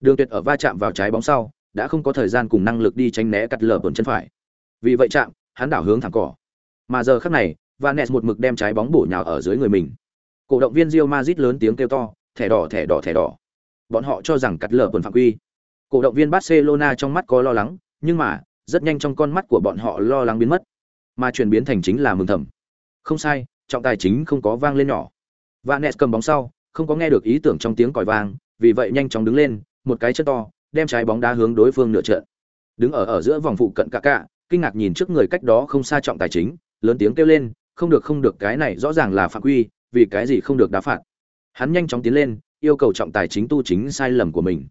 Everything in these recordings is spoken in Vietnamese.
Đường Tuyệt ở va chạm vào trái bóng sau, đã không có thời gian cùng năng lực đi tránh né cắt lở bẩn chân phải. Vì vậy chạm, hắn đảo hướng thẳng cỏ. Mà giờ khắc này, Vanes một mực đem trái bóng bổ nhào ở dưới người mình. Cổ động viên Real Madrid lớn tiếng kêu to, thẻ đỏ thẻ đỏ thẻ đỏ. Bọn họ cho rằng cắt lở bẩn phạm quy. Cổ động viên Barcelona trong mắt có lo lắng, nhưng mà, rất nhanh trong con mắt của bọn họ lo lắng biến mất, mà chuyển biến thành chính là mừng thầm. Không sai, trọng tài chính không có vang lên nhỏ. Vanes cầm bóng sau, không có nghe được ý tưởng trong tiếng còi vang, vì vậy nhanh chóng đứng lên, một cái chân to, đem trái bóng đá hướng đối phương nửa trận. Đứng ở ở giữa vòng phụ cận cả cả, kinh ngạc nhìn trước người cách đó không xa trọng tài chính, lớn tiếng kêu lên, không được không được cái này rõ ràng là phạm quy, vì cái gì không được đá phạt. Hắn nhanh chóng tiến lên, yêu cầu trọng tài chính tu chính sai lầm của mình.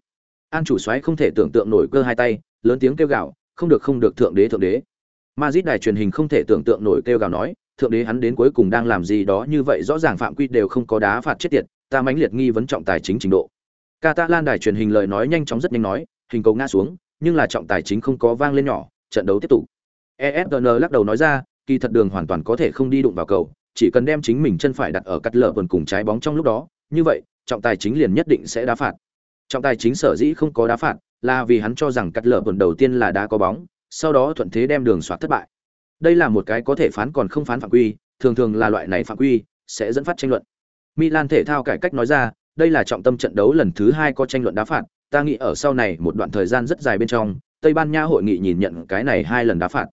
An chủ soái không thể tưởng tượng nổi cơ hai tay, lớn tiếng kêu gào, không được không được thượng đế thượng đế. Madrid đài truyền hình không thể tưởng tượng nổi kêu gào nói, thượng đế hắn đến cuối cùng đang làm gì đó như vậy rõ ràng phạm quy đều không có đá phạt chết tiệt, ta mãnh liệt nghi vấn trọng tài chính trình độ. Catalan đài truyền hình lời nói nhanh chóng rất nhanh nói, hình cầu ngã xuống, nhưng là trọng tài chính không có vang lên nhỏ, trận đấu tiếp tục. ESPN lắc đầu nói ra, kỳ thật đường hoàn toàn có thể không đi đụng vào cầu, chỉ cần đem chính mình chân phải đặt ở cắt lở vườn cùng trái bóng trong lúc đó, như vậy, trọng tài chính liền nhất định sẽ đá phạt. Trọng tài chính sở dĩ không có đá phạt, là vì hắn cho rằng cắt lở vườn đầu tiên là đá có bóng, sau đó thuận thế đem đường soát thất bại. Đây là một cái có thể phán còn không phán phạm quy, thường thường là loại này phạm quy sẽ dẫn phát tranh luận. Milan thể thao cải cách nói ra, đây là trọng tâm trận đấu lần thứ hai có tranh luận đá phạt, ta nghĩ ở sau này một đoạn thời gian rất dài bên trong, Tây Ban Nha hội nghị nhìn nhận cái này hai lần đá phạt.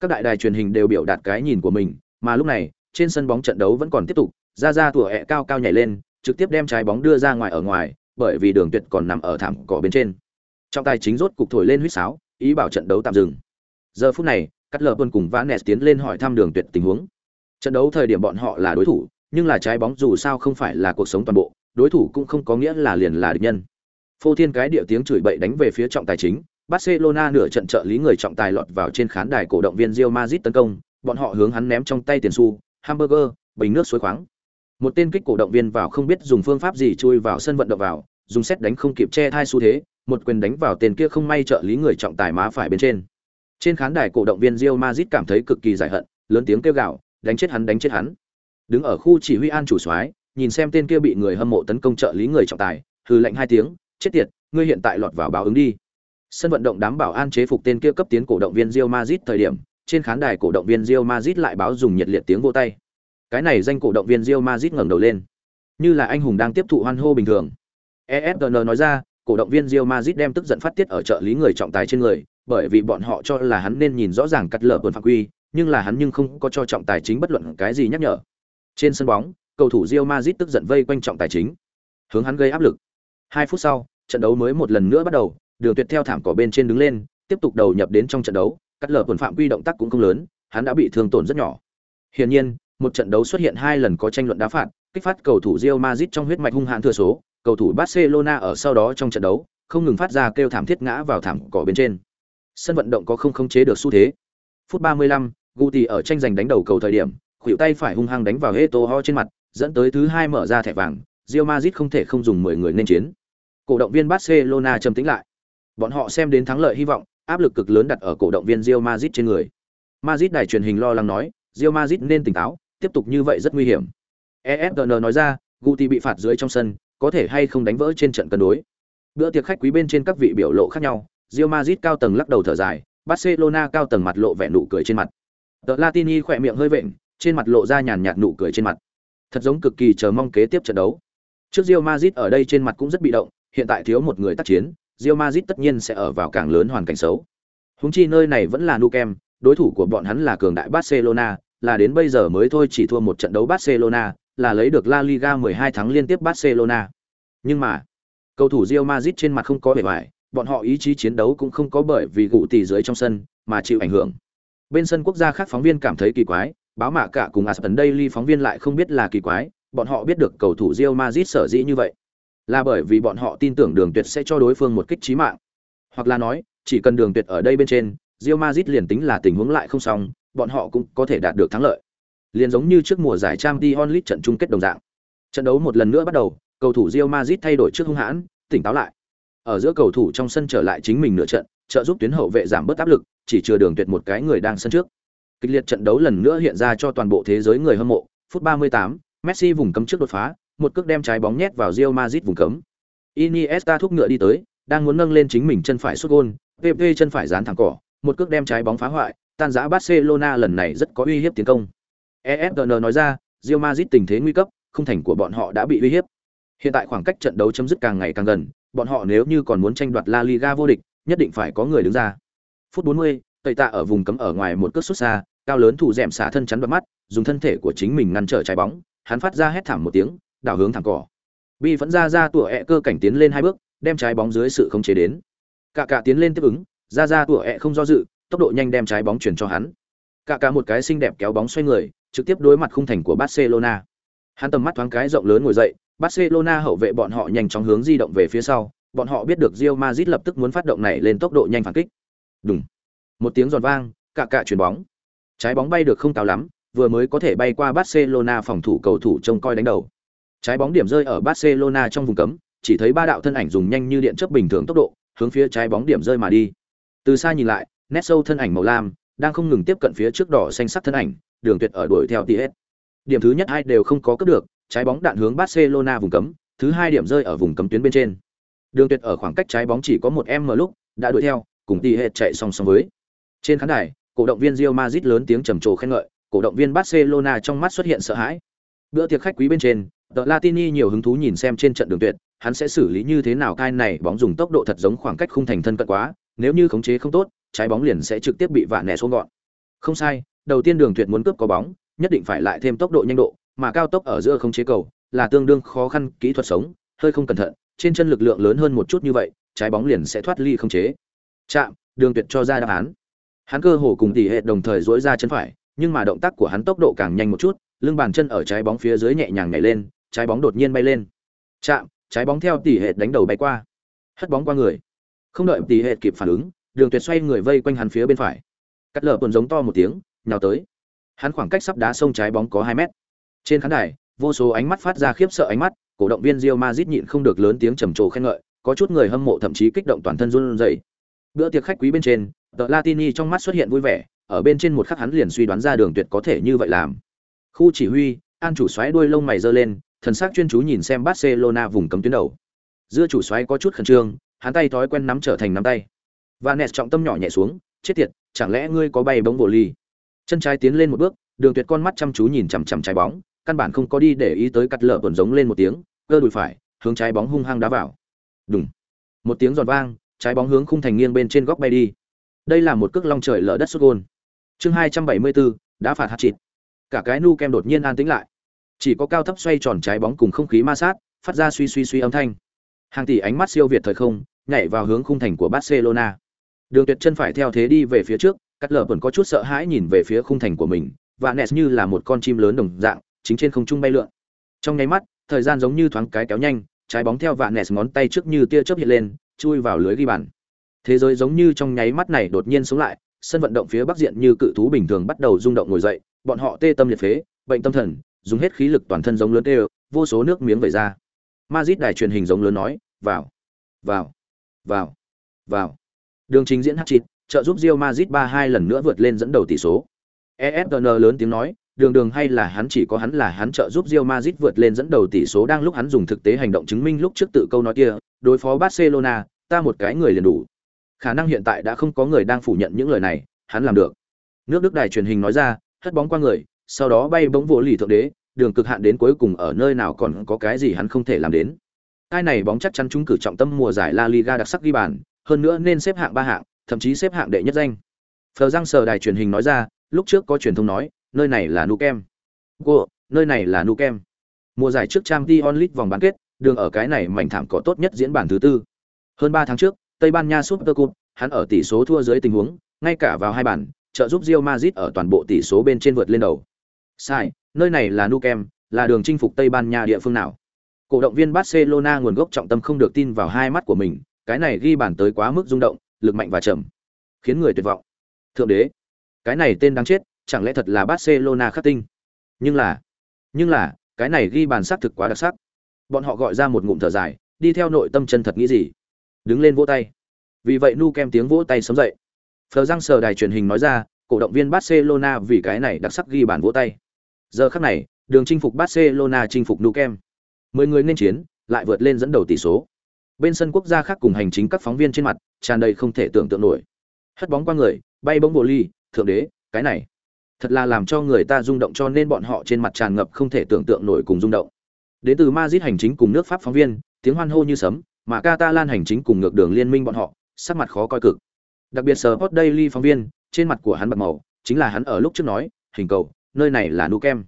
Các đại đài truyền hình đều biểu đạt cái nhìn của mình, mà lúc này, trên sân bóng trận đấu vẫn còn tiếp tục, ra ra tủa ẹ cao cao nhảy lên, trực tiếp đem trái bóng đưa ra ngoài ở ngoài, bởi vì đường tuyệt còn nằm ở thảm cỏ bên trên. Trong tay chính rốt cục thổi lên huýt sáo, ý bảo trận đấu tạm dừng. Giờ phút này, Cắt lờ Quân cùng vã nẹt tiến lên hỏi thăm đường tuyệt tình huống. Trận đấu thời điểm bọn họ là đối thủ, nhưng là trái bóng dù sao không phải là cuộc sống toàn bộ, đối thủ cũng không có nghĩa là liền là địch nhân. Phô Thiên cái điệu tiếng chửi bậy đánh về phía trọng tài chính, Barcelona nửa trận trợ lý người trọng tài lọt vào trên khán đài cổ động viên Real Madrid tấn công, bọn họ hướng hắn ném trong tay tiền xu, hamburger, bình nước suối khoáng. Một tên kích cổ động viên vào không biết dùng phương pháp gì chui vào sân vận động vào, dùng xét đánh không kịp che thai xu thế, một quyền đánh vào tên kia không may trợ lý người trọng tài má phải bên trên. Trên khán đài cổ động viên Real Madrid cảm thấy cực kỳ giải hận, lớn tiếng kêu gào, đánh chết hắn đánh chết hắn. Đứng ở khu chỉ huy an chủ soái, nhìn xem tên kia bị người hâm mộ tấn công trợ lý người trọng tài, hừ lạnh hai tiếng, chết tiệt, ngươi hiện tại lọt vào báo ứng đi. Sân vận động đám bảo an chế phục tên kia cấp tiến cổ động viên Real Madrid thời điểm, trên khán đài cổ động viên Real Madrid lại báo dùng nhiệt liệt tiếng vỗ tay. Cái này danh cổ động viên Real Madrid ngẩng đầu lên, như là anh hùng đang tiếp thụ hoan hô bình thường. ESPN nói ra, cổ động viên Real Madrid đem tức giận phát tiết ở trợ lý người trọng tài trên người, bởi vì bọn họ cho là hắn nên nhìn rõ ràng cắt lở tuần phạm quy, nhưng là hắn nhưng không có cho trọng tài chính bất luận cái gì nhắc nhở. Trên sân bóng, cầu thủ Real Madrid tức giận vây quanh trọng tài chính, hướng hắn gây áp lực. Hai phút sau, trận đấu mới một lần nữa bắt đầu, Đường Tuyệt theo thảm cỏ bên trên đứng lên, tiếp tục đầu nhập đến trong trận đấu, cắt lở quần phạm quy động tác cũng không lớn, hắn đã bị thương tổn rất nhỏ. Hiển nhiên, một trận đấu xuất hiện hai lần có tranh luận đá phạt, kích phát cầu thủ Real Madrid trong huyết mạch hung hãn thừa số, cầu thủ Barcelona ở sau đó trong trận đấu, không ngừng phát ra kêu thảm thiết ngã vào thảm cỏ bên trên. Sân vận động có không khống chế được xu thế. Phút 35, Guti ở tranh giành đánh đầu cầu thời điểm, khuỷu tay phải hung hăng đánh vào Eto'o trên mặt, dẫn tới thứ hai mở ra thẻ vàng, Real Madrid không thể không dùng 10 người nên chiến. Cổ động viên Barcelona trầm tĩnh lại. Bọn họ xem đến thắng lợi hy vọng, áp lực cực lớn đặt ở cổ động viên Real Madrid trên người. Madrid đài truyền hình lo lắng nói, Real Madrid nên tỉnh táo, tiếp tục như vậy rất nguy hiểm. ESPN nói ra, Guti bị phạt dưới trong sân, có thể hay không đánh vỡ trên trận cân đối. Bữa tiệc khách quý bên trên các vị biểu lộ khác nhau, Real Madrid cao tầng lắc đầu thở dài, Barcelona cao tầng mặt lộ vẻ nụ cười trên mặt. The Latini khỏe miệng hơi vện, trên mặt lộ ra nhàn nhạt nụ cười trên mặt. Thật giống cực kỳ chờ mong kế tiếp trận đấu. Trước Real Madrid ở đây trên mặt cũng rất bị động, hiện tại thiếu một người tác chiến, Real Madrid tất nhiên sẽ ở vào càng lớn hoàn cảnh xấu. Húng chi nơi này vẫn là Nou Camp, đối thủ của bọn hắn là cường đại Barcelona, là đến bây giờ mới thôi chỉ thua một trận đấu Barcelona, là lấy được La Liga 12 tháng liên tiếp Barcelona. Nhưng mà, cầu thủ Real Madrid trên mặt không có vẻ vải, bọn họ ý chí chiến đấu cũng không có bởi vì gụ tỷ dưới trong sân mà chịu ảnh hưởng. Bên sân quốc gia khác phóng viên cảm thấy kỳ quái, báo mạ cả cùng Aston Daily phóng viên lại không biết là kỳ quái, bọn họ biết được cầu thủ Real Madrid sở dĩ như vậy, là bởi vì bọn họ tin tưởng Đường Tuyệt sẽ cho đối phương một kích chí mạng. Hoặc là nói, chỉ cần Đường Tuyệt ở đây bên trên, Real Madrid liền tính là tình huống lại không xong, bọn họ cũng có thể đạt được thắng lợi. Liền giống như trước mùa giải Champions League trận chung kết đồng dạng. Trận đấu một lần nữa bắt đầu, cầu thủ Real Madrid thay đổi trước hung hãn, tỉnh táo lại. Ở giữa cầu thủ trong sân trở lại chính mình nửa trận, trợ giúp tuyến hậu vệ giảm bớt áp lực, chỉ chưa đường tuyệt một cái người đang sân trước. Kịch liệt trận đấu lần nữa hiện ra cho toàn bộ thế giới người hâm mộ, phút 38, Messi vùng cấm trước đột phá, một cước đem trái bóng nhét vào Real Madrid vùng cấm. Iniesta thúc ngựa đi tới, đang muốn nâng lên chính mình chân phải sút gôn, PP chân phải dán thẳng cỏ, một cước đem trái bóng phá hoại, tan rã Barcelona lần này rất có uy hiếp tiến công. ESPN nói ra, Real Madrid tình thế nguy cấp, không thành của bọn họ đã bị uy hiếp. Hiện tại khoảng cách trận đấu chấm dứt càng ngày càng gần, bọn họ nếu như còn muốn tranh đoạt La Liga vô địch, nhất định phải có người đứng ra. Phút 40, Tây Tạ ở vùng cấm ở ngoài một cước xuất xa, cao lớn thủ dẻm xả thân chắn bật mắt, dùng thân thể của chính mình ngăn trở trái bóng, hắn phát ra hét thảm một tiếng, đảo hướng thẳng cỏ. Bi vẫn ra ra tủa ẹ cơ cảnh tiến lên hai bước, đem trái bóng dưới sự không chế đến. Cả cả tiến lên tiếp ứng, ra ra tủa ẹ không do dự, tốc độ nhanh đem trái bóng chuyển cho hắn. Cả cả một cái xinh đẹp kéo bóng xoay người, trực tiếp đối mặt khung thành của Barcelona. Hắn tầm mắt thoáng cái rộng lớn ngồi dậy, Barcelona hậu vệ bọn họ nhanh chóng hướng di động về phía sau, bọn họ biết được Real Madrid lập tức muốn phát động này lên tốc độ nhanh phản kích. Đùng. Một tiếng giòn vang, cả cả chuyển bóng. Trái bóng bay được không cao lắm, vừa mới có thể bay qua Barcelona phòng thủ cầu thủ trông coi đánh đầu. Trái bóng điểm rơi ở Barcelona trong vùng cấm, chỉ thấy ba đạo thân ảnh dùng nhanh như điện chớp bình thường tốc độ, hướng phía trái bóng điểm rơi mà đi. Từ xa nhìn lại, nét sâu thân ảnh màu lam đang không ngừng tiếp cận phía trước đỏ xanh sắc thân ảnh, đường tuyệt ở đuổi theo TS. Điểm thứ nhất hai đều không có cướp được, trái bóng đạn hướng Barcelona vùng cấm, thứ hai điểm rơi ở vùng cấm tuyến bên trên. Đường tuyệt ở khoảng cách trái bóng chỉ có một m lúc, đã đuổi theo, cùng TS chạy song song với. Trên khán đài, cổ động viên Real Madrid lớn tiếng trầm trồ khen ngợi, cổ động viên Barcelona trong mắt xuất hiện sợ hãi. Bữa tiệc khách quý bên trên, The Latini nhiều hứng thú nhìn xem trên trận đường tuyệt, hắn sẽ xử lý như thế nào cai này bóng dùng tốc độ thật giống khoảng cách khung thành thân cận quá, nếu như khống chế không tốt, trái bóng liền sẽ trực tiếp bị vạn nẻ xuống gọn. Không sai, đầu tiên đường tuyệt muốn cướp có bóng, nhất định phải lại thêm tốc độ nhanh độ, mà cao tốc ở giữa không chế cầu là tương đương khó khăn kỹ thuật sống, hơi không cẩn thận, trên chân lực lượng lớn hơn một chút như vậy, trái bóng liền sẽ thoát ly không chế. Chạm, đường tuyệt cho ra đáp án. Hắn cơ hồ cùng tỷ hệ đồng thời duỗi ra chân phải, nhưng mà động tác của hắn tốc độ càng nhanh một chút, lưng bàn chân ở trái bóng phía dưới nhẹ nhàng nhảy lên, trái bóng đột nhiên bay lên. Chạm, trái bóng theo tỷ hệ đánh đầu bay qua. Hất bóng qua người. Không đợi tỷ hệ kịp phản ứng, Đường Tuyệt xoay người vây quanh hắn phía bên phải. Cắt lở tuần giống to một tiếng, nhào tới. Hắn khoảng cách sắp đá sông trái bóng có 2 mét. Trên khán đài, vô số ánh mắt phát ra khiếp sợ ánh mắt, cổ động viên Real Madrid nhịn không được lớn tiếng trầm trồ khen ngợi, có chút người hâm mộ thậm chí kích động toàn thân run rẩy. Bữa tiệc khách quý bên trên, Tờ Latini trong mắt xuất hiện vui vẻ, ở bên trên một khắc hắn liền suy đoán ra Đường Tuyệt có thể như vậy làm. Khu chỉ huy, An chủ xoáy đuôi lông mày giơ lên, thần sắc chuyên chú nhìn xem Barcelona vùng cấm tuyến đầu. Dưa chủ xoáy có chút khẩn trương, hắn tay thói quen nắm trở thành nắm tay. và nẹt trọng tâm nhỏ nhẹ xuống, chết tiệt, chẳng lẽ ngươi có bay bóng vô ly? Chân trái tiến lên một bước, Đường Tuyệt con mắt chăm chú nhìn chằm chằm trái bóng, căn bản không có đi để ý tới cắt lở tuần giống lên một tiếng, cơ đùi phải, hướng trái bóng hung hăng đá vào. Đùng. Một tiếng giòn vang, trái bóng hướng khung thành nghiêng bên trên góc bay đi. Đây là một cước long trời lở đất xuất gôn Chương 274, đã phạt hạt chịt Cả cái nu kem đột nhiên an tĩnh lại. Chỉ có cao thấp xoay tròn trái bóng cùng không khí ma sát, phát ra suy suy suy âm thanh. Hàng tỷ ánh mắt siêu việt thời không, nhảy vào hướng khung thành của Barcelona. Đường Tuyệt chân phải theo thế đi về phía trước, cắt lở vẫn có chút sợ hãi nhìn về phía khung thành của mình, và Ness như là một con chim lớn đồng dạng, chính trên không trung bay lượn. Trong nháy mắt, thời gian giống như thoáng cái kéo nhanh, trái bóng theo vạn Ness ngón tay trước như tia chớp hiện lên, chui vào lưới ghi bàn. Thế giới giống như trong nháy mắt này đột nhiên sống lại, sân vận động phía bắc diện như cự thú bình thường bắt đầu rung động ngồi dậy, bọn họ tê tâm liệt phế, bệnh tâm thần, dùng hết khí lực toàn thân giống lớn tê, vô số nước miếng vẩy ra. Madrid đài truyền hình giống lớn nói, "Vào, vào, vào, vào." Đường chính diễn hat-trick, trợ giúp Real Madrid 3-2 lần nữa vượt lên dẫn đầu tỷ số. efn lớn tiếng nói, đường đường hay là hắn chỉ có hắn là hắn trợ giúp Real Madrid vượt lên dẫn đầu tỷ số đang lúc hắn dùng thực tế hành động chứng minh lúc trước tự câu nói kia, đối phó Barcelona, ta một cái người liền đủ. Khả năng hiện tại đã không có người đang phủ nhận những lời này, hắn làm được. Nước Đức đài truyền hình nói ra, hất bóng qua người, sau đó bay bóng vỗ lì thượng đế, đường cực hạn đến cuối cùng ở nơi nào còn có cái gì hắn không thể làm đến. Ai này bóng chắc chắn chúng cử trọng tâm mùa giải La Liga đặc sắc ghi bàn, hơn nữa nên xếp hạng ba hạng, thậm chí xếp hạng đệ nhất danh. Phờ Giang sờ đài truyền hình nói ra, lúc trước có truyền thông nói, nơi này là Nukem. Cô, nơi này là Nukem. Mùa giải trước Champions League vòng bán kết, đường ở cái này mảnh thảm có tốt nhất diễn bản thứ tư. Hơn ba tháng trước, Tây Ban Nha Super Cup, hắn ở tỷ số thua dưới tình huống, ngay cả vào hai bàn, trợ giúp Real Madrid ở toàn bộ tỷ số bên trên vượt lên đầu. Sai, nơi này là Nukem, là đường chinh phục Tây Ban Nha địa phương nào? Cổ động viên Barcelona nguồn gốc trọng tâm không được tin vào hai mắt của mình, cái này ghi bàn tới quá mức rung động, lực mạnh và chậm, khiến người tuyệt vọng. Thượng đế, cái này tên đáng chết, chẳng lẽ thật là Barcelona khắc tinh? Nhưng là, nhưng là, cái này ghi bàn sát thực quá đặc sắc. Bọn họ gọi ra một ngụm thở dài, đi theo nội tâm chân thật nghĩ gì? Đứng lên vỗ tay. Vì vậy nu kem tiếng vỗ tay sớm dậy. Phờ răng sờ đài truyền hình nói ra, cổ động viên Barcelona vì cái này đặc sắc ghi bàn vỗ tay. Giờ khắc này, đường chinh phục Barcelona chinh phục nu kem. Mười người nên chiến, lại vượt lên dẫn đầu tỷ số. Bên sân quốc gia khác cùng hành chính các phóng viên trên mặt tràn đầy không thể tưởng tượng nổi. Hất bóng qua người, bay bóng bộ ly, thượng đế, cái này thật là làm cho người ta rung động cho nên bọn họ trên mặt tràn ngập không thể tưởng tượng nổi cùng rung động. Đến từ Madrid hành chính cùng nước Pháp phóng viên, tiếng hoan hô như sấm, mà Catalan hành chính cùng ngược đường liên minh bọn họ, sắc mặt khó coi cực. Đặc biệt Sport Daily phóng viên, trên mặt của hắn bạc màu, chính là hắn ở lúc trước nói, hình cầu, nơi này là Nukem.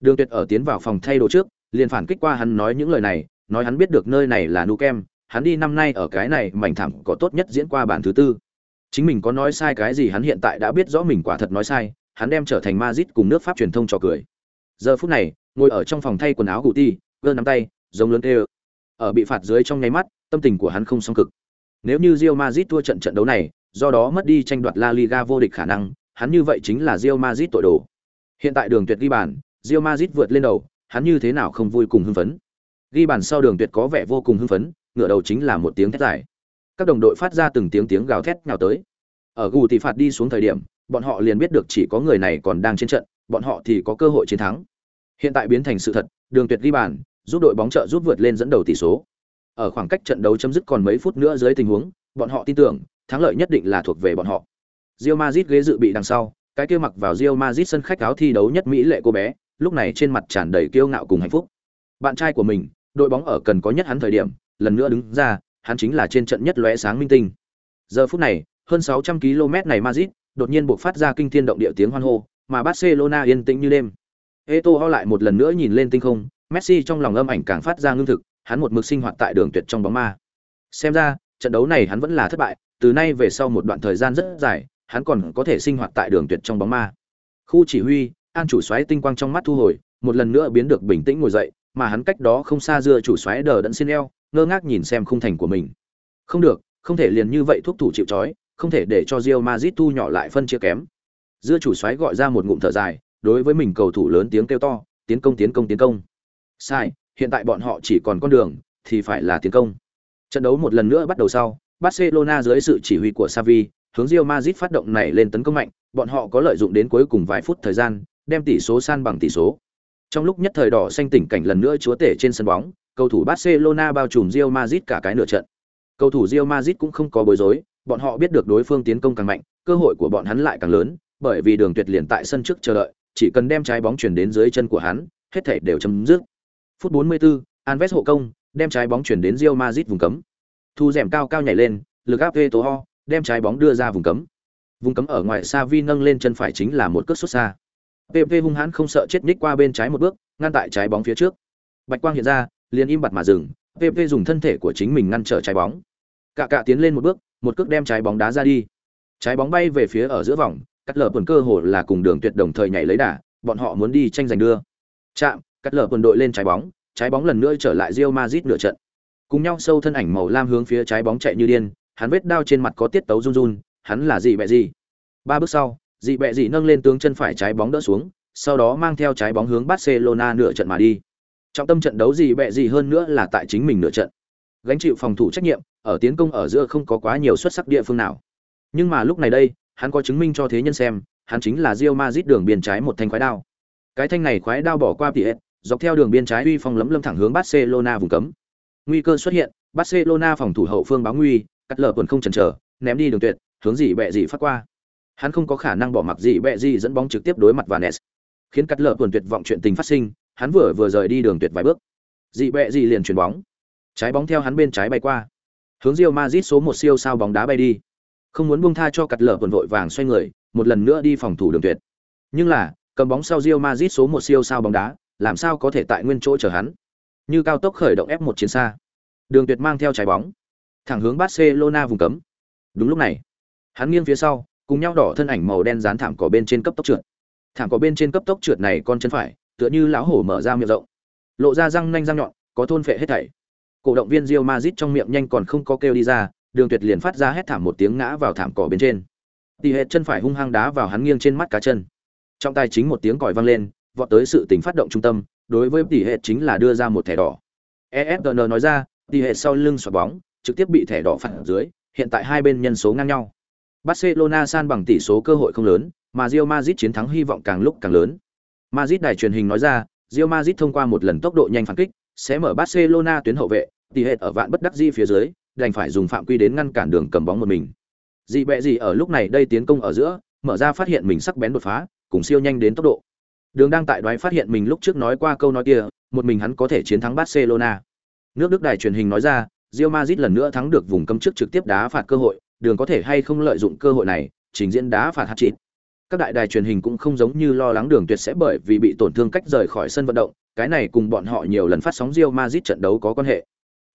Đường Tuyệt ở tiến vào phòng thay đồ trước, liền phản kích qua hắn nói những lời này, nói hắn biết được nơi này là Nukem, hắn đi năm nay ở cái này mảnh thảm có tốt nhất diễn qua bản thứ tư. Chính mình có nói sai cái gì hắn hiện tại đã biết rõ mình quả thật nói sai, hắn đem trở thành Madrid cùng nước Pháp truyền thông cho cười. Giờ phút này, ngồi ở trong phòng thay quần áo Guti, gơ nắm tay, giống lớn kêu. Ở bị phạt dưới trong nháy mắt, tâm tình của hắn không song cực. Nếu như Real Madrid thua trận trận đấu này, do đó mất đi tranh đoạt La Liga vô địch khả năng, hắn như vậy chính là Real Madrid tội đồ. Hiện tại Đường Tuyệt ghi bàn, Real Madrid vượt lên đầu, hắn như thế nào không vui cùng hưng phấn. Ghi bàn sau Đường Tuyệt có vẻ vô cùng hưng phấn, ngửa đầu chính là một tiếng thét dài. Các đồng đội phát ra từng tiếng tiếng gào thét nhào tới. Ở gù thì phạt đi xuống thời điểm, bọn họ liền biết được chỉ có người này còn đang trên trận, bọn họ thì có cơ hội chiến thắng. Hiện tại biến thành sự thật, Đường Tuyệt ghi bàn, giúp đội bóng trợ giúp vượt lên dẫn đầu tỷ số. Ở khoảng cách trận đấu chấm dứt còn mấy phút nữa dưới tình huống, bọn họ tin tưởng, thắng lợi nhất định là thuộc về bọn họ. Real Madrid ghế dự bị đằng sau, cái kia mặc vào Real Madrid sân khách áo thi đấu nhất mỹ lệ cô bé, lúc này trên mặt tràn đầy kiêu ngạo cùng hạnh phúc. Bạn trai của mình, đội bóng ở cần có nhất hắn thời điểm, lần nữa đứng ra, hắn chính là trên trận nhất lóe sáng minh tinh. Giờ phút này, hơn 600 km này Madrid, đột nhiên buộc phát ra kinh thiên động địa tiếng hoan hô, mà Barcelona yên tĩnh như đêm. Eto'o lại một lần nữa nhìn lên tinh không, Messi trong lòng âm ảnh càng phát ra ngưng thực, hắn một mực sinh hoạt tại đường tuyệt trong bóng ma. Xem ra, trận đấu này hắn vẫn là thất bại, từ nay về sau một đoạn thời gian rất dài, hắn còn có thể sinh hoạt tại đường tuyệt trong bóng ma. Khu chỉ huy, an chủ xoáy tinh quang trong mắt thu hồi, một lần nữa biến được bình tĩnh ngồi dậy, mà hắn cách đó không xa dưa chủ xoáy đờ đẫn xin eo, ngơ ngác nhìn xem khung thành của mình. Không được, không thể liền như vậy thuốc thủ chịu trói, không thể để cho Real Madrid thu nhỏ lại phân chia kém. Dưa chủ xoáy gọi ra một ngụm thở dài, đối với mình cầu thủ lớn tiếng kêu to, tiến công tiến công tiến công. Sai, hiện tại bọn họ chỉ còn con đường, thì phải là tiến công. Trận đấu một lần nữa bắt đầu sau, Barcelona dưới sự chỉ huy của Xavi, hướng Real Madrid phát động này lên tấn công mạnh, bọn họ có lợi dụng đến cuối cùng vài phút thời gian, đem tỷ số san bằng tỷ số. Trong lúc nhất thời đỏ xanh tỉnh cảnh lần nữa chúa tể trên sân bóng, cầu thủ Barcelona bao trùm Real Madrid cả cái nửa trận. Cầu thủ Real Madrid cũng không có bối rối, bọn họ biết được đối phương tiến công càng mạnh, cơ hội của bọn hắn lại càng lớn, bởi vì đường tuyệt liền tại sân trước chờ đợi, chỉ cần đem trái bóng chuyển đến dưới chân của hắn, hết thảy đều chấm dứt. Phút 44, Anves hộ công, đem trái bóng chuyển đến Real Madrid vùng cấm. Thu rèm cao cao nhảy lên, lực áp Ho đem trái bóng đưa ra vùng cấm. Vùng cấm ở ngoài Savi nâng lên chân phải chính là một cước xuất xa. PP hung hãn không sợ chết nick qua bên trái một bước, ngăn tại trái bóng phía trước. Bạch quang hiện ra, liền im bặt mà dừng, PP dùng thân thể của chính mình ngăn trở trái bóng. Cả cả tiến lên một bước, một cước đem trái bóng đá ra đi. Trái bóng bay về phía ở giữa vòng, cắt lở quần cơ hồ là cùng đường tuyệt đồng thời nhảy lấy đà, bọn họ muốn đi tranh giành đưa. Chạm, cắt lở quần đội lên trái bóng, trái bóng lần nữa trở lại Real Madrid nửa trận. Cùng nhau sâu thân ảnh màu lam hướng phía trái bóng chạy như điên, hắn vết đao trên mặt có tiết tấu run run, hắn là gì bẹ gì? Ba bước sau, dị bẹ dị nâng lên tướng chân phải trái bóng đỡ xuống, sau đó mang theo trái bóng hướng Barcelona nửa trận mà đi. Trọng tâm trận đấu gì bẹ gì hơn nữa là tại chính mình nửa trận. Gánh chịu phòng thủ trách nhiệm, ở tiến công ở giữa không có quá nhiều xuất sắc địa phương nào. Nhưng mà lúc này đây, hắn có chứng minh cho thế nhân xem, hắn chính là Real Madrid đường biên trái một thanh khoái đao. Cái thanh này khoái đao bỏ qua tỉ dọc theo đường biên trái uy phong lấm lâm thẳng hướng Barcelona vùng cấm. Nguy cơ xuất hiện, Barcelona phòng thủ hậu phương báo nguy, cắt lở tuần không chần chờ, ném đi đường tuyệt, hướng gì bẹ gì phát qua. Hắn không có khả năng bỏ mặc gì bẹ gì dẫn bóng trực tiếp đối mặt Vanes, khiến cắt lở tuần tuyệt vọng chuyện tình phát sinh, hắn vừa vừa rời đi đường tuyệt vài bước. Dị bẹ gì liền chuyển bóng, trái bóng theo hắn bên trái bay qua, hướng Real Madrid số một siêu sao bóng đá bay đi. Không muốn buông tha cho cắt lở tuần vội vàng xoay người, một lần nữa đi phòng thủ đường tuyệt. Nhưng là, cầm bóng sau Real Madrid số một siêu sao bóng đá, làm sao có thể tại nguyên chỗ chờ hắn? Như cao tốc khởi động F1 chiến xa. Đường Tuyệt mang theo trái bóng, thẳng hướng Barcelona vùng cấm. Đúng lúc này, hắn nghiêng phía sau, cùng nhau đỏ thân ảnh màu đen dán thảm cỏ bên trên cấp tốc trượt. Thảm cỏ bên trên cấp tốc trượt này con chân phải, tựa như lão hổ mở ra miệng rộng, lộ ra răng nanh răng nhọn, có thôn phệ hết thảy. Cổ động viên Real Madrid trong miệng nhanh còn không có kêu đi ra, Đường Tuyệt liền phát ra hét thảm một tiếng ngã vào thảm cỏ bên trên. Tỷ hệ chân phải hung hăng đá vào hắn nghiêng trên mắt cá chân. Trong tay chính một tiếng còi vang lên, vọt tới sự tình phát động trung tâm, đối với tỷ hệ chính là đưa ra một thẻ đỏ. ESPN nói ra, tỷ hệ sau lưng xoạc bóng, trực tiếp bị thẻ đỏ phản dưới, hiện tại hai bên nhân số ngang nhau. Barcelona san bằng tỷ số cơ hội không lớn, mà Real Madrid chiến thắng hy vọng càng lúc càng lớn. Madrid đài truyền hình nói ra, Real Madrid thông qua một lần tốc độ nhanh phản kích, sẽ mở Barcelona tuyến hậu vệ, tỷ hệ ở vạn bất đắc di phía dưới đành phải dùng phạm quy đến ngăn cản đường cầm bóng một mình dị bẹ gì ở lúc này đây tiến công ở giữa mở ra phát hiện mình sắc bén đột phá cùng siêu nhanh đến tốc độ đường đang tại đoái phát hiện mình lúc trước nói qua câu nói kia, một mình hắn có thể chiến thắng barcelona. Nước đức đài truyền hình nói ra, Real Madrid lần nữa thắng được vùng cấm trước trực tiếp đá phạt cơ hội, đường có thể hay không lợi dụng cơ hội này, trình diễn đá phạt hat-trick. Các đại đài truyền hình cũng không giống như lo lắng đường tuyệt sẽ bởi vì bị tổn thương cách rời khỏi sân vận động, cái này cùng bọn họ nhiều lần phát sóng Real Madrid trận đấu có quan hệ.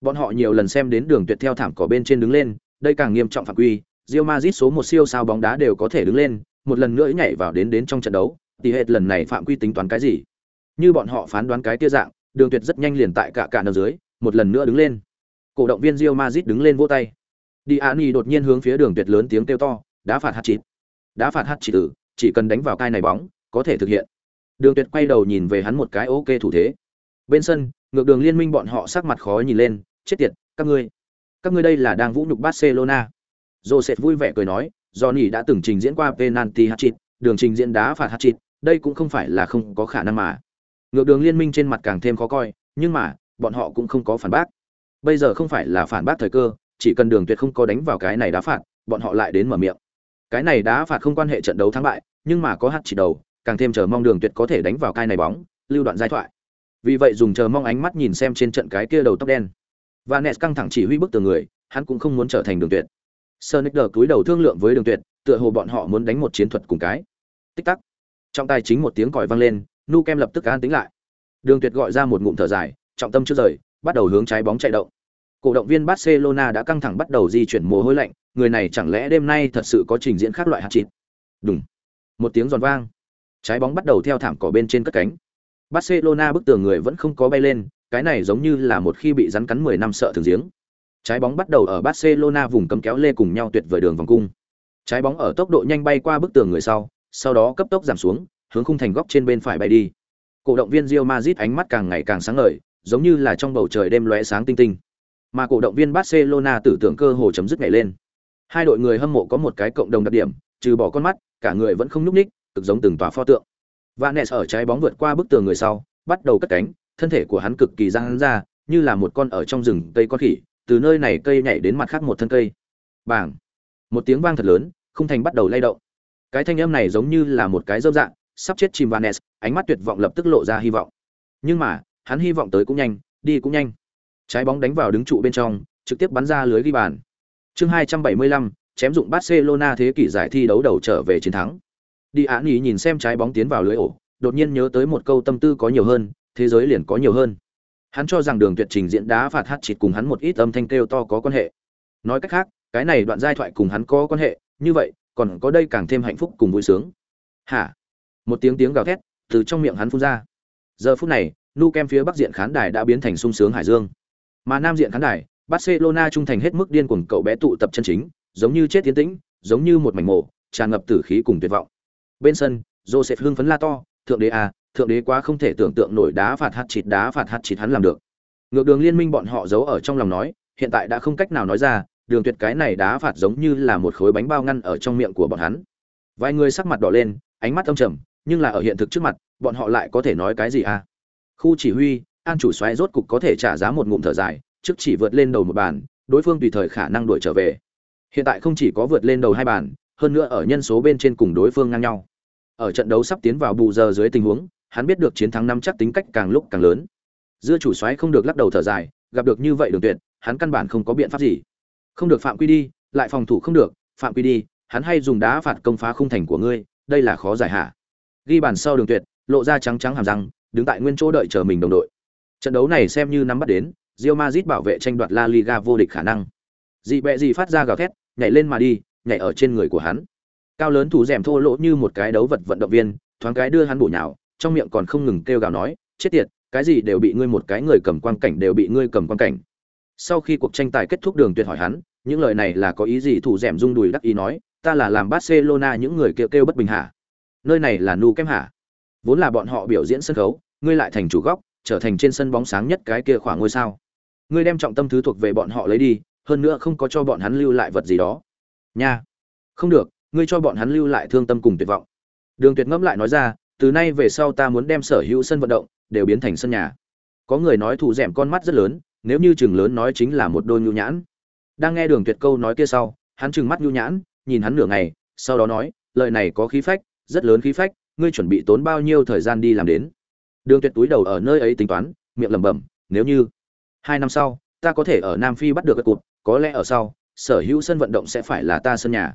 Bọn họ nhiều lần xem đến đường tuyệt theo thảm cỏ bên trên đứng lên, đây càng nghiêm trọng phạm quy, Real Madrid số một siêu sao bóng đá đều có thể đứng lên, một lần nữa nhảy vào đến đến trong trận đấu tỷ hết lần này phạm quy tính toán cái gì? Như bọn họ phán đoán cái kia dạng, đường tuyệt rất nhanh liền tại cả cả nằm dưới, một lần nữa đứng lên. Cổ động viên Real Madrid đứng lên vỗ tay. Diani đột nhiên hướng phía đường tuyệt lớn tiếng kêu to, đá phạt hat-trick đá phạt hat-trick tử ừ, chỉ cần đánh vào cai này bóng, có thể thực hiện. Đường tuyệt quay đầu nhìn về hắn một cái ok thủ thế. Bên sân, ngược đường liên minh bọn họ sắc mặt khó nhìn lên, chết tiệt, các ngươi các ngươi đây là đang vũ nhục barcelona. Joseph vui vẻ cười nói, johnny đã từng trình diễn qua penalty hat đường trình diễn đá phạt hat đây cũng không phải là không có khả năng mà. Ngược đường liên minh trên mặt càng thêm khó coi, nhưng mà, bọn họ cũng không có phản bác. Bây giờ không phải là phản bác thời cơ, chỉ cần đường tuyệt không có đánh vào cái này đá phạt, bọn họ lại đến mở miệng. Cái này đá phạt không quan hệ trận đấu thắng bại, nhưng mà có hạt chỉ đầu, càng thêm chờ mong đường tuyệt có thể đánh vào cái này bóng, lưu đoạn giai thoại. Vì vậy dùng chờ mong ánh mắt nhìn xem trên trận cái kia đầu tóc đen. Và nes căng thẳng chỉ huy bức tường người, hắn cũng không muốn trở thành đường tuyệt. Sonic đờ túi đầu thương lượng với đường tuyệt, tựa hồ bọn họ muốn đánh một chiến thuật cùng cái. Tích tắc trọng tài chính một tiếng còi vang lên, nu kem lập tức an tính lại. Đường tuyệt gọi ra một ngụm thở dài, trọng tâm chưa rời, bắt đầu hướng trái bóng chạy động. Cổ động viên barcelona đã căng thẳng bắt đầu di chuyển mồ hôi lạnh, người này chẳng lẽ đêm nay thật sự có trình diễn khác loại hạt chịt? Đúng một tiếng giòn vang. Trái bóng bắt đầu theo thảm cỏ bên trên cất cánh. Barcelona bức tường người vẫn không có bay lên, cái này giống như là một khi bị rắn cắn 10 năm sợ thường giếng. Trái bóng bắt đầu ở barcelona vùng cấm kéo lê cùng nhau tuyệt vời đường vòng cung. Trái bóng ở tốc độ nhanh bay qua bức tường người sau sau đó cấp tốc giảm xuống, hướng khung thành góc trên bên phải bay đi. Cổ động viên Real Madrid ánh mắt càng ngày càng sáng ngời, giống như là trong bầu trời đêm lóe sáng tinh tinh. Mà cổ động viên Barcelona tưởng tượng cơ hồ chấm dứt ngày lên. Hai đội người hâm mộ có một cái cộng đồng đặc điểm, trừ bỏ con mắt, cả người vẫn không nhúc ních cực giống từng tòa pho tượng. Vanes ở trái bóng vượt qua bức tường người sau, bắt đầu cất cánh, thân thể của hắn cực kỳ giang ra, như là một con ở trong rừng cây con khỉ, từ nơi này cây nhảy đến mặt khác một thân cây. Bảng một tiếng vang thật lớn, khung thành bắt đầu lay động cái thanh âm này giống như là một cái dâm dạng sắp chết chìm vanes, ánh mắt tuyệt vọng lập tức lộ ra hy vọng. Nhưng mà, hắn hy vọng tới cũng nhanh, đi cũng nhanh. Trái bóng đánh vào đứng trụ bên trong, trực tiếp bắn ra lưới ghi bàn. Chương hai trăm bảy mươi lăm, chém dụng barcelona thế kỷ giải thi đấu đầu trở về chiến thắng. Đi án ý nhìn xem trái bóng tiến vào lưới ổ, đột nhiên nhớ tới một câu tâm tư có nhiều hơn, thế giới liền có nhiều hơn. Hắn cho rằng đường tuyệt trình diễn đá phạt hát chịt cùng hắn một ít âm thanh kêu to có quan hệ. Nói cách khác, cái này đoạn giai thoại cùng hắn có quan hệ, như vậy còn có đây càng thêm hạnh phúc cùng vui sướng. Hả? Một tiếng tiếng gào thét từ trong miệng hắn phun ra. Giờ phút này, nu kem phía bắc diện khán đài đã biến thành sung sướng hải dương. Mà nam diện khán đài, barcelona trung thành hết mức điên cuồng cậu bé tụ tập chân chính, giống như chết tiến tĩnh, giống như một mảnh mộ, tràn ngập tử khí cùng tuyệt vọng. Bên sân, joseph hưng phấn la to, thượng đế à thượng đế quá không thể tưởng tượng nổi đá phạt hạt chịt, đá phạt hạt chịt hắn làm được. Ngược đường liên minh bọn họ giấu ở trong lòng nói, hiện tại đã không cách nào nói ra đường tuyệt cái này đá phạt giống như là một khối bánh bao ngăn ở trong miệng của bọn hắn. Vài người sắc mặt đỏ lên, ánh mắt âm trầm, nhưng là ở hiện thực trước mặt, bọn họ lại có thể nói cái gì à? Khu chỉ huy, an chủ xoáy rốt cục có thể trả giá một ngụm thở dài, trước chỉ vượt lên đầu một bàn, đối phương tùy thời khả năng đuổi trở về. Hiện tại không chỉ có vượt lên đầu hai bàn, hơn nữa ở nhân số bên trên cùng đối phương ngang nhau. Ở trận đấu sắp tiến vào bù giờ dưới tình huống, hắn biết được chiến thắng năm chắc tính cách càng lúc càng lớn. Dưa chủ xoáy không được lắc đầu thở dài, gặp được như vậy đường tuyệt, hắn căn bản không có biện pháp gì không được phạm quy đi, lại phòng thủ không được, phạm quy đi, hắn hay dùng đá phạt công phá khung thành của ngươi, đây là khó giải hạ ghi bàn sau đường tuyệt, lộ ra trắng trắng hàm răng, đứng tại nguyên chỗ đợi chờ mình đồng đội. Trận đấu này xem như nắm bắt đến, Real Madrid bảo vệ tranh đoạt La Liga vô địch khả năng. Dị bẹ gì phát ra gào thét, nhảy lên mà đi, nhảy ở trên người của hắn. Cao lớn thủ rèm thô lỗ như một cái đấu vật vận động viên, thoáng cái đưa hắn bổ nhào, trong miệng còn không ngừng kêu gào nói, chết tiệt, cái gì đều bị ngươi một cái người cầm quan cảnh đều bị ngươi cầm quan cảnh sau khi cuộc tranh tài kết thúc đường tuyệt hỏi hắn, những lời này là có ý gì thủ rèm rung đùi đắc ý nói, ta là làm barcelona những người kêu kêu bất bình hả? Nơi này là nu kem hả? Vốn là bọn họ biểu diễn sân khấu, ngươi lại thành chủ góc, trở thành trên sân bóng sáng nhất cái kia khoảng ngôi sao. Ngươi đem trọng tâm thứ thuộc về bọn họ lấy đi, hơn nữa không có cho bọn hắn lưu lại vật gì đó. Nha, không được, ngươi cho bọn hắn lưu lại thương tâm cùng tuyệt vọng. Đường tuyệt ngẫm lại nói ra, từ nay về sau ta muốn đem sở hữu sân vận động đều biến thành sân nhà. Có người nói thủ rẻm con mắt rất lớn nếu như chừng lớn nói chính là một đôi nhu nhãn. Đang nghe đường tuyệt câu nói kia sau, hắn trừng mắt nhu nhãn, nhìn hắn nửa ngày, sau đó nói, lời này có khí phách, rất lớn khí phách, ngươi chuẩn bị tốn bao nhiêu thời gian đi làm đến? Đường tuyệt túi đầu ở nơi ấy tính toán, miệng lẩm bẩm, nếu như hai năm sau, ta có thể ở nam phi bắt được cái cụt có lẽ ở sau, sở hữu sân vận động sẽ phải là ta sân nhà.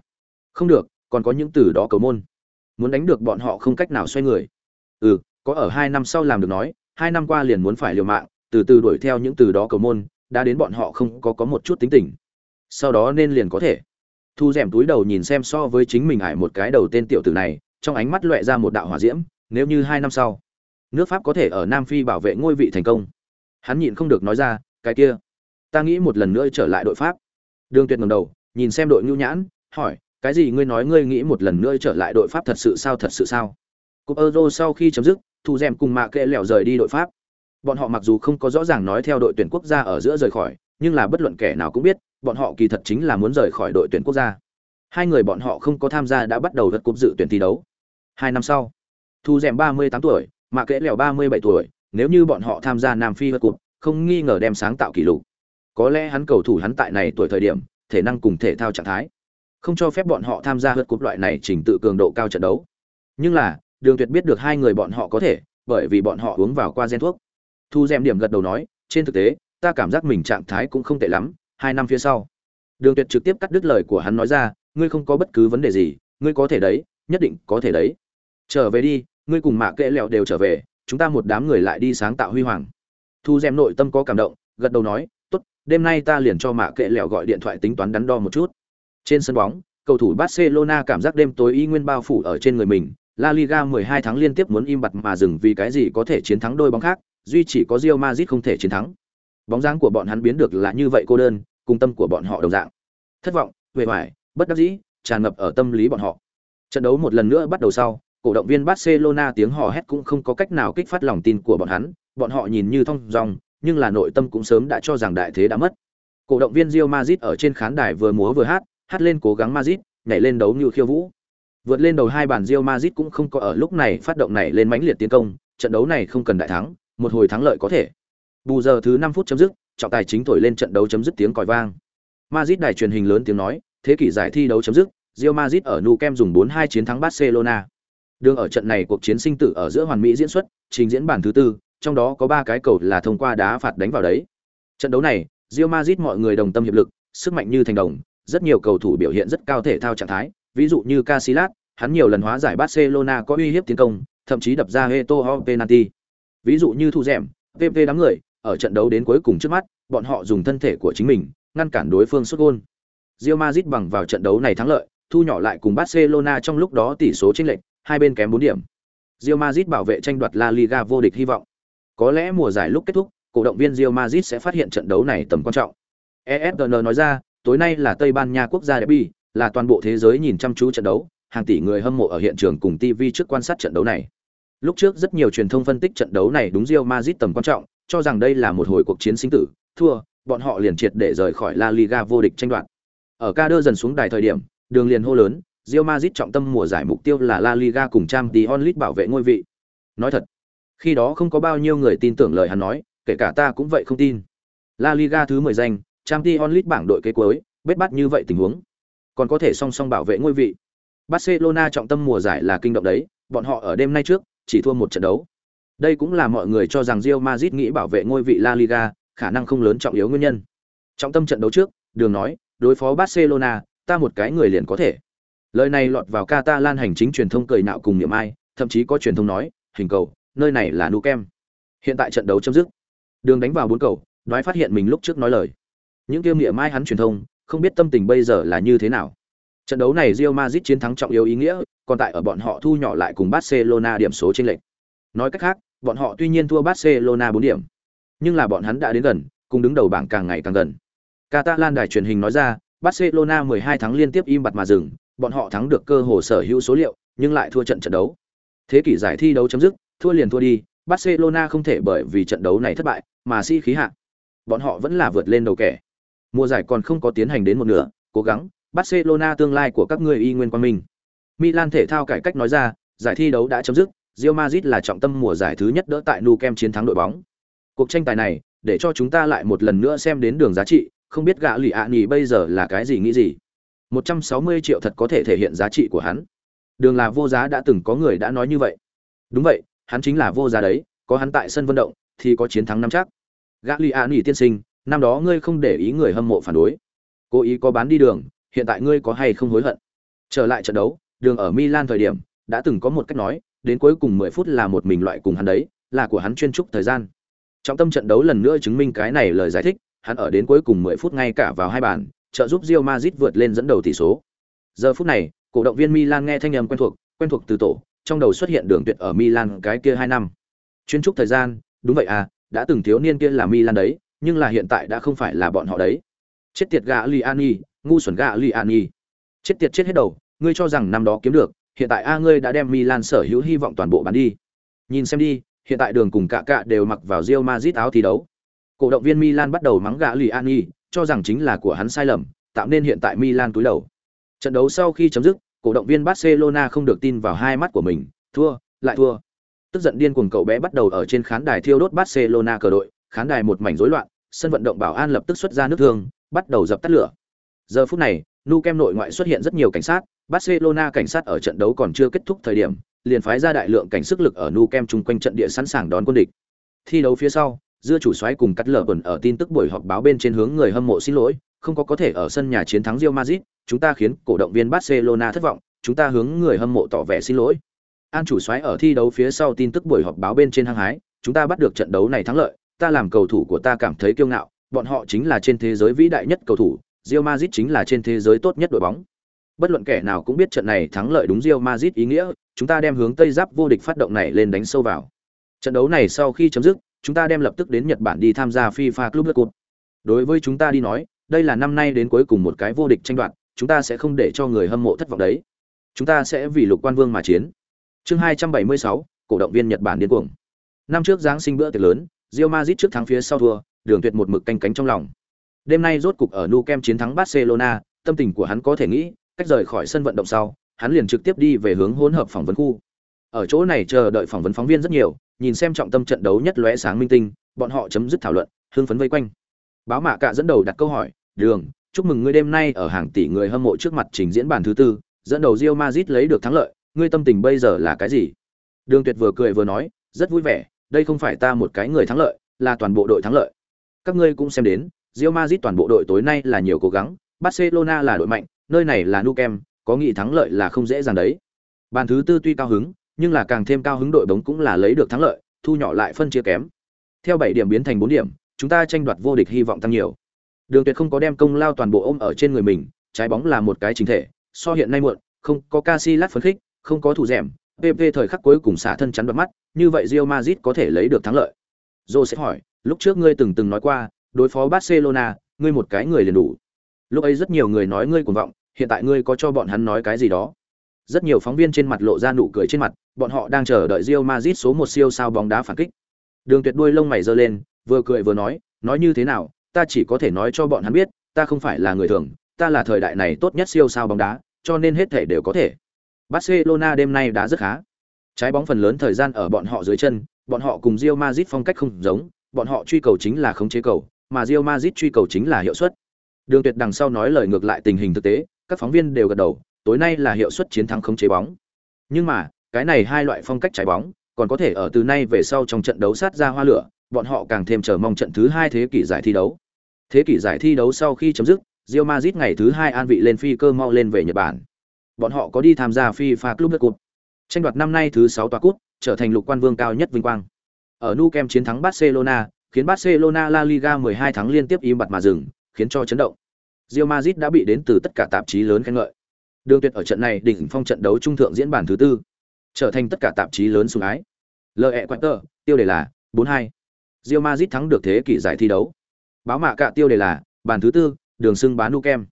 Không được, còn có những từ đó cầu môn. Muốn đánh được bọn họ không cách nào xoay người. Ừ có ở hai năm sau làm được nói, hai năm qua liền muốn phải liều mạng từ từ đuổi theo những từ đó cầu môn, đã đến bọn họ không có có một chút tính tình. Sau đó nên liền có thể. Thu rèm túi đầu nhìn xem so với chính mình ải một cái đầu tên tiểu tử này, trong ánh mắt loẹ ra một đạo hỏa diễm, nếu như hai năm sau, nước pháp có thể ở nam phi bảo vệ ngôi vị thành công. Hắn nhịn không được nói ra, cái kia, ta nghĩ một lần nữa trở lại đội pháp. Đường tuyệt ngầm đầu, nhìn xem đội ngưu nhãn, hỏi, cái gì ngươi nói ngươi nghĩ một lần nữa trở lại đội pháp thật sự sao, thật sự sao? Cúp euro sau khi chấm dứt, thu rèm cùng mạ kệ lẻo rời đi đội pháp bọn họ mặc dù không có rõ ràng nói theo đội tuyển quốc gia ở giữa rời khỏi, nhưng là bất luận kẻ nào cũng biết, bọn họ kỳ thật chính là muốn rời khỏi đội tuyển quốc gia. Hai người bọn họ không có tham gia đã bắt đầu vật cúp dự tuyển thi đấu. Hai năm sau, thu rèm ba mươi tám tuổi, mạ kệ lẻo ba mươi bảy tuổi, nếu như bọn họ tham gia nam phi vật cúp, không nghi ngờ đem sáng tạo kỷ lục. Có lẽ hắn cầu thủ hắn tại này tuổi thời điểm, thể năng cùng thể thao trạng thái. Không cho phép bọn họ tham gia vật cúp loại này trình tự cường độ cao trận đấu. Nhưng là, đường tuyệt biết được hai người bọn họ có thể, bởi vì bọn họ uống vào qua gen thuốc thu gem điểm gật đầu nói trên thực tế ta cảm giác mình trạng thái cũng không tệ lắm hai năm phía sau. Đường tuyệt trực tiếp cắt đứt lời của hắn nói ra ngươi không có bất cứ vấn đề gì ngươi có thể đấy nhất định có thể đấy. Trở về đi ngươi cùng mạ kệ lẹo đều trở về chúng ta một đám người lại đi sáng tạo huy hoàng. Thu gem nội tâm có cảm động gật đầu nói tốt đêm nay ta liền cho mạ kệ lẹo gọi điện thoại tính toán đắn đo một chút. Trên sân bóng cầu thủ barcelona cảm giác đêm tối y nguyên bao phủ ở trên người mình La Liga 12 tháng liên tiếp muốn im bặt mà dừng vì cái gì có thể chiến thắng đôi bóng khác, duy chỉ có Real Madrid không thể chiến thắng. Bóng dáng của bọn hắn biến được là như vậy cô đơn, cùng tâm của bọn họ đồng dạng. Thất vọng, uể oải, bất đắc dĩ, tràn ngập ở tâm lý bọn họ. Trận đấu một lần nữa bắt đầu sau, cổ động viên Barcelona tiếng hò hét cũng không có cách nào kích phát lòng tin của bọn hắn, bọn họ nhìn như thông dong, nhưng là nội tâm cũng sớm đã cho rằng đại thế đã mất. Cổ động viên Real Madrid ở trên khán đài vừa múa vừa hát, hát lên cố gắng Madrid, nhảy lên đấu như khiêu vũ. Vượt lên đầu hai bàn Real Madrid cũng không có ở lúc này phát động này lên mãnh liệt tiến công, trận đấu này không cần đại thắng, một hồi thắng lợi có thể. Bù giờ thứ 5 phút chấm dứt, trọng tài chính thổi lên trận đấu chấm dứt tiếng còi vang. Madrid đài truyền hình lớn tiếng nói, thế kỷ giải thi đấu chấm dứt, Real Madrid ở Nou Camp dùng 4-2 chiến thắng Barcelona. Đường ở trận này cuộc chiến sinh tử ở giữa hoàn mỹ diễn xuất, trình diễn bản thứ tư, trong đó có 3 cái cầu là thông qua đá phạt đánh vào đấy. Trận đấu này, Real Madrid mọi người đồng tâm hiệp lực, sức mạnh như thành đồng, rất nhiều cầu thủ biểu hiện rất cao thể thao trạng thái, ví dụ như Casillas, hắn nhiều lần hóa giải Barcelona có uy hiếp tiến công, thậm chí đập ra Eto'o penalty. Ví dụ như thu rèm, PP đám người, ở trận đấu đến cuối cùng trước mắt, bọn họ dùng thân thể của chính mình ngăn cản đối phương sút gôn. Real Madrid bằng vào trận đấu này thắng lợi, thu nhỏ lại cùng Barcelona trong lúc đó tỷ số chênh lệch, hai bên kém bốn điểm. Real Madrid bảo vệ tranh đoạt La Liga vô địch hy vọng. Có lẽ mùa giải lúc kết thúc, cổ động viên Real Madrid sẽ phát hiện trận đấu này tầm quan trọng. ESPN nói ra, tối nay là Tây Ban Nha quốc gia derby, là toàn bộ thế giới nhìn chăm chú trận đấu, hàng tỷ người hâm mộ ở hiện trường cùng TV trước quan sát trận đấu này. Lúc trước rất nhiều truyền thông phân tích trận đấu này đúng Real Madrid tầm quan trọng, cho rằng đây là một hồi cuộc chiến sinh tử, thua, bọn họ liền triệt để rời khỏi La Liga vô địch tranh đoạt. Ở ca đưa dần xuống đài thời điểm, đường liền hô lớn, Real Madrid trọng tâm mùa giải mục tiêu là La Liga cùng Champions League bảo vệ ngôi vị. Nói thật, khi đó không có bao nhiêu người tin tưởng lời hắn nói, kể cả ta cũng vậy không tin. La Liga thứ 10 danh, Champions League bảng đội kế cuối, bết bát như vậy tình huống, còn có thể song song bảo vệ ngôi vị. Barcelona trọng tâm mùa giải là kinh động đấy, bọn họ ở đêm nay trước chỉ thua một trận đấu. Đây cũng là mọi người cho rằng Real Madrid nghĩ bảo vệ ngôi vị La Liga, khả năng không lớn trọng yếu nguyên nhân. Trọng tâm trận đấu trước, Đường nói, đối phó Barcelona, ta một cái người liền có thể. Lời này lọt vào Catalan hành chính truyền thông cười nạo cùng niệm ai, thậm chí có truyền thông nói, hình cầu, nơi này là Nou Camp. Hiện tại trận đấu chấm dứt. Đường đánh vào bốn cầu, nói phát hiện mình lúc trước nói lời. Những kêu niệm ai hắn truyền thông, không biết tâm tình bây giờ là như thế nào. Trận đấu này Real Madrid chiến thắng trọng yếu ý nghĩa, còn tại ở bọn họ thu nhỏ lại cùng Barcelona điểm số chênh lệch. Nói cách khác, bọn họ tuy nhiên thua Barcelona 4 điểm, nhưng là bọn hắn đã đến gần, cùng đứng đầu bảng càng ngày càng gần. Catalan đài truyền hình nói ra, Barcelona 12 tháng liên tiếp im bặt mà dừng, bọn họ thắng được cơ hồ sở hữu số liệu, nhưng lại thua trận trận đấu. Thế kỷ giải thi đấu chấm dứt, thua liền thua đi, Barcelona không thể bởi vì trận đấu này thất bại mà si khí hạ. Bọn họ vẫn là vượt lên đầu kẻ. Mùa giải còn không có tiến hành đến một nửa, cố gắng, Barcelona tương lai của các ngươi y nguyên quan minh. Milan thể thao cải cách nói ra, giải thi đấu đã chấm dứt, Real Madrid là trọng tâm mùa giải thứ nhất đỡ tại Nou Camp chiến thắng đội bóng. Cuộc tranh tài này, để cho chúng ta lại một lần nữa xem đến đường giá trị không biết gã lì ạ bây giờ là cái gì nghĩ gì. 160 triệu thật có thể thể hiện giá trị của hắn. Đường là vô giá đã từng có người đã nói như vậy. Đúng vậy hắn chính là vô giá đấy có hắn tại sân vận động thì có chiến thắng năm chắc. Gã lì ạ tiên sinh năm đó ngươi không để ý người hâm mộ phản đối. Cố ý có bán đi đường hiện tại ngươi có hay không hối hận? Trở lại trận đấu đường ở milan thời điểm, đã từng có một cách nói, đến cuối cùng 10 phút là một mình loại cùng hắn đấy, là của hắn chuyên trúc thời gian. Trọng tâm trận đấu lần nữa chứng minh cái này lời giải thích, hắn ở đến cuối cùng 10 phút ngay cả vào hai bàn, trợ giúp Real Madrid vượt lên dẫn đầu tỷ số. Giờ phút này, cổ động viên Milan nghe thanh âm quen thuộc quen thuộc từ tổ, trong đầu xuất hiện đường tuyệt ở Milan cái kia hai năm. Chuyên trúc thời gian, đúng vậy à đã từng thiếu niên kia là Milan đấy, nhưng là hiện tại đã không phải là bọn họ đấy. Chết tiệt gã Liani ngu xuẩn gã Liani chết tiệt chết hết đầu ngươi cho rằng năm đó kiếm được, hiện tại a ngươi đã đem Milan sở hữu hy vọng toàn bộ bán đi. Nhìn xem đi, hiện tại đường cùng cả cả đều mặc vào Real Madrid áo thi đấu. Cổ động viên Milan bắt đầu mắng gã Liani cho rằng chính là của hắn sai lầm, tạo nên hiện tại Milan túi đầu. Trận đấu sau khi chấm dứt, cổ động viên Barcelona không được tin vào hai mắt của mình, thua, lại thua. Tức giận điên cuồng cậu bé bắt đầu ở trên khán đài thiêu đốt Barcelona cờ đội, khán đài một mảnh rối loạn, sân vận động bảo an lập tức xuất ra nước thương, bắt đầu dập tắt lửa. Giờ phút này, nu kem nội ngoại xuất hiện rất nhiều cảnh sát barcelona cảnh sát ở trận đấu còn chưa kết thúc thời điểm liền phái ra đại lượng cảnh sức lực ở Nou Camp chung quanh trận địa sẵn sàng đón quân địch thi đấu phía sau dưa chủ soái cùng cắt lở quần ở tin tức buổi họp báo bên trên hướng người hâm mộ xin lỗi không có có thể ở sân nhà chiến thắng Real Madrid, chúng ta khiến cổ động viên Barcelona thất vọng, chúng ta hướng người hâm mộ tỏ vẻ xin lỗi. An chủ soái ở thi đấu phía sau tin tức buổi họp báo bên trên hăng hái, chúng ta bắt được trận đấu này thắng lợi, ta làm cầu thủ của ta cảm thấy kiêu ngạo, bọn họ chính là trên thế giới vĩ đại nhất cầu thủ, Real Madrid chính là trên thế giới tốt nhất đội bóng. Bất luận kẻ nào cũng biết trận này thắng lợi đúng Real Madrid ý nghĩa, chúng ta đem hướng Tây Giáp vô địch phát động này lên đánh sâu vào. Trận đấu này sau khi chấm dứt, chúng ta đem lập tức đến Nhật Bản đi tham gia FIFA Club World Cup. Đối với chúng ta đi nói, đây là năm nay đến cuối cùng một cái vô địch tranh đoạt, chúng ta sẽ không để cho người hâm mộ thất vọng đấy. Chúng ta sẽ vì lục quan vương mà chiến. Chương 276, cổ động viên Nhật Bản điên cuồng. Năm trước giáng sinh bữa tiệc lớn, Real Madrid trước thắng phía sau thua, đường tuyệt một mực canh cánh trong lòng. Đêm nay rốt cục ở Nou Camp chiến thắng Barcelona, tâm tình của hắn có thể nghĩ, cách rời khỏi sân vận động sau, hắn liền trực tiếp đi về hướng hỗn hợp phỏng vấn khu. Ở chỗ này chờ đợi phỏng vấn phóng viên rất nhiều, nhìn xem trọng tâm trận đấu nhất lóe sáng minh tinh, bọn họ chấm dứt thảo luận, hưng phấn vây quanh. Báo mạ cả dẫn đầu đặt câu hỏi, "Đường, chúc mừng ngươi đêm nay ở hàng tỷ người hâm mộ trước mặt trình diễn bản thứ tư, dẫn đầu Real Madrid lấy được thắng lợi, ngươi tâm tình bây giờ là cái gì?" Đường Tuyệt vừa cười vừa nói, rất vui vẻ, đây không phải ta một cái người thắng lợi, là toàn bộ đội thắng lợi. Các ngươi cũng xem đến, Real Madrid toàn bộ đội tối nay là nhiều cố gắng, Barcelona là đội mạnh, nơi này là Nukem, có nghị thắng lợi là không dễ dàng đấy. Bàn thứ tư tuy cao hứng, nhưng là càng thêm cao hứng đội bóng cũng là lấy được thắng lợi, thu nhỏ lại phân chia kém. Theo 7 điểm biến thành 4 điểm, chúng ta tranh đoạt vô địch hy vọng tăng nhiều. Đường Tuyệt không có đem công lao toàn bộ ôm ở trên người mình, trái bóng là một cái chính thể, so hiện nay muộn, không có Casillas phấn khích, không có thủ dẻm, PP thời khắc cuối cùng xả thân chắn đoạt mắt, như vậy Real Madrid có thể lấy được thắng lợi. Joe sẽ hỏi, lúc trước ngươi từng từng nói qua, đối phó Barcelona, ngươi một cái người liền đủ. Lúc ấy rất nhiều người nói ngươi cuồng vọng, hiện tại ngươi có cho bọn hắn nói cái gì đó? Rất nhiều phóng viên trên mặt lộ ra nụ cười trên mặt, bọn họ đang chờ đợi Real Madrid số một siêu sao bóng đá phản kích. Đường Tuyệt đuôi lông mày giơ lên, vừa cười vừa nói, nói như thế nào, ta chỉ có thể nói cho bọn hắn biết, ta không phải là người thường, ta là thời đại này tốt nhất siêu sao bóng đá, cho nên hết thể đều có thể. Barcelona đêm nay đá rất khá. Trái bóng phần lớn thời gian ở bọn họ dưới chân, bọn họ cùng Real Madrid phong cách không giống, bọn họ truy cầu chính là khống chế cầu, mà Real Madrid truy cầu chính là hiệu suất. Đường Tuyệt đằng sau nói lời ngược lại tình hình thực tế, các phóng viên đều gật đầu, tối nay là hiệu suất chiến thắng không chế bóng. Nhưng mà, cái này hai loại phong cách trái bóng, còn có thể ở từ nay về sau trong trận đấu sát ra hoa lửa, bọn họ càng thêm chờ mong trận thứ hai thế kỷ giải thi đấu. Thế kỷ giải thi đấu sau khi chấm dứt, Real Madrid ngày thứ hai an vị lên phi cơ mau lên về Nhật Bản. Bọn họ có đi tham gia FIFA Club World Cup. Tranh đoạt năm nay thứ 6 tòa cúp, trở thành lục quan vương cao nhất vinh quang. Ở Nou Camp chiến thắng Barcelona, khiến Barcelona La Liga 12 tháng liên tiếp im bặt mà dừng, khiến cho chấn động. Real Madrid đã bị đến từ tất cả tạp chí lớn khen ngợi. Đường Tuyệt ở trận này đỉnh phong trận đấu trung thượng diễn bản thứ tư, trở thành tất cả tạp chí lớn sủng ái. Lợi Quarter, tiêu đề là 42. Real Madrid thắng được thế kỷ giải thi đấu. Báo mạ cả tiêu đề là bàn thứ tư, đường xưng bán Nukem.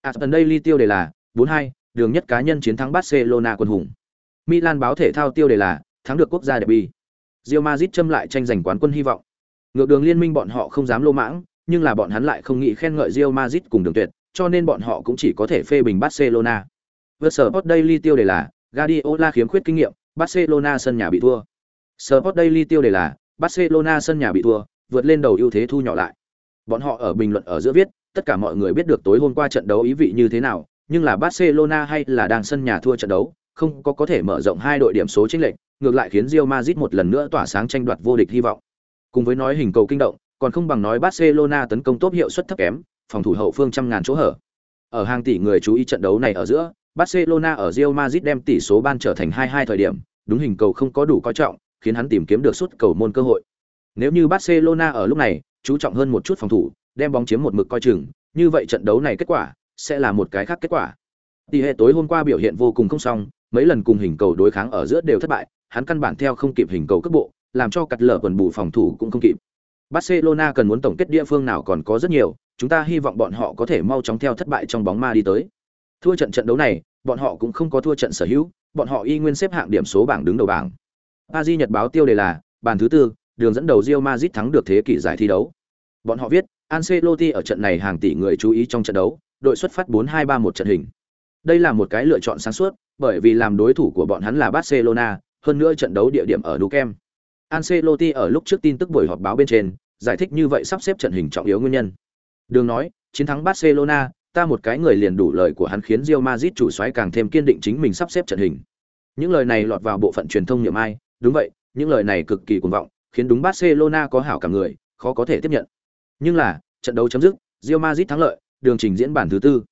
Aston Daily tiêu đề là 42, đường nhất cá nhân chiến thắng Barcelona quân hùng. Milan báo thể thao tiêu đề là thắng được quốc gia derby. Real Madrid châm lại tranh giành quán quân hy vọng. Ngược đường liên minh bọn họ không dám lô mãng, nhưng là bọn hắn lại không nghĩ khen ngợi Real Madrid cùng đường tuyệt, cho nên bọn họ cũng chỉ có thể phê bình Barcelona. Vượt Sport Daily tiêu đề là Guardiola khiếm khuyết kinh nghiệm, Barcelona sân nhà bị thua. Sport Daily tiêu đề là Barcelona sân nhà bị thua, vượt lên đầu ưu thế thu nhỏ lại. Bọn họ ở bình luận ở giữa viết, tất cả mọi người biết được tối hôm qua trận đấu ý vị như thế nào, nhưng là Barcelona hay là đang sân nhà thua trận đấu, không có có thể mở rộng hai đội điểm số chênh lệch, ngược lại khiến Real Madrid một lần nữa tỏa sáng tranh đoạt vô địch hy vọng. Cùng với nói hình cầu kinh động, còn không bằng nói Barcelona tấn công tốt hiệu suất thấp kém, phòng thủ hậu phương trăm ngàn chỗ hở. Ở hàng tỷ người chú ý trận đấu này ở giữa, Barcelona ở Real Madrid đem tỷ số ban trở thành 2-2 thời điểm, đúng hình cầu không có đủ coi trọng, khiến hắn tìm kiếm được suất cầu môn cơ hội. Nếu như Barcelona ở lúc này chú trọng hơn một chút phòng thủ, đem bóng chiếm một mực coi chừng, như vậy trận đấu này kết quả sẽ là một cái khác kết quả. Tỷ hệ tối hôm qua biểu hiện vô cùng không xong, mấy lần cùng hình cầu đối kháng ở giữa đều thất bại, hắn căn bản theo không kịp hình cầu cấp bộ, làm cho cắt lở quần bù phòng thủ cũng không kịp. Barcelona cần muốn tổng kết địa phương nào còn có rất nhiều, chúng ta hy vọng bọn họ có thể mau chóng theo thất bại trong bóng ma đi tới. Thua trận trận đấu này, bọn họ cũng không có thua trận sở hữu, bọn họ y nguyên xếp hạng điểm số bảng đứng đầu bảng. Paris Nhật báo tiêu đề là bàn thứ tư, đường dẫn đầu Real Madrid thắng được thế kỷ giải thi đấu. Bọn họ viết, Ancelotti ở trận này hàng tỷ người chú ý trong trận đấu, đội xuất phát 4-2-3-1 trận hình. Đây là một cái lựa chọn sáng suốt, bởi vì làm đối thủ của bọn hắn là Barcelona, hơn nữa trận đấu địa điểm ở Nou Camp. Ancelotti ở lúc trước tin tức buổi họp báo bên trên, giải thích như vậy sắp xếp trận hình trọng yếu nguyên nhân. Đường nói, chiến thắng Barcelona, ta một cái người liền đủ lời của hắn khiến Real Madrid chủ soái càng thêm kiên định chính mình sắp xếp trận hình. Những lời này lọt vào bộ phận truyền thông niệm ai, đúng vậy, những lời này cực kỳ cuồng vọng, khiến đúng Barcelona có hảo cả người, khó có thể tiếp nhận. Nhưng là, trận đấu chấm dứt, Real Madrid thắng lợi, đường trình diễn bản thứ tư.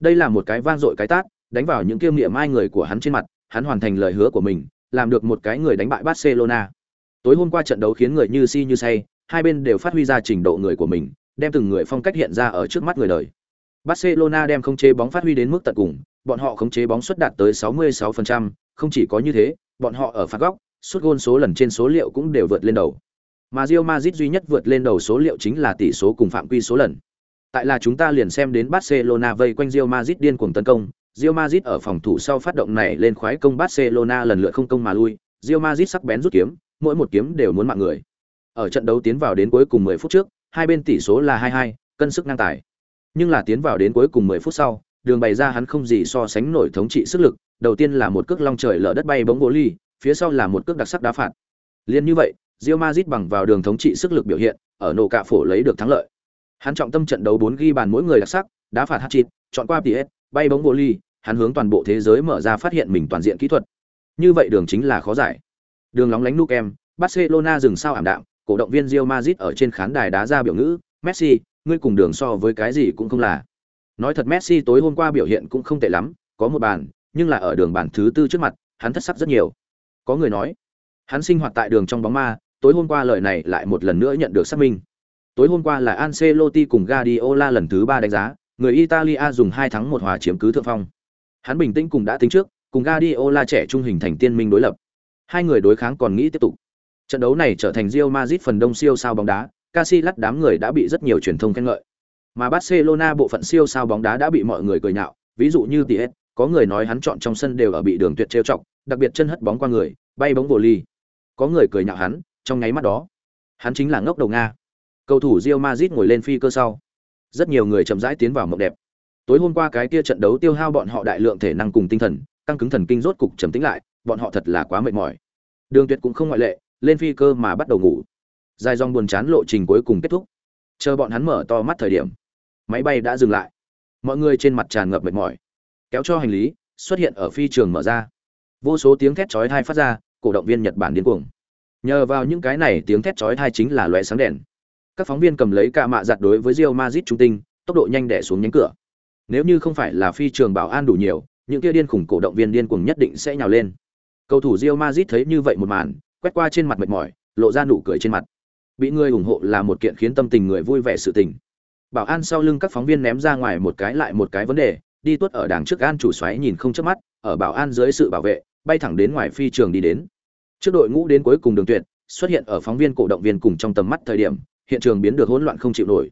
Đây là một cái vang dội cái tát, đánh vào những kiêm niệm ai người của hắn trên mặt, hắn hoàn thành lời hứa của mình, làm được một cái người đánh bại Barcelona. Tối hôm qua trận đấu khiến người như si như say, hai bên đều phát huy ra trình độ người của mình, đem từng người phong cách hiện ra ở trước mắt người đời. Barcelona đem không chế bóng phát huy đến mức tận cùng, bọn họ khống chế bóng xuất đạt tới 66%, không chỉ có như thế, bọn họ ở phạt góc, suất gôn số lần trên số liệu cũng đều vượt lên đầu. Mà Real Madrid duy nhất vượt lên đầu số liệu chính là tỷ số cùng phạm quy số lần. Tại là chúng ta liền xem đến Barcelona vây quanh Real Madrid điên cuồng tấn công, Real Madrid ở phòng thủ sau phát động này lên khoái công Barcelona lần lượt không công mà lui, Real Madrid sắc bén rút kiếm, mỗi một kiếm đều muốn mạng người. Ở trận đấu tiến vào đến cuối cùng 10 phút trước, hai bên tỷ số là 2-2, cân sức ngang tài. Nhưng là tiến vào đến cuối cùng 10 phút sau, đường bày ra hắn không gì so sánh nổi thống trị sức lực, đầu tiên là một cước long trời lở đất bay bóng gỗ ly, phía sau là một cước đặc sắc đá phạt. Liên như vậy, Real Madrid bằng vào đường thống trị sức lực biểu hiện, ở nổ cạ phổ lấy được thắng lợi. Hắn trọng tâm trận đấu 4 ghi bàn mỗi người đặc sắc, đá phạt hat-trick, chọn qua PS, bay bóng gỗ ly, hắn hướng toàn bộ thế giới mở ra phát hiện mình toàn diện kỹ thuật. Như vậy đường chính là khó giải. Đường lóng lánh Nukem, Barcelona dừng sao ảm đạm, cổ động viên Real Madrid ở trên khán đài đá ra biểu ngữ, Messi, ngươi cùng đường so với cái gì cũng không là. Nói thật Messi tối hôm qua biểu hiện cũng không tệ lắm, có một bàn, nhưng là ở đường bàn thứ tư trước mặt, hắn thất sắc rất nhiều. Có người nói, hắn sinh hoạt tại đường trong bóng ma, tối hôm qua lời này lại một lần nữa nhận được xác minh. Tối hôm qua là Ancelotti cùng Guardiola lần thứ ba đánh giá, người Italia dùng hai thắng một hòa chiếm cứ thượng phong. Hắn bình tĩnh cùng đã tính trước, cùng Guardiola trẻ trung hình thành tiên minh đối lập. Hai người đối kháng còn nghĩ tiếp tục. Trận đấu này trở thành Real Madrid phần đông siêu sao bóng đá, Casillas đám người đã bị rất nhiều truyền thông khen ngợi. Mà Barcelona bộ phận siêu sao bóng đá đã bị mọi người cười nhạo, ví dụ như Tiet, có người nói hắn chọn trong sân đều ở bị đường tuyệt trêu chọc, đặc biệt chân hất bóng qua người, bay bóng vô ly. Có người cười nhạo hắn, trong nháy mắt đó, hắn chính là ngốc đầu Nga. Cầu thủ Real Madrid ngồi lên phi cơ sau. Rất nhiều người chậm rãi tiến vào mộng đẹp. Tối hôm qua cái kia trận đấu tiêu hao bọn họ đại lượng thể năng cùng tinh thần, căng cứng thần kinh rốt cục trầm tĩnh lại, bọn họ thật là quá mệt mỏi. Đường Tuyệt cũng không ngoại lệ, lên phi cơ mà bắt đầu ngủ. Dài dòng buồn chán lộ trình cuối cùng kết thúc. Chờ bọn hắn mở to mắt thời điểm, máy bay đã dừng lại. Mọi người trên mặt tràn ngập mệt mỏi. Kéo cho hành lý, xuất hiện ở phi trường mở ra. Vô số tiếng thét chói tai phát ra, cổ động viên Nhật Bản điên cuồng. Nhờ vào những cái này tiếng thét chói tai chính là lóe sáng đèn. Các phóng viên cầm lấy cạ mạ giặt đối với Real Madrid trung tinh, tốc độ nhanh đè xuống nhánh cửa. Nếu như không phải là phi trường bảo an đủ nhiều, những kia điên khủng cổ động viên điên cuồng nhất định sẽ nhào lên. Cầu thủ Real Madrid thấy như vậy một màn, quét qua trên mặt mệt mỏi, lộ ra nụ cười trên mặt. Bị người ủng hộ là một kiện khiến tâm tình người vui vẻ sự tình. Bảo an sau lưng các phóng viên ném ra ngoài một cái lại một cái vấn đề, đi tuốt ở đằng trước an chủ xoáy nhìn không chớp mắt, ở bảo an dưới sự bảo vệ, bay thẳng đến ngoài phi trường đi đến. Trước đội ngũ đến cuối cùng đường tuyệt, xuất hiện ở phóng viên cổ động viên cùng trong tầm mắt thời điểm, hiện trường biến được hỗn loạn không chịu nổi.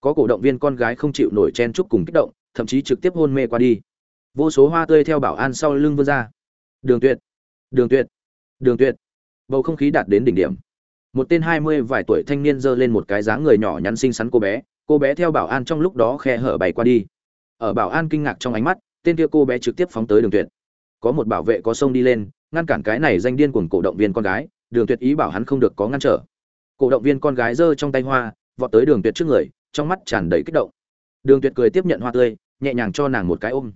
Có cổ động viên con gái không chịu nổi chen chúc cùng kích động, thậm chí trực tiếp hôn mê qua đi. Vô số hoa tươi theo bảo an sau lưng vươn ra. Đường Tuyệt, Đường Tuyệt, Đường Tuyệt. Bầu không khí đạt đến đỉnh điểm. Một tên hai mươi vài tuổi thanh niên giơ lên một cái dáng người nhỏ nhắn xinh xắn cô bé, cô bé theo bảo an trong lúc đó khe hở bày qua đi. Ở bảo an kinh ngạc trong ánh mắt, tên kia cô bé trực tiếp phóng tới Đường Tuyệt. Có một bảo vệ có sông đi lên, ngăn cản cái này danh điên cuồng cổ động viên con gái, Đường Tuyệt ý bảo hắn không được có ngăn trở. cổ động viên con gái giơ trong tay hoa vọt tới đường tuyệt trước người trong mắt tràn đầy kích động đường tuyệt cười tiếp nhận hoa tươi nhẹ nhàng cho nàng một cái ôm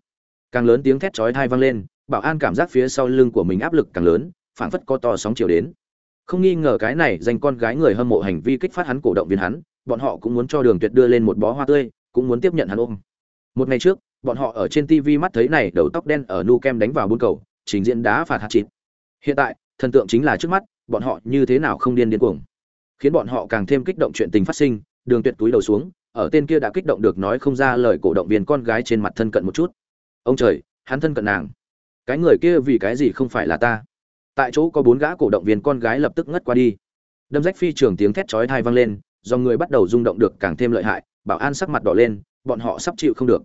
càng lớn tiếng thét chói thai vang lên bảo an cảm giác phía sau lưng của mình áp lực càng lớn, phảng phất có to sóng chiều đến. Không nghi ngờ cái này dành con gái người hâm mộ hành vi kích phát hắn cổ động viên hắn, bọn họ cũng muốn cho đường tuyệt đưa lên một bó hoa tươi, cũng muốn tiếp nhận hắn ôm. Một ngày trước, bọn họ ở trên tv mắt thấy này, đầu tóc đen ở nu kem đánh vào buôn cầu, trình diễn đá phạt hạt chịt. Hiện tại, thần tượng chính là trước mắt, bọn họ như thế nào không điên điên cuồng. Khiến bọn họ càng thêm kích động chuyện tình phát sinh, đường tuyệt túi đầu xuống, ở tên kia đã kích động được nói không ra lời cổ động viên con gái trên mặt thân cận một chút. Ông trời, hắn thân cận nàng cái người kia vì cái gì không phải là ta? Tại chỗ có bốn gã cổ động viên con gái lập tức ngất qua đi. Đâm rách phi trường tiếng thét chói thai vang lên do người bắt đầu rung động được càng thêm lợi hại bảo an sắc mặt đỏ lên bọn họ sắp chịu không được.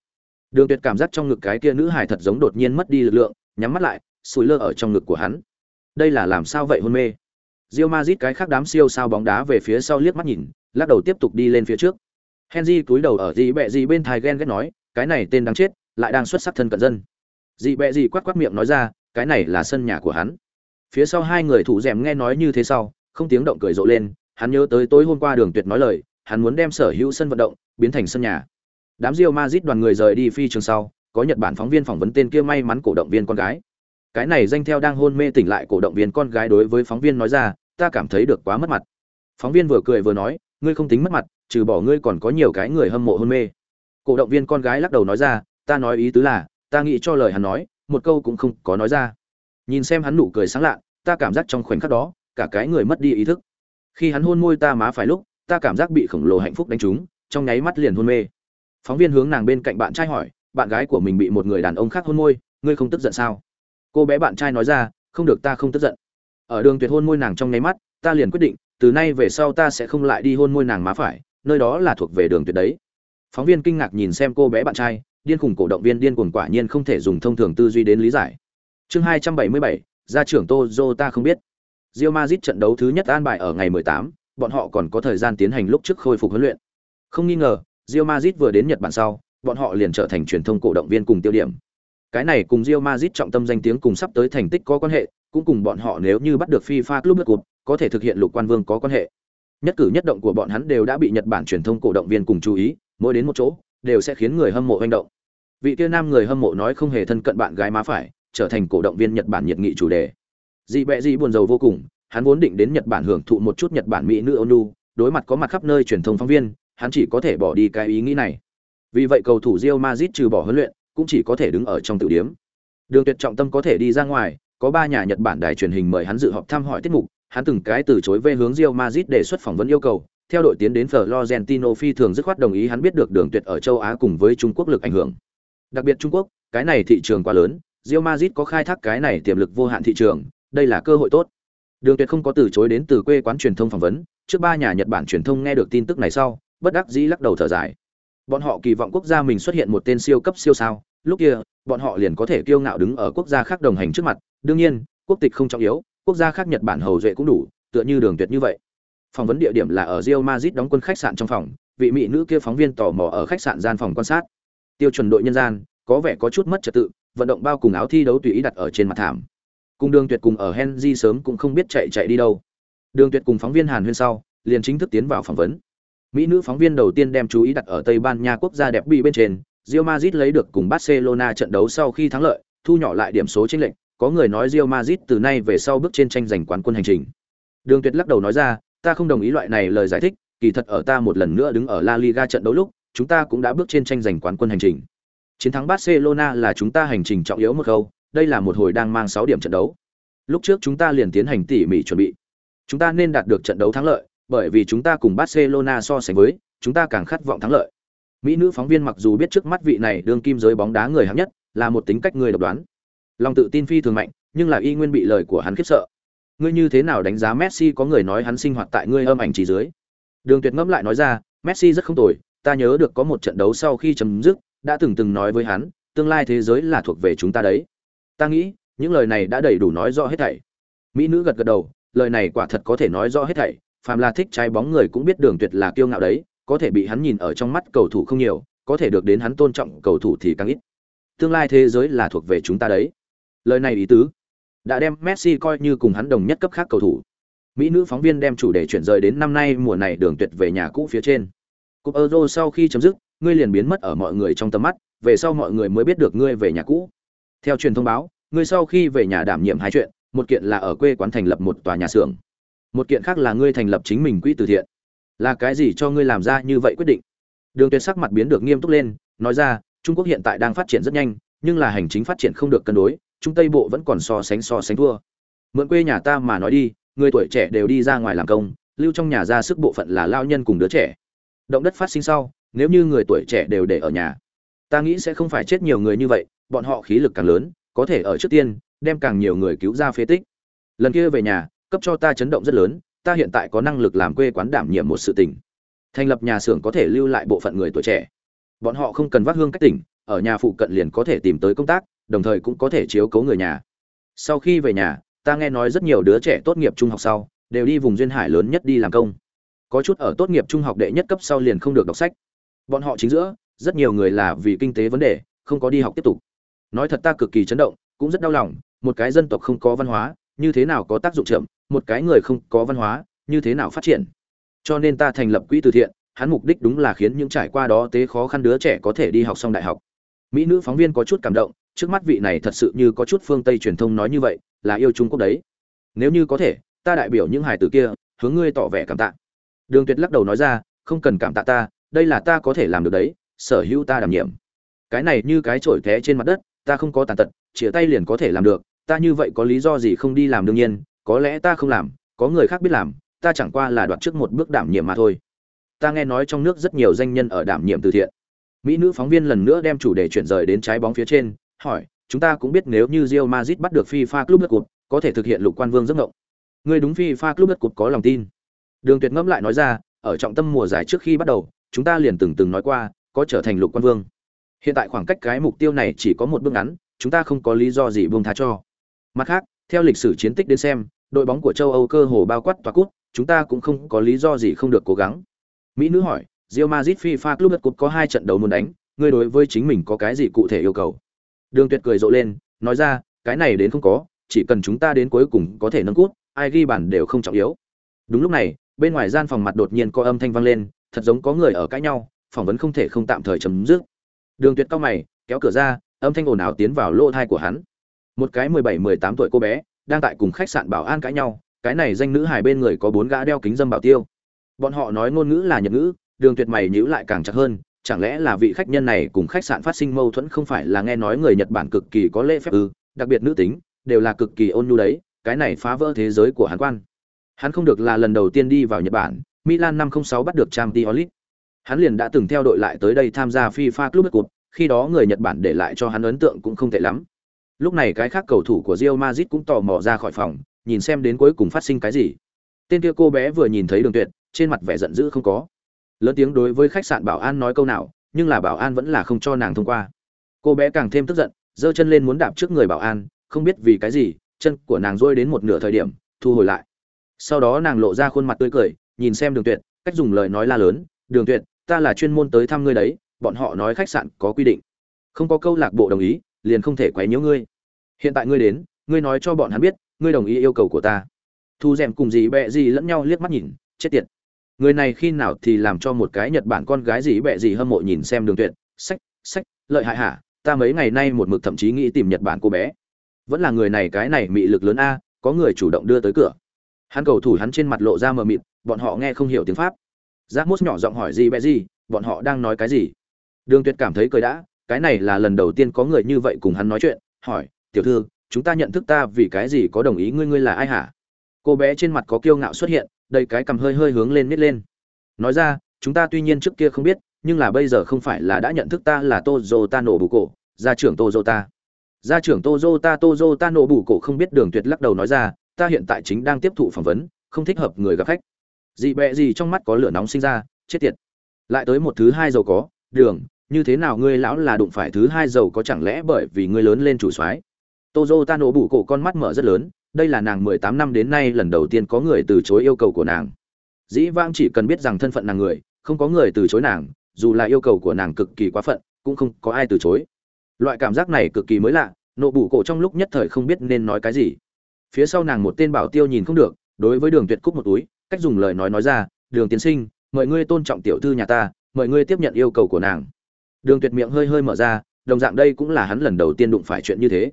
Đường tuyệt cảm giác trong ngực cái kia nữ hải thật giống đột nhiên mất đi lực lượng nhắm mắt lại sùi lơ ở trong ngực của hắn. Đây là làm sao vậy hôn mê? Rio mazit cái khác đám siêu sao bóng đá về phía sau liếc mắt nhìn, lắc đầu tiếp tục đi lên phía trước. Henry cúi đầu ở gì bẹ gì bên thai ghen ghét nói, cái này tên đáng chết, lại đang xuất sắc thân cận dân. Dị bẹ dị quát quát miệng nói ra, cái này là sân nhà của hắn. Phía sau hai người thủ rèm nghe nói như thế sau, không tiếng động cười rộ lên, hắn nhớ tới tối hôm qua Đường Tuyệt nói lời, hắn muốn đem sở hữu sân vận động biến thành sân nhà. Đám Rio Madrid đoàn người rời đi phi trường sau, có Nhật Bản phóng viên phỏng vấn tên kia may mắn cổ động viên con gái. Cái này danh theo đang hôn mê tỉnh lại cổ động viên con gái đối với phóng viên nói ra, ta cảm thấy được quá mất mặt phóng viên vừa cười vừa nói ngươi không tính mất mặt trừ bỏ ngươi còn có nhiều cái người hâm mộ hôn mê cổ động viên con gái lắc đầu nói ra ta nói ý tứ là ta nghĩ cho lời hắn nói, một câu cũng không có nói ra. Nhìn xem hắn nụ cười sáng lạ ta cảm giác trong khoảnh khắc đó, cả cái người mất đi ý thức. Khi hắn hôn môi ta má phải lúc, ta cảm giác bị khổng lồ hạnh phúc đánh trúng, trong nháy mắt liền hôn mê. Phóng viên hướng nàng bên cạnh bạn trai hỏi, bạn gái của mình bị một người đàn ông khác hôn môi, ngươi không tức giận sao? Cô bé bạn trai nói ra, không được ta không tức giận. Ở đường tuyệt hôn môi nàng trong nháy mắt, ta liền quyết định, từ nay về sau ta sẽ không lại đi hôn môi nàng má phải, nơi đó là thuộc về đường tuyệt đấy. Phóng viên kinh ngạc nhìn xem cô bé bạn trai điên khủng cổ động viên điên cuồng quả nhiên không thể dùng thông thường tư duy đến lý giải chương hai trăm bảy mươi bảy gia trưởng tozo ta không biết Real Madrid trận đấu thứ nhất an bài ở ngày 18, bọn họ còn có thời gian tiến hành lúc trước khôi phục huấn luyện. Không nghi ngờ, Real Madrid vừa đến Nhật Bản sau, bọn họ liền trở thành truyền thông cổ động viên cùng tiêu điểm. Cái này cùng Real Madrid trọng tâm danh tiếng cùng sắp tới thành tích có quan hệ, cũng cùng bọn họ nếu như bắt được FIFA Club Cup, có thể thực hiện lục quan vương có quan hệ. Nhất cử nhất động của bọn hắn đều đã bị Nhật Bản truyền thông cổ động viên cùng chú ý, mỗi đến một chỗ, đều sẽ khiến người hâm mộ hành động. Vị kia nam người hâm mộ nói không hề thân cận bạn gái má phải, trở thành cổ động viên Nhật Bản nhiệt nghị chủ đề. Dị bẹ dị buồn rầu vô cùng, hắn vốn định đến Nhật Bản hưởng thụ một chút Nhật Bản mỹ nữ Onu, đối mặt có mặt khắp nơi truyền thông phóng viên, hắn chỉ có thể bỏ đi cái ý nghĩ này. Vì vậy cầu thủ Real Madrid trừ bỏ huấn luyện, cũng chỉ có thể đứng ở trong tự điểm. Đường Tuyệt trọng tâm có thể đi ra ngoài, có ba nhà Nhật Bản đài truyền hình mời hắn dự họp thăm hỏi tiết mục, hắn từng cái từ chối về hướng Real Madrid đề xuất phỏng vấn yêu cầu, theo đội tiến đến Florentino phi thường dứt khoát đồng ý hắn biết được đường tuyệt ở châu Á cùng với Trung Quốc lực ảnh hưởng. Đặc biệt Trung Quốc, cái này thị trường quá lớn, Real Madrid có khai thác cái này tiềm lực vô hạn thị trường, đây là cơ hội tốt. Đường Tuyệt không có từ chối đến từ quê quán truyền thông phỏng vấn, trước ba nhà Nhật Bản truyền thông nghe được tin tức này sau, bất đắc dĩ lắc đầu thở dài. Bọn họ kỳ vọng quốc gia mình xuất hiện một tên siêu cấp siêu sao, lúc kia, bọn họ liền có thể kiêu ngạo đứng ở quốc gia khác đồng hành trước mặt, đương nhiên quốc tịch không trọng yếu quốc gia khác nhật bản hầu duệ cũng đủ tựa như đường tuyệt như vậy phỏng vấn địa điểm là ở rio mazit đóng quân khách sạn trong phòng vị mỹ nữ kia phóng viên tò mò ở khách sạn gian phòng quan sát. Tiêu chuẩn đội nhân gian có vẻ có chút mất trật tự vận động bao cùng áo thi đấu tùy ý đặt ở trên mặt thảm. Cùng đường tuyệt cùng ở henry sớm cũng không biết chạy chạy đi đâu. Đường tuyệt cùng phóng viên hàn huyên sau liền chính thức tiến vào phỏng vấn. Mỹ nữ phóng viên đầu tiên đem chú ý đặt ở tây ban nha quốc gia đẹp bị bên trên Real Madrid lấy được cùng Barcelona trận đấu sau khi thắng lợi, thu nhỏ lại điểm số chênh lệch, có người nói Real Madrid từ nay về sau bước trên tranh giành quán quân hành trình. Đường Tuyệt lắc đầu nói ra, ta không đồng ý loại này lời giải thích, kỳ thật ở ta một lần nữa đứng ở La Liga trận đấu lúc, chúng ta cũng đã bước trên tranh giành quán quân hành trình. Chiến thắng Barcelona là chúng ta hành trình trọng yếu một khâu, đây là một hồi đang mang 6 điểm trận đấu. Lúc trước chúng ta liền tiến hành tỉ mỉ chuẩn bị. Chúng ta nên đạt được trận đấu thắng lợi, bởi vì chúng ta cùng Barcelona so sánh với, chúng ta càng khát vọng thắng lợi. Mỹ nữ phóng viên mặc dù biết trước mắt vị này đương kim giới bóng đá người hạng nhất, là một tính cách người độc đoán lòng tự tin phi thường mạnh nhưng là y nguyên bị lời của hắn khiếp sợ ngươi như thế nào đánh giá messi có người nói hắn sinh hoạt tại ngươi âm ảnh chỉ dưới? Đường tuyệt ngẫm lại nói ra, messi rất không tồi, ta nhớ được có một trận đấu sau khi chấm dứt, đã từng từng nói với hắn, tương lai thế giới là thuộc về chúng ta đấy. Ta nghĩ, những lời này đã đầy đủ nói rõ hết thảy. Mỹ nữ gật gật đầu, lời này quả thật có thể nói rõ hết thảy, phàm là thích trái bóng người cũng biết đường tuyệt là kiêu ngạo đấy, có thể bị hắn nhìn ở trong mắt cầu thủ không nhiều, có thể được đến hắn tôn trọng cầu thủ thì càng ít. Tương lai thế giới là thuộc về chúng ta đấy. Lời này ý tứ? Đã đem Messi coi như cùng hắn đồng nhất cấp khác cầu thủ. mỹ nữ phóng viên đem chủ đề chuyển rời đến năm nay mùa này đường tuyệt về nhà cũ phía trên. Cúp euro sau khi chấm dứt, ngươi liền biến mất ở mọi người trong tầm mắt, về sau mọi người mới biết được ngươi về nhà cũ. Theo truyền thông báo, ngươi sau khi về nhà đảm nhiệm hai chuyện, một kiện là ở quê quán thành lập một tòa nhà xưởng, một kiện khác là ngươi thành lập chính mình quỹ từ thiện. Là cái gì cho ngươi làm ra như vậy quyết định? Đường tuyệt sắc mặt biến được nghiêm túc lên, nói ra, trung quốc hiện tại đang phát triển rất nhanh, nhưng là hành chính phát triển không được cân đối trung tây bộ vẫn còn so sánh so sánh thua. Mượn quê nhà ta mà nói đi, người tuổi trẻ đều đi ra ngoài làm công, lưu trong nhà ra sức bộ phận là lao nhân cùng đứa trẻ. Động đất phát sinh sau, nếu như người tuổi trẻ đều để ở nhà, ta nghĩ sẽ không phải chết nhiều người như vậy, bọn họ khí lực càng lớn, có thể ở trước tiên, đem càng nhiều người cứu ra phế tích. Lần kia về nhà, cấp cho ta chấn động rất lớn, ta hiện tại có năng lực làm quê quán đảm nhiệm một sự tình. Thành lập nhà xưởng có thể lưu lại bộ phận người tuổi trẻ. Bọn họ không cần vác hương cách tỉnh, ở nhà phụ cận liền có thể tìm tới công tác đồng thời cũng có thể chiếu cố người nhà. Sau khi về nhà, ta nghe nói rất nhiều đứa trẻ tốt nghiệp trung học sau, đều đi vùng duyên hải lớn nhất đi làm công. Có chút ở tốt nghiệp trung học đệ nhất cấp sau liền không được đọc sách. Bọn họ chính giữa, rất nhiều người là vì kinh tế vấn đề, không có đi học tiếp tục. Nói thật ta cực kỳ chấn động, cũng rất đau lòng, một cái dân tộc không có văn hóa, như thế nào có tác dụng chậm, một cái người không có văn hóa, như thế nào phát triển? Cho nên ta thành lập quỹ từ thiện, hắn mục đích đúng là khiến những trải qua đó tế khó khăn đứa trẻ có thể đi học xong đại học. Mỹ nữ phóng viên có chút cảm động trước mắt vị này thật sự như có chút phương tây truyền thông nói như vậy, là yêu trung quốc đấy. Nếu như có thể, ta đại biểu những hài tử kia, hướng ngươi tỏ vẻ cảm tạ. Đường tuyệt lắc đầu nói ra, không cần cảm tạ ta, đây là ta có thể làm được đấy, sở hữu ta đảm nhiệm. Cái này như cái trổi té trên mặt đất, ta không có tàn tật chĩa tay liền có thể làm được, ta như vậy có lý do gì không đi làm đương nhiên, có lẽ ta không làm, có người khác biết làm, ta chẳng qua là đoạt trước một bước đảm nhiệm mà thôi. Ta nghe nói trong nước rất nhiều danh nhân ở đảm nhiệm từ thiện. Mỹ nữ phóng viên lần nữa đem chủ đề chuyển rời đến trái bóng phía trên hỏi chúng ta cũng biết nếu như Real Madrid bắt được FIFA Club World Cup, có thể thực hiện lục quan vương giấc mộng. Người đúng FIFA Club World Cup có lòng tin. Đường Tuyệt ngẫm lại nói ra, ở trọng tâm mùa giải trước khi bắt đầu, chúng ta liền từng từng nói qua, có trở thành lục quan vương. Hiện tại khoảng cách cái mục tiêu này chỉ có một bước ngắn, chúng ta không có lý do gì buông tha cho. Mặt khác, theo lịch sử chiến tích đến xem, đội bóng của châu Âu cơ hồ bao quát tòa cút, chúng ta cũng không có lý do gì không được cố gắng. Mỹ nữ hỏi, Real Madrid FIFA Club World Cup có hai trận đấu muốn đánh, ngươi đối với chính mình có cái gì cụ thể yêu cầu? Đường Tuyệt cười rộ lên, nói ra, cái này đến không có, chỉ cần chúng ta đến cuối cùng có thể nâng cút, ai ghi bàn đều không trọng yếu. Đúng lúc này, bên ngoài gian phòng mặt đột nhiên có âm thanh vang lên, thật giống có người ở cãi nhau, phỏng vấn không thể không tạm thời chấm dứt. Đường Tuyệt cao mày, kéo cửa ra, âm thanh ồn ào tiến vào lỗ tai của hắn. Một cái 17-18 tuổi cô bé, đang tại cùng khách sạn bảo an cãi nhau, cái này danh nữ hài bên người có bốn gã đeo kính dâm bảo tiêu. Bọn họ nói ngôn ngữ là Nhật ngữ, Đường Tuyệt mày nhíu lại càng chặt hơn, chẳng lẽ là vị khách nhân này cùng khách sạn phát sinh mâu thuẫn không phải là nghe nói người Nhật Bản cực kỳ có lễ phép ư, đặc biệt nữ tính, đều là cực kỳ ôn nhu đấy, cái này phá vỡ thế giới của hắn quan. Hắn không được là lần đầu tiên đi vào Nhật Bản, Milan năm 06 bắt được Champions League. Hắn liền đã từng theo đội lại tới đây tham gia FIFA Club Cup, khi đó người Nhật Bản để lại cho hắn ấn tượng cũng không tệ lắm. Lúc này cái khác cầu thủ của Real Madrid cũng tò mò ra khỏi phòng, nhìn xem đến cuối cùng phát sinh cái gì. Tên kia cô bé vừa nhìn thấy Đường Tuyệt, trên mặt vẻ giận dữ không có lớn tiếng đối với khách sạn bảo an nói câu nào, nhưng là bảo an vẫn là không cho nàng thông qua. Cô bé càng thêm tức giận, giơ chân lên muốn đạp trước người bảo an, không biết vì cái gì, chân của nàng rôi đến một nửa thời điểm, thu hồi lại. Sau đó nàng lộ ra khuôn mặt tươi cười, nhìn xem đường tuyệt, cách dùng lời nói la lớn, đường tuyệt, ta là chuyên môn tới thăm ngươi đấy, bọn họ nói khách sạn có quy định. Không có câu lạc bộ đồng ý, liền không thể quấy nhiễu ngươi. Hiện tại ngươi đến, ngươi nói cho bọn hắn biết, ngươi đồng ý yêu cầu của ta. Thu rèm cùng gì bẹ gì lẫn nhau liếc mắt nhìn, chết tiệt người này khi nào thì làm cho một cái nhật bản con gái gì bẹ gì hâm mộ nhìn xem đường tuyệt. Sách sách, lợi hại hả? Ta mấy ngày nay một mực thậm chí nghĩ tìm nhật bản cô bé. Vẫn là người này cái này mị lực lớn a, có người chủ động đưa tới cửa. Hắn cầu thủ hắn trên mặt lộ ra mờ mịt, bọn họ nghe không hiểu tiếng pháp. Giác mốt nhỏ giọng hỏi gì bẹ gì, bọn họ đang nói cái gì? Đường tuyệt cảm thấy cười đã, cái này là lần đầu tiên có người như vậy cùng hắn nói chuyện. Hỏi, tiểu thư, chúng ta nhận thức ta vì cái gì có đồng ý ngươi ngươi là ai hả? Cô bé trên mặt có kiêu ngạo xuất hiện đầy cái cầm hơi hơi hướng lên nít lên. Nói ra, chúng ta tuy nhiên trước kia không biết, nhưng là bây giờ không phải là đã nhận thức ta là Toyota nổ bù cổ gia trưởng Toyota. Gia trưởng Toyota Toyota nổ bù cổ không biết đường tuyệt lắc đầu nói ra, ta hiện tại chính đang tiếp thụ phỏng vấn, không thích hợp người gặp khách. Dị bẹ gì trong mắt có lửa nóng sinh ra, chết tiệt. Lại tới một thứ hai giàu có, đường, như thế nào ngươi lão là đụng phải thứ hai giàu có chẳng lẽ bởi vì ngươi lớn lên chủ soái? Toyota nổ bù cổ con mắt mở rất lớn đây là nàng mười tám năm đến nay lần đầu tiên có người từ chối yêu cầu của nàng. Dĩ vãng chỉ cần biết rằng thân phận nàng người, không có người từ chối nàng, dù là yêu cầu của nàng cực kỳ quá phận, cũng không có ai từ chối. Loại cảm giác này cực kỳ mới lạ, nộ bụ cổ trong lúc nhất thời không biết nên nói cái gì. Phía sau nàng một tên bảo tiêu nhìn không được, đối với đường tuyệt cúc một túi, cách dùng lời nói nói ra, đường tiến sinh mời ngươi tôn trọng tiểu thư nhà ta mời ngươi tiếp nhận yêu cầu của nàng. Đường tuyệt miệng hơi hơi mở ra, đồng dạng đây cũng là hắn lần đầu tiên đụng phải chuyện như thế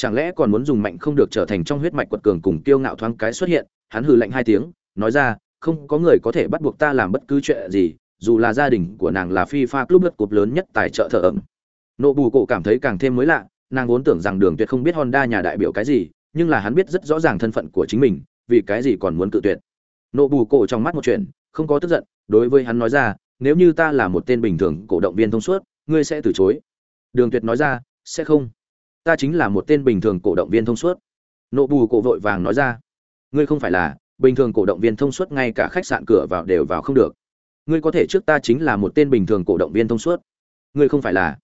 chẳng lẽ còn muốn dùng mạnh không được trở thành trong huyết mạch quật cường cùng kiêu ngạo thoáng cái xuất hiện hắn hừ lạnh hai tiếng nói ra không có người có thể bắt buộc ta làm bất cứ chuyện gì dù là gia đình của nàng là phi pha club lượt cúp lớn nhất tài trợ thợ ẩm. Nộ bù cổ cảm thấy càng thêm mới lạ, nàng vốn tưởng rằng Đường Tuyệt không biết Honda nhà đại biểu cái gì, nhưng là hắn biết rất rõ ràng thân phận của chính mình, vì cái gì còn muốn cự tuyệt. Nộ bù cổ trong mắt một chuyện, không có tức giận, đối với hắn nói ra, nếu như ta là một tên bình thường cổ động viên thông suốt, ngươi sẽ từ chối. Đường Tuyệt nói ra, sẽ không. Ta chính là một tên bình thường cổ động viên thông suốt. Nộ bù cổ vội vàng nói ra, ngươi không phải là bình thường cổ động viên thông suốt ngay cả khách sạn cửa vào đều vào không được. Ngươi có thể trước ta chính là một tên bình thường cổ động viên thông suốt. Ngươi không phải là.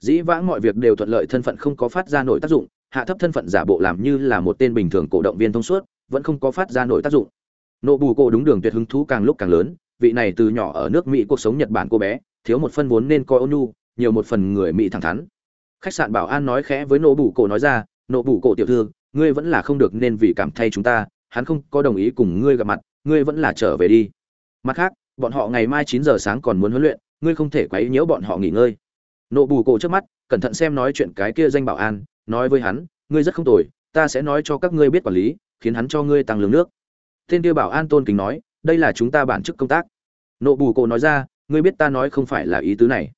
Dĩ vãng mọi việc đều thuận lợi thân phận không có phát ra nổi tác dụng hạ thấp thân phận giả bộ làm như là một tên bình thường cổ động viên thông suốt vẫn không có phát ra nổi tác dụng. Nộ bù cổ đúng đường tuyệt hứng thú càng lúc càng lớn vị này từ nhỏ ở nước mỹ cuộc sống nhật bản cô bé thiếu một phân vốn nên coi ônu nhiều một phần người mỹ thẳng thắn khách sạn bảo an nói khẽ với nộ bù cổ nói ra, nộ bù cổ tiểu thư, ngươi vẫn là không được nên vì cảm thay chúng ta, hắn không có đồng ý cùng ngươi gặp mặt, ngươi vẫn là trở về đi. Mặt khác, bọn họ ngày mai chín giờ sáng còn muốn huấn luyện, ngươi không thể quấy nhiễu bọn họ nghỉ ngơi. Nộ bù cổ trước mắt, cẩn thận xem nói chuyện cái kia danh bảo an, nói với hắn, ngươi rất không tồi, ta sẽ nói cho các ngươi biết quản lý, khiến hắn cho ngươi tăng lương nước. Tên kia bảo an tôn kính nói, đây là chúng ta bản chức công tác. Nộ bù cổ nói ra, ngươi biết ta nói không phải là ý tứ này.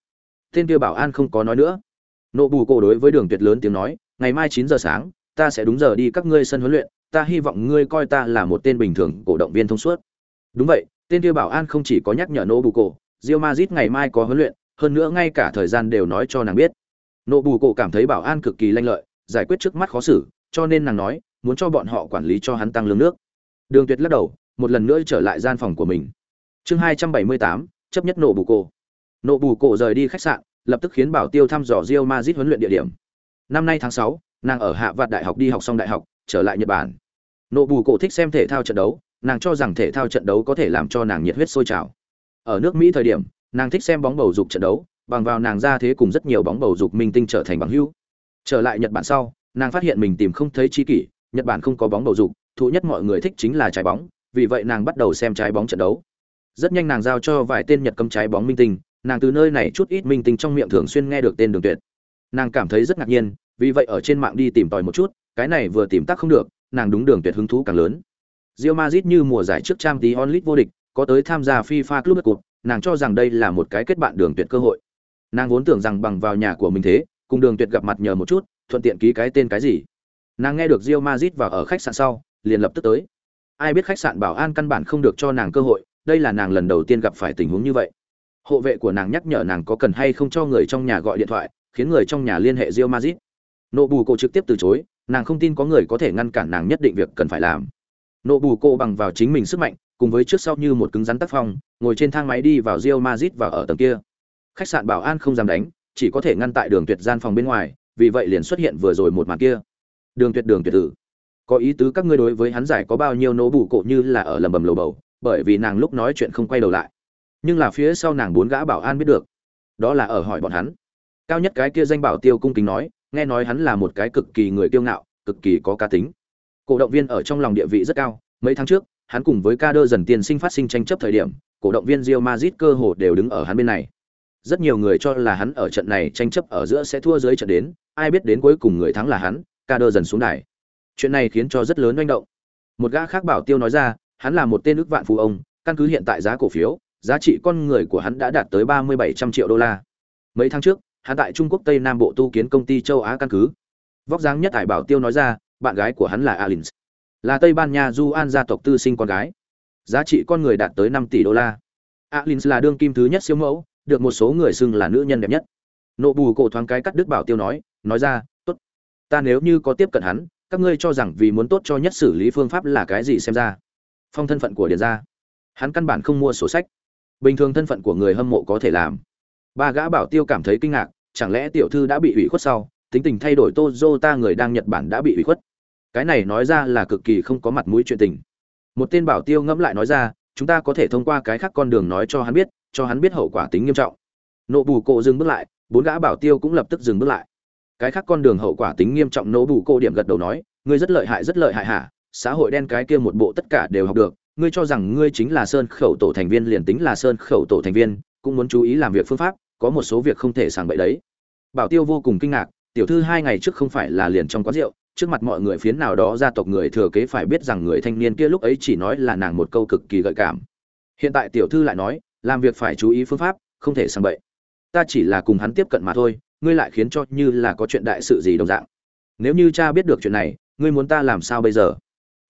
Tên kia bảo an không có nói nữa nộ bù cổ đối với đường tuyệt lớn tiếng nói, ngày mai chín giờ sáng, ta sẽ đúng giờ đi các ngươi sân huấn luyện, ta hy vọng ngươi coi ta là một tên bình thường cổ động viên thông suốt. Đúng vậy, tên kia bảo an không chỉ có nhắc nhở nộ bù cổ rio mazit ngày mai có huấn luyện, hơn nữa ngay cả thời gian đều nói cho nàng biết. Nộ bù cổ cảm thấy bảo an cực kỳ lanh lợi, giải quyết trước mắt khó xử, cho nên nàng nói, muốn cho bọn họ quản lý cho hắn tăng lương nước. Đường tuyệt lắc đầu, một lần nữa trở lại gian phòng của mình. Chương hai trăm bảy mươi tám, chấp nhất nổ bù cổ. Nổ bù cổ rời đi khách sạn lập tức khiến bảo tiêu thăm dò Real Madrid huấn luyện địa điểm năm nay tháng sáu nàng ở hạ vạt đại học đi học xong đại học trở lại nhật bản Nộ bù cổ thích xem thể thao trận đấu nàng cho rằng thể thao trận đấu có thể làm cho nàng nhiệt huyết sôi trào. Ở nước Mỹ thời điểm, nàng thích xem bóng bầu dục trận đấu, bằng vào nàng ra thế cùng rất nhiều bóng bầu dục minh tinh trở thành bằng hữu. Trở lại Nhật Bản sau, nàng phát hiện mình tìm không thấy chi kỷ, Nhật Bản không có bóng bầu dục, thú nhất mọi người thích chính là trái bóng, vì vậy nàng bắt đầu xem trái bóng trận đấu. Rất nhanh nàng giao cho vài tên Nhật cấm trái bóng minh tinh, nàng từ nơi này chút ít minh tinh trong miệng thường xuyên nghe được tên Đường Tuyệt. Nàng cảm thấy rất ngạc nhiên, vì vậy ở trên mạng đi tìm tòi một chút, cái này vừa tìm tác không được, nàng đúng Đường Tuyệt hứng thú càng lớn. Real Madrid như mùa giải trước trang tí onlit vô địch, có tới tham gia FIFA Club Cup, nàng cho rằng đây là một cái kết bạn đường tuyệt cơ hội. Nàng vốn tưởng rằng bằng vào nhà của mình thế, cùng đường tuyệt gặp mặt nhờ một chút, thuận tiện ký cái tên cái gì. Nàng nghe được Real Madrid vào ở khách sạn sau, liền lập tức tới. Ai biết khách sạn bảo an căn bản không được cho nàng cơ hội, đây là nàng lần đầu tiên gặp phải tình huống như vậy. Hộ vệ của nàng nhắc nhở nàng có cần hay không cho người trong nhà gọi điện thoại, khiến người trong nhà liên hệ rio mazit Nộ bù cổ trực tiếp từ chối, nàng không tin có người có thể ngăn cản nàng nhất định việc cần phải làm. Nộ bù cô bằng vào chính mình sức mạnh cùng với trước sau như một cứng rắn tác phong ngồi trên thang máy đi vào rio mazit và ở tầng kia. Khách sạn bảo an không dám đánh chỉ có thể ngăn tại đường tuyệt gian phòng bên ngoài vì vậy liền xuất hiện vừa rồi một màn kia. Đường tuyệt đường tuyệt tử. Có ý tứ các ngươi đối với hắn giải có bao nhiêu nỗ bù cộ như là ở lầm bầm lầu bầu bởi vì nàng lúc nói chuyện không quay đầu lại nhưng là phía sau nàng bốn gã bảo an biết được. Đó là ở hỏi bọn hắn. Cao nhất cái kia danh bảo tiêu cung kính nói, nghe nói hắn là một cái cực kỳ người kiêu ngạo, cực kỳ có cá tính. Cổ động viên ở trong lòng địa vị rất cao, mấy tháng trước, hắn cùng với ca đơ dần tiền sinh phát sinh tranh chấp thời điểm, cổ động viên Real Madrid cơ hồ đều đứng ở hắn bên này. Rất nhiều người cho là hắn ở trận này tranh chấp ở giữa sẽ thua dưới trận đến, ai biết đến cuối cùng người thắng là hắn, ca đơ dần xuống đài. Chuyện này khiến cho rất lớn manh động. Một gã khác bảo tiêu nói ra, hắn là một tên ước vạn phú ông, căn cứ hiện tại giá cổ phiếu giá trị con người của hắn đã đạt tới ba mươi bảy trăm triệu đô la mấy tháng trước hắn tại trung quốc tây nam bộ tu kiến công ty châu á căn cứ vóc dáng nhất hải bảo tiêu nói ra bạn gái của hắn là Alins, là Tây Ban Nha Du An gia tộc tư sinh con gái. Giá trị con người đạt tới 5 tỷ đô la. Alins là đương kim thứ nhất siêu mẫu, được một số người xưng là nữ nhân đẹp nhất. Nộ bù cổ thoáng cái cắt đứt bảo tiêu nói, nói ra, tốt. Ta nếu như có tiếp cận hắn, các ngươi cho rằng vì muốn tốt cho nhất xử lý phương pháp là cái gì xem ra. Phong thân phận của điền gia. Hắn căn bản không mua sổ sách. Bình thường thân phận của người hâm mộ có thể làm. Ba gã bảo tiêu cảm thấy kinh ngạc, chẳng lẽ tiểu thư đã bị ủy khuất sau, tính tình thay đổi Toyota người đang Nhật Bản đã bị ủy khuất. Cái này nói ra là cực kỳ không có mặt mũi chuyện tình. Một tên bảo tiêu ngẫm lại nói ra chúng ta có thể thông qua cái khác con đường nói cho hắn biết cho hắn biết hậu quả tính nghiêm trọng. Nộ bù cộ dừng bước lại bốn gã bảo tiêu cũng lập tức dừng bước lại. Cái khác con đường hậu quả tính nghiêm trọng nỗ bù cộ điểm gật đầu nói ngươi rất lợi hại rất lợi hại hả? Xã hội đen cái kia một bộ tất cả đều học được ngươi cho rằng ngươi chính là sơn khẩu tổ thành viên liền tính là sơn khẩu tổ thành viên, cũng muốn chú ý làm việc phương pháp, có một số việc không thể sàng bậy đấy. Bảo tiêu vô cùng kinh ngạc, tiểu thư hai ngày trước không phải là liền trong quán rượu, trước mặt mọi người phiến nào đó gia tộc người thừa kế phải biết rằng người thanh niên kia lúc ấy chỉ nói là nàng một câu cực kỳ gợi cảm. Hiện tại tiểu thư lại nói, làm việc phải chú ý phương pháp, không thể sang bậy. Ta chỉ là cùng hắn tiếp cận mà thôi, ngươi lại khiến cho như là có chuyện đại sự gì đồng dạng. Nếu như cha biết được chuyện này, ngươi muốn ta làm sao bây giờ?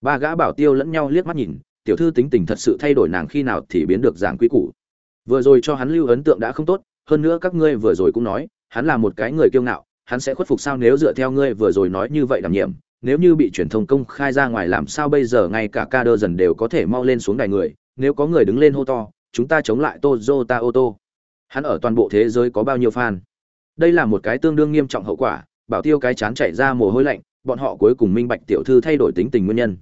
Ba gã bảo tiêu lẫn nhau liếc mắt nhìn tiểu thư tính tình thật sự thay đổi nàng khi nào thì biến được dạng quý củ. Vừa rồi cho hắn lưu ấn tượng đã không tốt, hơn nữa các ngươi vừa rồi cũng nói, hắn là một cái người kiêu ngạo, hắn sẽ khuất phục sao nếu dựa theo ngươi vừa rồi nói như vậy đảm nhiệm. Nếu như bị truyền thông công khai ra ngoài làm sao bây giờ ngay cả ca đơ dần đều có thể mau lên xuống đài người, nếu có người đứng lên hô to, chúng ta chống lại Toyota ô tô hắn ở toàn bộ thế giới có bao nhiêu fan? Đây là một cái tương đương nghiêm trọng hậu quả, bảo tiêu cái chán chạy ra mồ hôi lạnh, bọn họ cuối cùng minh bạch tiểu thư thay đổi tính tình nguyên nhân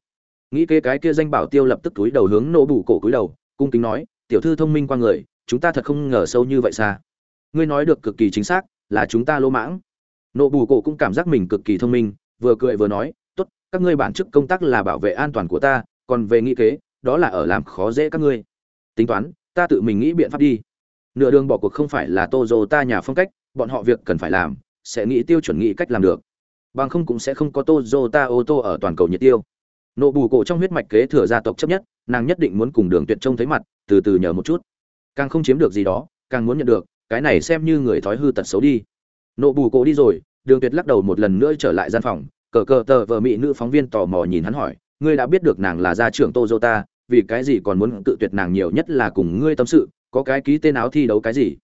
nghĩ kế cái kia danh bảo tiêu lập tức túi đầu hướng nổ bù cổ cúi đầu, cung kính nói, tiểu thư thông minh qua người, chúng ta thật không ngờ sâu như vậy xa. Ngươi nói được cực kỳ chính xác, là chúng ta lỗ mãng. Nộ bù cổ cũng cảm giác mình cực kỳ thông minh, vừa cười vừa nói, tốt, các ngươi bản chức công tác là bảo vệ an toàn của ta, còn về nghĩ kế, đó là ở làm khó dễ các ngươi. Tính toán, ta tự mình nghĩ biện pháp đi. Nửa đường bỏ cuộc không phải là tozo ta nhà phong cách, bọn họ việc cần phải làm, sẽ nghĩ tiêu chuẩn nghĩ cách làm được. Bằng không cũng sẽ không có tozo ta ô tô ở toàn cầu nhiệt tiêu nộ bù cổ trong huyết mạch kế thừa gia tộc chấp nhất, nàng nhất định muốn cùng đường tuyệt trông thấy mặt, từ từ nhờ một chút. Càng không chiếm được gì đó, càng muốn nhận được, cái này xem như người thói hư tật xấu đi. Nộ bù cổ đi rồi, đường tuyệt lắc đầu một lần nữa trở lại gian phòng, cờ cờ tờ vợ mỹ nữ phóng viên tò mò nhìn hắn hỏi, ngươi đã biết được nàng là gia trưởng tozota vì cái gì còn muốn tự tuyệt nàng nhiều nhất là cùng ngươi tâm sự, có cái ký tên áo thi đấu cái gì?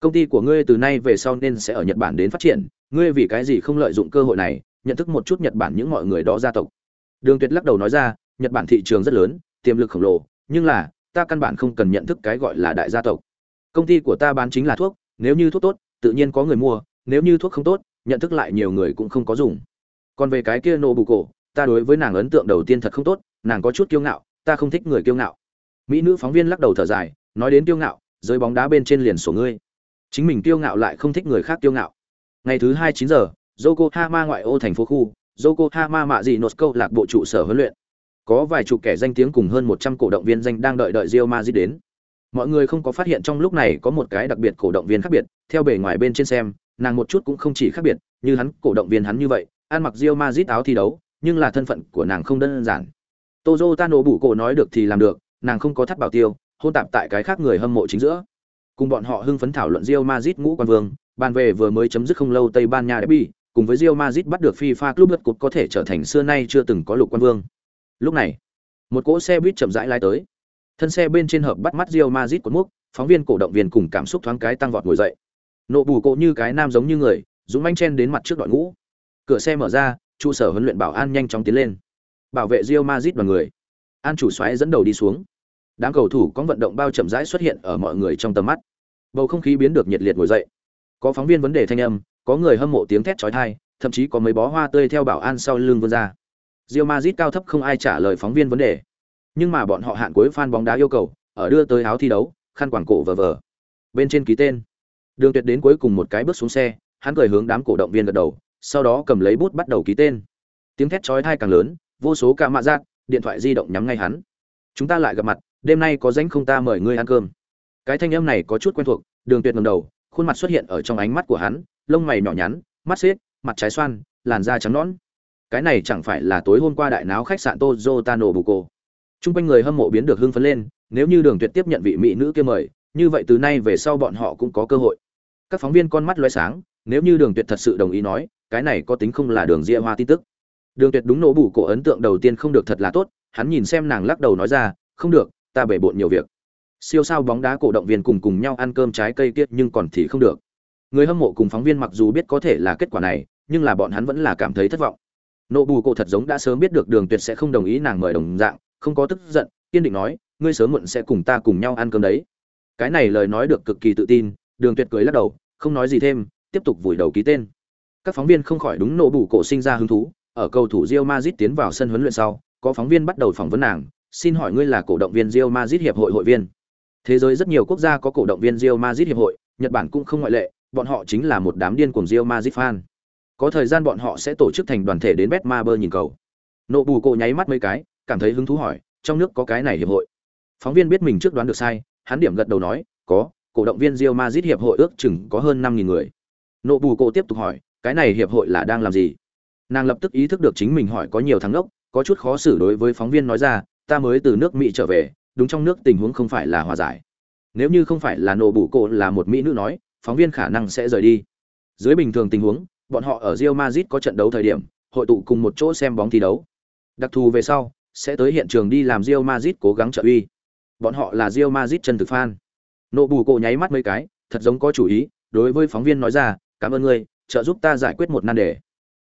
Công ty của ngươi từ nay về sau nên sẽ ở nhật bản đến phát triển, ngươi vì cái gì không lợi dụng cơ hội này, nhận thức một chút nhật bản những mọi người đó gia tộc? Đường tuyệt lắc đầu nói ra, nhật bản thị trường rất lớn, tiềm lực khổng lồ, nhưng là, ta căn bản không cần nhận thức cái gọi là đại gia tộc. Công ty của ta bán chính là thuốc, nếu như thuốc tốt, tự nhiên có người mua, nếu như thuốc không tốt, nhận thức lại nhiều người cũng không có dùng. Còn về cái kia nô bù cổ, ta đối với nàng ấn tượng đầu tiên thật không tốt, nàng có chút kiêu ngạo, ta không thích người kiêu ngạo. Mỹ nữ phóng viên lắc đầu thở dài, nói đến kiêu ngạo giới bóng đá bên trên liền sổ ngươi. Chính mình kiêu ngạo lại không thích người khác kiêu ngạo. Ngày thứ hai chín giờ, yokohama ngoại ô thành phố khu yokohama mạ gì nốt câu lạc bộ trụ sở huấn luyện. Có vài chục kẻ danh tiếng cùng hơn một trăm cổ động viên danh đang đợi đợi Real Madrid đến. Mọi người không có phát hiện trong lúc này có một cái đặc biệt cổ động viên khác biệt, theo bề ngoài bên trên xem, nàng một chút cũng không chỉ khác biệt, như hắn, cổ động viên hắn như vậy, ăn mặc Real Madrid áo thi đấu, nhưng là thân phận của nàng không đơn giản. Tozo Tano bủ cổ nói được thì làm được, nàng không có thắt bảo tiêu, hôn tạp tại cái khác người hâm mộ chính giữa. Cùng bọn họ hưng phấn thảo luận Real Madrid ngũ quan vương, bàn về vừa mới chấm dứt không lâu Tây Ban Nha derby cùng với Real Madrid bắt được FIFA Club World Cup có thể trở thành xưa nay chưa từng có lục quan vương. Lúc này, một cỗ xe buýt chậm rãi lái tới. Thân xe bên trên hợp bắt mắt Real Madrid của múc, phóng viên, cổ động viên cùng cảm xúc thoáng cái tăng vọt ngồi dậy. Nộ bù cộ như cái nam giống như người, dũng manh chen đến mặt trước đội ngũ. Cửa xe mở ra, trụ sở huấn luyện bảo an nhanh chóng tiến lên. Bảo vệ Real Madrid và người. An chủ xoáy dẫn đầu đi xuống. Đám cầu thủ có vận động bao chậm rãi xuất hiện ở mọi người trong tầm mắt. Bầu không khí biến được nhiệt liệt ngồi dậy. Có phóng viên vấn đề thanh âm có người hâm mộ tiếng thét chói tai thậm chí có mấy bó hoa tươi theo bảo an sau lưng vươn ra Real Madrid cao thấp không ai trả lời phóng viên vấn đề nhưng mà bọn họ hạn cuối fan bóng đá yêu cầu ở đưa tới áo thi đấu khăn quảng cổ vờ vờ bên trên ký tên Đường Tuyệt đến cuối cùng một cái bước xuống xe, hắn cười hướng đám cổ động viên gật đầu, sau đó cầm lấy bút bắt đầu ký tên. Tiếng thét chói tai càng lớn, vô số cả mạ giác, điện thoại di động nhắm ngay hắn. Chúng ta lại gặp mặt, đêm nay có rảnh không ta mời ngươi ăn cơm. Cái thanh âm này có chút quen thuộc, Đường Tuyệt ngẩng đầu, khuôn mặt xuất hiện ở trong ánh mắt của hắn, lông mày nhỏ nhắn, mắt xếp, mặt trái xoan, làn da trắng nõn. Cái này chẳng phải là tối hôm qua đại náo khách sạn Tozo Tano Trung quanh người hâm mộ biến được hưng phấn lên, nếu như Đường Tuyệt tiếp nhận vị mỹ nữ kia mời, như vậy từ nay về sau bọn họ cũng có cơ hội. Các phóng viên con mắt loé sáng nếu như đường tuyệt thật sự đồng ý nói cái này có tính không là đường ria hoa tin tức. Đường tuyệt đúng nổ bù cổ ấn tượng đầu tiên không được thật là tốt hắn nhìn xem nàng lắc đầu nói ra không được ta bể bộn nhiều việc. Siêu sao bóng đá cổ động viên cùng cùng nhau ăn cơm trái cây kiết nhưng còn thì không được người hâm mộ cùng phóng viên mặc dù biết có thể là kết quả này, nhưng là bọn hắn vẫn là cảm thấy thất vọng. Nộ bù cổ thật giống đã sớm biết được đường tuyệt sẽ không đồng ý nàng mời đồng dạng, không có tức giận, kiên định nói, ngươi sớm muộn sẽ cùng ta cùng nhau ăn cơm đấy. Cái này lời nói được cực kỳ tự tin, đường tuyệt cười lắc đầu, không nói gì thêm, tiếp tục vùi đầu ký tên. Các phóng viên không khỏi đúng nộ bù cổ sinh ra hứng thú, ở cầu thủ Real Madrid tiến vào sân huấn luyện sau, có phóng viên bắt đầu phỏng vấn nàng, xin hỏi ngươi là cổ động viên Real Madrid hiệp hội hội viên? Thế giới rất nhiều quốc gia có cổ động viên Real Madrid hiệp hội, nhật bản cũng không ngoại lệ bọn họ chính là một đám điên cuồng Real Madrid fan. Có thời gian bọn họ sẽ tổ chức thành đoàn thể đến Betmaber nhìn cầu. Nộ bù cổ nháy mắt mấy cái, cảm thấy hứng thú hỏi, trong nước có cái này hiệp hội. Phóng viên biết mình trước đoán được sai, hắn điểm gật đầu nói, có, cổ động viên Real Madrid hiệp hội ước chừng có hơn năm nghìn người. Nộ bù cổ tiếp tục hỏi, cái này hiệp hội là đang làm gì? Nàng lập tức ý thức được chính mình hỏi có nhiều thằng đốc có chút khó xử đối với phóng viên nói ra, ta mới từ nước mỹ trở về, đúng trong nước tình huống không phải là hòa giải. Nếu như không phải là nộ bù cổ là một mỹ nữ nói phóng viên khả năng sẽ rời đi. Dưới bình thường tình huống, bọn họ ở Real Madrid có trận đấu thời điểm, hội tụ cùng một chỗ xem bóng thi đấu. Đặc thù về sau, sẽ tới hiện trường đi làm Real Madrid cố gắng trợ uy. Bọn họ là Real Madrid chân thực fan. Nộ bù cổ nháy mắt mấy cái, thật giống có chủ ý, đối với phóng viên nói ra, cảm ơn ngươi, trợ giúp ta giải quyết một nan đề.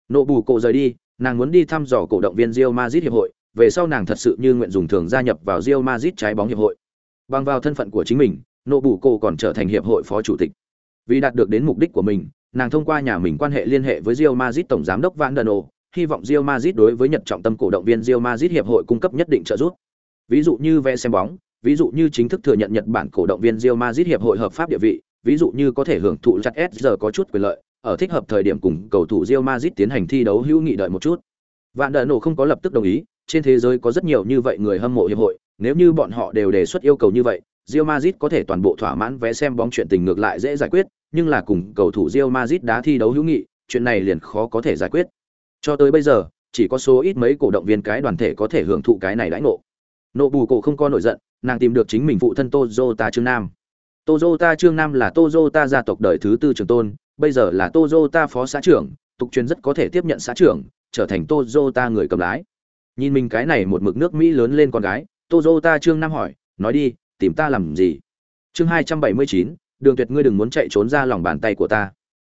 Nộ bù cổ rời đi, nàng muốn đi thăm dò cổ động viên Real Madrid hiệp hội, về sau nàng thật sự như nguyện dùng thường gia nhập vào Real Madrid trái bóng hiệp hội. Bằng vào thân phận của chính mình, nộ bù cổ còn trở thành hiệp hội phó chủ tịch vì đạt được đến mục đích của mình nàng thông qua nhà mình quan hệ liên hệ với Real Madrid tổng giám đốc Van der Nô, hy vọng Real Madrid đối với Nhật trọng tâm cổ động viên Real Madrid hiệp hội cung cấp nhất định trợ giúp. Ví dụ như vé xem bóng, ví dụ như chính thức thừa nhận Nhật Bản cổ động viên Real Madrid hiệp hội hợp pháp địa vị, ví dụ như có thể hưởng thụ chặt S giờ có chút quyền lợi, ở thích hợp thời điểm cùng cầu thủ Real Madrid tiến hành thi đấu hữu nghị đợi một chút. Vạn Đở Nổ không có lập tức đồng ý, trên thế giới có rất nhiều như vậy người hâm mộ hiệp hội, nếu như bọn họ đều đề xuất yêu cầu như vậy, Real Madrid có thể toàn bộ thỏa mãn vé xem bóng chuyện tình ngược lại dễ giải quyết, nhưng là cùng cầu thủ Real Madrid đá thi đấu hữu nghị, chuyện này liền khó có thể giải quyết. Cho tới bây giờ, chỉ có số ít mấy cổ động viên cái đoàn thể có thể hưởng thụ cái này đãi ngộ. Nộ bù cổ không có nổi giận, nàng tìm được chính mình phụ thân Toyota Trương Nam. Toyota Trương Nam là Toyota gia tộc đời thứ tư trưởng tôn, bây giờ là Toyota phó xã trưởng, tục truyền rất có thể tiếp nhận xã trưởng, trở thành Toyota người cầm lái. Nhìn mình cái này một mực nước Mỹ lớn lên con gái, Toyota Trương Nam hỏi, nói đi, tìm ta làm gì? Chương 279, Đường Tuyệt ngươi đừng muốn chạy trốn ra lòng bàn tay của ta.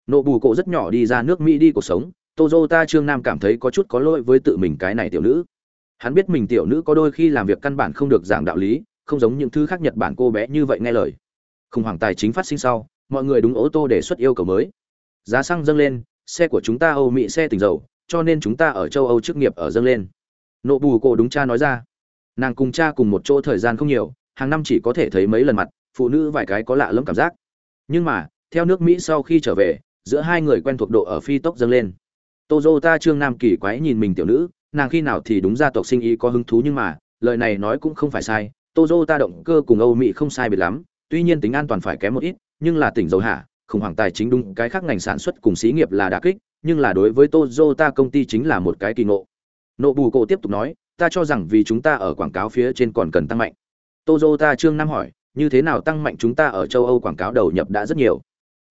Nộ bù cổ rất nhỏ đi ra nước Mỹ đi cuộc sống, Toyota Trương Nam cảm thấy có chút có lỗi với tự mình cái này tiểu nữ. Hắn biết mình tiểu nữ có đôi khi làm việc căn bản không được giảng đạo lý, không giống những thứ khác Nhật Bản cô bé như vậy nghe lời. Khủng hoảng tài chính phát sinh sau, mọi người đúng ô tô đề xuất yêu cầu mới. Giá xăng dâng lên, xe của chúng ta Âu Mỹ xe tình dầu, cho nên chúng ta ở châu Âu chức nghiệp ở dâng lên. Nộ bù cổ đúng cha nói ra. Nàng cùng cha cùng một chỗ thời gian không nhiều, hàng năm chỉ có thể thấy mấy lần mặt, phụ nữ vài cái có lạ lẫm cảm giác. Nhưng mà, theo nước Mỹ sau khi trở về, giữa hai người quen thuộc độ ở phi tốc dâng lên. Toyota Trương Nam kỳ quái nhìn mình tiểu nữ, nàng khi nào thì đúng gia tộc sinh ý có hứng thú nhưng mà, lời này nói cũng không phải sai, Toyota động cơ cùng Âu Mỹ không sai biệt lắm, tuy nhiên tính an toàn phải kém một ít, nhưng là tỉnh dầu hạ, khủng hoảng tài chính đúng cái khác ngành sản xuất cùng xí nghiệp là đặc kích, nhưng là đối với Toyota công ty chính là một cái kỳ ngộ. Nộ bù cổ tiếp tục nói, ta cho rằng vì chúng ta ở quảng cáo phía trên còn cần tăng mạnh. Toyota Trương Nam hỏi, như thế nào tăng mạnh chúng ta ở châu Âu quảng cáo đầu nhập đã rất nhiều.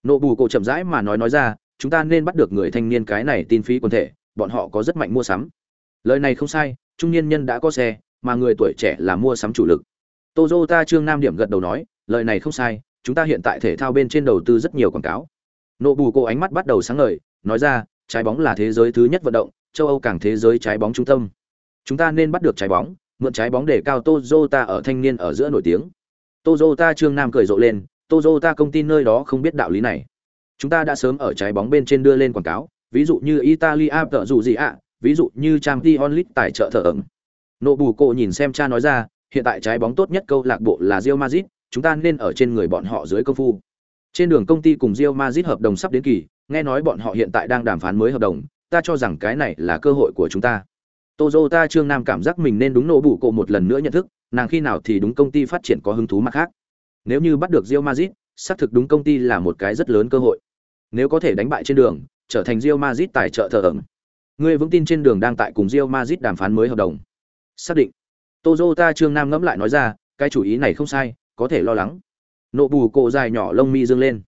Nộ bù cổ chậm rãi mà nói nói ra, chúng ta nên bắt được người thanh niên cái này tin phí quần thể, bọn họ có rất mạnh mua sắm. Lời này không sai, trung niên nhân đã có xe, mà người tuổi trẻ là mua sắm chủ lực. Toyota Trương Nam điểm gật đầu nói, lời này không sai, chúng ta hiện tại thể thao bên trên đầu tư rất nhiều quảng cáo. Nộ bù cổ ánh mắt bắt đầu sáng ngời, nói ra, trái bóng là thế giới thứ nhất vận động, châu Âu càng thế giới trái bóng trung tâm. Chúng ta nên bắt được trái bóng, mượn trái bóng để cao Toyota ở thanh niên ở giữa nổi tiếng. Toyota Trương Nam cười rộ lên, Toyota công ty nơi đó không biết đạo lý này. Chúng ta đã sớm ở trái bóng bên trên đưa lên quảng cáo, ví dụ như Italia tợ dù gì ạ, ví dụ như Champions League tài trợ thở ẩn. Nộ bù cổ nhìn xem cha nói ra, hiện tại trái bóng tốt nhất câu lạc bộ là Real Madrid, chúng ta nên ở trên người bọn họ dưới công phu. Trên đường công ty cùng Real Madrid hợp đồng sắp đến kỳ, nghe nói bọn họ hiện tại đang đàm phán mới hợp đồng, ta cho rằng cái này là cơ hội của chúng ta. Toyota Trương Nam cảm giác mình nên đúng nổ bù cổ một lần nữa nhận thức, nàng khi nào thì đúng công ty phát triển có hứng thú mặt khác. Nếu như bắt được Real Madrid, xác thực đúng công ty là một cái rất lớn cơ hội. Nếu có thể đánh bại trên đường, trở thành Real Madrid tài trợ thờ ẩn. Người vững tin trên đường đang tại cùng Real Madrid đàm phán mới hợp đồng. Xác định. Toyota Trương Nam ngẫm lại nói ra, cái chủ ý này không sai, có thể lo lắng. Nộ bù cổ dài nhỏ lông mi dương lên.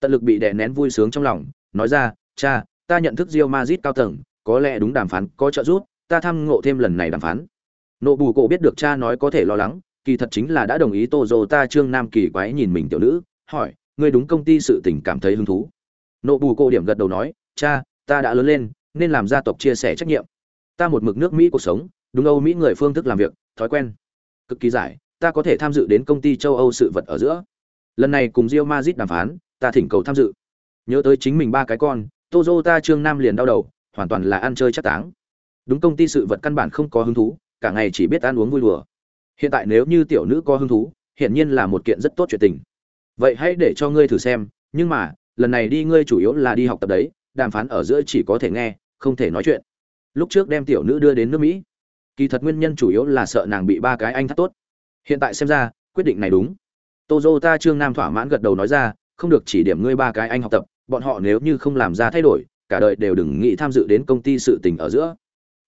Tận lực bị đè nén vui sướng trong lòng, nói ra, "Cha, ta nhận thức Real Madrid cao tầng, có lẽ đúng đàm phán có trợ giúp, ta tham ngộ thêm lần này đàm phán." Nộ bù cổ biết được cha nói có thể lo lắng, kỳ thật chính là đã đồng ý Toyota Trương Nam kỳ quái nhìn mình tiểu nữ, hỏi, "Ngươi đúng công ty sự tình cảm thấy hứng thú?" Nộ bù cổ điểm gật đầu nói, "Cha, ta đã lớn lên, nên làm gia tộc chia sẻ trách nhiệm. Ta một mực nước Mỹ cuộc sống, đúng Âu Mỹ người phương thức làm việc, thói quen. Cực kỳ giải, ta có thể tham dự đến công ty châu Âu sự vật ở giữa. Lần này cùng rio mazit đàm phán, ta thỉnh cầu tham dự. Nhớ tới chính mình ba cái con, Toyota Trương Nam liền đau đầu, hoàn toàn là ăn chơi chắc táng. Đúng công ty sự vật căn bản không có hứng thú, cả ngày chỉ biết ăn uống vui đùa. Hiện tại nếu như tiểu nữ có hứng thú, hiển nhiên là một kiện rất tốt chuyện tình. Vậy hãy để cho ngươi thử xem, nhưng mà, lần này đi ngươi chủ yếu là đi học tập đấy, đàm phán ở giữa chỉ có thể nghe, không thể nói chuyện. lúc trước đem tiểu nữ đưa đến nước mỹ kỳ thật nguyên nhân chủ yếu là sợ nàng bị ba cái anh thắt tốt hiện tại xem ra quyết định này đúng Toyota Trương Nam thỏa mãn gật đầu nói ra, không được chỉ điểm ngươi ba cái anh học tập, bọn họ nếu như không làm ra thay đổi, cả đời đều đừng nghĩ tham dự đến công ty sự tình ở giữa.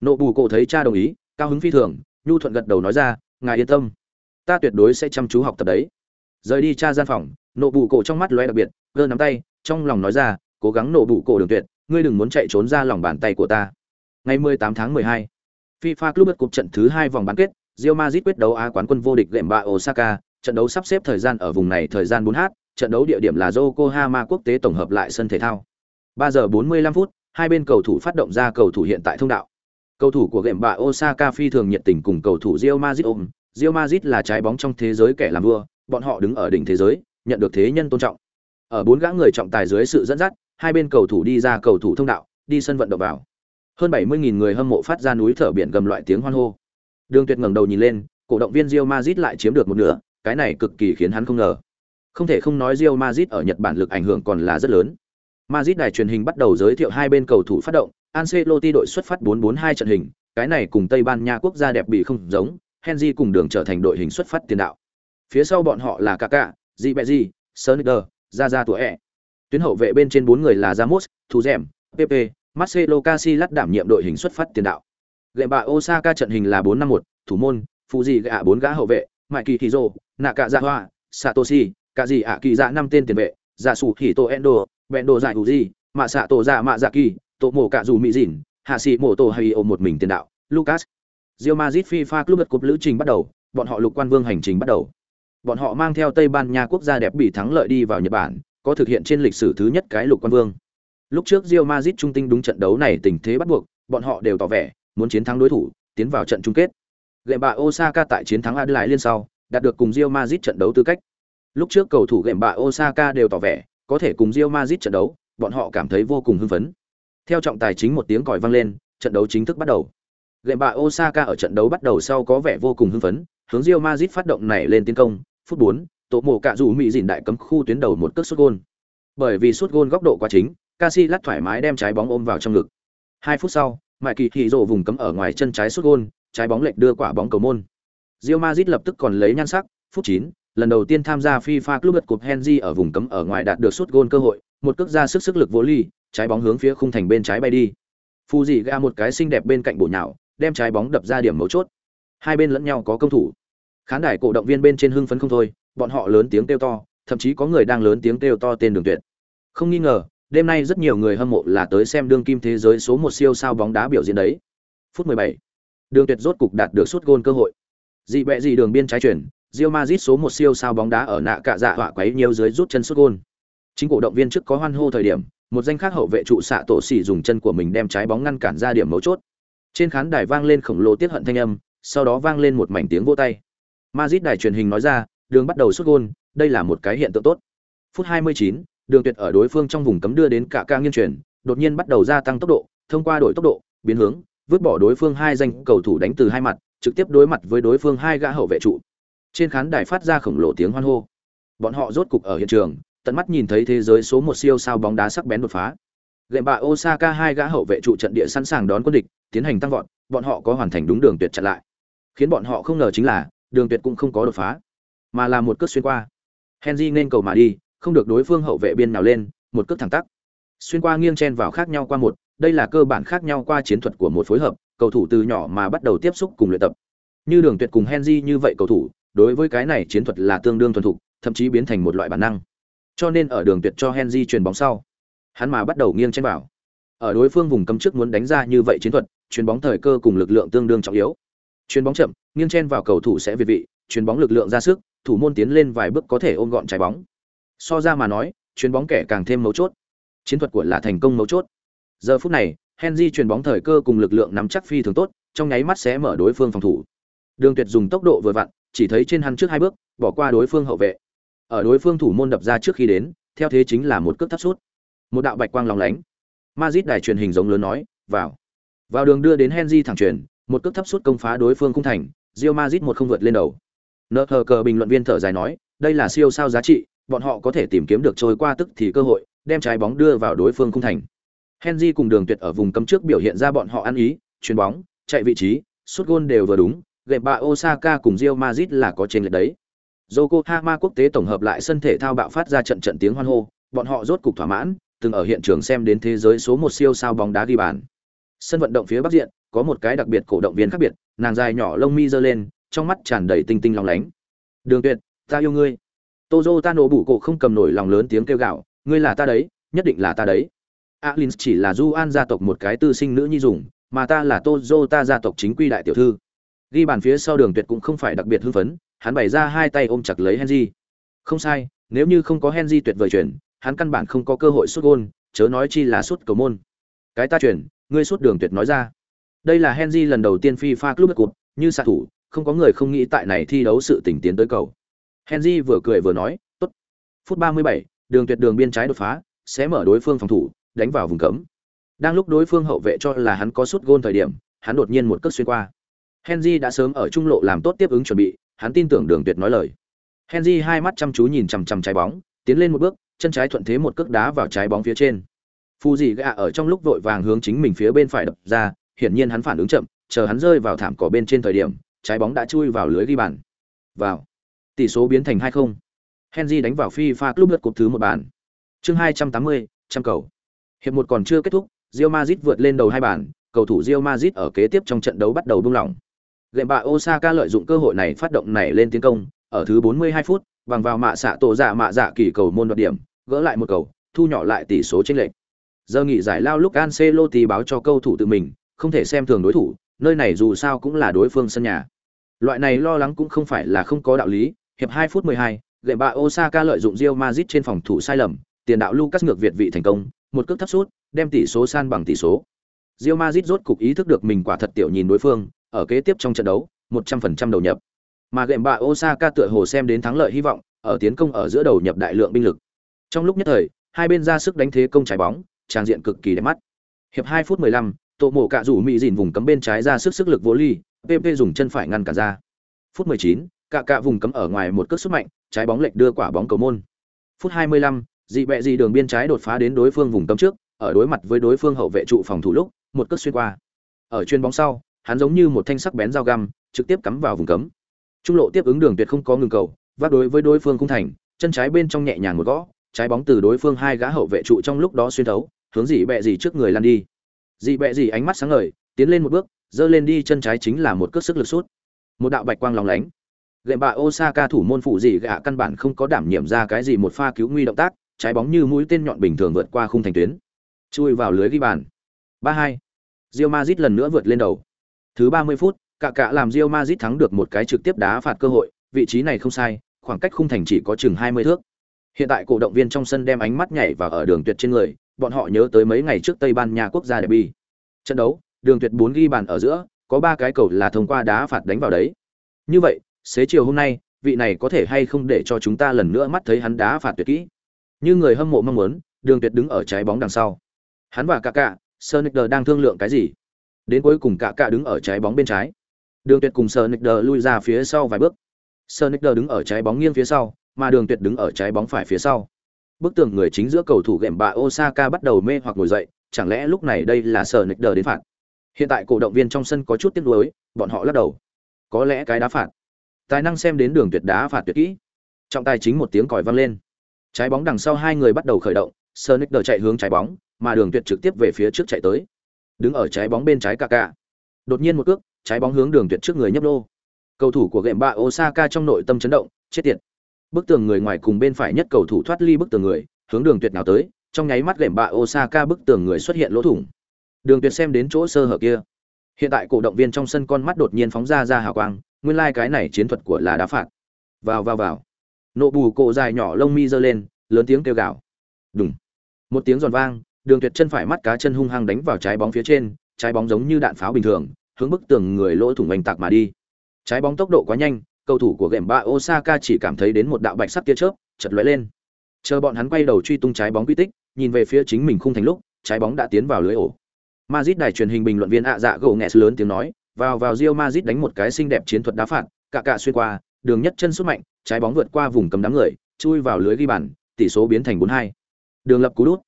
Nộ Bù cổ thấy cha đồng ý, cao hứng phi thường, nhu thuận gật đầu nói ra, ngài yên tâm, ta tuyệt đối sẽ chăm chú học tập đấy. Rời đi cha gian phòng, Nộ Bù cổ trong mắt lóe đặc biệt, gơ nắm tay, trong lòng nói ra, cố gắng Nộ Bù cổ đường tuyệt, ngươi đừng muốn chạy trốn ra lòng bàn tay của ta. Ngày 18 tháng 12, FIFA Club Cup trận thứ hai vòng bán kết, Real Madrid quyết đấu Á quán quân vô địch lệm bạ Osaka, trận đấu sắp xếp thời gian ở vùng này thời gian 4h, trận đấu địa điểm là Yokohama quốc tế tổng hợp lại sân thể thao. 3 giờ 45 phút, hai bên cầu thủ phát động ra cầu thủ hiện tại thông đạo. Cầu thủ của gệm bạ Osaka phi thường nhiệt tình cùng cầu thủ Real Madrid ôm. Real Madrid là trái bóng trong thế giới kẻ làm vua, bọn họ đứng ở đỉnh thế giới, nhận được thế nhân tôn trọng. Ở bốn gã người trọng tài dưới sự dẫn dắt, hai bên cầu thủ đi ra cầu thủ thông đạo, đi sân vận động vào. Hơn 70.000 người hâm mộ phát ra núi thở biển gầm loại tiếng hoan hô. Đường Tuyệt ngẩng đầu nhìn lên, cổ động viên Real Madrid lại chiếm được một nửa, cái này cực kỳ khiến hắn không ngờ. Không thể không nói Real Madrid ở Nhật Bản lực ảnh hưởng còn là rất lớn. Madrid đài truyền hình bắt đầu giới thiệu hai bên cầu thủ phát động, Ancelotti đội xuất phát 4-4-2 trận hình, cái này cùng Tây Ban Nha quốc gia đẹp bị không giống, Henry cùng đường trở thành đội hình xuất phát tiền đạo. Phía sau bọn họ là Kaká, Ribery, Sonder, Zaza tuổi. Tuyến hậu vệ bên trên bốn người là Ramos, Thủ Dẻm, Pepe, Marcelo Casillas đảm nhiệm đội hình xuất phát tiền đạo. Gệm bạ Osaka trận hình là 4-5-1, thủ môn, Fuji gạ 4 gã hậu vệ, Mại Kỳ Kizo, Nakazawa, Satoshi, Kaji gì ạ kỳ tên tiền vệ, Dạ Sủ Hito Endo, Bendo Đồ Giải Uji, Mạ Sạ Tổ Dạ Mạ Dạ Kỳ, Tổ mổ cả Dù Mỹ Dìn, Hạ Sĩ mổ Tổ Hay ôm một mình tiền đạo, Lucas. Real Madrid FIFA Club Cup lữ trình bắt đầu, bọn họ lục quan vương hành trình bắt đầu. Bọn họ mang theo Tây Ban Nha quốc gia đẹp bị thắng lợi đi vào Nhật Bản, có thực hiện trên lịch sử thứ nhất cái lục quan vương. Lúc trước Real Madrid trung tinh đúng trận đấu này tình thế bắt buộc, bọn họ đều tỏ vẻ muốn chiến thắng đối thủ, tiến vào trận chung kết. gậy bạ Osaka tại chiến thắng Adelaide liên sau, đạt được cùng Real Madrid trận đấu tư cách. Lúc trước cầu thủ gậy bạ Osaka đều tỏ vẻ có thể cùng Real Madrid trận đấu, bọn họ cảm thấy vô cùng hưng phấn. Theo trọng tài chính một tiếng còi vang lên, trận đấu chính thức bắt đầu. Gệm bạ Osaka ở trận đấu bắt đầu sau có vẻ vô cùng hưng phấn, hướng Real Madrid phát động này lên tiến công, phút 4, tổ mổ cạ rủ mỹ dìn đại cấm khu tuyến đầu một cước sút gôn. Bởi vì sút gôn góc độ quá chính, Casillas thoải mái đem trái bóng ôm vào trong ngực. 2 phút sau, Mại Kỳ Thị rộ vùng cấm ở ngoài chân trái sút gôn, trái bóng lệch đưa quả bóng cầu môn. Real Madrid lập tức còn lấy nhan sắc, phút 9, lần đầu tiên tham gia FIFA Club Cup Henry ở vùng cấm ở ngoài đạt được sút gôn cơ hội, một cước ra sức sức lực vô ly, trái bóng hướng phía khung thành bên trái bay đi. Phu ga một cái xinh đẹp bên cạnh bổ nhào, đem trái bóng đập ra điểm mấu chốt. Hai bên lẫn nhau có công thủ. Khán đài cổ động viên bên trên hưng phấn không thôi, bọn họ lớn tiếng kêu to, thậm chí có người đang lớn tiếng kêu to tên Đường Tuyệt. Không nghi ngờ, đêm nay rất nhiều người hâm mộ là tới xem đương kim thế giới số một siêu sao bóng đá biểu diễn đấy. Phút 17, Đường Tuyệt rốt cục đạt được sút gôn cơ hội. Dị bẹ gì đường biên trái chuyển, Real Madrid số một siêu sao bóng đá ở nạ cạ dạ họa quấy nhiều dưới rút chân sút gôn. Chính cổ động viên trước có hoan hô thời điểm, một danh khác hậu vệ trụ xạ tổ xỉ dùng chân của mình đem trái bóng ngăn cản ra điểm mấu chốt. Trên khán đài vang lên khổng lồ tiết hận thanh âm, sau đó vang lên một mảnh tiếng vỗ tay. mazit đài truyền hình nói ra, đường bắt đầu xuất gôn, đây là một cái hiện tượng tốt. Phút 29, đường tuyệt ở đối phương trong vùng cấm đưa đến cả ca nghiên truyền, đột nhiên bắt đầu gia tăng tốc độ, thông qua đổi tốc độ, biến hướng, vứt bỏ đối phương hai danh cầu thủ đánh từ hai mặt, trực tiếp đối mặt với đối phương hai gã hậu vệ trụ. Trên khán đài phát ra khổng lồ tiếng hoan hô. Bọn họ rốt cục ở hiện trường, tận mắt nhìn thấy thế giới số một siêu sao bóng đá sắc bén đột phá. Gệm bạ Osaka hai gã hậu vệ trụ trận địa sẵn sàng đón quân địch, tiến hành tăng vọt, bọn họ có hoàn thành đúng đường tuyệt chặn lại. Khiến bọn họ không ngờ chính là, đường tuyệt cũng không có đột phá, mà là một cước xuyên qua. Henry nên cầu mà đi, không được đối phương hậu vệ biên nào lên, một cước thẳng tắc. Xuyên qua nghiêng chen vào khác nhau qua một, đây là cơ bản khác nhau qua chiến thuật của một phối hợp, cầu thủ từ nhỏ mà bắt đầu tiếp xúc cùng luyện tập. Như Đường Tuyệt cùng Henry như vậy cầu thủ, đối với cái này chiến thuật là tương đương thuần thục, thậm chí biến thành một loại bản năng. Cho nên ở Đường Tuyệt cho Henry chuyền bóng sau, hắn mà bắt đầu nghiêng chân vào. Ở đối phương vùng cấm trước muốn đánh ra như vậy chiến thuật, chuyền bóng thời cơ cùng lực lượng tương đương trọng yếu. Chuyền bóng chậm, nghiêng chen vào cầu thủ sẽ việt vị, chuyền bóng lực lượng ra sức, thủ môn tiến lên vài bước có thể ôm gọn trái bóng. So ra mà nói, chuyền bóng kẻ càng thêm mấu chốt. Chiến thuật của là thành công mấu chốt. Giờ phút này, Henry chuyền bóng thời cơ cùng lực lượng nắm chắc phi thường tốt, trong nháy mắt sẽ mở đối phương phòng thủ. Đường Tuyệt dùng tốc độ vừa vặn, chỉ thấy trên hắn trước hai bước, bỏ qua đối phương hậu vệ. Ở đối phương thủ môn đập ra trước khi đến, theo thế chính là một cước thấp sút. Một đạo bạch quang lóng lánh. mazit đài truyền hình giống lớn nói, "Vào." Vào đường đưa đến Henry thẳng truyền, một cước thấp sút công phá đối phương khung thành, rio mazit một không vượt lên đầu. Nợ thờ cờ bình luận viên thở dài nói, đây là siêu sao giá trị, bọn họ có thể tìm kiếm được trôi qua tức thì cơ hội, đem trái bóng đưa vào đối phương khung thành. Henry cùng Đường Tuyệt ở vùng cấm trước biểu hiện ra bọn họ ăn ý, chuyền bóng, chạy vị trí, sút gôn đều vừa đúng, gậy bạ Osaka cùng rio mazit là có trên lệch đấy. Yokohama quốc tế tổng hợp lại sân thể thao bạo phát ra trận trận tiếng hoan hô, bọn họ rốt cục thỏa mãn, từng ở hiện trường xem đến thế giới số một siêu sao bóng đá ghi bàn. Sân vận động phía bắc diện, có một cái đặc biệt cổ động viên khác biệt, nàng dài nhỏ lông mi giơ lên, trong mắt tràn đầy tinh tinh long lánh. Đường Tuyệt, ta yêu ngươi. Tozo Tano bủ cổ không cầm nổi lòng lớn tiếng kêu gào, ngươi là ta đấy, nhất định là ta đấy. Alins chỉ là Juan An gia tộc một cái tư sinh nữ nhi dùng, mà ta là Tozo ta gia tộc chính quy đại tiểu thư. Ghi bàn phía sau Đường Tuyệt cũng không phải đặc biệt hưng phấn, hắn bày ra hai tay ôm chặt lấy Henry. Không sai, nếu như không có Henry tuyệt vời chuyển, hắn căn bản không có cơ hội sút gôn, chớ nói chi là sút cầu môn. Cái ta chuyển, ngươi sút Đường Tuyệt nói ra. Đây là Henry lần đầu tiên FIFA Club Cup, như xạ thủ, không có người không nghĩ tại này thi đấu sự tình tiến tới cầu. Henry vừa cười vừa nói, "Tốt." Phút 37, đường tuyệt đường biên trái đột phá, sẽ mở đối phương phòng thủ, đánh vào vùng cấm. Đang lúc đối phương hậu vệ cho là hắn có sút gôn thời điểm, hắn đột nhiên một cước xuyên qua. Henry đã sớm ở trung lộ làm tốt tiếp ứng chuẩn bị, hắn tin tưởng Đường Tuyệt nói lời. Henry hai mắt chăm chú nhìn chằm chằm trái bóng, tiến lên một bước, chân trái thuận thế một cước đá vào trái bóng phía trên. Phu gã gạ ở trong lúc vội vàng hướng chính mình phía bên phải đập ra, hiển nhiên hắn phản ứng chậm, chờ hắn rơi vào thảm cỏ bên trên thời điểm, trái bóng đã chui vào lưới ghi bàn. Vào. Tỷ số biến thành 2-0. Henry đánh vào FIFA Club lượt cột thứ một bàn. Chương 280, trăm cầu. Hiệp một còn chưa kết thúc, Real Madrid vượt lên đầu hai bàn, cầu thủ Real Madrid ở kế tiếp trong trận đấu bắt đầu buông lỏng. Gệm bạ Osaka lợi dụng cơ hội này phát động này lên tiến công, ở thứ 42 phút, bằng vào mạ xạ tổ dạ mạ dạ kỳ cầu môn đoạt điểm, gỡ lại một cầu, thu nhỏ lại tỷ số chênh lệch. Giờ nghỉ giải lao lúc Ancelotti báo cho cầu thủ tự mình, không thể xem thường đối thủ, nơi này dù sao cũng là đối phương sân nhà. Loại này lo lắng cũng không phải là không có đạo lý, hiệp 2 phút 12, gệm bạ Osaka lợi dụng Real Madrid trên phòng thủ sai lầm, tiền đạo Lucas ngược việt vị thành công, một cước thấp sút, đem tỷ số san bằng tỷ số. Real Madrid rốt cục ý thức được mình quả thật tiểu nhìn đối phương, ở kế tiếp trong trận đấu, 100% đầu nhập. Mà gệm bạ Osaka tựa hồ xem đến thắng lợi hy vọng, ở tiến công ở giữa đầu nhập đại lượng binh lực. Trong lúc nhất thời, hai bên ra sức đánh thế công trái bóng, trang diện cực kỳ đẹp mắt. Hiệp 2 phút 15, Tổ mổ cạ rủ mỹ dìn vùng cấm bên trái ra sức sức lực vô ly, PP dùng chân phải ngăn cả ra. Phút 19, cạ cạ vùng cấm ở ngoài một cước sút mạnh, trái bóng lệch đưa quả bóng cầu môn. Phút 25, dị bẹ dị đường biên trái đột phá đến đối phương vùng cấm trước, ở đối mặt với đối phương hậu vệ trụ phòng thủ lúc, một cước xuyên qua. Ở chuyên bóng sau, hắn giống như một thanh sắc bén dao găm, trực tiếp cắm vào vùng cấm. Trung lộ tiếp ứng đường tuyệt không có ngừng cầu, vác đối với đối phương cung thành, chân trái bên trong nhẹ nhàng một gõ, trái bóng từ đối phương hai gã hậu vệ trụ trong lúc đó xuyên thấu, hướng dị bẹ gì trước người lăn đi. Dị bẹ gì ánh mắt sáng ngời, tiến lên một bước, giơ lên đi chân trái chính là một cước sức lực sút. Một đạo bạch quang lóng lánh. Gệm bạ Osaka thủ môn phụ dị gạ căn bản không có đảm nhiệm ra cái gì một pha cứu nguy động tác, trái bóng như mũi tên nhọn bình thường vượt qua khung thành tuyến, chui vào lưới ghi bàn. 3-2. Real Madrid lần nữa vượt lên đầu. Thứ 30 phút, cả cả làm Real Madrid thắng được một cái trực tiếp đá phạt cơ hội, vị trí này không sai, khoảng cách khung thành chỉ có chừng 20 thước. Hiện tại cổ động viên trong sân đem ánh mắt nhảy vào ở đường tuyệt trên người, bọn họ nhớ tới mấy ngày trước Tây Ban Nha quốc gia derby. Trận đấu, đường tuyệt 4 ghi bàn ở giữa, có 3 cái cầu là thông qua đá phạt đánh vào đấy. Như vậy, xế chiều hôm nay, vị này có thể hay không để cho chúng ta lần nữa mắt thấy hắn đá phạt tuyệt kỹ. Như người hâm mộ mong muốn, Đường Tuyệt đứng ở trái bóng đằng sau. Hắn và Kaká, Sonic đang thương lượng cái gì? Đến cuối cùng cả cả đứng ở trái bóng bên trái. Đường Tuyệt cùng Sonicer lui ra phía sau vài bước. Sonicer đứng ở trái bóng nghiêng phía sau, mà Đường Tuyệt đứng ở trái bóng phải phía sau. Bức tường người chính giữa cầu thủ gệm bạ Osaka bắt đầu mê hoặc ngồi dậy, chẳng lẽ lúc này đây là Sonicer đến phạt? Hiện tại cổ động viên trong sân có chút tiếc nuối, bọn họ lắc đầu. Có lẽ cái đá phạt. Tài năng xem đến Đường Tuyệt đá phạt tuyệt kỹ. Trọng tài chính một tiếng còi vang lên Trái bóng đằng sau hai người bắt đầu khởi động, Sonic chạy hướng trái bóng, mà Đường Tuyệt trực tiếp về phía trước chạy tới. Đứng ở trái bóng bên trái Kaká. Đột nhiên một cước, trái bóng hướng Đường Tuyệt trước người nhấp lô. Cầu thủ của Gệm Osaka trong nội tâm chấn động, chết tiệt. Bức tường người ngoài cùng bên phải nhất cầu thủ thoát ly bức tường người, hướng Đường Tuyệt nào tới, trong nháy mắt Gệm Osaka bức tường người xuất hiện lỗ thủng. Đường Tuyệt xem đến chỗ sơ hở kia. Hiện tại cổ động viên trong sân con mắt đột nhiên phóng ra ra hào quang, nguyên lai like cái này chiến thuật của là đá phạt. Vào vào vào nộ bù cổ dài nhỏ lông mi giơ lên lớn tiếng kêu gào đúng một tiếng giòn vang đường tuyệt chân phải mắt cá chân hung hăng đánh vào trái bóng phía trên trái bóng giống như đạn pháo bình thường hướng bức tường người lỗ thủng oanh tạc mà đi trái bóng tốc độ quá nhanh cầu thủ của gệm osaka chỉ cảm thấy đến một đạo bạch sắc tia chớp chợt lóe lên chờ bọn hắn quay đầu truy tung trái bóng quy tích nhìn về phía chính mình khung thành lúc trái bóng đã tiến vào lưới ổ Madrid đài truyền hình bình luận viên ạ dạ gỗ nghẹt lớn tiếng nói vào vào Real Madrid đánh một cái xinh đẹp chiến thuật đá phạt cả cả xuyên qua đường nhất chân sút mạnh trái bóng vượt qua vùng cấm đám người, chui vào lưới ghi bàn, tỷ số biến thành 4-2. Đường lập cú đút.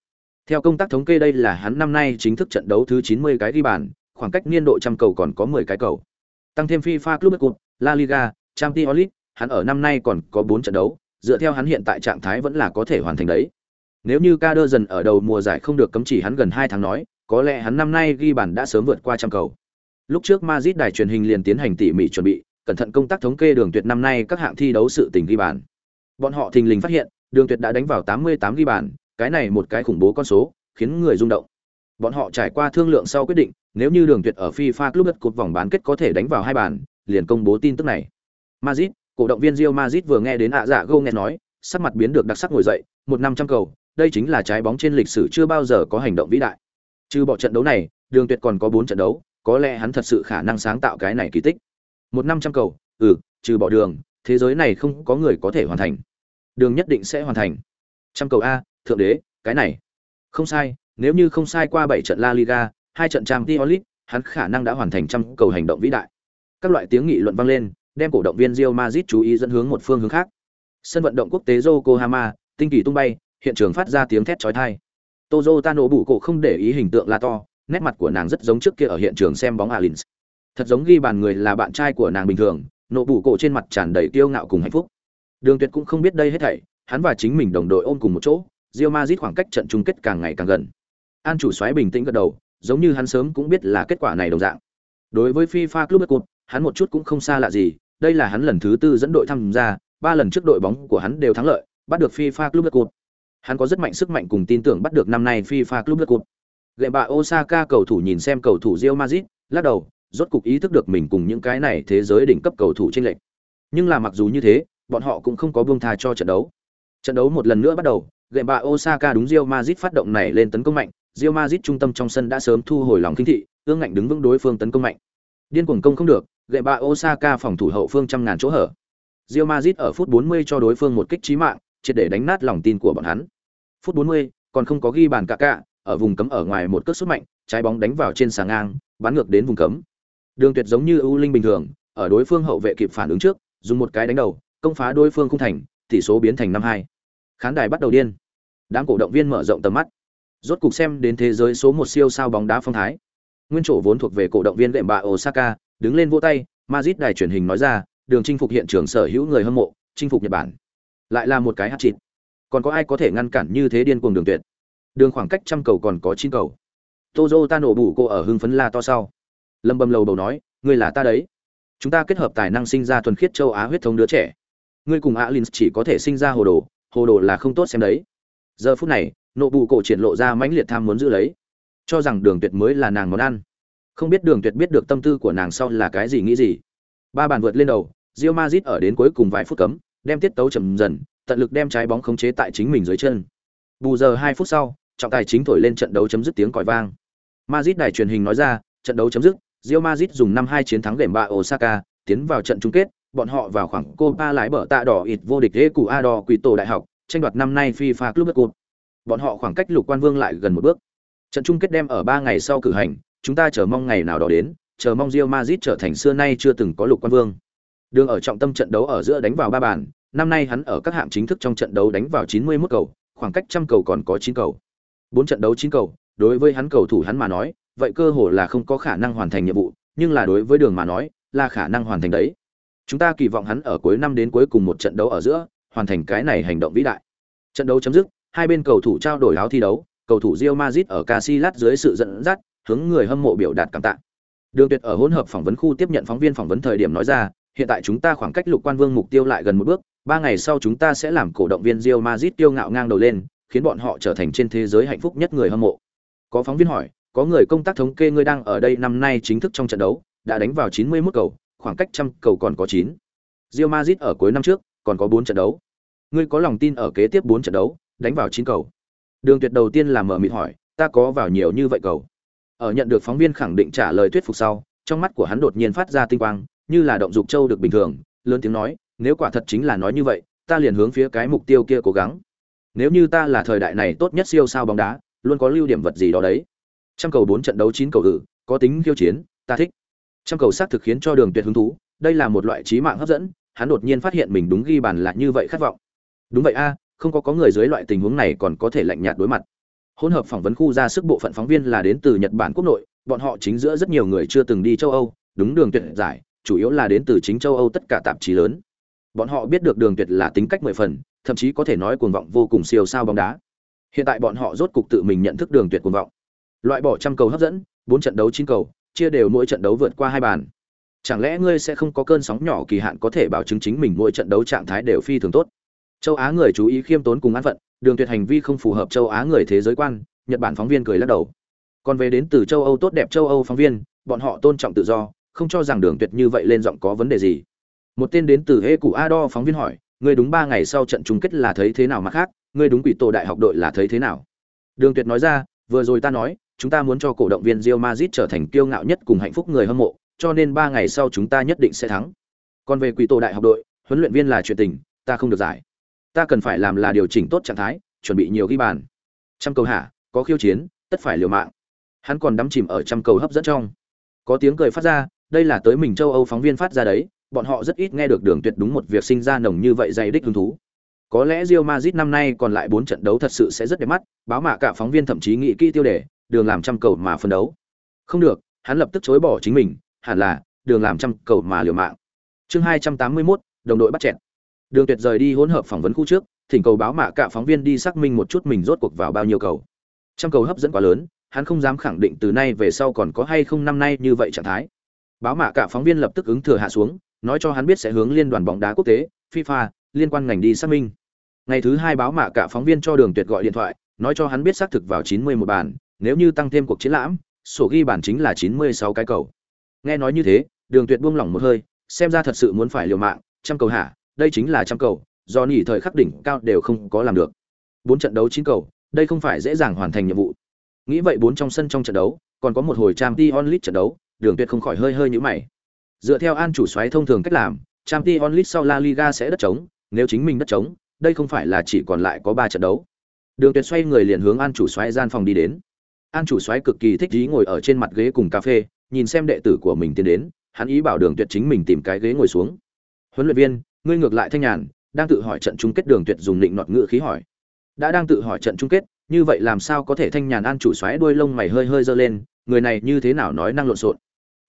Theo công tác thống kê đây là hắn năm nay chính thức trận đấu thứ 90 cái ghi bàn, khoảng cách niên độ trăm cầu còn có 10 cái cầu. Tăng thêm FIFA Club Cup, La Liga, Champions League, hắn ở năm nay còn có 4 trận đấu, dựa theo hắn hiện tại trạng thái vẫn là có thể hoàn thành đấy. Nếu như Kader dần ở đầu mùa giải không được cấm chỉ hắn gần 2 tháng nói, có lẽ hắn năm nay ghi bàn đã sớm vượt qua trăm cầu. Lúc trước Madrid đài truyền hình liền tiến hành tỉ mỉ chuẩn bị, cẩn thận công tác thống kê đường tuyệt năm nay các hạng thi đấu sự tình ghi bàn. Bọn họ thình lình phát hiện, đường tuyệt đã đánh vào 88 ghi bàn, cái này một cái khủng bố con số, khiến người rung động. Bọn họ trải qua thương lượng sau quyết định, nếu như đường tuyệt ở FIFA Club Cup vòng bán kết có thể đánh vào hai bàn, liền công bố tin tức này. Madrid, cổ động viên Real Madrid vừa nghe đến ạ dạ Gô nghe nói, sắc mặt biến được đặc sắc ngồi dậy, một năm trăm cầu, đây chính là trái bóng trên lịch sử chưa bao giờ có hành động vĩ đại. Trừ bỏ trận đấu này, Đường Tuyệt còn có 4 trận đấu, có lẽ hắn thật sự khả năng sáng tạo cái này kỳ tích. Một năm trăm cầu, ừ, trừ bỏ Đường, thế giới này không có người có thể hoàn thành. Đường nhất định sẽ hoàn thành. Trăm cầu a, thượng đế, cái này. Không sai, nếu như không sai qua 7 trận La Liga, hai trận Champions League, hắn khả năng đã hoàn thành trăm cầu hành động vĩ đại. Các loại tiếng nghị luận vang lên, đem cổ động viên Real Madrid chú ý dẫn hướng một phương hướng khác. Sân vận động quốc tế Yokohama, tinh kỳ tung bay, hiện trường phát ra tiếng thét chói tai. Tozo Tano bụ cổ không để ý hình tượng la to, nét mặt của nàng rất giống trước kia ở hiện trường xem bóng Alins. Thật giống ghi bàn người là bạn trai của nàng bình thường, nộ bụ cổ trên mặt tràn đầy kiêu ngạo cùng hạnh phúc. Đường Tuyệt cũng không biết đây hết thảy, hắn và chính mình đồng đội ôm cùng một chỗ, Real Madrid khoảng cách trận chung kết càng ngày càng gần. An chủ soái bình tĩnh gật đầu, giống như hắn sớm cũng biết là kết quả này đồng dạng. Đối với FIFA Club Cup, hắn một chút cũng không xa lạ gì, đây là hắn lần thứ tư dẫn đội tham gia, ba lần trước đội bóng của hắn đều thắng lợi, bắt được FIFA Club Cup. Hắn có rất mạnh sức mạnh cùng tin tưởng bắt được năm nay FIFA Club Cup. Gậy bạ Osaka cầu thủ nhìn xem cầu thủ Real Madrid, lắc đầu, rốt cục ý thức được mình cùng những cái này thế giới đỉnh cấp cầu thủ chênh lệch. Nhưng là mặc dù như thế, bọn họ cũng không có buông tha cho trận đấu. Trận đấu một lần nữa bắt đầu, gệm bạ Osaka đúng Real Madrid phát động này lên tấn công mạnh, Real Madrid trung tâm trong sân đã sớm thu hồi lòng kinh thị, ương ngạnh đứng vững đối phương tấn công mạnh. Điên cuồng công không được, gệm bạ Osaka phòng thủ hậu phương trăm ngàn chỗ hở. Real Madrid ở phút 40 cho đối phương một kích chí mạng, triệt để đánh nát lòng tin của bọn hắn. Phút 40, còn không có ghi bàn cả cả, ở vùng cấm ở ngoài một cước sút mạnh, trái bóng đánh vào trên sàng ngang, bắn ngược đến vùng cấm. Đường Tuyệt giống như ưu linh bình thường, ở đối phương hậu vệ kịp phản ứng trước, dùng một cái đánh đầu, công phá đối phương không thành, tỷ số biến thành 5-2. Khán đài bắt đầu điên đám cổ động viên mở rộng tầm mắt. Rốt cục xem đến thế giới số một siêu sao bóng đá phong thái. Nguyên chỗ vốn thuộc về cổ động viên đệm bạ osaka, đứng lên vỗ tay mazit đài truyền hình nói ra, đường chinh phục hiện trường sở hữu người hâm mộ, chinh phục nhật bản. Lại là một cái hát chịt còn có ai có thể ngăn cản như thế điên cuồng đường tuyệt? Đường khoảng cách trăm cầu còn có chín cầu. Tozo ta nổ bủ cô ở hưng phấn la to sau. Lâm bầm lầu đầu nói, ngươi là ta đấy. Chúng ta kết hợp tài năng sinh ra thuần khiết châu á huyết thống đứa trẻ. Ngươi cùng alin chỉ có thể sinh ra hồ đồ hồ đồ là không tốt xem đấy giờ phút này, nộ bù cổ triển lộ ra mãnh liệt tham muốn giữ lấy. Cho rằng đường tuyệt mới là nàng món ăn. Không biết đường tuyệt biết được tâm tư của nàng sau là cái gì nghĩ gì. Ba bàn vượt lên đầu rio mazit ở đến cuối cùng vài phút cấm, đem tiết tấu chậm dần, tận lực đem trái bóng khống chế tại chính mình dưới chân. Bù giờ hai phút sau, trọng tài chính thổi lên trận đấu chấm dứt tiếng còi vang. Mazit đài truyền hình nói ra, trận đấu chấm dứt rio mazit dùng năm hai chiến thắng gệm bạ osaka, tiến vào trận chung kết, bọn họ vào khoảng copa lái bờ tạ đỏ ít vô địch ê cụ a đỏ quỷ tổ đại học tranh đoạt năm nay FIFA Club Cup. Bọn họ khoảng cách Lục Quan Vương lại gần một bước. Trận chung kết đem ở 3 ngày sau cử hành, chúng ta chờ mong ngày nào đó đến, chờ mong Real Madrid trở thành xưa nay chưa từng có Lục Quan Vương. Đường ở trọng tâm trận đấu ở giữa đánh vào ba bàn, năm nay hắn ở các hạng chính thức trong trận đấu đánh vào 91 cầu, khoảng cách trăm cầu còn có 9 cầu. 4 trận đấu 9 cầu, đối với hắn cầu thủ hắn mà nói, vậy cơ hội là không có khả năng hoàn thành nhiệm vụ, nhưng là đối với Đường mà nói, là khả năng hoàn thành đấy. Chúng ta kỳ vọng hắn ở cuối năm đến cuối cùng một trận đấu ở giữa, hoàn thành cái này hành động vĩ đại. Trận đấu chấm dứt, hai bên cầu thủ trao đổi áo thi đấu, cầu thủ Real Madrid ở Casillas dưới sự dẫn dắt, hướng người hâm mộ biểu đạt cảm tạ. Đường Tuyệt ở hỗn hợp phỏng vấn khu tiếp nhận phóng viên phỏng vấn thời điểm nói ra, hiện tại chúng ta khoảng cách Lục Quan Vương mục tiêu lại gần một bước, ba ngày sau chúng ta sẽ làm cổ động viên Real Madrid tiêu ngạo ngang đầu lên, khiến bọn họ trở thành trên thế giới hạnh phúc nhất người hâm mộ. Có phóng viên hỏi, có người công tác thống kê người đang ở đây năm nay chính thức trong trận đấu, đã đánh vào 91 cầu, khoảng cách trăm cầu còn có 9. Real Madrid ở cuối năm trước còn có 4 trận đấu. Ngươi có lòng tin ở kế tiếp bốn trận đấu, đánh vào chín cầu. Đường tuyệt đầu tiên là mở miệng hỏi, ta có vào nhiều như vậy cầu? Ở nhận được phóng viên khẳng định trả lời thuyết phục sau, trong mắt của hắn đột nhiên phát ra tinh quang, như là động dục châu được bình thường, lớn tiếng nói, nếu quả thật chính là nói như vậy, ta liền hướng phía cái mục tiêu kia cố gắng. Nếu như ta là thời đại này tốt nhất siêu sao bóng đá, luôn có lưu điểm vật gì đó đấy. Trăm cầu bốn trận đấu chín cầu ử có tính khiêu chiến, ta thích. Trăm cầu xác thực khiến cho đường tuyệt hứng thú, đây là một loại trí mạng hấp dẫn hắn đột nhiên phát hiện mình đúng ghi bàn là như vậy khát vọng. Đúng vậy a, không có có người dưới loại tình huống này còn có thể lạnh nhạt đối mặt. Hỗn hợp phỏng vấn khu ra sức bộ phận phóng viên là đến từ nhật bản quốc nội, bọn họ chính giữa rất nhiều người chưa từng đi châu âu, đúng đường tuyệt giải, chủ yếu là đến từ chính châu âu tất cả tạp chí lớn. Bọn họ biết được đường tuyệt là tính cách mười phần, thậm chí có thể nói cuồng vọng vô cùng siêu sao bóng đá. Hiện tại bọn họ rốt cục tự mình nhận thức đường tuyệt cuồng vọng. Loại bỏ trăm cầu hấp dẫn, bốn trận đấu chín cầu, chia đều mỗi trận đấu vượt qua hai bàn chẳng lẽ ngươi sẽ không có cơn sóng nhỏ kỳ hạn có thể bảo chứng chính mình mỗi trận đấu trạng thái đều phi thường tốt? Châu á người chú ý khiêm tốn cùng an phận, đường tuyệt hành vi không phù hợp châu á người thế giới quan, nhật bản phóng viên cười lắc đầu. Còn về đến từ châu âu tốt đẹp châu âu phóng viên, bọn họ tôn trọng tự do, không cho rằng đường tuyệt như vậy lên giọng có vấn đề gì. Một tên đến từ hê cụ a phóng viên hỏi, ngươi đúng ba ngày sau trận chung kết là thấy thế nào mà khác? Ngươi đúng quỷ tổ đại học đội là thấy thế nào? Đường tuyệt nói ra, vừa rồi ta nói, chúng ta muốn cho cổ động viên Real Madrid trở thành kiêu ngạo nhất cùng hạnh phúc người hâm mộ cho nên ba ngày sau chúng ta nhất định sẽ thắng. Còn về quỷ tổ đại học đội huấn luyện viên là chuyện tình ta không được giải. Ta cần phải làm là điều chỉnh tốt trạng thái chuẩn bị nhiều ghi bàn. Trăm cầu hạ có khiêu chiến tất phải liều mạng. Hắn còn đắm chìm ở trăm cầu hấp dẫn trong. Có tiếng cười phát ra đây là tới mình châu âu phóng viên phát ra đấy bọn họ rất ít nghe được đường tuyệt đúng một việc sinh ra nồng như vậy dày đích hứng thú. Có lẽ Real Madrid năm nay còn lại 4 trận đấu thật sự sẽ rất đẹp mắt, báo mạ cả phóng viên thậm chí nghĩ kỹ tiêu đề, đường làm trăm cầu mà phân đấu. Không được, hắn lập tức chối bỏ chính mình, hẳn là đường làm trăm cầu mà liều mạng. Chương 281, đồng đội bắt chẹt. Đường Tuyệt rời đi hỗn hợp phỏng vấn khu trước, thỉnh cầu báo mạ cả phóng viên đi xác minh một chút mình rốt cuộc vào bao nhiêu cầu. Trăm cầu hấp dẫn quá lớn, hắn không dám khẳng định từ nay về sau còn có hay không năm nay như vậy trạng thái. Báo mạ cả phóng viên lập tức ứng thừa hạ xuống, nói cho hắn biết sẽ hướng liên đoàn bóng đá quốc tế, FIFA, liên quan ngành đi xác minh. Ngày thứ hai báo mạ cả phóng viên cho Đường Tuyệt gọi điện thoại, nói cho hắn biết xác thực vào 91 bàn, nếu như tăng thêm cuộc chiến lãm, sổ ghi bàn chính là 96 cái cầu. Nghe nói như thế, Đường Tuyệt buông lỏng một hơi, xem ra thật sự muốn phải liều mạng, trăm cầu hả, đây chính là trăm cầu, do nỉ thời khắc đỉnh cao đều không có làm được. Bốn trận đấu chín cầu, đây không phải dễ dàng hoàn thành nhiệm vụ. Nghĩ vậy bốn trong sân trong trận đấu, còn có một hồi Tramti Onlit trận đấu, Đường Tuyệt không khỏi hơi hơi nhíu mày. Dựa theo An chủ soái thông thường cách làm, Tramti Onlit sau La Liga sẽ đất trống, nếu chính mình đất trống, đây không phải là chỉ còn lại có ba trận đấu. Đường Tuyệt xoay người liền hướng An chủ soái gian phòng đi đến. An chủ soái cực kỳ thích ý ngồi ở trên mặt ghế cùng cà phê, nhìn xem đệ tử của mình tiến đến, hắn ý bảo Đường Tuyệt chính mình tìm cái ghế ngồi xuống. Huấn luyện viên, ngươi ngược lại thanh nhàn, đang tự hỏi trận chung kết Đường Tuyệt dùng định nọt ngựa khí hỏi. Đã đang tự hỏi trận chung kết, như vậy làm sao có thể thanh nhàn An chủ xoáy đuôi lông mày hơi hơi giơ lên, người này như thế nào nói năng lộn xộn.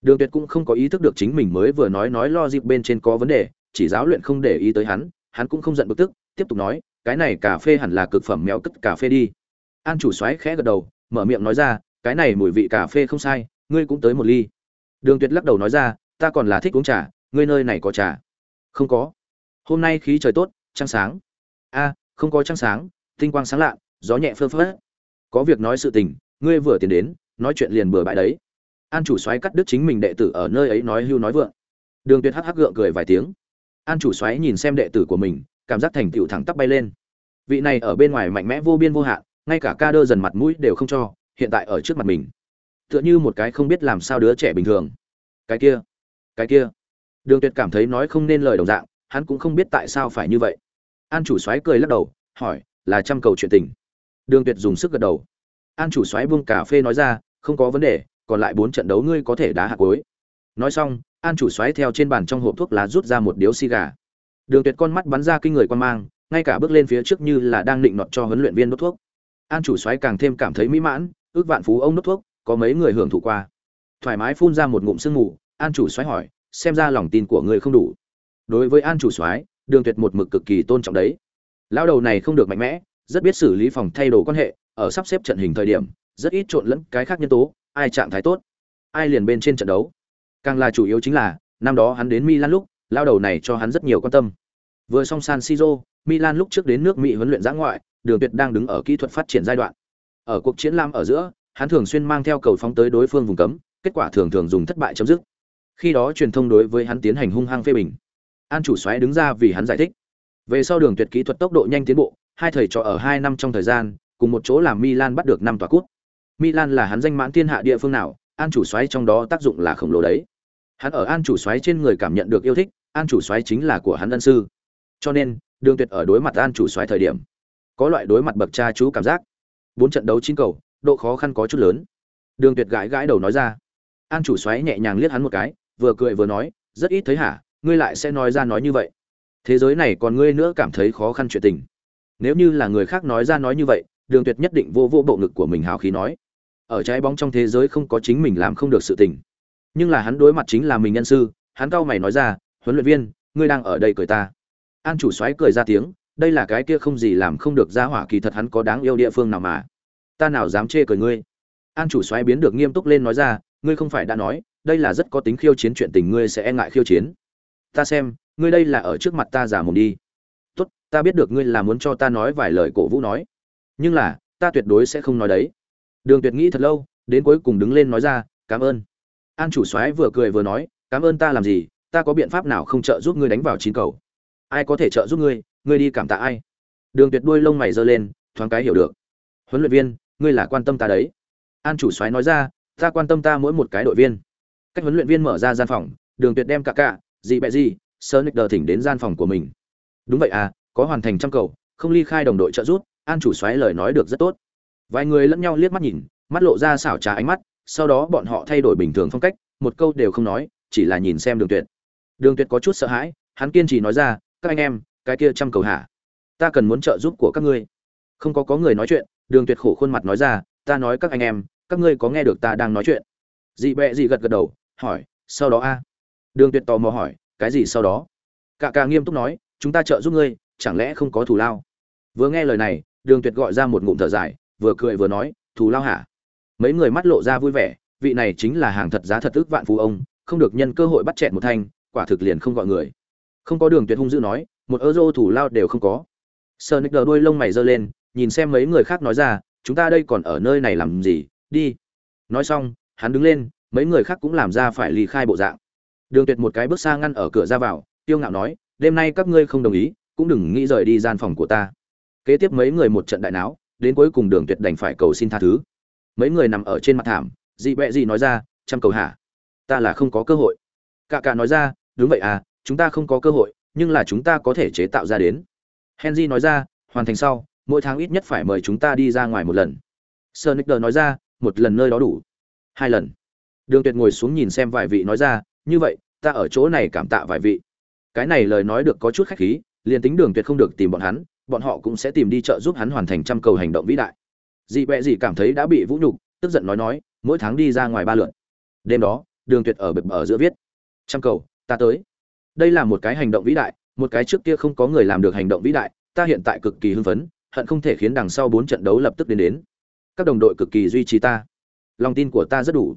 Đường Tuyệt cũng không có ý thức được chính mình mới vừa nói nói lo dịp bên trên có vấn đề, chỉ giáo luyện không để ý tới hắn, hắn cũng không giận bực tức, tiếp tục nói, cái này cà phê hẳn là cực phẩm mèo cất cà phê đi. An chủ xoáy khẽ gật đầu, mở miệng nói ra, cái này mùi vị cà phê không sai, ngươi cũng tới một ly. Đường Tuyệt lắc đầu nói ra, ta còn là thích uống trà, ngươi nơi này có trà? Không có. Hôm nay khí trời tốt, trăng sáng. A, không có trăng sáng, tinh quang sáng lạ, gió nhẹ phơ phớt. Có việc nói sự tình, ngươi vừa tiến đến, nói chuyện liền bừa bãi đấy an chủ soái cắt đứt chính mình đệ tử ở nơi ấy nói hưu nói vượng đường tuyệt hắc hắc gượng cười vài tiếng an chủ soái nhìn xem đệ tử của mình cảm giác thành tựu thẳng tắp bay lên vị này ở bên ngoài mạnh mẽ vô biên vô hạn ngay cả ca đơ dần mặt mũi đều không cho hiện tại ở trước mặt mình tựa như một cái không biết làm sao đứa trẻ bình thường. Cái kia cái kia. Đường tuyệt cảm thấy nói không nên lời đồng dạng, hắn cũng không biết tại sao phải như vậy. An chủ soái cười lắc đầu, hỏi, là trăm cầu chuyện tình. Đường tuyệt dùng sức gật đầu. An chủ soái buông cà phê nói ra, không có vấn đề, còn lại bốn trận đấu ngươi có thể đá hạt cuối. Nói xong, an chủ xoáy theo trên bàn trong hộp thuốc lá rút ra một điếu xì gà. Đường tuyệt con mắt bắn ra kinh người quan mang, ngay cả bước lên phía trước như là đang định nọt cho huấn luyện viên đốt thuốc. An chủ xoáy càng thêm cảm thấy mỹ mãn, ước vạn phú ông đốt thuốc có mấy người hưởng thụ qua thoải mái phun ra một ngụm sương mù an chủ xoáy hỏi xem ra lòng tin của người không đủ đối với an chủ xoáy đường tuyệt một mực cực kỳ tôn trọng đấy lão đầu này không được mạnh mẽ rất biết xử lý phòng thay đồ quan hệ ở sắp xếp trận hình thời điểm rất ít trộn lẫn cái khác nhân tố ai trạng thái tốt, ai liền bên trên trận đấu. Càng là chủ yếu chính là, năm đó hắn đến Milan lúc, lao đầu này cho hắn rất nhiều quan tâm. Vừa xong San Siro, Milan lúc trước đến nước Mỹ huấn luyện giã ngoại, Đường Tuyệt đang đứng ở kỹ thuật phát triển giai đoạn. Ở cuộc chiến lam ở giữa, hắn thường xuyên mang theo cầu phóng tới đối phương vùng cấm, kết quả thường thường dùng thất bại chấm dứt. Khi đó truyền thông đối với hắn tiến hành hung hăng phê bình. An chủ soái đứng ra vì hắn giải thích. Về sau Đường Tuyệt kỹ thuật tốc độ nhanh tiến bộ, hai thầy trò ở hai năm trong thời gian, cùng một chỗ làm Milan bắt được năm tòa cúp. Milan là hắn danh mãn thiên hạ địa phương nào, An chủ soái trong đó tác dụng là khổng lồ đấy. Hắn ở An chủ soái trên người cảm nhận được yêu thích, An chủ soái chính là của hắn ân sư. Cho nên, Đường Tuyệt ở đối mặt An chủ soái thời điểm, có loại đối mặt bậc cha chú cảm giác. Bốn trận đấu chín cầu, độ khó khăn có chút lớn. Đường Tuyệt gãi gãi đầu nói ra. An chủ xoáy nhẹ nhàng liếc hắn một cái, vừa cười vừa nói, rất ít thấy hả, ngươi lại sẽ nói ra nói như vậy. Thế giới này còn ngươi nữa cảm thấy khó khăn chuyện tình. Nếu như là người khác nói ra nói như vậy, Đường Tuyệt nhất định vô vô bộ ngực của mình hào khí nói. Ở trái bóng trong thế giới không có chính mình làm không được sự tình. Nhưng là hắn đối mặt chính là mình nhân sư, hắn cao mày nói ra, "Huấn luyện viên, ngươi đang ở đây cười ta." An chủ soái cười ra tiếng, đây là cái kia không gì làm không được ra hỏa kỳ thật hắn có đáng yêu địa phương nào mà. Ta nào dám chê cười ngươi. An chủ xoáy biến được nghiêm túc lên nói ra, ngươi không phải đã nói, đây là rất có tính khiêu chiến chuyện tình ngươi sẽ e ngại khiêu chiến. Ta xem, ngươi đây là ở trước mặt ta giả mồm đi. Tốt, ta biết được ngươi là muốn cho ta nói vài lời cổ vũ nói. Nhưng là, ta tuyệt đối sẽ không nói đấy. Đường Tuyệt nghĩ thật lâu, đến cuối cùng đứng lên nói ra, "Cảm ơn." An chủ soái vừa cười vừa nói, "Cảm ơn ta làm gì, ta có biện pháp nào không trợ giúp ngươi đánh vào chín cầu? Ai có thể trợ giúp ngươi, ngươi đi cảm tạ ai?" Đường Tuyệt đuôi lông mày giơ lên, thoáng cái hiểu được. "Huấn luyện viên, ngươi là quan tâm ta đấy." An chủ soái nói ra, "Ta quan tâm ta mỗi một cái đội viên." Cách huấn luyện viên mở ra gian phòng, Đường Tuyệt đem cả cả, gì bẹ gì, nick đờ thỉnh đến gian phòng của mình. Đúng vậy à, có hoàn thành trăm cầu, không ly khai đồng đội trợ giúp, An chủ soái lời nói được rất tốt. Vài người lẫn nhau liếc mắt nhìn, mắt lộ ra xảo trá ánh mắt, sau đó bọn họ thay đổi bình thường phong cách, một câu đều không nói, chỉ là nhìn xem Đường Tuyệt. Đường Tuyệt có chút sợ hãi, hắn kiên trì nói ra, "Các anh em, cái kia trăm cầu hả? Ta cần muốn trợ giúp của các ngươi." Không có có người nói chuyện, Đường Tuyệt khổ khuôn mặt nói ra, "Ta nói các anh em, các ngươi có nghe được ta đang nói chuyện?" Dị bẹ dị gật gật đầu, hỏi, "Sau đó a?" Đường Tuyệt tò mò hỏi, "Cái gì sau đó?" Cả cả nghiêm túc nói, "Chúng ta trợ giúp ngươi, chẳng lẽ không có thù lao?" Vừa nghe lời này, Đường Tuyệt gọi ra một ngụm thở dài, vừa cười vừa nói, "Thù lao hả?" Mấy người mắt lộ ra vui vẻ, vị này chính là hàng thật giá thật ước vạn phú ông, không được nhân cơ hội bắt chẹt một thanh, quả thực liền không gọi người. Không có Đường Tuyệt hung dữ nói, một euro thủ lao đều không có. Sonic đuôi lông mày giơ lên, nhìn xem mấy người khác nói ra, "Chúng ta đây còn ở nơi này làm gì, đi." Nói xong, hắn đứng lên, mấy người khác cũng làm ra phải ly khai bộ dạng. Đường Tuyệt một cái bước xa ngăn ở cửa ra vào, tiêu ngạo nói, "Đêm nay các ngươi không đồng ý, cũng đừng nghĩ rời đi gian phòng của ta." Kế tiếp mấy người một trận đại náo, đến cuối cùng Đường Tuyệt đành phải cầu xin tha thứ. Mấy người nằm ở trên mặt thảm, dị bẹ gì nói ra, chăm cầu hả? Ta là không có cơ hội." Cả cả nói ra, "Đúng vậy à, chúng ta không có cơ hội, nhưng là chúng ta có thể chế tạo ra đến." Henry nói ra, "Hoàn thành sau, mỗi tháng ít nhất phải mời chúng ta đi ra ngoài một lần." Sonic nói ra, "Một lần nơi đó đủ." Hai lần. Đường Tuyệt ngồi xuống nhìn xem vài vị nói ra, "Như vậy, ta ở chỗ này cảm tạ vài vị." Cái này lời nói được có chút khách khí, liền tính Đường Tuyệt không được tìm bọn hắn, bọn họ cũng sẽ tìm đi trợ giúp hắn hoàn thành trăm cầu hành động vĩ đại dị bẹ dị cảm thấy đã bị vũ nhục tức giận nói nói mỗi tháng đi ra ngoài ba lượn đêm đó đường tuyệt ở bực ở giữa viết trăm cầu ta tới đây là một cái hành động vĩ đại một cái trước kia không có người làm được hành động vĩ đại ta hiện tại cực kỳ hưng phấn hận không thể khiến đằng sau bốn trận đấu lập tức đến đến. Các đồng đội cực kỳ duy trì ta. Lòng tin của ta rất đủ.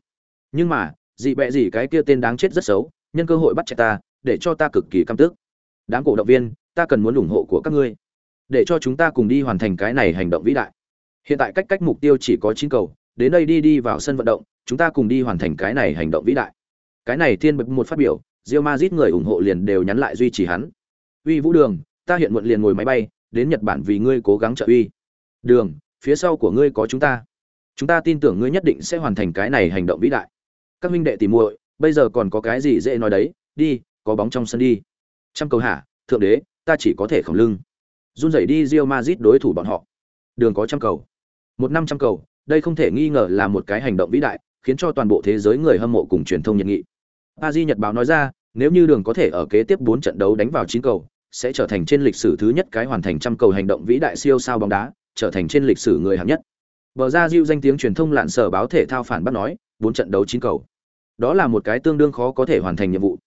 Nhưng mà, dị bẹ dị cái kia tên đáng chết rất xấu, nhân cơ hội bắt chạy ta, để cho ta cực kỳ căm tức. Đám cổ động viên, ta cần muốn ủng hộ của các ngươi. Để cho chúng ta cùng đi hoàn thành cái này hành động vĩ đại. Hiện tại cách cách mục tiêu chỉ có chín cầu, đến đây đi đi vào sân vận động, chúng ta cùng đi hoàn thành cái này hành động vĩ đại. Cái này thiên bực một phát biểu rio mazit người ủng hộ liền đều nhắn lại duy trì hắn. Uy vũ đường, ta hiện muộn liền ngồi máy bay đến nhật bản vì ngươi cố gắng trợ uy đường phía sau của ngươi có chúng ta chúng ta tin tưởng ngươi nhất định sẽ hoàn thành cái này hành động vĩ đại các minh đệ tỉ muội bây giờ còn có cái gì dễ nói đấy đi có bóng trong sân đi trăm cầu hả thượng đế ta chỉ có thể khổng lưng run rẩy đi Real Madrid đối thủ bọn họ. Đường có trăm cầu. Một năm trăm cầu, đây không thể nghi ngờ là một cái hành động vĩ đại, khiến cho toàn bộ thế giới người hâm mộ cùng truyền thông nhiệt nghị. Paris Nhật báo nói ra, nếu như Đường có thể ở kế tiếp 4 trận đấu đánh vào 9 cầu, sẽ trở thành trên lịch sử thứ nhất cái hoàn thành trăm cầu hành động vĩ đại siêu sao bóng đá, trở thành trên lịch sử người hạng nhất. Bờ ra Diu danh tiếng truyền thông lạn sở báo thể thao phản bác nói, bốn trận đấu chín cầu. Đó là một cái tương đương khó có thể hoàn thành nhiệm vụ.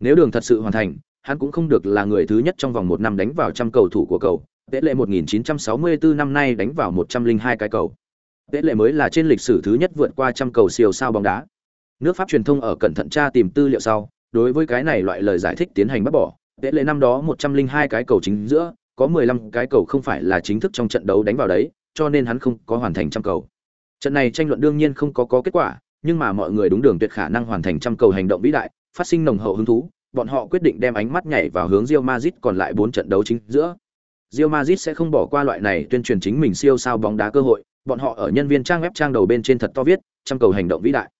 Nếu Đường thật sự hoàn thành, hắn cũng không được là người thứ nhất trong vòng một năm đánh vào trăm cầu thủ của cầu. Tệ lệ 1964 năm nay đánh vào 102 cái cầu. Tệ lệ mới là trên lịch sử thứ nhất vượt qua trăm cầu siêu sao bóng đá. Nước Pháp truyền thông ở cẩn thận tra tìm tư liệu sau, đối với cái này loại lời giải thích tiến hành bác bỏ. Tệ lệ năm đó 102 cái cầu chính giữa, có 15 cái cầu không phải là chính thức trong trận đấu đánh vào đấy, cho nên hắn không có hoàn thành trăm cầu. Trận này tranh luận đương nhiên không có có kết quả, nhưng mà mọi người đúng đường tuyệt khả năng hoàn thành trăm cầu hành động vĩ đại, phát sinh nồng hậu hứng thú, bọn họ quyết định đem ánh mắt nhảy vào hướng Real Madrid còn lại 4 trận đấu chính giữa. Real Madrid sẽ không bỏ qua loại này tuyên truyền chính mình siêu sao bóng đá cơ hội, bọn họ ở nhân viên trang web trang đầu bên trên thật to viết, trăm cầu hành động vĩ đại.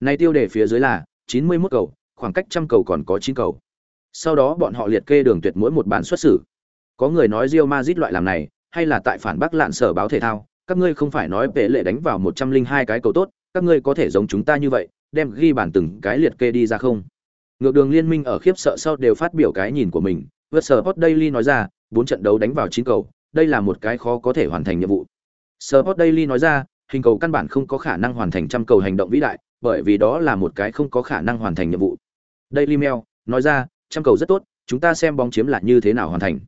Này tiêu đề phía dưới là 91 cầu, khoảng cách trăm cầu còn có 9 cầu. Sau đó bọn họ liệt kê đường tuyệt mỗi một bản xuất xử. Có người nói Real Madrid loại làm này, hay là tại phản bác lạn sở báo thể thao, các ngươi không phải nói vệ lệ đánh vào 102 cái cầu tốt, các ngươi có thể giống chúng ta như vậy, đem ghi bản từng cái liệt kê đi ra không? Ngược đường liên minh ở khiếp sợ sau đều phát biểu cái nhìn của mình, Versport Daily nói ra, bốn trận đấu đánh vào chín cầu, đây là một cái khó có thể hoàn thành nhiệm vụ. Sport Daily nói ra, hình cầu căn bản không có khả năng hoàn thành trăm cầu hành động vĩ đại, bởi vì đó là một cái không có khả năng hoàn thành nhiệm vụ. Daily Mail nói ra, trăm cầu rất tốt, chúng ta xem bóng chiếm là như thế nào hoàn thành.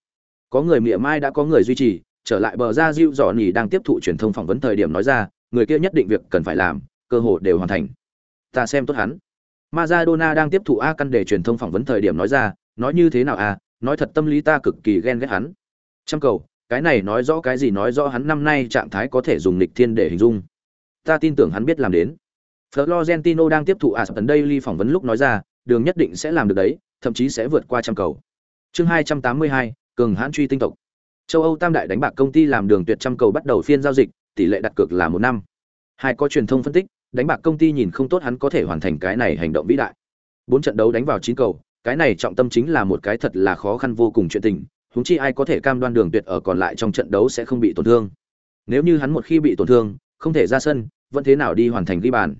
Có người mỉa mai đã có người duy trì, trở lại bờ ra Diu Dọ Nhỉ đang tiếp thụ truyền thông phỏng vấn thời điểm nói ra, người kia nhất định việc cần phải làm, cơ hội đều hoàn thành. Ta xem tốt hắn. Maradona đang tiếp thụ A căn để truyền thông phỏng vấn thời điểm nói ra, nói như thế nào a, nói thật tâm lý ta cực kỳ ghen ghét hắn. Trăm cầu, cái này nói rõ cái gì nói rõ hắn năm nay trạng thái có thể dùng lịch thiên để hình dung. Ta tin tưởng hắn biết làm đến. Florentino đang tiếp thụ Aston Daily phỏng vấn lúc nói ra, đường nhất định sẽ làm được đấy, thậm chí sẽ vượt qua trăm cầu. Chương 282, cường hãn truy tinh tộc. Châu Âu tam đại đánh bạc công ty làm đường tuyệt trăm cầu bắt đầu phiên giao dịch, tỷ lệ đặt cược là một năm. Hai có truyền thông phân tích, đánh bạc công ty nhìn không tốt hắn có thể hoàn thành cái này hành động vĩ đại. Bốn trận đấu đánh vào chín cầu, cái này trọng tâm chính là một cái thật là khó khăn vô cùng chuyện tình, huống chi ai có thể cam đoan đường tuyệt ở còn lại trong trận đấu sẽ không bị tổn thương. Nếu như hắn một khi bị tổn thương, không thể ra sân, vẫn thế nào đi hoàn thành ghi bàn.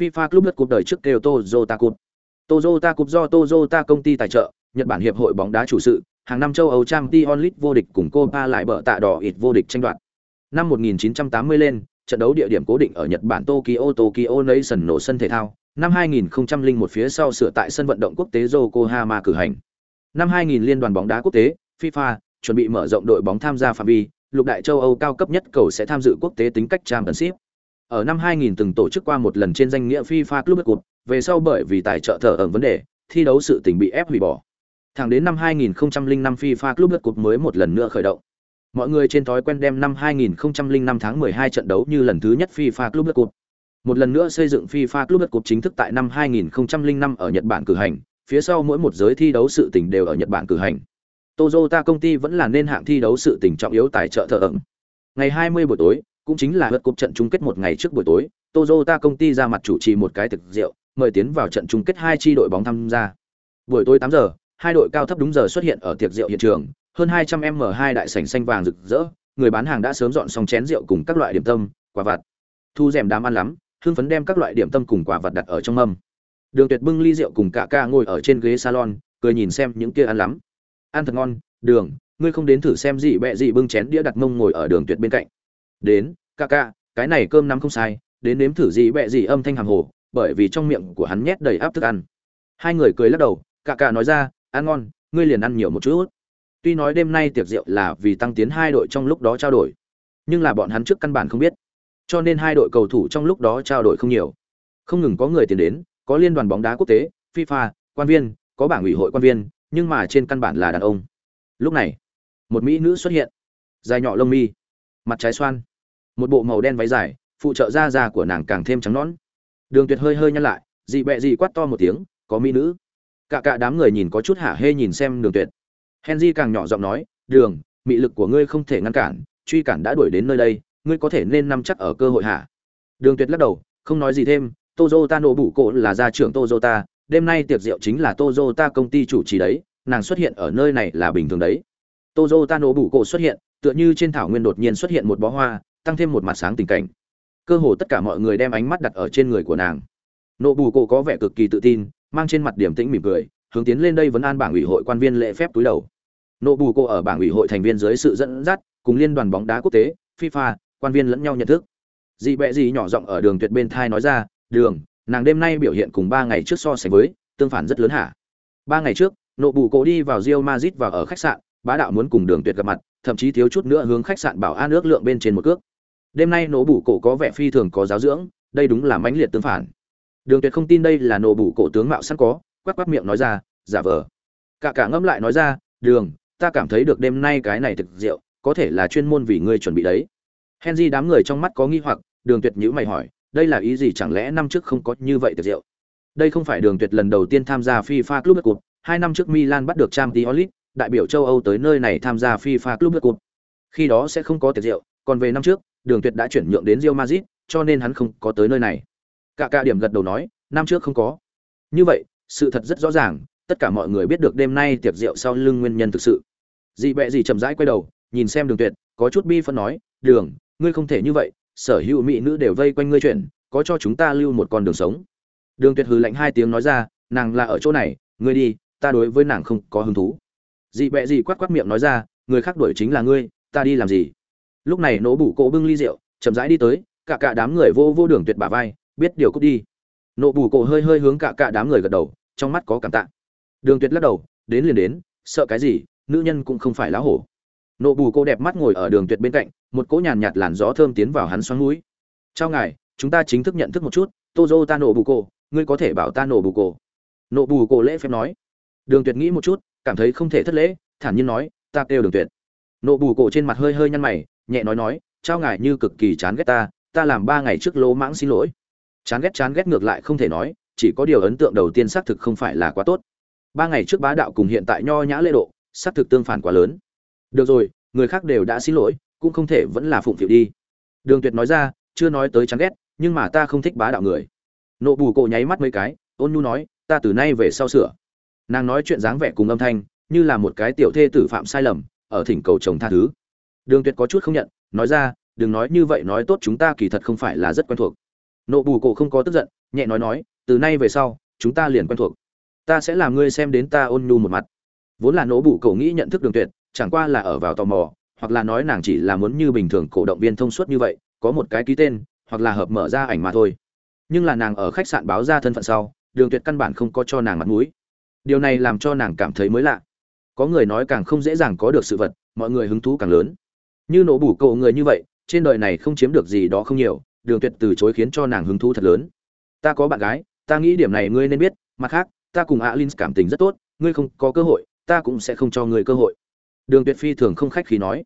FIFA Club lượt cuộc đời trước Kyoto Toyota Cup. Toyota Cup do Toyota công ty tài trợ, Nhật Bản hiệp hội bóng đá chủ sự, hàng năm châu Âu Champions League vô địch cùng Copa lại bợ tạ đỏ ít vô địch tranh đoạt. Năm 1980 lên, trận đấu địa điểm cố định ở Nhật Bản Tokyo Tokyo Nation nổ sân thể thao, năm 2001 phía sau sửa tại sân vận động quốc tế Yokohama cử hành. Năm 2000 liên đoàn bóng đá quốc tế FIFA chuẩn bị mở rộng đội bóng tham gia phạm vi, lục đại châu Âu cao cấp nhất cầu sẽ tham dự quốc tế tính cách Championship. Ở năm 2000 từng tổ chức qua một lần trên danh nghĩa FIFA Club Cup, về sau bởi vì tài trợ thở ẩn vấn đề, thi đấu sự tình bị ép hủy bỏ. Thẳng đến năm 2005 FIFA Club Cup mới một lần nữa khởi động. Mọi người trên thói quen đem năm 2005 tháng 12 trận đấu như lần thứ nhất FIFA Club Cup. Một lần nữa xây dựng FIFA Club Cup chính thức tại năm 2005 ở Nhật Bản cử hành, phía sau mỗi một giới thi đấu sự tình đều ở Nhật Bản cử hành. Toyota công ty vẫn là nên hạng thi đấu sự tình trọng yếu tài trợ thợ ẩn. Ngày 20 buổi tối, cũng chính là lượt cúp trận chung kết một ngày trước buổi tối, Toyota công ty ra mặt chủ trì một cái thực rượu, mời tiến vào trận chung kết hai chi đội bóng tham gia. Buổi tối 8 giờ, hai đội cao thấp đúng giờ xuất hiện ở tiệc rượu hiện trường, hơn 200 M2 đại sảnh xanh vàng rực rỡ, người bán hàng đã sớm dọn xong chén rượu cùng các loại điểm tâm, quả vặt. Thu rèm đám ăn lắm, hương phấn đem các loại điểm tâm cùng quả vật đặt ở trong mâm. Đường Tuyệt bưng ly rượu cùng cả ca ngồi ở trên ghế salon, cười nhìn xem những kia ăn lắm. Ăn thật ngon, Đường, ngươi không đến thử xem gì bẹ gì bưng chén đĩa đặt mông ngồi ở Đường Tuyệt bên cạnh. Đến, ca ca, cái này cơm nắm không sai, đến nếm thử gì bẹ gì âm thanh hàm hồ, bởi vì trong miệng của hắn nhét đầy áp thức ăn. Hai người cười lắc đầu, cả cả nói ra, ăn ngon, ngươi liền ăn nhiều một chút. Tuy nói đêm nay tiệc rượu là vì tăng tiến hai đội trong lúc đó trao đổi, nhưng là bọn hắn trước căn bản không biết cho nên hai đội cầu thủ trong lúc đó trao đổi không nhiều. Không ngừng có người tiền đến, có liên đoàn bóng đá quốc tế, FIFA, quan viên, có bảng ủy hội quan viên, nhưng mà trên căn bản là đàn ông. Lúc này, một mỹ nữ xuất hiện, dài nhỏ lông mi, mặt trái xoan, một bộ màu đen váy dài, phụ trợ da da của nàng càng thêm trắng nõn. Đường Tuyệt hơi hơi nhăn lại, dị bẹ dị quát to một tiếng, có mỹ nữ. Cả cả đám người nhìn có chút hả hê nhìn xem Đường Tuyệt. Henry càng nhỏ giọng nói, "Đường, mị lực của ngươi không thể ngăn cản, truy cản đã đuổi đến nơi đây, ngươi có thể nên nắm chắc ở cơ hội hả đường tuyệt lắc đầu không nói gì thêm Toyota nổ bụ cổ là gia trưởng Toyota, đêm nay tiệc rượu chính là Toyota công ty chủ trì đấy, nàng xuất hiện ở nơi này là bình thường đấy. Toyota nổ bụ cổ xuất hiện, tựa như trên thảo nguyên đột nhiên xuất hiện một bó hoa, tăng thêm một mặt sáng tình cảnh. Cơ hồ tất cả mọi người đem ánh mắt đặt ở trên người của nàng. nộ bù cổ có vẻ cực kỳ tự tin, mang trên mặt điểm tĩnh mỉm cười, hướng tiến lên đây vấn an bảng ủy hội quan viên lễ phép túi đầu. nộ bù cổ ở bảng ủy hội thành viên dưới sự dẫn dắt, cùng liên đoàn bóng đá quốc tế, FIFA, quan viên lẫn nhau nhận thức dị bẹ dị nhỏ giọng ở đường tuyệt bên thai nói ra đường nàng đêm nay biểu hiện cùng ba ngày trước so sánh với tương phản rất lớn hả ba ngày trước nộ bù cổ đi vào rio mazit và ở khách sạn bá đạo muốn cùng đường tuyệt gặp mặt thậm chí thiếu chút nữa hướng khách sạn bảo an ước lượng bên trên một cước đêm nay nổ bù cổ có vẻ phi thường có giáo dưỡng đây đúng là mãnh liệt tương phản đường tuyệt không tin đây là nổ bù cổ tướng mạo sẵn có quắc quắc miệng nói ra giả vờ cả cả ngâm lại nói ra đường ta cảm thấy được đêm nay cái này thực rượu có thể là chuyên môn vì ngươi chuẩn bị đấy Henry đám người trong mắt có nghi hoặc, Đường Tuyệt nhữ mày hỏi, đây là ý gì chẳng lẽ năm trước không có như vậy thực rượu? Đây không phải Đường Tuyệt lần đầu tiên tham gia FIFA Club Cup, hai năm trước Milan bắt được trang tiolit đại biểu châu Âu tới nơi này tham gia FIFA Club Cup. Khi đó sẽ không có tiệc rượu, còn về năm trước, Đường Tuyệt đã chuyển nhượng đến Real Madrid, cho nên hắn không có tới nơi này. Cả cả điểm gật đầu nói, năm trước không có. Như vậy, sự thật rất rõ ràng, tất cả mọi người biết được đêm nay tiệc rượu sau lưng nguyên nhân thực sự. Dị bẹ gì chậm rãi quay đầu, nhìn xem Đường Tuyệt, có chút bi phân nói, "Đường, ngươi không thể như vậy sở hữu mỹ nữ đều vây quanh ngươi chuyện có cho chúng ta lưu một con đường sống đường tuyệt hừ lạnh hai tiếng nói ra nàng là ở chỗ này ngươi đi ta đối với nàng không có hứng thú dị bẹ dị quát quát miệng nói ra người khác đuổi chính là ngươi ta đi làm gì lúc này nỗ bụ cổ bưng ly rượu, chậm rãi đi tới, cả cả đám người vô vô đường tuyệt bả vai, biết điều cút đi. Nỗ bù cổ hơi hơi hướng cả cả đám người gật đầu, trong mắt có cảm tạ. Đường tuyệt lắc đầu, đến liền đến, sợ cái gì, nữ nhân cũng không phải lá hổ. Nỗ bù cô đẹp mắt ngồi ở đường tuyệt bên cạnh, một cỗ nhàn nhạt làn gió thơm tiến vào hắn xoắn mũi. Chào ngài, chúng ta chính thức nhận thức một chút tozo ta nổ bù cô ngươi có thể bảo ta nổ bù cô nỗ bù cô lễ phép nói. Đường tuyệt nghĩ một chút, cảm thấy không thể thất lễ, thản nhiên nói, ta kêu đường tuyệt. Nỗ bù cổ trên mặt hơi hơi nhăn mày nhẹ nói nói trao ngài như cực kỳ chán ghét ta ta làm ba ngày trước lỗ mãng xin lỗi. Chán ghét chán ghét ngược lại không thể nói, chỉ có điều ấn tượng đầu tiên xác thực không phải là quá tốt. Ba ngày trước bá đạo cùng hiện tại nho nhã lễ độ, xác thực tương phản quá lớn. Được rồi, người khác đều đã xin lỗi, cũng không thể vẫn là phụng phịu đi. Đường tuyệt nói ra, chưa nói tới chán ghét, nhưng mà ta không thích bá đạo người. Nộ bù cổ nháy mắt mấy cái, ôn nhu nói, ta từ nay về sau sửa. Nàng nói chuyện dáng vẻ cùng âm thanh, như là một cái tiểu thê tử phạm sai lầm, ở thỉnh cầu chồng tha thứ đường tuyệt có chút không nhận, nói ra, đừng nói như vậy, nói tốt chúng ta kỳ thật không phải là rất quen thuộc. Nộ bù cổ không có tức giận, nhẹ nói nói, từ nay về sau, chúng ta liền quen thuộc. Ta sẽ làm ngươi xem đến ta ôn nhu một mặt. Vốn là nỗ bù cổ nghĩ nhận thức đường tuyệt, chẳng qua là ở vào tò mò, hoặc là nói nàng chỉ là muốn như bình thường cổ động viên thông suốt như vậy, có một cái ký tên, hoặc là hợp mở ra ảnh mà thôi. Nhưng là nàng ở khách sạn báo ra thân phận sau, đường tuyệt căn bản không có cho nàng mặt mũi. Điều này làm cho nàng cảm thấy mới lạ. Có người nói càng không dễ dàng có được sự vật, mọi người hứng thú càng lớn như nổ bủ cậu người như vậy, trên đời này không chiếm được gì đó không nhiều, đường tuyệt từ chối khiến cho nàng hứng thú thật lớn. Ta có bạn gái, ta nghĩ điểm này ngươi nên biết, mặt khác, ta cùng alin cảm tình rất tốt, ngươi không có cơ hội, ta cũng sẽ không cho ngươi cơ hội. Đường tuyệt phi thường không khách khí nói.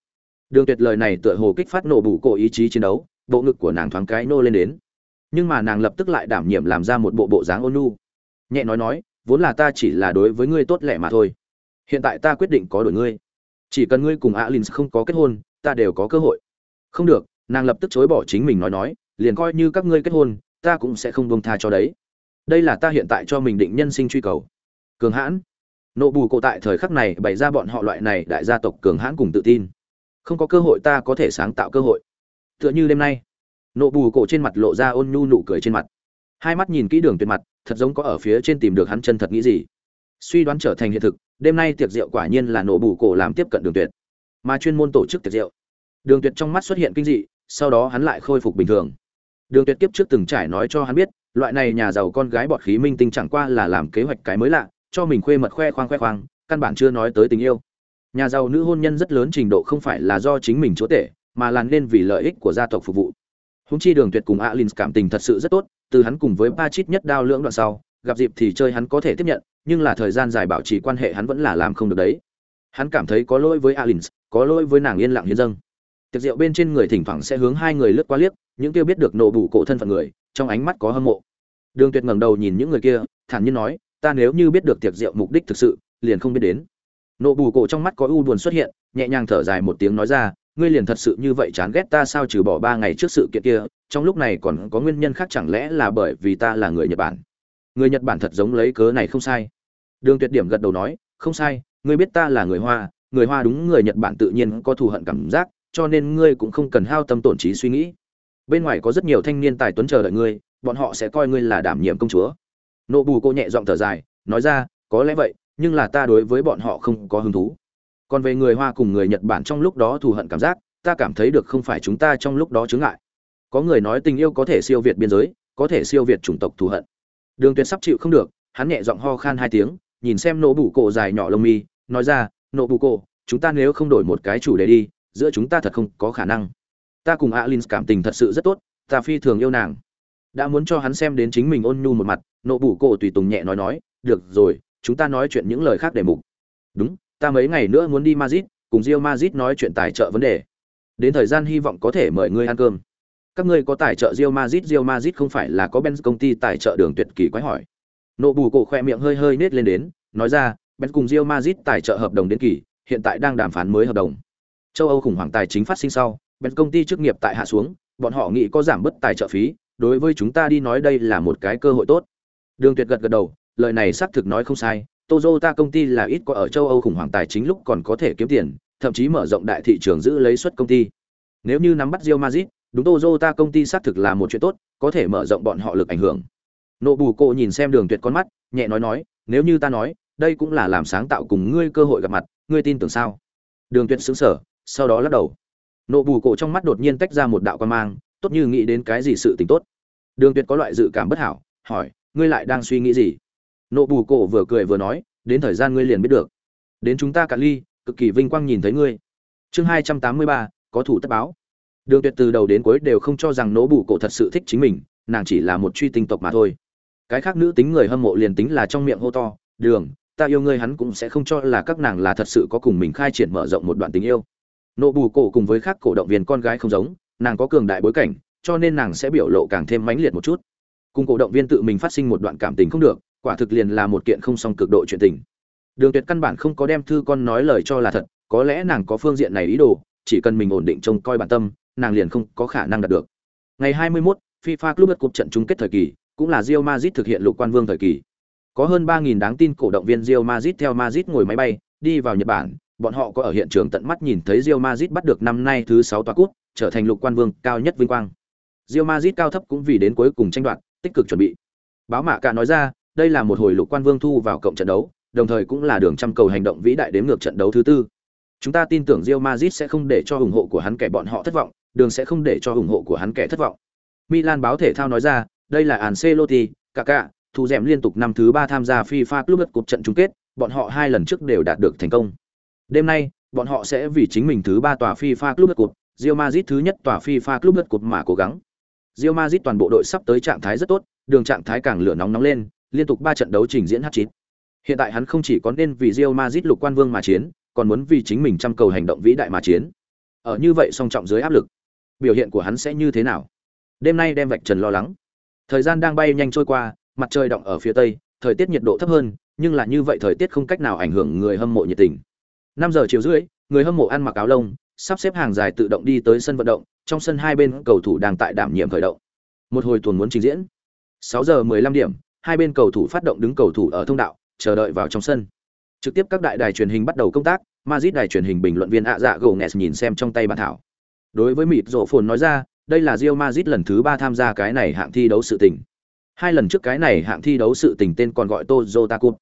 Đường tuyệt lời này tựa hồ kích phát nổ bủ cổ ý chí chiến đấu, bộ ngực của nàng thoáng cái nô lên đến. Nhưng mà nàng lập tức lại đảm nhiệm làm ra một bộ bộ dáng ôn nhu. Nhẹ nói nói, vốn là ta chỉ là đối với ngươi tốt lẻ mà thôi. Hiện tại ta quyết định có đổi ngươi chỉ cần ngươi cùng alin không có kết hôn, ta đều có cơ hội. Không được, nàng lập tức chối bỏ chính mình nói nói, liền coi như các ngươi kết hôn, ta cũng sẽ không buông tha cho đấy. Đây là ta hiện tại cho mình định nhân sinh truy cầu. Cường hãn. Nộ bù cổ tại thời khắc này bày ra bọn họ loại này đại gia tộc cường hãn cùng tự tin. Không có cơ hội ta có thể sáng tạo cơ hội. Tựa như đêm nay, nộ bù cổ trên mặt lộ ra ôn nhu nụ cười trên mặt. Hai mắt nhìn kỹ đường tuyệt mặt, thật giống có ở phía trên tìm được hắn chân thật nghĩ gì. Suy đoán trở thành hiện thực đêm nay tiệc rượu quả nhiên là nổ bù cổ làm tiếp cận đường tuyệt. Mà chuyên môn tổ chức tiệc rượu. Đường tuyệt trong mắt xuất hiện kinh dị, sau đó hắn lại khôi phục bình thường. Đường tuyệt kiếp trước từng trải nói cho hắn biết, loại này nhà giàu con gái bọt khí minh tinh chẳng qua là làm kế hoạch cái mới lạ, cho mình khuê mật khoe khoang khoe khoang, căn bản chưa nói tới tình yêu. Nhà giàu nữ hôn nhân rất lớn trình độ không phải là do chính mình chúa tể, mà là nên vì lợi ích của gia tộc phục vụ. Húng chi đường tuyệt cùng alin cảm tình thật sự rất tốt, từ hắn cùng với ba chít nhất đao lưỡng đoạn sau, gặp dịp thì chơi hắn có thể tiếp nhận nhưng là thời gian dài bảo trì quan hệ hắn vẫn là làm không được đấy. Hắn cảm thấy có lỗi với Alins, có lỗi với nàng yên lặng hiến dâng. Tiệc rượu bên trên người thỉnh thoảng sẽ hướng hai người lướt qua liếc, những kia biết được nộ bụ cổ thân phận người, trong ánh mắt có hâm mộ. Đường tuyệt ngẩng đầu nhìn những người kia, thản nhiên nói, ta nếu như biết được tiệc rượu mục đích thực sự, liền không biết đến. Nộ bù cổ trong mắt có u buồn xuất hiện, nhẹ nhàng thở dài một tiếng nói ra, ngươi liền thật sự như vậy chán ghét ta sao trừ bỏ ba ngày trước sự kiện kia, trong lúc này còn có nguyên nhân khác chẳng lẽ là bởi vì ta là người nhật bản? Người nhật bản thật giống lấy cớ này không sai. Đường tuyệt điểm gật đầu nói, không sai, ngươi biết ta là người hoa người hoa đúng người nhật bản tự nhiên có thù hận cảm giác, cho nên ngươi cũng không cần hao tâm tổn trí suy nghĩ. Bên ngoài có rất nhiều thanh niên tài tuấn chờ đợi ngươi, bọn họ sẽ coi ngươi là đảm nhiệm công chúa. Nộ bù cô nhẹ giọng thở dài, nói ra, có lẽ vậy, nhưng là ta đối với bọn họ không có hứng thú. Còn về người hoa cùng người nhật bản trong lúc đó thù hận cảm giác, ta cảm thấy được không phải chúng ta trong lúc đó chướng ngại. Có người nói tình yêu có thể siêu việt biên giới, có thể siêu việt chủng tộc thù hận đường tuyệt sắp chịu không được hắn nhẹ giọng ho khan hai tiếng nhìn xem nổ bù cổ dài nhỏ lông mi nói ra nổ bù cổ chúng ta nếu không đổi một cái chủ đề đi giữa chúng ta thật không có khả năng ta cùng alin cảm tình thật sự rất tốt ta phi thường yêu nàng đã muốn cho hắn xem đến chính mình ôn nhu một mặt nộ bù cổ tùy tùng nhẹ nói nói được rồi chúng ta nói chuyện những lời khác để mục đúng ta mấy ngày nữa muốn đi Madrid, cùng Real Madrid nói chuyện tài trợ vấn đề. Đến thời gian hy vọng có thể mời ngươi ăn cơm. Các ngươi có tài trợ Real Madrid, Real Madrid không phải là có Benz công ty tài trợ đường tuyệt kỳ quái hỏi. Nộ bù cổ khoe miệng hơi hơi nết lên đến, nói ra, Benz cùng Real Madrid tài trợ hợp đồng đến kỳ, hiện tại đang đàm phán mới hợp đồng. Châu Âu khủng hoảng tài chính phát sinh sau, Benz công ty chức nghiệp tại hạ xuống, bọn họ nghĩ có giảm bớt tài trợ phí, đối với chúng ta đi nói đây là một cái cơ hội tốt. Đường Tuyệt gật gật đầu, lời này xác thực nói không sai, Toyota công ty là ít có ở châu Âu khủng hoảng tài chính lúc còn có thể kiếm tiền, thậm chí mở rộng đại thị trường giữ lấy suất công ty. Nếu như nắm bắt Real Madrid, đúng Toyota công ty xác thực là một chuyện tốt, có thể mở rộng bọn họ lực ảnh hưởng. Nộ Bù Cô nhìn xem Đường Tuyệt con mắt, nhẹ nói nói, nếu như ta nói, đây cũng là làm sáng tạo cùng ngươi cơ hội gặp mặt, ngươi tin tưởng sao? Đường Tuyệt sững sờ, sau đó lắc đầu. nộ bù cổ trong mắt đột nhiên tách ra một đạo quan mang tốt như nghĩ đến cái gì sự tình tốt đường tuyệt có loại dự cảm bất hảo hỏi ngươi lại đang suy nghĩ gì nộ bù cổ vừa cười vừa nói đến thời gian ngươi liền biết được đến chúng ta cả ly cực kỳ vinh quang nhìn thấy ngươi chương hai trăm tám mươi ba có thủ tất báo đường tuyệt từ đầu đến cuối đều không cho rằng nỗ bù cổ thật sự thích chính mình, nàng chỉ là một truy tinh tộc mà thôi. Cái khác nữ tính người hâm mộ liền tính là trong miệng hô to, đường, ta yêu ngươi hắn cũng sẽ không cho là các nàng là thật sự có cùng mình khai triển mở rộng một đoạn tình yêu. Nỗ bù cổ cùng với khác cổ động viên con gái không giống, nàng có cường đại bối cảnh, cho nên nàng sẽ biểu lộ càng thêm mãnh liệt một chút. Cùng cổ động viên tự mình phát sinh một đoạn cảm tình không được, quả thực liền là một kiện không song cực độ chuyện tình. Đường tuyệt căn bản không có đem thư con nói lời cho là thật, có lẽ nàng có phương diện này ý đồ, chỉ cần mình ổn định trông coi bản tâm nàng liền không có khả năng đạt được. Ngày 21, FIFA Club Cup trận chung kết thời kỳ cũng là Real Madrid thực hiện lục quan vương thời kỳ. Có hơn 3000 đáng tin cổ động viên Real Madrid theo Madrid ngồi máy bay đi vào Nhật Bản. Bọn họ có ở hiện trường tận mắt nhìn thấy Real Madrid bắt được năm nay thứ 6 tòa cúp trở thành lục quan vương cao nhất vinh quang. Real Madrid cao thấp cũng vì đến cuối cùng tranh đoạt tích cực chuẩn bị. Báo mạ cả nói ra đây là một hồi lục quan vương thu vào cộng trận đấu đồng thời cũng là đường trăm cầu hành động vĩ đại đếm ngược trận đấu thứ tư. Chúng ta tin tưởng Real Madrid sẽ không để cho ủng hộ của hắn kẻ bọn họ thất vọng, đường sẽ không để cho ủng hộ của hắn kẻ thất vọng. Milan báo thể thao nói ra, đây là Ancelotti, Kaká, thủ dẻm liên tục năm thứ ba tham gia FIFA Club World Cup trận chung kết, bọn họ hai lần trước đều đạt được thành công. Đêm nay, bọn họ sẽ vì chính mình thứ ba tòa FIFA Club World Cup, Real Madrid thứ nhất tòa FIFA Club World Cup mà cố gắng. Real Madrid toàn bộ đội sắp tới trạng thái rất tốt, đường trạng thái càng lửa nóng nóng lên, liên tục ba trận đấu trình diễn hat-trick. Hiện tại hắn không chỉ có nên vì Real Madrid lục quan vương mà chiến, còn muốn vì chính mình trăm cầu hành động vĩ đại mà chiến. Ở như vậy song trọng dưới áp lực, biểu hiện của hắn sẽ như thế nào? Đêm nay đem vạch trần lo lắng. Thời gian đang bay nhanh trôi qua, mặt trời động ở phía tây, thời tiết nhiệt độ thấp hơn, nhưng là như vậy thời tiết không cách nào ảnh hưởng người hâm mộ nhiệt tình. Năm giờ chiều rưỡi, người hâm mộ ăn mặc áo lông, sắp xếp hàng dài tự động đi tới sân vận động, trong sân hai bên cầu thủ đang tại đảm nhiệm khởi động. Một hồi tuần muốn trình diễn. Sáu giờ 15 điểm, hai bên cầu thủ phát động đứng cầu thủ ở thông đạo, chờ đợi vào trong sân. Trực tiếp các đại đài truyền hình bắt đầu công tác, Madrid đài truyền hình bình luận viên ạ dạ Gomes nhìn xem trong tay bản thảo. Đối với mịt rộ phồn nói ra, đây là Real Madrid lần thứ ba tham gia cái này hạng thi đấu sự tình. Hai lần trước cái này hạng thi đấu sự tình tên còn gọi Toyota Cup.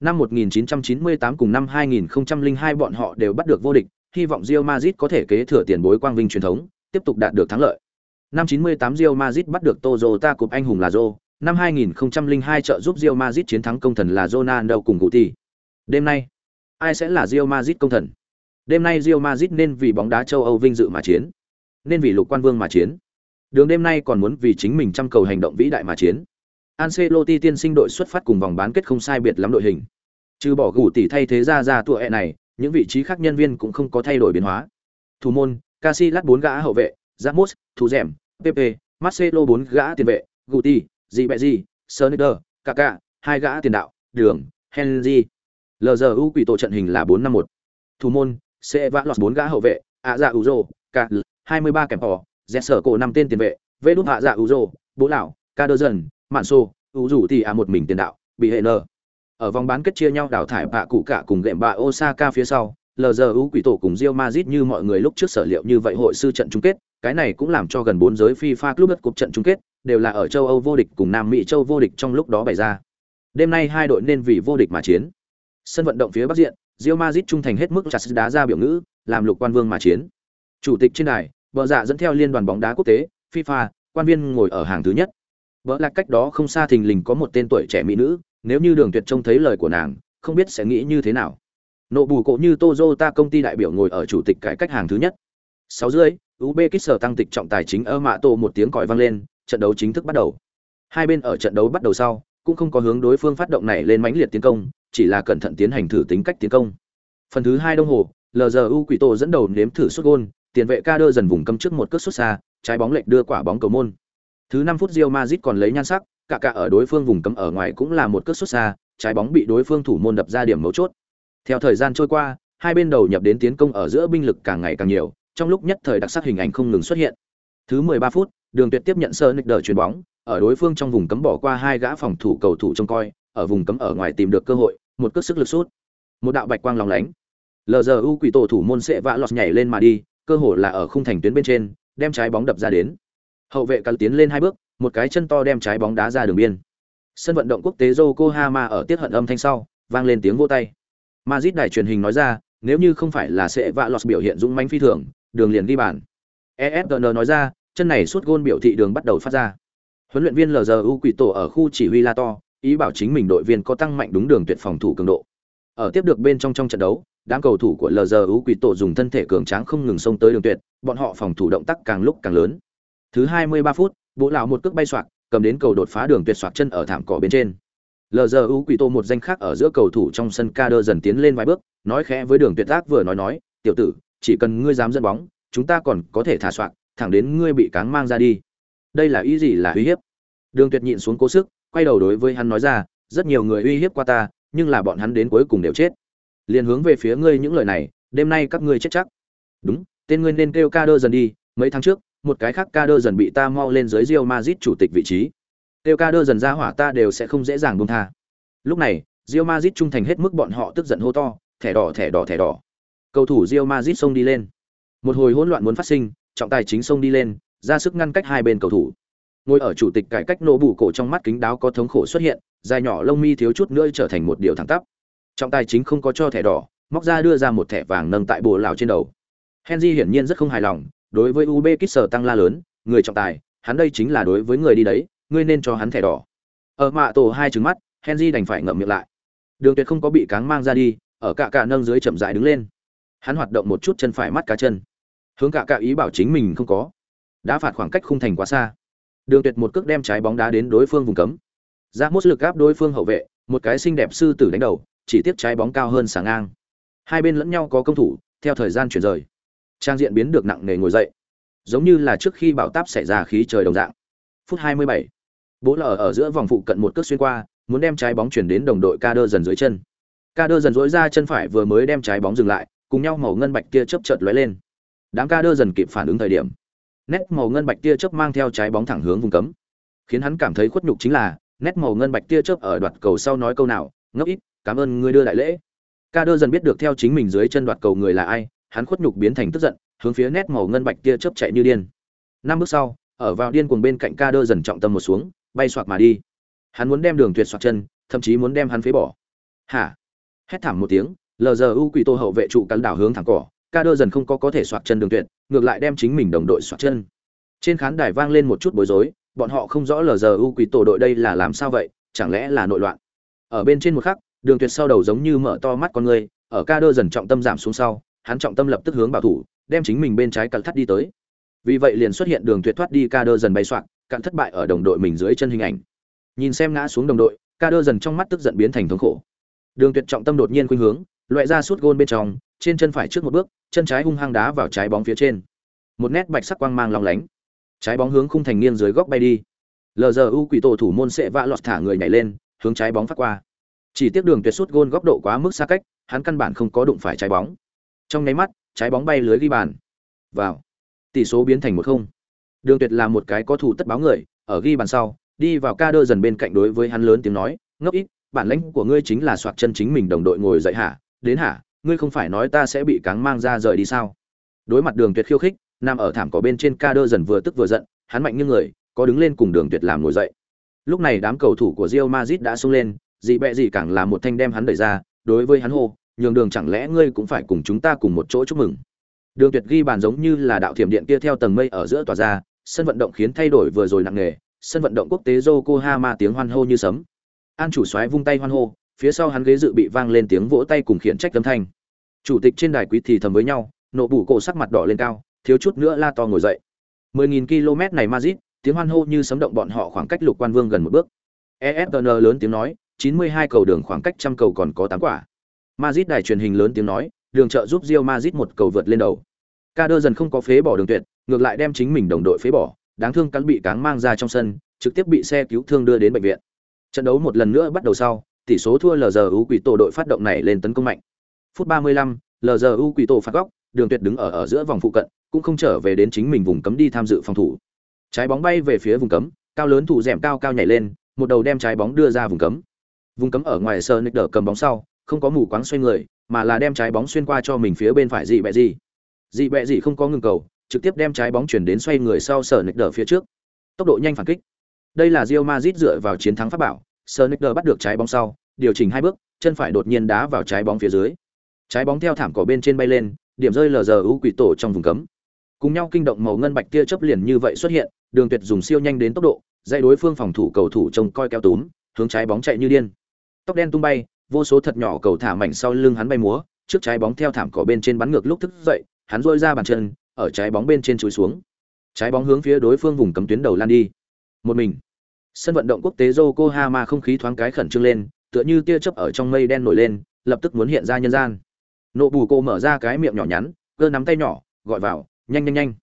Năm 1998 cùng năm 2002 bọn họ đều bắt được vô địch, hy vọng Real Madrid có thể kế thừa tiền bối quang vinh truyền thống, tiếp tục đạt được thắng lợi. Năm 98 Real Madrid bắt được Toyota Cup anh hùng là Joe, năm 2002 trợ giúp Real Madrid chiến thắng công thần là Ronaldo cùng Guti. Đêm nay, ai sẽ là Real Madrid công thần? Đêm nay Real Madrid nên vì bóng đá châu Âu vinh dự mà chiến, nên vì lục quan vương mà chiến. Đường đêm nay còn muốn vì chính mình trăm cầu hành động vĩ đại mà chiến. Ancelotti tiên sinh đội xuất phát cùng vòng bán kết không sai biệt lắm đội hình. Trừ bỏ gủ tỷ thay thế ra ra tụa e này, những vị trí khác nhân viên cũng không có thay đổi biến hóa. Thủ môn, Casillas bốn gã hậu vệ, Ramos, thủ rèm, Pepe, Marcelo bốn gã tiền vệ, Guti, gì bẹ gì, Sneijder, Kaká, hai gã tiền đạo, Đường, Henry. LZU quỷ tổ trận hình là 451. Thủ môn, sẽ vã lọt bốn gã hậu vệ, ạ dạ Uzo, Cả, 23 kèm họ, dẹt sở cổ năm tên tiền vệ, vê đút ạ dạ Uzo, bố lão, Ca đơ dần, mạn xô, ủ rủ thì à một mình tiền đạo, bị hệ nơ. Ở vòng bán kết chia nhau đào thải bạ cụ cả cùng gệm bạ Osaka phía sau, LZU quỷ tổ cùng Real Madrid như mọi người lúc trước sở liệu như vậy hội sư trận chung kết, cái này cũng làm cho gần bốn giới FIFA Club Cup trận chung kết đều là ở châu Âu vô địch cùng Nam Mỹ châu vô địch trong lúc đó bày ra. Đêm nay hai đội nên vì vô địch mà chiến. Sân vận động phía bắc diện, Real Madrid trung thành hết mức chặt đá ra biểu ngữ, làm lục quan vương mà chiến. Chủ tịch trên đài, bờ dạ dẫn theo liên đoàn bóng đá quốc tế, FIFA, quan viên ngồi ở hàng thứ nhất. Bờ lạc cách đó không xa thình lình có một tên tuổi trẻ mỹ nữ, nếu như Đường Tuyệt trông thấy lời của nàng, không biết sẽ nghĩ như thế nào. Nộ bù cộ như Toyota công ty đại biểu ngồi ở chủ tịch cải cách hàng thứ nhất. Sáu rưỡi, Uzbekistan tăng tịch trọng tài chính ở mạ tổ một tiếng còi vang lên, trận đấu chính thức bắt đầu. Hai bên ở trận đấu bắt đầu sau, cũng không có hướng đối phương phát động này lên mãnh liệt tiến công, chỉ là cẩn thận tiến hành thử tính cách tiến công. Phần thứ hai đồng hồ, LZU Quỷ Tổ dẫn đầu nếm thử sút gôn, tiền vệ ca đơ dần vùng cấm trước một cước sút xa, trái bóng lệch đưa quả bóng cầu môn. Thứ năm phút Real Madrid còn lấy nhan sắc, cả cả ở đối phương vùng cấm ở ngoài cũng là một cước sút xa, trái bóng bị đối phương thủ môn đập ra điểm mấu chốt. Theo thời gian trôi qua, hai bên đầu nhập đến tiến công ở giữa binh lực càng ngày càng nhiều, trong lúc nhất thời đặc sắc hình ảnh không ngừng xuất hiện. Thứ 13 phút, Đường Tuyệt tiếp nhận sơ nick đỡ chuyền bóng, ở đối phương trong vùng cấm bỏ qua hai gã phòng thủ cầu thủ trông coi, ở vùng cấm ở ngoài tìm được cơ hội, một cước sức lực sút. Một đạo bạch quang lóng lánh. LZU quỷ tổ thủ môn sẽ vã lọt nhảy lên mà đi, cơ hồ là ở khung thành tuyến bên trên, đem trái bóng đập ra đến. Hậu vệ cắn tiến lên hai bước, một cái chân to đem trái bóng đá ra đường biên. Sân vận động quốc tế Yokohama ở tiết hận âm thanh sau, vang lên tiếng vỗ tay. Madrid đài truyền hình nói ra, nếu như không phải là sẽ vạ lọt biểu hiện dũng mãnh phi thường, đường liền ghi bàn. EFN nói ra, chân này suốt gôn biểu thị đường bắt đầu phát ra. Huấn luyện viên LZU Quỷ Tổ ở khu chỉ huy La To, ý bảo chính mình đội viên có tăng mạnh đúng đường tuyệt phòng thủ cường độ. Ở tiếp được bên trong trong trận đấu, đám cầu thủ của LZU Quỷ Tổ dùng thân thể cường tráng không ngừng xông tới đường tuyệt, bọn họ phòng thủ động tác càng lúc càng lớn. Thứ 23 phút, Bộ lão một cước bay xoạc, cầm đến cầu đột phá đường tuyệt xoạc chân ở thảm cỏ bên trên. LZU Quỷ Tổ một danh khác ở giữa cầu thủ trong sân Kader dần tiến lên vài bước, nói khẽ với Đường Tuyệt tác vừa nói nói, "Tiểu tử, chỉ cần ngươi dám dẫn bóng, chúng ta còn có thể thả xoạc thẳng đến ngươi bị cáng mang ra đi." Đây là ý gì là uy hiếp? Đường Tuyệt nhịn xuống cố sức, quay đầu đối với hắn nói ra, "Rất nhiều người uy hiếp qua ta, nhưng là bọn hắn đến cuối cùng đều chết." Liền hướng về phía ngươi những lời này, đêm nay các ngươi chết chắc. Đúng, tên ngươi nên kêu Kader dần đi, mấy tháng trước, một cái khác Kader dần bị ta mau lên dưới Real Madrid chủ tịch vị trí. Tiêu ca đơ dần ra hỏa ta đều sẽ không dễ dàng buông tha. Lúc này rio mazit trung thành hết mức bọn họ tức giận hô to thẻ đỏ thẻ đỏ thẻ đỏ. Cầu thủ rio mazit xông đi lên. Một hồi hỗn loạn muốn phát sinh trọng tài chính xông đi lên ra sức ngăn cách hai bên cầu thủ ngồi ở chủ tịch cải cách nổ bù cổ trong mắt kính đáo có thống khổ xuất hiện, dài nhỏ lông mi thiếu chút nữa trở thành một điều thẳng tắp. Trọng tài chính không có cho thẻ đỏ, móc ra đưa ra một thẻ vàng nâng tại bồ lào trên đầu. Henry hiển nhiên rất không hài lòng, đối với ub kisser tăng la lớn, người trọng tài, hắn đây chính là đối với người đi đấy, ngươi nên cho hắn thẻ đỏ. Ở mạ tổ hai trứng mắt, henry đành phải ngậm miệng lại. Đường tuyệt không có bị cáng mang ra đi, ở cả cả nâng dưới chậm rãi đứng lên. Hắn hoạt động một chút chân phải mắt cá chân. Hướng cả cả ý bảo chính mình không có. Đã phạt khoảng cách khung thành quá xa đường tuyệt một cước đem trái bóng đá đến đối phương vùng cấm ra mốt lực gáp đối phương hậu vệ một cái xinh đẹp sư tử đánh đầu chỉ tiếp trái bóng cao hơn sáng ngang hai bên lẫn nhau có công thủ theo thời gian chuyển rời trang diện biến được nặng nề ngồi dậy giống như là trước khi bão táp xảy ra khí trời đồng dạng phút 27 Bố lở ở giữa vòng phụ cận một cước xuyên qua, muốn đem trái bóng chuyển đến đồng đội Kader dần dưới chân. Kader dần dỗi ra chân phải vừa mới đem trái bóng dừng lại, cùng nhau màu ngân bạch kia chớp chợt lóe lên. Đám Kader dần kịp phản ứng thời điểm. Nét màu ngân bạch tia chớp mang theo trái bóng thẳng hướng vùng cấm. Khiến hắn cảm thấy khuất nhục chính là, nét màu ngân bạch tia chớp ở đoạt cầu sau nói câu nào, ngốc ít, cảm ơn ngươi đưa đại lễ. Ca Đơ dần biết được theo chính mình dưới chân đoạt cầu người là ai, hắn khuất nhục biến thành tức giận, hướng phía nét màu ngân bạch tia chớp chạy như điên. Năm bước sau, ở vào điên cuồng bên cạnh Ca Đơ dần trọng tâm một xuống, bay xoạc mà đi hắn muốn đem đường tuyệt xoạc chân thậm chí muốn đem hắn phế bỏ hả hét thảm một tiếng lờ giờ u quỷ tô hậu vệ trụ cắn đảo hướng thẳng cỏ ca đơ dần không có có thể xoạc chân đường tuyệt, ngược lại đem chính mình đồng đội xoạc chân. Trên khán đài vang lên một chút bối rối, bọn họ không rõ lzu quỷ tổ đội đây là làm sao vậy, chẳng lẽ là nội loạn. Ở bên trên một khắc, đường tuyệt sau đầu giống như mở to mắt con người, ở ca đơ dần trọng tâm giảm xuống sau, hắn trọng tâm lập tức hướng bảo thủ, đem chính mình bên trái cặn thắt đi tới. Vì vậy liền xuất hiện đường tuyệt thoát đi ca đơ dần bay soạn cạn thất bại ở đồng đội mình dưới chân hình ảnh. Nhìn xem ngã xuống đồng đội, ca đơ dần trong mắt tức giận biến thành thống khổ. Đường tuyệt trọng tâm đột nhiên khuynh hướng, loại ra suốt gôn bên trong trên chân phải trước một bước, chân trái hung hăng đá vào trái bóng phía trên. Một nét bạch sắc quang mang long lánh. Trái bóng hướng khung thành nghiêng dưới góc bay đi. Lzu quỷ tổ thủ môn sẽ vạ lọt thả người nhảy lên, hướng trái bóng phát qua. Chỉ tiếc đường tuyệt sút gôn góc độ quá mức xa cách, hắn căn bản không có đụng phải trái bóng. Trong nháy mắt, trái bóng bay lưới ghi bàn. Vào. Tỷ số biến thành một không. Đường tuyệt là một cái có thủ tất báo người, ở ghi bàn sau, đi vào ca đơ dần bên cạnh đối với hắn lớn tiếng nói, ngốc ít, bản lãnh của ngươi chính là soạt chân chính mình đồng đội ngồi dậy hả? Đến hả? Ngươi không phải nói ta sẽ bị cáng mang ra rời đi sao? Đối mặt đường tuyệt khiêu khích nằm ở thảm cỏ bên trên ca đơ dần vừa tức vừa giận hắn mạnh như người có đứng lên cùng đường tuyệt làm ngồi dậy. Lúc này đám cầu thủ của Rio Madrid đã sung lên dị bẹ gì càng là một thanh đem hắn đẩy ra đối với hắn hô nhường đường chẳng lẽ ngươi cũng phải cùng chúng ta cùng một chỗ chúc mừng? Đường Tuyệt ghi bàn giống như là đạo thiểm điện kia theo tầng mây ở giữa tỏa ra, sân vận động khiến thay đổi vừa rồi nặng nề, sân vận động quốc tế Yokohama tiếng hoan hô như sấm. An chủ soái vung tay hoan hô, phía sau hắn ghế dự bị vang lên tiếng vỗ tay cùng khiển trách âm thanh. Chủ tịch trên đài quý thì thầm với nhau, nộ bủ cổ sắc mặt đỏ lên cao, thiếu chút nữa la to ngồi dậy. 10000 km này mazit tiếng hoan hô như sấm động bọn họ khoảng cách Lục Quan Vương gần một bước. efn lớn tiếng nói, 92 cầu đường khoảng cách trăm cầu còn có tám quả. mazit đài truyền hình lớn tiếng nói, đường trợ giúp rio mazit một cầu vượt lên đầu. Ca đơ dần không có phế bỏ đường tuyệt, ngược lại đem chính mình đồng đội phế bỏ, đáng thương cắn bị cáng mang ra trong sân, trực tiếp bị xe cứu thương đưa đến bệnh viện. Trận đấu một lần nữa bắt đầu sau, tỷ số thua LZU quỷ tổ đội phát động này lên tấn công mạnh. Phút 35, LZU quỷ tổ phạt góc, đường tuyệt đứng ở ở giữa vòng phụ cận, cũng không trở về đến chính mình vùng cấm đi tham dự phòng thủ. Trái bóng bay về phía vùng cấm, cao lớn thủ rệm cao cao nhảy lên, một đầu đem trái bóng đưa ra vùng cấm. Vùng cấm ở ngoài sờ đỡ cầm bóng sau, không có mù quáng xoay người, mà là đem trái bóng xuyên qua cho mình phía bên phải dị bẹ gì dị bẹ gì không có ngừng cầu trực tiếp đem trái bóng chuyển đến xoay người sau sở nick phía trước tốc độ nhanh phản kích đây là Real Madrid dựa vào chiến thắng pháp bảo Sonic bắt được trái bóng sau điều chỉnh hai bước chân phải đột nhiên đá vào trái bóng phía dưới trái bóng theo thảm cỏ bên trên bay lên điểm rơi lờ giờ ưu quỷ tổ trong vùng cấm Cùng nhau kinh động màu ngân bạch tia chớp liền như vậy xuất hiện, Đường Tuyệt dùng siêu nhanh đến tốc độ, dạy đối phương phòng thủ cầu thủ trông coi kéo túm, hướng trái bóng chạy như điên. Tóc đen tung bay, vô số thật nhỏ cầu thả mảnh sau lưng hắn bay múa, trước trái bóng theo thảm cỏ bên trên bắn ngược lúc thức dậy, hắn rôi ra bàn chân, ở trái bóng bên trên chúi xuống. Trái bóng hướng phía đối phương vùng cấm tuyến đầu lan đi. Một mình. Sân vận động quốc tế Yokohama không khí thoáng cái khẩn trương lên, tựa như tia chớp ở trong mây đen nổi lên, lập tức muốn hiện ra nhân gian. Nộ bù cô mở ra cái miệng nhỏ nhắn, cơ nắm tay nhỏ, gọi vào, nhanh nhanh nhanh.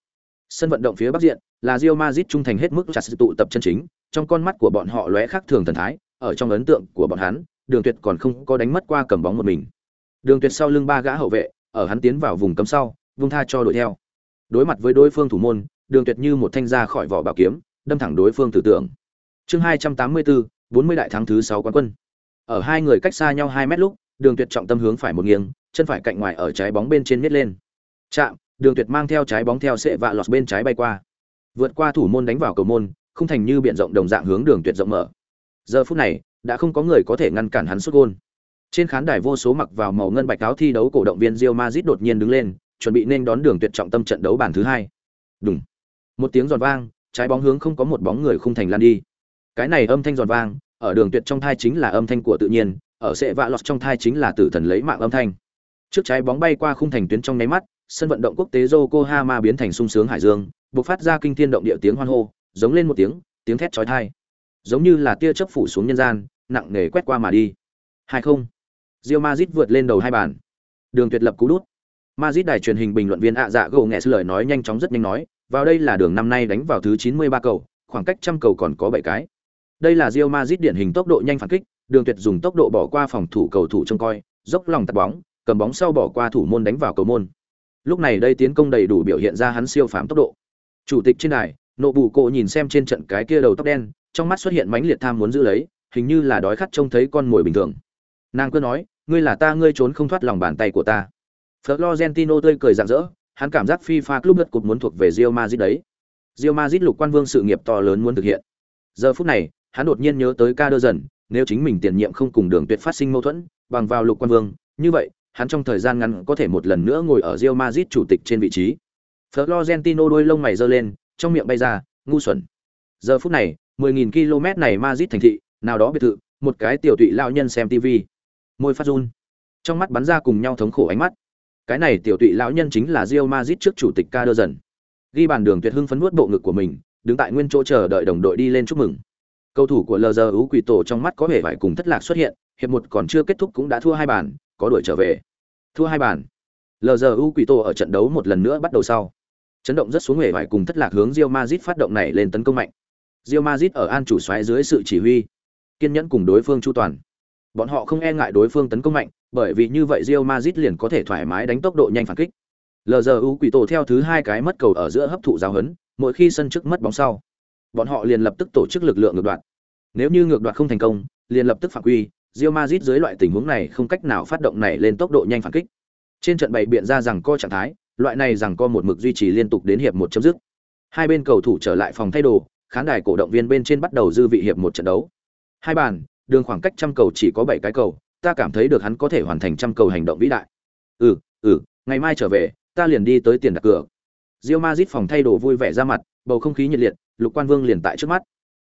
Sân vận động phía bắc diện là Real Madrid trung thành hết mức chặt sự tụ tập chân chính, trong con mắt của bọn họ lóe khác thường thần thái, ở trong ấn tượng của bọn hắn, Đường Tuyệt còn không có đánh mất qua cầm bóng một mình. Đường Tuyệt sau lưng ba gã hậu vệ, ở hắn tiến vào vùng cấm sau, vung tha cho đuổi theo. Đối mặt với đối phương thủ môn, Đường Tuyệt như một thanh ra khỏi vỏ bảo kiếm, đâm thẳng đối phương tử tượng. Chương 284, 40 đại thắng thứ 6 quán quân. Ở hai người cách xa nhau 2 mét lúc, Đường Tuyệt trọng tâm hướng phải một nghiêng, chân phải cạnh ngoài ở trái bóng bên trên miết lên. Chạm, Đường Tuyệt mang theo trái bóng theo sẽ vạ lọt bên trái bay qua. Vượt qua thủ môn đánh vào cầu môn, không thành như biển rộng đồng dạng hướng Đường Tuyệt rộng mở. Giờ phút này, đã không có người có thể ngăn cản hắn sút gol. Trên khán đài vô số mặc vào màu ngân bạch áo thi đấu cổ động viên Real Madrid đột nhiên đứng lên, chuẩn bị nên đón Đường Tuyệt trọng tâm trận đấu bàn thứ hai. Đùng. Một tiếng giòn vang, trái bóng hướng không có một bóng người khung thành lan đi. Cái này âm thanh giòn vang, ở Đường Tuyệt trong thai chính là âm thanh của tự nhiên, ở sệ vạ lọt trong thai chính là tử thần lấy mạng âm thanh. Trước trái bóng bay qua khung thành tuyến trong nháy mắt, sân vận động quốc tế Yokohama biến thành sung sướng hải dương, bộc phát ra kinh thiên động địa tiếng hoan hô, giống lên một tiếng, tiếng thét chói tai. Giống như là tia chớp phủ xuống nhân gian, nặng nề quét qua mà đi. Hai không. Real Madrid vượt lên đầu hai bàn. Đường tuyệt lập cú đút. Madrid đài truyền hình bình luận viên ạ dạ gồ nghe lời nói nhanh chóng rất nhanh nói, vào đây là đường năm nay đánh vào thứ 93 cầu, khoảng cách trăm cầu còn có 7 cái. Đây là Real Madrid điển hình tốc độ nhanh phản kích, đường tuyệt dùng tốc độ bỏ qua phòng thủ cầu thủ trông coi, dốc lòng tạt bóng, cầm bóng sau bỏ qua thủ môn đánh vào cầu môn. Lúc này đây tiến công đầy đủ biểu hiện ra hắn siêu phàm tốc độ. Chủ tịch trên đài nộ bù cổ nhìn xem trên trận cái kia đầu tóc đen trong mắt xuất hiện mãnh liệt tham muốn giữ lấy hình như là đói khát trông thấy con mồi bình thường. Nàng cứ nói ngươi là ta ngươi trốn không thoát lòng bàn tay của ta. Florentino tươi cười rạng rỡ hắn cảm giác fifa club đất cột muốn thuộc về Real Madrid đấy. Real Madrid lục quan vương sự nghiệp to lớn muốn thực hiện. Giờ phút này hắn đột nhiên nhớ tới ca đơ dần nếu chính mình tiền nhiệm không cùng đường tuyệt phát sinh mâu thuẫn bằng vào lục quan vương như vậy hắn trong thời gian ngắn có thể một lần nữa ngồi ở Real Madrid chủ tịch trên vị trí. Florentino đôi lông mày giơ lên, trong miệng bay ra, ngu xuẩn. Giờ phút này, 10000 km này Madrid thành thị, nào đó biệt thự, một cái tiểu tụy lão nhân xem TV. Môi phát run. Trong mắt bắn ra cùng nhau thống khổ ánh mắt. Cái này tiểu tụy lão nhân chính là Real Madrid trước chủ tịch Kader dần. Ghi bàn đường tuyệt hưng phấn nuốt bộ ngực của mình, đứng tại nguyên chỗ chờ đợi đồng đội đi lên chúc mừng. Cầu thủ của LZU Quỷ Tổ trong mắt có vẻ vải cùng thất lạc xuất hiện, hiệp một còn chưa kết thúc cũng đã thua hai bàn, có đuổi trở về. Thua hai bàn. Lzu quỷ tổ ở trận đấu một lần nữa bắt đầu sau. Chấn động rất xuống vẻ vải cùng thất lạc hướng Real Madrid phát động này lên tấn công mạnh. Real Madrid ở an chủ xoáy dưới sự chỉ huy kiên nhẫn cùng đối phương chu toàn. Bọn họ không e ngại đối phương tấn công mạnh bởi vì như vậy Real Madrid liền có thể thoải mái đánh tốc độ nhanh phản kích. Lzu quỷ tổ theo thứ hai cái mất cầu ở giữa hấp thụ giáo hấn mỗi khi sân trước mất bóng sau bọn họ liền lập tức tổ chức lực lượng ngược đoạt nếu như ngược đoạt không thành công liền lập tức phạm quy Real Madrid dưới loại tình huống này không cách nào phát động này lên tốc độ nhanh phản kích. Trên trận bày biện ra rằng co trạng thái, loại này rằng co một mực duy trì liên tục đến hiệp một chấm dứt. Hai bên cầu thủ trở lại phòng thay đồ, khán đài cổ động viên bên trên bắt đầu dư vị hiệp một trận đấu. Hai bàn, đường khoảng cách trăm cầu chỉ có bảy cái cầu, ta cảm thấy được hắn có thể hoàn thành trăm cầu hành động vĩ đại. Ừ, ừ, ngày mai trở về, ta liền đi tới tiền đặt cược. Real Madrid phòng thay đồ vui vẻ ra mặt, bầu không khí nhiệt liệt, Lục Quan Vương liền tại trước mắt.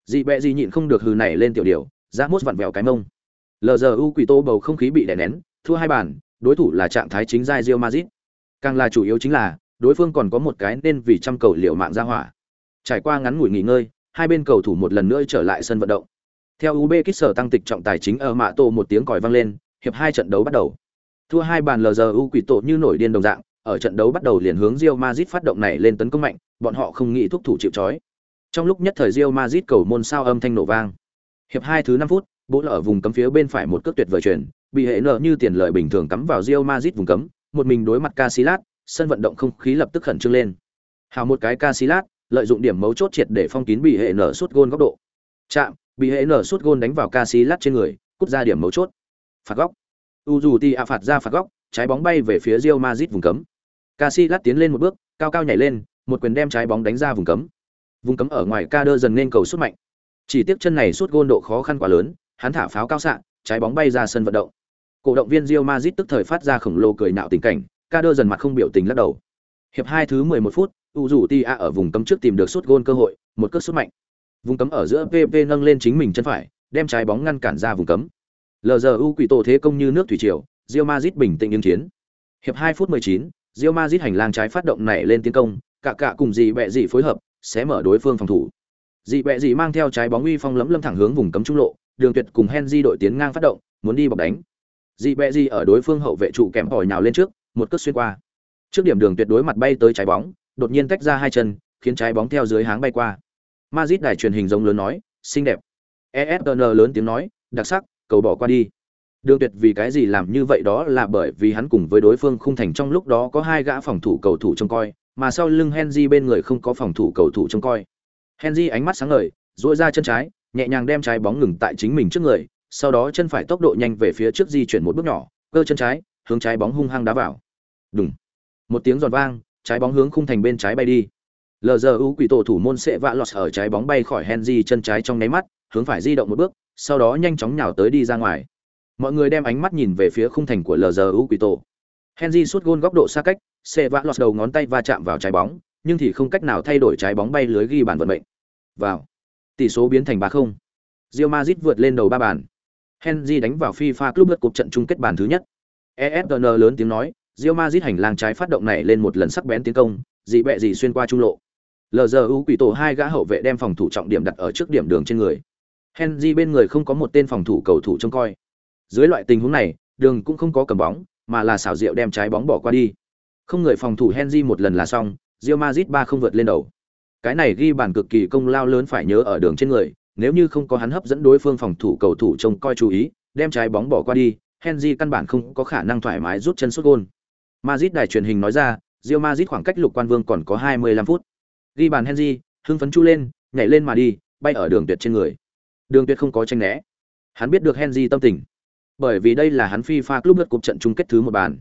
Dị bẹ gì nhịn không được hừ nảy lên tiểu điều, ra mốt vặn vẹo cái mông. Lzu quỷ tô bầu không khí bị đè nén thua hai bàn đối thủ là trạng thái chính giai rio mazit càng là chủ yếu chính là đối phương còn có một cái nên vì trăm cầu liệu mạng ra hỏa. Trải qua ngắn ngủi nghỉ ngơi hai bên cầu thủ một lần nữa trở lại sân vận động. Theo ub kích sở tăng tịch trọng tài chính ở mạ tổ một tiếng còi vang lên hiệp hai trận đấu bắt đầu. Thua hai bàn lzu quỷ tổ như nổi điên đồng dạng ở trận đấu bắt đầu liền hướng rio mazit phát động này lên tấn công mạnh bọn họ không nghĩ thúc thủ chịu trói trong lúc nhất thời Real Madrid cầu môn sao âm thanh nổ vang hiệp hai thứ năm phút Bố ở vùng cấm phía bên phải một cước tuyệt vời truyền, bị hệ nợ như tiền lợi bình thường cắm vào Real Madrid vùng cấm, một mình đối mặt Casillas, sân vận động không khí lập tức khẩn trương lên. Hào một cái Casillas, lợi dụng điểm mấu chốt triệt để phong kín bị hệ nở sút gôn góc độ. Chạm, bị hệ nở sút gôn đánh vào Casillas trên người, cút ra điểm mấu chốt. Phạt góc. Uzuti a phạt ra phạt góc, trái bóng bay về phía Real Madrid vùng cấm. Casillas tiến lên một bước, cao cao nhảy lên, một quyền đem trái bóng đánh ra vùng cấm. Vùng cấm ở ngoài ca đơ dần nên cầu sút mạnh. Chỉ tiếc chân này sút gôn độ khó khăn quá lớn, hắn thả pháo cao xạ, trái bóng bay ra sân vận động. Cổ động viên rio mazit tức thời phát ra khổng lồ cười nạo tình cảnh, ca đơ dần mặt không biểu tình lắc đầu. Hiệp hai thứ 11 phút, u rủ ti a ở vùng cấm trước tìm được sút gôn cơ hội một cước sút mạnh vùng cấm ở giữa pp nâng lên chính mình chân phải đem trái bóng ngăn cản ra vùng cấm lzu quỷ tổ thế công như nước thủy triều rio mazit bình tĩnh ứng chiến hiệp 2 phút 19, rio mazit hành lang trái phát động nảy lên tiến công cả cả cùng gì bẹ gì phối hợp sẽ mở đối phương phòng thủ. Dị bẹ dị mang theo trái bóng uy phong lấm lâm thẳng hướng vùng cấm trung lộ, đường tuyệt cùng henry đội tiến ngang phát động, muốn đi bọc đánh. Dị bẹ dị ở đối phương hậu vệ trụ kèm hỏi nhào lên trước, một cước xuyên qua. Trước điểm đường tuyệt đối mặt bay tới trái bóng, đột nhiên tách ra hai chân, khiến trái bóng theo dưới háng bay qua. Mazit đài truyền hình giống lớn nói, xinh đẹp. Esn lớn tiếng nói, đặc sắc, cầu bỏ qua đi. Đường tuyệt vì cái gì làm như vậy đó là bởi vì hắn cùng với đối phương khung thành trong lúc đó có hai gã phòng thủ cầu thủ trông coi mà sau lưng henry bên người không có phòng thủ cầu thủ trông coi. Henry ánh mắt sáng ngời duỗi ra chân trái nhẹ nhàng đem trái bóng ngừng tại chính mình trước người sau đó chân phải tốc độ nhanh về phía trước di chuyển một bước nhỏ cơ chân trái hướng trái bóng hung hăng đá vào. Đùng, một tiếng giòn vang trái bóng hướng khung thành bên trái bay đi. Lzu quỷ tổ thủ môn sẽ vạ lọt ở trái bóng bay khỏi henry chân trái trong nháy mắt hướng phải di động một bước sau đó nhanh chóng nhào tới đi ra ngoài. Mọi người đem ánh mắt nhìn về phía khung thành của lzu quỷ tổ. Henry sút gôn góc độ xa cách sẽ vã lọt đầu ngón tay va chạm vào trái bóng nhưng thì không cách nào thay đổi trái bóng bay lưới ghi bàn vận mệnh vào tỷ số biến thành ba không Real Madrid vượt lên đầu ba bàn Henry đánh vào FIFA Club World Cup trận chung kết bàn thứ nhất ESPN lớn tiếng nói Real Madrid hành lang trái phát động này lên một lần sắc bén tiến công, dị bẹ gì xuyên qua trung lộ. LZU quỷ tổ hai gã hậu vệ đem phòng thủ trọng điểm đặt ở trước điểm đường trên người. Henry bên người không có một tên phòng thủ cầu thủ trông coi. Dưới loại tình huống này, đường cũng không có cầm bóng, mà là xảo diệu đem trái bóng bỏ qua đi. Không người phòng thủ Henry một lần là xong, Real Madrid ba không vượt lên đầu. Cái này ghi bàn cực kỳ công lao lớn phải nhớ ở đường trên người, nếu như không có hắn hấp dẫn đối phương phòng thủ cầu thủ trông coi chú ý, đem trái bóng bỏ qua đi, Henry căn bản không có khả năng thoải mái rút chân sút gôn. Madrid đài truyền hình nói ra, Real Madrid khoảng cách lục quan vương còn có 25 phút. Ghi bàn Henry, hưng phấn chu lên, nhảy lên mà đi, bay ở đường tuyệt trên người. Đường tuyệt không có tranh né. Hắn biết được Henry tâm tình. Bởi vì đây là hắn FIFA Club lượt cuộc trận chung kết thứ một bàn.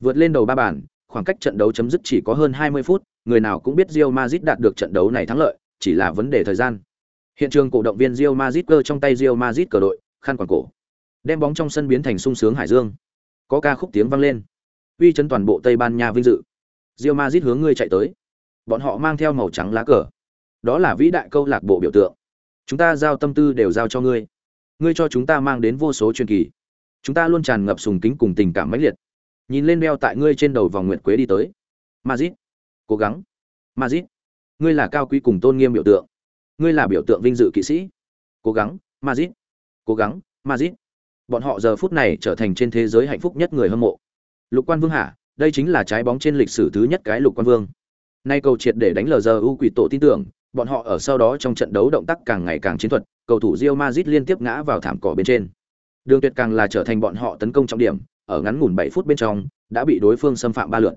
Vượt lên đầu ba bàn, khoảng cách trận đấu chấm dứt chỉ có hơn 20 phút, người nào cũng biết Real Madrid đạt được trận đấu này thắng lợi, chỉ là vấn đề thời gian. Hiện trường cổ động viên Real Madrid cơ trong tay Real Madrid cờ đội, khăn quàng cổ. Đem bóng trong sân biến thành sung sướng hải dương. Có ca khúc tiếng vang lên uy chấn toàn bộ Tây Ban Nha vinh dự. Real Madrid hướng người chạy tới. Bọn họ mang theo màu trắng lá cờ. Đó là vĩ đại câu lạc bộ biểu tượng. Chúng ta giao tâm tư đều giao cho ngươi. Ngươi cho chúng ta mang đến vô số truyền kỳ. Chúng ta luôn tràn ngập sùng kính cùng tình cảm mãnh liệt. Nhìn lên đeo tại ngươi trên đầu vòng nguyệt quế đi tới. Madrid, cố gắng. Madrid, ngươi là cao quý cùng tôn nghiêm biểu tượng. Ngươi là biểu tượng vinh dự kỵ sĩ. Cố gắng, Madrid. Cố gắng, Madrid. Bọn họ giờ phút này trở thành trên thế giới hạnh phúc nhất người hâm mộ lục quan vương hả đây chính là trái bóng trên lịch sử thứ nhất cái lục quan vương nay cầu triệt để đánh lờ giờ u quỷ tổ tin tưởng bọn họ ở sau đó trong trận đấu động tác càng ngày càng chiến thuật cầu thủ Real Madrid liên tiếp ngã vào thảm cỏ bên trên đường tuyệt càng là trở thành bọn họ tấn công trọng điểm ở ngắn ngủn 7 phút bên trong đã bị đối phương xâm phạm ba lượt.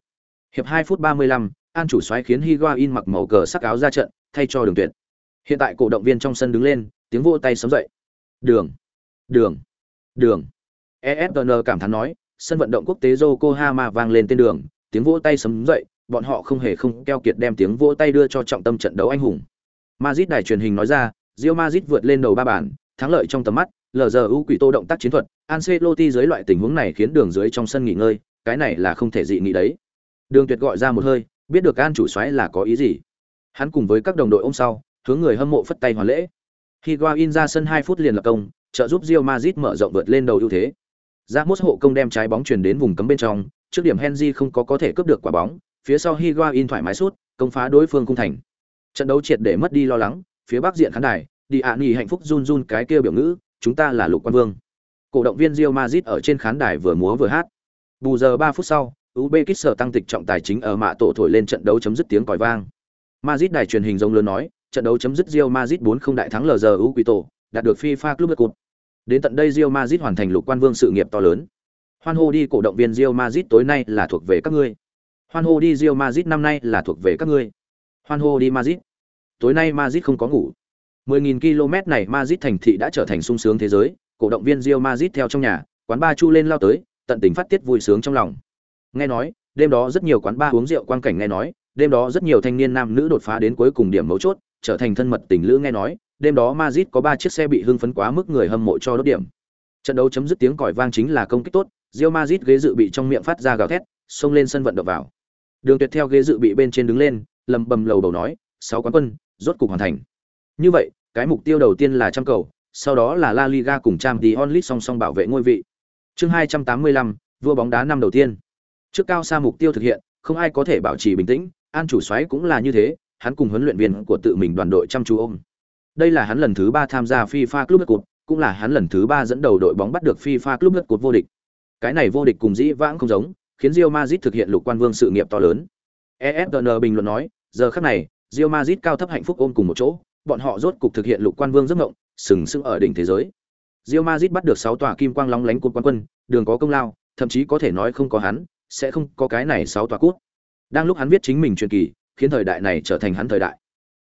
Hiệp 2 phút 35, an chủ xoáy khiến Higuain mặc màu cờ sắc áo ra trận thay cho đường tuyệt. Hiện tại cổ động viên trong sân đứng lên tiếng vỗ tay sấm dậy. Đường đường đường. ESPN cảm thán nói sân vận động quốc tế Yokohama vang lên tên đường, tiếng vỗ tay sấm dậy, bọn họ không hề không keo kiệt đem tiếng vỗ tay đưa cho trọng tâm trận đấu anh hùng. Madrid đài truyền hình nói ra, Real Madrid vượt lên đầu ba bàn, thắng lợi trong tầm mắt, LZU quỷ tô động tác chiến thuật, Ancelotti dưới loại tình huống này khiến đường dưới trong sân nghỉ ngơi, cái này là không thể dị nghị đấy. Đường Tuyệt gọi ra một hơi, biết được An chủ soái là có ý gì. Hắn cùng với các đồng đội ôm sau, hướng người hâm mộ phất tay hoàn lễ. Higuain ra sân 2 phút liền lập công, trợ giúp Real Madrid mở rộng vượt lên đầu ưu thế. Ra hộ công đem trái bóng truyền đến vùng cấm bên trong, trước điểm Henry không có có thể cướp được quả bóng, phía sau Higuain thoải mái sút, công phá đối phương cung thành. Trận đấu triệt để mất đi lo lắng, phía bắc diện khán đài, Diani hạnh phúc run run cái kia biểu ngữ, chúng ta là lục quan vương. Cổ động viên Real Madrid ở trên khán đài vừa múa vừa hát. Bù giờ ba phút sau, Uzbekistan tăng tịch trọng tài chính ở mạ tổ thổi lên trận đấu chấm dứt tiếng còi vang. Madrid đài truyền hình giống lớn nói, trận đấu chấm dứt Real Madrid 4-0 đại thắng LZU Quito, đạt được FIFA Club Cup. Đến tận đây Real Madrid hoàn thành lục quan vương sự nghiệp to lớn. Hoan hô đi cổ động viên Real Madrid tối nay là thuộc về các ngươi. Hoan hô đi Real Madrid năm nay là thuộc về các ngươi. Hoan hô đi Madrid. Tối nay Madrid không có ngủ. 10.000 km này Madrid thành thị đã trở thành sung sướng thế giới, cổ động viên Real Madrid theo trong nhà, quán ba chu lên lao tới, tận tình phát tiết vui sướng trong lòng. Nghe nói, đêm đó rất nhiều quán ba uống rượu quang cảnh nghe nói, đêm đó rất nhiều thanh niên nam nữ đột phá đến cuối cùng điểm mấu chốt, trở thành thân mật tình lữ nghe nói, đêm đó Madrid có 3 chiếc xe bị hưng phấn quá mức người hâm mộ cho đốt điểm. Trận đấu chấm dứt tiếng còi vang chính là công kích tốt, Real Madrid ghế dự bị trong miệng phát ra gào thét, xông lên sân vận động vào. Đường Tuyệt theo ghế dự bị bên trên đứng lên, lầm bầm lầu đầu nói, sáu quán quân, rốt cục hoàn thành. Như vậy, cái mục tiêu đầu tiên là trăm cầu, sau đó là La Liga cùng Champions League song song bảo vệ ngôi vị. Chương 285, vua bóng đá năm đầu tiên. Trước cao xa mục tiêu thực hiện, không ai có thể bảo trì bình tĩnh, An chủ soái cũng là như thế, hắn cùng huấn luyện viên của tự mình đoàn đội chăm chú ôm. Đây là hắn lần thứ 3 tham gia FIFA Club Cup, cũng là hắn lần thứ 3 dẫn đầu đội bóng bắt được FIFA Club Cup vô địch. Cái này vô địch cùng dĩ vãng không giống, khiến Real Madrid thực hiện lục quan vương sự nghiệp to lớn. ESPN bình luận nói, giờ khắc này, Real Madrid cao thấp hạnh phúc ôm cùng một chỗ, bọn họ rốt cục thực hiện lục quan vương giấc mộng, sừng sững ở đỉnh thế giới. Real Madrid bắt được 6 tòa kim quang lóng lánh cột quán quân, đường có công lao, thậm chí có thể nói không có hắn, sẽ không có cái này 6 tòa cút. Đang lúc hắn viết chính mình truyền kỳ, khiến thời đại này trở thành hắn thời đại.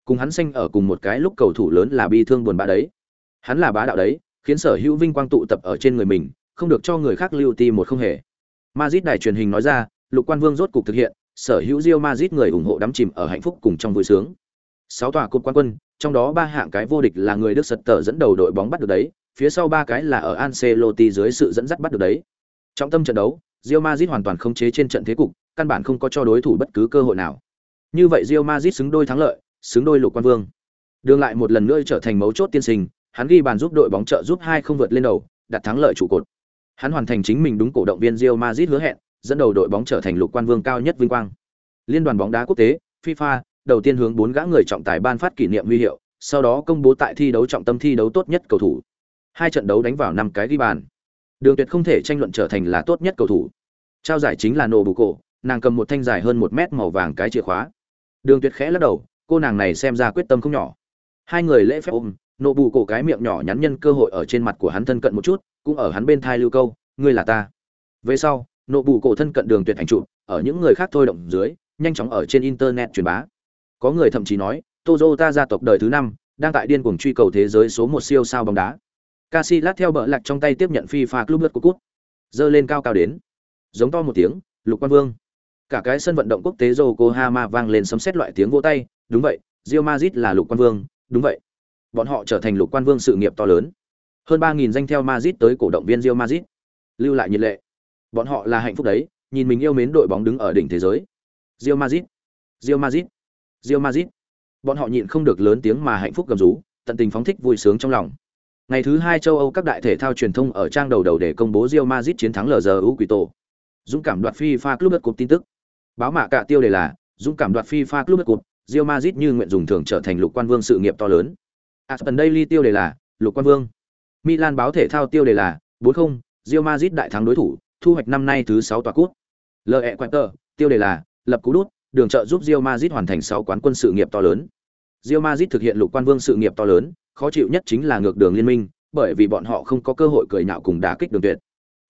Cùng hắn sinh ở cùng một cái lúc cầu thủ lớn là bi thương buồn bã đấy. Hắn là bá đạo đấy, khiến sở hữu vinh quang tụ tập ở trên người mình, không được cho người khác lưu ti một không hề. Madrid đài truyền hình nói ra, Lục Quan Vương rốt cục thực hiện, sở hữu Real Madrid người ủng hộ đắm chìm ở hạnh phúc cùng trong vui sướng. Sáu tòa cột quan quân, trong đó ba hạng cái vô địch là người Đức sật tở dẫn đầu đội bóng bắt được đấy, phía sau ba cái là ở Ancelotti dưới sự dẫn dắt bắt được đấy. Trong tâm trận đấu, Real Madrid hoàn toàn không chế trên trận thế cục, căn bản không có cho đối thủ bất cứ cơ hội nào. Như vậy Real Madrid xứng đôi thắng lợi, xứng đôi lục quan vương. Đường lại một lần nữa trở thành mấu chốt tiên sinh, hắn ghi bàn giúp đội bóng trợ giúp hai không vượt lên đầu, đặt thắng lợi trụ cột. Hắn hoàn thành chính mình đúng cổ động viên Real Madrid hứa hẹn, dẫn đầu đội bóng trở thành lục quan vương cao nhất vinh quang. Liên đoàn bóng đá quốc tế, FIFA, đầu tiên hướng bốn gã người trọng tài ban phát kỷ niệm huy hiệu, sau đó công bố tại thi đấu trọng tâm thi đấu tốt nhất cầu thủ. Hai trận đấu đánh vào năm cái ghi bàn. Đường Tuyệt không thể tranh luận trở thành là tốt nhất cầu thủ. Trao giải chính là nổ bù cổ, nàng cầm một thanh dài hơn một mét màu vàng cái chìa khóa. Đường Tuyệt khẽ lắc đầu, cô nàng này xem ra quyết tâm không nhỏ. Hai người lễ phép ôm, nổ bù cổ cái miệng nhỏ nhắn nhân cơ hội ở trên mặt của hắn thân cận một chút, cũng ở hắn bên thai lưu câu, ngươi là ta. Về sau, nổ bù cổ thân cận Đường Tuyệt ảnh chụp, ở những người khác thôi động dưới, nhanh chóng ở trên internet truyền bá. Có người thậm chí nói, Toyota gia tộc đời thứ năm đang tại điên cuồng truy cầu thế giới số một siêu sao bóng đá. Casillas theo bờ lạch trong tay tiếp nhận FIFA Club World cút. dơ lên cao cao đến, giống to một tiếng, Lục Quan Vương. Cả cái sân vận động quốc tế Yokohama vang lên sấm sét loại tiếng vỗ tay, đúng vậy, Real Madrid là Lục Quan Vương, đúng vậy. Bọn họ trở thành Lục Quan Vương sự nghiệp to lớn. Hơn 3000 danh theo Madrid tới cổ động viên Real Madrid. Lưu lại nhiệt lệ. Bọn họ là hạnh phúc đấy, nhìn mình yêu mến đội bóng đứng ở đỉnh thế giới. Real Madrid, Real Madrid, Real Madrid. Bọn họ nhịn không được lớn tiếng mà hạnh phúc gầm rú, tận tình phóng thích vui sướng trong lòng. Ngày thứ hai châu Âu các đại thể thao truyền thông ở trang đầu đầu để công bố Real Madrid chiến thắng LZU Quito. Dũng cảm đoạt FIFA Club Cup tin tức. Báo mạ cả tiêu đề là Dũng cảm đoạt FIFA Club Cup, Real Madrid như nguyện dùng thưởng trở thành lục quan vương sự nghiệp to lớn. Aston Daily tiêu đề là lục quan vương. Milan báo thể thao tiêu đề là 4-0, Real Madrid đại thắng đối thủ, thu hoạch năm nay thứ 6 tòa cúp. LE Quater, tiêu đề là lập cú đút, đường trợ giúp Real Madrid hoàn thành 6 quán quân sự nghiệp to lớn. Real Madrid thực hiện lục quan vương sự nghiệp to lớn, khó chịu nhất chính là ngược đường liên minh, bởi vì bọn họ không có cơ hội cười nhạo cùng đả kích đường tuyệt.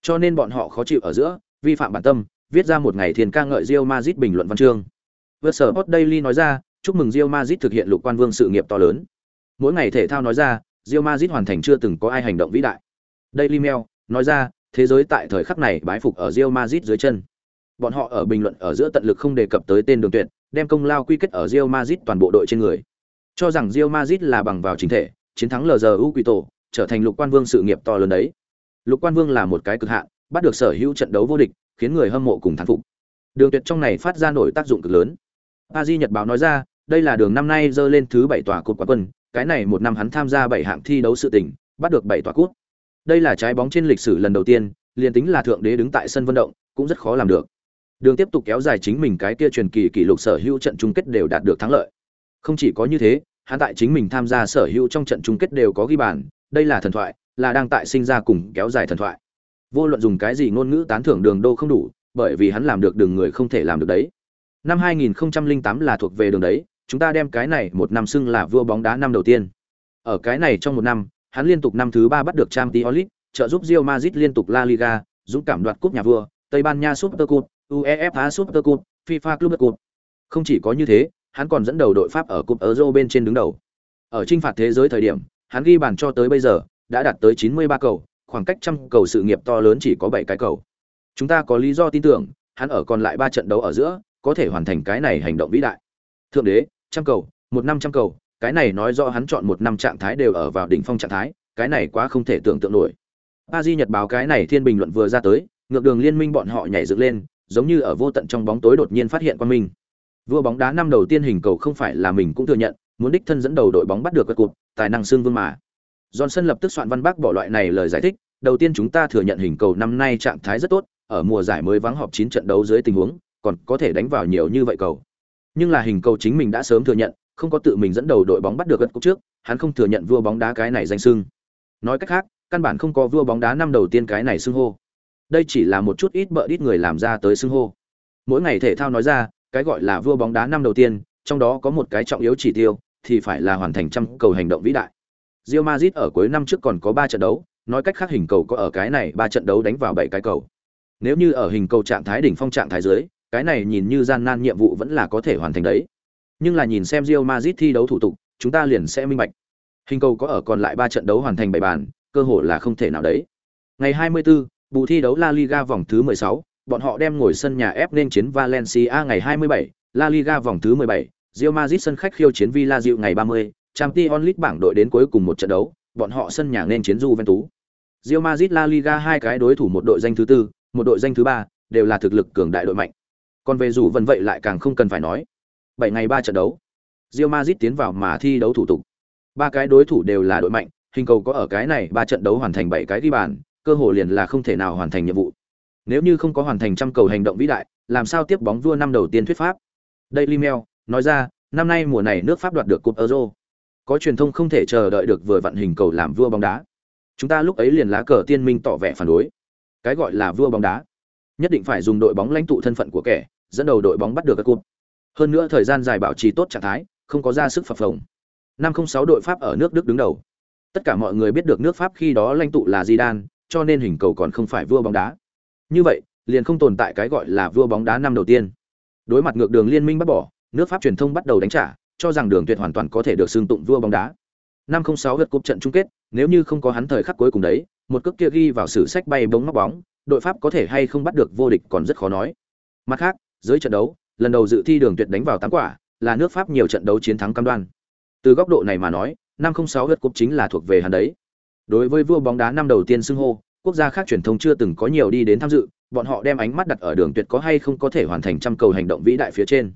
Cho nên bọn họ khó chịu ở giữa, vi phạm bản tâm, viết ra một ngày thiền ca ngợi Real Madrid bình luận văn chương. Verse Sport Daily nói ra, chúc mừng Real Madrid thực hiện lục quan vương sự nghiệp to lớn. Mỗi ngày thể thao nói ra, Real Madrid hoàn thành chưa từng có ai hành động vĩ đại. Daily Mail nói ra, thế giới tại thời khắc này bái phục ở Real Madrid dưới chân. Bọn họ ở bình luận ở giữa tận lực không đề cập tới tên đường tuyệt, đem công lao quy kết ở Real Madrid toàn bộ đội trên người. Cho rằng Real Madrid là bằng vào chính thể, chiến thắng LZU Quito, trở thành lục quan vương sự nghiệp to lớn đấy. Lục quan vương là một cái cực hạn, bắt được sở hữu trận đấu vô địch, khiến người hâm mộ cùng thán phục. Đường Tuyệt trong này phát ra nổi tác dụng cực lớn. Paris Nhật báo nói ra, đây là đường năm nay dơ lên thứ bảy tòa cột quán quân, cái này một năm hắn tham gia bảy hạng thi đấu sự tình, bắt được bảy tòa cúp. Đây là trái bóng trên lịch sử lần đầu tiên, liền tính là thượng đế đứng tại sân vận động, cũng rất khó làm được. Đường tiếp tục kéo dài chính mình cái kia truyền kỳ kỷ lục sở hữu trận chung kết đều đạt được thắng lợi. Không chỉ có như thế, hắn tại chính mình tham gia sở hữu trong trận chung kết đều có ghi bàn, đây là thần thoại, là đang tại sinh ra cùng kéo dài thần thoại. Vô luận dùng cái gì ngôn ngữ tán thưởng đường đô không đủ, bởi vì hắn làm được đường người không thể làm được đấy. Năm 2008 là thuộc về đường đấy, chúng ta đem cái này một năm xưng là vua bóng đá năm đầu tiên. Ở cái này trong một năm, hắn liên tục năm thứ ba bắt được Champions League, trợ giúp Real Madrid liên tục La Liga, dũng cảm đoạt cúp nhà vua, Tây Ban Nha Super Cup, UEFA Super Cup, FIFA Club Cup. Không chỉ có như thế, hắn còn dẫn đầu đội Pháp ở cúp Euro bên trên đứng đầu. Ở chinh phạt thế giới thời điểm, hắn ghi bàn cho tới bây giờ đã đạt tới 93 cầu, khoảng cách trăm cầu sự nghiệp to lớn chỉ có 7 cái cầu. Chúng ta có lý do tin tưởng, hắn ở còn lại 3 trận đấu ở giữa, có thể hoàn thành cái này hành động vĩ đại. Thượng đế, trăm cầu, một năm trăm cầu, cái này nói rõ hắn chọn một năm trạng thái đều ở vào đỉnh phong trạng thái, cái này quá không thể tưởng tượng nổi. Di Nhật báo cái này thiên bình luận vừa ra tới, ngược đường liên minh bọn họ nhảy dựng lên, giống như ở vô tận trong bóng tối đột nhiên phát hiện quan minh. Vua bóng đá năm đầu tiên hình cầu không phải là mình cũng thừa nhận, muốn đích thân dẫn đầu đội bóng bắt được cột cụt, tài năng xương vương mà. Johnson lập tức soạn văn bác bỏ loại này lời giải thích, đầu tiên chúng ta thừa nhận hình cầu năm nay trạng thái rất tốt, ở mùa giải mới vắng họp 9 trận đấu dưới tình huống, còn có thể đánh vào nhiều như vậy cầu. Nhưng là hình cầu chính mình đã sớm thừa nhận, không có tự mình dẫn đầu đội bóng bắt được gật cúp trước, hắn không thừa nhận vua bóng đá cái này danh xưng. Nói cách khác, căn bản không có vua bóng đá năm đầu tiên cái này xưng hô. Đây chỉ là một chút ít bợ ít người làm ra tới xưng hô. Mỗi ngày thể thao nói ra, cái gọi là vua bóng đá năm đầu tiên, trong đó có một cái trọng yếu chỉ tiêu, thì phải là hoàn thành trăm cầu hành động vĩ đại. Real Madrid ở cuối năm trước còn có 3 trận đấu, nói cách khác hình cầu có ở cái này 3 trận đấu đánh vào 7 cái cầu. Nếu như ở hình cầu trạng thái đỉnh phong trạng thái dưới, cái này nhìn như gian nan nhiệm vụ vẫn là có thể hoàn thành đấy. Nhưng là nhìn xem Real Madrid thi đấu thủ tục, chúng ta liền sẽ minh bạch. Hình cầu có ở còn lại 3 trận đấu hoàn thành 7 bàn, cơ hội là không thể nào đấy. Ngày 24, bù thi đấu La Liga vòng thứ 16, bọn họ đem ngồi sân nhà ép nên chiến Valencia ngày 27, La Liga vòng thứ 17, Real Madrid sân khách khiêu chiến Villarreal ngày 30, Champions League bảng đội đến cuối cùng một trận đấu, bọn họ sân nhà nên chiến Juventus. Real Madrid La Liga hai cái đối thủ một đội danh thứ tư, một đội danh thứ ba, đều là thực lực cường đại đội mạnh. Còn về dù vân vậy lại càng không cần phải nói. 7 ngày 3 trận đấu. Real Madrid tiến vào mà thi đấu thủ tục. Ba cái đối thủ đều là đội mạnh, hình cầu có ở cái này ba trận đấu hoàn thành 7 cái ghi bàn, cơ hội liền là không thể nào hoàn thành nhiệm vụ. Nếu như không có hoàn thành trăm cầu hành động vĩ đại, làm sao tiếp bóng vua năm đầu tiên thuyết pháp. Daily Mail nói ra, năm nay mùa này nước Pháp đoạt được cúp Euro. Có truyền thông không thể chờ đợi được vừa vận hình cầu làm vua bóng đá. Chúng ta lúc ấy liền lá cờ tiên minh tỏ vẻ phản đối. Cái gọi là vua bóng đá, nhất định phải dùng đội bóng lãnh tụ thân phận của kẻ, dẫn đầu đội bóng bắt được các cúp. Hơn nữa thời gian dài bảo trì tốt trạng thái, không có ra sức phập phồng. Năm 06 đội Pháp ở nước Đức đứng đầu. Tất cả mọi người biết được nước Pháp khi đó lãnh tụ là Zidane, cho nên hình cầu còn không phải vua bóng đá. Như vậy, liền không tồn tại cái gọi là vua bóng đá năm đầu tiên. Đối mặt ngược đường liên minh bắt bỏ, nước Pháp truyền thông bắt đầu đánh trả, cho rằng đường tuyệt hoàn toàn có thể được xưng tụng vua bóng đá. Năm 06 lượt cúp trận chung kết, nếu như không có hắn thời khắc cuối cùng đấy, một cước kia ghi vào sử sách bay bóng móc bóng, đội Pháp có thể hay không bắt được vô địch còn rất khó nói. Mặt khác, dưới trận đấu, lần đầu dự thi đường tuyệt đánh vào tám quả, là nước Pháp nhiều trận đấu chiến thắng cam đoan. Từ góc độ này mà nói, năm 06 lượt cúp chính là thuộc về hắn đấy. Đối với vua bóng đá năm đầu tiên xưng hô, quốc gia khác truyền thông chưa từng có nhiều đi đến tham dự, bọn họ đem ánh mắt đặt ở đường tuyệt có hay không có thể hoàn thành trăm cầu hành động vĩ đại phía trên.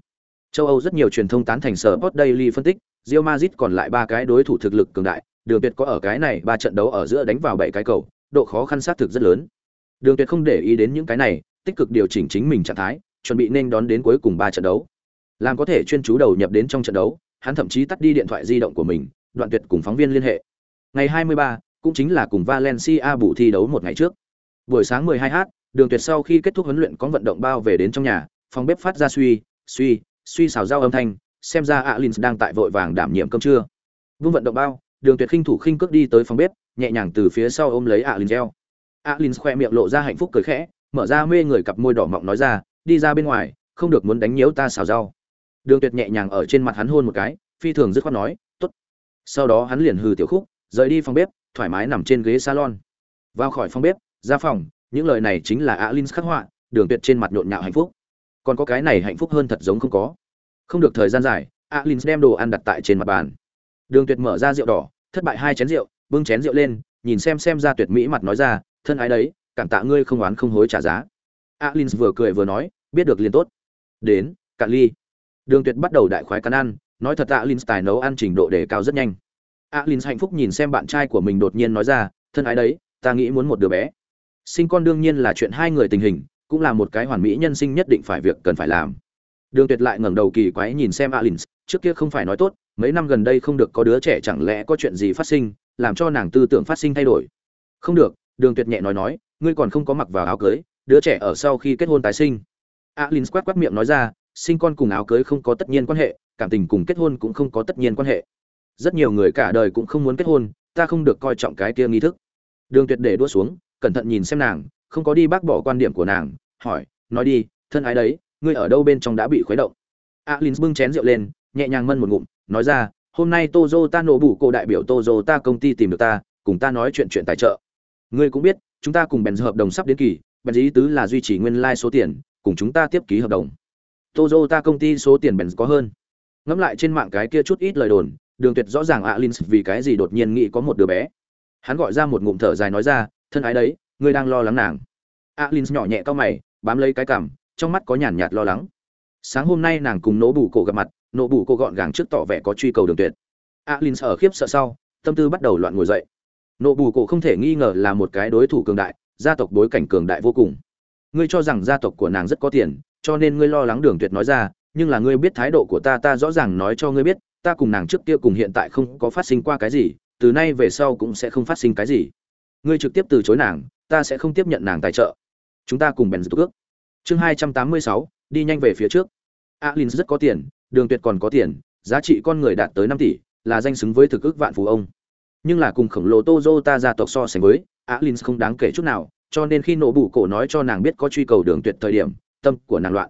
Châu Âu rất nhiều truyền thông tán thành sở Sport Daily phân tích, Real Madrid còn lại ba cái đối thủ thực lực cường đại, Đường Tuyệt có ở cái này ba trận đấu ở giữa đánh vào bảy cái cầu, độ khó khăn sát thực rất lớn. Đường Tuyệt không để ý đến những cái này, tích cực điều chỉnh chính mình trạng thái, chuẩn bị nên đón đến cuối cùng ba trận đấu. Làm có thể chuyên chú đầu nhập đến trong trận đấu, hắn thậm chí tắt đi điện thoại di động của mình, đoạn tuyệt cùng phóng viên liên hệ. Ngày 23, cũng chính là cùng Valencia bù thi đấu một ngày trước. Buổi sáng 12h, Đường Tuyệt sau khi kết thúc huấn luyện có vận động bao về đến trong nhà, phòng bếp phát ra suy, suy, suy xào rau âm thanh xem ra Alins đang tại vội vàng đảm nhiệm cơm trưa vung vận động bao đường tuyệt khinh thủ khinh cước đi tới phòng bếp nhẹ nhàng từ phía sau ôm lấy Alins eo. Alins khẽ miệng lộ ra hạnh phúc cười khẽ mở ra mê người cặp môi đỏ mọng nói ra đi ra bên ngoài không được muốn đánh nhiễu ta xào rau đường tuyệt nhẹ nhàng ở trên mặt hắn hôn một cái phi thường dứt khoát nói tốt sau đó hắn liền hừ tiểu khúc rời đi phòng bếp, thoải mái nằm trên ghế salon. Vào khỏi phòng bếp, ra phòng, những lời này chính là alin khắc họa, đường tuyệt trên mặt nhộn nhạo hạnh phúc. Còn có cái này hạnh phúc hơn thật giống không có. Không được thời gian dài, alin đem đồ ăn đặt tại trên mặt bàn. Đường tuyệt mở ra rượu đỏ, thất bại hai chén rượu, bưng chén rượu lên, nhìn xem xem ra tuyệt mỹ mặt nói ra, thân ái đấy, cảm tạ ngươi không oán không hối trả giá. Alin vừa cười vừa nói, biết được liền tốt. Đến, cạn ly. Đường tuyệt bắt đầu đại khoái cắn ăn, nói thật alin tài nấu ăn trình độ đề cao rất nhanh alin hạnh phúc nhìn xem bạn trai của mình đột nhiên nói ra, thân ái đấy, ta nghĩ muốn một đứa bé. Sinh con đương nhiên là chuyện hai người tình hình, cũng là một cái hoàn mỹ nhân sinh nhất định phải việc cần phải làm. Đường tuyệt lại ngẩng đầu kỳ quái nhìn xem alin, trước kia không phải nói tốt, mấy năm gần đây không được có đứa trẻ chẳng lẽ có chuyện gì phát sinh, làm cho nàng tư tưởng phát sinh thay đổi? Không được, đường tuyệt nhẹ nói nói, ngươi còn không có mặc vào áo cưới, đứa trẻ ở sau khi kết hôn tái sinh. Alin quát quát miệng nói ra, sinh con cùng áo cưới không có tất nhiên quan hệ, cảm tình cùng kết hôn cũng không có tất nhiên quan hệ rất nhiều người cả đời cũng không muốn kết hôn, ta không được coi trọng cái kia nghi thức. Đường tuyệt để đua xuống, cẩn thận nhìn xem nàng, không có đi bác bỏ quan điểm của nàng, hỏi, nói đi, thân ái đấy, ngươi ở đâu bên trong đã bị khuấy động? Alin bưng chén rượu lên, nhẹ nhàng mân một ngụm, nói ra, hôm nay tozo ta nổ bủ cô đại biểu tozo ta công ty tìm được ta, cùng ta nói chuyện chuyện tài trợ. Ngươi cũng biết, chúng ta cùng bèn hợp đồng sắp đến kỳ bèn ý tứ là duy trì nguyên lai số tiền, cùng chúng ta tiếp ký hợp đồng. Tozo ta công ty số tiền bèn có hơn. Ngẫm lại trên mạng cái kia chút ít lời đồn đường tuyệt rõ ràng alin vì cái gì đột nhiên nghĩ có một đứa bé. Hắn gọi ra một ngụm thở dài nói ra, thân ái đấy, ngươi đang lo lắng nàng. Alin nhỏ nhẹ cao mày, bám lấy cái cằm, trong mắt có nhàn nhạt lo lắng. Sáng hôm nay nàng cùng nỗ bù cổ gặp mặt, nỗ bù cổ gọn gàng trước tỏ vẻ có truy cầu đường tuyệt. Alin ở khiếp sợ sau, tâm tư bắt đầu loạn ngồi dậy. Nỗ bù cổ không thể nghi ngờ là một cái đối thủ cường đại, gia tộc bối cảnh cường đại vô cùng. Ngươi cho rằng gia tộc của nàng rất có tiền, cho nên ngươi lo lắng đường tuyệt nói ra, nhưng là ngươi biết thái độ của ta ta rõ ràng nói cho ngươi biết ta cùng nàng trước kia cùng hiện tại không có phát sinh qua cái gì, từ nay về sau cũng sẽ không phát sinh cái gì. Ngươi trực tiếp từ chối nàng, ta sẽ không tiếp nhận nàng tài trợ. Chúng ta cùng bèn giúp ước. Chương hai trăm tám mươi sáu, đi nhanh về phía trước. Alin rất có tiền, đường tuyệt còn có tiền, giá trị con người đạt tới năm tỷ, là danh xứng với thực ước vạn phú ông. Nhưng là cùng khổng lồ Toyota gia tộc so sánh với, alin không đáng kể chút nào, cho nên khi nổ bụ cổ nói cho nàng biết có truy cầu đường tuyệt thời điểm, tâm của nàng loạn.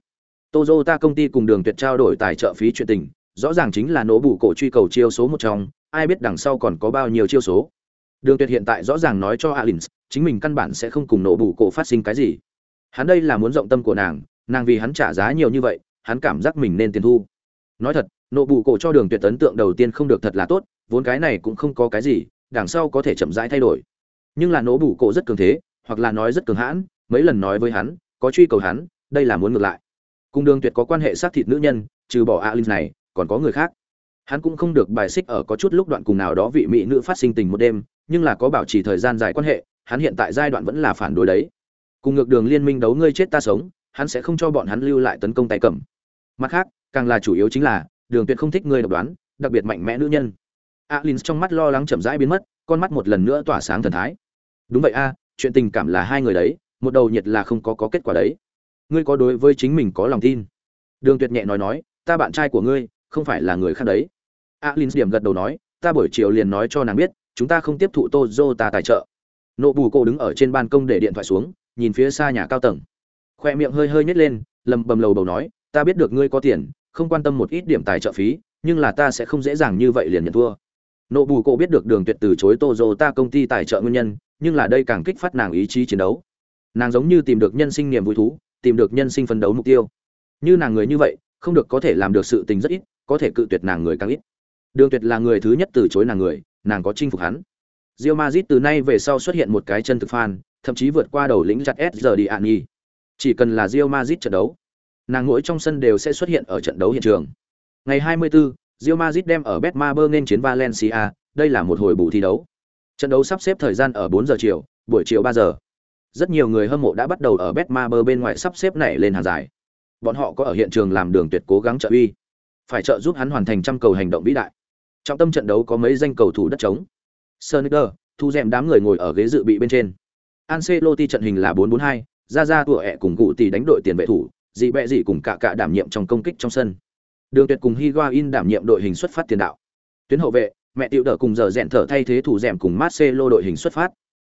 Toyota công ty cùng đường tuyệt trao đổi tài trợ phí chuyện tình rõ ràng chính là nổ bù cổ truy cầu chiêu số một trong, ai biết đằng sau còn có bao nhiêu chiêu số. Đường tuyệt hiện tại rõ ràng nói cho alin chính mình căn bản sẽ không cùng nổ bù cổ phát sinh cái gì. Hắn đây là muốn rộng tâm của nàng nàng vì hắn trả giá nhiều như vậy, hắn cảm giác mình nên tiền thu. Nói thật, nổ bù cổ cho đường tuyệt ấn tượng đầu tiên không được thật là tốt, vốn cái này cũng không có cái gì, đằng sau có thể chậm rãi thay đổi. Nhưng là nổ bù cổ rất cường thế, hoặc là nói rất cường hãn, mấy lần nói với hắn, có truy cầu hắn, đây là muốn ngược lại. Cùng đường tuyệt có quan hệ xác thịt nữ nhân, trừ bỏ alin này còn có người khác. Hắn cũng không được bài xích ở có chút lúc đoạn cùng nào đó vị mỹ nữ phát sinh tình một đêm, nhưng là có bảo trì thời gian dài quan hệ, hắn hiện tại giai đoạn vẫn là phản đối đấy. Cùng ngược đường liên minh đấu ngươi chết ta sống, hắn sẽ không cho bọn hắn lưu lại tấn công tay cầm. Mặt khác, càng là chủ yếu chính là, đường tuyệt không thích ngươi độc đoán, đặc biệt mạnh mẽ nữ nhân. Alin trong mắt lo lắng chậm rãi biến mất, con mắt một lần nữa tỏa sáng thần thái. Đúng vậy a, chuyện tình cảm là hai người đấy, một đầu nhiệt là không có có kết quả đấy. Ngươi có đối với chính mình có lòng tin. Đường tuyệt nhẹ nói nói, ta bạn trai của ngươi không phải là người khác đấy. Alin điểm gật đầu nói, ta buổi chiều liền nói cho nàng biết, chúng ta không tiếp thụ Toyota tài trợ. Nộ bù cô đứng ở trên ban công để điện thoại xuống, nhìn phía xa nhà cao tầng. Khoe miệng hơi hơi nhếch lên, lầm bầm lầu bầu nói, ta biết được ngươi có tiền, không quan tâm một ít điểm tài trợ phí, nhưng là ta sẽ không dễ dàng như vậy liền nhận thua. Nộ bù cô biết được đường tuyệt từ chối Toyota công ty tài trợ nguyên nhân, nhưng là đây càng kích phát nàng ý chí chiến đấu. Nàng giống như tìm được nhân sinh niềm vui thú, tìm được nhân sinh phấn đấu mục tiêu. Như nàng người như vậy, không được có thể làm được sự tình rất ít có thể cự tuyệt nàng người càng ít đường tuyệt là người thứ nhất từ chối nàng người nàng có chinh phục hắn Real Madrid từ nay về sau xuất hiện một cái chân thực fan, thậm chí vượt qua đầu lĩnh chặt S giờ đi ạn nhi. Chỉ cần là Real Madrid trận đấu, nàng mỗi trong sân đều sẽ xuất hiện ở trận đấu hiện trường. Ngày 24, Real Madrid đem ở Betmaber nên chiến Valencia, đây là một hồi bù thi đấu. Trận đấu sắp xếp thời gian ở 4 giờ chiều, buổi chiều 3 giờ. Rất nhiều người hâm mộ đã bắt đầu ở Betmaber bên ngoài sắp xếp nảy lên hàng dài. Bọn họ có ở hiện trường làm đường tuyệt cố gắng trợ uy, phải trợ giúp hắn hoàn thành trăm cầu hành động vĩ đại. Trong tâm trận đấu có mấy danh cầu thủ đất trống. Sonicer, thu dèm đám người ngồi ở ghế dự bị bên trên. Ancelotti trận hình là 4-4-2, ra ra tụa ẹ cùng cụ tỷ đánh đội tiền vệ thủ, dị bẹ dị cùng cả cả đảm nhiệm trong công kích trong sân. Đường Tuyệt cùng Higuain đảm nhiệm đội hình xuất phát tiền đạo. Tuyến hậu vệ, mẹ tiểu đỡ cùng giờ rèn thở thay thế thủ dèm cùng Marcelo đội hình xuất phát.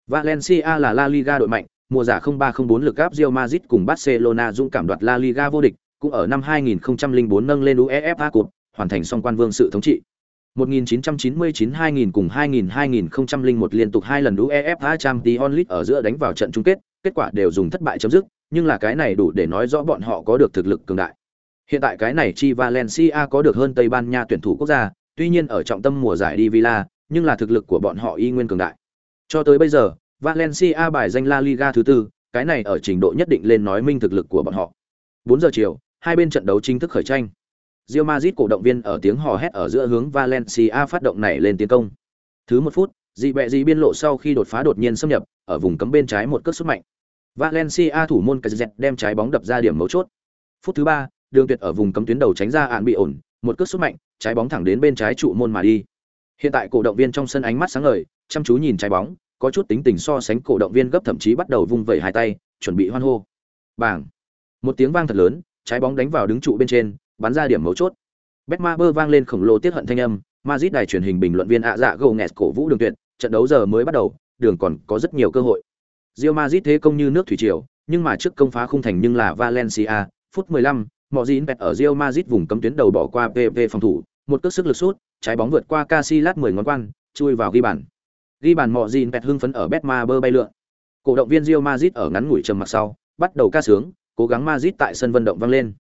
Valencia là La Liga đội mạnh, mùa giải 0304 lực áp Real Madrid cùng Barcelona dũng cảm đoạt La Liga vô địch, cũng ở năm 2004 nâng lên UEFA Cup, hoàn thành song quan vương sự thống trị. 1999-2000 cùng 2000-2001 liên tục hai lần UEFA Champions League ở giữa đánh vào trận chung kết, kết quả đều dùng thất bại chấm dứt, nhưng là cái này đủ để nói rõ bọn họ có được thực lực cường đại. Hiện tại cái này chi Valencia có được hơn Tây Ban Nha tuyển thủ quốc gia, tuy nhiên ở trọng tâm mùa giải đi Villa, nhưng là thực lực của bọn họ y nguyên cường đại. Cho tới bây giờ, Valencia bài danh La Liga thứ tư, cái này ở trình độ nhất định lên nói minh thực lực của bọn họ. 4 giờ chiều, hai bên trận đấu chính thức khởi tranh. Real Madrid cổ động viên ở tiếng hò hét ở giữa hướng Valencia phát động này lên tiến công. Thứ một phút, dị bẹ dị biên lộ sau khi đột phá đột nhiên xâm nhập, ở vùng cấm bên trái một cước sút mạnh. Valencia thủ môn Cazet đem trái bóng đập ra điểm mấu chốt. Phút thứ ba, Đường Tuyệt ở vùng cấm tuyến đầu tránh ra án bị ổn, một cước sút mạnh, trái bóng thẳng đến bên trái trụ môn mà đi. Hiện tại cổ động viên trong sân ánh mắt sáng ngời, chăm chú nhìn trái bóng, có chút tính tình so sánh cổ động viên gấp thậm chí bắt đầu vung vẩy hai tay, chuẩn bị hoan hô. Bảng. Một tiếng vang thật lớn, trái bóng đánh vào đứng trụ bên trên, bắn ra điểm mấu chốt. Betmaber vang lên khổng lồ tiết hận thanh âm, Madrid đài truyền hình bình luận viên ạ dạ gồ nghẹt cổ vũ đường tuyệt, trận đấu giờ mới bắt đầu, đường còn có rất nhiều cơ hội. Real Madrid thế công như nước thủy triều, nhưng mà trước công phá không thành nhưng là Valencia, phút 15, Mojin bẹt ở Real Madrid vùng cấm tuyến đầu bỏ qua PV phòng thủ, một cước sức lực sút, trái bóng vượt qua Casillas 10 ngón quan, chui vào ghi bàn. Ghi bàn Mojin bẹt hưng phấn ở Betmaber bay lượn. Cổ động viên Real Madrid ở ngắn ngủi trầm mặc sau, bắt đầu ca sướng, cố gắng Madrid tại sân vận động vang lên.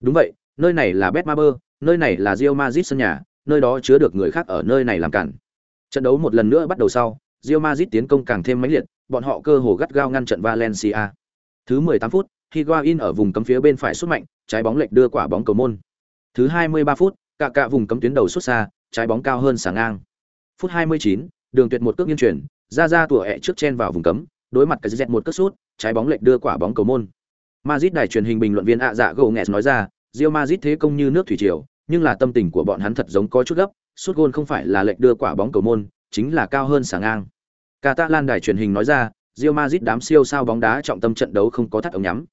Đúng vậy, nơi này là Betmaber, nơi này là Real Madrid sân nhà, nơi đó chứa được người khác ở nơi này làm cản. Trận đấu một lần nữa bắt đầu sau, Real Madrid tiến công càng thêm mãnh liệt, bọn họ cơ hồ gắt gao ngăn trận Valencia. Thứ 18 phút, Higuain ở vùng cấm phía bên phải sút mạnh, trái bóng lệch đưa quả bóng cầu môn. Thứ 23 phút, cả cả vùng cấm tuyến đầu sút xa, trái bóng cao hơn sáng ngang. Phút 29, đường tuyệt một cước nghiêng chuyển, ra ra tủa ẹ trước chen vào vùng cấm, đối mặt cái dẹt một cước sút, trái bóng lệch đưa quả bóng cầu môn. Madrid đài truyền hình bình luận viên ạ dạ gồ nghẹt nói ra, Real Madrid thế công như nước thủy triều, nhưng là tâm tình của bọn hắn thật giống có chút gấp, sút gôn không phải là lệch đưa quả bóng cầu môn, chính là cao hơn sáng ngang. Catalan đài truyền hình nói ra, Real Madrid đám siêu sao bóng đá trọng tâm trận đấu không có thắt ống nhắm.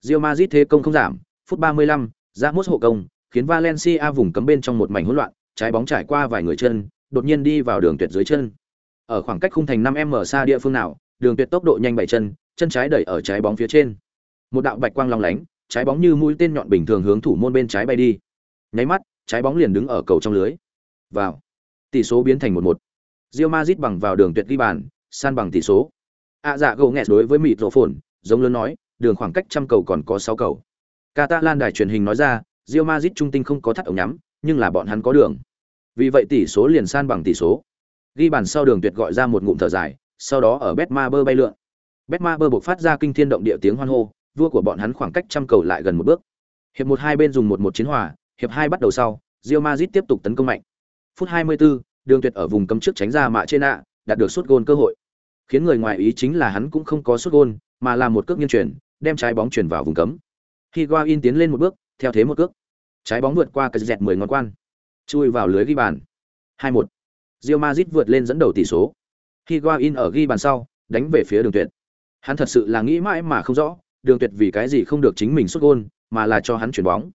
Real Madrid thế công không giảm, phút 35, Ramos hộ công, khiến Valencia vùng cấm bên trong một mảnh hỗn loạn, trái bóng trải qua vài người chân, đột nhiên đi vào đường tuyệt dưới chân. Ở khoảng cách khung thành 5m xa địa phương nào, đường tuyệt tốc độ nhanh bảy chân, chân trái đẩy ở trái bóng phía trên. Một đạo bạch quang long lánh, trái bóng như mũi tên nhọn bình thường hướng thủ môn bên trái bay đi. Nháy mắt, trái bóng liền đứng ở cầu trong lưới. Vào. Tỷ số biến thành 1-1. Real Madrid bằng vào đường tuyệt ghi bàn, san bằng tỷ số. À dạ gỗ nghẹt đối với mịt rổ phồn, giống lớn nói, đường khoảng cách trăm cầu còn có sáu cầu. Catalan đài truyền hình nói ra, Real Madrid trung tinh không có thắt ống nhắm, nhưng là bọn hắn có đường. Vì vậy tỷ số liền san bằng tỷ số. Ghi bàn sau đường tuyệt gọi ra một ngụm thở dài, sau đó ở Betmaber bay lượn. Betmaber buộc phát ra kinh thiên động địa tiếng hoan hô, vua của bọn hắn khoảng cách trăm cầu lại gần một bước. Hiệp một hai bên dùng một một chiến hòa, hiệp hai bắt đầu sau, Real Madrid tiếp tục tấn công mạnh. Phút 24, Đường Tuyệt ở vùng cấm trước tránh ra mạ trên ạ, đạt được sút gôn cơ hội. Khiến người ngoài ý chính là hắn cũng không có sút gôn, mà là một cước nghiêng chuyển, đem trái bóng chuyển vào vùng cấm. Higuain tiến lên một bước, theo thế một cước. Trái bóng vượt qua cái dẹt 10 ngón quan, chui vào lưới ghi bàn. 2-1. Real Madrid vượt lên dẫn đầu tỷ số. Higuain ở ghi bàn sau, đánh về phía Đường Tuyệt. Hắn thật sự là nghĩ mãi mà không rõ, Đường Tuyệt vì cái gì không được chính mình xuất gôn, mà là cho hắn chuyển bóng.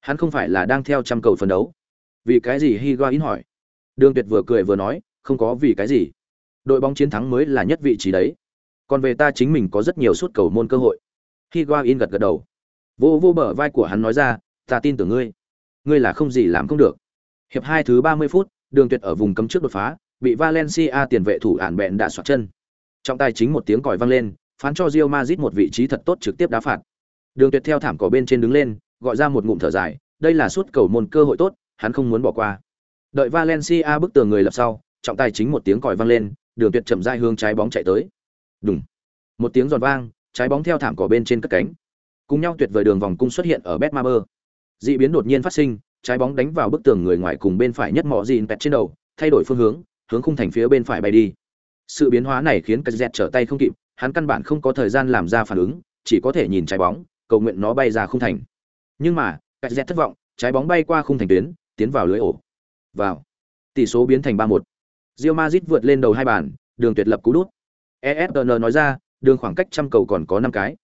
Hắn không phải là đang theo trăm cầu phân đấu. Vì cái gì Higuain hỏi. Đường Tuyệt vừa cười vừa nói, không có vì cái gì. Đội bóng chiến thắng mới là nhất vị trí đấy. Còn về ta chính mình có rất nhiều suất cầu môn cơ hội. Higuain gật gật đầu. Vô vô bờ vai của hắn nói ra, ta tin tưởng ngươi. Ngươi là không gì làm không được. Hiệp hai thứ ba mươi phút, Đường Tuyệt ở vùng cấm trước đột phá, bị Valencia tiền vệ thủ ản bẹn đã xoạc chân. Trọng tài chính một tiếng còi vang lên, phán cho Real Madrid một vị trí thật tốt trực tiếp đá phạt. Đường Tuyệt theo thảm cỏ bên trên đứng lên, gọi ra một ngụm thở dài, đây là suất cầu môn cơ hội tốt, hắn không muốn bỏ qua. Đợi Valencia bức tường người lập sau, trọng tài chính một tiếng còi vang lên, Đường Tuyệt chậm rãi hướng trái bóng chạy tới. Đùng. Một tiếng giòn vang, trái bóng theo thảm cỏ bên trên cất cánh. Cùng nhau tuyệt vời đường vòng cung xuất hiện ở Betmaber. Dị biến đột nhiên phát sinh, trái bóng đánh vào bức tường người ngoài cùng bên phải nhất mọ dìn pẹt trên đầu, thay đổi phương hướng, hướng khung thành phía bên phải bay đi. Sự biến hóa này khiến Cazet trở tay không kịp, hắn căn bản không có thời gian làm ra phản ứng, chỉ có thể nhìn trái bóng, cầu nguyện nó bay ra khung thành. Nhưng mà, Cazet thất vọng, trái bóng bay qua khung thành tuyến, tiến vào lưới ổ. Vào. Tỷ số biến thành 3-1. Real Madrid vượt lên đầu hai bàn, đường tuyệt lập cú đút. ESPN nói ra, đường khoảng cách trăm cầu còn có năm cái.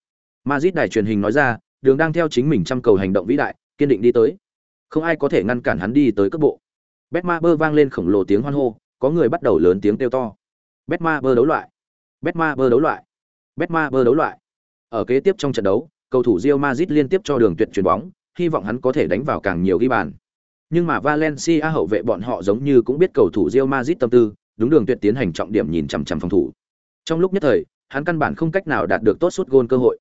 Madrid đài truyền hình nói ra, đường đang theo chính mình trăm cầu hành động vĩ đại, kiên định đi tới. Không ai có thể ngăn cản hắn đi tới cấp bộ. Betmaber vang lên khổng lồ tiếng hoan hô, có người bắt đầu lớn tiếng kêu to. Betmaber đấu loại. Betmaber đấu loại. Betmaber đấu loại. Ở kế tiếp trong trận đấu, cầu thủ Real Madrid liên tiếp cho đường tuyệt chuyền bóng, hy vọng hắn có thể đánh vào càng nhiều ghi bàn. Nhưng mà Valencia hậu vệ bọn họ giống như cũng biết cầu thủ Real Madrid tâm tư, đúng đường tuyệt tiến hành trọng điểm nhìn chằm chằm phòng thủ. Trong lúc nhất thời, hắn căn bản không cách nào đạt được tốt suốt gôn cơ hội.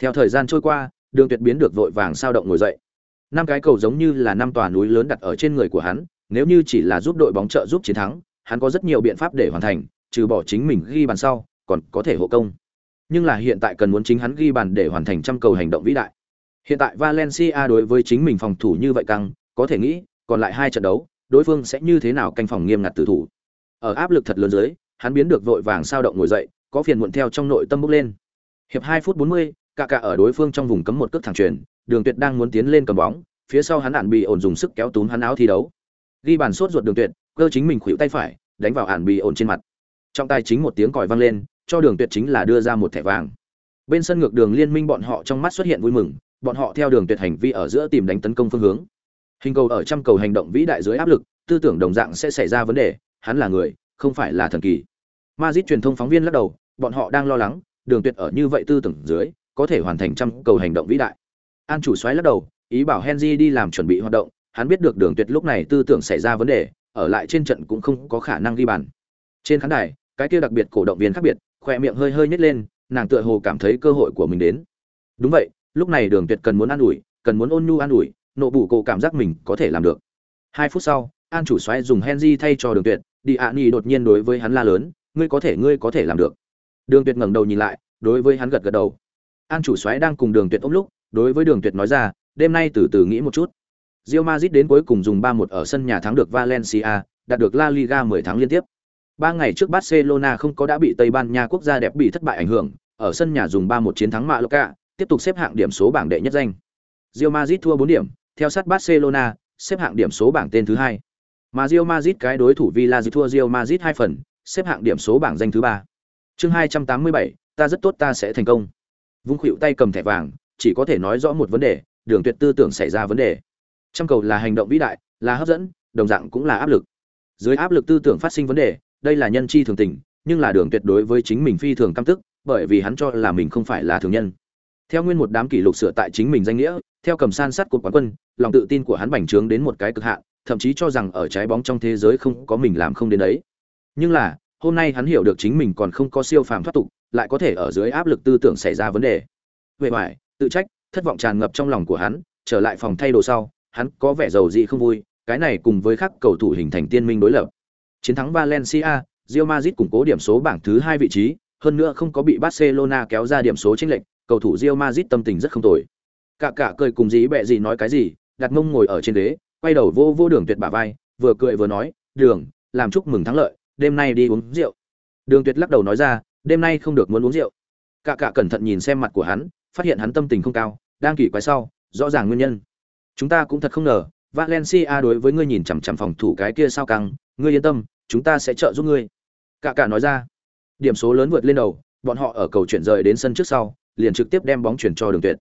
Theo thời gian trôi qua, đường tuyệt biến được vội vàng sao động ngồi dậy. Năm cái cầu giống như là năm tòa núi lớn đặt ở trên người của hắn, nếu như chỉ là giúp đội bóng trợ giúp chiến thắng, hắn có rất nhiều biện pháp để hoàn thành, trừ bỏ chính mình ghi bàn sau, còn có thể hộ công. Nhưng là hiện tại cần muốn chính hắn ghi bàn để hoàn thành trăm cầu hành động vĩ đại. Hiện tại Valencia đối với chính mình phòng thủ như vậy căng, có thể nghĩ, còn lại hai trận đấu, đối phương sẽ như thế nào canh phòng nghiêm ngặt tử thủ. Ở áp lực thật lớn dưới, hắn biến được vội vàng sao động ngồi dậy, có phiền muộn theo trong nội tâm bốc lên. Hiệp 2 phút 40, cả cả ở đối phương trong vùng cấm một cước thẳng truyền, Đường Tuyệt đang muốn tiến lên cầm bóng, phía sau hắn ản bị ổn dùng sức kéo túm hắn áo thi đấu. Ghi bàn sốt ruột Đường Tuyệt, cơ chính mình khuỷu tay phải, đánh vào ản bị ổn trên mặt. Trong tay chính một tiếng còi vang lên, cho Đường Tuyệt chính là đưa ra một thẻ vàng. Bên sân ngược đường liên minh bọn họ trong mắt xuất hiện vui mừng, bọn họ theo Đường Tuyệt hành vi ở giữa tìm đánh tấn công phương hướng. Hình cầu ở trăm cầu hành động vĩ đại dưới áp lực, tư tưởng đồng dạng sẽ xảy ra vấn đề, hắn là người, không phải là thần kỳ. Madrid truyền thông phóng viên lắc đầu, bọn họ đang lo lắng, Đường Tuyệt ở như vậy tư tưởng dưới, có thể hoàn thành trăm cầu hành động vĩ đại. An chủ xoáy lắc đầu, ý bảo Henry đi làm chuẩn bị hoạt động, hắn biết được Đường Tuyệt lúc này tư tưởng xảy ra vấn đề, ở lại trên trận cũng không có khả năng ghi bàn. Trên khán đài, cái kia đặc biệt cổ động viên khác biệt, khoe miệng hơi hơi nhếch lên, nàng tựa hồ cảm thấy cơ hội của mình đến. Đúng vậy, lúc này Đường Tuyệt cần muốn an ủi, cần muốn ôn nhu an ủi, nộ bù cổ cảm giác mình có thể làm được. Hai phút sau, An chủ xoáy dùng Henry thay cho Đường Tuyệt, đi ạ nhì đột nhiên đối với hắn la lớn, ngươi có thể ngươi có thể làm được. Đường Tuyệt ngẩng đầu nhìn lại, đối với hắn gật gật đầu. An chủ xoáy đang cùng Đường Tuyệt ôm lúc, đối với Đường Tuyệt nói ra, đêm nay từ từ nghĩ một chút. Real Madrid đến cuối cùng dùng 3-1 ở sân nhà thắng được Valencia, đạt được La Liga 10 tháng liên tiếp. Ba ngày trước Barcelona không có đã bị Tây Ban Nha quốc gia đẹp bị thất bại ảnh hưởng, ở sân nhà dùng 3-1 chiến thắng Mallorca, tiếp tục xếp hạng điểm số bảng đệ nhất danh. Real Madrid thua 4 điểm, theo sát Barcelona, xếp hạng điểm số bảng tên thứ hai. Mà Real Madrid cái đối thủ Villa thua Real Madrid 2 phần, xếp hạng điểm số bảng danh thứ ba. Chương 287, ta rất tốt ta sẽ thành công. Vung khuỷu tay cầm thẻ vàng, chỉ có thể nói rõ một vấn đề, đường tuyệt tư tưởng xảy ra vấn đề. Trăm cầu là hành động vĩ đại, là hấp dẫn, đồng dạng cũng là áp lực. Dưới áp lực tư tưởng phát sinh vấn đề, đây là nhân chi thường tình, nhưng là đường tuyệt đối với chính mình phi thường căm tức, bởi vì hắn cho là mình không phải là thường nhân. Theo nguyên một đám kỷ lục sửa tại chính mình danh nghĩa, theo cầm san sát của quán quân, lòng tự tin của hắn bành trướng đến một cái cực hạn, thậm chí cho rằng ở trái bóng trong thế giới không có mình làm không đến đấy. Nhưng là, hôm nay hắn hiểu được chính mình còn không có siêu phàm thoát tục, lại có thể ở dưới áp lực tư tưởng xảy ra vấn đề. Về ngoài, tự trách, thất vọng tràn ngập trong lòng của hắn, trở lại phòng thay đồ sau, hắn có vẻ giàu dị không vui, cái này cùng với các cầu thủ hình thành tiên minh đối lập. Chiến thắng Valencia, Real Madrid củng cố điểm số bảng thứ hai vị trí, hơn nữa không có bị Barcelona kéo ra điểm số chênh lệch, cầu thủ Real Madrid tâm tình rất không tồi. Cả cả cười cùng dí bẹ gì nói cái gì, đặt mông ngồi ở trên ghế, quay đầu vô vô đường tuyệt bả vai, vừa cười vừa nói, "Đường, làm chúc mừng thắng lợi, đêm nay đi uống rượu." Đường Tuyệt lắc đầu nói ra, "Đêm nay không được muốn uống rượu." Cả cả cẩn thận nhìn xem mặt của hắn, phát hiện hắn tâm tình không cao, đang kỳ quái sau, rõ ràng nguyên nhân. Chúng ta cũng thật không ngờ, Valencia đối với ngươi nhìn chằm chằm phòng thủ cái kia sao căng, ngươi yên tâm, chúng ta sẽ trợ giúp ngươi. Cả cả nói ra. Điểm số lớn vượt lên đầu, bọn họ ở cầu chuyển rời đến sân trước sau, liền trực tiếp đem bóng chuyển cho Đường Tuyệt.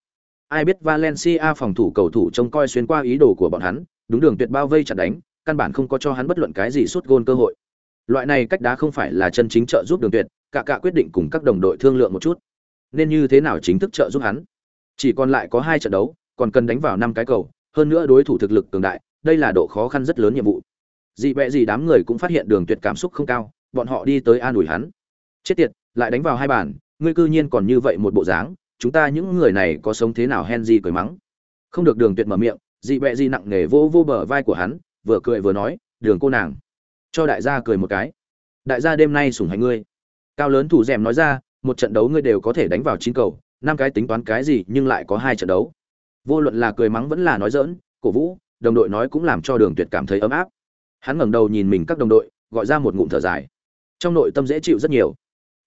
Ai biết Valencia phòng thủ cầu thủ trông coi xuyên qua ý đồ của bọn hắn, đúng Đường Tuyệt bao vây chặt đánh, căn bản không có cho hắn bất luận cái gì sút gôn cơ hội. Loại này cách đá không phải là chân chính trợ giúp Đường Tuyệt, cả cả quyết định cùng các đồng đội thương lượng một chút, nên như thế nào chính thức trợ giúp hắn. Chỉ còn lại có hai trận đấu, còn cần đánh vào năm cái cầu, hơn nữa đối thủ thực lực cường đại, đây là độ khó khăn rất lớn nhiệm vụ. Dị bẹ gì đám người cũng phát hiện Đường Tuyệt cảm xúc không cao, bọn họ đi tới an ủi hắn. Chết tiệt, lại đánh vào hai bàn, ngươi cư nhiên còn như vậy một bộ dáng, chúng ta những người này có sống thế nào Henry cười mắng. Không được Đường Tuyệt mở miệng, dị bẹ gì nặng nề vô vô bờ vai của hắn, vừa cười vừa nói, "Đường cô nàng." Cho đại gia cười một cái. "Đại gia đêm nay sủng hành ngươi." Cao lớn thủ rèm nói ra, "Một trận đấu ngươi đều có thể đánh vào chín cầu, năm cái tính toán cái gì, nhưng lại có hai trận đấu." Vô luận là cười mắng vẫn là nói giỡn, cổ vũ, đồng đội nói cũng làm cho Đường Tuyệt cảm thấy ấm áp. Hắn ngẩng đầu nhìn mình các đồng đội, gọi ra một ngụm thở dài. Trong nội tâm dễ chịu rất nhiều.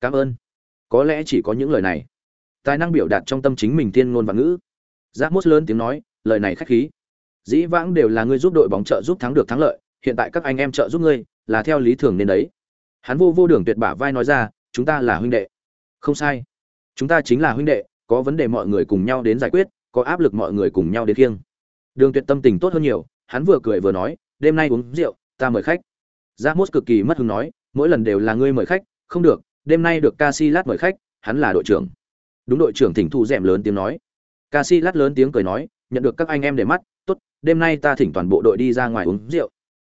"Cảm ơn." Có lẽ chỉ có những lời này. Tài năng biểu đạt trong tâm chính mình tiên ngôn và ngữ. Giáp Mốt lớn tiếng nói, lời này khách khí. Dĩ vãng đều là ngươi giúp đội bóng trợ giúp thắng được thắng lợi, hiện tại các anh em trợ giúp ngươi, là theo lý thường nên đấy. Hắn vô vô đường tuyệt bả vai nói ra, chúng ta là huynh đệ. Không sai. Chúng ta chính là huynh đệ, có vấn đề mọi người cùng nhau đến giải quyết, có áp lực mọi người cùng nhau đến kiêng. Đường Tuyệt tâm tình tốt hơn nhiều, hắn vừa cười vừa nói, đêm nay uống rượu, ta mời khách. Giác Mốt cực kỳ mất hứng nói, mỗi lần đều là ngươi mời khách, không được, đêm nay được Casillas mời khách, hắn là đội trưởng. Đúng đội trưởng thỉnh thụ rèm lớn tiếng nói. Casillas lớn tiếng cười nói, nhận được các anh em để mắt, tốt, đêm nay ta thỉnh toàn bộ đội đi ra ngoài uống rượu.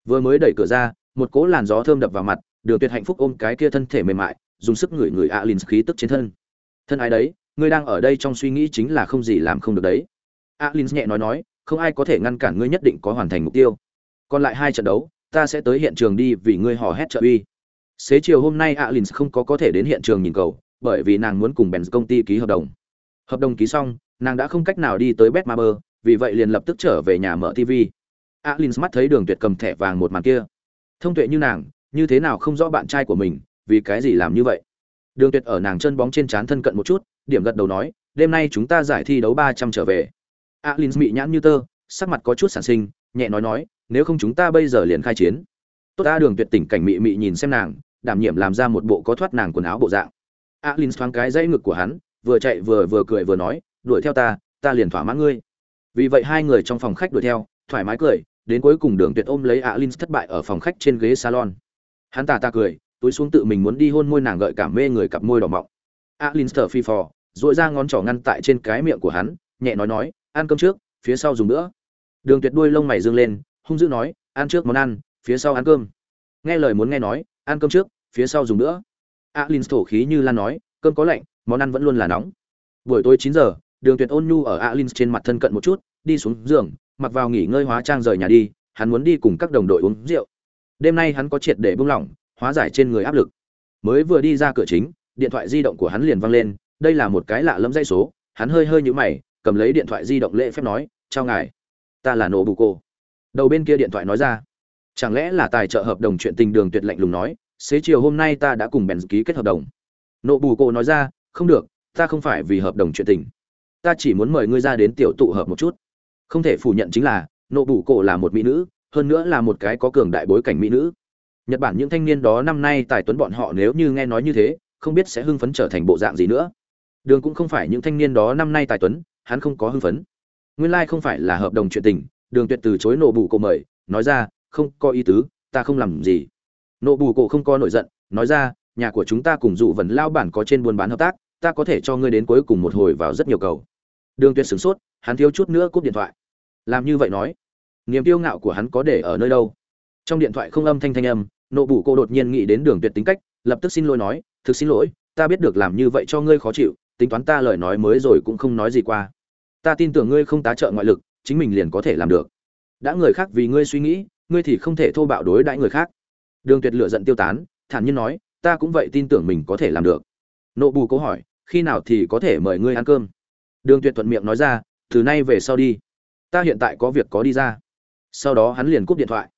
Vừa mới đẩy cửa ra, một cỗ làn gió thơm đập vào mặt, Đường Tuyệt hạnh phúc ôm cái kia thân thể mềm mại, dùng sức ngửi người Alin khí tức trên thân. Thân ái đấy, ngươi đang ở đây trong suy nghĩ chính là không gì làm không được đấy. Alin nhẹ nói nói, không ai có thể ngăn cản ngươi nhất định có hoàn thành mục tiêu. Còn lại hai trận đấu, ta sẽ tới hiện trường đi vì ngươi hò hét trợ uy. Xế chiều hôm nay Alin không có có thể đến hiện trường nhìn cầu, bởi vì nàng muốn cùng Benz công ty ký hợp đồng. Hợp đồng ký xong, nàng đã không cách nào đi tới Betmaber, vì vậy liền lập tức trở về nhà mở TV. Alin mắt thấy Đường Tuyệt cầm thẻ vàng một màn kia. Thông tuệ như nàng, như thế nào không rõ bạn trai của mình, vì cái gì làm như vậy? Đường Tuyệt ở nàng chân bóng trên trán thân cận một chút, điểm gật đầu nói, đêm nay chúng ta giải thi đấu 300 trở về. Alin mị nhãn như tơ, sắc mặt có chút sản sinh, nhẹ nói nói, nếu không chúng ta bây giờ liền khai chiến. Tốt ta Đường Tuyệt tỉnh cảnh mị mị nhìn xem nàng, đảm nhiệm làm ra một bộ có thoát nàng quần áo bộ dạng. Alin thoáng cái dãy ngực của hắn, vừa chạy vừa vừa cười vừa nói, đuổi theo ta, ta liền thỏa mãn ngươi. Vì vậy hai người trong phòng khách đuổi theo, thoải mái cười, đến cuối cùng Đường Tuyệt ôm lấy Alin thất bại ở phòng khách trên ghế salon. Hắn tà ta cười, túi xuống tự mình muốn đi hôn môi nàng gợi cảm mê người cặp môi đỏ mọng. Alinster phi phò, duỗi ra ngón trỏ ngăn tại trên cái miệng của hắn, nhẹ nói nói, ăn cơm trước, phía sau dùng nữa. Đường Tuyệt đuôi lông mày dương lên, hung dữ nói, ăn trước món ăn, phía sau ăn cơm. Nghe lời muốn nghe nói, ăn cơm trước, phía sau dùng nữa. Alin thổ khí như lan nói, cơm có lạnh, món ăn vẫn luôn là nóng. Buổi tối 9 giờ, Đường Tuyệt ôn nhu ở Alin trên mặt thân cận một chút, đi xuống giường, mặc vào nghỉ ngơi hóa trang rời nhà đi, hắn muốn đi cùng các đồng đội uống rượu. Đêm nay hắn có triệt để buông lỏng, hóa giải trên người áp lực. Mới vừa đi ra cửa chính, điện thoại di động của hắn liền vang lên, đây là một cái lạ lẫm dây số, hắn hơi hơi nhũ mày cầm lấy điện thoại di động lễ phép nói chào ngài ta là nổ bù cô đầu bên kia điện thoại nói ra chẳng lẽ là tài trợ hợp đồng chuyện tình đường tuyệt lạnh lùng nói xế chiều hôm nay ta đã cùng bèn ký kết hợp đồng. Nộ bù cô nói ra không được ta không phải vì hợp đồng chuyện tình. Ta chỉ muốn mời ngươi ra đến tiểu tụ hợp một chút. Không thể phủ nhận chính là nộ bù cô là một mỹ nữ hơn nữa là một cái có cường đại bối cảnh mỹ nữ. Nhật bản những thanh niên đó năm nay tài tuấn bọn họ nếu như nghe nói như thế không biết sẽ hưng phấn trở thành bộ dạng gì nữa. Đường cũng không phải những thanh niên đó năm nay tài tuấn, hắn không có hưng phấn. Nguyên lai không phải là hợp đồng chuyện tình, đường tuyệt từ chối nộ bù cổ mời, nói ra, không có ý tứ, ta không làm gì. Nộ bù cổ không có nổi giận, nói ra, nhà của chúng ta cùng dụ vần lao bản có trên buôn bán hợp tác, ta có thể cho ngươi đến cuối cùng một hồi vào rất nhiều cầu. Đường tuyệt sửng sốt, hắn thiếu chút nữa cúp điện thoại. Làm như vậy nói, niềm kiêu ngạo của hắn có để ở nơi đâu? Trong điện thoại không âm thanh thanh âm, nộ bù cô đột nhiên nghĩ đến đường tuyệt tính cách, lập tức xin lỗi nói thực xin lỗi, ta biết được làm như vậy cho ngươi khó chịu, tính toán ta lời nói mới rồi cũng không nói gì qua. Ta tin tưởng ngươi không tá trợ ngoại lực, chính mình liền có thể làm được. Đã người khác vì ngươi suy nghĩ, ngươi thì không thể thô bạo đối đãi người khác. Đường tuyệt lựa giận tiêu tán, thản nhiên nói, ta cũng vậy tin tưởng mình có thể làm được. Nộ bù cố hỏi, khi nào thì có thể mời ngươi ăn cơm? Đường tuyệt thuận miệng nói ra, từ nay về sau đi. Ta hiện tại có việc có đi ra. Sau đó hắn liền cúp điện thoại.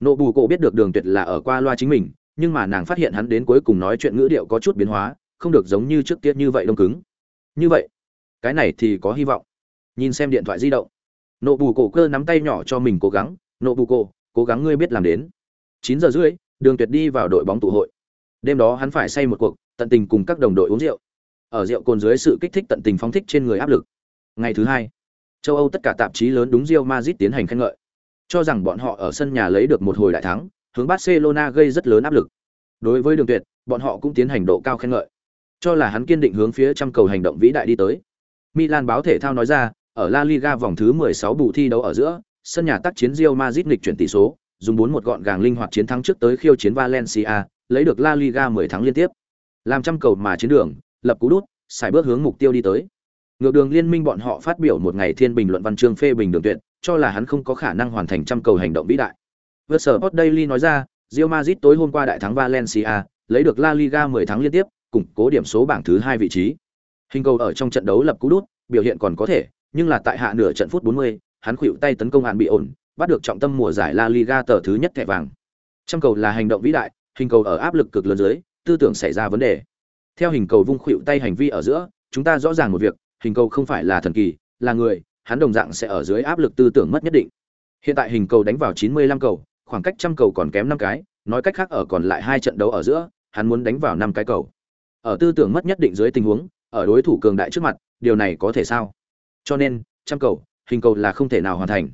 Nộ bù cổ biết được đường tuyệt là ở qua loa chính mình nhưng mà nàng phát hiện hắn đến cuối cùng nói chuyện ngữ điệu có chút biến hóa, không được giống như trước tiết như vậy đông cứng. Như vậy, cái này thì có hy vọng. Nhìn xem điện thoại di động. Nộ bù cổ cơ nắm tay nhỏ cho mình cố gắng, nộ bù cổ, cố gắng ngươi biết làm đến. Chín giờ rưỡi, đường tuyệt đi vào đội bóng tụ hội. Đêm đó hắn phải say một cuộc, tận tình cùng các đồng đội uống rượu. Ở rượu cồn dưới sự kích thích tận tình phóng thích trên người áp lực. Ngày thứ hai, châu âu tất cả tạp chí lớn đúng rio mazit tiến hành khen ngợi. Cho rằng bọn họ ở sân nhà lấy được một hồi đại thắng hướng barcelona gây rất lớn áp lực. Đối với đường tuyệt, bọn họ cũng tiến hành độ cao khen ngợi. Cho là hắn kiên định hướng phía trăm cầu hành động vĩ đại đi tới. Milan báo thể thao nói ra, ở la liga vòng thứ 16 bù thi đấu ở giữa, sân nhà tác chiến Real Madrid nghịch chuyển tỷ số, dùng 4-1 gọn gàng linh hoạt chiến thắng trước tới khiêu chiến valencia, lấy được la liga 10 tháng liên tiếp. Làm trăm cầu mà chiến đường, lập cú đút xài bước hướng mục tiêu đi tới. Ngược đường liên minh bọn họ phát biểu một ngày thiên bình luận văn chương phê bình đường tuyệt, cho là hắn không có khả năng hoàn thành trăm cầu hành động vĩ đại vượt sở Sport Daily nói ra Real Madrid tối hôm qua đại thắng Valencia lấy được La Liga 10 tháng liên tiếp củng cố điểm số bảng thứ hai vị trí. Hình cầu ở trong trận đấu lập cú đút biểu hiện còn có thể nhưng là tại hạ nửa trận phút 40, hắn khuỵu tay tấn công hạn bị ổn bắt được trọng tâm mùa giải La Liga tờ thứ nhất thẻ vàng. Trăm cầu là hành động vĩ đại hình cầu ở áp lực cực lớn dưới tư tưởng xảy ra vấn đề. Theo hình cầu vung khuỵu tay hành vi ở giữa chúng ta rõ ràng một việc hình cầu không phải là thần kỳ là người hắn đồng dạng sẽ ở dưới áp lực tư tưởng mất nhất định. Hiện tại hình cầu đánh vào 95 cầu khoảng cách trăm cầu còn kém năm cái nói cách khác ở còn lại hai trận đấu ở giữa hắn muốn đánh vào năm cái cầu. Ở tư tưởng mất nhất định dưới tình huống ở đối thủ cường đại trước mặt điều này có thể sao? Cho nên trăm cầu hình cầu là không thể nào hoàn thành.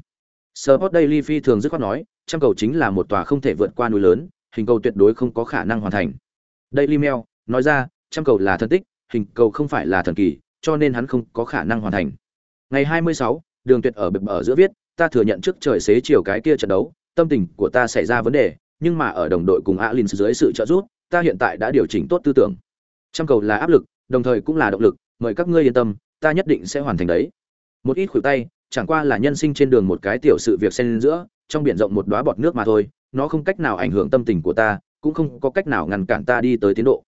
Sport Daily phi thường dứt khoát nói trăm cầu chính là một tòa không thể vượt qua núi lớn hình cầu tuyệt đối không có khả năng hoàn thành. Daily Mail nói ra trăm cầu là thần tích, hình cầu không phải là thần kỳ, cho nên hắn không có khả năng hoàn thành. Ngày 26, Đường Tuyệt ở bập ở giữa viết, ta thừa nhận trước trời xế chiều cái kia trận đấu, tâm tình của ta xảy ra vấn đề, nhưng mà ở đồng đội cùng Alin dưới sự trợ giúp, ta hiện tại đã điều chỉnh tốt tư tưởng. Trăm cầu là áp lực, đồng thời cũng là động lực, mời các ngươi yên tâm, ta nhất định sẽ hoàn thành đấy. Một ít khuỷu tay, chẳng qua là nhân sinh trên đường một cái tiểu sự việc xen giữa, trong biển rộng một đóa bọt nước mà thôi, nó không cách nào ảnh hưởng tâm tình của ta, cũng không có cách nào ngăn cản ta đi tới tiến độ.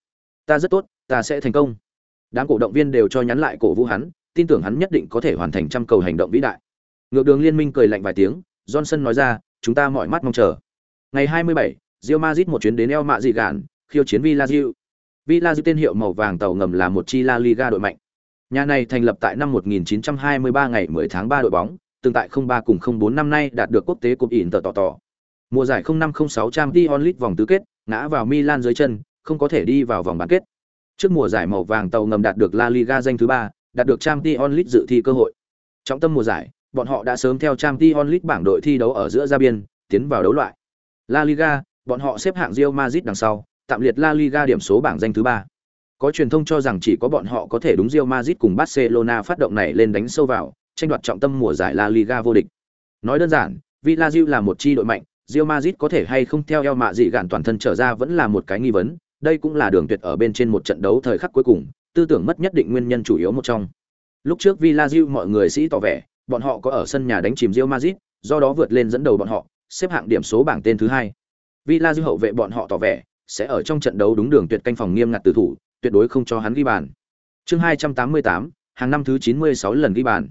Ta rất tốt, ta sẽ thành công đám cổ động viên đều cho nhắn lại cổ vũ hắn tin tưởng hắn nhất định có thể hoàn thành trăm cầu hành động vĩ đại ngược đường liên minh cười lạnh vài tiếng johnson nói ra chúng ta mọi mắt mong chờ. Ngày 27, Real Madrid một chuyến đến El Mạ dị gạn khiêu chiến Villarreal. Villarreal tên hiệu màu vàng tàu ngầm là một chi La Liga đội mạnh. Nhà này thành lập tại năm 1923 ngày 10 tháng 3 đội bóng từng tại 03 cùng 04 năm nay đạt được quốc tế cúp ỉn tờ tỏ tỏ. Mùa giải 0506 Champions League vòng tứ kết ngã vào Milan dưới chân không có thể đi vào vòng bán kết. Trước mùa giải màu vàng tàu ngầm đạt được La Liga danh thứ ba, đạt được Champions League dự thi cơ hội. Trong tâm mùa giải, bọn họ đã sớm theo Champions League bảng đội thi đấu ở giữa ra biên, tiến vào đấu loại. La Liga, bọn họ xếp hạng Real Madrid đằng sau, tạm liệt La Liga điểm số bảng danh thứ ba. Có truyền thông cho rằng chỉ có bọn họ có thể đúng Real Madrid cùng Barcelona phát động này lên đánh sâu vào, tranh đoạt trọng tâm mùa giải La Liga vô địch. Nói đơn giản, Villarreal là một chi đội mạnh, Real Madrid có thể hay không theo eo mạ dị gạn toàn thân trở ra vẫn là một cái nghi vấn, đây cũng là đường tuyệt ở bên trên một trận đấu thời khắc cuối cùng, tư tưởng mất nhất định nguyên nhân chủ yếu một trong. Lúc trước Villa Real mọi người sĩ tỏ vẻ, bọn họ có ở sân nhà đánh chìm Real Madrid, do đó vượt lên dẫn đầu bọn họ, xếp hạng điểm số bảng tên thứ hai. Villa dư hậu vệ bọn họ tỏ vẻ, sẽ ở trong trận đấu đúng đường tuyệt canh phòng nghiêm ngặt tử thủ, tuyệt đối không cho hắn ghi bàn. Chương 288, hàng năm thứ 96 lần ghi bàn.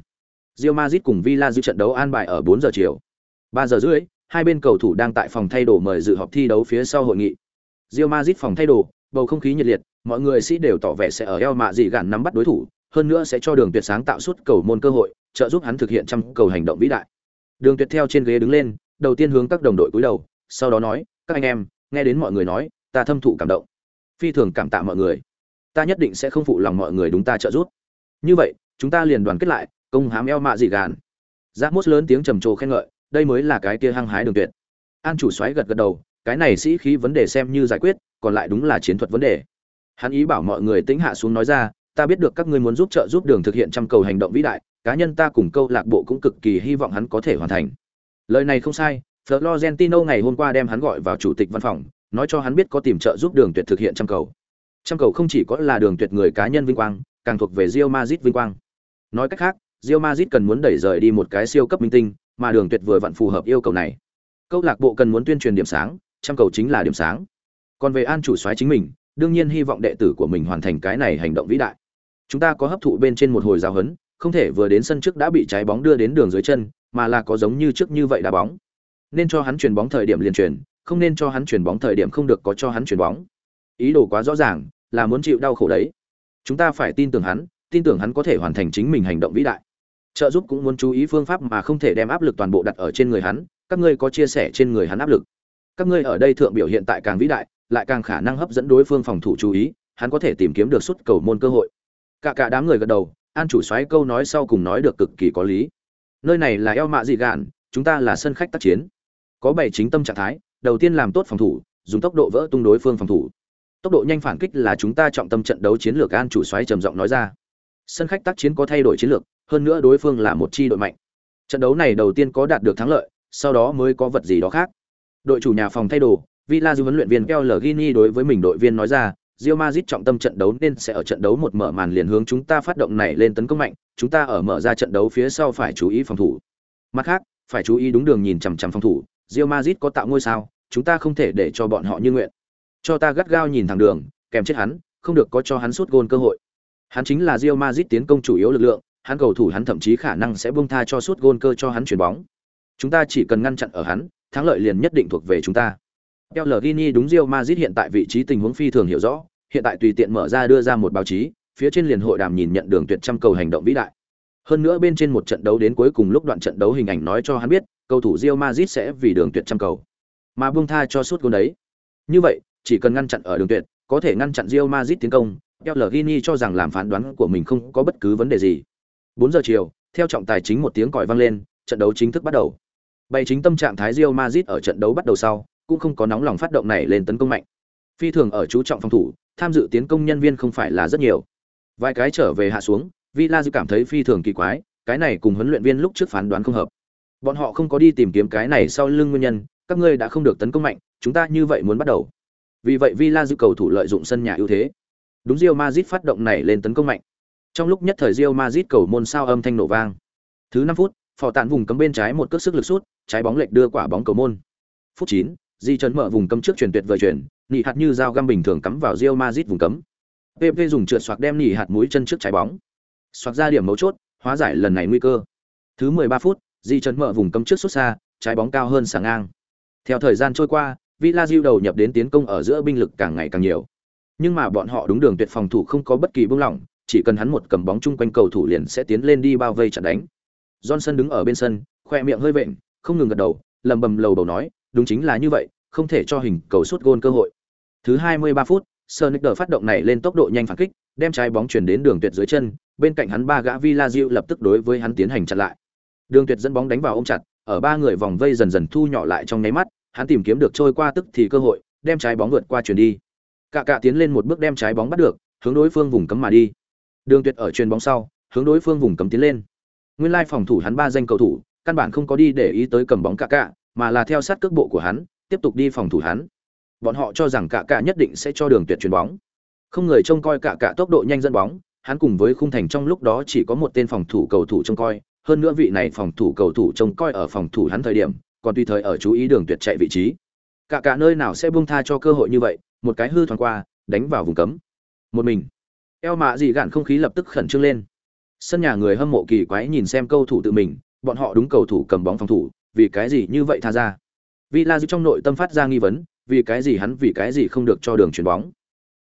Real Madrid cùng Villa dự trận đấu an bài ở 4 giờ chiều. 3 giờ rưỡi, hai bên cầu thủ đang tại phòng thay đồ mời dự họp thi đấu phía sau hội nghị. Real Madrid phòng thay đồ, bầu không khí nhiệt liệt, mọi người sĩ đều tỏ vẻ sẽ ở eo mạ gì gạn nắm bắt đối thủ, hơn nữa sẽ cho Đường Tuyệt sáng tạo suốt cầu môn cơ hội, trợ giúp hắn thực hiện trăm cầu hành động vĩ đại. Đường Tuyệt theo trên ghế đứng lên, đầu tiên hướng các đồng đội cúi đầu, sau đó nói, "Các anh em, nghe đến mọi người nói, ta thâm thụ cảm động. Phi thường cảm tạ mọi người. Ta nhất định sẽ không phụ lòng mọi người đúng ta trợ giúp. Như vậy, chúng ta liền đoàn kết lại, công hám eo mạ gì gạn." giáp Mốt lớn tiếng trầm trồ khen ngợi, đây mới là cái kia hăng hái Đường Tuyệt. An chủ xoáy gật gật đầu, cái này sĩ khí vấn đề xem như giải quyết, còn lại đúng là chiến thuật vấn đề. Hắn ý bảo mọi người tĩnh hạ xuống nói ra, ta biết được các ngươi muốn giúp trợ giúp Đường thực hiện trăm cầu hành động vĩ đại, cá nhân ta cùng câu lạc bộ cũng cực kỳ hy vọng hắn có thể hoàn thành. Lời này không sai, Florentino ngày hôm qua đem hắn gọi vào chủ tịch văn phòng, nói cho hắn biết có tìm trợ giúp Đường Tuyệt thực hiện trăm cầu. Trăm cầu không chỉ có là Đường Tuyệt người cá nhân vinh quang, càng thuộc về Real Madrid vinh quang. Nói cách khác, Real Madrid cần muốn đẩy rời đi một cái siêu cấp minh tinh, mà Đường Tuyệt vừa vặn phù hợp yêu cầu này. Câu lạc bộ cần muốn tuyên truyền điểm sáng, trăm cầu chính là điểm sáng. Còn về An chủ soái chính mình, đương nhiên hy vọng đệ tử của mình hoàn thành cái này hành động vĩ đại. Chúng ta có hấp thụ bên trên một hồi giáo huấn, không thể vừa đến sân trước đã bị trái bóng đưa đến đường dưới chân, mà là có giống như trước như vậy đá bóng. Nên cho hắn chuyển bóng thời điểm liền chuyển, không nên cho hắn chuyển bóng thời điểm không được có cho hắn chuyển bóng. Ý đồ quá rõ ràng, là muốn chịu đau khổ đấy. Chúng ta phải tin tưởng hắn, tin tưởng hắn có thể hoàn thành chính mình hành động vĩ đại. Trợ giúp cũng muốn chú ý phương pháp mà không thể đem áp lực toàn bộ đặt ở trên người hắn, các ngươi có chia sẻ trên người hắn áp lực. Các ngươi ở đây thượng biểu hiện tại càng vĩ đại, lại càng khả năng hấp dẫn đối phương phòng thủ chú ý, hắn có thể tìm kiếm được suất cầu môn cơ hội. Cả cả đám người gật đầu, An chủ soái câu nói sau cùng nói được cực kỳ có lý. Nơi này là eo mạ dị gạn, chúng ta là sân khách tác chiến. Có bảy chính tâm trạng thái, đầu tiên làm tốt phòng thủ, dùng tốc độ vỡ tung đối phương phòng thủ. Tốc độ nhanh phản kích là chúng ta trọng tâm trận đấu chiến lược An chủ soái trầm giọng nói ra. Sân khách tác chiến có thay đổi chiến lược, hơn nữa đối phương là một chi đội mạnh. Trận đấu này đầu tiên có đạt được thắng lợi, sau đó mới có vật gì đó khác. Đội chủ nhà phòng thay đồ, Villa huấn luyện viên Keo Lergini đối với mình đội viên nói ra, Real Madrid trọng tâm trận đấu nên sẽ ở trận đấu một mở màn liền hướng chúng ta phát động này lên tấn công mạnh, chúng ta ở mở ra trận đấu phía sau phải chú ý phòng thủ. Mặt khác, phải chú ý đúng đường nhìn chằm chằm phòng thủ, Real Madrid có tạo ngôi sao, chúng ta không thể để cho bọn họ như nguyện. Cho ta gắt gao nhìn thẳng đường, kèm chết hắn, không được có cho hắn sút gôn cơ hội. Hắn chính là Real Madrid tiến công chủ yếu lực lượng, hắn cầu thủ hắn thậm chí khả năng sẽ buông tha cho sút gôn cơ cho hắn chuyển bóng. Chúng ta chỉ cần ngăn chặn ở hắn, thắng lợi liền nhất định thuộc về chúng ta. Pellegrini đúng Real Madrid hiện tại vị trí tình huống phi thường hiểu rõ, hiện tại tùy tiện mở ra đưa ra một báo chí, phía trên liền hội đàm nhìn nhận đường tuyệt trăm cầu hành động vĩ đại. Hơn nữa bên trên một trận đấu đến cuối cùng lúc đoạn trận đấu hình ảnh nói cho hắn biết, cầu thủ Real Madrid sẽ vì đường tuyệt trăm cầu, mà buông tha cho suốt gol đấy. Như vậy, chỉ cần ngăn chặn ở đường tuyệt, có thể ngăn chặn Real Madrid tiến công, Pellegrini cho rằng làm phán đoán của mình không có bất cứ vấn đề gì. 4 giờ chiều, theo trọng tài chính một tiếng còi vang lên, trận đấu chính thức bắt đầu. Bày chính tâm trạng thái Real Madrid ở trận đấu bắt đầu sau, cũng không có nóng lòng phát động này lên tấn công mạnh. Phi thường ở chú trọng phòng thủ, tham dự tiến công nhân viên không phải là rất nhiều. Vài cái trở về hạ xuống, Villa Dư cảm thấy phi thường kỳ quái, cái này cùng huấn luyện viên lúc trước phán đoán không hợp. Bọn họ không có đi tìm kiếm cái này sau lưng nguyên nhân, các ngươi đã không được tấn công mạnh, chúng ta như vậy muốn bắt đầu. Vì vậy Villa Dư cầu thủ lợi dụng sân nhà ưu thế. Đúng Real Madrid phát động này lên tấn công mạnh. Trong lúc nhất thời Real Madrid cầu môn sao âm thanh nổ vang. Thứ 5 phút, phò tạn vùng cấm bên trái một cước sức lực sút, trái bóng lệch đưa quả bóng cầu môn. Phút 9, Di Trấn mở vùng cấm trước truyền tuyệt vời chuyển, nỉ hạt như dao găm bình thường cắm vào Real Madrid vùng cấm. PP dùng trượt xoạc đem nỉ hạt mũi chân trước trái bóng. Xoạc ra điểm mấu chốt, hóa giải lần này nguy cơ. Thứ 13 phút, Di Trấn mở vùng cấm trước xuất xa, trái bóng cao hơn sáng ngang. Theo thời gian trôi qua, Villa đầu nhập đến tiến công ở giữa binh lực càng ngày càng nhiều. Nhưng mà bọn họ đúng đường tuyệt phòng thủ không có bất kỳ buông lỏng, chỉ cần hắn một cầm bóng chung quanh cầu thủ liền sẽ tiến lên đi bao vây chặn đánh. Johnson đứng ở bên sân, khoe miệng hơi vện, không ngừng gật đầu, lầm bầm lầu đầu nói, đúng chính là như vậy, không thể cho hình cầu sút gôn cơ hội. Thứ 23 phút, Sonicer phát động này lên tốc độ nhanh phản kích, đem trái bóng chuyển đến đường tuyệt dưới chân, bên cạnh hắn ba gã Villarreal lập tức đối với hắn tiến hành chặn lại. Đường tuyệt dẫn bóng đánh vào ôm chặt, ở ba người vòng vây dần dần thu nhỏ lại trong nháy mắt, hắn tìm kiếm được trôi qua tức thì cơ hội, đem trái bóng vượt qua chuyển đi. Cả cạ tiến lên một bước đem trái bóng bắt được, hướng đối phương vùng cấm mà đi. Đường tuyệt ở chuyền bóng sau, hướng đối phương vùng cấm tiến lên. Nguyên lai phòng thủ hắn ba danh cầu thủ, căn bản không có đi để ý tới cầm bóng cả cạ mà là theo sát cước bộ của hắn, tiếp tục đi phòng thủ hắn. Bọn họ cho rằng cả cả nhất định sẽ cho đường tuyệt chuyền bóng. Không người trông coi cả cả tốc độ nhanh dẫn bóng, hắn cùng với khung thành trong lúc đó chỉ có một tên phòng thủ cầu thủ trông coi, hơn nữa vị này phòng thủ cầu thủ trông coi ở phòng thủ hắn thời điểm, còn tùy thời ở chú ý đường tuyệt chạy vị trí. Cả cả nơi nào sẽ buông tha cho cơ hội như vậy, một cái hư thoáng qua, đánh vào vùng cấm. Một mình. Eo mạ gì gạn không khí lập tức khẩn trương lên. Sân nhà người hâm mộ kỳ quái nhìn xem cầu thủ tự mình, bọn họ đúng cầu thủ cầm bóng phòng thủ, vì cái gì như vậy tha ra? Villa trong nội tâm phát ra nghi vấn, vì cái gì hắn vì cái gì không được cho đường chuyển bóng?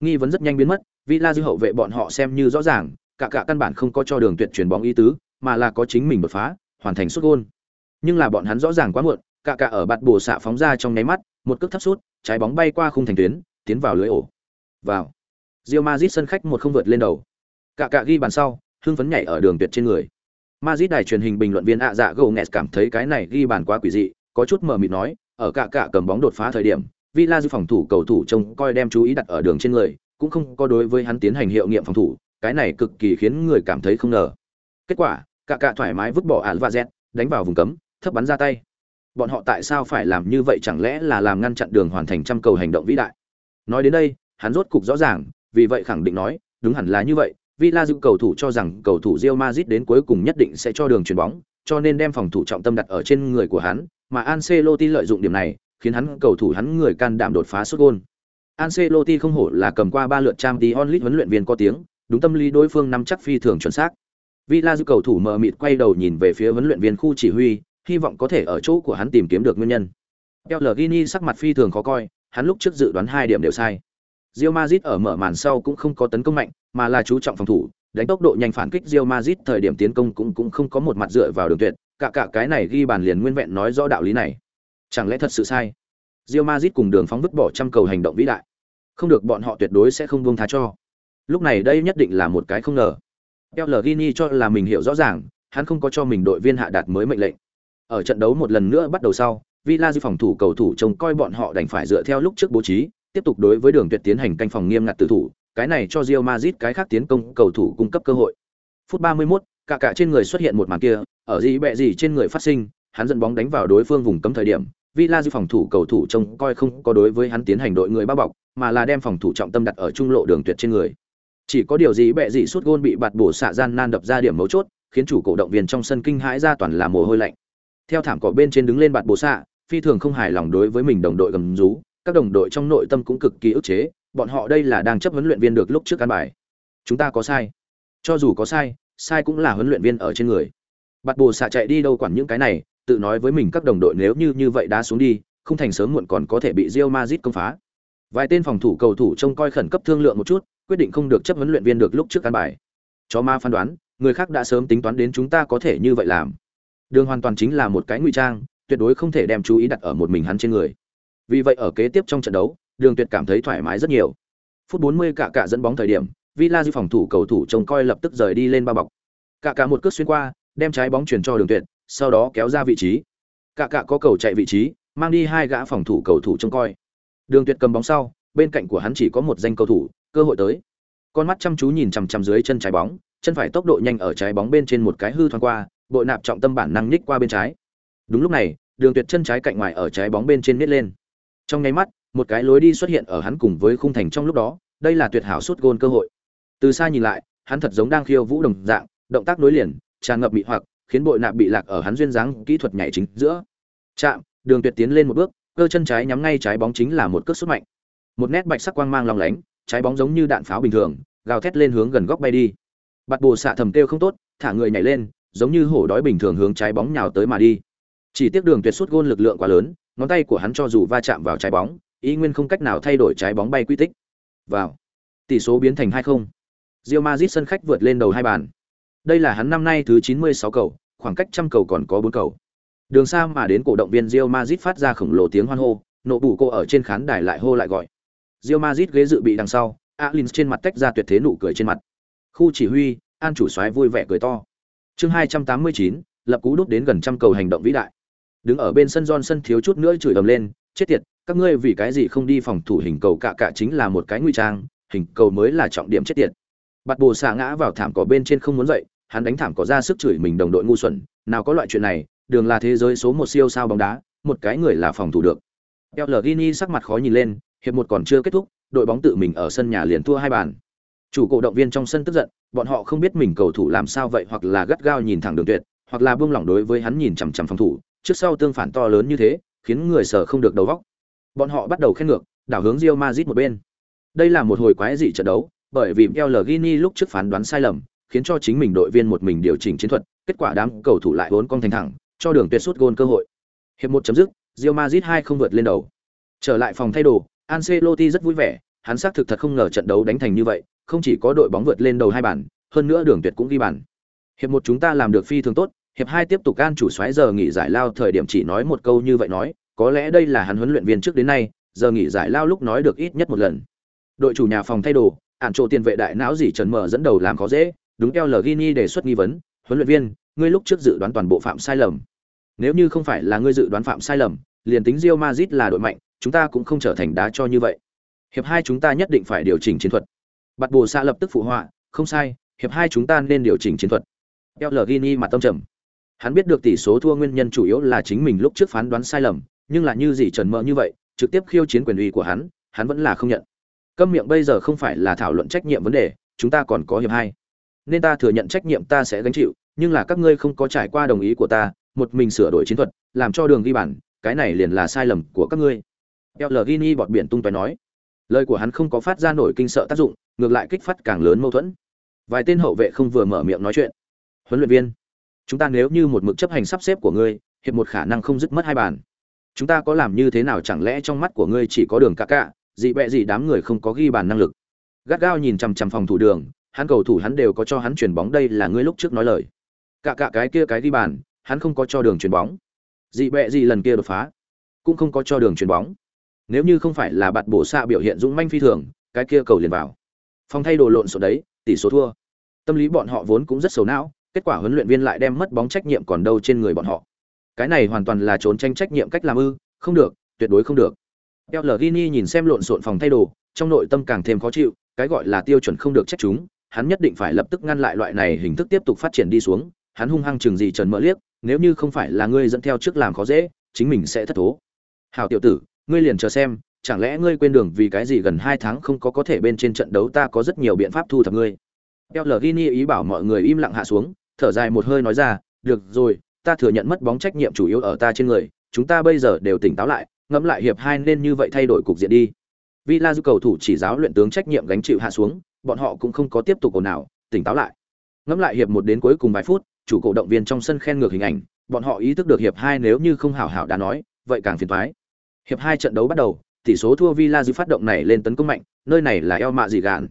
Nghi vấn rất nhanh biến mất, Villa hậu vệ bọn họ xem như rõ ràng, cả cả căn bản không có cho đường tuyệt chuyển bóng ý tứ, mà là có chính mình đột phá, hoàn thành xuất gôn Nhưng là bọn hắn rõ ràng quá muộn, cả cả ở bạt bổ xạ phóng ra trong nháy mắt, một cước thấp sút, trái bóng bay qua khung thành tuyến, tiến vào lưới ổ. Vào. Real Madrid sân khách một không vượt lên đầu. Cả cả ghi bàn sau, hưng phấn nhảy ở đường tuyệt trên người. Madrid đài truyền hình bình luận viên ạ dạ Gomez cảm thấy cái này ghi bàn quá quỷ dị, có chút mờ mịt nói, ở cả cả cầm bóng đột phá thời điểm, Villa dư phòng thủ cầu thủ trông coi đem chú ý đặt ở đường trên người, cũng không có đối với hắn tiến hành hiệu nghiệm phòng thủ, cái này cực kỳ khiến người cảm thấy không ngờ. Kết quả, cả cả thoải mái vứt bỏ Alvarez, đánh vào vùng cấm, thấp bắn ra tay. Bọn họ tại sao phải làm như vậy chẳng lẽ là làm ngăn chặn đường hoàn thành trăm cầu hành động vĩ đại. Nói đến đây, hắn rốt cục rõ ràng, vì vậy khẳng định nói, đúng hẳn là như vậy, Villa dự cầu thủ cho rằng cầu thủ Real Madrid đến cuối cùng nhất định sẽ cho đường chuyền bóng, cho nên đem phòng thủ trọng tâm đặt ở trên người của hắn, mà Ancelotti lợi dụng điểm này, khiến hắn cầu thủ hắn người can đảm đột phá sút gol. Ancelotti không hổ là cầm qua ba lượt Champions League huấn luyện viên có tiếng, đúng tâm lý đối phương nắm chắc phi thường chuẩn xác. Villa dự cầu thủ mờ mịt quay đầu nhìn về phía huấn luyện viên khu chỉ huy, hy vọng có thể ở chỗ của hắn tìm kiếm được nguyên nhân. Pellegrini sắc mặt phi thường khó coi, hắn lúc trước dự đoán hai điểm đều sai. Real Madrid ở mở màn sau cũng không có tấn công mạnh, mà là chú trọng phòng thủ, đánh tốc độ nhanh phản kích Real Madrid thời điểm tiến công cũng cũng không có một mặt dựa vào đường tuyệt, cả cả cái này ghi bàn liền nguyên vẹn nói rõ đạo lý này. Chẳng lẽ thật sự sai? Real Madrid cùng đường phóng vứt bỏ trăm cầu hành động vĩ đại. Không được bọn họ tuyệt đối sẽ không buông tha cho. Lúc này đây nhất định là một cái không ngờ. Pellegrini cho là mình hiểu rõ ràng, hắn không có cho mình đội viên hạ đạt mới mệnh lệnh. Ở trận đấu một lần nữa bắt đầu sau, Villa phòng thủ cầu thủ trông coi bọn họ đành phải dựa theo lúc trước bố trí, tiếp tục đối với đường tuyệt tiến hành canh phòng nghiêm ngặt tử thủ, cái này cho Real Madrid cái khác tiến công cầu thủ cung cấp cơ hội. Phút 31, cả cả trên người xuất hiện một màn kia, ở gì bẹ gì trên người phát sinh, hắn dẫn bóng đánh vào đối phương vùng cấm thời điểm, Villa phòng thủ cầu thủ trông coi không có đối với hắn tiến hành đội người bao bọc, mà là đem phòng thủ trọng tâm đặt ở trung lộ đường tuyệt trên người. Chỉ có điều gì bẹ gì suốt gôn bị bạt bổ xạ gian nan đập ra điểm mấu chốt, khiến chủ cổ động viên trong sân kinh hãi ra toàn là mồ hôi lạnh. Theo thảm cỏ bên trên đứng lên bạt bổ xạ, phi thường không hài lòng đối với mình đồng đội gầm rú, các đồng đội trong nội tâm cũng cực kỳ ức chế, bọn họ đây là đang chấp huấn luyện viên được lúc trước căn bài. Chúng ta có sai. Cho dù có sai, sai cũng là huấn luyện viên ở trên người. Bạt bồ xạ chạy đi đâu quản những cái này, tự nói với mình các đồng đội nếu như như vậy đá xuống đi, không thành sớm muộn còn có thể bị Real Madrid công phá. Vài tên phòng thủ cầu thủ trông coi khẩn cấp thương lượng một chút, quyết định không được chấp huấn luyện viên được lúc trước căn bài. Cho ma phán đoán, người khác đã sớm tính toán đến chúng ta có thể như vậy làm. Đường hoàn toàn chính là một cái ngụy trang, tuyệt đối không thể đem chú ý đặt ở một mình hắn trên người. Vì vậy ở kế tiếp trong trận đấu, Đường Tuyệt cảm thấy thoải mái rất nhiều. Phút 40 cả cả dẫn bóng thời điểm, Villa phòng thủ cầu thủ trông coi lập tức rời đi lên ba bọc. Cả cả một cước xuyên qua, đem trái bóng chuyển cho Đường Tuyệt, sau đó kéo ra vị trí. Cả cả có cầu chạy vị trí, mang đi hai gã phòng thủ cầu thủ trông coi. Đường Tuyệt cầm bóng sau, bên cạnh của hắn chỉ có một danh cầu thủ, cơ hội tới. Con mắt chăm chú nhìn chằm chằm dưới chân trái bóng, chân phải tốc độ nhanh ở trái bóng bên trên một cái hư thoáng qua, bội nạp trọng tâm bản năng nhích qua bên trái. Đúng lúc này, Đường Tuyệt chân trái cạnh ngoài ở trái bóng bên trên miết lên trong nháy mắt một cái lối đi xuất hiện ở hắn cùng với khung thành trong lúc đó đây là tuyệt hảo suốt gôn cơ hội. Từ xa nhìn lại hắn thật giống đang khiêu vũ đồng dạng động tác nối liền tràn ngập bị hoặc khiến bội nạp bị lạc ở hắn duyên dáng kỹ thuật nhảy chính giữa. Chạm đường tuyệt tiến lên một bước cơ chân trái nhắm ngay trái bóng chính là một cước sút mạnh. Một nét bạch sắc quang mang long lánh trái bóng giống như đạn pháo bình thường gào thét lên hướng gần góc bay đi. Bạt bồ xạ thầm kêu không tốt thả người nhảy lên giống như hổ đói bình thường hướng trái bóng nhào tới mà đi. Chỉ tiếc đường tuyệt sút gôn lực lượng quá lớn ngón tay của hắn cho dù va chạm vào trái bóng, ý nguyên không cách nào thay đổi trái bóng bay quy tích. Vào. Tỷ số biến thành 2-0. Real Madrid sân khách vượt lên đầu hai bàn. Đây là hắn năm nay thứ 96 cầu, khoảng cách trăm cầu còn có 4 cầu. Đường xa mà đến cổ động viên Real Madrid phát ra khổng lồ tiếng hoan hô, nộ bù cô ở trên khán đài lại hô lại gọi. Real Madrid ghế dự bị đằng sau, Alins trên mặt tách ra tuyệt thế nụ cười trên mặt. Khu chỉ huy, An chủ soái vui vẻ cười to. Chương 289, lập cú đúc đến gần trăm cầu hành động vĩ đại đứng ở bên sân Johnson thiếu chút nữa chửi ầm lên, chết tiệt, các ngươi vì cái gì không đi phòng thủ hình cầu cả cả chính là một cái nguy trang, hình cầu mới là trọng điểm chết tiệt. Bạt Bồ xả ngã vào thảm cỏ bên trên không muốn dậy, hắn đánh thảm cỏ ra sức chửi mình đồng đội ngu xuẩn, nào có loại chuyện này, đường là thế giới số một siêu sao bóng đá, một cái người là phòng thủ được. Pellegrini sắc mặt khó nhìn lên, hiệp một còn chưa kết thúc, đội bóng tự mình ở sân nhà liền thua hai bàn. Chủ cổ động viên trong sân tức giận, bọn họ không biết mình cầu thủ làm sao vậy hoặc là gắt gao nhìn thẳng đường tuyệt, hoặc là buông lỏng đối với hắn nhìn chằm chằm phòng thủ, trước sau tương phản to lớn như thế, khiến người sở không được đầu óc. Bọn họ bắt đầu khen ngược, đảo hướng Real Madrid một bên. Đây là một hồi quái dị trận đấu, bởi vì Pellegrini lúc trước phán đoán sai lầm, khiến cho chính mình đội viên một mình điều chỉnh chiến thuật, kết quả đám cầu thủ lại vốn cong thành thẳng, cho đường tuyệt sút gôn cơ hội. Hiệp một chấm dứt, Real Madrid hai không vượt lên đầu. Trở lại phòng thay đồ, Ancelotti rất vui vẻ, hắn xác thực thật không ngờ trận đấu đánh thành như vậy, không chỉ có đội bóng vượt lên đầu hai bàn, hơn nữa Đường Tuyệt cũng ghi bàn. Hiệp một chúng ta làm được phi thường tốt, hiệp hai tiếp tục can chủ xoáy giờ nghỉ giải lao thời điểm chỉ nói một câu như vậy nói, có lẽ đây là hắn huấn luyện viên trước đến nay, giờ nghỉ giải lao lúc nói được ít nhất một lần. Đội chủ nhà phòng thay đồ, ản trộ tiền vệ đại não gì trần mở dẫn đầu làm khó dễ, đúng theo gini đề xuất nghi vấn, huấn luyện viên, ngươi lúc trước dự đoán toàn bộ phạm sai lầm. Nếu như không phải là ngươi dự đoán phạm sai lầm, liền tính Real Madrid là đội mạnh, chúng ta cũng không trở thành đá cho như vậy. Hiệp hai chúng ta nhất định phải điều chỉnh chiến thuật. Bạt Bồ xa lập tức phụ họa, không sai, hiệp hai chúng ta nên điều chỉnh chiến thuật. El Gini mặt tâm trầm. Hắn biết được tỷ số thua nguyên nhân chủ yếu là chính mình lúc trước phán đoán sai lầm, nhưng là như gì trần mơ như vậy, trực tiếp khiêu chiến quyền uy của hắn, hắn vẫn là không nhận. Câm miệng bây giờ không phải là thảo luận trách nhiệm vấn đề, chúng ta còn có hiệp hai. Nên ta thừa nhận trách nhiệm ta sẽ gánh chịu, nhưng là các ngươi không có trải qua đồng ý của ta, một mình sửa đổi chiến thuật, làm cho đường ghi bản, cái này liền là sai lầm của các ngươi. l Gini bọt biển tung tóe nói. Lời của hắn không có phát ra nổi kinh sợ tác dụng, ngược lại kích phát càng lớn mâu thuẫn. Vài tên hậu vệ không vừa mở miệng nói chuyện. Huấn luyện viên, chúng ta nếu như một mực chấp hành sắp xếp của ngươi, hiệp một khả năng không dứt mất hai bàn. Chúng ta có làm như thế nào chẳng lẽ trong mắt của ngươi chỉ có đường cả cả, dị bẹ gì đám người không có ghi bàn năng lực. Gắt gao nhìn chằm chằm phòng thủ đường, hắn cầu thủ hắn đều có cho hắn chuyển bóng đây là ngươi lúc trước nói lời. Cả cả cái kia cái ghi bàn, hắn không có cho đường chuyển bóng. Dị bẹ gì lần kia đột phá, cũng không có cho đường chuyển bóng nếu như không phải là bạt bổ xạ biểu hiện dũng manh phi thường cái kia cầu liền vào phòng thay đồ lộn xộn đấy tỷ số thua tâm lý bọn họ vốn cũng rất xấu não kết quả huấn luyện viên lại đem mất bóng trách nhiệm còn đâu trên người bọn họ cái này hoàn toàn là trốn tranh trách nhiệm cách làm ư, không được, tuyệt đối không được. El Gini nhìn xem lộn xộn phòng thay đồ, trong nội tâm càng thêm khó chịu, cái gọi là tiêu chuẩn không được trách chúng, hắn nhất định phải lập tức ngăn lại loại này hình thức tiếp tục phát triển đi xuống, hắn hung hăng chừng gì trần mỡ liếc, nếu như không phải là ngươi dẫn theo trước làm khó dễ, chính mình sẽ thất thố. Hào tiểu tử, ngươi liền chờ xem, chẳng lẽ ngươi quên đường vì cái gì gần hai tháng không có có thể bên trên trận đấu ta có rất nhiều biện pháp thu thập ngươi? El Gini ý bảo mọi người im lặng hạ xuống, thở dài một hơi nói ra, được rồi ta thừa nhận mất bóng trách nhiệm chủ yếu ở ta trên người chúng ta bây giờ đều tỉnh táo lại ngẫm lại hiệp hai nên như vậy thay đổi cục diện đi Villa dư cầu thủ chỉ giáo luyện tướng trách nhiệm gánh chịu hạ xuống bọn họ cũng không có tiếp tục ồn nào tỉnh táo lại ngẫm lại hiệp một đến cuối cùng vài phút chủ cổ động viên trong sân khen ngược hình ảnh bọn họ ý thức được hiệp hai nếu như không hảo hảo đã nói vậy càng phiền toái Hiệp hai trận đấu bắt đầu, tỷ số thua Villa dư phát động này lên tấn công mạnh, nơi này là eo mạ gì gạn.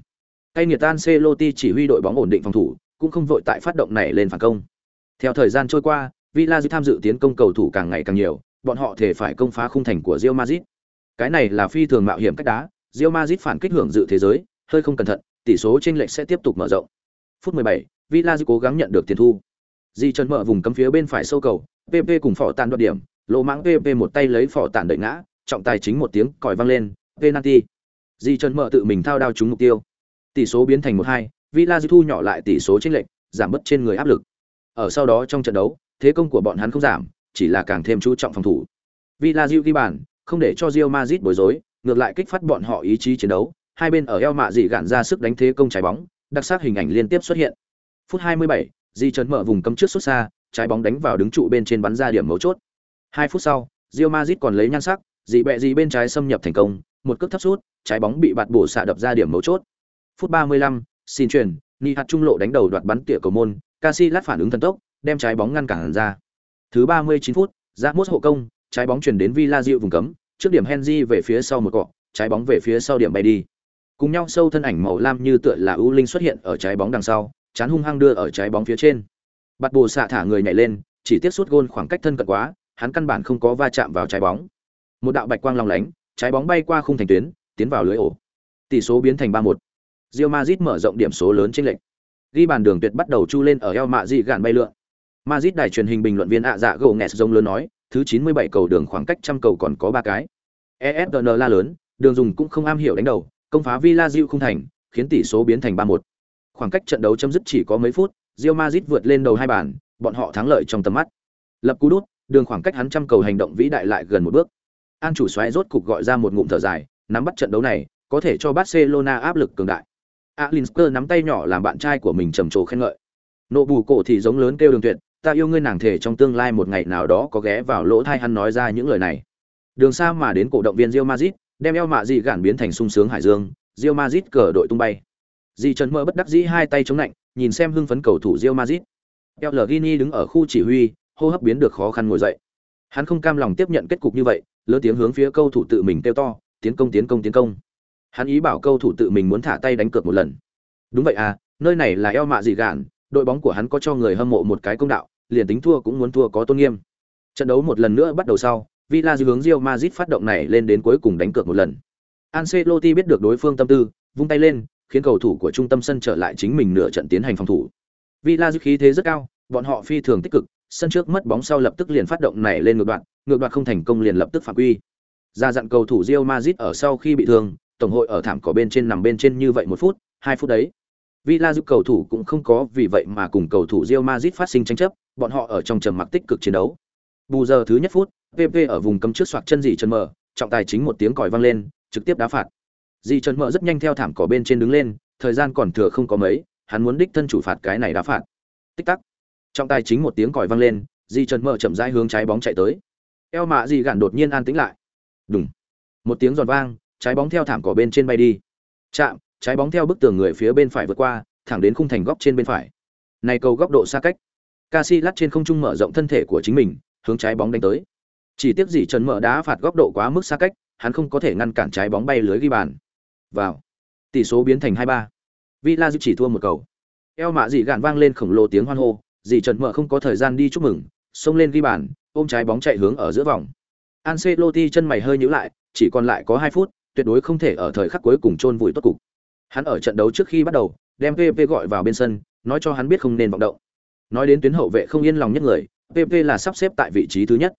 Cây nghiệt Ancelotti chỉ huy đội bóng ổn định phòng thủ, cũng không vội tại phát động này lên phản công. Theo thời gian trôi qua, Villa dự tham dự tiến công cầu thủ càng ngày càng nhiều, bọn họ thể phải công phá khung thành của Real Madrid. Cái này là phi thường mạo hiểm cách đá, Real Madrid phản kích hưởng dự thế giới, hơi không cẩn thận, tỷ số chênh lệch sẽ tiếp tục mở rộng. Phút 17, Villa cố gắng nhận được tiền thu. Di chân mở vùng cấm phía bên phải sâu cầu, PP cùng phỏ tàn đoạt điểm, lỗ mãng pp một tay lấy phỏ tản đẩy ngã trọng tài chính một tiếng còi vang lên penalty di chân mở tự mình thao đao trúng mục tiêu tỷ số biến thành một hai villa thu nhỏ lại tỷ số chênh lệch giảm bớt trên người áp lực ở sau đó trong trận đấu thế công của bọn hắn không giảm chỉ là càng thêm chú trọng phòng thủ. Villa ghi bàn không để cho Real Madrid bối rối ngược lại kích phát bọn họ ý chí chiến đấu. Hai bên ở eo mạ dị gạn ra sức đánh thế công trái bóng đặc sắc hình ảnh liên tiếp xuất hiện. Phút 27, di trấn mở vùng cấm trước xuất xa trái bóng đánh vào đứng trụ bên trên bắn ra điểm mấu chốt. Hai phút sau, Real Madrid còn lấy nhan sắc, dị bẹ gì bên trái xâm nhập thành công, một cước thấp sút, trái bóng bị bạt bổ xạ đập ra điểm mấu chốt. Phút 35, xin truyền, Ni hạt trung lộ đánh đầu đoạt bắn tỉa cầu môn, Casillas phản ứng thần tốc, đem trái bóng ngăn cản ra. Thứ 39 phút, Ramos hộ công, trái bóng chuyển đến Villa Diệu vùng cấm, trước điểm Henry về phía sau một cọ, trái bóng về phía sau điểm bay đi. Cùng nhau sâu thân ảnh màu lam như tựa là ưu linh xuất hiện ở trái bóng đằng sau, chán hung hăng đưa ở trái bóng phía trên. Bắt bù xạ thả người nhảy lên, chỉ tiếp sút gôn khoảng cách thân cận quá, hắn căn bản không có va chạm vào trái bóng. Một đạo bạch quang long lánh, trái bóng bay qua khung thành tuyến, tiến vào lưới ổ. Tỷ số biến thành 3-1. Real Madrid mở rộng điểm số lớn trên lệnh. Ghi bàn đường tuyệt bắt đầu chu lên ở eo mạ dị gạn bay lượn. Madrid đài truyền hình bình luận viên ạ dạ gồ nghẹt giống lớn nói, thứ 97 cầu đường khoảng cách trăm cầu còn có ba cái. ESPN la lớn, đường dùng cũng không am hiểu đánh đầu, công phá Villa Diu không thành, khiến tỷ số biến thành 3-1. Khoảng cách trận đấu chấm dứt chỉ có mấy phút, Real Madrid vượt lên đầu hai bàn, bọn họ thắng lợi trong tầm mắt. Lập cú đút, đường khoảng cách hắn trăm cầu hành động vĩ đại lại gần một bước. An chủ xoáy rốt cục gọi ra một ngụm thở dài, nắm bắt trận đấu này, có thể cho Barcelona áp lực cường đại. Alinsker nắm tay nhỏ làm bạn trai của mình trầm trồ khen ngợi. Nộ bù cổ thì giống lớn kêu đường tuyệt, ta yêu ngươi nàng thể trong tương lai một ngày nào đó có ghé vào lỗ thai hắn nói ra những lời này. Đường xa mà đến cổ động viên Real Madrid, đem eo mạ gì gạn biến thành sung sướng hải dương, Real Madrid cờ đội tung bay. Di Trần mơ bất đắc dĩ hai tay chống lạnh, nhìn xem hưng phấn cầu thủ Real Madrid. El Gini đứng ở khu chỉ huy, hô hấp biến được khó khăn ngồi dậy. Hắn không cam lòng tiếp nhận kết cục như vậy, lớn tiếng hướng phía cầu thủ tự mình kêu to, tiến công tiến công tiến công. Hắn ý bảo cầu thủ tự mình muốn thả tay đánh cược một lần. Đúng vậy à, nơi này là eo mạ gì gạn, đội bóng của hắn có cho người hâm mộ một cái công đạo, liền tính thua cũng muốn thua có tôn nghiêm. Trận đấu một lần nữa bắt đầu sau, Villa hướng Real Madrid phát động này lên đến cuối cùng đánh cược một lần. Ancelotti biết được đối phương tâm tư, vung tay lên, khiến cầu thủ của trung tâm sân trở lại chính mình nửa trận tiến hành phòng thủ. Villa khí thế rất cao, bọn họ phi thường tích cực, sân trước mất bóng sau lập tức liền phát động này lên ngược đoạn, ngược đoạn không thành công liền lập tức phạm quy. Ra dặn cầu thủ Real Madrid ở sau khi bị thương, tổng hội ở thảm cỏ bên trên nằm bên trên như vậy một phút, hai phút đấy. Villa giúp cầu thủ cũng không có vì vậy mà cùng cầu thủ Real Madrid phát sinh tranh chấp, bọn họ ở trong trầm mặc tích cực chiến đấu. Bù giờ thứ nhất phút, PP ở vùng cấm trước xoạc chân dị chân mở, trọng tài chính một tiếng còi vang lên, trực tiếp đá phạt. Dị chân mở rất nhanh theo thảm cỏ bên trên đứng lên, thời gian còn thừa không có mấy, hắn muốn đích thân chủ phạt cái này đá phạt. Tích tắc. Trọng tài chính một tiếng còi vang lên, Dị chân mở chậm rãi hướng trái bóng chạy tới. Eo mạ dị gạn đột nhiên an tĩnh lại. Đùng. Một tiếng giòn vang, trái bóng theo thảm cỏ bên trên bay đi. Chạm, trái bóng theo bức tường người phía bên phải vượt qua, thẳng đến khung thành góc trên bên phải. Này cầu góc độ xa cách. Casillas trên không trung mở rộng thân thể của chính mình, hướng trái bóng đánh tới. Chỉ tiếc gì Trần mở đá phạt góc độ quá mức xa cách, hắn không có thể ngăn cản trái bóng bay lưới ghi bàn. Vào. Tỷ số biến thành 2-3. Villa chỉ thua một cầu. Eo mạ dị gạn vang lên khổng lồ tiếng hoan hô, dị Trần mở không có thời gian đi chúc mừng, xông lên ghi bàn, ôm trái bóng chạy hướng ở giữa vòng. Ancelotti chân mày hơi nhíu lại, chỉ còn lại có 2 phút, tuyệt đối không thể ở thời khắc cuối cùng chôn vùi tốt cục. Hắn ở trận đấu trước khi bắt đầu, đem PP gọi vào bên sân, nói cho hắn biết không nên vọng động. Nói đến tuyến hậu vệ không yên lòng nhất người, PP là sắp xếp tại vị trí thứ nhất.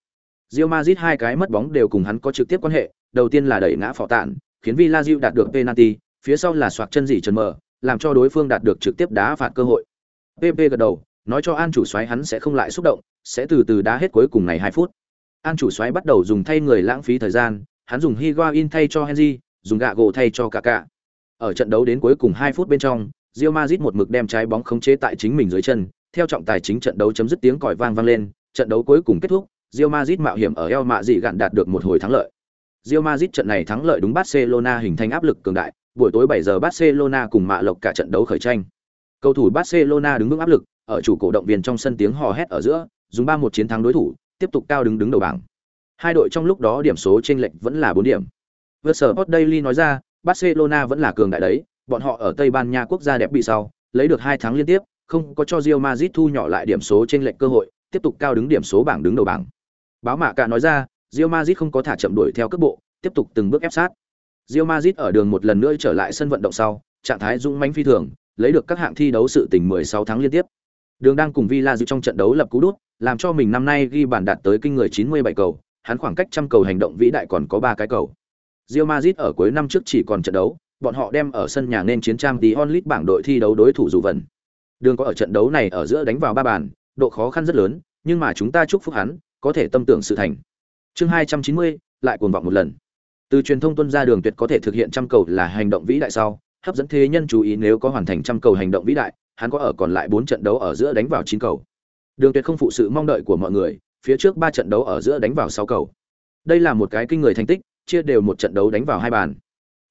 Real Madrid hai cái mất bóng đều cùng hắn có trực tiếp quan hệ, đầu tiên là đẩy ngã phỏ tạn, khiến Villa đạt được penalty, phía sau là xoạc chân dỉ trần mở, làm cho đối phương đạt được trực tiếp đá phạt cơ hội. PP gật đầu, nói cho An chủ soái hắn sẽ không lại xúc động, sẽ từ từ đá hết cuối cùng này 2 phút. An chủ soái bắt đầu dùng thay người lãng phí thời gian, hắn dùng Higuain thay cho Henry, dùng gạ gỗ thay cho Kaká. Ở trận đấu đến cuối cùng 2 phút bên trong, Real Madrid một mực đem trái bóng khống chế tại chính mình dưới chân, theo trọng tài chính trận đấu chấm dứt tiếng còi vang vang lên, trận đấu cuối cùng kết thúc, Real Madrid mạo hiểm ở El Mạ dị gạn đạt được một hồi thắng lợi. Real Madrid trận này thắng lợi đúng Barcelona hình thành áp lực cường đại, buổi tối 7 giờ Barcelona cùng Mạ Lộc cả trận đấu khởi tranh. Cầu thủ Barcelona đứng vững áp lực, ở chủ cổ động viên trong sân tiếng hò hét ở giữa, dùng 3-1 chiến thắng đối thủ, tiếp tục cao đứng đứng đầu bảng. Hai đội trong lúc đó điểm số chênh lệch vẫn là 4 điểm. Versport Daily nói ra, Barcelona vẫn là cường đại đấy, bọn họ ở Tây Ban Nha quốc gia đẹp bị sau, lấy được hai tháng liên tiếp, không có cho Real Madrid thu nhỏ lại điểm số trên lệch cơ hội, tiếp tục cao đứng điểm số bảng đứng đầu bảng. Báo mạ cả nói ra, Real Madrid không có thả chậm đuổi theo cước bộ, tiếp tục từng bước ép sát. Real Madrid ở đường một lần nữa trở lại sân vận động sau, trạng thái dũng mãnh phi thường, lấy được các hạng thi đấu sự tình 16 tháng liên tiếp. Đường đang cùng Villa dự trong trận đấu lập cú đút, làm cho mình năm nay ghi bàn đạt tới kinh người 97 cầu, hắn khoảng cách trăm cầu hành động vĩ đại còn có 3 cái cầu. Real Madrid ở cuối năm trước chỉ còn trận đấu, bọn họ đem ở sân nhà nên chiến trang tí onlit bảng đội thi đấu đối thủ dù vận. Đường có ở trận đấu này ở giữa đánh vào ba bàn, độ khó khăn rất lớn, nhưng mà chúng ta chúc phúc hắn, có thể tâm tưởng sự thành. Chương 290, lại cuồng vọng một lần. Từ truyền thông tuân ra đường tuyệt có thể thực hiện trăm cầu là hành động vĩ đại sau, hấp dẫn thế nhân chú ý nếu có hoàn thành trăm cầu hành động vĩ đại, hắn có ở còn lại 4 trận đấu ở giữa đánh vào 9 cầu. Đường tuyệt không phụ sự mong đợi của mọi người, phía trước 3 trận đấu ở giữa đánh vào 6 cầu. Đây là một cái kinh người thành tích, chia đều một trận đấu đánh vào hai bàn.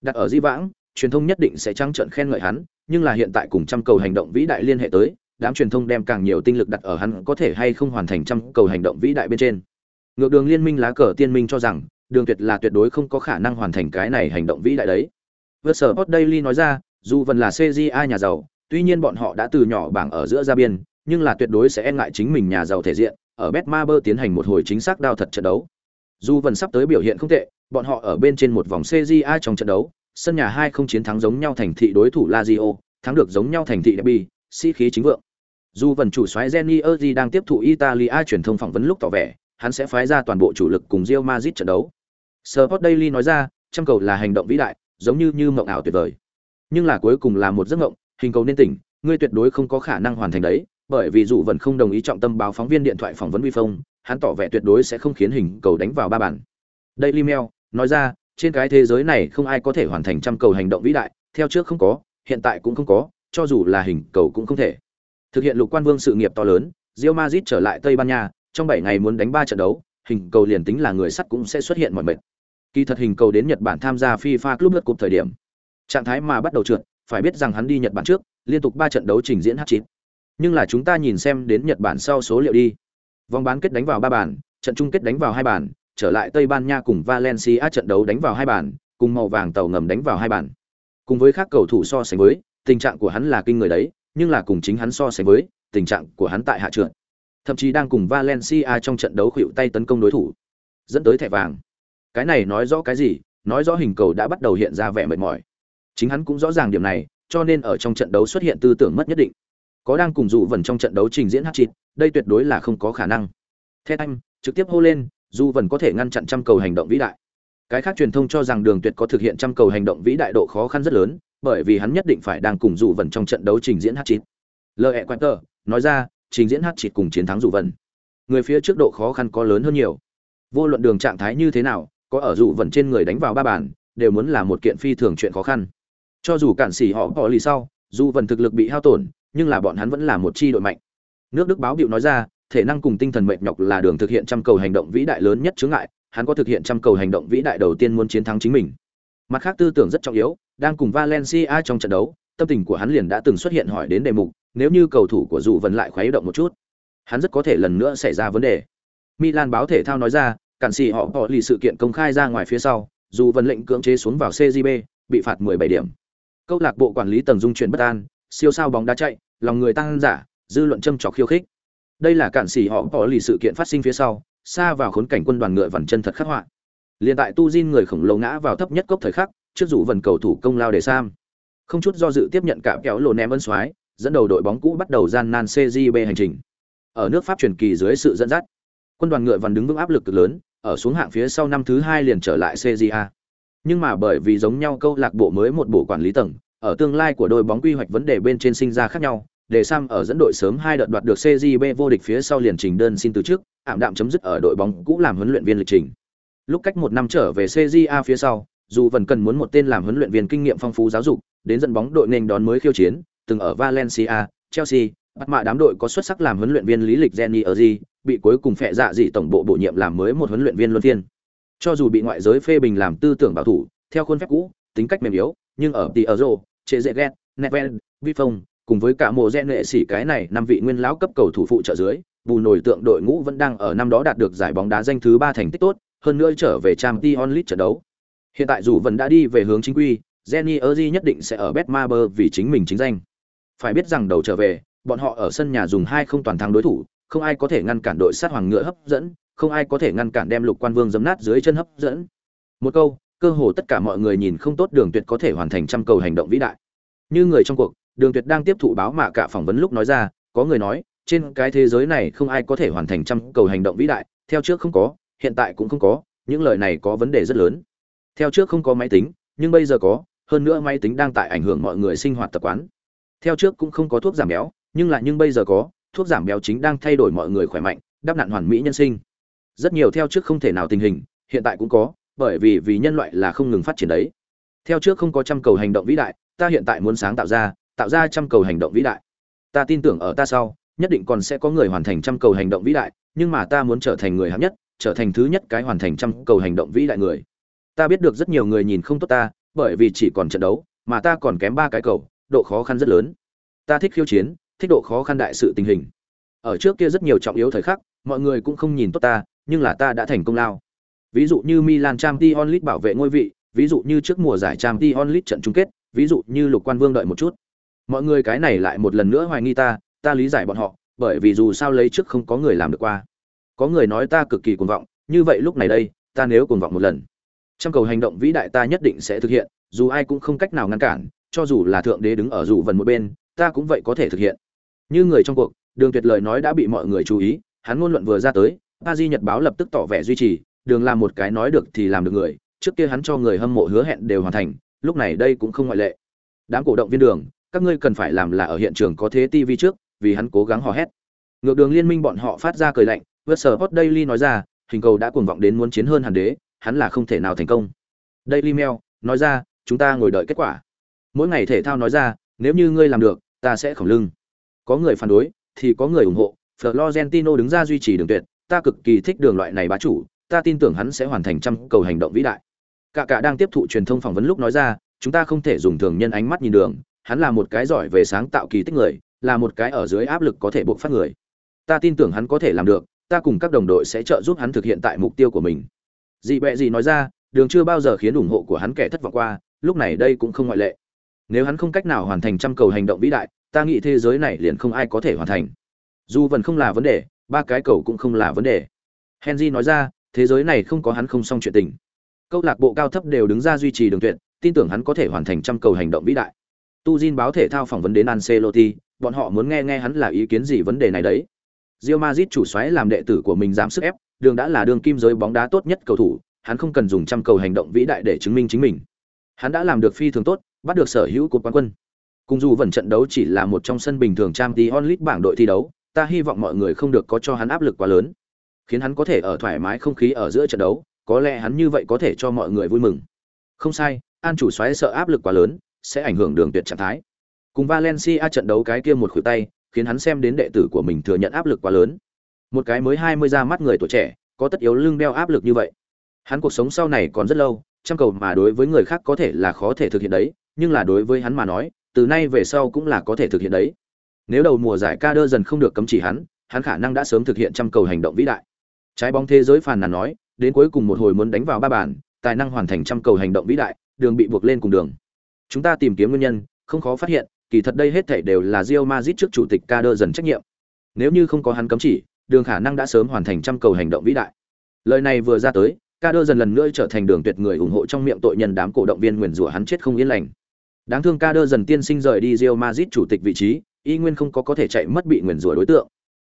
Đặt ở Di Vãng, truyền thông nhất định sẽ trăng trận khen ngợi hắn, nhưng là hiện tại cùng trăm cầu hành động vĩ đại liên hệ tới, đám truyền thông đem càng nhiều tinh lực đặt ở hắn có thể hay không hoàn thành trăm cầu hành động vĩ đại bên trên. Ngược đường liên minh lá cờ tiên minh cho rằng, đường tuyệt là tuyệt đối không có khả năng hoàn thành cái này hành động vĩ đại đấy. Versport Daily nói ra, dù vẫn là CJA nhà giàu, tuy nhiên bọn họ đã từ nhỏ bảng ở giữa ra biên, nhưng là tuyệt đối sẽ e ngại chính mình nhà giàu thể diện, ở Betmaber tiến hành một hồi chính xác đao thật trận đấu. Dù vẫn sắp tới biểu hiện không tệ, bọn họ ở bên trên một vòng CJA trong trận đấu, sân nhà hai không chiến thắng giống nhau thành thị đối thủ Lazio, thắng được giống nhau thành thị Derby, sĩ khí chính vượng. Dù vẫn chủ soái Jenny Erdi đang tiếp thụ Italia truyền thông phỏng vấn lúc tỏ vẻ, hắn sẽ phái ra toàn bộ chủ lực cùng Real Madrid trận đấu. Sport Daily nói ra, trăm cầu là hành động vĩ đại, giống như như mộng ảo tuyệt vời. Nhưng là cuối cùng là một giấc mộng, hình cầu nên tỉnh, ngươi tuyệt đối không có khả năng hoàn thành đấy, bởi vì dù vẫn không đồng ý trọng tâm báo phóng viên điện thoại phỏng vấn vi phong, hắn tỏ vẻ tuyệt đối sẽ không khiến hình cầu đánh vào ba bàn. Daily Mail nói ra, trên cái thế giới này không ai có thể hoàn thành trăm cầu hành động vĩ đại, theo trước không có, hiện tại cũng không có, cho dù là hình cầu cũng không thể. Thực hiện lục quan vương sự nghiệp to lớn, Real Madrid trở lại Tây Ban Nha, trong 7 ngày muốn đánh 3 trận đấu, hình cầu liền tính là người sắt cũng sẽ xuất hiện mọi mệt. Kỳ thật hình cầu đến Nhật Bản tham gia FIFA Club World Cup thời điểm, trạng thái mà bắt đầu trượt, phải biết rằng hắn đi Nhật Bản trước, liên tục ba trận đấu trình diễn hat-trick. Nhưng là chúng ta nhìn xem đến Nhật Bản sau số liệu đi. Vòng bán kết đánh vào ba bàn, trận chung kết đánh vào hai bàn, trở lại Tây Ban Nha cùng Valencia trận đấu đánh vào hai bàn, cùng màu vàng tàu ngầm đánh vào hai bàn. Cùng với các cầu thủ so sánh với, tình trạng của hắn là kinh người đấy, nhưng là cùng chính hắn so sánh với, tình trạng của hắn tại hạ trượt. Thậm chí đang cùng Valencia trong trận đấu khuỵu tay tấn công đối thủ, dẫn tới thẻ vàng. Cái này nói rõ cái gì? Nói rõ hình cầu đã bắt đầu hiện ra vẻ mệt mỏi. Chính hắn cũng rõ ràng điểm này, cho nên ở trong trận đấu xuất hiện tư tưởng mất nhất định. Có đang cùng dụ vần trong trận đấu trình diễn hát chít, đây tuyệt đối là không có khả năng. Thét anh, trực tiếp hô lên, dù vần có thể ngăn chặn trăm cầu hành động vĩ đại. Cái khác truyền thông cho rằng Đường Tuyệt có thực hiện trăm cầu hành động vĩ đại độ khó khăn rất lớn, bởi vì hắn nhất định phải đang cùng dụ vần trong trận đấu trình diễn hát chít. quen tờ nói ra, trình diễn hát chít cùng chiến thắng dụ vần. Người phía trước độ khó khăn có lớn hơn nhiều. Vô luận đường trạng thái như thế nào, có ở dụ vần trên người đánh vào ba bàn, đều muốn là một kiện phi thường chuyện khó khăn. Cho dù cản sĩ họ bỏ lì sau, dù vần thực lực bị hao tổn, nhưng là bọn hắn vẫn là một chi đội mạnh. Nước Đức báo biểu nói ra, thể năng cùng tinh thần mệt nhọc là đường thực hiện trăm cầu hành động vĩ đại lớn nhất chướng ngại, hắn có thực hiện trăm cầu hành động vĩ đại đầu tiên muốn chiến thắng chính mình. Mặt khác tư tưởng rất trọng yếu, đang cùng Valencia trong trận đấu, tâm tình của hắn liền đã từng xuất hiện hỏi đến đề mục, nếu như cầu thủ của dù vẫn lại khuấy động một chút, hắn rất có thể lần nữa xảy ra vấn đề. Milan báo thể thao nói ra, cản sĩ họ bỏ lì sự kiện công khai ra ngoài phía sau, dù vẫn lệnh cưỡng chế xuống vào CJB, bị phạt 17 điểm. Câu lạc bộ quản lý tầng dung chuyển bất an, siêu sao bóng đá chạy, lòng người tăng giả, dư luận châm chọc khiêu khích. Đây là cản sĩ họ bỏ lì sự kiện phát sinh phía sau xa vào khốn cảnh quân đoàn ngựa vằn chân thật khắc họa. Liên tại tu diên người khổng lồ ngã vào thấp nhất cốc thời khắc trước rủ vần cầu thủ công lao để sam. Không chút do dự tiếp nhận cả kéo lồ ném ân xoái dẫn đầu đội bóng cũ bắt đầu gian nan CJB hành trình. Ở nước pháp truyền kỳ dưới sự dẫn dắt quân đoàn ngựa vằn đứng vững áp lực cực lớn ở xuống hạng phía sau năm thứ hai liền trở lại CJA. Nhưng mà bởi vì giống nhau câu lạc bộ mới một bộ quản lý tầng, ở tương lai của đội bóng quy hoạch vấn đề bên trên sinh ra khác nhau, để Sam ở dẫn đội sớm hai đợt đoạt được CJB vô địch phía sau liền trình đơn xin từ trước, ảm đạm chấm dứt ở đội bóng cũ làm huấn luyện viên lịch trình. Lúc cách một năm trở về CJA phía sau, dù vẫn cần muốn một tên làm huấn luyện viên kinh nghiệm phong phú giáo dục, đến dẫn bóng đội nên đón mới khiêu chiến, từng ở Valencia, Chelsea, bắt mạ đám đội có xuất sắc làm huấn luyện viên lý lịch Jenny ở gì bị cuối cùng phệ dạ dị tổng bộ bổ nhiệm làm mới một huấn luyện viên luân phiên. Cho dù bị ngoại giới phê bình làm tư tưởng bảo thủ, theo khuôn phép cũ, tính cách mềm yếu, nhưng ở Tierzo, chế dễ ghét, Neven, Vi Phong, cùng với cả mộ gen nghệ sĩ cái này năm vị nguyên lão cấp cầu thủ phụ trợ dưới bù nổi tượng đội ngũ vẫn đang ở năm đó đạt được giải bóng đá danh thứ ba thành tích tốt hơn nữa trở về trang t onlit trận đấu. Hiện tại dù vẫn đã đi về hướng chính quy jenny erzi nhất định sẽ ở betmaber vì chính mình chính danh. Phải biết rằng đầu trở về bọn họ ở sân nhà dùng hai không toàn thắng đối thủ không ai có thể ngăn cản đội sát hoàng ngựa hấp dẫn không ai có thể ngăn cản đem lục quan vương dấm nát dưới chân hấp dẫn. Một câu cơ hồ tất cả mọi người nhìn không tốt đường tuyệt có thể hoàn thành trăm cầu hành động vĩ đại. Như người trong cuộc, đường tuyệt đang tiếp thụ báo mạ cả phỏng vấn lúc nói ra, có người nói, trên cái thế giới này không ai có thể hoàn thành trăm cầu hành động vĩ đại, theo trước không có, hiện tại cũng không có, những lời này có vấn đề rất lớn. Theo trước không có máy tính, nhưng bây giờ có, hơn nữa máy tính đang tại ảnh hưởng mọi người sinh hoạt tập quán. Theo trước cũng không có thuốc giảm béo, nhưng lại nhưng bây giờ có, thuốc giảm béo chính đang thay đổi mọi người khỏe mạnh đáp nạn hoàn mỹ nhân sinh. Rất nhiều theo trước không thể nào tình hình, hiện tại cũng có bởi vì vì nhân loại là không ngừng phát triển đấy. Theo trước không có trăm cầu hành động vĩ đại, ta hiện tại muốn sáng tạo ra tạo ra trăm cầu hành động vĩ đại. Ta tin tưởng ở ta sau, nhất định còn sẽ có người hoàn thành trăm cầu hành động vĩ đại, nhưng mà ta muốn trở thành người hạng nhất, trở thành thứ nhất cái hoàn thành trăm cầu hành động vĩ đại người. Ta biết được rất nhiều người nhìn không tốt ta, bởi vì chỉ còn trận đấu, mà ta còn kém ba cái cầu, độ khó khăn rất lớn. Ta thích khiêu chiến, thích độ khó khăn đại sự tình hình. Ở trước kia rất nhiều trọng yếu thời khắc, mọi người cũng không nhìn tốt ta, nhưng là ta đã thành công lao ví dụ như Milan Champions League bảo vệ ngôi vị, ví dụ như trước mùa giải Champions League trận chung kết, ví dụ như lục quan vương đợi một chút. Mọi người cái này lại một lần nữa hoài nghi ta ta lý giải bọn họ, bởi vì dù sao lấy trước không có người làm được qua. Có người nói ta cực kỳ cuồng vọng, như vậy lúc này đây, ta nếu cuồng vọng một lần, trong cầu hành động vĩ đại ta nhất định sẽ thực hiện, dù ai cũng không cách nào ngăn cản, cho dù là thượng đế đứng ở dù vần một bên, ta cũng vậy có thể thực hiện. Như người trong cuộc, đường tuyệt lời nói đã bị mọi người chú ý, hắn ngôn luận vừa ra tới Paris nhật báo lập tức tỏ vẻ duy trì đường làm một cái nói được thì làm được người trước kia hắn cho người hâm mộ hứa hẹn đều hoàn thành lúc này đây cũng không ngoại lệ đám cổ động viên đường các ngươi cần phải làm là ở hiện trường có thế TV trước, vì hắn cố gắng hò hét. Ngược đường liên minh bọn họ phát ra cười lạnh, sờ Hot Daily nói ra, hình cầu đã cuồng vọng đến muốn chiến hơn hàn đế, hắn là không thể nào thành công. Daily Mail nói ra, chúng ta ngồi đợi kết quả. Mỗi ngày thể thao nói ra, nếu như ngươi làm được, ta sẽ khổng lưng. Có người phản đối, thì có người ủng hộ. Florentino đứng ra duy trì đường tuyệt, ta cực kỳ thích đường loại này bá chủ, ta tin tưởng hắn sẽ hoàn thành trăm cầu hành động vĩ đại. Cả cả đang tiếp thụ truyền thông phỏng vấn lúc nói ra, chúng ta không thể dùng thường nhân ánh mắt nhìn đường, hắn là một cái giỏi về sáng tạo kỳ tích người là một cái ở dưới áp lực có thể buộc phát người. Ta tin tưởng hắn có thể làm được ta cùng các đồng đội sẽ trợ giúp hắn thực hiện tại mục tiêu của mình. Dị bẹ gì nói ra đường chưa bao giờ khiến ủng hộ của hắn kẻ thất vọng qua lúc này đây cũng không ngoại lệ. Nếu hắn không cách nào hoàn thành trăm cầu hành động vĩ đại ta nghĩ thế giới này liền không ai có thể hoàn thành. Dù vẫn không là vấn đề ba cái cầu cũng không là vấn đề. Henry nói ra thế giới này không có hắn không xong chuyện tình. Câu lạc bộ cao thấp đều đứng ra duy trì đường tuyệt, tin tưởng hắn có thể hoàn thành trăm cầu hành động vĩ đại. Tu Jin báo thể thao phỏng vấn đến Ancelotti, bọn họ muốn nghe nghe hắn là ý kiến gì vấn đề này đấy. Real Madrid chủ soái làm đệ tử của mình dám sức ép, đường đã là đường kim giới bóng đá tốt nhất cầu thủ, hắn không cần dùng trăm cầu hành động vĩ đại để chứng minh chính mình. Hắn đã làm được phi thường tốt, bắt được sở hữu cột quán quân. Cùng dù vẫn trận đấu chỉ là một trong sân bình thường trang tí onlit bảng đội thi đấu, ta hy vọng mọi người không được có cho hắn áp lực quá lớn khiến hắn có thể ở thoải mái không khí ở giữa trận đấu, có lẽ hắn như vậy có thể cho mọi người vui mừng. Không sai, an chủ xoáy sợ áp lực quá lớn, sẽ ảnh hưởng đường tuyệt trạng thái. Cùng valencia trận đấu cái kia một khuỷu tay, khiến hắn xem đến đệ tử của mình thừa nhận áp lực quá lớn. Một cái mới hai mươi ra mắt người tuổi trẻ, có tất yếu lưng đeo áp lực như vậy. Hắn cuộc sống sau này còn rất lâu, trăm cầu mà đối với người khác có thể là khó thể thực hiện đấy, nhưng là đối với hắn mà nói, từ nay về sau cũng là có thể thực hiện đấy. Nếu đầu mùa giải ca đơ dần không được cấm chỉ hắn hắn khả năng đã sớm thực hiện trăm cầu hành động vĩ đại trái bóng thế giới phàn nàn nói, đến cuối cùng một hồi muốn đánh vào ba bàn, tài năng hoàn thành trăm cầu hành động vĩ đại, đường bị buộc lên cùng đường. Chúng ta tìm kiếm nguyên nhân, không khó phát hiện, kỳ thật đây hết thảy đều là Real Madrid trước chủ tịch Kader dần trách nhiệm. Nếu như không có hắn cấm chỉ, đường khả năng đã sớm hoàn thành trăm cầu hành động vĩ đại. Lời này vừa ra tới ca đơ dần lần nữa trở thành đường tuyệt người ủng hộ trong miệng tội nhân đám cổ động viên nguyền rủa hắn chết không yên lành. Đáng thương ca đơ dần tiên sinh rời đi Real Madrid chủ tịch vị trí, y nguyên không có có thể chạy mất bị nguyền rủa đối tượng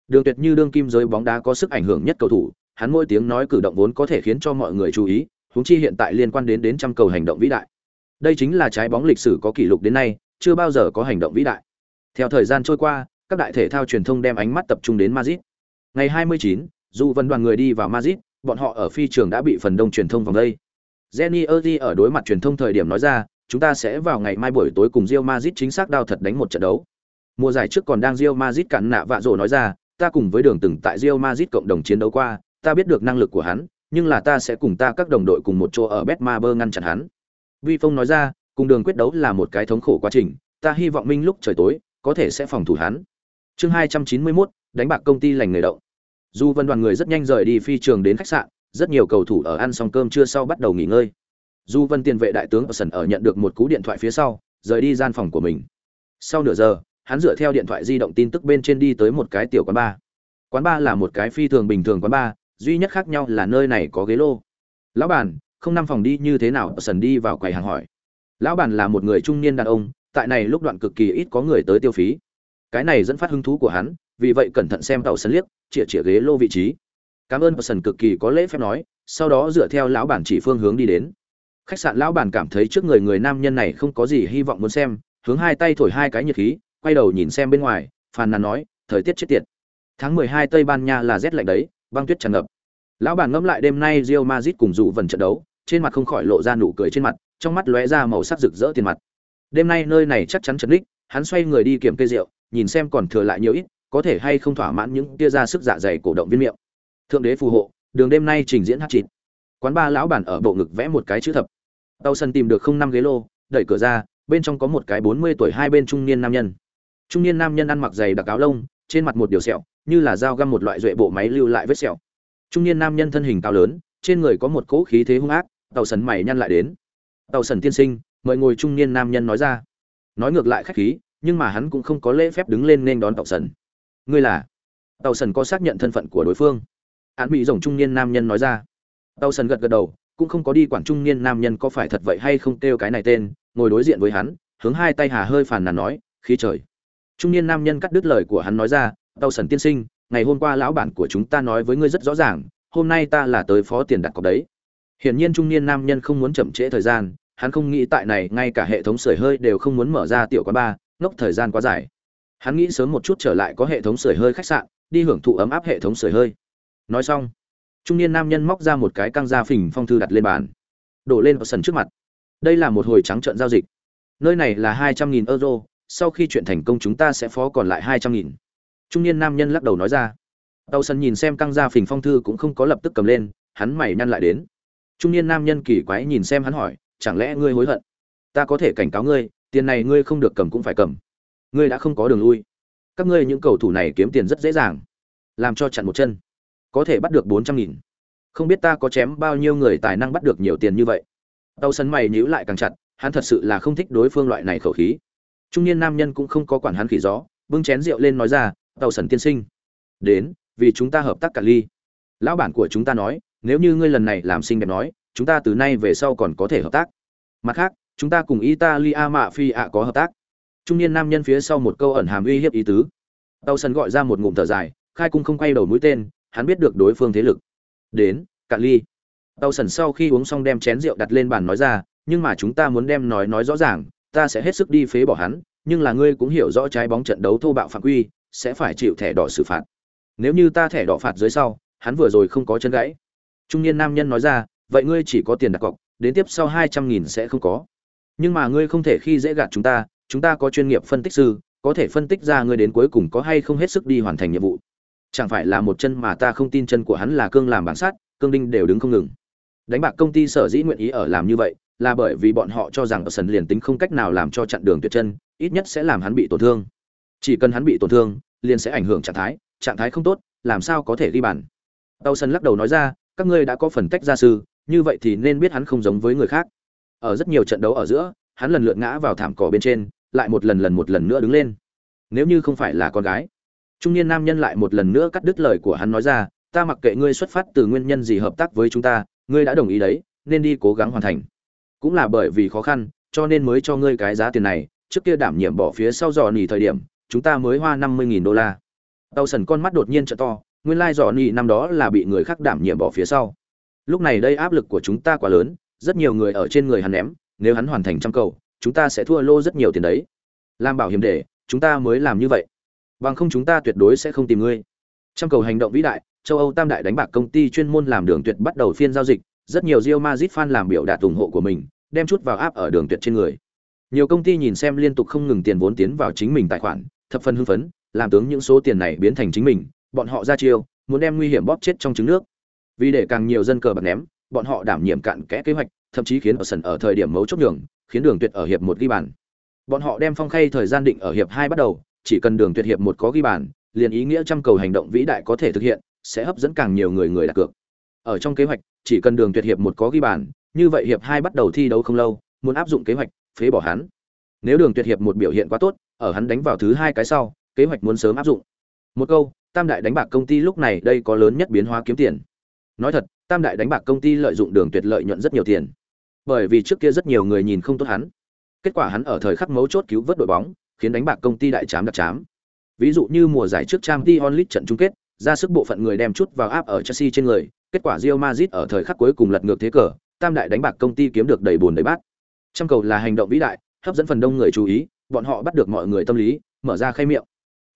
đường tuyệt như đương kim giới bóng đá có sức ảnh hưởng nhất cầu thủ hắn mỗi tiếng nói cử động vốn có thể khiến cho mọi người chú ý huống chi hiện tại liên quan đến đến trăm cầu hành động vĩ đại. Đây chính là trái bóng lịch sử có kỷ lục đến nay chưa bao giờ có hành động vĩ đại. Theo thời gian trôi qua các đại thể thao truyền thông đem ánh mắt tập trung đến Madrid. Ngày 29, dù vân đoàn người đi vào Madrid bọn họ ở phi trường đã bị phần đông truyền thông vòng đây. Jenny Erdi ở đối mặt truyền thông thời điểm nói ra chúng ta sẽ vào ngày mai buổi tối cùng Real Madrid chính xác đao thật đánh một trận đấu. Mùa giải trước còn đang Real Madrid cản nạ vạ rồ nói ra ta cùng với đường từng tại Real Madrid cộng đồng chiến đấu qua ta biết được năng lực của hắn nhưng là ta sẽ cùng ta các đồng đội cùng một chỗ ở Betmaber ngăn chặn hắn. Vi phong nói ra cùng đường quyết đấu là một cái thống khổ quá trình ta hy vọng minh lúc trời tối có thể sẽ phòng thủ hắn. Chương 291, đánh bạc công ty lành nghề động. Dù vân đoàn người rất nhanh rời đi phi trường đến khách sạn rất nhiều cầu thủ ở ăn xong cơm trưa sau bắt đầu nghỉ ngơi. Du vân tiền vệ đại tướng ở sân ở nhận được một cú điện thoại phía sau rời đi gian phòng của mình. Sau nửa giờ hắn dựa theo điện thoại di động tin tức bên trên đi tới một cái tiểu quán bar quán bar là một cái phi thường bình thường quán bar duy nhất khác nhau là nơi này có ghế lô. Lão bản, không năm phòng đi, như thế nào? Sần đi vào quầy hàng hỏi. Lão bản là một người trung niên đàn ông, tại này lúc đoạn cực kỳ ít có người tới tiêu phí. Cái này dẫn phát hứng thú của hắn, vì vậy cẩn thận xem tàu sân liếc, chĩa chĩa ghế lô vị trí. Cảm ơn. Sần cực kỳ có lễ phép nói, sau đó dựa theo lão bản chỉ phương hướng đi đến. Khách sạn lão bản cảm thấy trước người người nam nhân này không có gì hy vọng muốn xem, hướng hai tay thổi hai cái nhiệt khí quay đầu nhìn xem bên ngoài, phàn nàn nói, thời tiết chết tiệt. Tháng mười hai tây ban nha là rét lạnh đấy, băng tuyết tràn ngập. Lão bản ngẫm lại đêm nay rio mazit cùng dụ vần trận đấu, trên mặt không khỏi lộ ra nụ cười trên mặt, trong mắt lóe ra màu sắc rực rỡ tiền mặt. Đêm nay nơi này chắc chắn chấn đích, hắn xoay người đi kiểm cây rượu, nhìn xem còn thừa lại nhiều ít, có thể hay không thỏa mãn những tia ra sức dạ dày cổ động viên miệng. Thượng đế phù hộ, đường đêm nay trình diễn hát chịt. Quán ba lão bản ở bộ ngực vẽ một cái chữ thập. Tàu sân tìm được không năm ghế lô, đẩy cửa ra, bên trong có một cái bốn mươi tuổi hai bên trung niên nam nhân trung niên nam nhân ăn mặc giày đặc áo lông, trên mặt một điều sẹo, như là dao găm một loại duệ bộ máy lưu lại vết sẹo. Trung niên nam nhân thân hình cao lớn, trên người có một cỗ khí thế hung ác, tàu sần mày nhăn lại đến. Tàu sần tiên sinh, mời ngồi, trung niên nam nhân nói ra. Nói ngược lại khách khí, nhưng mà hắn cũng không có lễ phép đứng lên nên đón tàu sần. Ngươi là? Tàu sần có xác nhận thân phận của đối phương. Án bị rồng trung niên nam nhân nói ra. Tàu sần gật gật đầu, cũng không có đi quản trung niên nam nhân có phải thật vậy hay không kêu cái này tên, ngồi đối diện với hắn, hướng hai tay hà hơi phàn nàn nói, khí trời trung niên nam nhân cắt đứt lời của hắn nói ra tàu sần tiên sinh ngày hôm qua lão bản của chúng ta nói với ngươi rất rõ ràng hôm nay ta là tới phó tiền đặt cọc đấy. Hiển nhiên trung niên nam nhân không muốn chậm trễ thời gian hắn không nghĩ tại này ngay cả hệ thống sưởi hơi đều không muốn mở ra tiểu quán ba, ngốc thời gian quá dài. Hắn nghĩ sớm một chút trở lại có hệ thống sưởi hơi khách sạn đi hưởng thụ ấm áp hệ thống sưởi hơi. Nói xong trung niên nam nhân móc ra một cái căng da phình phong thư đặt lên bàn đổ lên vào sân trước mặt. Đây là một hồi trắng trợn giao dịch. Nơi này là hai trăm nghìn euro sau khi chuyện thành công chúng ta sẽ phó còn lại hai trăm nghìn. Trung niên nam nhân lắc đầu nói ra. Tàu sân nhìn xem căng ra phình phong thư cũng không có lập tức cầm lên, hắn mày nhăn lại đến. Trung niên nam nhân kỳ quái nhìn xem hắn hỏi, chẳng lẽ ngươi hối hận? Ta có thể cảnh cáo ngươi, tiền này ngươi không được cầm cũng phải cầm. Ngươi đã không có đường lui. Các ngươi những cầu thủ này kiếm tiền rất dễ dàng, làm cho chặn một chân. Có thể bắt được bốn trăm nghìn. Không biết ta có chém bao nhiêu người tài năng bắt được nhiều tiền như vậy? Tàu sân mày nhíu lại càng chặt, hắn thật sự là không thích đối phương loại này khẩu khí trung niên nam nhân cũng không có quản hắn khỉ gió, bưng chén rượu lên nói ra, tàu sần tiên sinh, đến, vì chúng ta hợp tác cả ly. Lão bản của chúng ta nói, nếu như ngươi lần này làm xinh đẹp nói, chúng ta từ nay về sau còn có thể hợp tác. Mặt khác, chúng ta cùng italia mạ phi ạ có hợp tác. Trung niên nam nhân phía sau một câu ẩn hàm uy hiếp ý tứ. Tàu sần gọi ra một ngụm thở dài, khai cung không quay đầu mũi tên, hắn biết được đối phương thế lực. Đến, cả ly. Tàu sần sau khi uống xong đem chén rượu đặt lên bàn nói ra, nhưng mà chúng ta muốn đem nói nói rõ ràng ta sẽ hết sức đi phế bỏ hắn, nhưng là ngươi cũng hiểu rõ trái bóng trận đấu thô bạo phạm quy, sẽ phải chịu thẻ đỏ xử phạt. Nếu như ta thẻ đỏ phạt dưới sau, hắn vừa rồi không có chân gãy. Trung niên nam nhân nói ra, vậy ngươi chỉ có tiền đặt cọc, đến tiếp sau hai trăm nghìn sẽ không có. Nhưng mà ngươi không thể khi dễ gạt chúng ta chúng ta có chuyên nghiệp phân tích sư, có thể phân tích ra ngươi đến cuối cùng có hay không hết sức đi hoàn thành nhiệm vụ. Chẳng phải là một chân mà ta không tin chân của hắn là cương làm bản sát, cương đinh đều đứng không ngừng. Đánh bạc công ty sở dĩ nguyện ý ở làm như vậy là bởi vì bọn họ cho rằng ở sân liền tính không cách nào làm cho chặn đường tuyệt chân, ít nhất sẽ làm hắn bị tổn thương. Chỉ cần hắn bị tổn thương, liền sẽ ảnh hưởng trạng thái trạng thái không tốt, làm sao có thể ghi bàn? Tàu sân lắc đầu nói ra, các ngươi đã có phần tách gia sư, như vậy thì nên biết hắn không giống với người khác. Ở rất nhiều trận đấu ở giữa, hắn lần lượt ngã vào thảm cỏ bên trên, lại một lần lần một lần nữa đứng lên. Nếu như không phải là con gái. Trung niên nam nhân lại một lần nữa cắt đứt lời của hắn nói ra, ta mặc kệ ngươi xuất phát từ nguyên nhân gì hợp tác với chúng ta, ngươi đã đồng ý đấy, nên đi cố gắng hoàn thành cũng là bởi vì khó khăn, cho nên mới cho ngươi cái giá tiền này, trước kia đảm nhiệm bỏ phía sau dò nỉ thời điểm, chúng ta mới hoa năm mươi nghìn đô la. Tàu sần con mắt đột nhiên trợ to, nguyên lai dò nỉ năm đó là bị người khác đảm nhiệm bỏ phía sau. Lúc này đây áp lực của chúng ta quá lớn, rất nhiều người ở trên người hắn ném, nếu hắn hoàn thành trăm cầu, chúng ta sẽ thua lô rất nhiều tiền đấy. Làm bảo hiểm để, chúng ta mới làm như vậy. Bằng không chúng ta tuyệt đối sẽ không tìm ngươi. Trăm cầu hành động vĩ đại, châu âu tam đại đánh bạc công ty chuyên môn làm đường tuyệt bắt đầu phiên giao dịch rất nhiều Real Madrid fan làm biểu đạt ủng hộ của mình, đem chút vào áp ở đường tuyệt trên người. Nhiều công ty nhìn xem liên tục không ngừng tiền vốn tiến vào chính mình tài khoản, thập phần hưng phấn, làm tướng những số tiền này biến thành chính mình, bọn họ ra chiêu, muốn đem nguy hiểm bóp chết trong trứng nước. Vì để càng nhiều dân cờ bạc ném, bọn họ đảm nhiệm cạn kẽ kế hoạch, thậm chí khiến ở sân ở thời điểm mấu chốt đường khiến đường tuyệt ở hiệp một ghi bàn. Bọn họ đem phong khay thời gian định ở hiệp hai bắt đầu, chỉ cần đường tuyệt hiệp một có ghi bàn, liền ý nghĩa trăm cầu hành động vĩ đại có thể thực hiện, sẽ hấp dẫn càng nhiều người người đặt cược. Ở trong kế hoạch chỉ cần đường tuyệt hiệp một có ghi bàn, như vậy hiệp hai bắt đầu thi đấu không lâu, muốn áp dụng kế hoạch, phế bỏ hắn. Nếu đường tuyệt hiệp một biểu hiện quá tốt, ở hắn đánh vào thứ hai cái sau, kế hoạch muốn sớm áp dụng. Một câu, tam đại đánh bạc công ty lúc này đây có lớn nhất biến hóa kiếm tiền. Nói thật, tam đại đánh bạc công ty lợi dụng đường tuyệt lợi nhuận rất nhiều tiền. Bởi vì trước kia rất nhiều người nhìn không tốt hắn. Kết quả hắn ở thời khắc mấu chốt cứu vớt đội bóng, khiến đánh bạc công ty đại chám đặc chám ví dụ như mùa giải trước trang t onlit trận chung kết, ra sức bộ phận người đem chút vào áp ở chelsea trên người kết quả Real Madrid ở thời khắc cuối cùng lật ngược thế cờ, tam đại đánh bạc công ty kiếm được đầy buồn đầy bát. Trăm cầu là hành động vĩ đại, hấp dẫn phần đông người chú ý, bọn họ bắt được mọi người tâm lý, mở ra khay miệng.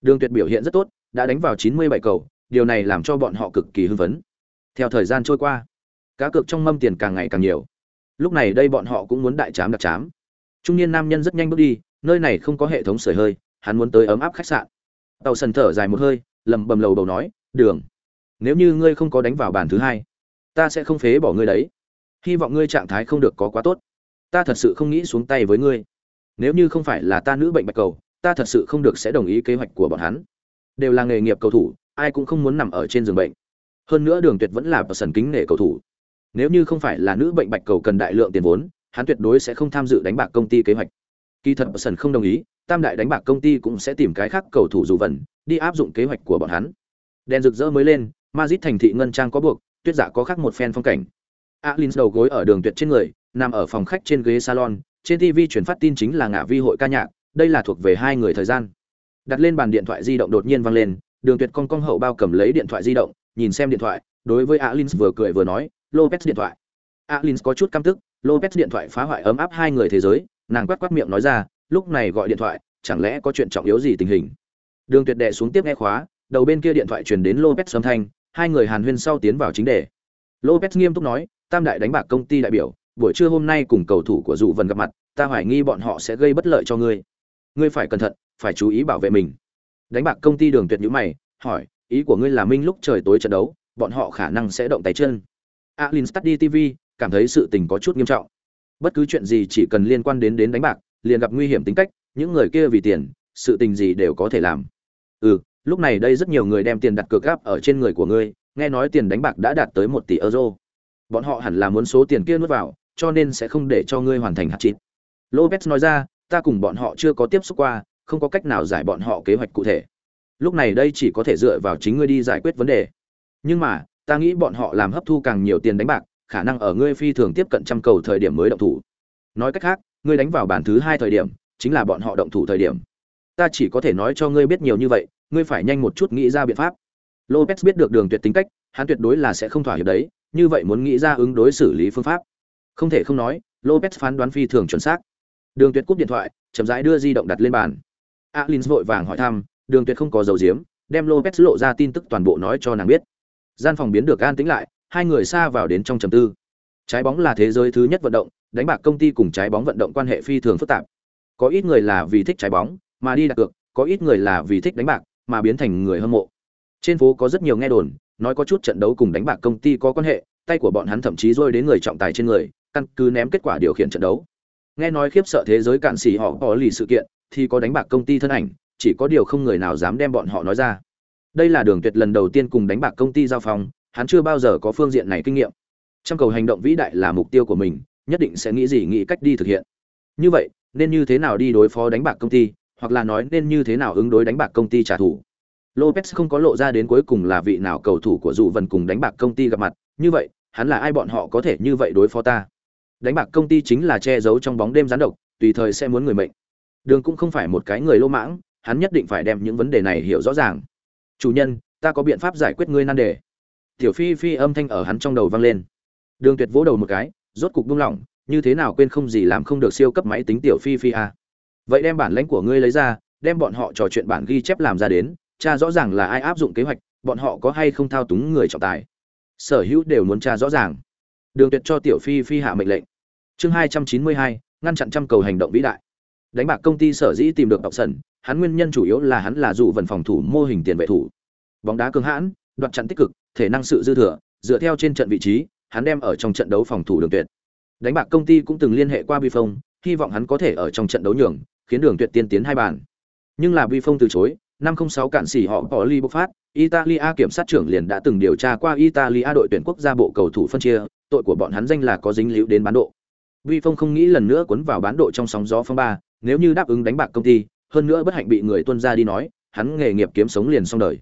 Đường tuyệt biểu hiện rất tốt, đã đánh vào 97 cầu, điều này làm cho bọn họ cực kỳ hưng phấn. Theo thời gian trôi qua, cá cược trong mâm tiền càng ngày càng nhiều. Lúc này đây bọn họ cũng muốn đại chám đặc chám. Trung niên nam nhân rất nhanh bước đi, nơi này không có hệ thống sưởi hơi, hắn muốn tới ấm áp khách sạn. Tàu sần thở dài một hơi, lầm bầm lầu đầu nói, đường nếu như ngươi không có đánh vào bàn thứ hai, ta sẽ không phế bỏ ngươi đấy. Hy vọng ngươi trạng thái không được có quá tốt. Ta thật sự không nghĩ xuống tay với ngươi. Nếu như không phải là ta nữ bệnh bạch cầu, ta thật sự không được sẽ đồng ý kế hoạch của bọn hắn. Đều là nghề nghiệp cầu thủ, ai cũng không muốn nằm ở trên giường bệnh. Hơn nữa đường tuyệt vẫn là sần kính nể cầu thủ. Nếu như không phải là nữ bệnh bạch cầu cần đại lượng tiền vốn, hắn tuyệt đối sẽ không tham dự đánh bạc công ty kế hoạch. Kỳ thật sần không đồng ý, tam đại đánh bạc công ty cũng sẽ tìm cái khác cầu thủ dù vần, đi áp dụng kế hoạch của bọn hắn. Đèn rực rỡ mới lên Madrid thành thị ngân trang có buộc, tuyết dạ có khác một phen phong cảnh. Alins đầu gối ở đường tuyệt trên người, nằm ở phòng khách trên ghế salon, trên tv truyền phát tin chính là ngạ vi hội ca nhạc, đây là thuộc về hai người thời gian. Đặt lên bàn điện thoại di động đột nhiên vang lên, đường tuyệt cong cong hậu bao cầm lấy điện thoại di động, nhìn xem điện thoại, đối với Alins vừa cười vừa nói, lopez điện thoại. Alins có chút căm tức, lopez điện thoại phá hoại ấm áp hai người thế giới, nàng quát quát miệng nói ra, lúc này gọi điện thoại, chẳng lẽ có chuyện trọng yếu gì tình hình? Đường tuyệt đệ xuống tiếp nghe khóa, đầu bên kia điện thoại truyền đến lopez âm thanh hai người hàn huyên sau tiến vào chính đề. Lopez nghiêm túc nói, tam đại đánh bạc công ty đại biểu, buổi trưa hôm nay cùng cầu thủ của dụ vần gặp mặt, ta hoài nghi bọn họ sẽ gây bất lợi cho ngươi. Ngươi phải cẩn thận, phải chú ý bảo vệ mình. Đánh bạc công ty đường tuyệt nhữ mày, hỏi, ý của ngươi là minh lúc trời tối trận đấu, bọn họ khả năng sẽ động tay chân? Alin study tv cảm thấy sự tình có chút nghiêm trọng. Bất cứ chuyện gì chỉ cần liên quan đến đến đánh bạc, liền gặp nguy hiểm tính cách, những người kia vì tiền, sự tình gì đều có thể làm. Ừ lúc này đây rất nhiều người đem tiền đặt cược gáp ở trên người của ngươi, nghe nói tiền đánh bạc đã đạt tới một tỷ euro. Bọn họ hẳn là muốn số tiền kia nuốt vào, cho nên sẽ không để cho ngươi hoàn thành hạt chịt. Lopez nói ra, ta cùng bọn họ chưa có tiếp xúc qua, không có cách nào giải bọn họ kế hoạch cụ thể. Lúc này đây chỉ có thể dựa vào chính ngươi đi giải quyết vấn đề. Nhưng mà, ta nghĩ bọn họ làm hấp thu càng nhiều tiền đánh bạc, khả năng ở ngươi phi thường tiếp cận trăm cầu thời điểm mới động thủ. Nói cách khác, ngươi đánh vào bản thứ hai thời điểm, chính là bọn họ động thủ thời điểm. Ta chỉ có thể nói cho ngươi biết nhiều như vậy ngươi phải nhanh một chút nghĩ ra biện pháp. Lopez biết được đường tuyệt tính cách, hắn tuyệt đối là sẽ không thỏa hiệp đấy, như vậy muốn nghĩ ra ứng đối xử lý phương pháp. Không thể không nói, lopez phán đoán phi thường chuẩn xác. Đường tuyệt cúp điện thoại, chậm rãi đưa di động đặt lên bàn. Alin vội vàng hỏi thăm, đường tuyệt không có dầu diếm đem lopez lộ ra tin tức toàn bộ nói cho nàng biết. Gian phòng biến được an tĩnh lại, hai người xa vào đến trong trầm tư. Trái bóng là thế giới thứ nhất vận động, đánh bạc công ty cùng trái bóng vận động quan hệ phi thường phức tạp. Có ít người là vì thích trái bóng, mà đi đặt cược, có ít người là vì thích đánh bạc mà biến thành người hâm mộ. Trên phố có rất nhiều nghe đồn, nói có chút trận đấu cùng đánh bạc công ty có quan hệ, tay của bọn hắn thậm chí rơi đến người trọng tài trên người, căn cứ ném kết quả điều khiển trận đấu. Nghe nói khiếp sợ thế giới cạn sĩ họ có lì sự kiện, thì có đánh bạc công ty thân ảnh, chỉ có điều không người nào dám đem bọn họ nói ra. Đây là đường tuyệt lần đầu tiên cùng đánh bạc công ty giao phòng hắn chưa bao giờ có phương diện này kinh nghiệm. Trong cầu hành động vĩ đại là mục tiêu của mình, nhất định sẽ nghĩ gì nghĩ cách đi thực hiện. Như vậy, nên như thế nào đi đối phó đánh bạc công ty hoặc là nói nên như thế nào ứng đối đánh bạc công ty trả thù. Lopez không có lộ ra đến cuối cùng là vị nào cầu thủ của dù vần cùng đánh bạc công ty gặp mặt. Như vậy, hắn là ai bọn họ có thể như vậy đối phó ta? Đánh bạc công ty chính là che giấu trong bóng đêm gián độc, tùy thời sẽ muốn người mệnh. Đường cũng không phải một cái người lô mãng, hắn nhất định phải đem những vấn đề này hiểu rõ ràng. Chủ nhân, ta có biện pháp giải quyết ngươi nan đề. Tiểu phi phi âm thanh ở hắn trong đầu vang lên. Đường tuyệt vỗ đầu một cái, rốt cục buông lỏng, như thế nào quên không gì làm không được siêu cấp máy tính tiểu phi phi à vậy đem bản lãnh của ngươi lấy ra, đem bọn họ trò chuyện bản ghi chép làm ra đến, cha rõ ràng là ai áp dụng kế hoạch, bọn họ có hay không thao túng người trọng tài. Sở hữu đều muốn tra rõ ràng. Đường tuyệt cho tiểu phi phi hạ mệnh lệnh. Chương hai trăm chín mươi hai, ngăn chặn trăm cầu hành động vĩ đại. Đánh bạc công ty sở dĩ tìm được đọc sần hắn nguyên nhân chủ yếu là hắn là dù vận phòng thủ mô hình tiền vệ thủ. Bóng đá cứng hãn, đoạt chặn tích cực, thể năng sự dư thừa, dựa theo trên trận vị trí, hắn đem ở trong trận đấu phòng thủ đường tuyệt. Đánh bạc công ty cũng từng liên hệ qua bi phong, hy vọng hắn có thể ở trong trận đấu nhường khiến đường tuyệt tiên tiến hai bàn. Nhưng là bi phong từ chối, năm không sáu cạn xỉ họ bỏ ly bộc phát, italia kiểm sát trưởng liền đã từng điều tra qua italia đội tuyển quốc gia bộ cầu thủ phân chia, tội của bọn hắn danh là có dính líu đến bán độ. Vi phong không nghĩ lần nữa cuốn vào bán độ trong sóng gió phong ba, nếu như đáp ứng đánh bạc công ty, hơn nữa bất hạnh bị người tuân ra đi nói, hắn nghề nghiệp kiếm sống liền xong đời.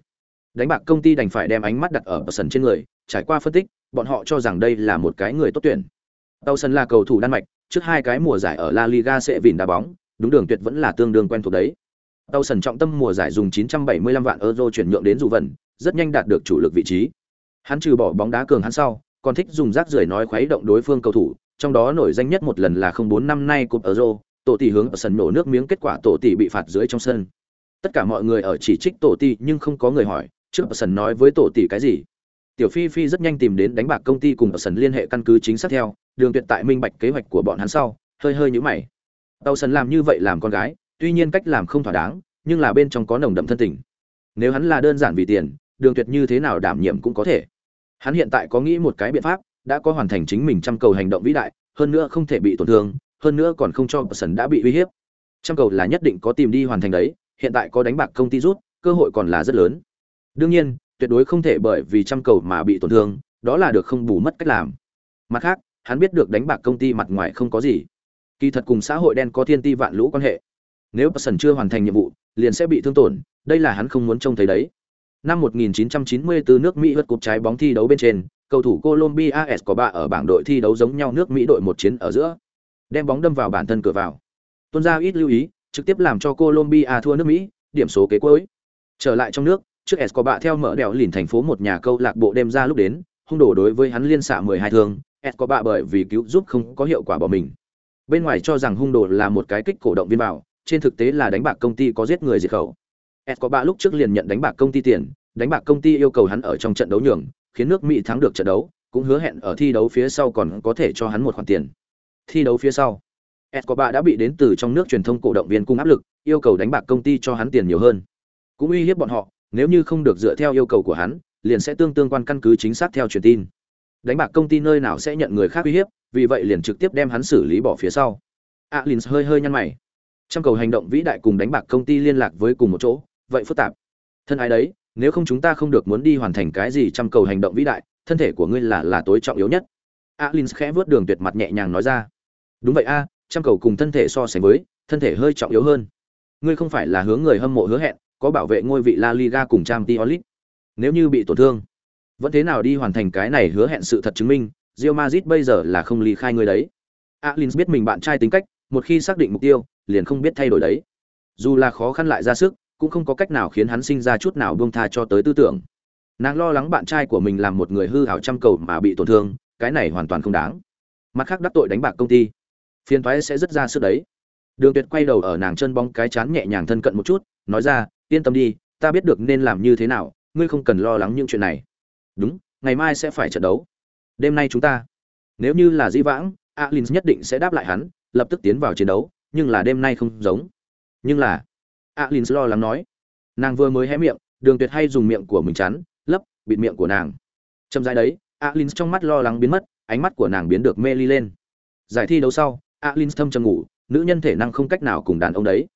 Đánh bạc công ty đành phải đem ánh mắt đặt ở sân trên người, trải qua phân tích, bọn họ cho rằng đây là một cái người tốt tuyển. Tàu sân là cầu thủ đan mạch, trước hai cái mùa giải ở la liga sẽ vìn đá bóng đúng đường tuyệt vẫn là tương đương quen thuộc đấy. Tàu sần trọng tâm mùa giải dùng 975 vạn euro chuyển nhượng đến dù vần, rất nhanh đạt được chủ lực vị trí. Hắn trừ bỏ bóng đá cường hắn sau, còn thích dùng rác rưởi nói khuấy động đối phương cầu thủ, trong đó nổi danh nhất một lần là 04 năm nay cúp euro, tổ tỷ hướng ở sân nổ nước miếng, kết quả tổ tỷ bị phạt dưới trong sân. Tất cả mọi người ở chỉ trích tổ tỷ nhưng không có người hỏi, trước ở sân nói với tổ tỷ cái gì? Tiểu phi phi rất nhanh tìm đến đánh bạc công ty cùng ở sân liên hệ căn cứ chính xác theo, đường tuyệt tại minh bạch kế hoạch của bọn hắn sau, hơi hơi nhíu mày tàu sần làm như vậy làm con gái, tuy nhiên cách làm không thỏa đáng, nhưng là bên trong có nồng đậm thân tình. Nếu hắn là đơn giản vì tiền, đường tuyệt như thế nào đảm nhiệm cũng có thể. Hắn hiện tại có nghĩ một cái biện pháp, đã có hoàn thành chính mình trăm cầu hành động vĩ đại, hơn nữa không thể bị tổn thương, hơn nữa còn không cho sần đã bị uy hiếp. Trăm cầu là nhất định có tìm đi hoàn thành đấy, hiện tại có đánh bạc công ty rút, cơ hội còn là rất lớn. Đương nhiên, tuyệt đối không thể bởi vì trăm cầu mà bị tổn thương, đó là được không bù mất cách làm. Mặt khác, hắn biết được đánh bạc công ty mặt ngoài không có gì kỳ thật cùng xã hội đen có thiên ti vạn lũ quan hệ. Nếu person chưa hoàn thành nhiệm vụ, liền sẽ bị thương tổn, đây là hắn không muốn trông thấy đấy. Năm 1994 nước Mỹ vượt cúp trái bóng thi đấu bên trên, cầu thủ Colombia Escobar ở bảng đội thi đấu giống nhau nước Mỹ đội một chiến ở giữa. Đem bóng đâm vào bản thân cửa vào. Tuân ra ít lưu ý, trực tiếp làm cho colombia thua nước mỹ, điểm số kế cuối. Trở lại trong nước, trước escobar theo mở đèo lìn thành phố một nhà câu lạc bộ đem ra lúc đến, hung đổ đối với hắn liên xạ 12 thương escobar bởi vì cứu giúp không có hiệu quả bỏ mình bên ngoài cho rằng hung đồ là một cái kích cổ động viên bảo trên thực tế là đánh bạc công ty có giết người diệt khẩu. Escobar lúc trước liền nhận đánh bạc công ty tiền, đánh bạc công ty yêu cầu hắn ở trong trận đấu nhường, khiến nước mỹ thắng được trận đấu, cũng hứa hẹn ở thi đấu phía sau còn có thể cho hắn một khoản tiền. Thi đấu phía sau escobar đã bị đến từ trong nước truyền thông cổ động viên cung áp lực, yêu cầu đánh bạc công ty cho hắn tiền nhiều hơn. Cũng uy hiếp bọn họ, nếu như không được dựa theo yêu cầu của hắn, liền sẽ tương tương quan căn cứ chính xác theo truyền tin. Đánh bạc công ty nơi nào sẽ nhận người khác uy hiếp vì vậy liền trực tiếp đem hắn xử lý bỏ phía sau alin hơi hơi nhăn mày Trăm cầu hành động vĩ đại cùng đánh bạc công ty liên lạc với cùng một chỗ, vậy phức tạp. Thân ai đấy, nếu không chúng ta không được muốn đi hoàn thành cái gì trong cầu hành động vĩ đại, thân thể của ngươi là là tối trọng yếu nhất. Alin khẽ vướt đường tuyệt mặt nhẹ nhàng nói ra. Đúng vậy a, trăm cầu cùng thân thể so sánh với, thân thể hơi trọng yếu hơn. Ngươi không phải là hướng người hâm mộ hứa hẹn, có bảo vệ ngôi vị La Liga cùng Champions League. Nếu như bị tổn thương, vẫn thế nào đi hoàn thành cái này hứa hẹn sự thật chứng minh, Real Madrid bây giờ là không ly khai người đấy. Alin biết mình bạn trai tính cách, một khi xác định mục tiêu, liền không biết thay đổi đấy. Dù là khó khăn lại ra sức, cũng không có cách nào khiến hắn sinh ra chút nào buông tha cho tới tư tưởng. Nàng lo lắng bạn trai của mình làm một người hư hảo trăm cầu mà bị tổn thương, cái này hoàn toàn không đáng. Mặt khác đắc tội đánh bạc công ty, phiền toái sẽ rất ra sức đấy. Đường Tuyệt quay đầu ở nàng chân bóng cái chán nhẹ nhàng thân cận một chút, nói ra, yên tâm đi, ta biết được nên làm như thế nào, ngươi không cần lo lắng những chuyện này. Đúng, ngày mai sẽ phải trận đấu. Đêm nay chúng ta, nếu như là Di Vãng, Alin nhất định sẽ đáp lại hắn, lập tức tiến vào chiến đấu, nhưng là đêm nay không giống. Nhưng là, Alin lo lắng nói, nàng vừa mới hé miệng, Đường Tuyệt hay dùng miệng của mình chắn, lấp bịt miệng của nàng. Chậm dài đấy, Alin trong mắt lo lắng biến mất, ánh mắt của nàng biến được mê ly lên. Giải thi đấu sau, Alin thâm trầm ngủ, nữ nhân thể năng không cách nào cùng đàn ông đấy.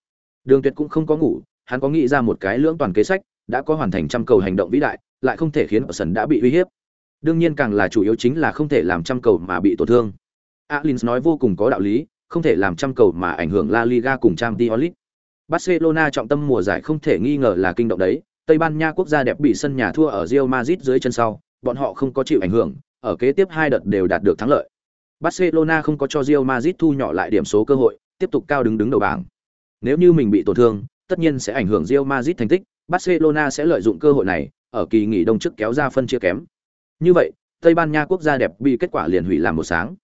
Đường Tuyệt cũng không có ngủ, hắn có nghĩ ra một cái lưỡng toàn kế sách, đã có hoàn thành trăm cầu hành động vĩ đại, lại không thể khiến ở sân đã bị uy hiếp. Đương nhiên càng là chủ yếu chính là không thể làm trăm cầu mà bị tổn thương. Alins nói vô cùng có đạo lý, không thể làm trăm cầu mà ảnh hưởng La Liga cùng Champions League. Barcelona trọng tâm mùa giải không thể nghi ngờ là kinh động đấy, Tây Ban Nha quốc gia đẹp bị sân nhà thua ở Real Madrid dưới chân sau, bọn họ không có chịu ảnh hưởng, ở kế tiếp hai đợt đều đạt được thắng lợi. Barcelona không có cho Real Madrid thu nhỏ lại điểm số cơ hội, tiếp tục cao đứng đứng đầu bảng. Nếu như mình bị tổn thương, tất nhiên sẽ ảnh hưởng Real Madrid thành tích, Barcelona sẽ lợi dụng cơ hội này, ở kỳ nghỉ đông trước kéo ra phân chia kém. Như vậy, Tây Ban Nha quốc gia đẹp bị kết quả liền hủy làm một sáng.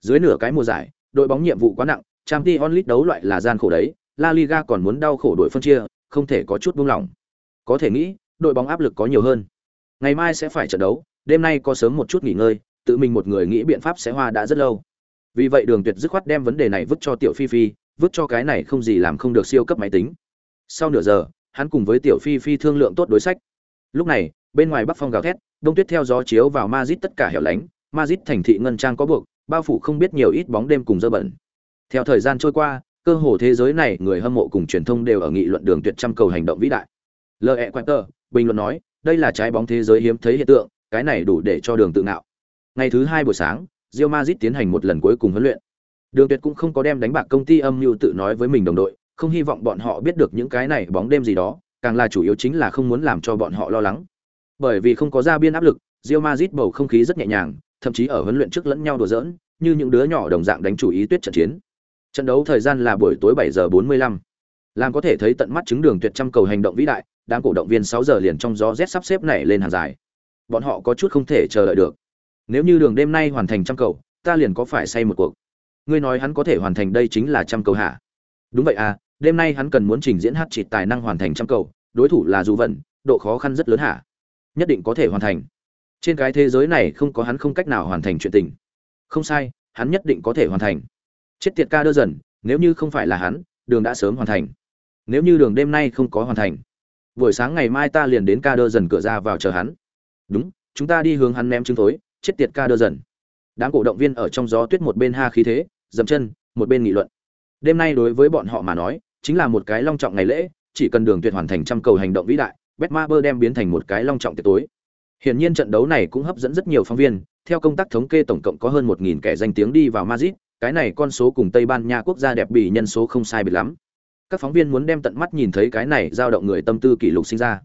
Dưới nửa cái mùa giải, đội bóng nhiệm vụ quá nặng, Champions League đấu loại là gian khổ đấy, La Liga còn muốn đau khổ đội phân chia, không thể có chút buông lỏng. Có thể nghĩ, đội bóng áp lực có nhiều hơn. Ngày mai sẽ phải trận đấu, đêm nay có sớm một chút nghỉ ngơi, tự mình một người nghĩ biện pháp sẽ hoa đã rất lâu. Vì vậy Đường Tuyệt dứt khoát đem vấn đề này vứt cho Tiểu Phi Phi, vứt cho cái này không gì làm không được siêu cấp máy tính. Sau nửa giờ, hắn cùng với Tiểu Phi Phi thương lượng tốt đối sách. Lúc này, bên ngoài Bắc Phong gào thét, đông tuyết theo gió chiếu vào Madrid tất cả hẻo lánh, Madrid thành thị ngân trang có buộc, bao phủ không biết nhiều ít bóng đêm cùng dơ bẩn. Theo thời gian trôi qua, cơ hồ thế giới này người hâm mộ cùng truyền thông đều ở nghị luận đường tuyệt trăm cầu hành động vĩ đại. L.E. tờ bình luận nói, đây là trái bóng thế giới hiếm thấy hiện tượng, cái này đủ để cho đường tự ngạo. Ngày thứ hai buổi sáng, rio mazit tiến hành một lần cuối cùng huấn luyện. Đường Tuyệt cũng không có đem đánh bạc công ty âm mưu tự nói với mình đồng đội, không hy vọng bọn họ biết được những cái này bóng đêm gì đó, càng là chủ yếu chính là không muốn làm cho bọn họ lo lắng. Bởi vì không có ra biên áp lực, Real Madrid bầu không khí rất nhẹ nhàng, thậm chí ở huấn luyện trước lẫn nhau đùa giỡn, như những đứa nhỏ đồng dạng đánh chủ ý tuyết trận chiến. Trận đấu thời gian là buổi tối 7 giờ 45. Làm có thể thấy tận mắt chứng đường tuyệt trăm cầu hành động vĩ đại, đám cổ động viên 6 giờ liền trong gió rét sắp xếp nảy lên hàng dài. Bọn họ có chút không thể chờ đợi được. Nếu như đường đêm nay hoàn thành trăm cầu, ta liền có phải say một cuộc. Ngươi nói hắn có thể hoàn thành đây chính là trăm cầu hả? Đúng vậy à, đêm nay hắn cần muốn trình diễn hát chỉ tài năng hoàn thành trăm cầu, đối thủ là dù vận, độ khó khăn rất lớn hả? Nhất định có thể hoàn thành. Trên cái thế giới này không có hắn không cách nào hoàn thành chuyện tình. Không sai, hắn nhất định có thể hoàn thành. Chết tiệt ca đơ dần, nếu như không phải là hắn, đường đã sớm hoàn thành. Nếu như đường đêm nay không có hoàn thành, buổi sáng ngày mai ta liền đến ca đơ dần cửa ra vào chờ hắn. Đúng, chúng ta đi hướng hắn ném trứng thối, chết tiệt ca đơ dần. Đám cổ động viên ở trong gió tuyết một bên ha khí thế, dậm chân, một bên nghị luận. Đêm nay đối với bọn họ mà nói, chính là một cái long trọng ngày lễ, chỉ cần đường tuyệt hoàn thành trăm cầu hành động vĩ đại, Betmaber đem biến thành một cái long trọng tiệc tối. Hiển nhiên trận đấu này cũng hấp dẫn rất nhiều phóng viên, theo công tác thống kê tổng cộng có hơn 1000 kẻ danh tiếng đi vào Madrid, cái này con số cùng Tây Ban Nha quốc gia đẹp bỉ nhân số không sai biệt lắm. Các phóng viên muốn đem tận mắt nhìn thấy cái này dao động người tâm tư kỷ lục sinh ra.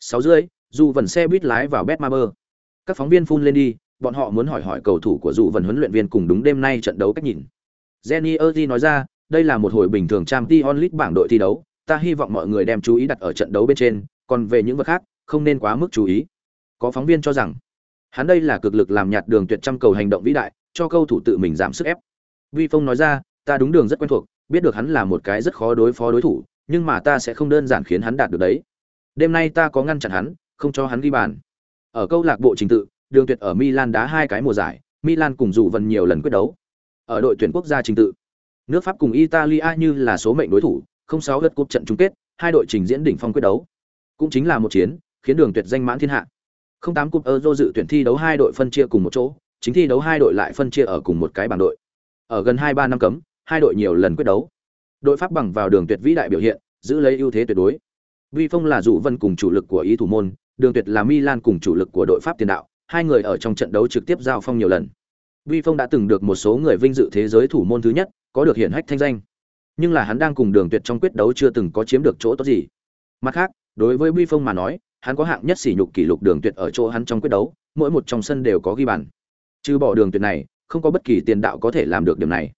6 rưỡi, dù vẫn xe buýt lái vào Betmaber. Các phóng viên phun lên đi, bọn họ muốn hỏi hỏi cầu thủ của dụ vần huấn luyện viên cùng đúng đêm nay trận đấu cách nhìn. Jenny Erdi nói ra, đây là một hồi bình thường Champions League bảng đội thi đấu, ta hy vọng mọi người đem chú ý đặt ở trận đấu bên trên, còn về những vật khác, không nên quá mức chú ý. Có phóng viên cho rằng, hắn đây là cực lực làm nhạt đường tuyệt trăm cầu hành động vĩ đại, cho cầu thủ tự mình giảm sức ép. Vi Phong nói ra, ta đúng đường rất quen thuộc, biết được hắn là một cái rất khó đối phó đối thủ, nhưng mà ta sẽ không đơn giản khiến hắn đạt được đấy. Đêm nay ta có ngăn chặn hắn, không cho hắn ghi bàn. Ở câu lạc bộ trình tự, đường tuyệt ở Milan đá hai cái mùa giải, Milan cùng dù vần nhiều lần quyết đấu. Ở đội tuyển quốc gia trình tự, nước Pháp cùng Italia như là số mệnh đối thủ, không sáu lượt cúp trận chung kết, hai đội trình diễn đỉnh phong quyết đấu. Cũng chính là một chiến, khiến đường tuyệt danh mãn thiên hạ. Không tám cúp Euro dự tuyển thi đấu hai đội phân chia cùng một chỗ, chính thi đấu hai đội lại phân chia ở cùng một cái bảng đội. Ở gần hai ba năm cấm, hai đội nhiều lần quyết đấu. Đội Pháp bằng vào đường tuyệt vĩ đại biểu hiện, giữ lấy ưu thế tuyệt đối. Vi Phong là dụ vân cùng chủ lực của ý thủ môn, đường tuyệt là Milan cùng chủ lực của đội Pháp tiền đạo, hai người ở trong trận đấu trực tiếp giao phong nhiều lần. Vi Phong đã từng được một số người vinh dự thế giới thủ môn thứ nhất, có được hiển hách thanh danh. Nhưng là hắn đang cùng Đường Tuyệt trong quyết đấu chưa từng có chiếm được chỗ tốt gì. Mặt khác, đối với Vi Phong mà nói, hắn có hạng nhất sỉ nhục kỷ lục Đường Tuyệt ở chỗ hắn trong quyết đấu, mỗi một trong sân đều có ghi bàn. Trừ bỏ Đường Tuyệt này, không có bất kỳ tiền đạo có thể làm được điểm này.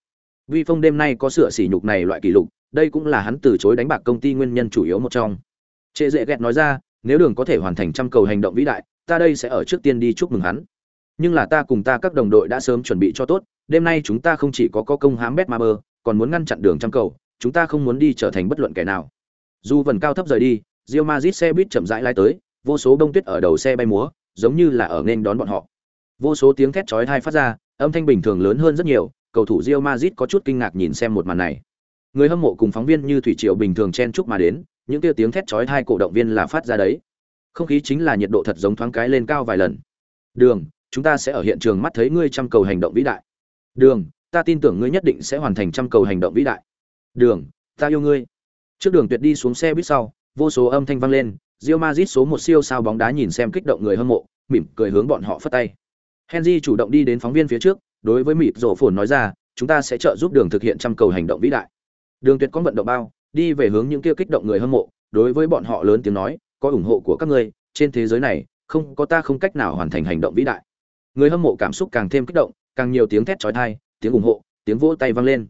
Vi Phong đêm nay có sửa sỉ nhục này loại kỷ lục, đây cũng là hắn từ chối đánh bạc công ty nguyên nhân chủ yếu một trong. Trệ Dệ Gẹt nói ra, nếu Đường có thể hoàn thành trăm cầu hành động vĩ đại, ta đây sẽ ở trước tiên đi chúc mừng hắn nhưng là ta cùng ta các đồng đội đã sớm chuẩn bị cho tốt đêm nay chúng ta không chỉ có có công hám bét ma bơ còn muốn ngăn chặn đường trăm cầu chúng ta không muốn đi trở thành bất luận kẻ nào dù vần cao thấp rời đi Real Madrid xe buýt chậm rãi lai tới, vô số bông tuyết ở đầu xe bay múa, giống như là ở nên đón bọn họ. Vô số tiếng thét chói tai phát ra, âm thanh bình thường lớn hơn rất nhiều, cầu thủ Real Madrid có chút kinh ngạc nhìn xem một màn này. Người hâm mộ cùng phóng viên như thủy triều bình thường chen chúc mà đến, những kia tiếng thét chói tai cổ động viên là phát ra đấy. Không khí chính là nhiệt độ thật giống thoáng cái lên cao vài lần. Đường, chúng ta sẽ ở hiện trường mắt thấy ngươi trăm cầu hành động vĩ đại. Đường, ta tin tưởng ngươi nhất định sẽ hoàn thành trăm cầu hành động vĩ đại. Đường, ta yêu ngươi. Trước đường tuyệt đi xuống xe buýt sau vô số âm thanh vang lên, Real Madrid số một siêu sao bóng đá nhìn xem kích động người hâm mộ, mỉm cười hướng bọn họ phất tay. Henry chủ động đi đến phóng viên phía trước, đối với mịt rổ phồn nói ra, chúng ta sẽ trợ giúp đường thực hiện trăm cầu hành động vĩ đại. Đường tuyệt có vận động bao, đi về hướng những kia kích động người hâm mộ, đối với bọn họ lớn tiếng nói, có ủng hộ của các ngươi, trên thế giới này, không có ta không cách nào hoàn thành hành động vĩ đại. Người hâm mộ cảm xúc càng thêm kích động, càng nhiều tiếng thét chói tai, tiếng ủng hộ, tiếng vỗ tay vang lên.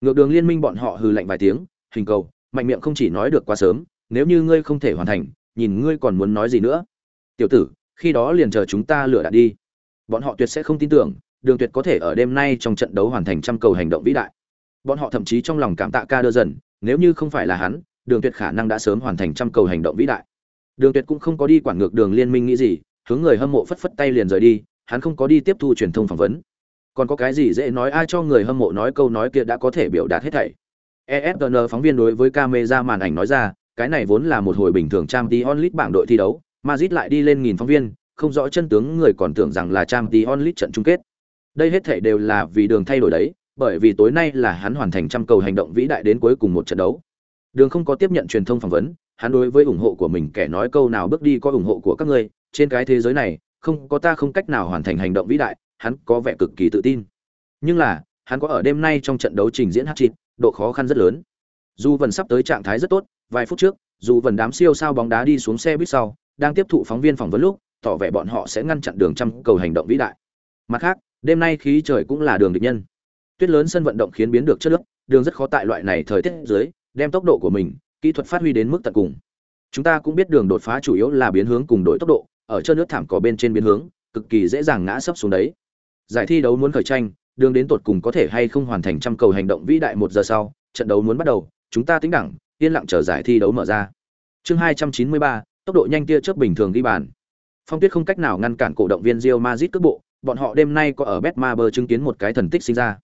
Ngược đường liên minh bọn họ hừ lạnh vài tiếng, hình cầu, mạnh miệng không chỉ nói được quá sớm nếu như ngươi không thể hoàn thành, nhìn ngươi còn muốn nói gì nữa. Tiểu tử, khi đó liền chờ chúng ta lựa đạn đi. Bọn họ tuyệt sẽ không tin tưởng, đường tuyệt có thể ở đêm nay trong trận đấu hoàn thành trăm cầu hành động vĩ đại. Bọn họ thậm chí trong lòng cảm tạ ca đơ dần, nếu như không phải là hắn, đường tuyệt khả năng đã sớm hoàn thành trăm cầu hành động vĩ đại. Đường tuyệt cũng không có đi quản ngược đường liên minh nghĩ gì, hướng người hâm mộ phất phất tay liền rời đi, hắn không có đi tiếp thu truyền thông phỏng vấn. Còn có cái gì dễ nói, ai cho người hâm mộ nói câu nói kia đã có thể biểu đạt hết thảy. ESPN phóng viên đối với camera màn ảnh nói ra cái này vốn là một hồi bình thường trang tí onlit bảng đội thi đấu Madrid lại đi lên nghìn phóng viên không rõ chân tướng người còn tưởng rằng là trang tí onlit trận chung kết. Đây hết thảy đều là vì đường thay đổi đấy bởi vì tối nay là hắn hoàn thành trăm cầu hành động vĩ đại đến cuối cùng một trận đấu. Đường không có tiếp nhận truyền thông phỏng vấn hắn đối với ủng hộ của mình kẻ nói câu nào bước đi có ủng hộ của các ngươi trên cái thế giới này không có ta không cách nào hoàn thành hành động vĩ đại hắn có vẻ cực kỳ tự tin. Nhưng là hắn có ở đêm nay trong trận đấu trình diễn hát chít, độ khó khăn rất lớn. Dù vẫn sắp tới trạng thái rất tốt vài phút trước, dù vần đám siêu sao bóng đá đi xuống xe buýt sau, đang tiếp thụ phóng viên phỏng vấn lúc, tỏ vẻ bọn họ sẽ ngăn chặn đường trăm cầu hành động vĩ đại. Mặt khác, đêm nay khí trời cũng là đường địch nhân. Tuyết lớn sân vận động khiến biến được chất lượng, đường rất khó tại loại này thời tiết dưới, đem tốc độ của mình, kỹ thuật phát huy đến mức tận cùng. Chúng ta cũng biết đường đột phá chủ yếu là biến hướng cùng đổi tốc độ, ở chân nước thảm cỏ bên trên biến hướng, cực kỳ dễ dàng ngã sấp xuống đấy. Giải thi đấu muốn khởi tranh, đường đến tột cùng có thể hay không hoàn thành trăm cầu hành động vĩ đại một giờ sau, trận đấu muốn bắt đầu, chúng ta tính đẳng yên lặng chờ giải thi đấu mở ra. Chương hai trăm chín mươi ba, tốc độ nhanh tia trước bình thường ghi bàn. Phong tuyết không cách nào ngăn cản cổ động viên Real Madrid cước bộ, bọn họ đêm nay có ở Betmaber chứng kiến một cái thần tích sinh ra.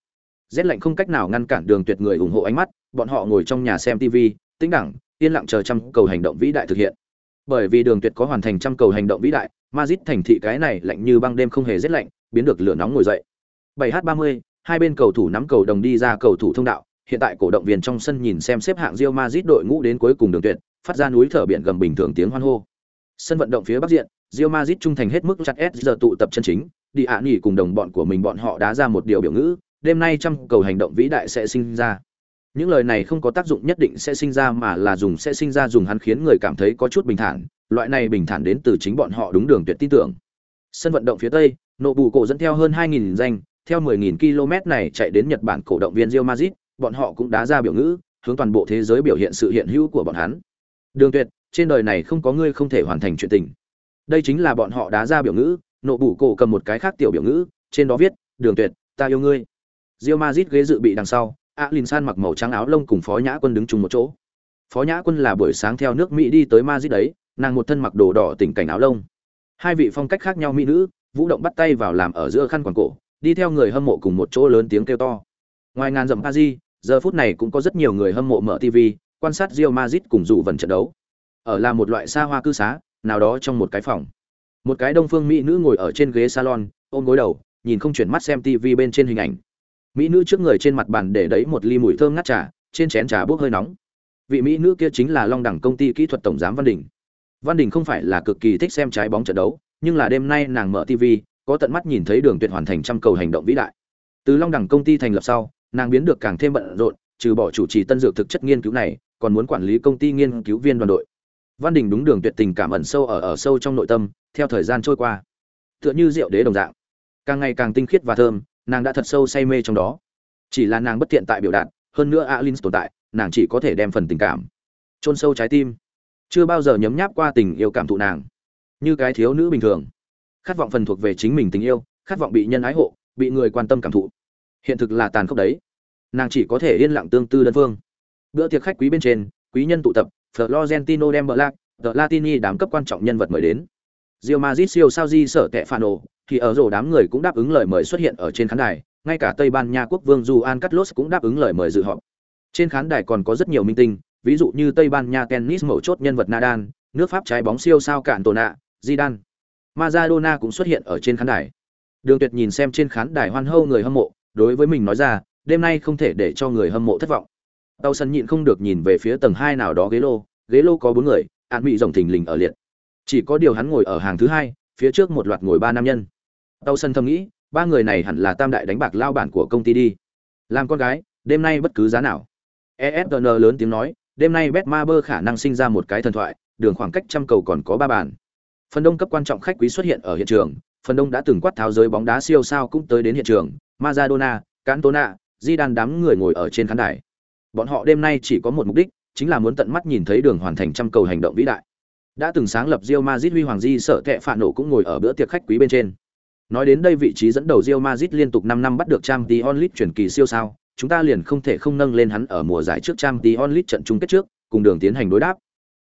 Rét lạnh không cách nào ngăn cản đường tuyệt người ủng hộ ánh mắt, bọn họ ngồi trong nhà xem tv tĩnh đẳng yên lặng chờ trăm cầu hành động vĩ đại thực hiện. Bởi vì đường tuyệt có hoàn thành trăm cầu hành động vĩ đại, Madrid thành thị cái này lạnh như băng đêm không hề rét lạnh, biến được lửa nóng ngồi dậy. 7h30 hai bên cầu thủ nắm cầu đồng đi ra cầu thủ thông đạo hiện tại cổ động viên trong sân nhìn xem xếp hạng Real Madrid đội ngũ đến cuối cùng đường tuyệt, phát ra núi thở biển gầm bình thường tiếng hoan hô. Sân vận động phía bắc diện, Real Madrid trung thành hết mức chặt S giờ tụ tập chân chính đi ạ nghỉ cùng đồng bọn của mình bọn họ đã ra một điều biểu ngữ, đêm nay trăm cầu hành động vĩ đại sẽ sinh ra. Những lời này không có tác dụng nhất định sẽ sinh ra mà là dùng sẽ sinh ra dùng hắn khiến người cảm thấy có chút bình thản, loại này bình thản đến từ chính bọn họ đúng đường tuyệt tin tưởng. Sân vận động phía tây nộ bù cổ dẫn theo hơn 2.000 danh, theo 10000 km này chạy đến nhật bản cổ động viên Real Madrid bọn họ cũng đã ra biểu ngữ hướng toàn bộ thế giới biểu hiện sự hiện hữu của bọn hắn đường tuyệt trên đời này không có ngươi không thể hoàn thành chuyện tình đây chính là bọn họ đã ra biểu ngữ nộ bủ cổ cầm một cái khác tiểu biểu ngữ trên đó viết đường tuyệt ta yêu ngươi rio mazit ghế dự bị đằng sau Alin San mặc màu trắng áo lông cùng Phó Nhã Quân đứng chung một chỗ. Phó Nhã Quân là buổi sáng theo nước Mỹ đi tới mazit đấy, nàng một thân mặc đồ đỏ tỉnh cảnh áo lông. Hai vị phong cách khác nhau mỹ nữ, vũ động bắt tay vào làm ở giữa khăn quàng cổ, đi theo người hâm mộ cùng một chỗ lớn tiếng kêu to. Ngoài ngàn dặm di giờ phút này cũng có rất nhiều người hâm mộ mở TV, quan sát Real Madrid cùng dụ vần trận đấu. Ở là một loại xa hoa cư xá, nào đó trong một cái phòng. Một cái đông phương mỹ nữ ngồi ở trên ghế salon, ôm gối đầu, nhìn không chuyển mắt xem TV bên trên hình ảnh mỹ nữ trước người trên mặt bàn để đấy một ly mùi thơm ngát trà trên chén trà bốc hơi nóng vị mỹ nữ kia chính là long đẳng công ty kỹ thuật tổng giám văn đình văn đình không phải là cực kỳ thích xem trái bóng trận đấu nhưng là đêm nay nàng mở tv có tận mắt nhìn thấy đường tuyệt hoàn thành trăm cầu hành động vĩ đại từ long đẳng công ty thành lập sau nàng biến được càng thêm bận rộn, trừ bỏ chủ trì tân dược thực chất nghiên cứu này, còn muốn quản lý công ty nghiên cứu viên đoàn đội. Văn đình đúng đường tuyệt tình cảm ẩn sâu ở ở sâu trong nội tâm, theo thời gian trôi qua. Tựa như rượu đế đồng dạng. Càng ngày càng tinh khiết và thơm, nàng đã thật sâu say mê trong đó. Chỉ là nàng bất tiện tại biểu đạt, hơn nữa alin tồn tại, nàng chỉ có thể đem phần tình cảm chôn sâu trái tim. Chưa bao giờ nhấm nháp qua tình yêu cảm thụ nàng. Như cái thiếu nữ bình thường. Khát vọng phần thuộc về chính mình tình yêu, khát vọng bị nhân ái hộ, bị người quan tâm cảm thụ. Hiện thực là tàn khốc đấy nàng chỉ có thể yên lặng tương tư đơn phương bữa tiệc khách quý bên trên quý nhân tụ tập florentino đem bờ lạc the latini đám cấp quan trọng nhân vật mời đến Real Madrid siêu sao di sở tệ phản ổ, thì ở rổ đám người cũng đáp ứng lời mời xuất hiện ở trên khán đài, ngay cả Tây Ban Nha quốc vương Juan Carlos cũng đáp ứng lời mời dự họp. Trên khán đài còn có rất nhiều minh tinh, ví dụ như Tây Ban Nha tennis mẫu chốt nhân vật Nadal, nước Pháp trái bóng siêu sao cạn tổ nạ, Zidane. Maradona cũng xuất hiện ở trên khán đài. Đường Tuyệt nhìn xem trên khán đài hoan hô người hâm mộ, đối với mình nói ra, đêm nay không thể để cho người hâm mộ thất vọng. Tàu sân nhịn không được nhìn về phía tầng 2 nào đó ghế lô, ghế lô có 4 người, án bị rồng thình lình ở liệt. Chỉ có điều hắn ngồi ở hàng thứ hai, phía trước một loạt ngồi ba nam nhân. Tàu sân thầm nghĩ, ba người này hẳn là tam đại đánh bạc lao bản của công ty đi. Làm con gái, đêm nay bất cứ giá nào. ESPN lớn tiếng nói, đêm nay Betmaber khả năng sinh ra một cái thần thoại, đường khoảng cách trăm cầu còn có ba bàn. Phần đông cấp quan trọng khách quý xuất hiện ở hiện trường, phần đông đã từng quát tháo giới bóng đá siêu sao cũng tới đến hiện trường, Maradona, Cantona, di đan đám người ngồi ở trên khán đài. Bọn họ đêm nay chỉ có một mục đích, chính là muốn tận mắt nhìn thấy đường hoàn thành trăm cầu hành động vĩ đại. Đã từng sáng lập Real Madrid huy hoàng di sợ kệ phản nổ cũng ngồi ở bữa tiệc khách quý bên trên. Nói đến đây vị trí dẫn đầu Real Madrid liên tục 5 năm bắt được Champions League chuyển kỳ siêu sao, chúng ta liền không thể không nâng lên hắn ở mùa giải trước Champions League trận chung kết trước, cùng đường tiến hành đối đáp.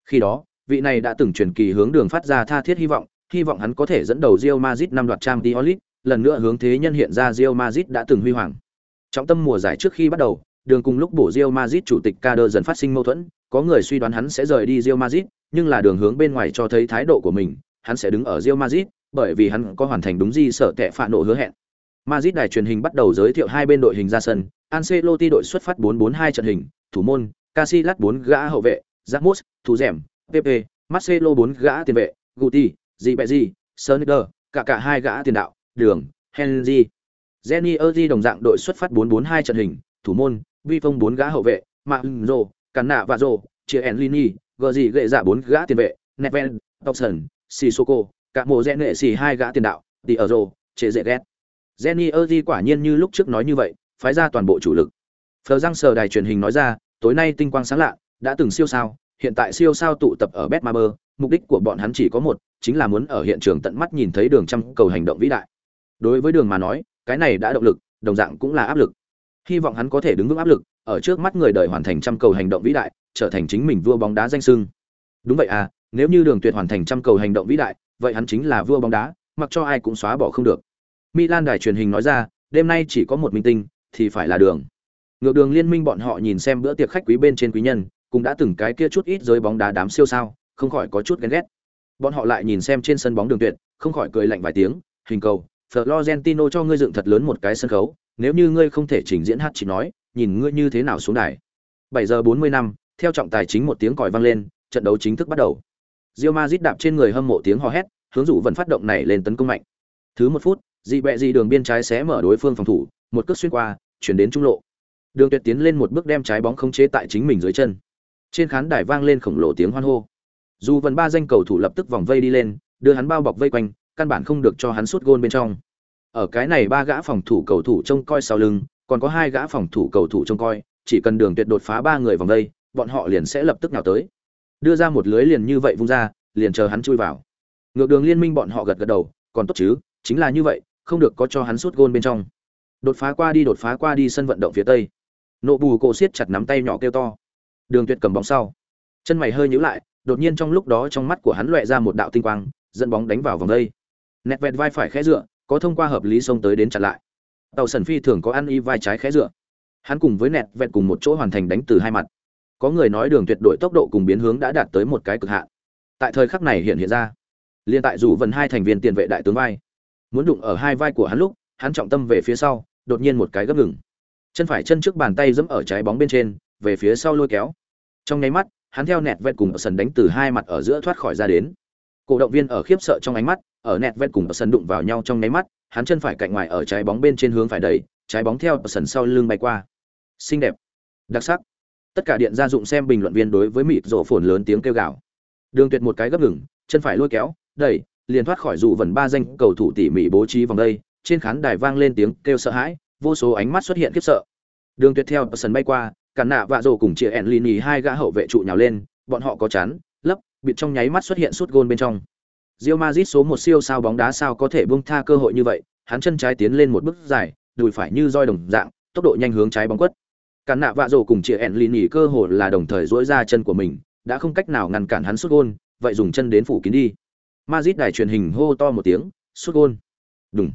Khi đó, vị này đã từng chuyển kỳ hướng đường phát ra tha thiết hy vọng, hy vọng hắn có thể dẫn đầu Real Madrid năm đoạt Champions League, lần nữa hướng thế nhân hiện ra Real Madrid đã từng huy hoàng. Trọng tâm mùa giải trước khi bắt đầu, đường cùng lúc bổ Real Madrid chủ tịch Kader dần phát sinh mâu thuẫn, có người suy đoán hắn sẽ rời đi Real Madrid, nhưng là đường hướng bên ngoài cho thấy thái độ của mình, hắn sẽ đứng ở Real Madrid, bởi vì hắn có hoàn thành đúng gì sợ tệ phản nộ hứa hẹn. Madrid đài truyền hình bắt đầu giới thiệu hai bên đội hình ra sân, Ancelotti đội xuất phát 4-4-2 trận hình, thủ môn, Casillas 4 gã hậu vệ, Ramos, thủ rèm, Pepe, Marcelo 4 gã tiền vệ, Guti, Ribery, Sneijder, cả cả hai gã tiền đạo, Đường, Henry. Jenny Erdi đồng dạng đội xuất phát 442 trận hình, thủ môn, Vi Phong 4 gã hậu vệ, Mạng Rồ, cắn Nạ và Rồ, Chia Enlini, gờ gì gệ giả 4 gã tiền vệ, Neven, Thompson, Sissoko, cả mồ rẽ nệ xì hai gã tiền đạo, đi ở Rồ, chế dễ ghét. Jenny Erdi quả nhiên như lúc trước nói như vậy, phái ra toàn bộ chủ lực. Phờ răng sờ đài truyền hình nói ra, tối nay tinh quang sáng lạ, đã từng siêu sao, hiện tại siêu sao tụ tập ở Betmaber, mục đích của bọn hắn chỉ có một, chính là muốn ở hiện trường tận mắt nhìn thấy đường trăm cầu hành động vĩ đại. Đối với đường mà nói, cái này đã động lực, đồng dạng cũng là áp lực. Hy vọng hắn có thể đứng vững áp lực, ở trước mắt người đời hoàn thành trăm cầu hành động vĩ đại, trở thành chính mình vua bóng đá danh sưng Đúng vậy à, nếu như đường tuyệt hoàn thành trăm cầu hành động vĩ đại, vậy hắn chính là vua bóng đá, mặc cho ai cũng xóa bỏ không được. Milan đài truyền hình nói ra, đêm nay chỉ có một minh tinh, thì phải là đường. Ngược đường liên minh bọn họ nhìn xem bữa tiệc khách quý bên trên quý nhân, cũng đã từng cái kia chút ít giới bóng đá đám siêu sao, không khỏi có chút ghen ghét. Bọn họ lại nhìn xem trên sân bóng đường tuyệt, không khỏi cười lạnh vài tiếng, hình cầu, Florentino cho ngươi dựng thật lớn một cái sân khấu, nếu như ngươi không thể trình diễn hát chỉ nói, nhìn ngươi như thế nào xuống đài. 7 giờ 40 năm, theo trọng tài chính một tiếng còi vang lên, trận đấu chính thức bắt đầu. Real Madrid đạp trên người hâm mộ tiếng hò hét, hướng dụ vận phát động này lên tấn công mạnh. Thứ một phút, dị bẹ dị đường biên trái xé mở đối phương phòng thủ, một cước xuyên qua, chuyển đến trung lộ. Đường Tuyệt tiến lên một bước đem trái bóng khống chế tại chính mình dưới chân. Trên khán đài vang lên khổng lồ tiếng hoan hô. Dù vần ba danh cầu thủ lập tức vòng vây đi lên, đưa hắn bao bọc vây quanh, căn bản không được cho hắn sút gôn bên trong. Ở cái này ba gã phòng thủ cầu thủ trông coi sau lưng, còn có hai gã phòng thủ cầu thủ trông coi, chỉ cần Đường Tuyệt đột phá ba người vòng đây, bọn họ liền sẽ lập tức nhào tới. Đưa ra một lưới liền như vậy vung ra, liền chờ hắn chui vào. Ngược đường liên minh bọn họ gật gật đầu, còn tốt chứ, chính là như vậy, không được có cho hắn sút gôn bên trong. Đột phá qua đi đột phá qua đi sân vận động phía tây. Nộ bù cổ siết chặt nắm tay nhỏ kêu to. Đường Tuyệt cầm bóng sau, chân mày hơi nhíu lại, đột nhiên trong lúc đó trong mắt của hắn lóe ra một đạo tinh quang, dẫn bóng đánh vào vòng đây. Nẹt vẹt vai phải khẽ dựa, có thông qua hợp lý xông tới đến chặn lại. Tàu Sần Phi thường có ăn y vai trái khẽ dựa. Hắn cùng với nẹt vẹt cùng một chỗ hoàn thành đánh từ hai mặt. Có người nói đường tuyệt đội tốc độ cùng biến hướng đã đạt tới một cái cực hạn. Tại thời khắc này hiện hiện ra, liên tại dù vần hai thành viên tiền vệ đại tướng vai, muốn đụng ở hai vai của hắn lúc, hắn trọng tâm về phía sau, đột nhiên một cái gấp ngừng. Chân phải chân trước bàn tay giẫm ở trái bóng bên trên, về phía sau lôi kéo trong nháy mắt hắn theo nẹt vẹt cùng ở sân đánh từ hai mặt ở giữa thoát khỏi ra đến cổ động viên ở khiếp sợ trong ánh mắt, ở nẹt vẹt cùng ở sân đụng vào nhau trong nháy mắt, hắn chân phải cạnh ngoài ở trái bóng bên trên hướng phải đẩy, trái bóng theo ở sân sau lưng bay qua. Xinh đẹp. Đặc sắc. Tất cả điện gia dụng xem bình luận viên đối với mịt rổ phồn lớn tiếng kêu gào. Đường tuyệt một cái gấp ngừng chân phải lôi kéo, đẩy, liền thoát khỏi dụ vần ba danh cầu thủ tỉ mỉ bố trí vòng đây, trên khán đài vang lên tiếng kêu sợ hãi, vô số ánh mắt xuất hiện khiếp sợ. Đường tuyệt theo sân bay qua cản nạ vạ rổ cùng chia ẹn lini hai gã hậu vệ trụ nhào lên, bọn họ có chán lấp bịt trong nháy mắt xuất hiện suốt gôn bên trong. Real Madrid số một siêu sao bóng đá sao có thể buông tha cơ hội như vậy, hắn chân trái tiến lên một bước dài, đùi phải như roi đồng dạng, tốc độ nhanh hướng trái bóng quất. Cản nạ vạ rồ cùng chia ẹn lini cơ hội là đồng thời dỗi ra chân của mình, đã không cách nào ngăn cản hắn suốt gôn, vậy dùng chân đến phủ kín đi. Madrid đài truyền hình hô to một tiếng, suốt gôn. Đùng.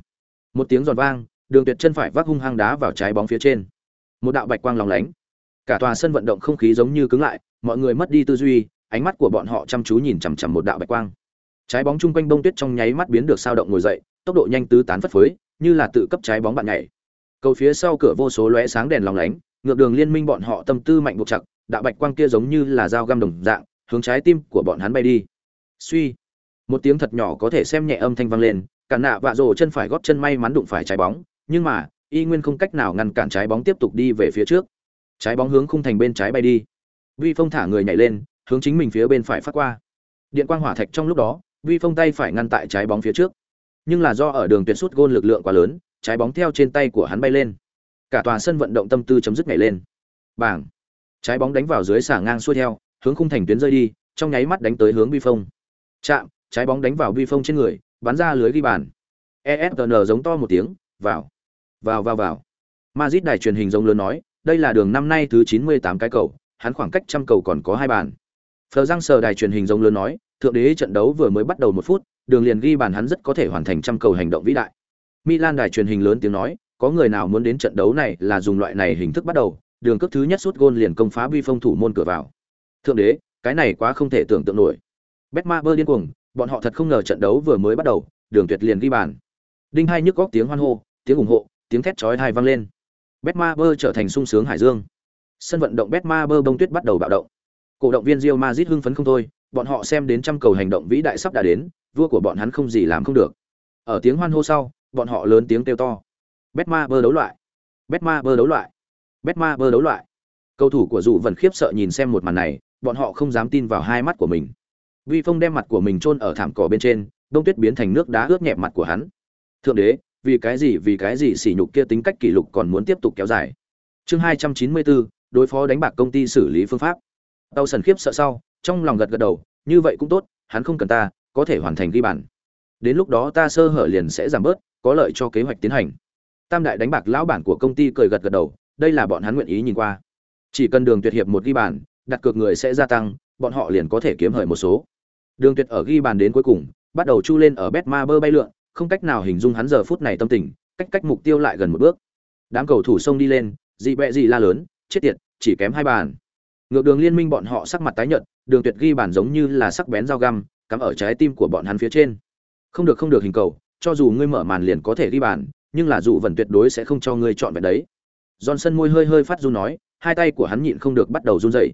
Một tiếng giòn vang, đường tuyệt chân phải vác hung hăng đá vào trái bóng phía trên. Một đạo bạch quang lóng lánh. Cả tòa sân vận động không khí giống như cứng lại, mọi người mất đi tư duy ánh mắt của bọn họ chăm chú nhìn chằm chằm một đạo bạch quang. Trái bóng chung quanh bông tuyết trong nháy mắt biến được sao động ngồi dậy, tốc độ nhanh tứ tán phất phới, như là tự cấp trái bóng bạn nhảy. Cầu phía sau cửa vô số lóe sáng đèn lóng lánh, ngược đường liên minh bọn họ tâm tư mạnh buộc chặt, đạo bạch quang kia giống như là dao găm đồng dạng, hướng trái tim của bọn hắn bay đi. Suy, một tiếng thật nhỏ có thể xem nhẹ âm thanh vang lên, cả nạ vạ rồ chân phải góp chân may mắn đụng phải trái bóng, nhưng mà, y nguyên không cách nào ngăn cản trái bóng tiếp tục đi về phía trước. Trái bóng hướng khung thành bên trái bay đi. Vi phong thả người nhảy lên hướng chính mình phía bên phải phát qua. Điện quang hỏa thạch trong lúc đó vi phong tay phải ngăn tại trái bóng phía trước. Nhưng là do ở đường tuyệt sút gôn lực lượng quá lớn trái bóng theo trên tay của hắn bay lên. Cả tòa sân vận động tâm tư chấm dứt nhảy lên. Bảng. Trái bóng đánh vào dưới xả ngang xuôi theo hướng khung thành tuyến rơi đi trong nháy mắt đánh tới hướng vi phong. Chạm trái bóng đánh vào vi phong trên người bắn ra lưới ghi bàn. Esn giống to một tiếng vào. Vào vào vào. Mazit đài truyền hình giống lớn nói đây là đường năm nay thứ 98 cái cầu, hắn khoảng cách trăm cầu còn có hai bàn. Phờ răng sờ đài truyền hình giống lớn nói, thượng đế trận đấu vừa mới bắt đầu một phút, đường liền ghi bàn hắn rất có thể hoàn thành trăm cầu hành động vĩ đại. Milan đài truyền hình lớn tiếng nói, có người nào muốn đến trận đấu này là dùng loại này hình thức bắt đầu, đường cấp thứ nhất suốt gôn liền công phá bi phong thủ môn cửa vào. Thượng đế, cái này quá không thể tưởng tượng nổi. Betmaber điên cuồng, bọn họ thật không ngờ trận đấu vừa mới bắt đầu, đường tuyệt liền ghi bàn. Đinh hai nhức góc tiếng hoan hô, tiếng ủng hộ, tiếng thét chói tai vang lên. Betmaber trở thành sung sướng hải dương. Sân vận động Betmaber bông tuyết bắt đầu bạo động. Cổ động viên Real Madrid hưng phấn không thôi, bọn họ xem đến trăm cầu hành động vĩ đại sắp đã đến, vua của bọn hắn không gì làm không được. Ở tiếng hoan hô sau, bọn họ lớn tiếng kêu to. Betma bơ đấu loại. Betma bơ đấu loại. Betma bơ đấu loại. Cầu thủ của dụ vẫn khiếp sợ nhìn xem một màn này, bọn họ không dám tin vào hai mắt của mình. Vi Phong đem mặt của mình chôn ở thảm cỏ bên trên, đông tuyết biến thành nước đá ướt nhẹp mặt của hắn. Thượng đế, vì cái gì vì cái gì sỉ nhục kia tính cách kỷ lục còn muốn tiếp tục kéo dài chương hai trăm chín mươi bốn đối phó đánh bạc công ty xử lý phương pháp tàu sần khiếp sợ sau, trong lòng gật gật đầu, như vậy cũng tốt, hắn không cần ta, có thể hoàn thành ghi bàn. Đến lúc đó ta sơ hở liền sẽ giảm bớt, có lợi cho kế hoạch tiến hành. Tam đại đánh bạc lão bản của công ty cười gật gật đầu, đây là bọn hắn nguyện ý nhìn qua. Chỉ cần đường tuyệt hiệp một ghi bàn, đặt cược người sẽ gia tăng, bọn họ liền có thể kiếm hời một số. Đường tuyệt ở ghi bàn đến cuối cùng, bắt đầu chu lên ở bet ma bơ bay lượn, không cách nào hình dung hắn giờ phút này tâm tình, cách cách mục tiêu lại gần một bước. Đám cầu thủ xông đi lên, dị bẹ dị la lớn, chết tiệt, chỉ kém hai bàn ngược đường liên minh bọn họ sắc mặt tái nhợt, đường tuyệt ghi bàn giống như là sắc bén dao găm, cắm ở trái tim của bọn hắn phía trên. Không được không được hình cầu, cho dù ngươi mở màn liền có thể ghi bàn, nhưng là dù vẫn tuyệt đối sẽ không cho ngươi chọn vẹn đấy. Johnson môi hơi hơi phát run nói, hai tay của hắn nhịn không được bắt đầu run rẩy.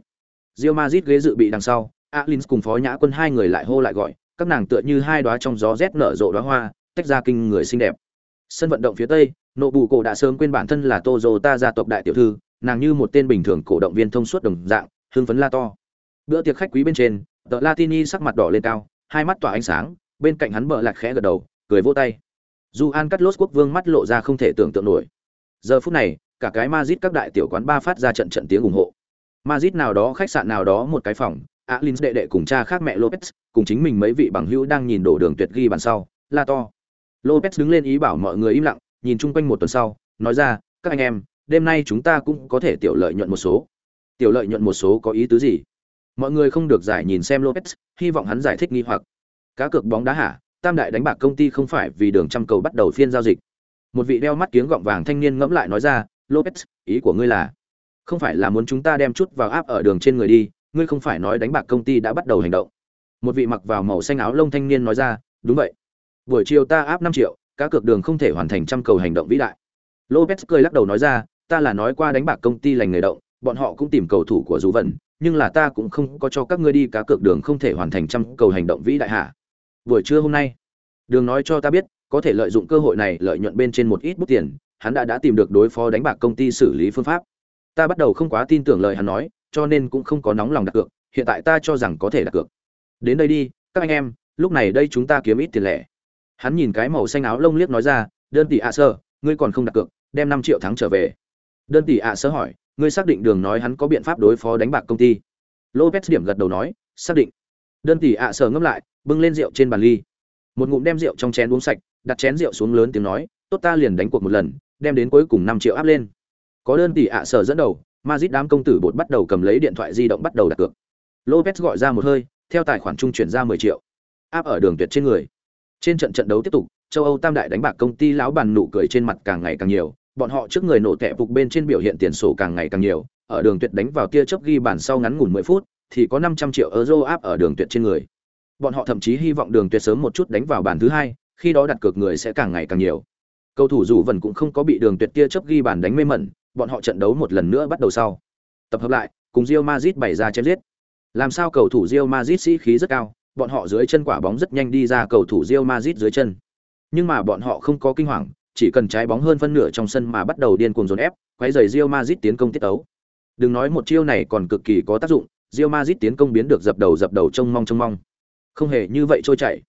Real Madrid ghế dự bị đằng sau, Alins cùng phó nhã quân hai người lại hô lại gọi, các nàng tựa như hai đóa trong gió rét nở rộ đóa hoa, tách ra kinh người xinh đẹp. Sân vận động phía tây, nộ bù cổ đã sớm quên bản thân là Ta gia tộc đại tiểu thư nàng như một tên bình thường cổ động viên thông suốt đồng dạng hưng phấn la to. Bữa tiệc khách quý bên trên tờ latini sắc mặt đỏ lên cao hai mắt tỏa ánh sáng bên cạnh hắn bợ lạc khẽ gật đầu cười vỗ tay. Dù an cắt lốt quốc vương mắt lộ ra không thể tưởng tượng nổi. Giờ phút này cả cái mazit các đại tiểu quán ba phát ra trận trận tiếng ủng hộ. Mazit nào đó khách sạn nào đó một cái phòng alin đệ đệ cùng cha khác mẹ lopez cùng chính mình mấy vị bằng hữu đang nhìn đổ đường tuyệt ghi bàn sau la to. Lopez đứng lên ý bảo mọi người im lặng, nhìn chung quanh một tuần sau, nói ra, các anh em, đêm nay chúng ta cũng có thể tiểu lợi nhuận một số. Tiểu lợi nhuận một số có ý tứ gì? Mọi người không được giải nhìn xem Lopez, hy vọng hắn giải thích nghi hoặc. Cá cược bóng đá hả? Tam đại đánh bạc công ty không phải vì đường trăm cầu bắt đầu phiên giao dịch. Một vị đeo mắt kiếng gọng vàng thanh niên ngẫm lại nói ra, Lopez, ý của ngươi là, không phải là muốn chúng ta đem chút vào áp ở đường trên người đi, ngươi không phải nói đánh bạc công ty đã bắt đầu hành động. Một vị mặc vào màu xanh áo lông thanh niên nói ra, đúng vậy buổi chiều ta áp năm triệu cá cược đường không thể hoàn thành trăm cầu hành động vĩ đại lopez cười lắc đầu nói ra ta là nói qua đánh bạc công ty lành người động bọn họ cũng tìm cầu thủ của dù vận, nhưng là ta cũng không có cho các ngươi đi cá cược đường không thể hoàn thành trăm cầu hành động vĩ đại hạ. Buổi trưa hôm nay, Đường nói cho ta biết, có thể lợi dụng cơ hội này lợi nhuận bên trên một ít bút tiền, hắn đã đã tìm được đối phó đánh bạc công ty xử lý phương pháp. Ta bắt đầu không quá tin tưởng lời hắn nói, cho nên cũng không có nóng lòng đặt cược, hiện tại ta cho rằng có thể đặt cược. Đến đây đi, các anh em, lúc này đây chúng ta kiếm ít tiền lẻ. Hắn nhìn cái màu xanh áo lông liếc nói ra, đơn tỷ ạ sơ, ngươi còn không đặt cược, đem 5 triệu thắng trở về. Đơn tỷ ạ sơ hỏi, ngươi xác định đường nói hắn có biện pháp đối phó đánh bạc công ty? Lopez điểm gật đầu nói xác định. Đơn tỷ ạ sở ngâm lại bưng lên rượu trên bàn ly. Một ngụm đem rượu trong chén uống sạch đặt chén rượu xuống lớn tiếng nói tốt ta liền đánh cuộc một lần đem đến cuối cùng năm triệu áp lên. Có đơn tỷ ạ sở dẫn đầu mazit đám công tử bột bắt đầu cầm lấy điện thoại di động bắt đầu đặt cược. Lopez gọi ra một hơi theo tài khoản trung chuyển ra mười triệu. Áp ở đường tuyệt trên người. Trên trận trận đấu tiếp tục châu âu tam đại đánh bạc công ty lão bàn nụ cười trên mặt càng ngày càng nhiều bọn họ trước người nổ tệ phục bên trên biểu hiện tiền sổ càng ngày càng nhiều, ở đường tuyệt đánh vào tia chớp ghi bàn sau ngắn ngủn 10 phút, thì có 500 triệu euro áp ở đường tuyệt trên người. Bọn họ thậm chí hy vọng đường tuyệt sớm một chút đánh vào bàn thứ hai, khi đó đặt cược người sẽ càng ngày càng nhiều. Cầu thủ rủ vẫn cũng không có bị đường tuyệt tia chớp ghi bàn đánh mê mẩn, bọn họ trận đấu một lần nữa bắt đầu sau. Tập hợp lại, cùng Real Madrid bày ra chém giết. Làm sao cầu thủ Real Madrid sĩ khí rất cao, bọn họ dưới chân quả bóng rất nhanh đi ra cầu thủ Real Madrid dưới chân. Nhưng mà bọn họ không có kinh hoàng, chỉ cần trái bóng hơn phân nửa trong sân mà bắt đầu điên cuồng dồn ép, quấy rầy Real Madrid tiến công tiết tấu. Đừng nói một chiêu này còn cực kỳ có tác dụng, Real Madrid tiến công biến được dập đầu dập đầu trông mong trông mong. Không hề như vậy trôi chảy.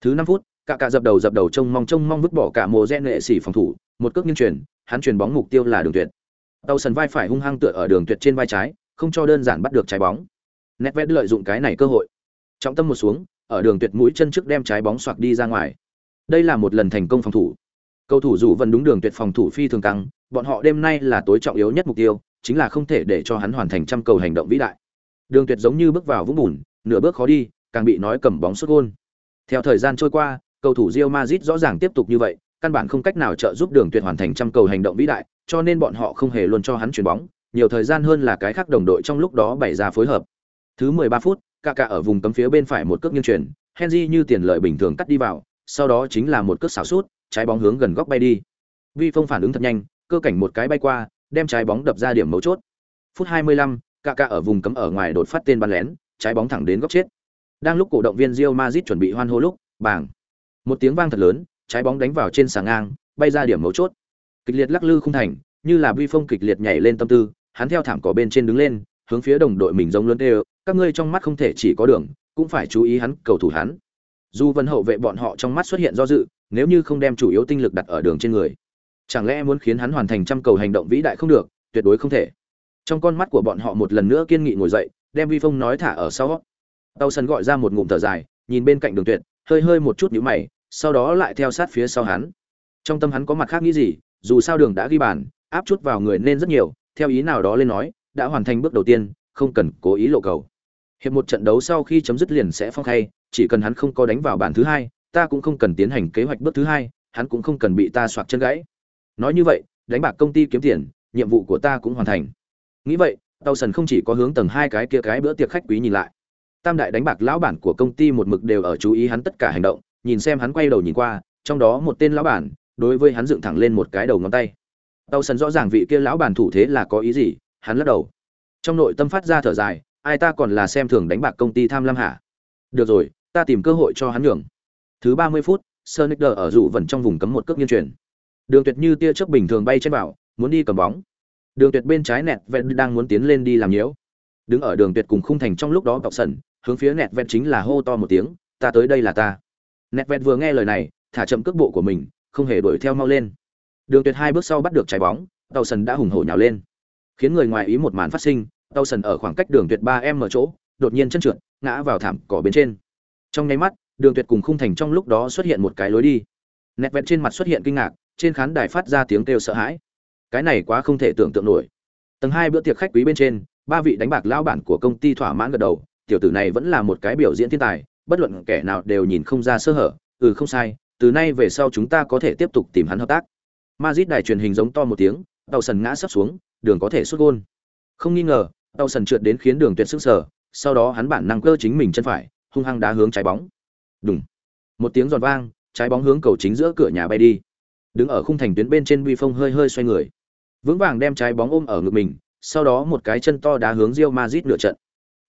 Thứ 5 phút, cả cả dập đầu dập đầu trông mong trông mong vứt bỏ cả mồ gen nghệ sĩ phòng thủ, một cước nghiêng chuyển, hắn chuyển bóng mục tiêu là đường tuyệt. Tàu sần vai phải hung hăng tựa ở đường tuyệt trên vai trái, không cho đơn giản bắt được trái bóng. Nedved lợi dụng cái này cơ hội, trọng tâm một xuống, ở đường tuyệt mũi chân trước đem trái bóng xoạc đi ra ngoài. Đây là một lần thành công phòng thủ. Cầu thủ dù vẫn đúng đường tuyệt phòng thủ phi thường căng, bọn họ đêm nay là tối trọng yếu nhất mục tiêu, chính là không thể để cho hắn hoàn thành trăm cầu hành động vĩ đại. Đường tuyệt giống như bước vào vũng bùn, nửa bước khó đi, càng bị nói cầm bóng sút gôn. Theo thời gian trôi qua, cầu thủ Real Madrid rõ ràng tiếp tục như vậy, căn bản không cách nào trợ giúp Đường Tuyệt hoàn thành trăm cầu hành động vĩ đại, cho nên bọn họ không hề luôn cho hắn chuyền bóng, nhiều thời gian hơn là cái khác đồng đội trong lúc đó bày ra phối hợp. Thứ 13 phút, Kaká ở vùng cấm phía bên phải một cước nghiêng chuyển, Henry như tiền lợi bình thường cắt đi vào, sau đó chính là một cước xảo sút, trái bóng hướng gần góc bay đi. Vi Phong phản ứng thật nhanh, cơ cảnh một cái bay qua, đem trái bóng đập ra điểm mấu chốt. Phút 25, Kaká ở vùng cấm ở ngoài đột phát tên bắn lén, trái bóng thẳng đến góc chết. Đang lúc cổ động viên Real Madrid chuẩn bị hoan hô lúc, bảng. Một tiếng vang thật lớn, trái bóng đánh vào trên sàng ngang, bay ra điểm mấu chốt. Kịch liệt lắc lư không thành, như là Vi Phong kịch liệt nhảy lên tâm tư, hắn theo thảm cỏ bên trên đứng lên, hướng phía đồng đội mình giống lớn kêu, các ngươi trong mắt không thể chỉ có đường, cũng phải chú ý hắn, cầu thủ hắn. Dù Vân hậu vệ bọn họ trong mắt xuất hiện do dự, nếu như không đem chủ yếu tinh lực đặt ở đường trên người, chẳng lẽ muốn khiến hắn hoàn thành trăm cầu hành động vĩ đại không được, tuyệt đối không thể. Trong con mắt của bọn họ một lần nữa kiên nghị ngồi dậy, đem vi phong nói thả ở sau. Tàu sân gọi ra một ngụm thở dài, nhìn bên cạnh đường tuyệt, hơi hơi một chút nhíu mày, sau đó lại theo sát phía sau hắn. Trong tâm hắn có mặt khác nghĩ gì, dù sao đường đã ghi bàn, áp chút vào người nên rất nhiều, theo ý nào đó lên nói, đã hoàn thành bước đầu tiên, không cần cố ý lộ cầu. Hiệp một trận đấu sau khi chấm dứt liền sẽ phong khay, chỉ cần hắn không có đánh vào bàn thứ hai ta cũng không cần tiến hành kế hoạch bước thứ hai, hắn cũng không cần bị ta soạt chân gãy. Nói như vậy, đánh bạc công ty kiếm tiền, nhiệm vụ của ta cũng hoàn thành. Nghĩ vậy, tàu sần không chỉ có hướng tầng hai cái kia cái bữa tiệc khách quý nhìn lại. Tam đại đánh bạc lão bản của công ty một mực đều ở chú ý hắn tất cả hành động, nhìn xem hắn quay đầu nhìn qua, trong đó một tên lão bản, đối với hắn dựng thẳng lên một cái đầu ngón tay. Tàu sần rõ ràng vị kia lão bản thủ thế là có ý gì, hắn lắc đầu. Trong nội tâm phát ra thở dài, ai ta còn là xem thường đánh bạc công ty tham lam hả? Được rồi, ta tìm cơ hội cho hắn nhường. Thứ 30 phút, Sonic ở rủ vẩn trong vùng cấm một cước nghiêng chuyển. Đường Tuyệt như tia chớp bình thường bay trên bảo, muốn đi cầm bóng. Đường Tuyệt bên trái nẹt vẹt đang muốn tiến lên đi làm nhiễu. Đứng ở đường Tuyệt cùng khung thành trong lúc đó cọc sần, hướng phía nẹt vẹt chính là hô to một tiếng, ta tới đây là ta. Nẹt vẹt vừa nghe lời này, thả chậm cước bộ của mình, không hề đuổi theo mau lên. Đường Tuyệt hai bước sau bắt được trái bóng, tàu sần đã hùng hổ nhào lên, khiến người ngoài ý một màn phát sinh. Tàu sần ở khoảng cách đường Tuyệt 3m chỗ, đột nhiên chân trượt, ngã vào thảm cỏ bên trên. Trong nháy mắt, đường tuyệt cùng khung thành trong lúc đó xuất hiện một cái lối đi. Nét vẹt trên mặt xuất hiện kinh ngạc, trên khán đài phát ra tiếng kêu sợ hãi. Cái này quá không thể tưởng tượng nổi. Tầng hai bữa tiệc khách quý bên trên, ba vị đánh bạc lao bản của công ty thỏa mãn gật đầu, tiểu tử này vẫn là một cái biểu diễn thiên tài, bất luận kẻ nào đều nhìn không ra sơ hở ừ không sai, từ nay về sau chúng ta có thể tiếp tục tìm hắn hợp tác. Mazit đài truyền hình giống to một tiếng, tàu sần ngã sấp xuống, đường có thể xuất gôn. Không nghi ngờ, tàu sần trượt đến khiến đường tuyệt sức sở sau đó hắn bản năng cơ chính mình chân phải, hung hăng đá hướng trái bóng. Đùng. Một tiếng giòn vang, trái bóng hướng cầu chính giữa cửa nhà bay đi. Đứng ở khung thành tuyến bên trên Uy Phong hơi hơi xoay người, vững vàng đem trái bóng ôm ở ngực mình, sau đó một cái chân to đá hướng Real Madrid nửa trận.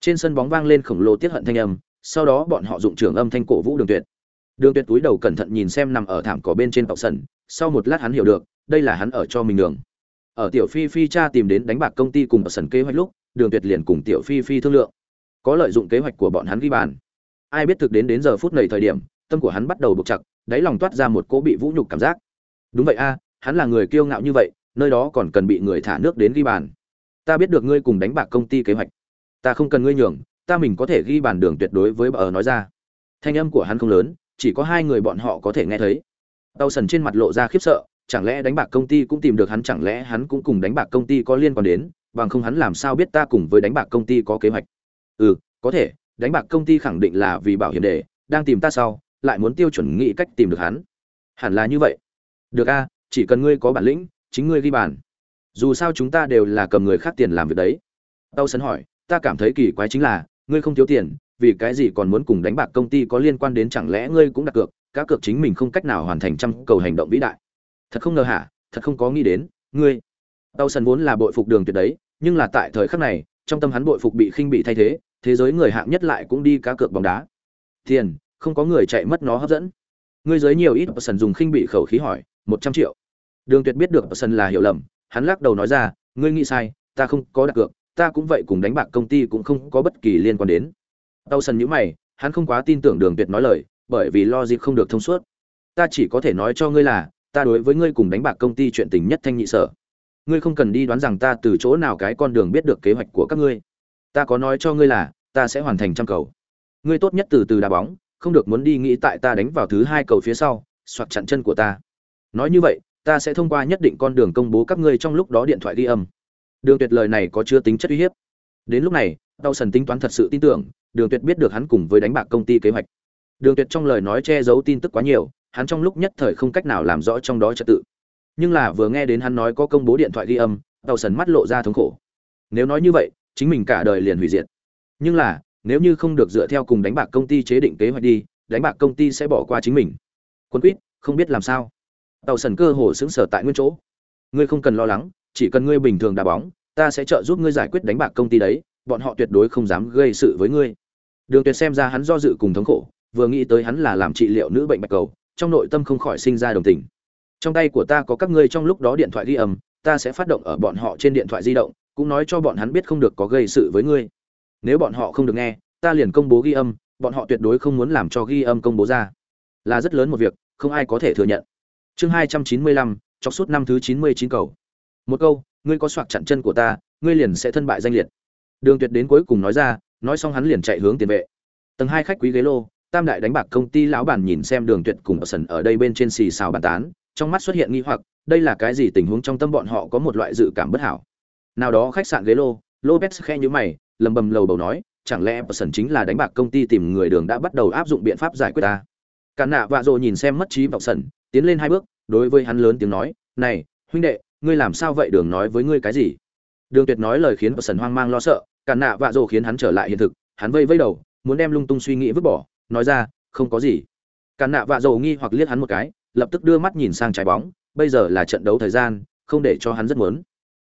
Trên sân bóng vang lên khổng lồ tiết hận thanh âm, sau đó bọn họ dụng trưởng âm thanh cổ vũ Đường Tuyệt. Đường Tuyệt túi đầu cẩn thận nhìn xem nằm ở thảm cỏ bên trên tàu sân, sau một lát hắn hiểu được, đây là hắn ở cho mình đường. Ở Tiểu Phi Phi cha tìm đến đánh bạc công ty cùng ở sân kế hoạch lúc, Đường Tuyệt liền cùng Tiểu Phi Phi thương lượng, có lợi dụng kế hoạch của bọn hắn ghi bàn. Ai biết thực đến đến giờ phút này thời điểm, tâm của hắn bắt đầu buộc chặt, đáy lòng toát ra một cỗ bị vũ nhục cảm giác. Đúng vậy a, hắn là người kiêu ngạo như vậy, nơi đó còn cần bị người thả nước đến ghi bàn. Ta biết được ngươi cùng đánh bạc công ty kế hoạch, ta không cần ngươi nhường, ta mình có thể ghi bàn đường tuyệt đối với bà ở nói ra. Thanh âm của hắn không lớn, chỉ có hai người bọn họ có thể nghe thấy. Đau sần trên mặt lộ ra khiếp sợ, chẳng lẽ đánh bạc công ty cũng tìm được hắn chẳng lẽ hắn cũng cùng đánh bạc công ty có liên quan đến, bằng không hắn làm sao biết ta cùng với đánh bạc công ty có kế hoạch. Ừ, có thể, đánh bạc công ty khẳng định là vì bảo hiểm đề, đang tìm ta sau, lại muốn tiêu chuẩn nghĩ cách tìm được hắn. Hẳn là như vậy. Được a, chỉ cần ngươi có bản lĩnh, chính ngươi ghi bàn. Dù sao chúng ta đều là cầm người khác tiền làm việc đấy. Tao sấn hỏi, ta cảm thấy kỳ quái chính là, ngươi không thiếu tiền, vì cái gì còn muốn cùng đánh bạc công ty có liên quan đến chẳng lẽ ngươi cũng đặt cược, cá cược chính mình không cách nào hoàn thành trăm cầu hành động vĩ đại. Thật không ngờ hả, thật không có nghĩ đến, ngươi. Tao sân vốn là bội phục đường tuyệt đấy, nhưng là tại thời khắc này, trong tâm hắn bội phục bị khinh bị thay thế, thế giới người hạng nhất lại cũng đi cá cược bóng đá. Tiền, không có người chạy mất nó hấp dẫn. Ngươi giới nhiều ít sần dùng khinh bị khẩu khí hỏi, một trăm triệu. Đường Tuyệt biết được sần là hiểu lầm, hắn lắc đầu nói ra, ngươi nghĩ sai, ta không có đặt cược, ta cũng vậy cùng đánh bạc công ty cũng không có bất kỳ liên quan đến. Tâu sần nhíu mày, hắn không quá tin tưởng Đường Tuyệt nói lời, bởi vì logic không được thông suốt. Ta chỉ có thể nói cho ngươi là, ta đối với ngươi cùng đánh bạc công ty chuyện tình nhất thanh nhị sở. Ngươi không cần đi đoán rằng ta từ chỗ nào cái con đường biết được kế hoạch của các ngươi. Ta có nói cho ngươi là, ta sẽ hoàn thành trăm cầu. Ngươi tốt nhất từ từ đá bóng, không được muốn đi nghĩ tại ta đánh vào thứ hai cầu phía sau, soạt chặn chân của ta. Nói như vậy, ta sẽ thông qua nhất định con đường công bố các ngươi trong lúc đó điện thoại ghi âm. Đường Tuyệt lời này có chưa tính chất uy hiếp. Đến lúc này, đau Sần tính toán thật sự tin tưởng, Đường Tuyệt biết được hắn cùng với đánh bạc công ty kế hoạch. Đường Tuyệt trong lời nói che giấu tin tức quá nhiều, hắn trong lúc nhất thời không cách nào làm rõ trong đó trật tự. Nhưng là vừa nghe đến hắn nói có công bố điện thoại ghi âm, đau Sần mắt lộ ra thống khổ. Nếu nói như vậy, chính mình cả đời liền hủy diệt. Nhưng là, nếu như không được dựa theo cùng đánh bạc công ty chế định kế hoạch đi, đánh bạc công ty sẽ bỏ qua chính mình. Quân Quýt, không biết làm sao. tàu Sần cơ hồ sững sờ tại nguyên chỗ. Ngươi không cần lo lắng, chỉ cần ngươi bình thường đá bóng, ta sẽ trợ giúp ngươi giải quyết đánh bạc công ty đấy, bọn họ tuyệt đối không dám gây sự với ngươi. Đường Tuyệt xem ra hắn do dự cùng thống khổ, vừa nghĩ tới hắn là làm trị liệu nữ bệnh bạch cầu, trong nội tâm không khỏi sinh ra đồng tình. Trong tay của ta có các ngươi trong lúc đó điện thoại ghi âm, ta sẽ phát động ở bọn họ trên điện thoại di động, cũng nói cho bọn hắn biết không được có gây sự với ngươi. Nếu bọn họ không được nghe, ta liền công bố ghi âm, bọn họ tuyệt đối không muốn làm cho ghi âm công bố ra. Là rất lớn một việc, không ai có thể thừa nhận. Chương hai trăm chín mươi lăm, chọc suốt năm thứ chín mươi chín cầu. Một câu, ngươi có soạc chặn chân của ta, ngươi liền sẽ thân bại danh liệt. Đường Tuyệt đến cuối cùng nói ra, nói xong hắn liền chạy hướng tiền vệ. Tầng hai khách quý ghế lô, tam đại đánh bạc công ty lão bản nhìn xem Đường Tuyệt cùng ở sân ở đây bên trên xì xào bàn tán, trong mắt xuất hiện nghi hoặc, đây là cái gì tình huống trong tâm bọn họ có một loại dự cảm bất hảo. Nào đó khách sạn ghế lô, Lopez khẽ như mày, lầm bầm lầu bầu nói, chẳng lẽ Person chính là đánh bạc công ty tìm người đường đã bắt đầu áp dụng biện pháp giải quyết ta. Cản nạ vạ rồ nhìn xem mất trí vào sần, tiến lên hai bước, đối với hắn lớn tiếng nói, "Này, huynh đệ, ngươi làm sao vậy đường nói với ngươi cái gì?" Đường Tuyệt nói lời khiến Person hoang mang lo sợ, cản nạ vạ rồ khiến hắn trở lại hiện thực, hắn vây vây đầu, muốn đem lung tung suy nghĩ vứt bỏ, nói ra, "Không có gì." Cản nạ vạ rồ nghi hoặc liếc hắn một cái, lập tức đưa mắt nhìn sang trái bóng, bây giờ là trận đấu thời gian, không để cho hắn rất muốn.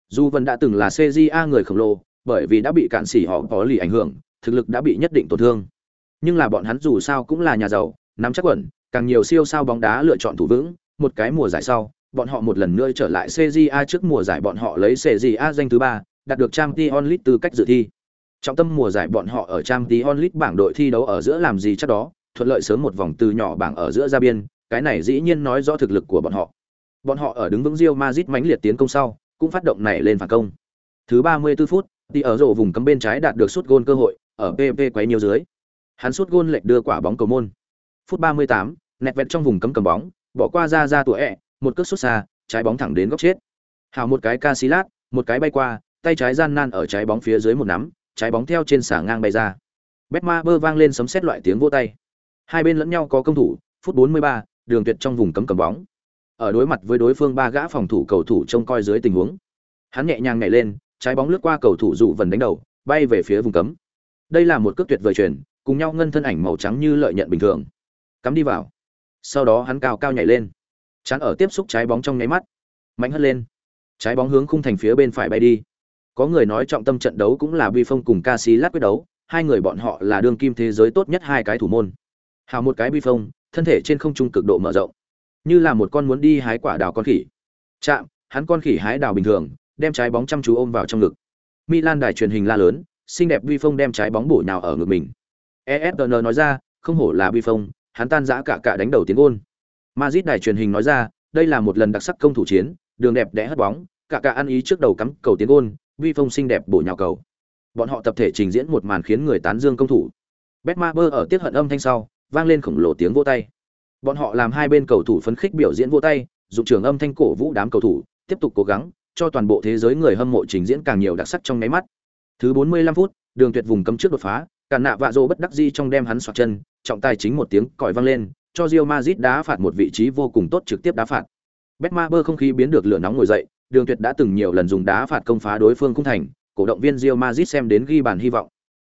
Dù Vân đã từng là CJA người khổng lồ, bởi vì đã bị cạn sỉ họ có lì ảnh hưởng, thực lực đã bị nhất định tổn thương. Nhưng là bọn hắn dù sao cũng là nhà giàu, nắm chắc quẩn, càng nhiều siêu sao bóng đá lựa chọn thủ vững, một cái mùa giải sau, bọn họ một lần nữa trở lại CJA trước mùa giải bọn họ lấy CJA danh thứ ba, đạt được Champions League tư cách dự thi. Trọng tâm mùa giải bọn họ ở Champions League bảng đội thi đấu ở giữa làm gì chắc đó, thuận lợi sớm một vòng từ nhỏ bảng ở giữa ra biên, cái này dĩ nhiên nói rõ thực lực của bọn họ. Bọn họ ở đứng vững Real Madrid mãnh liệt tiến công sau, cũng phát động này lên phản công. Thứ 34 phút, đi ở rổ vùng cấm bên trái đạt được sút gôn cơ hội, ở PP quấy nhiều dưới. Hắn sút gôn lệch đưa quả bóng cầu môn. Phút 38, nẹt vẹt trong vùng cấm cầm bóng, bỏ qua ra ra tuổi ẹ, một cước sút xa, trái bóng thẳng đến góc chết. Hào một cái Casillas, một cái bay qua, tay trái gian nan ở trái bóng phía dưới một nắm, trái bóng theo trên xả ngang bay ra. Betma bơ vang lên sấm sét loại tiếng vỗ tay. Hai bên lẫn nhau có công thủ, phút 43, đường tuyệt trong vùng cấm cầm bóng. Ở đối mặt với đối phương ba gã phòng thủ cầu thủ trông coi dưới tình huống, hắn nhẹ nhàng nhảy lên, trái bóng lướt qua cầu thủ dụ vần đánh đầu, bay về phía vùng cấm. Đây là một cước tuyệt vời chuyển, cùng nhau ngân thân ảnh màu trắng như lợi nhận bình thường. Cắm đi vào. Sau đó hắn cao cao nhảy lên, chán ở tiếp xúc trái bóng trong nháy mắt, mạnh hất lên. Trái bóng hướng khung thành phía bên phải bay đi. Có người nói trọng tâm trận đấu cũng là Vi Phong cùng Casillas quyết đấu, hai người bọn họ là đương kim thế giới tốt nhất hai cái thủ môn. Hào một cái Vi Phong, thân thể trên không trung cực độ mở rộng, như là một con muốn đi hái quả đào con khỉ. Chạm, hắn con khỉ hái đào bình thường, đem trái bóng chăm chú ôm vào trong ngực. Milan đài truyền hình la lớn, xinh đẹp Vi Phong đem trái bóng bổ nhào ở ngực mình. ESPN nói ra, không hổ là Vi Phong, hắn tan giã cả cả đánh đầu tiến ôn Madrid đài truyền hình nói ra, đây là một lần đặc sắc công thủ chiến, đường đẹp đẽ hất bóng, cả cả ăn ý trước đầu cắm cầu tiến ôn Vi Phong xinh đẹp bổ nhào cầu. Bọn họ tập thể trình diễn một màn khiến người tán dương công thủ. Betmaber ở tiết hận âm thanh sau, vang lên khổng lồ tiếng vỗ tay. Bọn họ làm hai bên cầu thủ phấn khích biểu diễn vỗ tay, dụng trường âm thanh cổ vũ đám cầu thủ, tiếp tục cố gắng, cho toàn bộ thế giới người hâm mộ trình diễn càng nhiều đặc sắc trong nháy mắt. Thứ 45 phút, đường tuyệt vùng cấm trước đột phá, cả nạ vạ Dô bất đắc dĩ trong đem hắn xoạc chân, trọng tài chính một tiếng còi vang lên, cho Real Madrid đá phạt một vị trí vô cùng tốt trực tiếp đá phạt. Betmaber không khí biến được lửa nóng ngồi dậy, Đường Tuyệt đã từng nhiều lần dùng đá phạt công phá đối phương cung thành, cổ động viên Real Madrid xem đến ghi bàn hy vọng.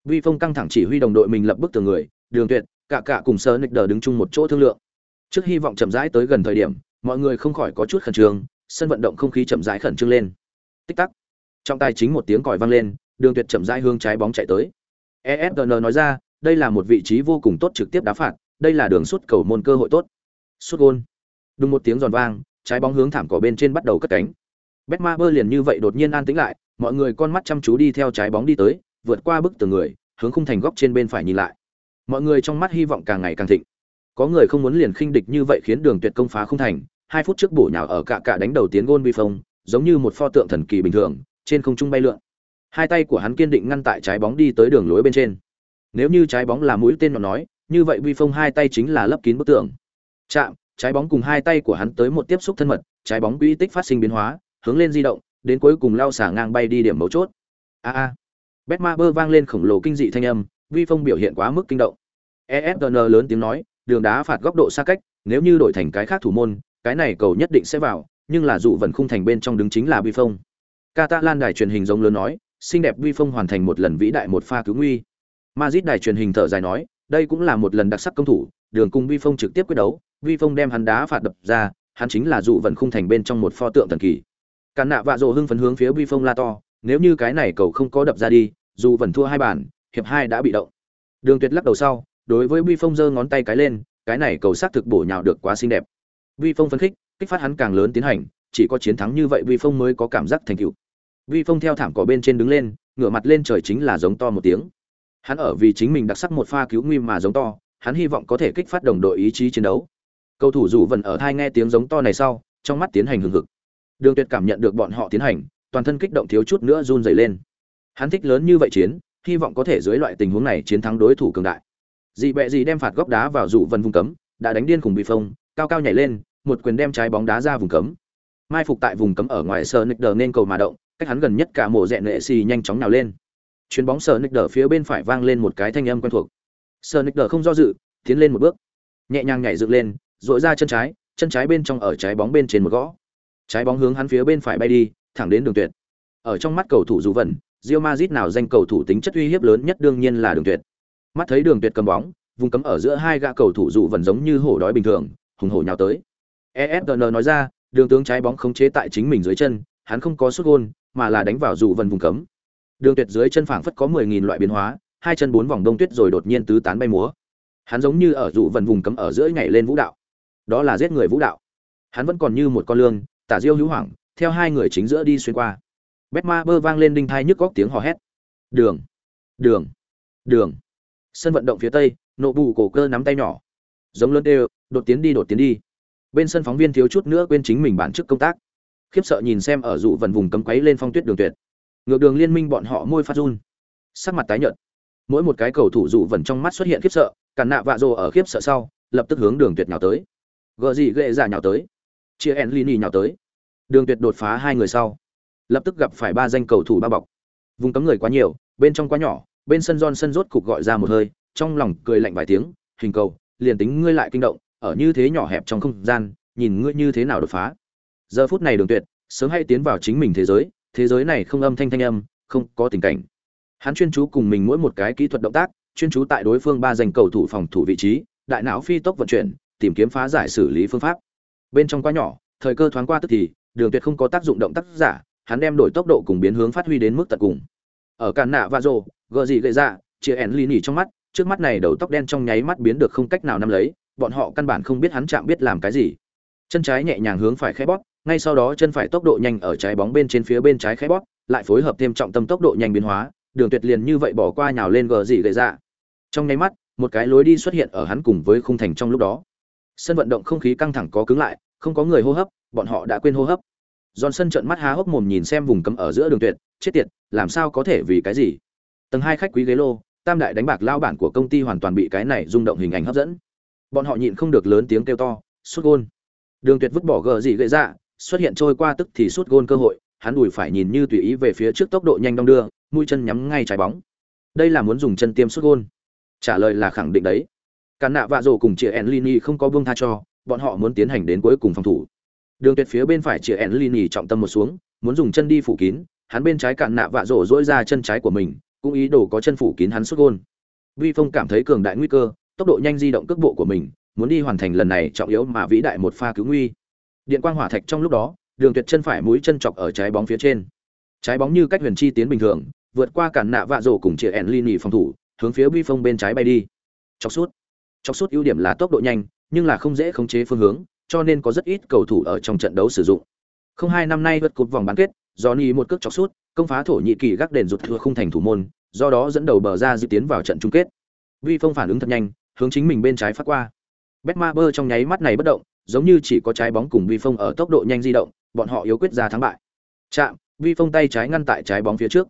Vi Phong căng thẳng chỉ huy đồng đội mình lập bức tường người, Đường Tuyệt, cả cả cùng Sơ Nick đứng chung một chỗ thương lượng. Trước hy vọng chậm rãi tới gần thời điểm, mọi người không khỏi có chút khẩn trương, sân vận động không khí chậm rãi khẩn trương lên. Tích tắc. Trong tay chính một tiếng còi vang lên, Đường Tuyệt chậm rãi hướng trái bóng chạy tới. ESPN nói ra, đây là một vị trí vô cùng tốt trực tiếp đá phạt, đây là đường sút cầu môn cơ hội tốt. Sút gôn Đúng một tiếng giòn vang, trái bóng hướng thảm cỏ bên trên bắt đầu cất cánh. Betmaber liền như vậy đột nhiên an tĩnh lại, mọi người con mắt chăm chú đi theo trái bóng đi tới, vượt qua bức tường người, hướng khung thành góc trên bên phải nhìn lại. Mọi người trong mắt hy vọng càng ngày càng thịnh. Có người không muốn liền khinh địch như vậy khiến Đường Tuyệt công phá không thành, hai phút trước bổ nhào ở cạ cạ đánh đầu tiến gôn bi phong, giống như một pho tượng thần kỳ bình thường, trên không trung bay lượn. Hai tay của hắn kiên định ngăn tại trái bóng đi tới đường lối bên trên. Nếu như trái bóng là mũi tên nó nói, như vậy bi Phong hai tay chính là lấp kín bức tường. Chạm, trái bóng cùng hai tay của hắn tới một tiếp xúc thân mật, trái bóng quy tích phát sinh biến hóa, hướng lên di động, đến cuối cùng lao xả ngang bay đi điểm mấu chốt. A a. Betmaber vang lên khổng lồ kinh dị thanh âm, Vi Phong biểu hiện quá mức kinh động. ESN lớn tiếng nói, đường đá phạt góc độ xa cách, nếu như đổi thành cái khác thủ môn, cái này cầu nhất định sẽ vào, nhưng là dụ vẫn khung thành bên trong đứng chính là Vi Phong. Catalan đài truyền hình giống lớn nói, xinh đẹp Vi Phong hoàn thành một lần vĩ đại một pha cứu nguy. Madrid đài truyền hình thở dài nói, đây cũng là một lần đặc sắc công thủ, đường cùng Vi Phong trực tiếp quyết đấu, Vi Phong đem hắn đá phạt đập ra, hắn chính là dụ vẫn khung thành bên trong một pho tượng thần kỳ. Cản nạ vạ rồ hưng phấn hướng phía Vi Phong la to, nếu như cái này cầu không có đập ra đi, dù vẫn thua hai bàn, hiệp hai đã bị động. Đường Tuyệt lắc đầu sau, đối với Vi Phong giơ ngón tay cái lên, cái này cầu sát thực bổ nhào được quá xinh đẹp. Vi Phong phấn khích, kích phát hắn càng lớn tiến hành, chỉ có chiến thắng như vậy Vi Phong mới có cảm giác thành tựu. Vi Phong theo thảm cỏ bên trên đứng lên, ngửa mặt lên trời chính là giống to một tiếng. Hắn ở vì chính mình đặc sắc một pha cứu nguy mà giống to, hắn hy vọng có thể kích phát đồng đội ý chí chiến đấu. Cầu thủ rủ vẫn ở thai nghe tiếng giống to này sau, trong mắt tiến hành hừng hực. Đường Tuyệt cảm nhận được bọn họ tiến hành, toàn thân kích động thiếu chút nữa run rẩy lên. Hắn thích lớn như vậy chiến, hy vọng có thể dưới loại tình huống này chiến thắng đối thủ cường đại. Dị bẹ dị đem phạt góc đá vào rủ vân vùng cấm, đã đánh điên cùng bị phong, cao cao nhảy lên, một quyền đem trái bóng đá ra vùng cấm. Mai phục tại vùng cấm ở ngoài sờ nịch đờ nên cầu mà động, cách hắn gần nhất cả mộ rẽ nệ xì nhanh chóng nào lên. Chuyền bóng sờ nịch đờ phía bên phải vang lên một cái thanh âm quen thuộc. Sờ nịch đờ không do dự, tiến lên một bước, nhẹ nhàng nhảy dựng lên, dội ra chân trái, chân trái bên trong ở trái bóng bên trên một gõ. Trái bóng hướng hắn phía bên phải bay đi, thẳng đến đường tuyệt. Ở trong mắt cầu thủ dù vẩn, Real Madrid nào danh cầu thủ tính chất uy hiếp lớn nhất đương nhiên là đường tuyệt. Mắt thấy đường tuyệt cầm bóng, vùng cấm ở giữa hai gã cầu thủ dụ vẫn giống như hổ đói bình thường, hùng hổ nhào tới. ESN nói ra, đường tướng trái bóng khống chế tại chính mình dưới chân, hắn không có sút gôn, mà là đánh vào dụ vần vùng cấm. Đường tuyệt dưới chân phảng phất có 10000 loại biến hóa, hai chân bốn vòng đông tuyết rồi đột nhiên tứ tán bay múa. Hắn giống như ở dụ vần vùng cấm ở giữa nhảy lên vũ đạo. Đó là giết người vũ đạo. Hắn vẫn còn như một con lương, tả diêu hữu hoảng, theo hai người chính giữa đi xuyên qua. Betma bơ vang lên đinh thai nhức góc tiếng hò hét. Đường, đường, đường. Sân vận động phía tây, nộ bù cổ cơ nắm tay nhỏ. Giống lớn đều, đột tiến đi đột tiến đi. Bên sân phóng viên thiếu chút nữa quên chính mình bản chức công tác. Khiếp sợ nhìn xem ở dụ vần vùng cấm quấy lên phong tuyết đường tuyệt. Ngược đường liên minh bọn họ môi phát run. Sắc mặt tái nhợt. Mỗi một cái cầu thủ dụ vần trong mắt xuất hiện khiếp sợ, cản nạ vạ rồ ở khiếp sợ sau, lập tức hướng đường tuyệt nhào tới. Gờ gì ghệ giả nhào tới. Chia Enlini nhào tới. Đường tuyệt đột phá hai người sau lập tức gặp phải ba danh cầu thủ ba bọc vùng cấm người quá nhiều bên trong quá nhỏ bên sân John sân rốt cục gọi ra một hơi, trong lòng cười lạnh vài tiếng, hình cầu, liền tính ngươi lại kinh động, ở như thế nhỏ hẹp trong không gian, nhìn ngươi như thế nào đột phá. Giờ phút này đường tuyệt, sớm hay tiến vào chính mình thế giới thế giới này không âm thanh thanh âm, không có tình cảnh. Hắn chuyên chú cùng mình mỗi một cái kỹ thuật động tác, chuyên chú tại đối phương ba giành cầu thủ phòng thủ vị trí, đại não phi tốc vận chuyển, tìm kiếm phá giải xử lý phương pháp. Bên trong quá nhỏ, thời cơ thoáng qua tức thì, đường tuyệt không có tác dụng động tác giả, hắn đem đổi tốc độ cùng biến hướng phát huy đến mức tận cùng. Ở cản nạ và rồ gờ gì gậy dạ, ra chia ẻn ly nỉ trong mắt trước mắt này đầu tóc đen trong nháy mắt biến được không cách nào nắm lấy bọn họ căn bản không biết hắn chạm biết làm cái gì. Chân trái nhẹ nhàng hướng phải khẽ bóp ngay sau đó chân phải tốc độ nhanh ở trái bóng bên trên phía bên trái khẽ bóp lại phối hợp thêm trọng tâm tốc độ nhanh biến hóa đường tuyệt liền như vậy bỏ qua nhào lên gờ gì gậy ra trong nháy mắt một cái lối đi xuất hiện ở hắn cùng với khung thành trong lúc đó. Sân vận động không khí căng thẳng có cứng lại không có người hô hấp bọn họ đã quên hô hấp. Sân trợn mắt há hốc mồm nhìn xem vùng cấm ở giữa đường tuyệt, chết tiệt, làm sao có thể vì cái gì? Tầng hai khách quý ghế lô, tam đại đánh bạc lao bản của công ty hoàn toàn bị cái này rung động hình ảnh hấp dẫn. Bọn họ nhịn không được lớn tiếng kêu to, sút gôn. Đường Tuyệt vứt bỏ gờ gì gậy ra, xuất hiện trôi qua tức thì sút gôn cơ hội, hắn đùi phải nhìn như tùy ý về phía trước tốc độ nhanh đong đưa, mũi chân nhắm ngay trái bóng. Đây là muốn dùng chân tiêm sút gôn. Trả lời là khẳng định đấy. Cản nạ vạ rổ cùng chị Enlini không có buông tha cho, bọn họ muốn tiến hành đến cuối cùng phòng thủ. Đường Tuyệt phía bên phải chị Enlini trọng tâm một xuống, muốn dùng chân đi phủ kín, hắn bên trái cản nạ vạ rổ dỗi ra chân trái của mình, cũng ý đồ có chân phủ kín hắn sút gôn. Vi Phong cảm thấy cường đại nguy cơ, tốc độ nhanh di động cước bộ của mình, muốn đi hoàn thành lần này trọng yếu mà vĩ đại một pha cứu nguy. Điện quang hỏa thạch trong lúc đó, Đường Tuyệt chân phải mũi chân chọc ở trái bóng phía trên. Trái bóng như cách huyền chi tiến bình thường, vượt qua cản nạ vạ rổ cùng chị Enlini phòng thủ, hướng phía Vi Phong bên trái bay đi. Chọc sút. Chọc sút ưu điểm là tốc độ nhanh, nhưng là không dễ khống chế phương hướng, cho nên có rất ít cầu thủ ở trong trận đấu sử dụng. Không hai năm nay vượt cột vòng bán kết, Johnny một cước chọc sút, công phá thổ nhị kỳ gác đền rụt thừa không thành thủ môn, do đó dẫn đầu bờ ra dự tiến vào trận chung kết. Vi Phong phản ứng thật nhanh, hướng chính mình bên trái phát qua. Betmaber trong nháy mắt này bất động, giống như chỉ có trái bóng cùng Vi Phong ở tốc độ nhanh di động, bọn họ yếu quyết ra thắng bại. Chạm, Vi Phong tay trái ngăn tại trái bóng phía trước.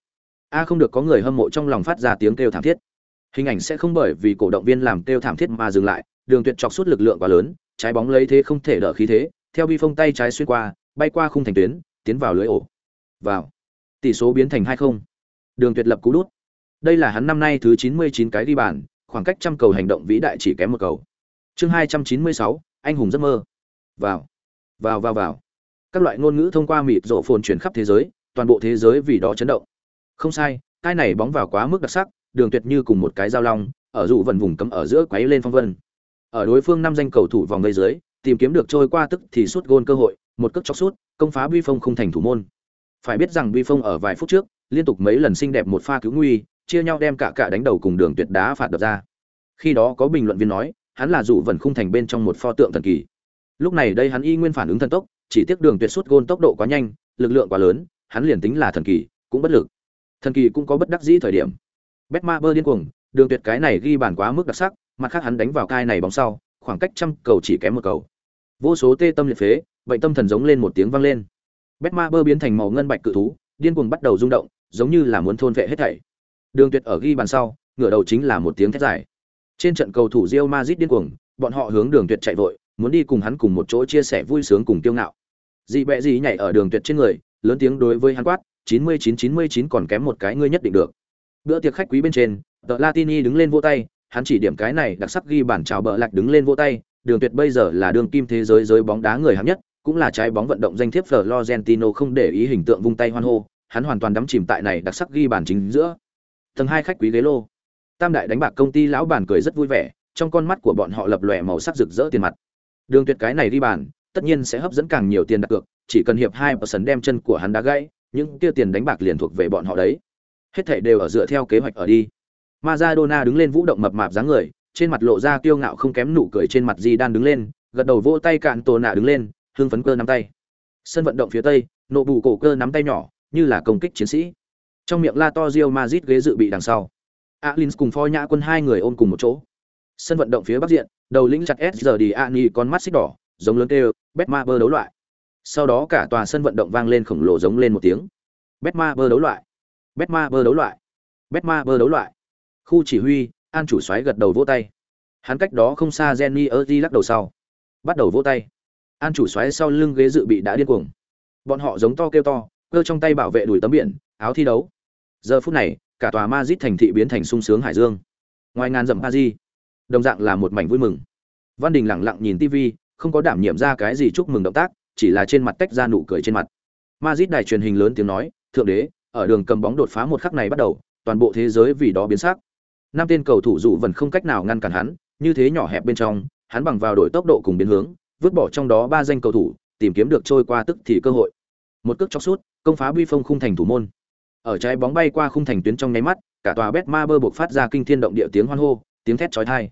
A không được có người hâm mộ trong lòng phát ra tiếng kêu thảm thiết. Hình ảnh sẽ không bởi vì cổ động viên làm kêu thảm thiết mà dừng lại, đường tuyệt chọc suốt lực lượng quá lớn, trái bóng lấy thế không thể đỡ khí thế, theo Vi Phong tay trái xuyên qua, bay qua khung thành tuyến, tiến vào lưới ổ. Vào. Tỷ số biến thành 2-0. Đường tuyệt lập cú đút. Đây là hắn năm nay thứ 99 cái đi bàn, khoảng cách trăm cầu hành động vĩ đại chỉ kém một cầu. Chương 296, anh hùng giấc mơ. Vào. Vào vào vào. Các loại ngôn ngữ thông qua mịt rộ phồn truyền khắp thế giới, toàn bộ thế giới vì đó chấn động. Không sai, cái này bóng vào quá mức đặc sắc, đường tuyệt như cùng một cái dao long, ở dụ vận vùng cấm ở giữa quấy lên phong vân. Ở đối phương năm danh cầu thủ vòng vây dưới, tìm kiếm được trôi qua tức thì sút gôn cơ hội, một cước chọc sút, công phá Bi Phong không thành thủ môn. Phải biết rằng vi Phong ở vài phút trước, liên tục mấy lần xinh đẹp một pha cứu nguy, chia nhau đem cả cả đánh đầu cùng đường tuyệt đá phạt đập ra. Khi đó có bình luận viên nói, hắn là dụ vận khung thành bên trong một pho tượng thần kỳ. Lúc này đây hắn y nguyên phản ứng thần tốc, chỉ tiếc đường tuyệt suốt gôn tốc độ quá nhanh, lực lượng quá lớn, hắn liền tính là thần kỳ, cũng bất lực. Thần kỳ cũng có bất đắc dĩ thời điểm. Betmaber điên cuồng, đường tuyệt cái này ghi bàn quá mức đặc sắc, mặt khác hắn đánh vào cai này bóng sau, khoảng cách trăm cầu chỉ kém một cầu. Vô số tê tâm liệt phế, bệnh tâm thần giống lên một tiếng vang lên. Betmaber biến thành màu ngân bạch cự thú, điên cuồng bắt đầu rung động, giống như là muốn thôn vệ hết thảy. Đường Tuyệt ở ghi bàn sau, ngửa đầu chính là một tiếng thét dài. Trên trận cầu thủ Real Madrid điên cuồng, bọn họ hướng Đường Tuyệt chạy vội, muốn đi cùng hắn cùng một chỗ chia sẻ vui sướng cùng kiêu ngạo. Dị bẹ dị nhảy ở Đường Tuyệt trên người, lớn tiếng đối với hắn quát, 99 99 còn kém một cái ngươi nhất định được. Bữa tiệc khách quý bên trên, tờ Latini đứng lên vỗ tay, hắn chỉ điểm cái này đặc sắc ghi bản chào bờ lạch đứng lên vỗ tay, Đường Tuyệt bây giờ là đường kim thế giới giới bóng đá người hạng nhất, cũng là trái bóng vận động danh thiếp Florentino không để ý hình tượng vung tay hoan hô, hắn hoàn toàn đắm chìm tại này đặc sắc ghi bàn chính giữa. Tầng hai khách quý ghế lô. Tam đại đánh bạc công ty lão bản cười rất vui vẻ, trong con mắt của bọn họ lập lòe màu sắc rực rỡ tiền mặt. Đường Tuyệt cái này ghi bàn, tất nhiên sẽ hấp dẫn càng nhiều tiền đặt cược, chỉ cần hiệp hai sân đem chân của hắn đá gãy, những kia tiền đánh bạc liền thuộc về bọn họ đấy. Hết thảy đều ở dựa theo kế hoạch ở đi. Maradona đứng lên vũ động mập mạp dáng người, trên mặt lộ ra kiêu ngạo không kém nụ cười trên mặt Di Đan đứng lên, gật đầu vỗ tay cạn tổ nạ đứng lên, hương phấn cơ nắm tay. Sân vận động phía tây, nộ bù cổ cơ nắm tay nhỏ, như là công kích chiến sĩ. Trong miệng la to rio mazit ghế dự bị đằng sau. alin cùng pho Nhã Quân hai người ôm cùng một chỗ. Sân vận động phía bắc diện, đầu lĩnh chặt S giờ đi Ani con mắt xích đỏ, giống lớn kêu, Betmaber đấu loại. Sau đó cả tòa sân vận động vang lên khổng lồ giống lên một tiếng. Betmaber đấu loại. Betmaber đấu loại. Betmaber đấu loại. Khu chỉ huy, An chủ xoáy gật đầu vỗ tay. Hắn cách đó không xa Jenny Erdi lắc đầu sau, bắt đầu vỗ tay. An chủ xoáy sau lưng ghế dự bị đã điên cuồng. Bọn họ giống to kêu to, cơ trong tay bảo vệ đuổi tấm biển, áo thi đấu. Giờ phút này, cả tòa Madrid thành thị biến thành sung sướng hải dương. Ngoài ngàn dặm di đồng dạng là một mảnh vui mừng. Văn Đình lặng lặng nhìn TV, không có đảm nhiệm ra cái gì chúc mừng động tác, chỉ là trên mặt tách ra nụ cười trên mặt. Madrid đài truyền hình lớn tiếng nói, "Thượng đế, ở đường cầm bóng đột phá một khắc này bắt đầu, toàn bộ thế giới vì đó biến sắc." năm tên cầu thủ dụ vẫn không cách nào ngăn cản hắn như thế nhỏ hẹp bên trong hắn bằng vào đổi tốc độ cùng biến hướng vứt bỏ trong đó ba danh cầu thủ, tìm kiếm được trôi qua tức thì cơ hội. Một cước chóc sút, công phá bi phong khung thành thủ môn. Ở trái bóng bay qua khung thành tuyến trong nháy mắt, cả tòa bet ma bơ buộc phát ra kinh thiên động địa tiếng hoan hô, tiếng thét chói tai.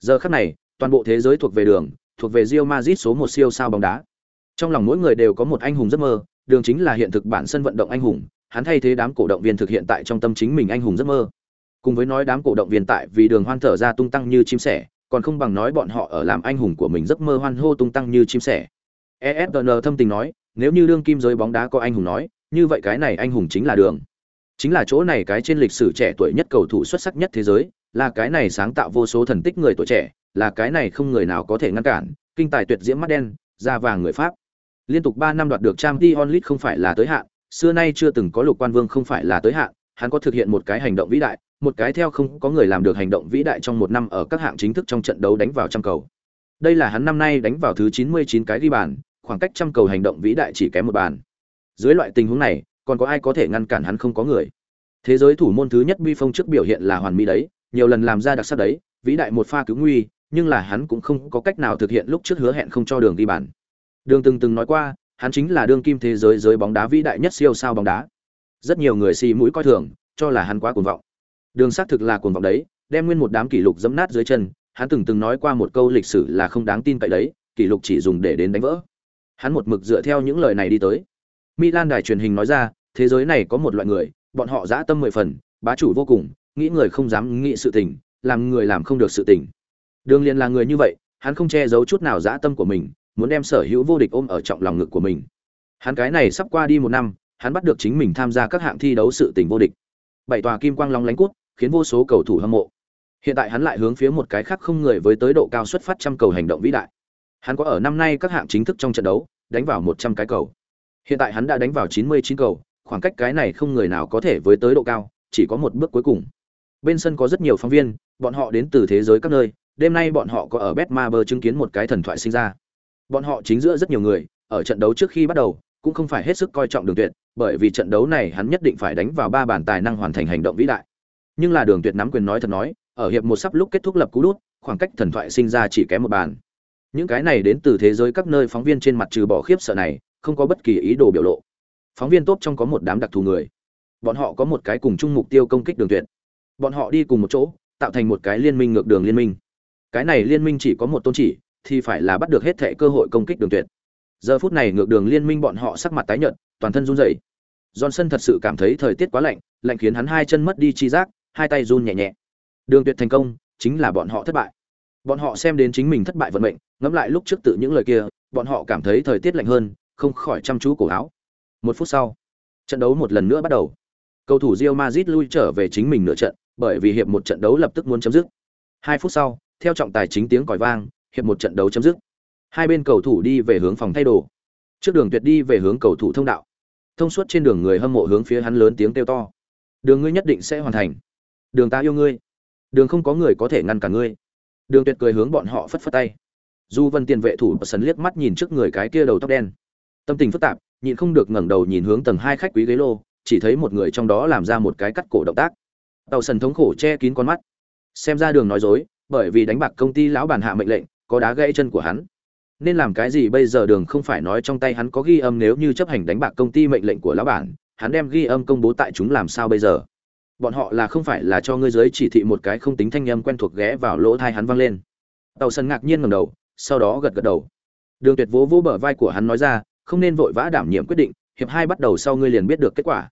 Giờ khắc này, toàn bộ thế giới thuộc về đường, thuộc về Real Madrid số một siêu sao bóng đá. Trong lòng mỗi người đều có một anh hùng giấc mơ, đường chính là hiện thực bản sân vận động anh hùng, hắn thay thế đám cổ động viên thực hiện tại trong tâm chính mình anh hùng giấc mơ. Cùng với nói đám cổ động viên tại vì đường hoan thở ra tung tăng như chim sẻ còn không bằng nói bọn họ ở làm anh hùng của mình giấc mơ hoan hô tung tăng như chim sẻ. Esn thâm tình nói, nếu như đương kim giới bóng đá có anh hùng nói, như vậy cái này anh hùng chính là đường. Chính là chỗ này cái trên lịch sử trẻ tuổi nhất cầu thủ xuất sắc nhất thế giới, là cái này sáng tạo vô số thần tích người tuổi trẻ, là cái này không người nào có thể ngăn cản, kinh tài tuyệt diễm mắt đen, da vàng người pháp. Liên tục ba năm đoạt được trang League không phải là tới hạn, xưa nay chưa từng có lục quan vương không phải là tới hạn, hắn có thực hiện một cái hành động vĩ đại một cái theo không có người làm được hành động vĩ đại trong một năm ở các hạng chính thức trong trận đấu đánh vào trăm cầu. Đây là hắn năm nay đánh vào thứ 99 cái ghi bàn, khoảng cách trăm cầu hành động vĩ đại chỉ kém một bàn. Dưới loại tình huống này, còn có ai có thể ngăn cản hắn không có người? Thế giới thủ môn thứ nhất bi phong trước biểu hiện là hoàn mỹ đấy, nhiều lần làm ra đặc sắc đấy, vĩ đại một pha cứu nguy, nhưng là hắn cũng không có cách nào thực hiện lúc trước hứa hẹn không cho đường ghi bàn. Đường từng từng nói qua, hắn chính là đương kim thế giới giới bóng đá vĩ đại nhất siêu sao bóng đá. Rất nhiều người xì mũi coi thường, cho là hắn quá cuồng vọng đường xác thực là cuồng vọng đấy, đem nguyên một đám kỷ lục dẫm nát dưới chân, hắn từng từng nói qua một câu lịch sử là không đáng tin cậy đấy, kỷ lục chỉ dùng để đến đánh vỡ. Hắn một mực dựa theo những lời này đi tới. Milan đài truyền hình nói ra, thế giới này có một loại người, bọn họ dã tâm mười phần, bá chủ vô cùng, nghĩ người không dám nghĩ sự tình, làm người làm không được sự tình. Đường liền là người như vậy, hắn không che giấu chút nào dã tâm của mình, muốn đem sở hữu vô địch ôm ở trọng lòng ngực của mình. Hắn cái này sắp qua đi một năm, hắn bắt được chính mình tham gia các hạng thi đấu sự tình vô địch. Bảy tòa kim quang long lánh cút khiến vô số cầu thủ hâm mộ. Hiện tại hắn lại hướng phía một cái khác không người với tới độ cao xuất phát trăm cầu hành động vĩ đại. Hắn có ở năm nay các hạng chính thức trong trận đấu, đánh vào một trăm cái cầu. Hiện tại hắn đã đánh vào chín mươi chín cầu, khoảng cách cái này không người nào có thể với tới độ cao, chỉ có một bước cuối cùng. Bên sân có rất nhiều phóng viên, bọn họ đến từ thế giới các nơi, đêm nay bọn họ có ở Betmaber chứng kiến một cái thần thoại sinh ra. Bọn họ chính giữa rất nhiều người, ở trận đấu trước khi bắt đầu, cũng không phải hết sức coi trọng đường tuyệt, bởi vì trận đấu này hắn nhất định phải đánh vào ba bàn tài năng hoàn thành hành động vĩ đại nhưng là đường tuyệt nắm quyền nói thật nói, ở hiệp một sắp lúc kết thúc lập cú đút, khoảng cách thần thoại sinh ra chỉ kém một bàn. Những cái này đến từ thế giới các nơi phóng viên trên mặt trừ bỏ khiếp sợ này, không có bất kỳ ý đồ biểu lộ. Phóng viên tốt trong có một đám đặc thù người. Bọn họ có một cái cùng chung mục tiêu công kích đường tuyệt. Bọn họ đi cùng một chỗ, tạo thành một cái liên minh ngược đường liên minh. Cái này liên minh chỉ có một tôn chỉ, thì phải là bắt được hết thệ cơ hội công kích đường tuyệt. Giờ phút này ngược đường liên minh bọn họ sắc mặt tái nhợt, toàn thân run rẩy. Johnson thật sự cảm thấy thời tiết quá lạnh lạnh khiến hắn hai chân mất đi chi giác hai tay run nhẹ nhẹ. Đường tuyệt thành công, chính là bọn họ thất bại. Bọn họ xem đến chính mình thất bại vận mệnh, ngẫm lại lúc trước tự những lời kia, bọn họ cảm thấy thời tiết lạnh hơn, không khỏi chăm chú cổ áo. Một phút sau, trận đấu một lần nữa bắt đầu. Cầu thủ Real Madrid lui trở về chính mình nửa trận, bởi vì hiệp một trận đấu lập tức muốn chấm dứt. Hai phút sau, theo trọng tài chính tiếng còi vang, hiệp một trận đấu chấm dứt. Hai bên cầu thủ đi về hướng phòng thay đồ. Trước đường tuyệt đi về hướng cầu thủ thông đạo. Thông suốt trên đường người hâm mộ hướng phía hắn lớn tiếng kêu to. Đường ngươi nhất định sẽ hoàn thành đường ta yêu ngươi. Đường không có người có thể ngăn cả ngươi. Đường tuyệt cười hướng bọn họ phất phất tay. Du vân tiền vệ thủ sấn liếc mắt nhìn trước người cái kia đầu tóc đen. Tâm tình phức tạp, nhịn không được ngẩng đầu nhìn hướng tầng hai khách quý ghế lô, chỉ thấy một người trong đó làm ra một cái cắt cổ động tác. Tàu sần thống khổ che kín con mắt. Xem ra đường nói dối, bởi vì đánh bạc công ty lão bản hạ mệnh lệnh, có đá gãy chân của hắn. Nên làm cái gì bây giờ đường không phải nói trong tay hắn có ghi âm nếu như chấp hành đánh bạc công ty mệnh lệnh của lão bản, hắn đem ghi âm công bố tại chúng làm sao bây giờ? Bọn họ là không phải là cho ngươi giới chỉ thị một cái không tính thanh âm quen thuộc ghé vào lỗ thai hắn vang lên. Tàu sân ngạc nhiên ngầm đầu sau đó gật gật đầu. Đường tuyệt vỗ vỗ bờ vai của hắn nói ra không nên vội vã đảm nhiệm quyết định hiệp hai bắt đầu sau ngươi liền biết được kết quả.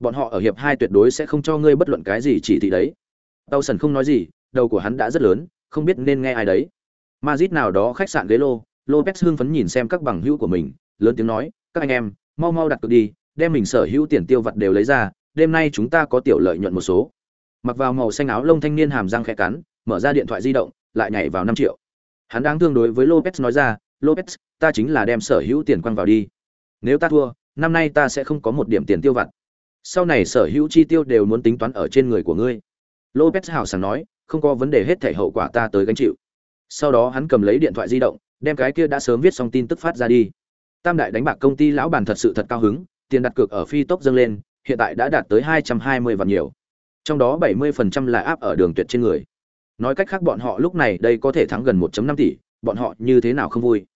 Bọn họ ở hiệp hai tuyệt đối sẽ không cho ngươi bất luận cái gì chỉ thị đấy. Tàu sân không nói gì đầu của hắn đã rất lớn không biết nên nghe ai đấy. Madrid nào đó khách sạn ghế lô, Lopez hưng phấn nhìn xem các bằng hữu của mình, lớn tiếng nói, "Các anh em, mau mau đặt cược đi, đem mình sở hữu tiền tiêu vặt đều lấy ra, đêm nay chúng ta có tiểu lợi nhuận một số." Mặc vào màu xanh áo lông thanh niên hàm răng khẽ cắn, mở ra điện thoại di động, lại nhảy vào năm triệu. Hắn đang tương đối với Lopez nói ra, "Lopez, ta chính là đem sở hữu tiền quăng vào đi. Nếu ta thua, năm nay ta sẽ không có một điểm tiền tiêu vặt. Sau này sở hữu chi tiêu đều muốn tính toán ở trên người của ngươi." Lopez hào sảng nói, "Không có vấn đề hết thảy hậu quả ta tới gánh chịu." sau đó hắn cầm lấy điện thoại di động đem cái kia đã sớm viết xong tin tức phát ra đi tam đại đánh bạc công ty lão bản thật sự thật cao hứng tiền đặt cược ở phi tốc dâng lên hiện tại đã đạt tới hai trăm hai mươi vạn nhiều. Trong đó bảy mươi phần trăm là áp ở đường tuyệt trên người. Nói cách khác bọn họ lúc này đây có thể thắng gần 1 năm tỷ, bọn họ như thế nào không vui?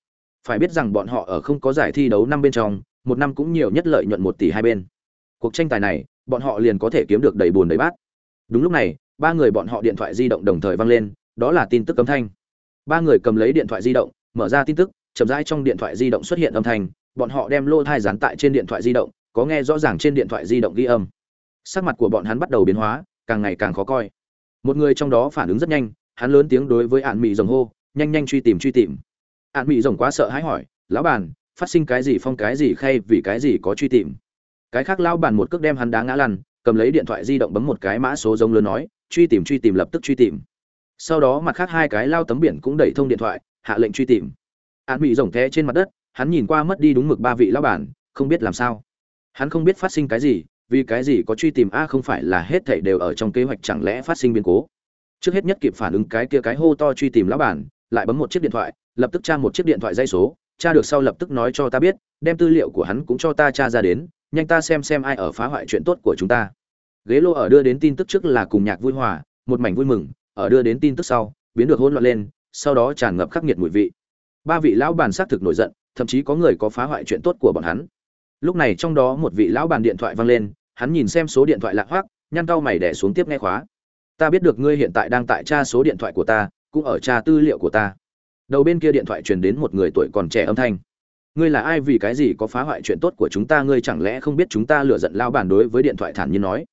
Phải biết rằng bọn họ ở không có giải thi đấu năm bên trong, một năm cũng nhiều nhất lợi nhuận một tỷ hai bên. Cuộc tranh tài này, bọn họ liền có thể kiếm được đầy buồn đầy bát. Đúng lúc này, ba người bọn họ điện thoại di động đồng thời vang lên, đó là tin tức cấm thanh. Ba người cầm lấy điện thoại di động, mở ra tin tức, chậm rãi trong điện thoại di động xuất hiện âm thanh, bọn họ đem lô thai dán tại trên điện thoại di động có nghe rõ ràng trên điện thoại di động ghi âm. Sắc mặt của bọn hắn bắt đầu biến hóa, càng ngày càng khó coi. Một người trong đó phản ứng rất nhanh, hắn lớn tiếng đối với ạn mị rồng hô, nhanh nhanh truy tìm truy tìm. Ạn mị rồng quá sợ hãi hỏi, lão bàn phát sinh cái gì phong, cái gì khay, vì cái gì có truy tìm? Cái khác lão bàn một cước đem hắn đá ngã lăn, cầm lấy điện thoại di động bấm một cái mã số giống lớn nói, truy tìm truy tìm, lập tức truy tìm. Sau đó mặt khác hai cái lao tấm biển cũng đẩy thông điện thoại, hạ lệnh truy tìm. Ạn mị rồng té trên mặt đất, hắn nhìn qua mất đi đúng mực ba vị lão bản, không biết làm sao hắn không biết phát sinh cái gì, vì cái gì có truy tìm a không phải là hết thảy đều ở trong kế hoạch chẳng lẽ phát sinh biến cố. Trước hết nhất kịp phản ứng cái kia cái hô to truy tìm lão bản, lại bấm một chiếc điện thoại, lập tức tra một chiếc điện thoại dây số, tra được sau lập tức nói cho ta biết, đem tư liệu của hắn cũng cho ta tra ra đến, nhanh ta xem xem ai ở phá hoại chuyện tốt của chúng ta. Ghế lô ở đưa đến tin tức trước là cùng nhạc vui hòa, một mảnh vui mừng, ở đưa đến tin tức sau, biến được hỗn loạn lên, sau đó tràn ngập khắc nghiệt mùi vị. Ba vị lão bản xác thực nổi giận, thậm chí có người có phá hoại chuyện tốt của bọn hắn lúc này trong đó một vị lão bàn điện thoại vang lên, hắn nhìn xem số điện thoại lạc hoác nhăn cau mày đẻ xuống tiếp nghe khóa. Ta biết được ngươi hiện tại đang tại tra số điện thoại của ta, cũng ở tra tư liệu của ta. Đầu bên kia điện thoại truyền đến một người tuổi còn trẻ âm thanh. Ngươi là ai, vì cái gì có phá hoại chuyện tốt của chúng ta, ngươi chẳng lẽ không biết chúng ta lựa giận lao bản đối với điện thoại thản nhiên nói?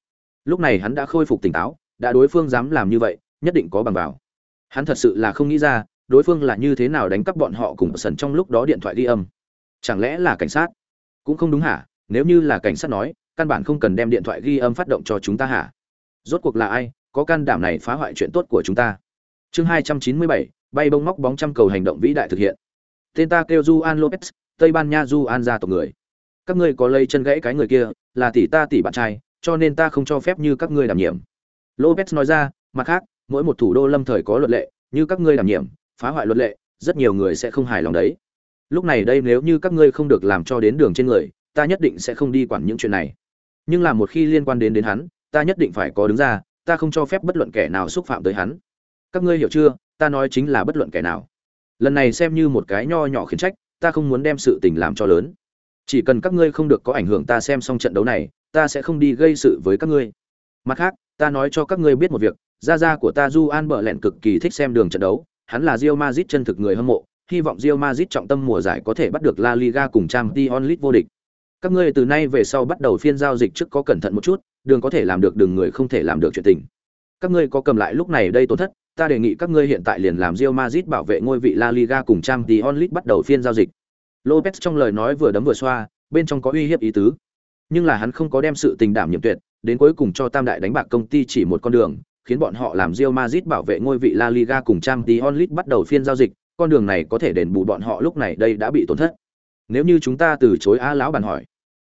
Lúc này hắn đã khôi phục tỉnh táo, đã đối phương dám làm như vậy, nhất định có bằng vào. Hắn thật sự là không nghĩ ra, đối phương là như thế nào đánh cắp bọn họ cùng sần trong lúc đó điện thoại ghi âm. Chẳng lẽ là cảnh sát? Cũng không đúng hả? Nếu như là cảnh sát nói, căn bản không cần đem điện thoại ghi âm phát động cho chúng ta hả? Rốt cuộc là ai? Có can đảm này phá hoại chuyện tốt của chúng ta. Chương hai trăm chín mươi bảy, bay bông móc bóng trăm cầu hành động vĩ đại thực hiện. Tên ta kêu du an lopez, tây ban nha du an gia tộc người. Các ngươi có lây chân gãy cái người kia, là tỷ ta tỷ bạn trai, cho nên ta không cho phép như các ngươi đảm nhiệm. Lopez nói ra, mặt khác, mỗi một thủ đô lâm thời có luật lệ, như các ngươi đảm nhiệm, phá hoại luật lệ, rất nhiều người sẽ không hài lòng đấy lúc này đây nếu như các ngươi không được làm cho đến đường trên người, ta nhất định sẽ không đi quản những chuyện này. Nhưng là một khi liên quan đến đến hắn, ta nhất định phải có đứng ra, ta không cho phép bất luận kẻ nào xúc phạm tới hắn. Các ngươi hiểu chưa? Ta nói chính là bất luận kẻ nào. Lần này xem như một cái nho nhỏ khiển trách, ta không muốn đem sự tình làm cho lớn. Chỉ cần các ngươi không được có ảnh hưởng ta xem xong trận đấu này, ta sẽ không đi gây sự với các ngươi. Mặt khác, ta nói cho các ngươi biết một việc, gia gia của ta du an bợ lẹn cực kỳ thích xem đường trận đấu, hắn là rio mazit chân thực người hâm mộ hy vọng Real Madrid trọng tâm mùa giải có thể bắt được la liga cùng Champions League vô địch các ngươi từ nay về sau bắt đầu phiên giao dịch trước có cẩn thận một chút đường có thể làm được đường người không thể làm được chuyện tình các ngươi có cầm lại lúc này đây tổn thất ta đề nghị các ngươi hiện tại liền làm Real Madrid bảo vệ ngôi vị La Liga cùng Champions League bắt đầu phiên giao dịch. Lopez trong lời nói vừa đấm vừa xoa, bên trong có uy hiếp ý tứ. Nhưng là hắn không có đem sự tình đảm nhiệm tuyệt, đến cuối cùng cho Tam đại đánh bạc công ty chỉ một con đường, khiến bọn họ làm Real Madrid bảo vệ ngôi vị La Liga cùng Champions League bắt đầu phiên giao dịch, con đường này có thể đền bù bọn họ lúc này đây đã bị tổn thất. Nếu như chúng ta từ chối a lão bàn hỏi,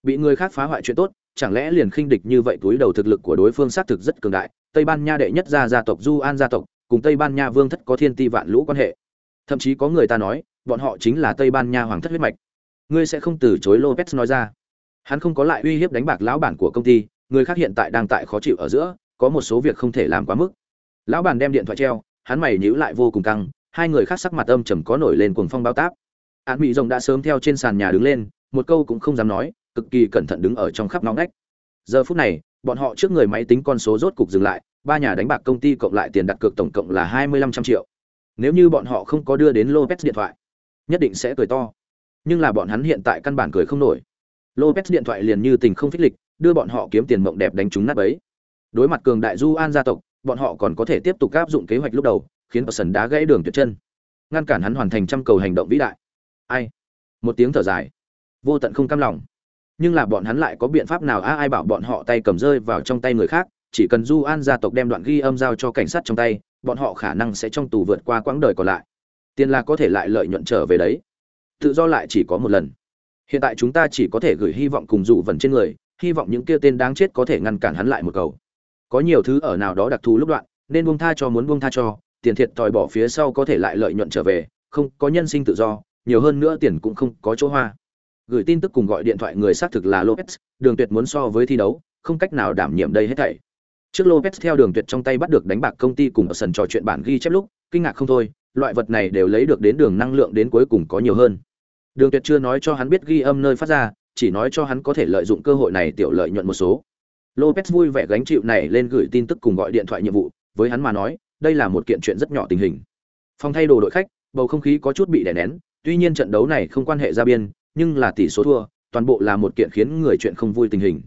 bị người khác phá hoại chuyện tốt, chẳng lẽ liền khinh địch như vậy túi đầu thực lực của đối phương xác thực rất cường đại, Tây Ban Nha đệ nhất gia gia tộc Du An gia tộc, cùng Tây Ban Nha vương thất có thiên ti vạn lũ quan hệ. Thậm chí có người ta nói, bọn họ chính là Tây Ban Nha hoàng thất huyết mạch. Ngươi sẽ không từ chối Lopez nói ra. Hắn không có lại uy hiếp đánh bạc lão bản của công ty, người khác hiện tại đang tại khó chịu ở giữa, có một số việc không thể làm quá mức. Lão bản đem điện thoại treo, hắn mày nhíu lại vô cùng căng, hai người khác sắc mặt âm trầm có nổi lên cuồng phong bao táp. Án Mỹ rồng đã sớm theo trên sàn nhà đứng lên, một câu cũng không dám nói, cực kỳ cẩn thận đứng ở trong khắp nóng nách. Giờ phút này, bọn họ trước người máy tính con số rốt cục dừng lại, ba nhà đánh bạc công ty cộng lại tiền đặt cược tổng cộng là hai mươi lăm trăm triệu. Nếu như bọn họ không có đưa đến Lopez điện thoại, nhất định sẽ cười to. Nhưng là bọn hắn hiện tại căn bản cười không nổi. Lopez điện thoại liền như tình không phích lịch, đưa bọn họ kiếm tiền mộng đẹp đánh chúng nát bấy. Đối mặt cường đại Du An gia tộc, bọn họ còn có thể tiếp tục áp dụng kế hoạch lúc đầu, khiến Sần đá gãy đường tuyệt chân, ngăn cản hắn hoàn thành trăm cầu hành động vĩ đại. Ai? Một tiếng thở dài, vô tận không cam lòng. Nhưng là bọn hắn lại có biện pháp nào a ai bảo bọn họ tay cầm rơi vào trong tay người khác, chỉ cần Du An gia tộc đem đoạn ghi âm giao cho cảnh sát trong tay, bọn họ khả năng sẽ trong tù vượt qua quãng đời còn lại. Tiền là có thể lại lợi nhuận trở về đấy. Tự do lại chỉ có một lần. Hiện tại chúng ta chỉ có thể gửi hy vọng cùng dụ vần trên người, hy vọng những kia tên đáng chết có thể ngăn cản hắn lại một cầu. Có nhiều thứ ở nào đó đặc thù lúc đoạn, nên buông tha cho muốn buông tha cho, tiền thiệt tòi bỏ phía sau có thể lại lợi nhuận trở về, không, có nhân sinh tự do, nhiều hơn nữa tiền cũng không có chỗ hoa. Gửi tin tức cùng gọi điện thoại người xác thực là Lopez, Đường Tuyệt muốn so với thi đấu, không cách nào đảm nhiệm đây hết thảy. Trước Lopez theo đường tuyệt trong tay bắt được đánh bạc công ty cùng ở sân trò chuyện bản ghi chép lúc, kinh ngạc không thôi, loại vật này đều lấy được đến đường năng lượng đến cuối cùng có nhiều hơn. Đường tuyệt chưa nói cho hắn biết ghi âm nơi phát ra, chỉ nói cho hắn có thể lợi dụng cơ hội này tiểu lợi nhuận một số. Lopez vui vẻ gánh chịu này lên gửi tin tức cùng gọi điện thoại nhiệm vụ, với hắn mà nói, đây là một kiện chuyện rất nhỏ tình hình. Phòng thay đồ đội khách, bầu không khí có chút bị đè nén, tuy nhiên trận đấu này không quan hệ ra biên, nhưng là tỷ số thua, toàn bộ là một kiện khiến người chuyện không vui tình hình.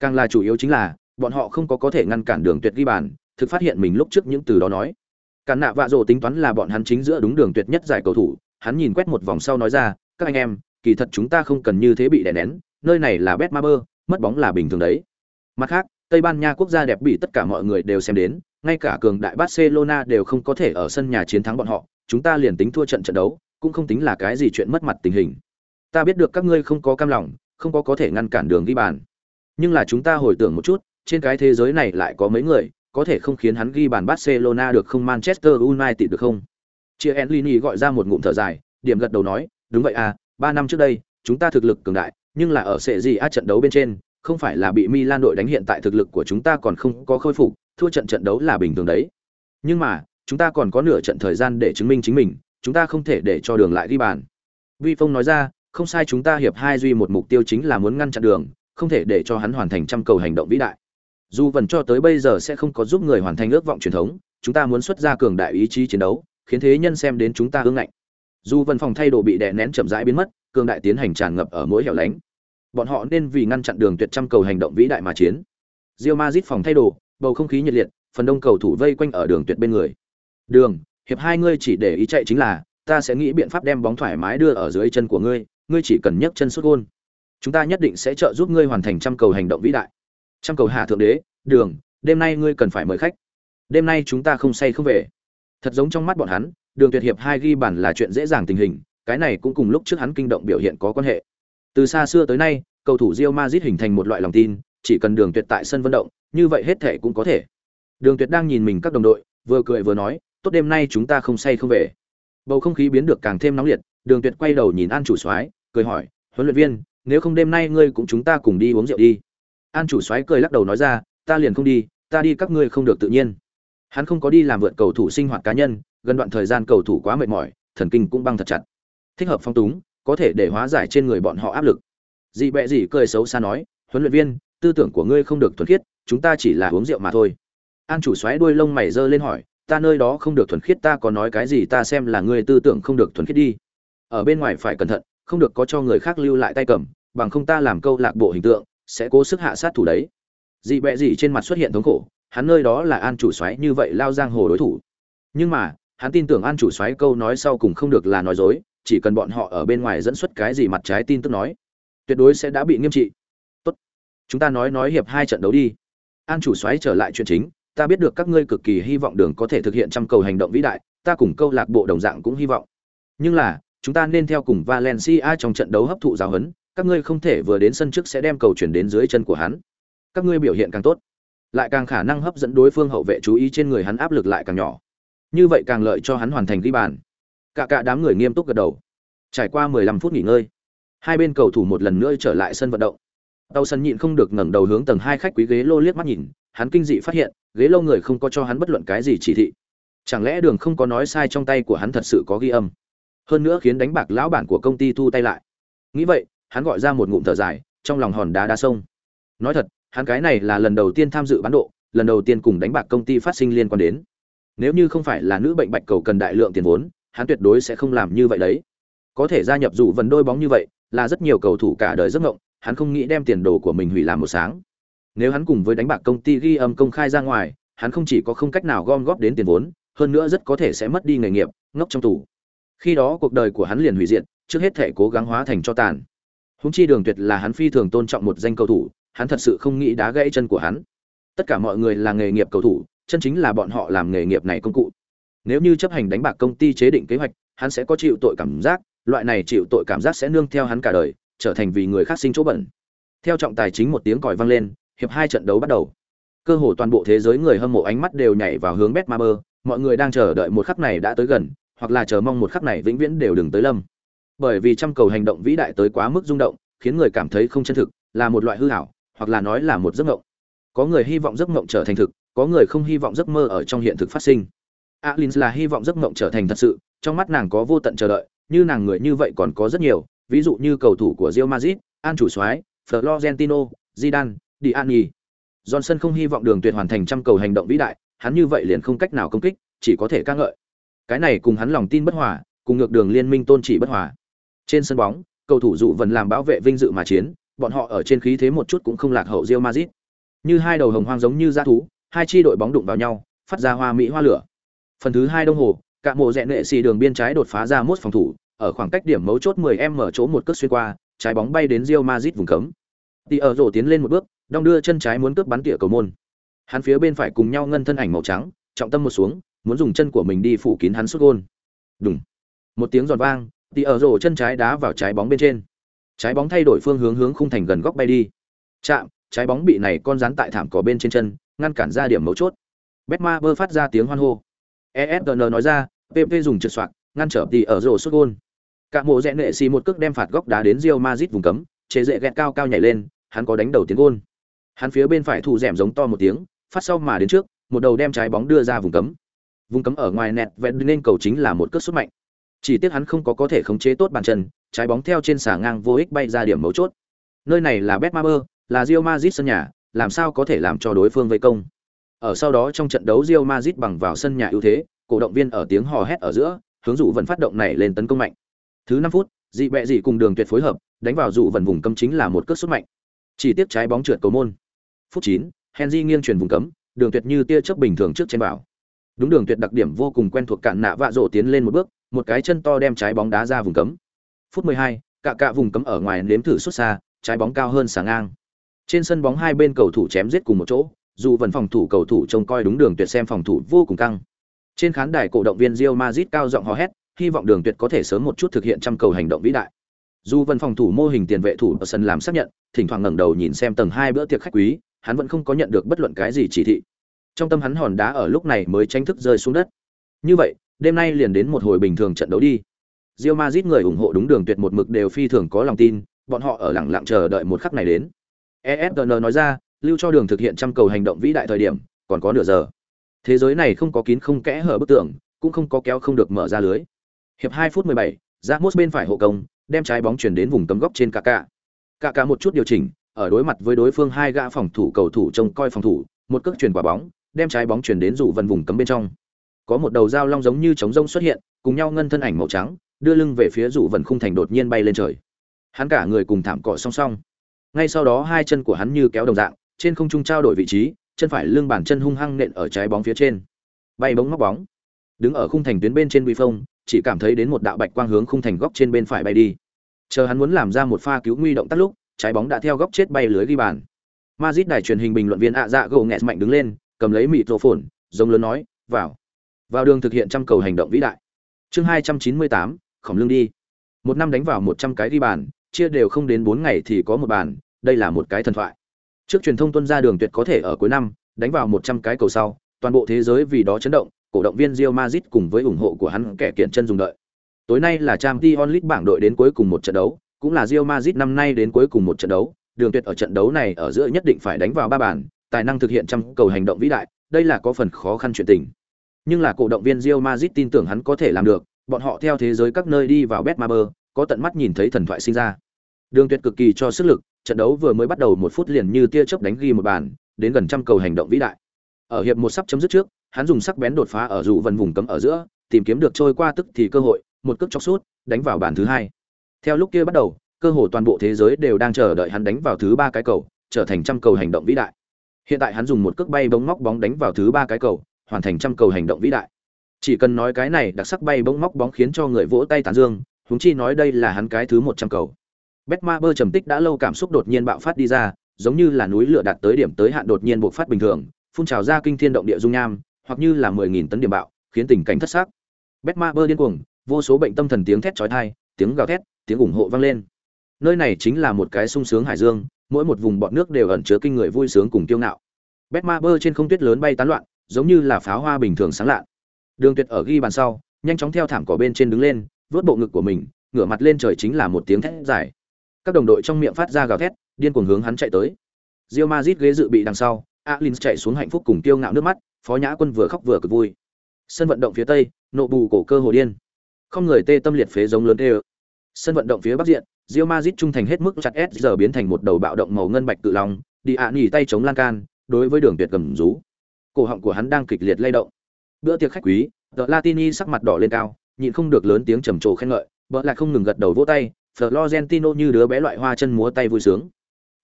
Càng là chủ yếu chính là, bọn họ không có có thể ngăn cản đường tuyệt ghi bàn, thực phát hiện mình lúc trước những từ đó nói. Cản nạ vạ rồ tính toán là bọn hắn chính giữa đúng đường tuyệt nhất giải cầu thủ, hắn nhìn quét một vòng sau nói ra, các anh em, kỳ thật chúng ta không cần như thế bị đè nén, nơi này là Betmaber, mất bóng là bình thường đấy. Mặt khác, Tây Ban Nha quốc gia đẹp bị tất cả mọi người đều xem đến, ngay cả cường đại Barcelona đều không có thể ở sân nhà chiến thắng bọn họ, chúng ta liền tính thua trận trận đấu, cũng không tính là cái gì chuyện mất mặt tình hình. Ta biết được các ngươi không có cam lòng, không có có thể ngăn cản đường ghi bàn. Nhưng là chúng ta hồi tưởng một chút, trên cái thế giới này lại có mấy người có thể không khiến hắn ghi bàn Barcelona được không Manchester United được không? Chia Enlini gọi ra một ngụm thở dài, điểm gật đầu nói, đúng vậy à, ba năm trước đây, chúng ta thực lực cường đại, nhưng là ở sẽ gì a trận đấu bên trên, không phải là bị Milan đội đánh hiện tại thực lực của chúng ta còn không có khôi phục, thua trận trận đấu là bình thường đấy. Nhưng mà, chúng ta còn có nửa trận thời gian để chứng minh chính mình, chúng ta không thể để cho đường lại đi bàn. Vi Phong nói ra, không sai chúng ta hiệp hai duy một mục tiêu chính là muốn ngăn chặn đường, không thể để cho hắn hoàn thành trăm cầu hành động vĩ đại. Dù vẫn cho tới bây giờ sẽ không có giúp người hoàn thành ước vọng truyền thống, chúng ta muốn xuất ra cường đại ý chí chiến đấu, khiến thế nhân xem đến chúng ta ương ngạnh. Dù vẫn phòng thay đồ bị đè nén chậm rãi biến mất, cường đại tiến hành tràn ngập ở mỗi hẻo lánh. Bọn họ nên vì ngăn chặn đường tuyệt trăm cầu hành động vĩ đại mà chiến. Real Madrid phòng thay đồ, bầu không khí nhiệt liệt, phần đông cầu thủ vây quanh ở đường tuyệt bên người. Đường, hiệp hai ngươi chỉ để ý chạy chính là, ta sẽ nghĩ biện pháp đem bóng thoải mái đưa ở dưới chân của ngươi, ngươi chỉ cần nhấc chân sút gôn. Chúng ta nhất định sẽ trợ giúp ngươi hoàn thành trăm cầu hành động vĩ đại. Trăm cầu hạ thượng đế, đường, đêm nay ngươi cần phải mời khách. Đêm nay chúng ta không say không về. Thật giống trong mắt bọn hắn, đường tuyệt hiệp hai ghi bàn là chuyện dễ dàng tình hình, cái này cũng cùng lúc trước hắn kinh động biểu hiện có quan hệ. Từ xa xưa tới nay, cầu thủ Real Madrid hình thành một loại lòng tin, chỉ cần đường tuyệt tại sân vận động, như vậy hết thể cũng có thể. Đường tuyệt đang nhìn mình các đồng đội, vừa cười vừa nói, tốt đêm nay chúng ta không say không về. Bầu không khí biến được càng thêm nóng liệt, đường tuyệt quay đầu nhìn An chủ soái, cười hỏi, huấn luyện viên, nếu không đêm nay ngươi cũng chúng ta cùng đi uống rượu đi. An chủ soái cười lắc đầu nói ra, ta liền không đi, ta đi các ngươi không được tự nhiên. Hắn không có đi làm vượt cầu thủ sinh hoạt cá nhân, gần đoạn thời gian cầu thủ quá mệt mỏi, thần kinh cũng băng thật chặt. Thích hợp phong túng, có thể để hóa giải trên người bọn họ áp lực. Dị bẹ dị cười xấu xa nói, huấn luyện viên, tư tưởng của ngươi không được thuần khiết, chúng ta chỉ là uống rượu mà thôi. An chủ xoáy đuôi lông mày dơ lên hỏi, ta nơi đó không được thuần khiết ta có nói cái gì ta xem là ngươi tư tưởng không được thuần khiết đi. Ở bên ngoài phải cẩn thận, không được có cho người khác lưu lại tay cầm, bằng không ta làm câu lạc bộ hình tượng, sẽ cố sức hạ sát thủ đấy. Dị bẹ dị trên mặt xuất hiện thống khổ, hắn nơi đó là an chủ xoáy như vậy lao giang hồ đối thủ. Nhưng mà, hắn tin tưởng an chủ xoáy câu nói sau cùng không được là nói dối, chỉ cần bọn họ ở bên ngoài dẫn xuất cái gì mặt trái tin tức nói, tuyệt đối sẽ đã bị nghiêm trị. Tốt, chúng ta nói nói hiệp hai trận đấu đi. An chủ xoáy trở lại chuyện chính, ta biết được các ngươi cực kỳ hy vọng đường có thể thực hiện trăm cầu hành động vĩ đại, ta cùng câu lạc bộ đồng dạng cũng hy vọng. Nhưng là, chúng ta nên theo cùng Valencia trong trận đấu hấp thụ giáo huấn, các ngươi không thể vừa đến sân trước sẽ đem cầu chuyển đến dưới chân của hắn. Các ngươi biểu hiện càng tốt, lại càng khả năng hấp dẫn đối phương hậu vệ chú ý trên người hắn áp lực lại càng nhỏ. Như vậy càng lợi cho hắn hoàn thành ghi bàn. Cả cả đám người nghiêm túc gật đầu. Trải qua 15 phút nghỉ ngơi, hai bên cầu thủ một lần nữa trở lại sân vận động. Tàu sân nhịn không được ngẩng đầu hướng tầng hai khách quý ghế lô liếc mắt nhìn, hắn kinh dị phát hiện, ghế lô người không có cho hắn bất luận cái gì chỉ thị. Chẳng lẽ đường không có nói sai trong tay của hắn thật sự có ghi âm? Hơn nữa khiến đánh bạc lão bản của công ty thu tay lại. Nghĩ vậy, hắn gọi ra một ngụm thở dài, trong lòng hòn đá đá sông. Nói thật, hắn cái này là lần đầu tiên tham dự bán độ, lần đầu tiên cùng đánh bạc công ty phát sinh liên quan đến. Nếu như không phải là nữ bệnh bạch cầu cần đại lượng tiền vốn, hắn tuyệt đối sẽ không làm như vậy đấy. Có thể gia nhập dù vần đôi bóng như vậy, là rất nhiều cầu thủ cả đời giấc ngộng hắn không nghĩ đem tiền đồ của mình hủy làm một sáng. Nếu hắn cùng với đánh bạc công ty ghi âm công khai ra ngoài, hắn không chỉ có không cách nào gom góp đến tiền vốn, hơn nữa rất có thể sẽ mất đi nghề nghiệp, ngốc trong tù. Khi đó cuộc đời của hắn liền hủy diệt, trước hết thể cố gắng hóa thành cho tàn. Húng chi Đường Tuyệt là hắn phi thường tôn trọng một danh cầu thủ, hắn thật sự không nghĩ đá gãy chân của hắn. Tất cả mọi người là nghề nghiệp cầu thủ, chân chính là bọn họ làm nghề nghiệp này công cụ. Nếu như chấp hành đánh bạc công ty chế định kế hoạch, hắn sẽ có chịu tội cảm giác, loại này chịu tội cảm giác sẽ nương theo hắn cả đời, trở thành vì người khác sinh chỗ bẩn. Theo trọng tài chính một tiếng còi vang lên, hiệp hai trận đấu bắt đầu. Cơ hồ toàn bộ thế giới người hâm mộ ánh mắt đều nhảy vào hướng Betmaber, mọi người đang chờ đợi một khắc này đã tới gần, hoặc là chờ mong một khắc này vĩnh viễn đều đừng tới lâm. Bởi vì trăm cầu hành động vĩ đại tới quá mức rung động, khiến người cảm thấy không chân thực, là một loại hư ảo, hoặc là nói là một giấc mộng. Có người hy vọng giấc mộng trở thành thực, có người không hy vọng giấc mơ ở trong hiện thực phát sinh. Alins là hy vọng giấc mộng trở thành thật sự, trong mắt nàng có vô tận chờ đợi, như nàng người như vậy còn có rất nhiều, ví dụ như cầu thủ của Real Madrid, An chủ soái, Florentino, Zidane, Diani. Johnson không hy vọng Đường Tuyệt hoàn thành trăm cầu hành động vĩ đại, hắn như vậy liền không cách nào công kích, chỉ có thể ca ngợi. Cái này cùng hắn lòng tin bất hòa, cùng ngược đường liên minh tôn chỉ bất hòa. Trên sân bóng, cầu thủ dụ vẫn làm bảo vệ vinh dự mà chiến, bọn họ ở trên khí thế một chút cũng không lạc hậu Real Madrid. Như hai đầu hồng hoang giống như dã thú, hai chi đội bóng đụng vào nhau, phát ra hoa mỹ hoa lửa. Phần thứ hai đồng hồ, cả mộ rẽ nệ xì đường biên trái đột phá ra mốt phòng thủ, ở khoảng cách điểm mấu chốt 10m mở chỗ một cước xuyên qua, trái bóng bay đến Real Madrid vùng cấm. Tỷ ở rổ tiến lên một bước, đong đưa chân trái muốn cướp bắn tỉa cầu môn. Hắn phía bên phải cùng nhau ngân thân ảnh màu trắng, trọng tâm một xuống, muốn dùng chân của mình đi phủ kín hắn sút gôn. Đùng. Một tiếng giòn vang, tỷ ở rổ chân trái đá vào trái bóng bên trên. Trái bóng thay đổi phương hướng hướng khung thành gần góc bay đi. Chạm, trái bóng bị này con rắn tại thảm cỏ bên trên chân, ngăn cản ra điểm mấu chốt. Betma bơ phát ra tiếng hoan hô. ESPN nói ra, PP dùng trượt soạt, ngăn trở tỷ ở rổ sút gôn. Cả mộ rẽ nệ xì một cước đem phạt góc đá đến Real Madrid vùng cấm, chế dễ gẹt cao cao nhảy lên, hắn có đánh đầu tiến gôn. Hắn phía bên phải thủ rèm giống to một tiếng, phát sau mà đến trước, một đầu đem trái bóng đưa ra vùng cấm. Vùng cấm ở ngoài nẹt vẹn nên cầu chính là một cước sút mạnh. Chỉ tiếc hắn không có có thể khống chế tốt bàn chân, trái bóng theo trên xà ngang vô ích bay ra điểm mấu chốt. Nơi này là Betmaber, là Real Madrid sân nhà, làm sao có thể làm cho đối phương vây công. Ở sau đó trong trận đấu Real Madrid bằng vào sân nhà ưu thế, cổ động viên ở tiếng hò hét ở giữa, hướng dụ vẫn phát động này lên tấn công mạnh. Thứ 5 phút, dị bẹ dị cùng đường tuyệt phối hợp, đánh vào dụ vần vùng cấm chính là một cước sút mạnh. Chỉ tiếc trái bóng trượt cầu môn. Phút 9, Henry nghiêng chuyển vùng cấm, đường tuyệt như tia chớp bình thường trước trên bảo. Đúng đường tuyệt đặc điểm vô cùng quen thuộc cạn nạ vạ rộ tiến lên một bước, một cái chân to đem trái bóng đá ra vùng cấm. Phút 12, cả cả vùng cấm ở ngoài nếm thử xuất xa, trái bóng cao hơn sáng ngang. Trên sân bóng hai bên cầu thủ chém giết cùng một chỗ, dù vẫn phòng thủ cầu thủ trông coi đúng đường tuyệt xem phòng thủ vô cùng căng. Trên khán đài cổ động viên Real Madrid cao giọng hò hét, hy vọng đường tuyệt có thể sớm một chút thực hiện trăm cầu hành động vĩ đại. Dù vân phòng thủ mô hình tiền vệ thủ ở sân làm xác nhận thỉnh thoảng ngẩng đầu nhìn xem tầng hai bữa tiệc khách quý hắn vẫn không có nhận được bất luận cái gì chỉ thị. Trong tâm hắn hòn đá ở lúc này mới tranh thức rơi xuống đất. Như vậy đêm nay liền đến một hồi bình thường trận đấu đi. Real Madrid người ủng hộ đúng đường tuyệt một mực đều phi thường có lòng tin bọn họ ở lặng lặng chờ đợi một khắc này đến. ESPN nói ra lưu cho đường thực hiện trăm cầu hành động vĩ đại thời điểm còn có nửa giờ. Thế giới này không có kín không kẽ hở bức tượng, cũng không có kéo không được mở ra lưới hiệp hai phút mười bảy, Ramos bên phải hộ công đem trái bóng chuyển đến vùng cấm góc trên Kaká. Kaká một chút điều chỉnh, ở đối mặt với đối phương hai gã phòng thủ cầu thủ trông coi phòng thủ, một cước chuyển quả bóng, đem trái bóng chuyển đến rủ vần vùng cấm bên trong. Có một đầu dao long giống như trống rông xuất hiện, cùng nhau ngân thân ảnh màu trắng, đưa lưng về phía rủ vần khung thành đột nhiên bay lên trời. Hắn cả người cùng thảm cỏ song song. Ngay sau đó hai chân của hắn như kéo đồng dạng, trên không trung trao đổi vị trí, chân phải lưng bàn chân hung hăng nện ở trái bóng phía trên. Bay bóng móc bóng. Đứng ở khung thành tuyến bên trên Bùi phong, chỉ cảm thấy đến một đạo bạch quang hướng khung thành góc trên bên phải bay đi. Chờ hắn muốn làm ra một pha cứu nguy động tác lúc, trái bóng đã theo góc chết bay lưới ghi bàn. Madrid đài truyền hình bình luận viên ạ dạ gồ nghẹt mạnh đứng lên, cầm lấy mịt rổ phồn, giống lớn nói, "Vào, vào đường thực hiện trăm cầu hành động vĩ đại." Chương 298, khổng lưng đi. Một năm đánh vào 100 cái ghi bàn, chia đều không đến 4 ngày thì có một bàn, đây là một cái thần thoại. Trước truyền thông tuân ra đường tuyệt có thể ở cuối năm đánh vào 100 cái cầu sau, toàn bộ thế giới vì đó chấn động, cổ động viên Real Madrid cùng với ủng hộ của hắn kẻ kiện chân dùng đợi. Tối nay là Champions League bảng đội đến cuối cùng một trận đấu, cũng là Real Madrid năm nay đến cuối cùng một trận đấu, Đường Tuyệt ở trận đấu này ở giữa nhất định phải đánh vào ba bàn, tài năng thực hiện trăm cầu hành động vĩ đại, đây là có phần khó khăn chuyện tình. Nhưng là cổ động viên Real Madrid tin tưởng hắn có thể làm được, bọn họ theo thế giới các nơi đi vào Betmaber, có tận mắt nhìn thấy thần thoại sinh ra. Đường Tuyệt cực kỳ cho sức lực, trận đấu vừa mới bắt đầu một phút liền như tia chớp đánh ghi một bàn, đến gần trăm cầu hành động vĩ đại. Ở hiệp một sắp chấm dứt trước, hắn dùng sắc bén đột phá ở dụ vần vùng cấm ở giữa, tìm kiếm được trôi qua tức thì cơ hội, một cước chọc sút, đánh vào bàn thứ hai. Theo lúc kia bắt đầu, cơ hồ toàn bộ thế giới đều đang chờ đợi hắn đánh vào thứ ba cái cầu, trở thành trăm cầu hành động vĩ đại. Hiện tại hắn dùng một cước bay bóng móc bóng đánh vào thứ ba cái cầu, hoàn thành trăm cầu hành động vĩ đại. Chỉ cần nói cái này đặc sắc bay bóng móc bóng khiến cho người vỗ tay tán dương, huống chi nói đây là hắn cái thứ một trăm cầu. Betmaber trầm tích đã lâu cảm xúc đột nhiên bạo phát đi ra, giống như là núi lửa đạt tới điểm tới hạn đột nhiên bộc phát bình thường, phun trào ra kinh thiên động địa dung nham, hoặc như là mười nghìn tấn điểm bạo, khiến tình cảnh thất sắc. Betmaber điên cuồng, vô số bệnh tâm thần tiếng thét chói tai, tiếng gào thét, tiếng ủng hộ vang lên. Nơi này chính là một cái sung sướng hải dương, mỗi một vùng bọt nước đều ẩn chứa kinh người vui sướng cùng kiêu ngạo. Betmaber trên không tuyết lớn bay tán loạn, giống như là pháo hoa bình thường sáng lạ. Đường Tuyệt ở ghi bàn sau, nhanh chóng theo thảm cỏ bên trên đứng lên, vớt bộ ngực của mình, ngửa mặt lên trời chính là một tiếng thét dài. Các đồng đội trong miệng phát ra gào thét, điên cuồng hướng hắn chạy tới. Real Madrid ghế dự bị đằng sau, Alins chạy xuống hạnh phúc cùng kiêu ngạo nước mắt, Phó Nhã Quân vừa khóc vừa cực vui. Sân vận động phía tây, nộ bù cổ cơ hồ điên không người tê tâm liệt phế giống lớn tê Sân vận động phía bắc diện, rio mazit trung thành hết mức chặt S giờ biến thành một đầu bạo động màu ngân bạch tự lòng. đi ạ nỉ tay chống lan can, đối với đường tuyệt cầm rú. Cổ họng của hắn đang kịch liệt lay động. Bữa tiệc khách quý, tờ Latini sắc mặt đỏ lên cao, nhịn không được lớn tiếng trầm trồ khen ngợi, vợ lại không ngừng gật đầu vỗ tay, Florentino như đứa bé loại hoa chân múa tay vui sướng.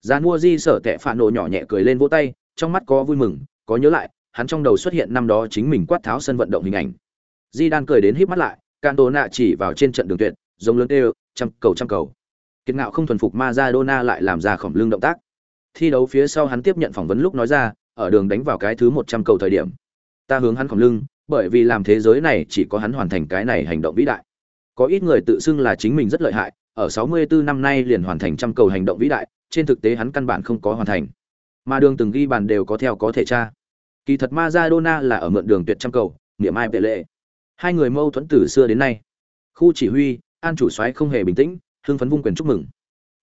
Gian mua di sở tệ phản nổ nhỏ nhẹ cười lên vỗ tay, trong mắt có vui mừng, có nhớ lại, hắn trong đầu xuất hiện năm đó chính mình quát tháo sân vận động hình ảnh. Di đan cười đến híp mắt lại, Cantona chỉ vào trên trận đường tuyệt, giống lớn kêu, trăm cầu trăm cầu. Kiệt ngạo không thuần phục Maradona lại làm ra khổng lưng động tác. Thi đấu phía sau hắn tiếp nhận phỏng vấn lúc nói ra, ở đường đánh vào cái thứ 100 cầu thời điểm. Ta hướng hắn khổng lưng, bởi vì làm thế giới này chỉ có hắn hoàn thành cái này hành động vĩ đại. Có ít người tự xưng là chính mình rất lợi hại, ở 64 năm nay liền hoàn thành trăm cầu hành động vĩ đại, trên thực tế hắn căn bản không có hoàn thành. Mà đường từng ghi bàn đều có theo có thể tra. Kỳ thật Maradona là ở mượn đường tuyệt trăm cầu, niệm ai lệ. Hai người mâu thuẫn từ xưa đến nay. Khu chỉ huy, An chủ soái không hề bình tĩnh, hưng phấn vung quyền chúc mừng.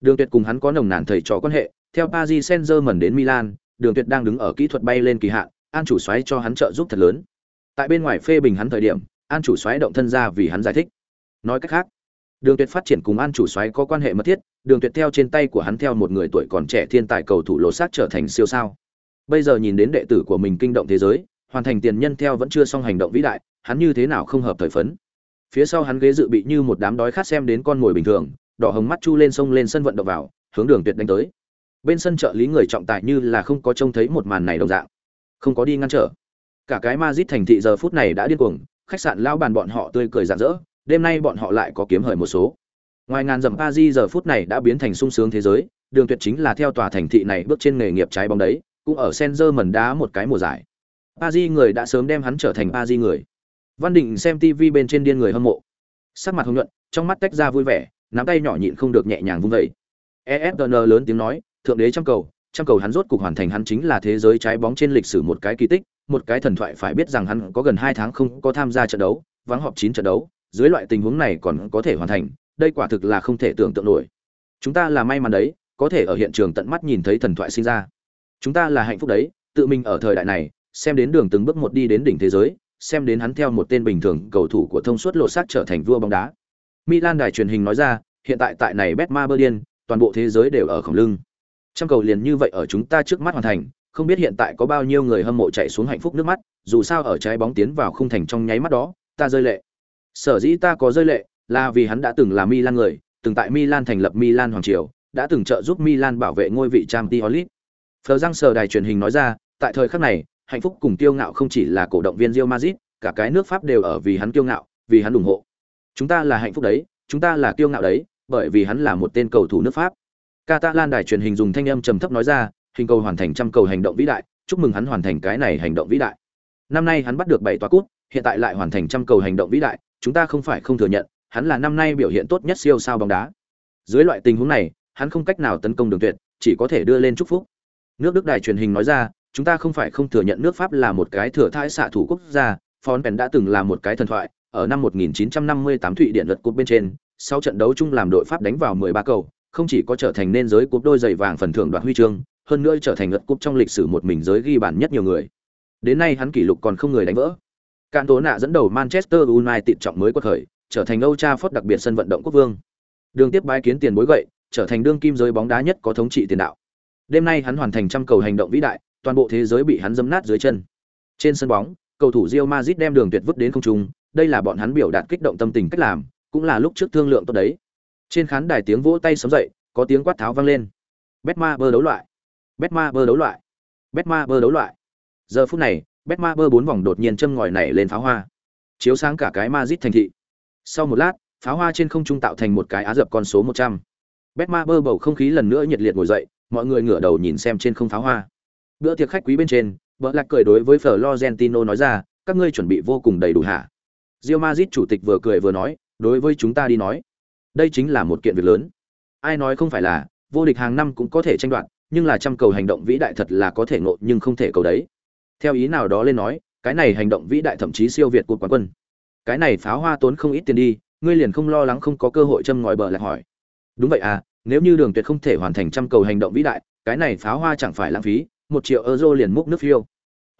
Đường Tuyệt cùng hắn có nồng nàn thầy trò quan hệ, theo Paris Saint-Germain đến Milan, Đường Tuyệt đang đứng ở kỹ thuật bay lên kỳ hạn, An chủ soái cho hắn trợ giúp thật lớn. Tại bên ngoài phê bình hắn thời điểm, An chủ soái động thân ra vì hắn giải thích. Nói cách khác, Đường Tuyệt phát triển cùng An chủ soái có quan hệ mật thiết, Đường Tuyệt theo trên tay của hắn theo một người tuổi còn trẻ thiên tài cầu thủ lột sát trở thành siêu sao. Bây giờ nhìn đến đệ tử của mình kinh động thế giới, hoàn thành tiền nhân theo vẫn chưa xong hành động vĩ đại, hắn như thế nào không hợp thời phấn. Phía sau hắn ghế dự bị như một đám đói khát xem đến con mồi bình thường, đỏ hồng mắt chu lên sông lên sân vận động vào, hướng Đường Tuyệt đánh tới. Bên sân trợ lý người trọng tài như là không có trông thấy một màn này đồng dạng, không có đi ngăn trở. Cả cái ma dít thành thị giờ phút này đã điên cuồng, khách sạn lao bàn bọn họ tươi cười rạng rỡ, đêm nay bọn họ lại có kiếm hời một số. Ngoài ngàn dặm di giờ phút này đã biến thành sung sướng thế giới, Đường Tuyệt chính là theo tòa thành thị này bước trên nghề nghiệp trái bóng đấy, cũng ở Senzer mẩn đá một cái mùa giải. Pazi người đã sớm đem hắn trở thành Pazi người. Văn Định xem TV bên trên điên người hâm mộ. Sắc mặt hồng nhuận, trong mắt tách ra vui vẻ, nắm tay nhỏ nhịn không được nhẹ nhàng vung vẩy. ESPN lớn tiếng nói, thượng đế trăm cầu, trăm cầu hắn rốt cục hoàn thành hắn chính là thế giới trái bóng trên lịch sử một cái kỳ tích, một cái thần thoại phải biết rằng hắn có gần 2 tháng không có tham gia trận đấu, vắng họp 9 trận đấu, dưới loại tình huống này còn có thể hoàn thành, đây quả thực là không thể tưởng tượng nổi. Chúng ta là may mắn đấy, có thể ở hiện trường tận mắt nhìn thấy thần thoại sinh ra. Chúng ta là hạnh phúc đấy, tự mình ở thời đại này, xem đến đường từng bước một đi đến đỉnh thế giới, xem đến hắn theo một tên bình thường cầu thủ của thông suốt lộ sát trở thành vua bóng đá. Milan đài truyền hình nói ra, hiện tại tại này Betmaberdian, toàn bộ thế giới đều ở khổng lưng. Trăm cầu liền như vậy ở chúng ta trước mắt hoàn thành, không biết hiện tại có bao nhiêu người hâm mộ chạy xuống hạnh phúc nước mắt, dù sao ở trái bóng tiến vào khung thành trong nháy mắt đó, ta rơi lệ. Sở dĩ ta có rơi lệ, là vì hắn đã từng là Milan người, từng tại Milan thành lập Milan hoàng triều, đã từng trợ giúp Milan bảo vệ ngôi vị Champions t Phờ Giang sờ đài truyền hình nói ra, tại thời khắc này, hạnh phúc cùng kiêu ngạo không chỉ là cổ động viên Real Madrid, cả cái nước Pháp đều ở vì hắn kiêu ngạo, vì hắn ủng hộ. Chúng ta là hạnh phúc đấy, chúng ta là kiêu ngạo đấy, bởi vì hắn là một tên cầu thủ nước Pháp. Catalan đài truyền hình dùng thanh âm trầm thấp nói ra, hình cầu hoàn thành trăm cầu hành động vĩ đại, chúc mừng hắn hoàn thành cái này hành động vĩ đại. Năm nay hắn bắt được bảy tòa cúp, hiện tại lại hoàn thành trăm cầu hành động vĩ đại, chúng ta không phải không thừa nhận, hắn là năm nay biểu hiện tốt nhất siêu sao bóng đá. Dưới loại tình huống này, hắn không cách nào tấn công đường tuyệt, chỉ có thể đưa lên chúc phúc. Nước Đức đài truyền hình nói ra, chúng ta không phải không thừa nhận nước Pháp là một cái thừa thãi xạ thủ quốc gia, Phón Pen đã từng là một cái thần thoại, ở năm 1958 Thụy Điển lượt cúp bên trên, sau trận đấu chung làm đội Pháp đánh vào 13 cầu, không chỉ có trở thành nên giới cúp đôi giày vàng phần thưởng đoạt huy chương, hơn nữa trở thành lượt cúp trong lịch sử một mình giới ghi bàn nhất nhiều người. Đến nay hắn kỷ lục còn không người đánh vỡ. cạn tố nạ dẫn đầu Manchester United trọng mới quật khởi, trở thành Âu Trafford đặc biệt sân vận động quốc vương. Đường tiếp bái kiến tiền bối gậy, trở thành đương kim giới bóng đá nhất có thống trị tiền đạo. Đêm nay hắn hoàn thành trăm cầu hành động vĩ đại, toàn bộ thế giới bị hắn dẫm nát dưới chân. Trên sân bóng, cầu thủ Real Madrid đem đường tuyệt vứt đến không trung, đây là bọn hắn biểu đạt kích động tâm tình cách làm, cũng là lúc trước thương lượng tốt đấy. Trên khán đài tiếng vỗ tay sớm dậy, có tiếng quát tháo vang lên. Betmaber đấu loại. Betmaber đấu loại. Betmaber đấu loại. Giờ phút này, Betmaber bốn vòng đột nhiên châm ngòi nảy lên pháo hoa, chiếu sáng cả cái Madrid thành thị. Sau một lát, pháo hoa trên không trung tạo thành một cái á dập con số 100. bơ bầu không khí lần nữa nhiệt liệt ngồi dậy, mọi người ngửa đầu nhìn xem trên không pháo hoa. Bữa tiệc khách quý bên trên, Bỡ Lạc cười đối với Florentino nói ra, các ngươi chuẩn bị vô cùng đầy đủ hả? Real Madrid chủ tịch vừa cười vừa nói, đối với chúng ta đi nói, đây chính là một kiện việc lớn. Ai nói không phải là, vô địch hàng năm cũng có thể tranh đoạt, nhưng là trăm cầu hành động vĩ đại thật là có thể ngộ nhưng không thể cầu đấy. Theo ý nào đó lên nói, cái này hành động vĩ đại thậm chí siêu việt cuộc quán quân. Cái này pháo hoa tốn không ít tiền đi, ngươi liền không lo lắng không có cơ hội châm ngòi bờ lạc hỏi. Đúng vậy à, nếu như Đường Tuyệt không thể hoàn thành trăm cầu hành động vĩ đại, cái này pháo hoa chẳng phải lãng phí, một triệu euro liền múc nước phiêu.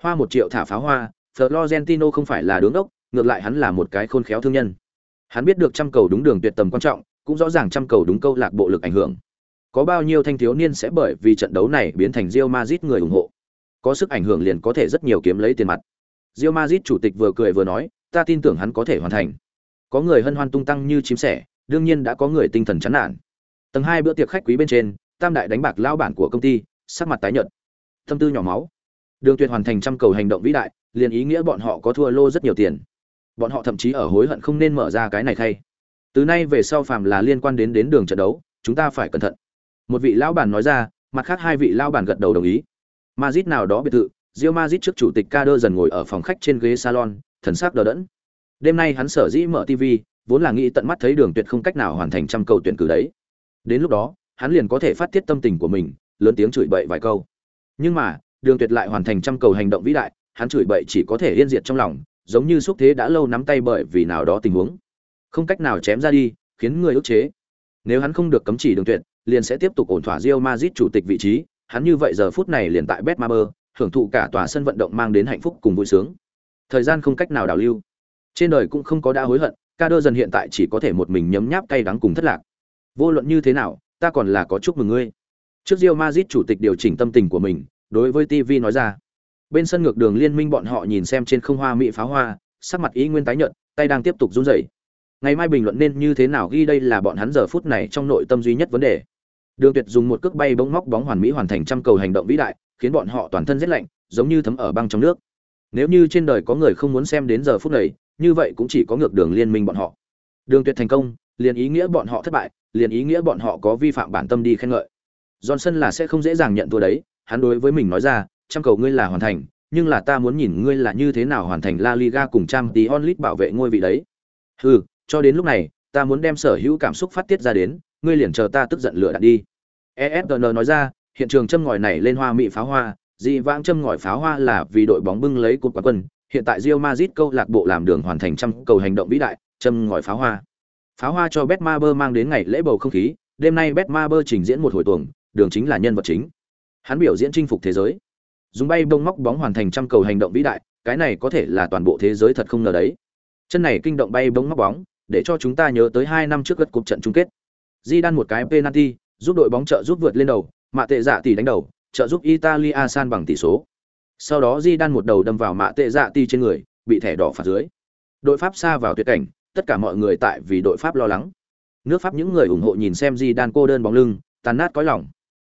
Hoa một triệu thả pháo hoa, Florentino không phải là đứng đốc, ngược lại hắn là một cái khôn khéo thương nhân. Hắn biết được trăm cầu đúng đường tuyệt tầm quan trọng, cũng rõ ràng trăm cầu đúng câu lạc bộ lực ảnh hưởng. Có bao nhiêu thanh thiếu niên sẽ bởi vì trận đấu này biến thành Real Madrid người ủng hộ. Có sức ảnh hưởng liền có thể rất nhiều kiếm lấy tiền mặt. Real Madrid chủ tịch vừa cười vừa nói, ta tin tưởng hắn có thể hoàn thành. Có người hân hoan tung tăng như chim sẻ, đương nhiên đã có người tinh thần chán nản. Tầng hai bữa tiệc khách quý bên trên, tam đại đánh bạc lao bản của công ty, sắc mặt tái nhợt. Tâm tư nhỏ máu. Đường Tuyệt hoàn thành trăm cầu hành động vĩ đại, liền ý nghĩa bọn họ có thua lô rất nhiều tiền. Bọn họ thậm chí ở hối hận không nên mở ra cái này thay. Từ nay về sau phàm là liên quan đến đến đường trận đấu, chúng ta phải cẩn thận. Một vị lão bản nói ra, mặt khác hai vị lão bản gật đầu đồng ý. mazit nào đó biệt thự, rio mazit trước chủ tịch Kader dần ngồi ở phòng khách trên ghế salon, thần sắc đờ đẫn. Đêm nay hắn sở dĩ mở TV, vốn là nghĩ tận mắt thấy Đường Tuyệt không cách nào hoàn thành trăm cầu tuyển cử đấy. Đến lúc đó, hắn liền có thể phát tiết tâm tình của mình, lớn tiếng chửi bậy vài câu. Nhưng mà, Đường Tuyệt lại hoàn thành trăm cầu hành động vĩ đại, hắn chửi bậy chỉ có thể yên diệt trong lòng, giống như xúc thế đã lâu nắm tay bởi vì nào đó tình huống, không cách nào chém ra đi, khiến người ức chế. Nếu hắn không được cấm chỉ Đường Tuyệt, liền sẽ tiếp tục ổn thỏa Real Madrid chủ tịch vị trí, hắn như vậy giờ phút này liền tại Betmaber, hưởng thụ cả tòa sân vận động mang đến hạnh phúc cùng vui sướng. Thời gian không cách nào đảo lưu. Trên đời cũng không có đã hối hận, Ca Đơ dần hiện tại chỉ có thể một mình nhấm nháp cay đắng cùng thất lạc. Vô luận như thế nào, ta còn là có chúc mừng ngươi. Trước Rio Madrid chủ tịch điều chỉnh tâm tình của mình, đối với TV nói ra. Bên sân ngược đường liên minh bọn họ nhìn xem trên không hoa mỹ pháo hoa, sắc mặt ý nguyên tái nhợt, tay đang tiếp tục run rẩy. Ngày mai bình luận nên như thế nào ghi đây là bọn hắn giờ phút này trong nội tâm duy nhất vấn đề. Đường Tuyệt dùng một cước bay bóng móc bóng hoàn mỹ hoàn thành trăm cầu hành động vĩ đại, khiến bọn họ toàn thân rét lạnh, giống như thấm ở băng trong nước. Nếu như trên đời có người không muốn xem đến giờ phút này, như vậy cũng chỉ có ngược đường liên minh bọn họ. Đường Tuyệt thành công, liền ý nghĩa bọn họ thất bại, liền ý nghĩa bọn họ có vi phạm bản tâm đi khen ngợi. Johnson là sẽ không dễ dàng nhận thua đấy, hắn đối với mình nói ra, trăm cầu ngươi là hoàn thành, nhưng là ta muốn nhìn ngươi là như thế nào hoàn thành La Liga cùng Champions League bảo vệ ngôi vị đấy. Hừ, cho đến lúc này, ta muốn đem sở hữu cảm xúc phát tiết ra đến, ngươi liền chờ ta tức giận lửa đạn đi. ESPN nói ra, hiện trường châm ngòi này lên hoa mỹ pháo hoa, dị vãng châm ngòi pháo hoa là vì đội bóng bưng lấy cột quán quân, hiện tại Real Madrid câu lạc bộ làm đường hoàn thành trăm cầu hành động vĩ đại, châm ngòi pháo hoa. Pháo hoa cho Betmaber mang đến ngày lễ bầu không khí, đêm nay Betmaber trình diễn một hồi tuồng, đường chính là nhân vật chính. Hắn biểu diễn chinh phục thế giới. Dùng bay bông móc bóng hoàn thành trăm cầu hành động vĩ đại, cái này có thể là toàn bộ thế giới thật không ngờ đấy. Chân này kinh động bay bông móc bóng, để cho chúng ta nhớ tới hai năm trước gật cục trận chung kết. Di đan một cái penalty, giúp đội bóng trợ giúp vượt lên đầu, mạ tệ dạ tỷ đánh đầu, trợ giúp Italia san bằng tỷ số. Sau đó Di đan một đầu đâm vào mạ tệ dạ tỷ trên người, bị thẻ đỏ phạt dưới. Đội Pháp xa vào tuyệt cảnh, tất cả mọi người tại vì đội Pháp lo lắng. Nước Pháp những người ủng hộ nhìn xem Di đan cô đơn bóng lưng, tàn nát cõi lòng.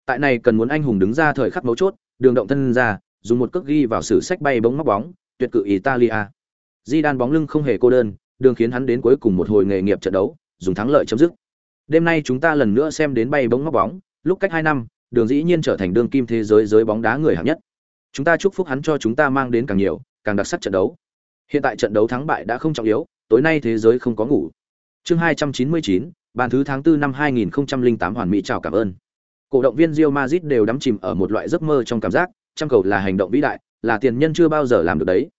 Tại này cần muốn anh hùng đứng ra thời khắc mấu chốt, đường động thân ra, dùng một cước ghi vào sử sách bay bóng móc bóng, tuyệt cự Italia. Di đan bóng lưng không hề cô đơn, đường khiến hắn đến cuối cùng một hồi nghề nghiệp trận đấu, dùng thắng lợi chấm dứt. Đêm nay chúng ta lần nữa xem đến bay bóng móc bóng, lúc cách 2 năm, Đường dĩ nhiên trở thành đương kim thế giới giới bóng đá người hạng nhất. Chúng ta chúc phúc hắn cho chúng ta mang đến càng nhiều, càng đặc sắc trận đấu. Hiện tại trận đấu thắng bại đã không trọng yếu, tối nay thế giới không có ngủ. Chương 299, bàn thứ tháng 4 năm 2008 hoàn mỹ chào cảm ơn. Cổ động viên Real Madrid đều đắm chìm ở một loại giấc mơ trong cảm giác, trăm cầu là hành động vĩ đại, là tiền nhân chưa bao giờ làm được đấy.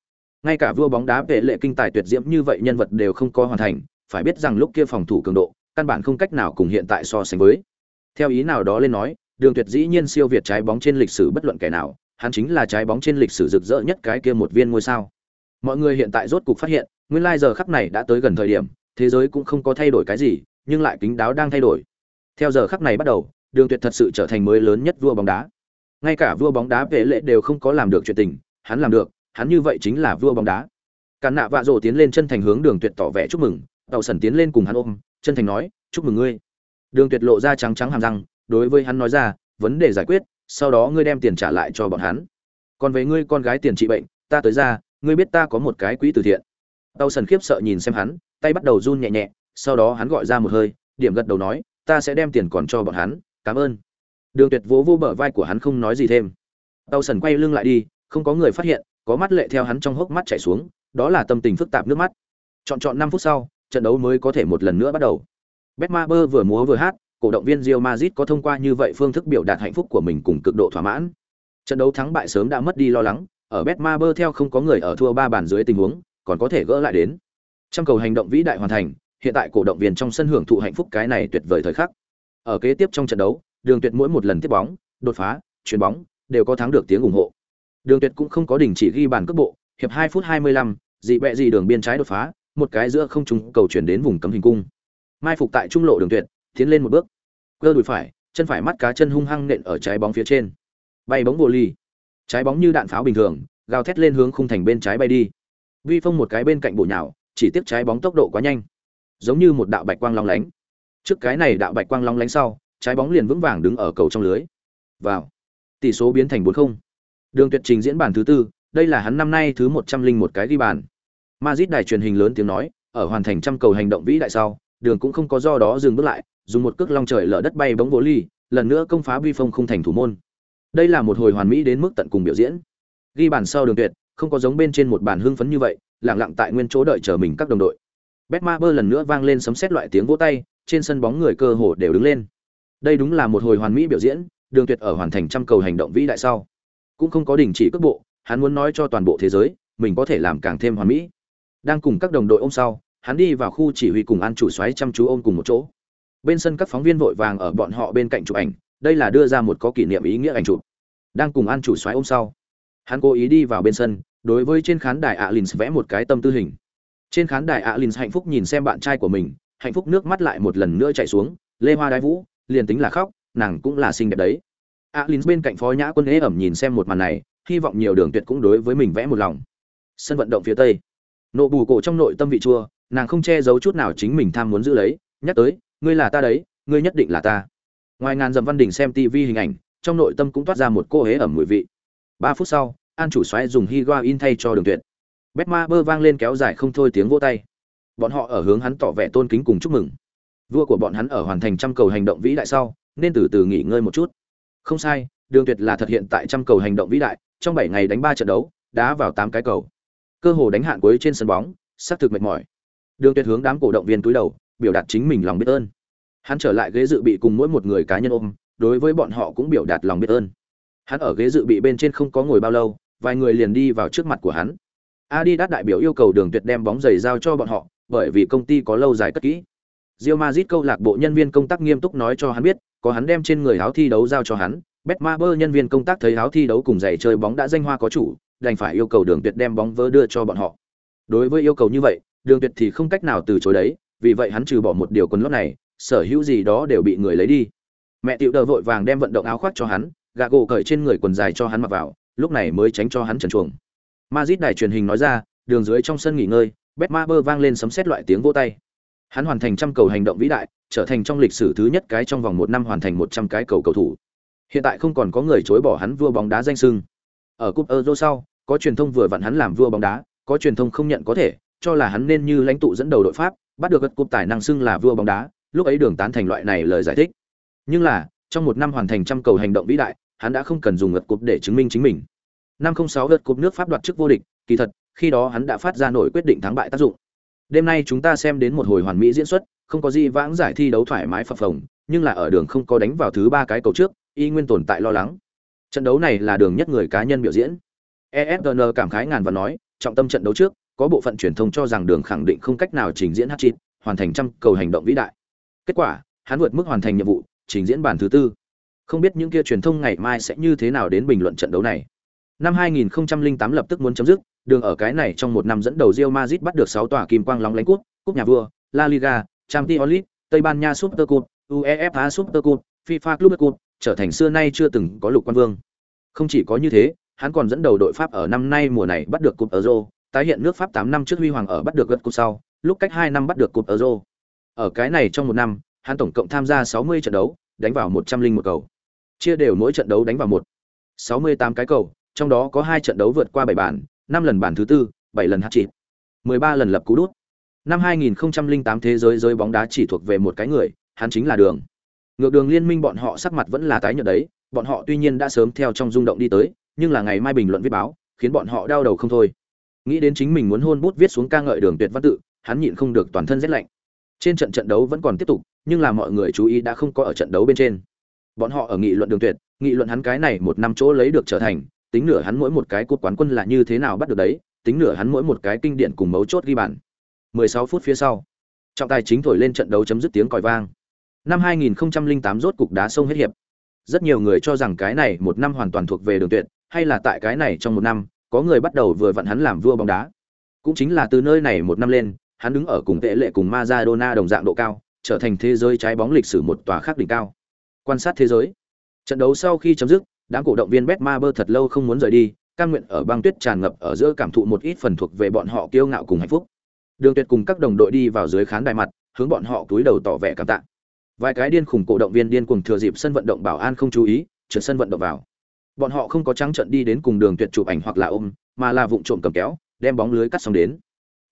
Ngay cả vua bóng đá vệ lệ kinh tài tuyệt diễm như vậy nhân vật đều không có hoàn thành, phải biết rằng lúc kia phòng thủ cường độ, căn bản không cách nào cùng hiện tại so sánh với. Theo ý nào đó lên nói, Đường Tuyệt dĩ nhiên siêu việt trái bóng trên lịch sử bất luận kẻ nào, hắn chính là trái bóng trên lịch sử rực rỡ nhất cái kia một viên ngôi sao. Mọi người hiện tại rốt cục phát hiện, nguyên lai giờ khắc này đã tới gần thời điểm, thế giới cũng không có thay đổi cái gì, nhưng lại kính đáo đang thay đổi. Theo giờ khắc này bắt đầu, Đường Tuyệt thật sự trở thành mới lớn nhất vua bóng đá. Ngay cả vua bóng đá vệ lệ đều không có làm được chuyện tình, hắn làm được, hắn như vậy chính là vua bóng đá. Cản nạ vạ rồ tiến lên chân thành hướng Đường Tuyệt tỏ vẻ chúc mừng, Tàu Sẩn tiến lên cùng hắn ôm, chân thành nói chúc mừng ngươi đường tuyệt lộ ra trắng trắng hàm răng đối với hắn nói ra vấn đề giải quyết sau đó ngươi đem tiền trả lại cho bọn hắn còn về ngươi con gái tiền trị bệnh ta tới ra ngươi biết ta có một cái quỹ từ thiện tàu sần khiếp sợ nhìn xem hắn tay bắt đầu run nhẹ nhẹ sau đó hắn gọi ra một hơi điểm gật đầu nói ta sẽ đem tiền còn cho bọn hắn cảm ơn đường tuyệt vỗ vô bờ vai của hắn không nói gì thêm tàu sần quay lưng lại đi không có người phát hiện có mắt lệ theo hắn trong hốc mắt chảy xuống đó là tâm tình phức tạp nước mắt chọn chọn năm phút sau trận đấu mới có thể một lần nữa bắt đầu. Betmaber vừa múa vừa hát, cổ động viên Real Madrid có thông qua như vậy phương thức biểu đạt hạnh phúc của mình cùng cực độ thỏa mãn. Trận đấu thắng bại sớm đã mất đi lo lắng, ở Betmaber theo không có người ở thua ba bàn dưới tình huống, còn có thể gỡ lại đến. Trăm cầu hành động vĩ đại hoàn thành, hiện tại cổ động viên trong sân hưởng thụ hạnh phúc cái này tuyệt vời thời khắc. Ở kế tiếp trong trận đấu, Đường Tuyệt mỗi một lần tiếp bóng, đột phá, chuyền bóng, đều có thắng được tiếng ủng hộ. Đường Tuyệt cũng không có đình chỉ ghi bàn cước bộ, hiệp 2 phút 25, dị bẹ gì đường biên trái đột phá, một cái giữa không trung cầu chuyển đến vùng cấm hình cung. mai phục tại trung lộ đường tuyệt tiến lên một bước cơ đùi phải chân phải mắt cá chân hung hăng nện ở trái bóng phía trên bay bóng vô ly trái bóng như đạn pháo bình thường gào thét lên hướng khung thành bên trái bay đi vi phong một cái bên cạnh bổ nhào, chỉ tiếp trái bóng tốc độ quá nhanh. Giống như một đạo bạch quang long lánh. Trước cái này đạo bạch quang long lánh sau, trái bóng liền vững vàng đứng ở cầu trong lưới. Vào. Tỷ số biến thành bốn không. Đường tuyệt trình diễn bản thứ tư, đây là hắn năm nay thứ một trăm linh một cái ghi bàn. Madrid đài truyền hình lớn tiếng nói, ở hoàn thành trăm cầu hành động vĩ đại sau, đường cũng không có do đó dừng bước lại, dùng một cước long trời lở đất bay bóng vô ly, lần nữa công phá vi phong không thành thủ môn. Đây là một hồi hoàn mỹ đến mức tận cùng biểu diễn. Ghi bàn sau đường tuyệt không có giống bên trên một bàn hưng phấn như vậy, lặng lặng tại nguyên chỗ đợi chờ mình các đồng đội. Betmaber lần nữa vang lên sấm sét loại tiếng vỗ tay, trên sân bóng người cơ hồ đều đứng lên. Đây đúng là một hồi hoàn mỹ biểu diễn, đường tuyệt ở hoàn thành trăm cầu hành động vĩ đại sau. Cũng không có đình chỉ cước bộ, hắn muốn nói cho toàn bộ thế giới, mình có thể làm càng thêm hoàn mỹ. Đang cùng các đồng đội ôm sau, hắn đi vào khu chỉ huy cùng an chủ xoáy chăm chú ôm cùng một chỗ. Bên sân các phóng viên vội vàng ở bọn họ bên cạnh chụp ảnh, đây là đưa ra một có kỷ niệm ý nghĩa ảnh chụp. Đang cùng an chủ xoáy ôm sau, hắn cố ý đi vào bên sân đối với trên khán đài alins vẽ một cái tâm tư hình. Trên khán đài alins hạnh phúc nhìn xem bạn trai của mình, hạnh phúc nước mắt lại một lần nữa chảy xuống, lê hoa đái vũ, liền tính là khóc, nàng cũng là xinh đẹp đấy. Alins bên cạnh phó nhã quân ế ẩm nhìn xem một màn này, hy vọng nhiều đường tuyệt cũng đối với mình vẽ một lòng. Sân vận động phía tây. Nộ bù cổ trong nội tâm vị chua, nàng không che giấu chút nào chính mình tham muốn giữ lấy, nhắc tới, ngươi là ta đấy, ngươi nhất định là ta. Ngoài ngàn dầm văn đỉnh xem tv hình ảnh, trong nội tâm cũng toát ra một cô hế ẩm mùi vị. Ba phút sau an chủ xoáy dùng higuain thay cho đường tuyệt. Betma bơ vang lên kéo dài không thôi tiếng vô tay. Bọn họ ở hướng hắn tỏ vẻ tôn kính cùng chúc mừng. Vua của bọn hắn ở hoàn thành trăm cầu hành động vĩ đại sau, nên từ từ nghỉ ngơi một chút. Không sai, đường tuyệt là thực hiện tại trăm cầu hành động vĩ đại, trong bảy ngày đánh ba trận đấu, đá vào tám cái cầu. Cơ hồ đánh hạn cuối trên sân bóng xác thực mệt mỏi. Đường tuyệt hướng đám cổ động viên túi đầu, biểu đạt chính mình lòng biết ơn. Hắn trở lại ghế dự bị cùng mỗi một người cá nhân ôm, đối với bọn họ cũng biểu đạt lòng biết ơn. Hắn ở ghế dự bị bên trên không có ngồi bao lâu vài người liền đi vào trước mặt của hắn adidas đại biểu yêu cầu đường tuyệt đem bóng giày giao cho bọn họ bởi vì công ty có lâu dài cất kỹ Real Madrid câu lạc bộ nhân viên công tác nghiêm túc nói cho hắn biết, có hắn đem trên người áo thi đấu giao cho hắn, Betmaber nhân viên công tác thấy áo thi đấu cùng giày chơi bóng đã danh hoa có chủ, đành phải yêu cầu Đường Tuyệt đem bóng vớ đưa cho bọn họ. Đối với yêu cầu như vậy, Đường Tuyệt thì không cách nào từ chối đấy, vì vậy hắn trừ bỏ một điều quần lót này, sở hữu gì đó đều bị người lấy đi. Mẹ Tiểu Đờ vội vàng đem vận động áo khoác cho hắn, gã gỗ cởi trên người quần dài cho hắn mặc vào, lúc này mới tránh cho hắn trần truồng. Madrid đài truyền hình nói ra, đường dưới trong sân nghỉ ngơi, Betmaber vang lên sấm sét loại tiếng vỗ tay. Hắn hoàn thành trăm cầu hành động vĩ đại, trở thành trong lịch sử thứ nhất cái trong vòng một năm hoàn thành một trăm cái cầu cầu thủ. Hiện tại không còn có người chối bỏ hắn vua bóng đá danh sưng. Ở cúp Euro sau, có truyền thông vừa vặn hắn làm vua bóng đá, có truyền thông không nhận có thể, cho là hắn nên như lãnh tụ dẫn đầu đội Pháp, bắt được gật cúp tài năng xưng là vua bóng đá, lúc ấy đường tán thành loại này lời giải thích. Nhưng là, trong một năm hoàn thành trăm cầu hành động vĩ đại, hắn đã không cần dùng ngật cúp để chứng minh chính mình. Năm 06 lượt cúp nước Pháp đoạt chức vô địch, kỳ thật, khi đó hắn đã phát ra nổi quyết định thắng bại tác dụng. Đêm nay chúng ta xem đến một hồi hoàn mỹ diễn xuất, không có gì vãng giải thi đấu thoải mái phập phồng, nhưng là ở đường không có đánh vào thứ ba cái cầu trước, y nguyên tồn tại lo lắng. Trận đấu này là đường nhất người cá nhân biểu diễn. ESPN cảm khái ngàn và nói, trọng tâm trận đấu trước, có bộ phận truyền thông cho rằng đường khẳng định không cách nào trình diễn hat-trick, hoàn thành trăm cầu hành động vĩ đại. Kết quả, hắn vượt mức hoàn thành nhiệm vụ, trình diễn bản thứ tư. Không biết những kia truyền thông ngày mai sẽ như thế nào đến bình luận trận đấu này. Năm 2008 lập tức muốn chấm dứt, đường ở cái này trong một năm dẫn đầu Real Madrid bắt được 6 tòa kim quang lóng lánh cúp, cúp nhà vua, La Liga, Champions League, Tây Ban Nha Super Cup, UEFA Super Cup, FIFA Club Cup, trở thành xưa nay chưa từng có lục quan vương. Không chỉ có như thế, hắn còn dẫn đầu đội Pháp ở năm nay mùa này bắt được cúp Euro, tái hiện nước Pháp 8 năm trước huy hoàng ở bắt được gật cúp sau, lúc cách 2 năm bắt được cúp Euro. Ở cái này trong một năm, hắn tổng cộng tham gia 60 trận đấu, đánh vào 101 cầu. Chia đều mỗi trận đấu đánh vào một 68 cái cầu, trong đó có hai trận đấu vượt qua 7 bàn, 5 lần bàn thứ tư, 7 lần hat-trick, 13 lần lập cú đút. Năm 2008 thế giới giới bóng đá chỉ thuộc về một cái người, hắn chính là Đường. Ngược Đường Liên minh bọn họ sắc mặt vẫn là tái nhợt đấy, bọn họ tuy nhiên đã sớm theo trong rung động đi tới, nhưng là ngày mai bình luận viết báo, khiến bọn họ đau đầu không thôi. Nghĩ đến chính mình muốn hôn bút viết xuống ca ngợi Đường Tuyệt văn tự, hắn nhịn không được toàn thân rét lạnh. Trên trận trận đấu vẫn còn tiếp tục, nhưng là mọi người chú ý đã không có ở trận đấu bên trên. Bọn họ ở nghị luận Đường Tuyệt, nghị luận hắn cái này một năm chỗ lấy được trở thành, tính nửa hắn mỗi một cái cúp quán quân là như thế nào bắt được đấy, tính nửa hắn mỗi một cái kinh điển cùng mấu chốt ghi bàn. 16 phút phía sau, trọng tài chính thổi lên trận đấu chấm dứt tiếng còi vang. Năm 2008 rốt cục đá sông hết hiệp. Rất nhiều người cho rằng cái này một năm hoàn toàn thuộc về Đường Tuyệt, hay là tại cái này trong một năm, có người bắt đầu vừa vặn hắn làm vua bóng đá. Cũng chính là từ nơi này một năm lên, hắn đứng ở cùng tệ lệ cùng Maradona đồng dạng độ cao, trở thành thế giới trái bóng lịch sử một tòa khác đỉnh cao. Quan sát thế giới. Trận đấu sau khi chấm dứt, đám cổ động viên Betmaber thật lâu không muốn rời đi, cam nguyện ở băng tuyết tràn ngập ở giữa cảm thụ một ít phần thuộc về bọn họ kiêu ngạo cùng hạnh phúc. Đường Tuyệt cùng các đồng đội đi vào dưới khán đài mặt, hướng bọn họ túi đầu tỏ vẻ cảm tạ. Vài cái điên khủng cổ động viên điên cùng thừa dịp sân vận động bảo an không chú ý, trượt sân vận động vào. Bọn họ không có trắng trận đi đến cùng Đường Tuyệt chụp ảnh hoặc là ôm, mà là vụng trộm cầm kéo, đem bóng lưới cắt xong đến.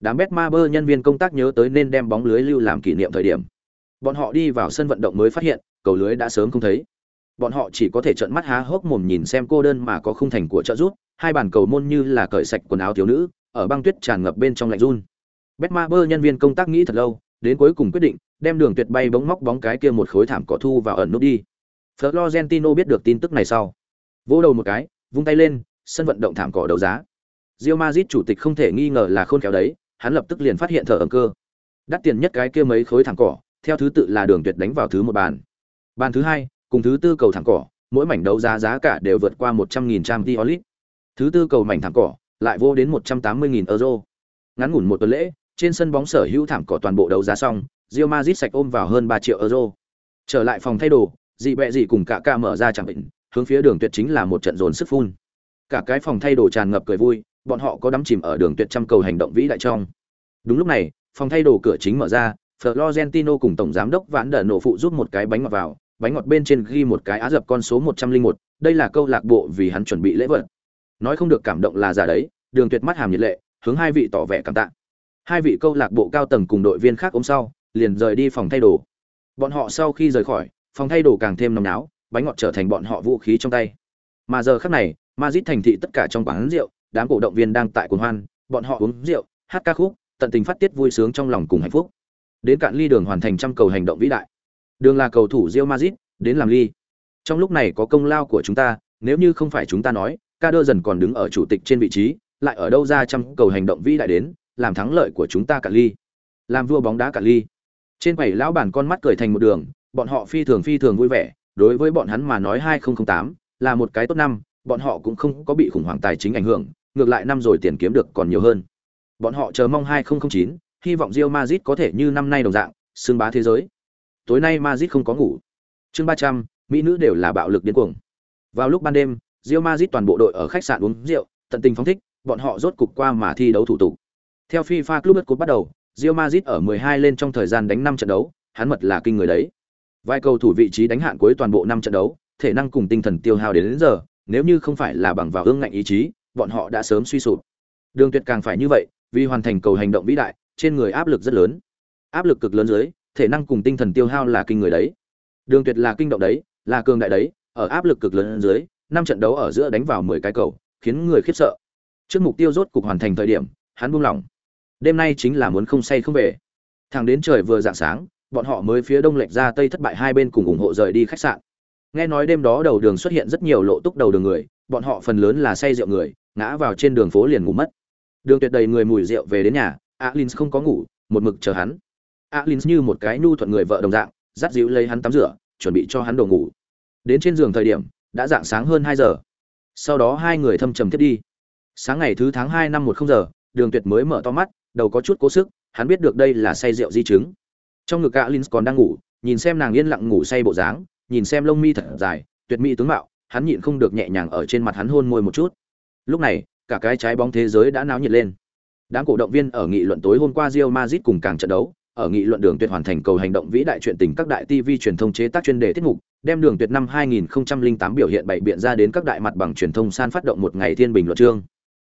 Đám Betmaber nhân viên công tác nhớ tới nên đem bóng lưới lưu làm kỷ niệm thời điểm. Bọn họ đi vào sân vận động mới phát hiện, cầu lưới đã sớm không thấy. Bọn họ chỉ có thể trợn mắt há hốc mồm nhìn xem cô đơn mà có khung thành của trợ rút, hai bàn cầu môn như là cởi sạch quần áo thiếu nữ, ở băng tuyết tràn ngập bên trong lạnh run. Betmaber nhân viên công tác nghĩ thật lâu, đến cuối cùng quyết định đem đường tuyệt bay bóng móc bóng cái kia một khối thảm cỏ thu vào ẩn nút đi. Florentino biết được tin tức này sau, vỗ đầu một cái, vung tay lên, sân vận động thảm cỏ đấu giá. Real Madrid chủ tịch không thể nghi ngờ là khôn khéo đấy, hắn lập tức liền phát hiện thở ẩn cơ. Đắt tiền nhất cái kia mấy khối thảm cỏ, theo thứ tự là đường tuyệt đánh vào thứ một bàn. Bàn thứ hai, cùng thứ tư cầu thẳng cỏ, mỗi mảnh đấu giá giá cả đều vượt qua 100.000 trang diolit. Thứ tư cầu mảnh thẳng cỏ, lại vô đến 180.000 euro. Ngắn ngủn một tuần lễ, trên sân bóng sở hữu thảm cỏ toàn bộ đấu giá xong, Real Madrid sạch ôm vào hơn 3 triệu euro. Trở lại phòng thay đồ, dị bẹ dị cùng cả ca mở ra chẳng định, hướng phía đường tuyệt chính là một trận dồn sức phun. Cả cái phòng thay đồ tràn ngập cười vui, bọn họ có đắm chìm ở đường tuyệt trăm cầu hành động vĩ đại trong. Đúng lúc này, phòng thay đồ cửa chính mở ra, Florentino cùng tổng giám đốc Vãn Đở nổ phụ giúp một cái bánh ngọt vào, bánh ngọt bên trên ghi một cái á dập con số 101, đây là câu lạc bộ vì hắn chuẩn bị lễ vật. Nói không được cảm động là giả đấy, Đường Tuyệt mắt hàm nhiệt lệ, hướng hai vị tỏ vẻ cảm tạ. Hai vị câu lạc bộ cao tầng cùng đội viên khác ôm sau, liền rời đi phòng thay đồ. Bọn họ sau khi rời khỏi, phòng thay đồ càng thêm nồng náo, bánh ngọt trở thành bọn họ vũ khí trong tay. Mà giờ khắc này, Madrid thành thị tất cả trong quán rượu, đám cổ động viên đang tại cuồng hoan, bọn họ uống rượu, hát ca khúc, tận tình phát tiết vui sướng trong lòng cùng hạnh phúc. Đến cạn ly đường hoàn thành trăm cầu hành động vĩ đại. Đường là cầu thủ Real Madrid, đến làm ly. Trong lúc này có công lao của chúng ta, nếu như không phải chúng ta nói, ca đơ dần còn đứng ở chủ tịch trên vị trí, lại ở đâu ra trăm cầu hành động vĩ đại đến, làm thắng lợi của chúng ta cả ly. Làm vua bóng đá cả ly. Trên quầy lão bản con mắt cười thành một đường, bọn họ phi thường phi thường vui vẻ, đối với bọn hắn mà nói 2008 là một cái tốt năm, bọn họ cũng không có bị khủng hoảng tài chính ảnh hưởng, ngược lại năm rồi tiền kiếm được còn nhiều hơn. Bọn họ chờ mong 2009, hy vọng Real Madrid có thể như năm nay đồng dạng, xương bá thế giới. Tối nay Madrid không có ngủ. Chương 300, mỹ nữ đều là bạo lực điên cuồng. Vào lúc ban đêm, Real Madrid toàn bộ đội ở khách sạn uống rượu, tận tình phóng thích, bọn họ rốt cục qua mà thi đấu thủ tục. Theo FIFA Club Cup bắt đầu, Real Madrid ở 12 lên trong thời gian đánh 5 trận đấu, hắn mật là kinh người đấy. Vai cầu thủ vị trí đánh hạn cuối toàn bộ 5 trận đấu, thể năng cùng tinh thần tiêu hao đến, đến giờ, nếu như không phải là bằng vào ương ngạnh ý chí, bọn họ đã sớm suy sụp. Đường Tuyệt càng phải như vậy, vì hoàn thành cầu hành động vĩ đại, trên người áp lực rất lớn. Áp lực cực lớn dưới, thể năng cùng tinh thần tiêu hao là kinh người đấy. Đường Tuyệt là kinh động đấy, là cường đại đấy, ở áp lực cực lớn dưới, năm trận đấu ở giữa đánh vào 10 cái cầu, khiến người khiếp sợ. Trước mục tiêu rốt cục hoàn thành thời điểm, hắn buông lỏng. Đêm nay chính là muốn không say không về. Thẳng đến trời vừa rạng sáng, bọn họ mới phía đông lệch ra tây thất bại hai bên cùng ủng hộ rời đi khách sạn. Nghe nói đêm đó đầu đường xuất hiện rất nhiều lộ túc đầu đường người, bọn họ phần lớn là say rượu người, ngã vào trên đường phố liền ngủ mất. Đường tuyệt đầy người mùi rượu về đến nhà, Alins không có ngủ, một mực chờ hắn. Alins như một cái nhu thuận người vợ đồng dạng, dắt dịu lấy hắn tắm rửa, chuẩn bị cho hắn đồ ngủ. Đến trên giường thời điểm, đã dạng sáng hơn hai giờ. Sau đó hai người thâm trầm tiếp đi. Sáng ngày thứ tháng hai năm một không giờ, Đường Tuyệt mới mở to mắt, đầu có chút cố sức, hắn biết được đây là say rượu di chứng. Trong ngực Alins còn đang ngủ, nhìn xem nàng yên lặng ngủ say bộ dáng, nhìn xem lông mi thật dài, tuyệt mỹ tướng mạo, hắn nhịn không được nhẹ nhàng ở trên mặt hắn hôn môi một chút. Lúc này, cả cái trái bóng thế giới đã náo nhiệt lên. Đám cổ động viên ở nghị luận tối hôm qua Real Madrid cùng càng trận đấu, ở nghị luận đường tuyệt hoàn thành cầu hành động vĩ đại chuyện tình các đại TV truyền thông chế tác chuyên đề tiết mục, đem đường tuyệt năm 2008 biểu hiện bảy biện ra đến các đại mặt bằng truyền thông san phát động một ngày thiên bình luận chương.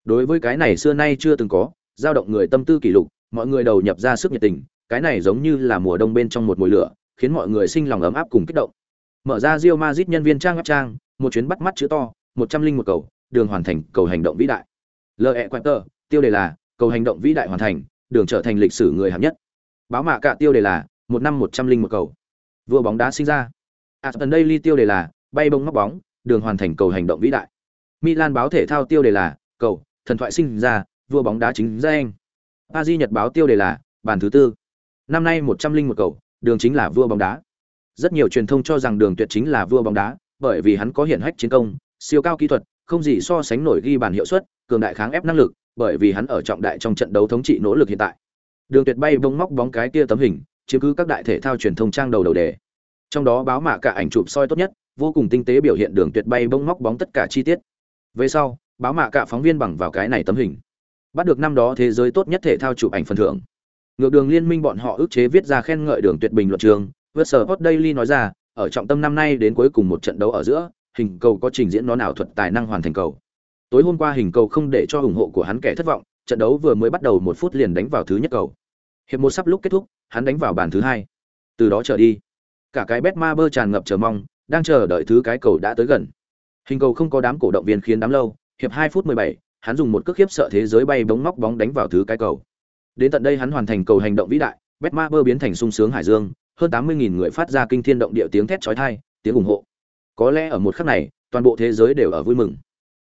Đối với cái này xưa nay chưa từng có, dao động người tâm tư kỷ lục, mọi người đầu nhập ra sức nhiệt tình, cái này giống như là mùa đông bên trong một mùi lửa, khiến mọi người sinh lòng ấm áp cùng kích động. Mở ra Real Madrid nhân viên trang web trang, một chuyến bắt mắt chữ to, một trăm linh một cầu, đường hoàn thành cầu hành động vĩ đại. LE Quater, tiêu đề là cầu hành động vĩ đại hoàn thành, đường trở thành lịch sử người hạng nhất. Báo mạ cả tiêu đề là một năm một trăm linh một cầu. Vua bóng đá sinh ra. À, Aston Daily tiêu đề là bay bông móc bóng, đường hoàn thành cầu hành động vĩ đại. Milan báo thể thao tiêu đề là cầu, thần thoại sinh ra, vua bóng đá chính danh. Paris Nhật báo tiêu đề là bàn thứ tư. Năm nay một trăm linh một cầu, đường chính là vua bóng đá. Rất nhiều truyền thông cho rằng đường tuyệt chính là vua bóng đá, bởi vì hắn có hiển hách chiến công, siêu cao kỹ thuật, không gì so sánh nổi ghi bàn hiệu suất, cường đại kháng ép năng lực, bởi vì hắn ở trọng đại trong trận đấu thống trị nỗ lực hiện tại. Đường Tuyệt bay bông móc bóng cái kia tấm hình, chiếm cứ các đại thể thao truyền thông trang đầu đầu đề. Trong đó báo mạ cả ảnh chụp soi tốt nhất vô cùng tinh tế biểu hiện đường tuyệt bay bông móc bóng tất cả chi tiết. Về sau báo mạ cả phóng viên bằng vào cái này tấm hình bắt được năm đó thế giới tốt nhất thể thao chụp ảnh phần thưởng. Ngược đường liên minh bọn họ ước chế viết ra khen ngợi đường tuyệt bình luận trường vượt sở hot daily nói ra ở trọng tâm năm nay đến cuối cùng một trận đấu ở giữa hình cầu có trình diễn nó nào thuật tài năng hoàn thành cầu. Tối hôm qua hình cầu không để cho ủng hộ của hắn kẻ thất vọng trận đấu vừa mới bắt đầu một phút liền đánh vào thứ nhất cầu hiệp một sắp lúc kết thúc, hắn đánh vào bàn thứ hai. Từ đó trở đi, cả cái bet ma bơ tràn ngập chờ mong, đang chờ đợi thứ cái cầu đã tới gần. Hình cầu không có đám cổ động viên khiến đám lâu, hiệp hai phút mười bảy, hắn dùng một cước khiếp sợ thế giới bay bóng móc bóng đánh vào thứ cái cầu. Đến tận đây hắn hoàn thành cầu hành động vĩ đại bet ma bơ biến thành sung sướng hải dương, hơn tám mươi nghìn người phát ra kinh thiên động địa tiếng thét chói tai, tiếng ủng hộ. Có lẽ ở một khắc này, toàn bộ thế giới đều ở vui mừng.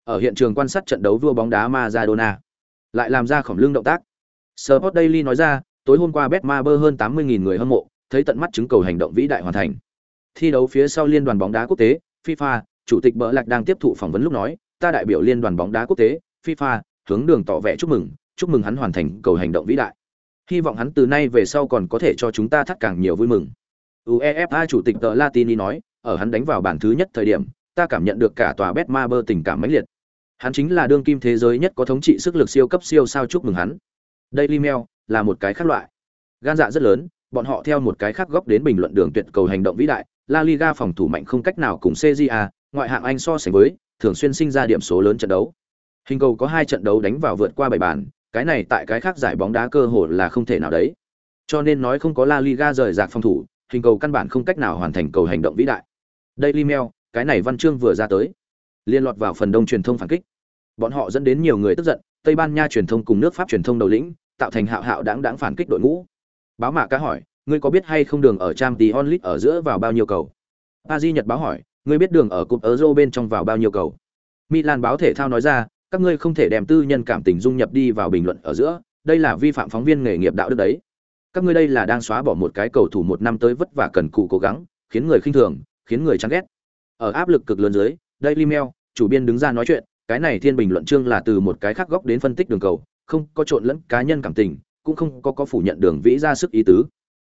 Ở hiện trường quan sát trận đấu vua bóng đá Maradona, lại làm ra khổng lưng động tác. Sport Daily nói ra tối hôm qua Betmaber hơn 80.000 người hâm mộ, thấy tận mắt chứng cầu hành động vĩ đại hoàn thành. Thi đấu phía sau liên đoàn bóng đá quốc tế, FIFA, chủ tịch Bỡ Lạc đang tiếp thụ phỏng vấn lúc nói, ta đại biểu liên đoàn bóng đá quốc tế, FIFA, hướng đường tỏ vẻ chúc mừng chúc mừng hắn hoàn thành cầu hành động vĩ đại. Hy vọng hắn từ nay về sau còn có thể cho chúng ta thắt càng nhiều vui mừng. UEFA chủ tịch tờ Latini nói, ở hắn đánh vào bản thứ nhất thời điểm, ta cảm nhận được cả tòa Betmaber tình cảm mãnh liệt. Hắn chính là đương kim thế giới nhất có thống trị sức lực siêu cấp siêu sao chúc mừng hắn. Daily Mail là một cái khác loại. Gan dạ rất lớn, bọn họ theo một cái khác góc đến bình luận đường tuyệt cầu hành động vĩ đại, La Liga phòng thủ mạnh không cách nào cùng CJA ngoại hạng Anh so sánh với, thường xuyên sinh ra điểm số lớn trận đấu. Hình cầu có hai trận đấu đánh vào vượt qua bảy bàn, cái này tại cái khác giải bóng đá cơ hội là không thể nào đấy. Cho nên nói không có La Liga rời rạc phòng thủ, hình cầu căn bản không cách nào hoàn thành cầu hành động vĩ đại. Daily Mail cái này văn chương vừa ra tới. Liên lọt vào phần đông truyền thông phản kích. Bọn họ dẫn đến nhiều người tức giận, tây ban nha truyền thông cùng nước pháp truyền thông đầu lĩnh tạo thành hạo hạo đáng đáng phản kích đội ngũ. Báo mạ cá hỏi ngươi có biết hay không đường ở trang tí onlit ở giữa vào bao nhiêu cầu? A nhật báo hỏi ngươi biết đường ở cúp euro bên trong vào bao nhiêu cầu? Milan báo thể thao nói ra các ngươi không thể đem tư nhân cảm tình dung nhập đi vào bình luận ở giữa đây là vi phạm phóng viên nghề nghiệp đạo đức đấy. Các ngươi đây là đang xóa bỏ một cái cầu thủ một năm tới vất vả cần cù cố gắng khiến người khinh thường khiến người chán ghét. Ở áp lực cực lớn dưới Daily Mail, chủ biên đứng ra nói chuyện, cái này thiên bình luận chương là từ một cái khác góc đến phân tích đường cầu, không có trộn lẫn cá nhân cảm tình, cũng không có có phủ nhận đường vĩ ra sức ý tứ.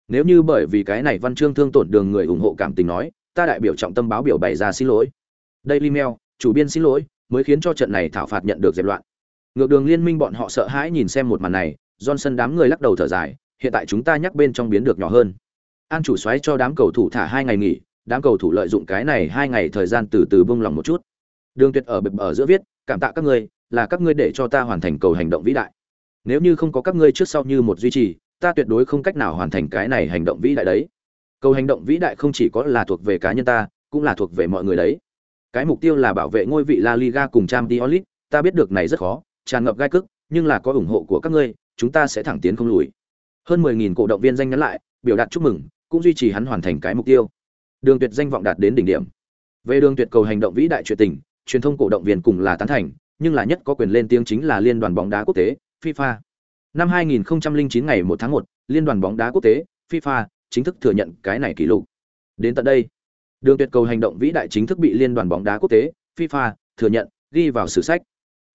Nếu như bởi vì cái này văn chương thương tổn đường người ủng hộ cảm tình nói, ta đại biểu trọng tâm báo biểu bày ra xin lỗi. Daily Mail, chủ biên xin lỗi, mới khiến cho trận này thảo phạt nhận được dẹp loạn. Ngược đường liên minh bọn họ sợ hãi nhìn xem một màn này, Johnson đám người lắc đầu thở dài, hiện tại chúng ta nhắc bên trong biến được nhỏ hơn. An chủ xoáy cho đám cầu thủ thả hai ngày nghỉ, đám cầu thủ lợi dụng cái này hai ngày thời gian từ từ bông lòng một chút đường tuyệt ở bịp ở giữa viết cảm tạ các người là các ngươi để cho ta hoàn thành cầu hành động vĩ đại. Nếu như không có các ngươi trước sau như một duy trì ta tuyệt đối không cách nào hoàn thành cái này hành động vĩ đại đấy. Cầu hành động vĩ đại không chỉ có là thuộc về cá nhân ta cũng là thuộc về mọi người đấy. Cái mục tiêu là bảo vệ ngôi vị la liga cùng trang t ta biết được này rất khó tràn ngập gai cức nhưng là có ủng hộ của các ngươi chúng ta sẽ thẳng tiến không lùi. Hơn 10.000 cổ động viên danh nhắn lại biểu đạt chúc mừng cũng duy trì hắn hoàn thành cái mục tiêu. Đường Tuyệt danh vọng đạt đến đỉnh điểm. Về Đường Tuyệt cầu hành động vĩ đại chuyện tình, truyền thông cổ động viên cùng là tán thành, nhưng là nhất có quyền lên tiếng chính là Liên đoàn bóng đá quốc tế, FIFA. Năm 2009 ngày 1 tháng 1, Liên đoàn bóng đá quốc tế, FIFA chính thức thừa nhận cái này kỷ lục. Đến tận đây, Đường Tuyệt cầu hành động vĩ đại chính thức bị Liên đoàn bóng đá quốc tế, FIFA thừa nhận, ghi vào sử sách.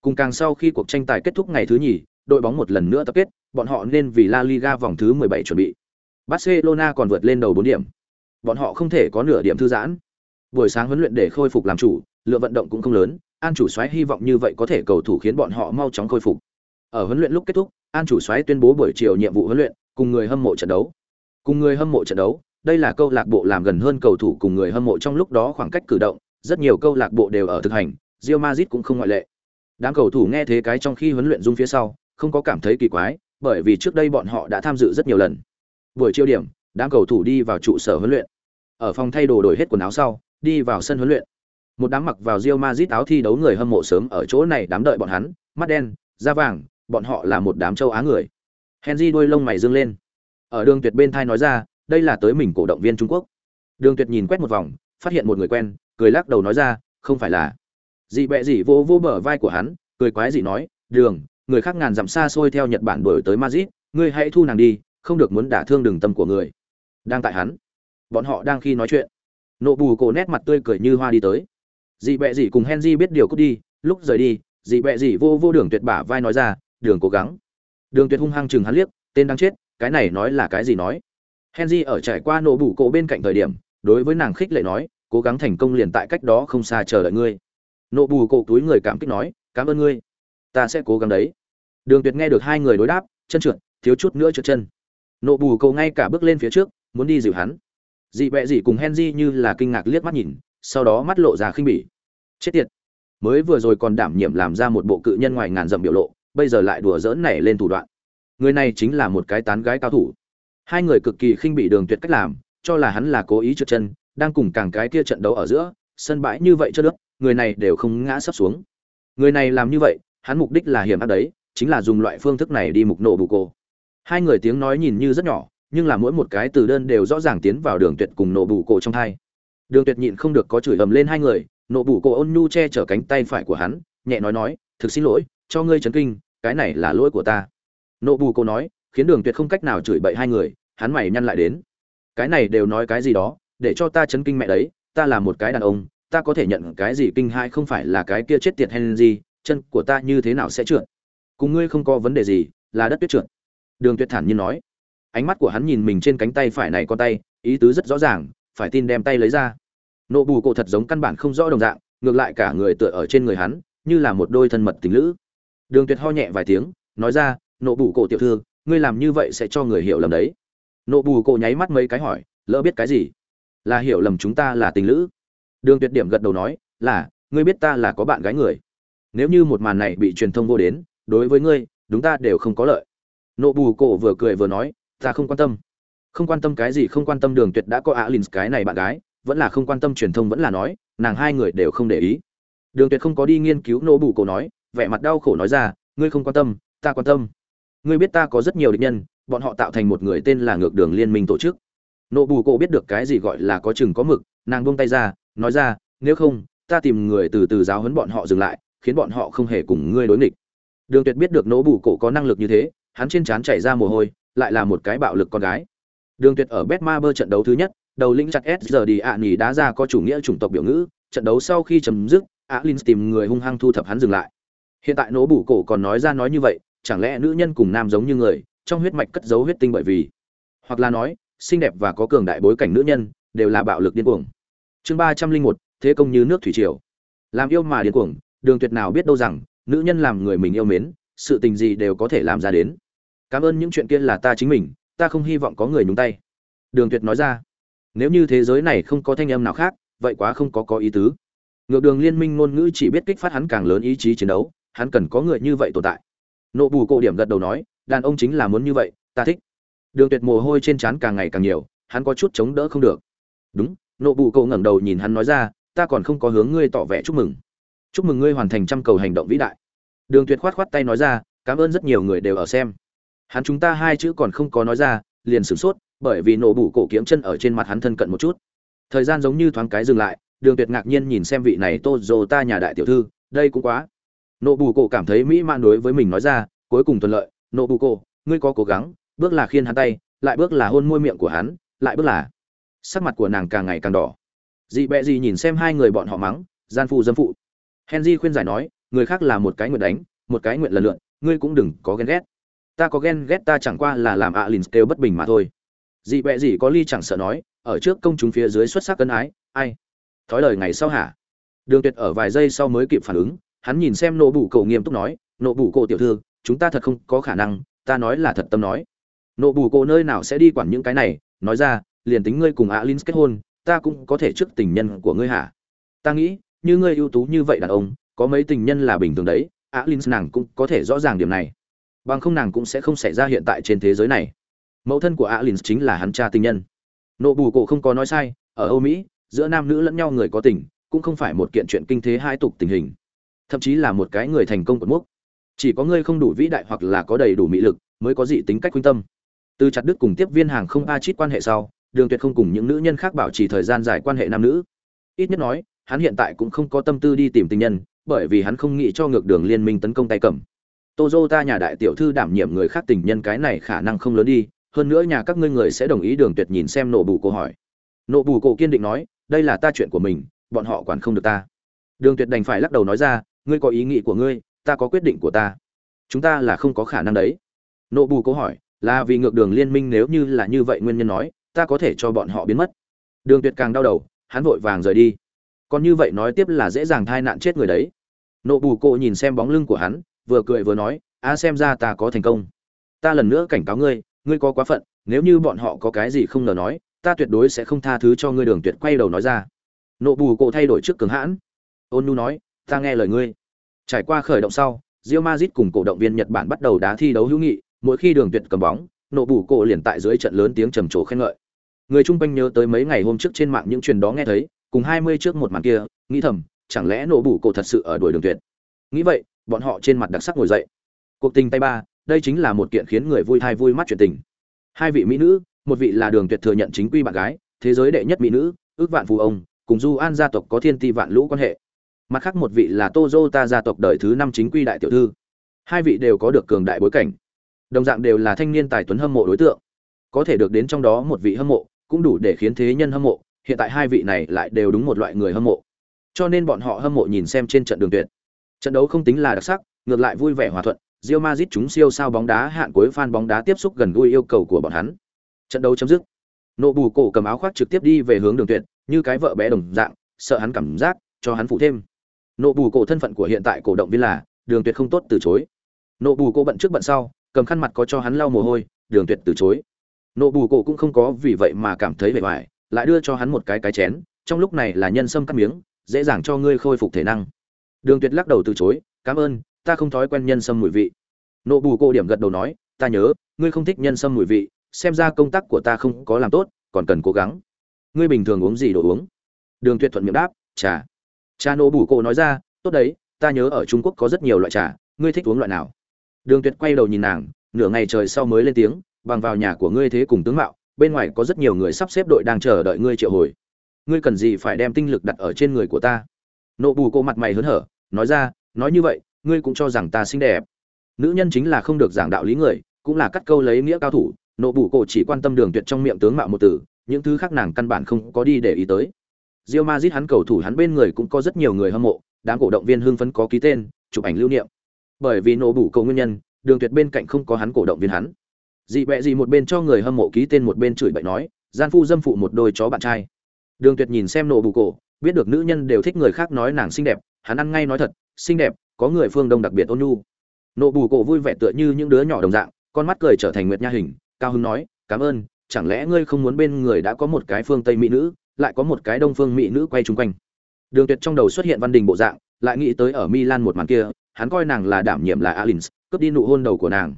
Cùng càng sau khi cuộc tranh tài kết thúc ngày thứ nhì, đội bóng một lần nữa tập kết, bọn họ nên vì La Liga vòng thứ 17 chuẩn bị. Barcelona còn vượt lên đầu 4 điểm bọn họ không thể có nửa điểm thư giãn buổi sáng huấn luyện để khôi phục làm chủ lượng vận động cũng không lớn an chủ soái hy vọng như vậy có thể cầu thủ khiến bọn họ mau chóng khôi phục. Ở huấn luyện lúc kết thúc an chủ soái tuyên bố buổi chiều nhiệm vụ huấn luyện cùng người hâm mộ trận đấu. Cùng người hâm mộ trận đấu đây là câu lạc bộ làm gần hơn cầu thủ cùng người hâm mộ trong lúc đó khoảng cách cử động rất nhiều câu lạc bộ đều ở thực hành Real Madrid cũng không ngoại lệ. Đám cầu thủ nghe thế cái trong khi huấn luyện dung phía sau không có cảm thấy kỳ quái bởi vì trước đây bọn họ đã tham dự rất nhiều lần. Buổi chiều điểm đám cầu thủ đi vào trụ sở huấn luyện. Ở phòng thay đồ đổi hết quần áo sau, đi vào sân huấn luyện. Một đám mặc vào Real Madrid áo thi đấu người hâm mộ sớm ở chỗ này đám đợi bọn hắn, mắt đen, da vàng, bọn họ là một đám châu Á người. Henry đuôi lông mày dương lên. Ở đường tuyệt bên thai nói ra, đây là tới mình cổ động viên Trung Quốc. Đường tuyệt nhìn quét một vòng, phát hiện một người quen, cười lắc đầu nói ra, không phải là. Dị bẹ dị vô vô bờ vai của hắn, cười quái dị nói, đường, người khác ngàn dặm xa xôi theo Nhật Bản đuổi tới Madrid, ngươi hãy thu nàng đi, không được muốn đả thương đường tâm của người. Đang tại hắn bọn họ đang khi nói chuyện nộ bù cổ nét mặt tươi cười như hoa đi tới dị bẹ dị cùng henry biết điều cút đi, lúc rời đi dị bẹ dị vô vô đường tuyệt bả vai nói ra, đường cố gắng. Đường tuyệt hung hăng chừng hắn liếc, tên đang chết, cái này nói là cái gì nói? Henry ở trải qua nổ bù cổ bên cạnh thời điểm, đối với nàng khích lệ nói, cố gắng thành công liền tại cách đó không xa chờ đợi ngươi. Nộ bù cổ túi người cảm kích nói, cảm ơn ngươi, ta sẽ cố gắng đấy. Đường tuyệt nghe được hai người đối đáp, chân trượt, thiếu chút nữa trượt chân. Nộ bù cổ ngay cả bước lên phía trước, muốn đi dịu hắn. Dị bẹ dị cùng henry như là kinh ngạc liếc mắt nhìn sau đó mắt lộ ra khinh bỉ. Chết tiệt. Mới vừa rồi còn đảm nhiệm làm ra một bộ cự nhân ngoài ngàn dặm biểu lộ, bây giờ lại đùa dỡn nảy lên thủ đoạn. Người này chính là một cái tán gái cao thủ. Hai người cực kỳ khinh bị đường tuyệt cách làm, cho là hắn là cố ý trượt chân, đang cùng càng cái kia trận đấu ở giữa, sân bãi như vậy cho nước người này đều không ngã sắp xuống. Người này làm như vậy, hắn mục đích là hiểm ác đấy, chính là dùng loại phương thức này đi mục nộ bù cô. Hai người tiếng nói nhìn như rất nhỏ, nhưng là mỗi một cái từ đơn đều rõ ràng tiến vào đường tuyệt cùng nộ bù cổ trong thai đường tuyệt nhịn không được có chửi ầm lên hai người, nộ bù cổ ôn nhu che chở cánh tay phải của hắn, nhẹ nói nói, thực xin lỗi, cho ngươi chấn kinh, cái này là lỗi của ta. Nộ bù cổ nói, khiến đường tuyệt không cách nào chửi bậy hai người, hắn mày nhăn lại đến. Cái này đều nói cái gì đó, để cho ta chấn kinh mẹ đấy, ta là một cái đàn ông, ta có thể nhận cái gì kinh hai không phải là cái kia chết tiệt hay gì, chân của ta như thế nào sẽ trượt? Cùng ngươi không có vấn đề gì, là đất tuyết trượt. Đường tuyệt thản nhiên nói. Ánh mắt của hắn nhìn mình trên cánh tay phải này con tay, ý tứ rất rõ ràng phải tin đem tay lấy ra. Nộ bù cổ thật giống căn bản không rõ đồng dạng, ngược lại cả người tựa ở trên người hắn, như là một đôi thân mật tình lữ. Đường tuyệt ho nhẹ vài tiếng, nói ra, nộ bù cổ tiểu thư, ngươi làm như vậy sẽ cho người hiểu lầm đấy. Nộ bù cổ nháy mắt mấy cái hỏi, lỡ biết cái gì? Là hiểu lầm chúng ta là tình lữ. Đường tuyệt điểm gật đầu nói, là, ngươi biết ta là có bạn gái người. Nếu như một màn này bị truyền thông vô đến, đối với ngươi, đúng ta đều không có lợi. Nộ bù cổ vừa cười vừa nói, ta không quan tâm không quan tâm cái gì, không quan tâm đường tuyệt đã có alin cái này bạn gái, vẫn là không quan tâm truyền thông vẫn là nói, nàng hai người đều không để ý. Đường tuyệt không có đi nghiên cứu Nô bù cổ nói, vẻ mặt đau khổ nói ra, ngươi không quan tâm, ta quan tâm. Ngươi biết ta có rất nhiều địch nhân, bọn họ tạo thành một người tên là ngược đường liên minh tổ chức. Nô bù cổ biết được cái gì gọi là có chừng có mực, nàng buông tay ra, nói ra, nếu không, ta tìm người từ từ giáo huấn bọn họ dừng lại, khiến bọn họ không hề cùng ngươi đối nghịch. Đường tuyệt biết được nỗ bù cổ có năng lực như thế, hắn trên trán chảy ra mồ hôi, lại là một cái bạo lực con gái đường tuyệt ở Betmaber trận đấu thứ nhất, đầu lĩnh chặt s giờ đi ạ nỉ đá ra có chủ nghĩa chủng tộc biểu ngữ, trận đấu sau khi chấm dứt Alins linh tìm người hung hăng thu thập hắn dừng lại. Hiện tại nỗ bù cổ còn nói ra nói như vậy, chẳng lẽ nữ nhân cùng nam giống như người, trong huyết mạch cất giấu huyết tinh bởi vì? Hoặc là nói, xinh đẹp và có cường đại bối cảnh nữ nhân, đều là bạo lực điên cuồng. Chương ba trăm linh một, thế công như nước thủy triều. Làm yêu mà điên cuồng, đường tuyệt nào biết đâu rằng, nữ nhân làm người mình yêu mến, sự tình gì đều có thể làm ra đến. Cảm ơn những chuyện kia là ta chính mình ta không hy vọng có người nhúng tay. Đường tuyệt nói ra, nếu như thế giới này không có thanh âm nào khác, vậy quá không có có ý tứ. Ngược đường liên minh ngôn ngữ chỉ biết kích phát hắn càng lớn ý chí chiến đấu, hắn cần có người như vậy tồn tại. Nộ bù cổ điểm gật đầu nói, đàn ông chính là muốn như vậy, ta thích. Đường tuyệt mồ hôi trên trán càng ngày càng nhiều, hắn có chút chống đỡ không được. Đúng, nộ bù cổ ngẩng đầu nhìn hắn nói ra, ta còn không có hướng ngươi tỏ vẻ chúc mừng. Chúc mừng ngươi hoàn thành trăm cầu hành động vĩ đại. Đường tuyệt khoát khoát tay nói ra, cảm ơn rất nhiều người đều ở xem hắn chúng ta hai chữ còn không có nói ra, liền sửng sốt, bởi vì nổ bù cổ kiếm chân ở trên mặt hắn thân cận một chút. Thời gian giống như thoáng cái dừng lại, đường tuyệt ngạc nhiên nhìn xem vị này tô dồ ta nhà đại tiểu thư, đây cũng quá. Nổ bù cổ cảm thấy mỹ man đối với mình nói ra, cuối cùng thuận lợi, nổ bù cổ, ngươi có cố gắng, bước là khiên hắn tay, lại bước là hôn môi miệng của hắn, lại bước là. Sắc mặt của nàng càng ngày càng đỏ. Dị bẹ dị nhìn xem hai người bọn họ mắng, gian phụ dâm phụ. Henry khuyên giải nói, người khác là một cái nguyện đánh, một cái nguyện lần lượn, ngươi cũng đừng có ghen ghét ta có ghen ghét ta chẳng qua là làm ạ à lìn kêu bất bình mà thôi. Dị bẹ dị có ly chẳng sợ nói, ở trước công chúng phía dưới xuất sắc cân ái, ai? Thói lời ngày sau hả? Đường tuyệt ở vài giây sau mới kịp phản ứng, hắn nhìn xem nộ bụ cầu nghiêm túc nói, nộ bụ cổ tiểu thư, chúng ta thật không có khả năng, ta nói là thật tâm nói. Nộ bù cổ nơi nào sẽ đi quản những cái này, nói ra, liền tính ngươi cùng alin kết hôn, ta cũng có thể trước tình nhân của ngươi hả? Ta nghĩ, như ngươi ưu tú như vậy đàn ông, có mấy tình nhân là bình thường đấy alin nàng cũng có thể rõ ràng điểm này bằng không nàng cũng sẽ không xảy ra hiện tại trên thế giới này. Mẫu thân của alin chính là hắn cha tình nhân. Nộ bù cổ không có nói sai, ở âu mỹ, giữa nam nữ lẫn nhau người có tình, cũng không phải một kiện chuyện kinh thế hai tục tình hình. Thậm chí là một cái người thành công của mốc. Chỉ có ngươi không đủ vĩ đại hoặc là có đầy đủ mỹ lực, mới có dị tính cách khuyên tâm. Từ chặt đứt cùng tiếp viên hàng không a chít quan hệ sau, đường tuyệt không cùng những nữ nhân khác bảo trì thời gian dài quan hệ nam nữ. Ít nhất nói, hắn hiện tại cũng không có tâm tư đi tìm tình nhân, bởi vì hắn không nghĩ cho ngược đường liên minh tấn công tay cầm ta nhà đại tiểu thư đảm nhiệm người khác tình nhân cái này khả năng không lớn đi, hơn nữa nhà các ngươi người sẽ đồng ý đường tuyệt nhìn xem nộ bù cô hỏi. Nộ bù cổ kiên định nói, đây là ta chuyện của mình, bọn họ quản không được ta. Đường tuyệt đành phải lắc đầu nói ra, ngươi có ý nghĩ của ngươi, ta có quyết định của ta. Chúng ta là không có khả năng đấy. Nộ bù cô hỏi, là vì ngược đường liên minh nếu như là như vậy nguyên nhân nói, ta có thể cho bọn họ biến mất. Đường tuyệt càng đau đầu, hắn vội vàng rời đi. Còn như vậy nói tiếp là dễ dàng thai nạn chết người đấy. Nộ bù cô nhìn xem bóng lưng của hắn vừa cười vừa nói, a xem ra ta có thành công. Ta lần nữa cảnh cáo ngươi ngươi có quá phận, nếu như bọn họ có cái gì không ngờ nói, ta tuyệt đối sẽ không tha thứ cho ngươi đường tuyệt quay đầu nói ra. Nộ bù cổ thay đổi trước cường hãn. Ôn nu nói, ta nghe lời ngươi. Trải qua khởi động sau rio mazit cùng cổ động viên nhật bản bắt đầu đá thi đấu hữu nghị, mỗi khi đường tuyệt cầm bóng, nộ bù cổ liền tại dưới trận lớn tiếng trầm trồ khen ngợi. Người chung quanh nhớ tới mấy ngày hôm trước trên mạng những chuyện đó nghe thấy, cùng hai mươi trước một màn kia, nghĩ thầm, chẳng lẽ nộ bù cổ thật sự ở đuổi đường tuyệt? Nghĩ vậy bọn họ trên mặt đặc sắc ngồi dậy. Cuộc tình tay ba, đây chính là một kiện khiến người vui thai vui mắt chuyện tình. Hai vị mỹ nữ, một vị là đường tuyệt thừa nhận chính quy bạn gái, thế giới đệ nhất mỹ nữ, ước vạn phù ông, cùng du an gia tộc có thiên ti vạn lũ quan hệ. Mặt khác một vị là tozota gia tộc đời thứ năm chính quy đại tiểu thư. Hai vị đều có được cường đại bối cảnh. Đồng dạng đều là thanh niên tài tuấn hâm mộ đối tượng. Có thể được đến trong đó một vị hâm mộ, cũng đủ để khiến thế nhân hâm mộ, hiện tại hai vị này lại đều đúng một loại người hâm mộ. Cho nên bọn họ hâm mộ nhìn xem trên trận đường tuyệt trận đấu không tính là đặc sắc ngược lại vui vẻ hòa thuận Real Madrid chúng siêu sao bóng đá hạn cuối fan bóng đá tiếp xúc gần gũi yêu cầu của bọn hắn. Trận đấu chấm dứt. Nộ bù cổ cầm áo khoác trực tiếp đi về hướng Đường Tuyệt, như cái vợ bé đồng dạng, sợ hắn cảm giác, cho hắn phụ thêm. Nộ bù cổ thân phận của hiện tại cổ động viên là, Đường Tuyệt không tốt từ chối. Nộ bù cổ bận trước bận sau, cầm khăn mặt có cho hắn lau mồ hôi, Đường Tuyệt từ chối. Nộ bù cổ cũng không có vì vậy mà cảm thấy bề bại, lại đưa cho hắn một cái cái chén, trong lúc này là nhân sâm cắt miếng, dễ dàng cho ngươi khôi phục thể năng. Đường Tuyệt lắc đầu từ chối, "Cảm ơn, ta không thói quen nhân sâm mùi vị." nộ bù cô điểm gật đầu nói ta nhớ ngươi không thích nhân sâm mùi vị xem ra công tác của ta không có làm tốt còn cần cố gắng. Ngươi bình thường uống gì đồ uống? Đường tuyệt thuận miệng đáp trà. Cha nộ bù cô nói ra tốt đấy ta nhớ ở trung quốc có rất nhiều loại trà ngươi thích uống loại nào? Đường tuyệt quay đầu nhìn nàng nửa ngày trời sau mới lên tiếng bằng vào nhà của ngươi thế cùng tướng mạo bên ngoài có rất nhiều người sắp xếp đội đang chờ đợi ngươi triệu hồi. Ngươi cần gì phải đem tinh lực đặt ở trên người của ta? Nộ bù cô mặt mày hớn hở nói ra nói như vậy ngươi cũng cho rằng ta xinh đẹp. Nữ nhân chính là không được giảng đạo lý người cũng là cắt câu lấy nghĩa cao thủ nộ bủ cổ chỉ quan tâm đường tuyệt trong miệng tướng mạo một tử, những thứ khác nàng căn bản không có đi để ý tới. Rio mazit hắn cầu thủ hắn bên người cũng có rất nhiều người hâm mộ đám cổ động viên hưng phấn có ký tên chụp ảnh lưu niệm. Bởi vì nộ bủ cầu nguyên nhân đường tuyệt bên cạnh không có hắn cổ động viên hắn. Dị bẹ dị một bên cho người hâm mộ ký tên một bên chửi bậy nói gian phu dâm phụ một đôi chó bạn trai. Đường tuyệt nhìn xem nộ bù cổ biết được nữ nhân đều thích người khác nói nàng xinh đẹp hắn ăn ngay nói thật, xinh đẹp, có người phương đông đặc biệt ôn nhu. Nộ bù cổ vui vẻ tựa như những đứa nhỏ đồng dạng, con mắt cười trở thành nguyệt nha hình, cao hưng nói, cảm ơn, chẳng lẽ ngươi không muốn bên người đã có một cái phương tây mỹ nữ, lại có một cái đông phương mỹ nữ quay chung quanh? Đường tuyệt trong đầu xuất hiện văn đình bộ dạng, lại nghĩ tới ở milan một màn kia, hắn coi nàng là đảm nhiệm là alins, cướp đi nụ hôn đầu của nàng.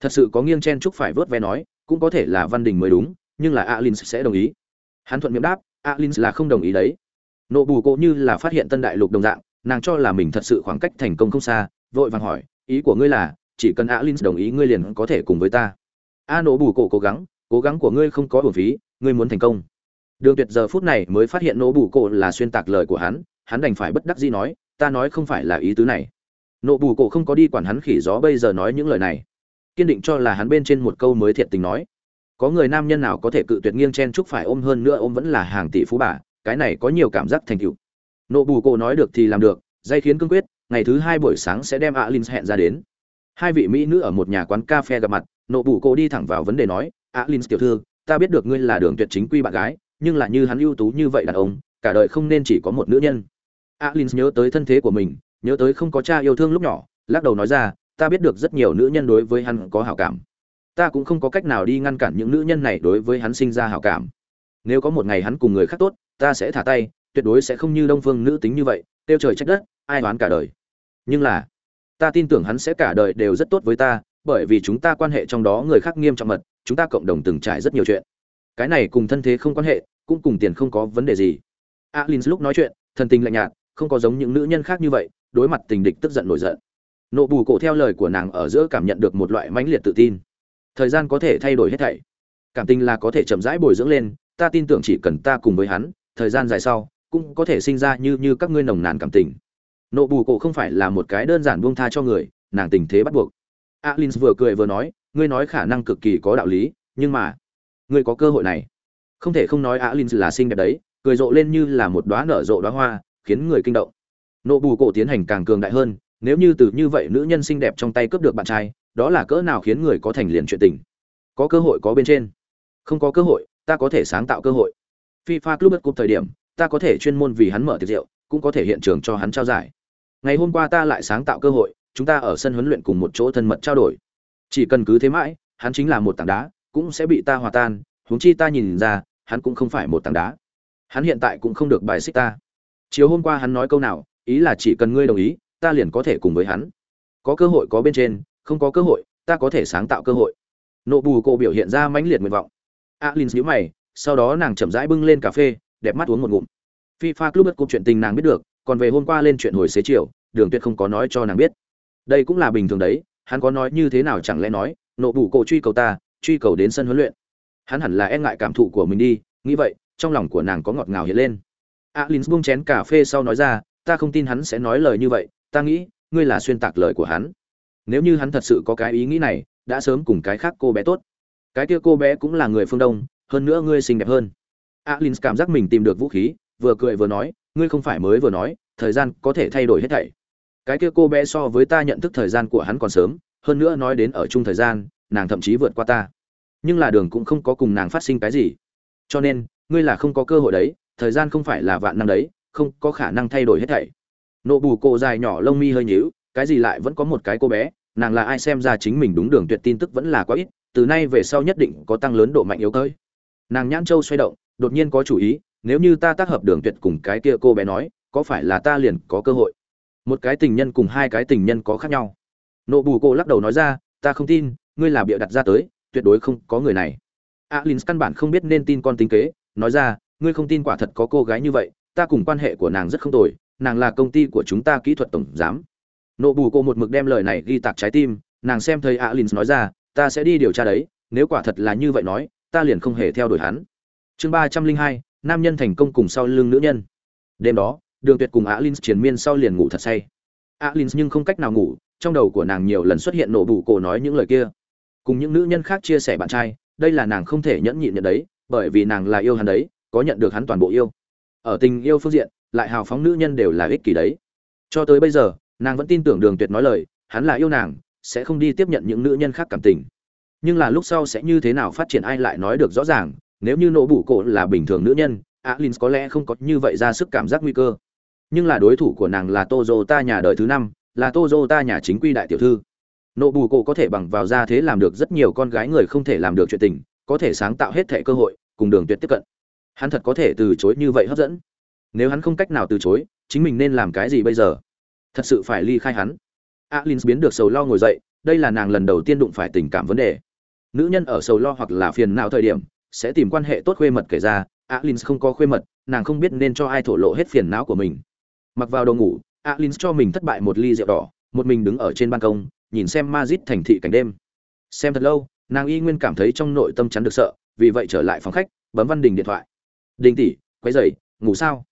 Thật sự có nghiêng chen chúc phải vớt ve nói, cũng có thể là văn đình mới đúng, nhưng là alins sẽ đồng ý. Hắn thuận miệng đáp, alins là không đồng ý đấy. Nộ bù cổ như là phát hiện tân đại lục đồng dạng nàng cho là mình thật sự khoảng cách thành công không xa, vội vàng hỏi, ý của ngươi là, chỉ cần alin đồng ý ngươi liền có thể cùng với ta. A nổ bù cổ cố gắng cố gắng của ngươi không có bổn phí, ngươi muốn thành công. Đường tuyệt giờ phút này mới phát hiện nổ bù cổ là xuyên tạc lời của hắn hắn đành phải bất đắc dĩ nói, ta nói không phải là ý tứ này. Nộ bù cổ không có đi quản hắn khỉ gió bây giờ nói những lời này. Kiên định cho là hắn bên trên một câu mới thiệt tình nói. Có người nam nhân nào có thể cự tuyệt nghiêng chen chúc phải ôm hơn nữa ôm vẫn là hàng tỷ phú bà, cái này có nhiều cảm giác thành tựu nộ bù cổ nói được thì làm được, dây khiến cương quyết, ngày thứ hai buổi sáng sẽ đem alin hẹn ra đến. Hai vị mỹ nữ ở một nhà quán cà phê gặp mặt, nộ bù cô đi thẳng vào vấn đề nói alin tiểu thư, ta biết được ngươi là đường tuyệt chính quy bạn gái, nhưng là như hắn ưu tú như vậy đàn ông, cả đời không nên chỉ có một nữ nhân. Alin nhớ tới thân thế của mình, nhớ tới không có cha yêu thương lúc nhỏ, lắc đầu nói ra, ta biết được rất nhiều nữ nhân đối với hắn có hảo cảm. Ta cũng không có cách nào đi ngăn cản những nữ nhân này đối với hắn sinh ra hảo cảm. Nếu có một ngày hắn cùng người khác tốt, ta sẽ thả tay tuyệt đối sẽ không như đông phương nữ tính như vậy tiêu trời trách đất, ai đoán cả đời. Nhưng là, ta tin tưởng hắn sẽ cả đời đều rất tốt với ta, bởi vì chúng ta quan hệ trong đó người khác nghiêm trọng mật, chúng ta cộng đồng từng trải rất nhiều chuyện. Cái này cùng thân thế không quan hệ, cũng cùng tiền không có vấn đề gì. Alin lúc nói chuyện, thần tình lạnh nhạt, không có giống những nữ nhân khác như vậy, đối mặt tình địch tức giận nổi giận. Nộ bù cổ theo lời của nàng ở giữa cảm nhận được một loại mãnh liệt tự tin. Thời gian có thể thay đổi hết thảy. Cảm tình là có thể chậm rãi bồi dưỡng lên, ta tin tưởng chỉ cần ta cùng với hắn, thời gian dài sau cũng có thể sinh ra như như các ngươi nồng nàn cảm tình. Nộ bù cổ không phải là một cái đơn giản buông tha cho người, nàng tình thế bắt buộc. Alin vừa cười vừa nói, ngươi nói khả năng cực kỳ có đạo lý, nhưng mà, ngươi có cơ hội này. Không thể không nói alin là xinh đẹp đấy, cười rộ lên như là một đóa nở rộ đóa hoa, khiến người kinh động. Nộ bù cổ tiến hành càng cường đại hơn, nếu như từ như vậy nữ nhân xinh đẹp trong tay cướp được bạn trai, đó là cỡ nào khiến người có thành liền chuyện tình. Có cơ hội có bên trên. Không có cơ hội, ta có thể sáng tạo cơ hội. Fifa club cup thời điểm ta có thể chuyên môn vì hắn mở tiệc rượu, cũng có thể hiện trường cho hắn trao giải. Ngày hôm qua ta lại sáng tạo cơ hội, chúng ta ở sân huấn luyện cùng một chỗ thân mật trao đổi. Chỉ cần cứ thế mãi, hắn chính là một tảng đá, cũng sẽ bị ta hòa tan, huống chi ta nhìn ra, hắn cũng không phải một tảng đá. Hắn hiện tại cũng không được bài xích ta. Chiều hôm qua hắn nói câu nào, ý là chỉ cần ngươi đồng ý, ta liền có thể cùng với hắn. Có cơ hội có bên trên, không có cơ hội, ta có thể sáng tạo cơ hội. Nộ bù cô biểu hiện ra mãnh liệt nguyện vọng. Alins nhíu mày, sau đó nàng chậm rãi bưng lên cà phê đẹp mắt uống một ngụm. Fifa club bất cục chuyện tình nàng biết được, còn về hôm qua lên chuyện hồi xế chiều, đường tuyệt không có nói cho nàng biết. Đây cũng là bình thường đấy, hắn có nói như thế nào chẳng lẽ nói, nộ bù cổ truy cầu ta, truy cầu đến sân huấn luyện. Hắn hẳn là e ngại cảm thụ của mình đi, nghĩ vậy, trong lòng của nàng có ngọt ngào hiện lên. Alin buông chén cà phê sau nói ra, ta không tin hắn sẽ nói lời như vậy, ta nghĩ, ngươi là xuyên tạc lời của hắn. Nếu như hắn thật sự có cái ý nghĩ này, đã sớm cùng cái khác cô bé tốt. Cái kia cô bé cũng là người phương đông, hơn nữa ngươi xinh đẹp hơn alin cảm giác mình tìm được vũ khí, vừa cười vừa nói, ngươi không phải mới vừa nói, thời gian có thể thay đổi hết thảy. Cái kia cô bé so với ta nhận thức thời gian của hắn còn sớm, hơn nữa nói đến ở chung thời gian, nàng thậm chí vượt qua ta. Nhưng là đường cũng không có cùng nàng phát sinh cái gì. Cho nên, ngươi là không có cơ hội đấy, thời gian không phải là vạn năng đấy, không có khả năng thay đổi hết thảy. Nộ bù cổ dài nhỏ lông mi hơi nhíu, cái gì lại vẫn có một cái cô bé, nàng là ai xem ra chính mình đúng đường, tuyệt tin tức vẫn là quá ít, từ nay về sau nhất định có tăng lớn độ mạnh yếu tới. Nàng nhãn châu xoay động đột nhiên có chủ ý, nếu như ta tác hợp đường tuyệt cùng cái kia cô bé nói, có phải là ta liền có cơ hội? Một cái tình nhân cùng hai cái tình nhân có khác nhau. Nộ bù cô lắc đầu nói ra, ta không tin, ngươi là bịa đặt ra tới, tuyệt đối không có người này. Alin căn bản không biết nên tin con tính kế, nói ra, ngươi không tin quả thật có cô gái như vậy, ta cùng quan hệ của nàng rất không tồi, nàng là công ty của chúng ta kỹ thuật tổng giám. Nộ bù cô một mực đem lời này ghi tạc trái tim, nàng xem thấy alin nói ra, ta sẽ đi điều tra đấy, nếu quả thật là như vậy nói, ta liền không hề theo đuổi hắn chương ba trăm linh hai, nam nhân thành công cùng sau lưng nữ nhân. Đêm đó, đường tuyệt cùng alin triền miên sau liền ngủ thật say. Alin nhưng không cách nào ngủ, trong đầu của nàng nhiều lần xuất hiện nổ bù cổ nói những lời kia. Cùng những nữ nhân khác chia sẻ bạn trai, đây là nàng không thể nhẫn nhịn nhận đấy, bởi vì nàng là yêu hắn đấy, có nhận được hắn toàn bộ yêu. Ở tình yêu phương diện, lại hào phóng nữ nhân đều là ích kỷ đấy. Cho tới bây giờ, nàng vẫn tin tưởng đường tuyệt nói lời, hắn là yêu nàng, sẽ không đi tiếp nhận những nữ nhân khác cảm tình. Nhưng là lúc sau sẽ như thế nào phát triển ai lại nói được rõ ràng nếu như nỗ bụ cổ là bình thường nữ nhân alin có lẽ không có như vậy ra sức cảm giác nguy cơ. Nhưng là đối thủ của nàng là tozo ta nhà đời thứ năm, là tozo ta nhà chính quy đại tiểu thư. Nỗ bù cổ có thể bằng vào ra thế làm được rất nhiều con gái người không thể làm được chuyện tình, có thể sáng tạo hết thẻ cơ hội, cùng đường tuyệt tiếp cận. Hắn thật có thể từ chối như vậy hấp dẫn. Nếu hắn không cách nào từ chối, chính mình nên làm cái gì bây giờ? Thật sự phải ly khai hắn. Alin biến được sầu lo ngồi dậy, đây là nàng lần đầu tiên đụng phải tình cảm vấn đề. Nữ nhân ở sầu lo hoặc là phiền não thời điểm sẽ tìm quan hệ tốt khuê mật kể ra alin không có khuê mật nàng không biết nên cho ai thổ lộ hết phiền não của mình mặc vào đồ ngủ alin cho mình thất bại một ly rượu đỏ một mình đứng ở trên ban công nhìn xem Madrid thành thị cảnh đêm. Xem thật lâu, nàng y nguyên cảm thấy trong nội tâm chắn được sợ, vì vậy trở lại phòng khách, bấm Văn Đình điện thoại. "Đình tỷ, quấy dậy, ngủ sao?"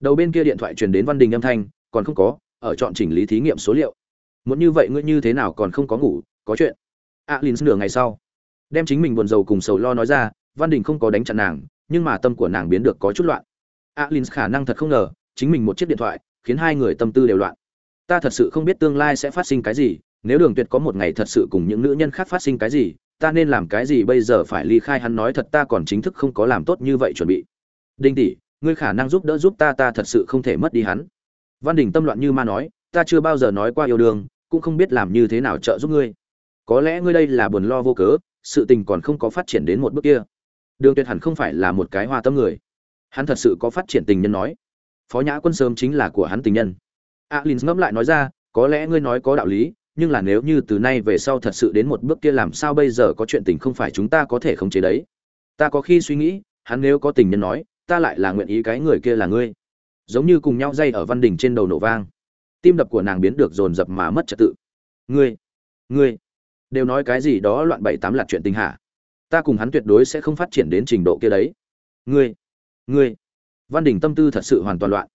Đầu bên kia điện thoại truyền đến Văn Đình âm thanh, "Còn không có, ở chọn chỉnh lý thí nghiệm số liệu." "Muốn như vậy ngươi như thế nào còn không có ngủ, có chuyện?" Alin nửa ngày sau, đem chính mình buồn rầu cùng sầu lo nói ra, Văn Đình không có đánh chặn nàng, nhưng mà tâm của nàng biến được có chút loạn. Alin khả năng thật không ngờ, chính mình một chiếc điện thoại, khiến hai người tâm tư đều loạn. Ta thật sự không biết tương lai sẽ phát sinh cái gì, nếu đường tuyệt có một ngày thật sự cùng những nữ nhân khác phát sinh cái gì ta nên làm cái gì bây giờ phải ly khai hắn nói thật ta còn chính thức không có làm tốt như vậy chuẩn bị đinh tỷ ngươi khả năng giúp đỡ giúp ta ta thật sự không thể mất đi hắn văn đình tâm loạn như ma nói ta chưa bao giờ nói qua yêu đương cũng không biết làm như thế nào trợ giúp ngươi có lẽ ngươi đây là buồn lo vô cớ sự tình còn không có phát triển đến một bước kia đường tuyệt hẳn không phải là một cái hoa tâm người. Hắn thật sự có phát triển tình nhân nói. Phó nhã quân sớm chính là của hắn tình nhân. Alin ngẫm lại nói ra, có lẽ ngươi nói có đạo lý, nhưng là nếu như từ nay về sau thật sự đến một bước kia làm sao bây giờ có chuyện tình không phải chúng ta có thể khống chế đấy. Ta có khi suy nghĩ, hắn nếu có tình nhân nói, ta lại là nguyện ý cái người kia là ngươi. Giống như cùng nhau dây ở văn đình trên đầu nổ vang. Tim đập của nàng biến được dồn dập mà mất trật tự. Ngươi ngươi, đều nói cái gì đó loạn bảy tám lạc chuyện tình hả? Ta cùng hắn tuyệt đối sẽ không phát triển đến trình độ kia đấy. Ngươi ngươi. Văn đình tâm tư thật sự hoàn toàn loạn.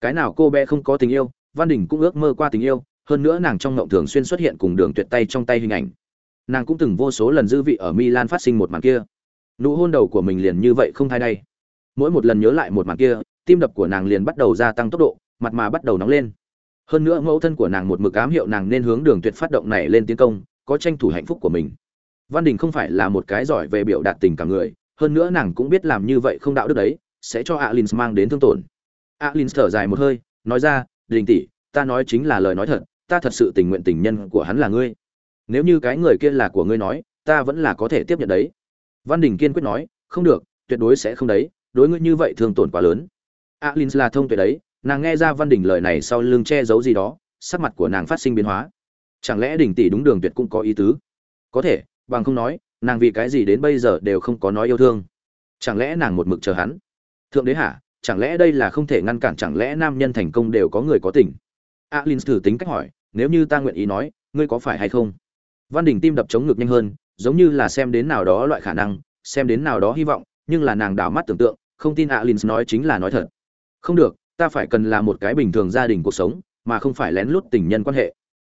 Cái nào cô bé không có tình yêu, văn đình cũng ước mơ qua tình yêu, hơn nữa nàng trong ngộng thường xuyên xuất hiện cùng đường tuyệt tay trong tay hình ảnh. Nàng cũng từng vô số lần dư vị ở milan phát sinh một màn kia. Nụ hôn đầu của mình liền như vậy không thay đây. Mỗi một lần nhớ lại một màn kia, tim đập của nàng liền bắt đầu gia tăng tốc độ, mặt mà bắt đầu nóng lên. Hơn nữa mẫu thân của nàng một mực ám hiệu nàng nên hướng đường tuyệt phát động này lên tiến công, có tranh thủ hạnh phúc của mình văn đình không phải là một cái giỏi về biểu đạt tình cảm người, hơn nữa nàng cũng biết làm như vậy không đạo đức đấy, sẽ cho Alins mang đến thương tổn. Alins thở dài một hơi, nói ra, đình tỷ, ta nói chính là lời nói thật, ta thật sự tình nguyện tình nhân của hắn là ngươi. Nếu như cái người kia là của ngươi nói, ta vẫn là có thể tiếp nhận đấy. Văn đình kiên quyết nói, không được, tuyệt đối sẽ không đấy, đối ngươi như vậy thương tổn quá lớn. Alins là thông tuệ đấy, nàng nghe ra văn đình lời này sau lưng che giấu gì đó, sắc mặt của nàng phát sinh biến hóa. Chẳng lẽ đình tỷ đúng đường tuyệt cũng có ý tứ? Có thể bằng không nói, nàng vì cái gì đến bây giờ đều không có nói yêu thương. Chẳng lẽ nàng một mực chờ hắn? Thượng đế hả? Chẳng lẽ đây là không thể ngăn cản chẳng lẽ nam nhân thành công đều có người có tình? Alin thử tính cách hỏi, nếu như ta nguyện ý nói, ngươi có phải hay không? Văn đình tim đập chống ngực nhanh hơn, giống như là xem đến nào đó loại khả năng, xem đến nào đó hy vọng, nhưng là nàng đảo mắt tưởng tượng, không tin alin nói chính là nói thật. Không được, ta phải cần là một cái bình thường gia đình cuộc sống, mà không phải lén lút tình nhân quan hệ.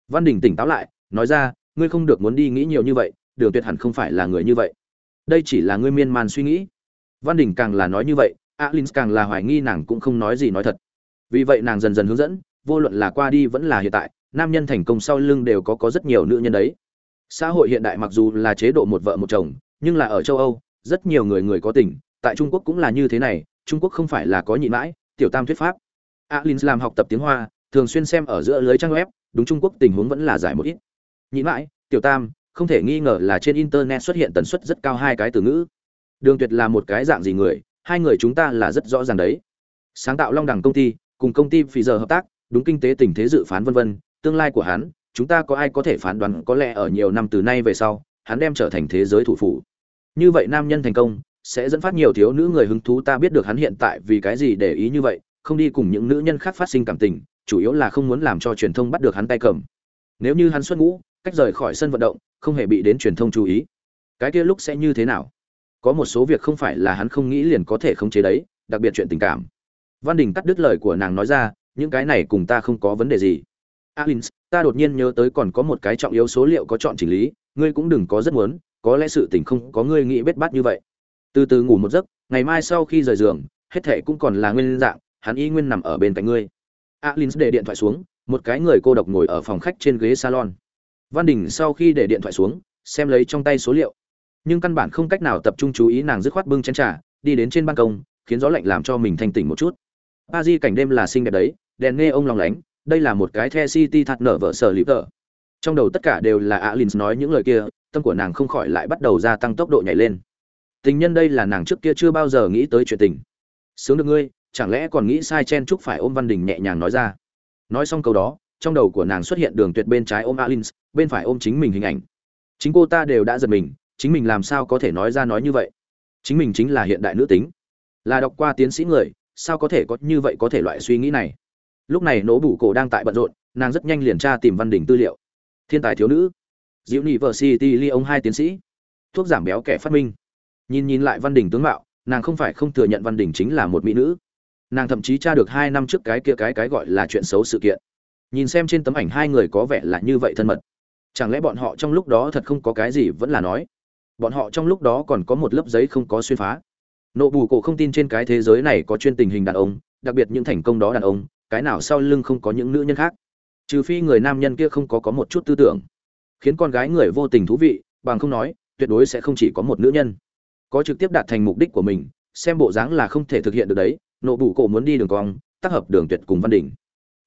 Văn đình tỉnh táo lại, nói ra, ngươi không được muốn đi nghĩ nhiều như vậy đường tuyệt hẳn không phải là người như vậy. Đây chỉ là ngươi miên man suy nghĩ. Văn đình càng là nói như vậy, alin càng là hoài nghi nàng cũng không nói gì nói thật. Vì vậy nàng dần dần hướng dẫn, vô luận là qua đi vẫn là hiện tại, nam nhân thành công sau lưng đều có có rất nhiều nữ nhân đấy. Xã hội hiện đại mặc dù là chế độ một vợ một chồng, nhưng là ở châu âu, rất nhiều người người có tình, tại trung quốc cũng là như thế này, trung quốc không phải là có nhịn mãi, tiểu tam thuyết pháp. Alin làm học tập tiếng hoa, thường xuyên xem ở giữa lưới trang web, đúng trung quốc tình huống vẫn là giải một ít. Nhịn mãi, tiểu tam không thể nghi ngờ là trên internet xuất hiện tần suất rất cao hai cái từ ngữ. Đường tuyệt là một cái dạng gì người? Hai người chúng ta là rất rõ ràng đấy. Sáng tạo long đẳng công ty, cùng công ty phì giờ hợp tác, đúng kinh tế tình thế dự phán vân vân, tương lai của hắn, chúng ta có ai có thể phán đoán có lẽ ở nhiều năm từ nay về sau, hắn đem trở thành thế giới thủ phủ. Như vậy nam nhân thành công, sẽ dẫn phát nhiều thiếu nữ người hứng thú, ta biết được hắn hiện tại vì cái gì để ý như vậy, không đi cùng những nữ nhân khác phát sinh cảm tình, chủ yếu là không muốn làm cho truyền thông bắt được hắn tay cầm. Nếu như hắn xuất ngũ cách rời khỏi sân vận động, không hề bị đến truyền thông chú ý. Cái kia lúc sẽ như thế nào? Có một số việc không phải là hắn không nghĩ liền có thể khống chế đấy, đặc biệt chuyện tình cảm. Văn đình cắt đứt lời của nàng nói ra, những cái này cùng ta không có vấn đề gì. Alin ta đột nhiên nhớ tới còn có một cái trọng yếu số liệu có chọn chỉnh lý, ngươi cũng đừng có rất muốn, có lẽ sự tình không có ngươi nghĩ bết bát như vậy. Từ từ ngủ một giấc, ngày mai sau khi rời giường, hết thệ cũng còn là nguyên dạng, hắn y nguyên nằm ở bên cạnh ngươi. Alin để điện thoại xuống, một cái người cô độc ngồi ở phòng khách trên ghế salon văn đình sau khi để điện thoại xuống, xem lấy trong tay số liệu. Nhưng căn bản không cách nào tập trung chú ý nàng dứt khoát bưng chén trà, đi đến trên ban công, khiến gió lạnh làm cho mình thanh tỉnh một chút. Ba di cảnh đêm là xinh đẹp đấy, đèn nghe ông lòng lánh, đây là một cái the city thật nở vợ sở lý tờ trong đầu tất cả đều là alin nói những lời kia, tâm của nàng không khỏi lại bắt đầu gia tăng tốc độ nhảy lên. Tình nhân đây là nàng trước kia chưa bao giờ nghĩ tới chuyện tình. Sướng được ngươi, chẳng lẽ còn nghĩ sai chen chúc phải ôm văn đình nhẹ nhàng nói ra. Nói xong câu đó trong đầu của nàng xuất hiện đường tuyệt bên trái ôm Alins, bên phải ôm chính mình hình ảnh. Chính cô ta đều đã giật mình chính mình làm sao có thể nói ra nói như vậy? Chính mình chính là hiện đại nữ tính. Là đọc qua tiến sĩ người sao có thể có như vậy có thể loại suy nghĩ này? Lúc này nỗ bụ cổ đang tại bận rộn nàng rất nhanh liền tra tìm văn đỉnh tư liệu. Thiên tài thiếu nữ. Diệu nhị vợ ly ông hai tiến sĩ. Thuốc giảm béo kẻ phát minh. Nhìn nhìn lại văn đỉnh tướng mạo nàng không phải không thừa nhận văn đỉnh chính là một mỹ nữ. Nàng thậm chí tra được hai năm trước cái kia cái cái gọi là chuyện xấu sự kiện nhìn xem trên tấm ảnh hai người có vẻ là như vậy thân mật. Chẳng lẽ bọn họ trong lúc đó thật không có cái gì vẫn là nói? Bọn họ trong lúc đó còn có một lớp giấy không có xuyên phá. Nộ bù cổ không tin trên cái thế giới này có chuyên tình hình đàn ông, đặc biệt những thành công đó đàn ông, cái nào sau lưng không có những nữ nhân khác? Trừ phi người nam nhân kia không có có một chút tư tưởng. Khiến con gái người vô tình thú vị, bằng không nói, tuyệt đối sẽ không chỉ có một nữ nhân. Có trực tiếp đạt thành mục đích của mình, xem bộ dáng là không thể thực hiện được đấy. Nộ bù cổ muốn đi đường cong, tác hợp đường tuyệt cùng văn đình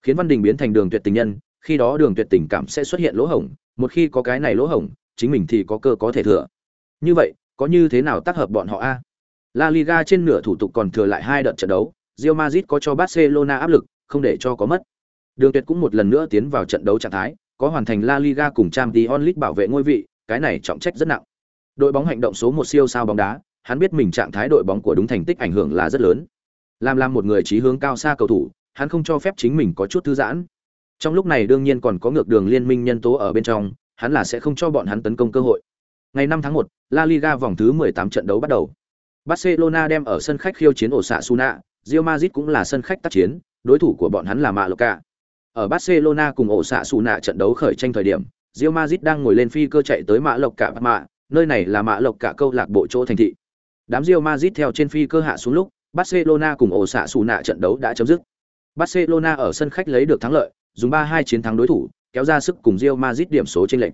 khiến văn đình biến thành đường tuyệt tình nhân, khi đó đường tuyệt tình cảm sẽ xuất hiện lỗ hổng, một khi có cái này lỗ hổng, chính mình thì có cơ có thể thừa. Như vậy, có như thế nào tác hợp bọn họ a? La Liga trên nửa thủ tục còn thừa lại hai đợt trận đấu, Real Madrid có cho Barcelona áp lực, không để cho có mất. Đường tuyệt cũng một lần nữa tiến vào trận đấu trạng thái, có hoàn thành La Liga cùng Champions League bảo vệ ngôi vị, cái này trọng trách rất nặng. Đội bóng hành động số một siêu sao bóng đá, hắn biết mình trạng thái đội bóng của đúng thành tích ảnh hưởng là rất lớn. Làm làm một người trí hướng cao xa cầu thủ hắn không cho phép chính mình có chút thư giãn trong lúc này đương nhiên còn có ngược đường liên minh nhân tố ở bên trong hắn là sẽ không cho bọn hắn tấn công cơ hội ngày 5 tháng 1, La Liga vòng thứ 18 trận đấu bắt đầu Barcelona đem ở sân khách khiêu chiến ổ xạ Suna, Real Madrid cũng là sân khách tác chiến, đối thủ của bọn hắn là Mallorca. Ở Barcelona cùng ổ xạ Suna trận đấu khởi tranh thời điểm, Real Madrid đang ngồi lên phi cơ chạy tới Mallorca Lộc cả Mạ, nơi này là Mallorca Lộc cả câu lạc bộ chỗ thành thị. Đám Real Madrid theo trên phi cơ hạ xuống lúc, Barcelona cùng ổ xạ Suna trận đấu đã chấm dứt. Barcelona ở sân khách lấy được thắng lợi, dùng 3-2 chiến thắng đối thủ, kéo ra sức cùng Real Madrid điểm số chênh lệch.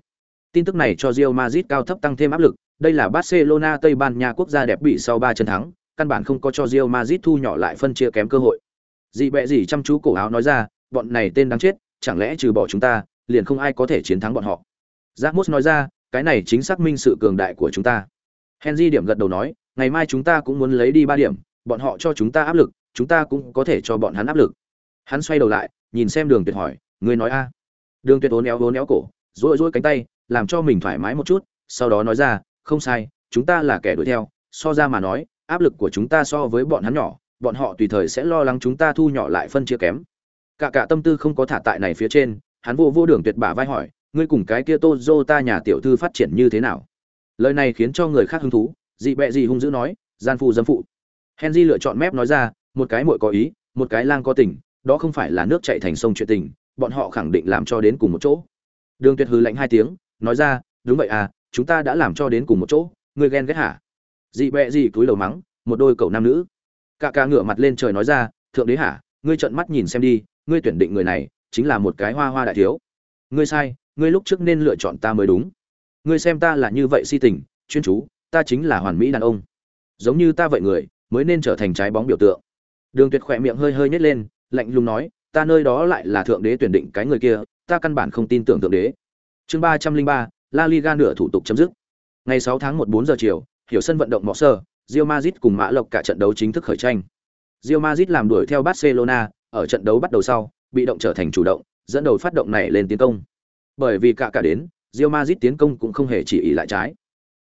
Tin tức này cho Real Madrid cao thấp tăng thêm áp lực, đây là Barcelona Tây Ban Nha quốc gia đẹp bị sau 3 trận thắng, căn bản không có cho Real Madrid thu nhỏ lại phân chia kém cơ hội. Dị bẹ gì chăm chú cổ áo nói ra, bọn này tên đáng chết, chẳng lẽ trừ bỏ chúng ta, liền không ai có thể chiến thắng bọn họ. Ramos nói ra, cái này chính xác minh sự cường đại của chúng ta. Henry điểm gật đầu nói, ngày mai chúng ta cũng muốn lấy đi 3 điểm, bọn họ cho chúng ta áp lực, chúng ta cũng có thể cho bọn hắn áp lực. Hắn xoay đầu lại, nhìn xem Đường Tuyệt hỏi, ngươi nói a? Đường Tuyệt uốn éo uốn éo cổ, duỗi duỗi cánh tay, làm cho mình thoải mái một chút, sau đó nói ra, không sai, chúng ta là kẻ đuổi theo, so ra mà nói, áp lực của chúng ta so với bọn hắn nhỏ, bọn họ tùy thời sẽ lo lắng chúng ta thu nhỏ lại phân chia kém. Cả cả tâm tư không có thả tại này phía trên, hắn vô vô đường tuyệt bả vai hỏi, ngươi cùng cái kia Toyota nhà tiểu thư phát triển như thế nào? Lời này khiến cho người khác hứng thú, dị bẹ dị hung dữ nói, gian phụ dâm phụ. Henry lựa chọn mép nói ra, một cái muội có ý, một cái lang có tình, đó không phải là nước chảy thành sông chuyện tình, bọn họ khẳng định làm cho đến cùng một chỗ. Đường Tuyệt hừ lạnh hai tiếng, nói ra, đúng vậy à, chúng ta đã làm cho đến cùng một chỗ, ngươi ghen ghét hả? Dị bẹ gì túi lầu mắng, một đôi cậu nam nữ. Cả cạ ngửa mặt lên trời nói ra, thượng đế hả, ngươi trợn mắt nhìn xem đi, ngươi tuyển định người này, chính là một cái hoa hoa đại thiếu. Ngươi sai, ngươi lúc trước nên lựa chọn ta mới đúng. Ngươi xem ta là như vậy si tình, chuyên chú, ta chính là hoàn mỹ đàn ông. Giống như ta vậy người, mới nên trở thành trái bóng biểu tượng. Đường Tuyệt khỏe miệng hơi hơi nhếch lên, lạnh lùng nói, ta nơi đó lại là thượng đế tuyển định cái người kia, ta căn bản không tin tưởng thượng đế. Chương ba trăm linh ba, La Liga nửa thủ tục chấm dứt. Ngày 6 tháng 1 4 giờ chiều, hiểu sân vận động Mọ Sơ, Real Madrid cùng Mã Lộc cả trận đấu chính thức khởi tranh. Real Madrid làm đuổi theo Barcelona, ở trận đấu bắt đầu sau, bị động trở thành chủ động, dẫn đầu phát động này lên tiến công. Bởi vì cả cả đến, Real Madrid tiến công cũng không hề chỉ ý lại trái.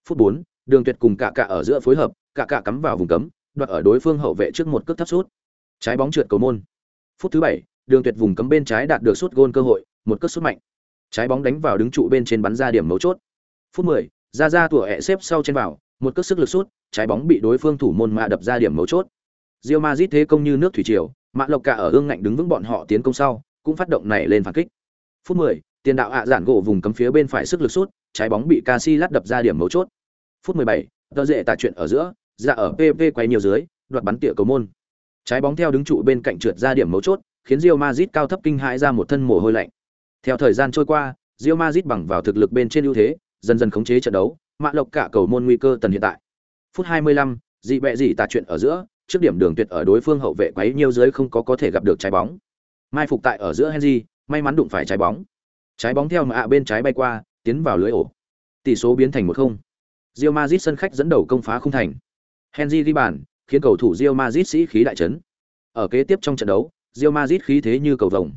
Phút 4, Đường Tuyệt cùng cả cả ở giữa phối hợp, cả cả cắm vào vùng cấm, đoạt ở đối phương hậu vệ trước một cước thấp sút. Trái bóng trượt cầu môn. Phút thứ 7, Đường Tuyệt vùng cấm bên trái đạt được sút gôn cơ hội, một cước sút mạnh. Trái bóng đánh vào đứng trụ bên trên bắn ra điểm mấu chốt. Phút 10, ra ra tủa ẹ xếp sau trên vào, một cước sức lực sút, trái bóng bị đối phương thủ môn mạ đập ra điểm mấu chốt. Real Madrid thế công như nước thủy triều, Mã Lộc cả ở ương ngạnh đứng vững bọn họ tiến công sau, cũng phát động này lên phản kích. Phút 10, tiền đạo ạ giản gỗ vùng cấm phía bên phải sức lực sút, trái bóng bị Casillas đập ra điểm mấu chốt. Phút 17, tơ dệ tại chuyện ở giữa, ra ở PV quay nhiều dưới, đoạt bắn tỉa cầu môn. Trái bóng theo đứng trụ bên cạnh trượt ra điểm mấu chốt, khiến Real Madrid cao thấp kinh hãi ra một thân mồ hôi lạnh. Theo thời gian trôi qua, Real Madrid bằng vào thực lực bên trên ưu thế, dần dần khống chế trận đấu, mạ Lộc cả cầu môn nguy cơ tần hiện tại. Phút 25, dị bẹ dị tà chuyện ở giữa, trước điểm đường tuyệt ở đối phương hậu vệ quấy nhiều dưới không có có thể gặp được trái bóng. Mai phục tại ở giữa Henry, may mắn đụng phải trái bóng. Trái bóng theo mà bên trái bay qua, tiến vào lưới ổ. Tỷ số biến thành 1-0. Real Madrid sân khách dẫn đầu công phá không thành. Henry ghi bàn, khiến cầu thủ Real Madrid sĩ khí đại chấn. Ở kế tiếp trong trận đấu, Real Madrid khí thế như cầu vồng.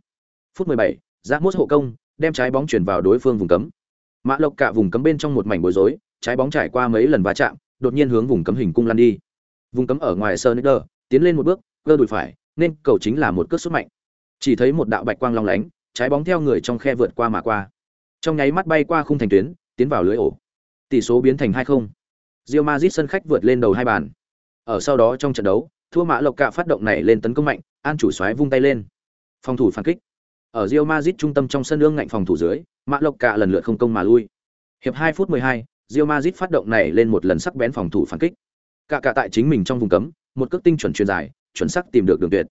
Phút 17, Ramos hộ công, đem trái bóng chuyển vào đối phương vùng cấm. Mã Lộc cả vùng cấm bên trong một mảnh bối rối, trái bóng trải qua mấy lần va chạm, đột nhiên hướng vùng cấm hình cung lăn đi. Vùng cấm ở ngoài Sonder, tiến lên một bước, cơ đùi phải, nên cầu chính là một cước sút mạnh. Chỉ thấy một đạo bạch quang long lánh, trái bóng theo người trong khe vượt qua mà qua. Trong nháy mắt bay qua khung thành tuyến, tiến vào lưới ổ. Tỷ số biến thành 2-0. Real Madrid sân khách vượt lên đầu hai bàn. Ở sau đó trong trận đấu, thua Mã Lộc cạ phát động này lên tấn công mạnh, An chủ xoáy vung tay lên. Phòng thủ phản kích. Ở Real Madrid trung tâm trong sân ương ngạnh phòng thủ dưới, Mã Lộc cạ lần lượt không công mà lui. Hiệp 2 phút 12, Real Madrid phát động này lên một lần sắc bén phòng thủ phản kích. Cả cả tại chính mình trong vùng cấm, một cước tinh chuẩn truyền dài, chuẩn xác tìm được đường tuyệt.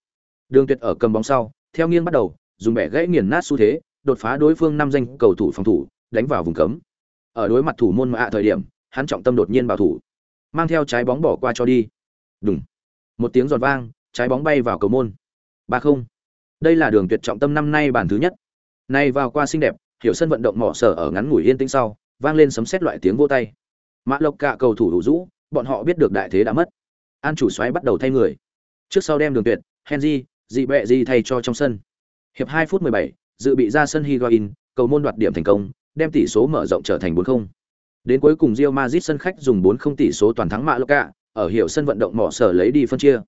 Đường tuyệt ở cầm bóng sau, theo nghiêng bắt đầu, dùng bẻ gãy nghiền nát xu thế, đột phá đối phương năm danh cầu thủ phòng thủ, đánh vào vùng cấm. Ở đối mặt thủ môn mạ thời điểm, hắn trọng tâm đột nhiên bảo thủ, mang theo trái bóng bỏ qua cho đi. Đùng. Một tiếng giòn vang, trái bóng bay vào cầu môn. Ba không. Đây là đường tuyệt trọng tâm năm nay bản thứ nhất. Nay vào qua xinh đẹp, hiểu sân vận động mỏ sở ở ngắn ngủi yên tĩnh sau, vang lên sấm sét loại tiếng vô tay. Mã Lộc cả cầu thủ đủ rũ, bọn họ biết được đại thế đã mất. An chủ xoáy bắt đầu thay người. Trước sau đem đường tuyệt, Henry, dị bẹ gì thay cho trong sân. Hiệp 2 phút 17, dự bị ra sân Higuain, cầu môn đoạt điểm thành công, đem tỷ số mở rộng trở thành 4-0. Đến cuối cùng Real Madrid sân khách dùng 4-0 tỷ số toàn thắng Mã Lộc cả, ở hiệu sân vận động mỏ sở lấy đi phân chia.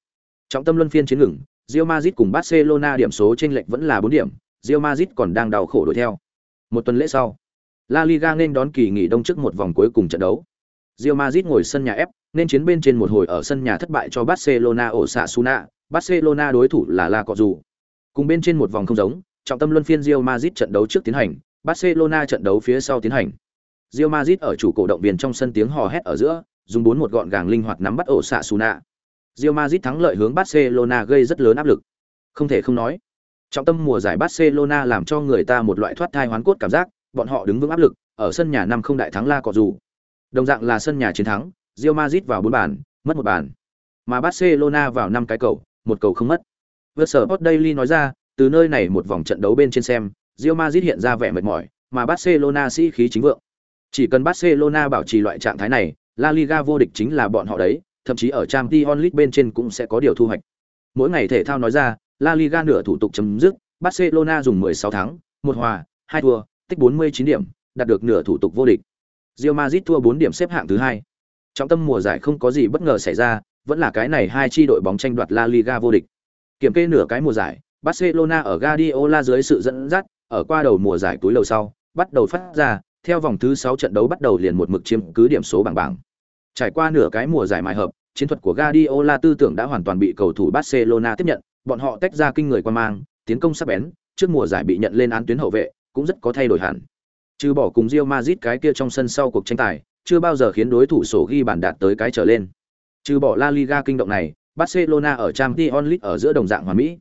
Trọng tâm luân phiên chiến ngừng, Real Madrid cùng Barcelona điểm số chênh lệch vẫn là 4 điểm, Real Madrid còn đang đau khổ đuổi theo. Một tuần lễ sau, La Liga nên đón kỳ nghỉ đông trước một vòng cuối cùng trận đấu. Real Madrid ngồi sân nhà ép, nên chiến bên trên một hồi ở sân nhà thất bại cho Barcelona ở Osasuna, Barcelona đối thủ là La Cọ dù. Cùng bên trên một vòng không giống, trọng tâm luân phiên Real Madrid trận đấu trước tiến hành, Barcelona trận đấu phía sau tiến hành. Real Madrid ở chủ cổ động viên trong sân tiếng hò hét ở giữa, dùng bốn một gọn gàng linh hoạt nắm bắt ổ xạ nạ. Real Madrid thắng lợi hướng Barcelona gây rất lớn áp lực. Không thể không nói, trọng tâm mùa giải Barcelona làm cho người ta một loại thoát thai hoán cốt cảm giác, bọn họ đứng vững áp lực, ở sân nhà năm không đại thắng La Cọ dù. Đồng dạng là sân nhà chiến thắng, Real Madrid vào 4 bàn, mất một bàn. Mà Barcelona vào năm cái cầu, một cầu không mất. Versport Daily nói ra, từ nơi này một vòng trận đấu bên trên xem, Real Madrid hiện ra vẻ mệt mỏi, mà Barcelona sĩ khí chính vượng. Chỉ cần Barcelona bảo trì loại trạng thái này, La Liga vô địch chính là bọn họ đấy, thậm chí ở Champions League bên trên cũng sẽ có điều thu hoạch. Mỗi ngày thể thao nói ra, La Liga nửa thủ tục chấm dứt, Barcelona dùng 16 thắng, một hòa, hai thua, tích 49 điểm, đạt được nửa thủ tục vô địch. Real Madrid thua 4 điểm xếp hạng thứ hai. Trong tâm mùa giải không có gì bất ngờ xảy ra, vẫn là cái này hai chi đội bóng tranh đoạt La Liga vô địch. Kiểm kê nửa cái mùa giải, Barcelona ở Guardiola dưới sự dẫn dắt, ở qua đầu mùa giải túi lầu sau, bắt đầu phát ra, theo vòng thứ 6 trận đấu bắt đầu liền một mực chiếm cứ điểm số bảng bảng. Trải qua nửa cái mùa giải mài hợp, chiến thuật của Guardiola tư tưởng đã hoàn toàn bị cầu thủ Barcelona tiếp nhận, bọn họ tách ra kinh người qua mang, tiến công sắc bén, trước mùa giải bị nhận lên án tuyến hậu vệ, cũng rất có thay đổi hẳn. Trừ bỏ cùng Real Madrid cái kia trong sân sau cuộc tranh tài, chưa bao giờ khiến đối thủ sổ ghi bàn đạt tới cái trở lên. Trừ bỏ La Liga kinh động này, Barcelona ở Champions League ở giữa đồng dạng hoàn mỹ.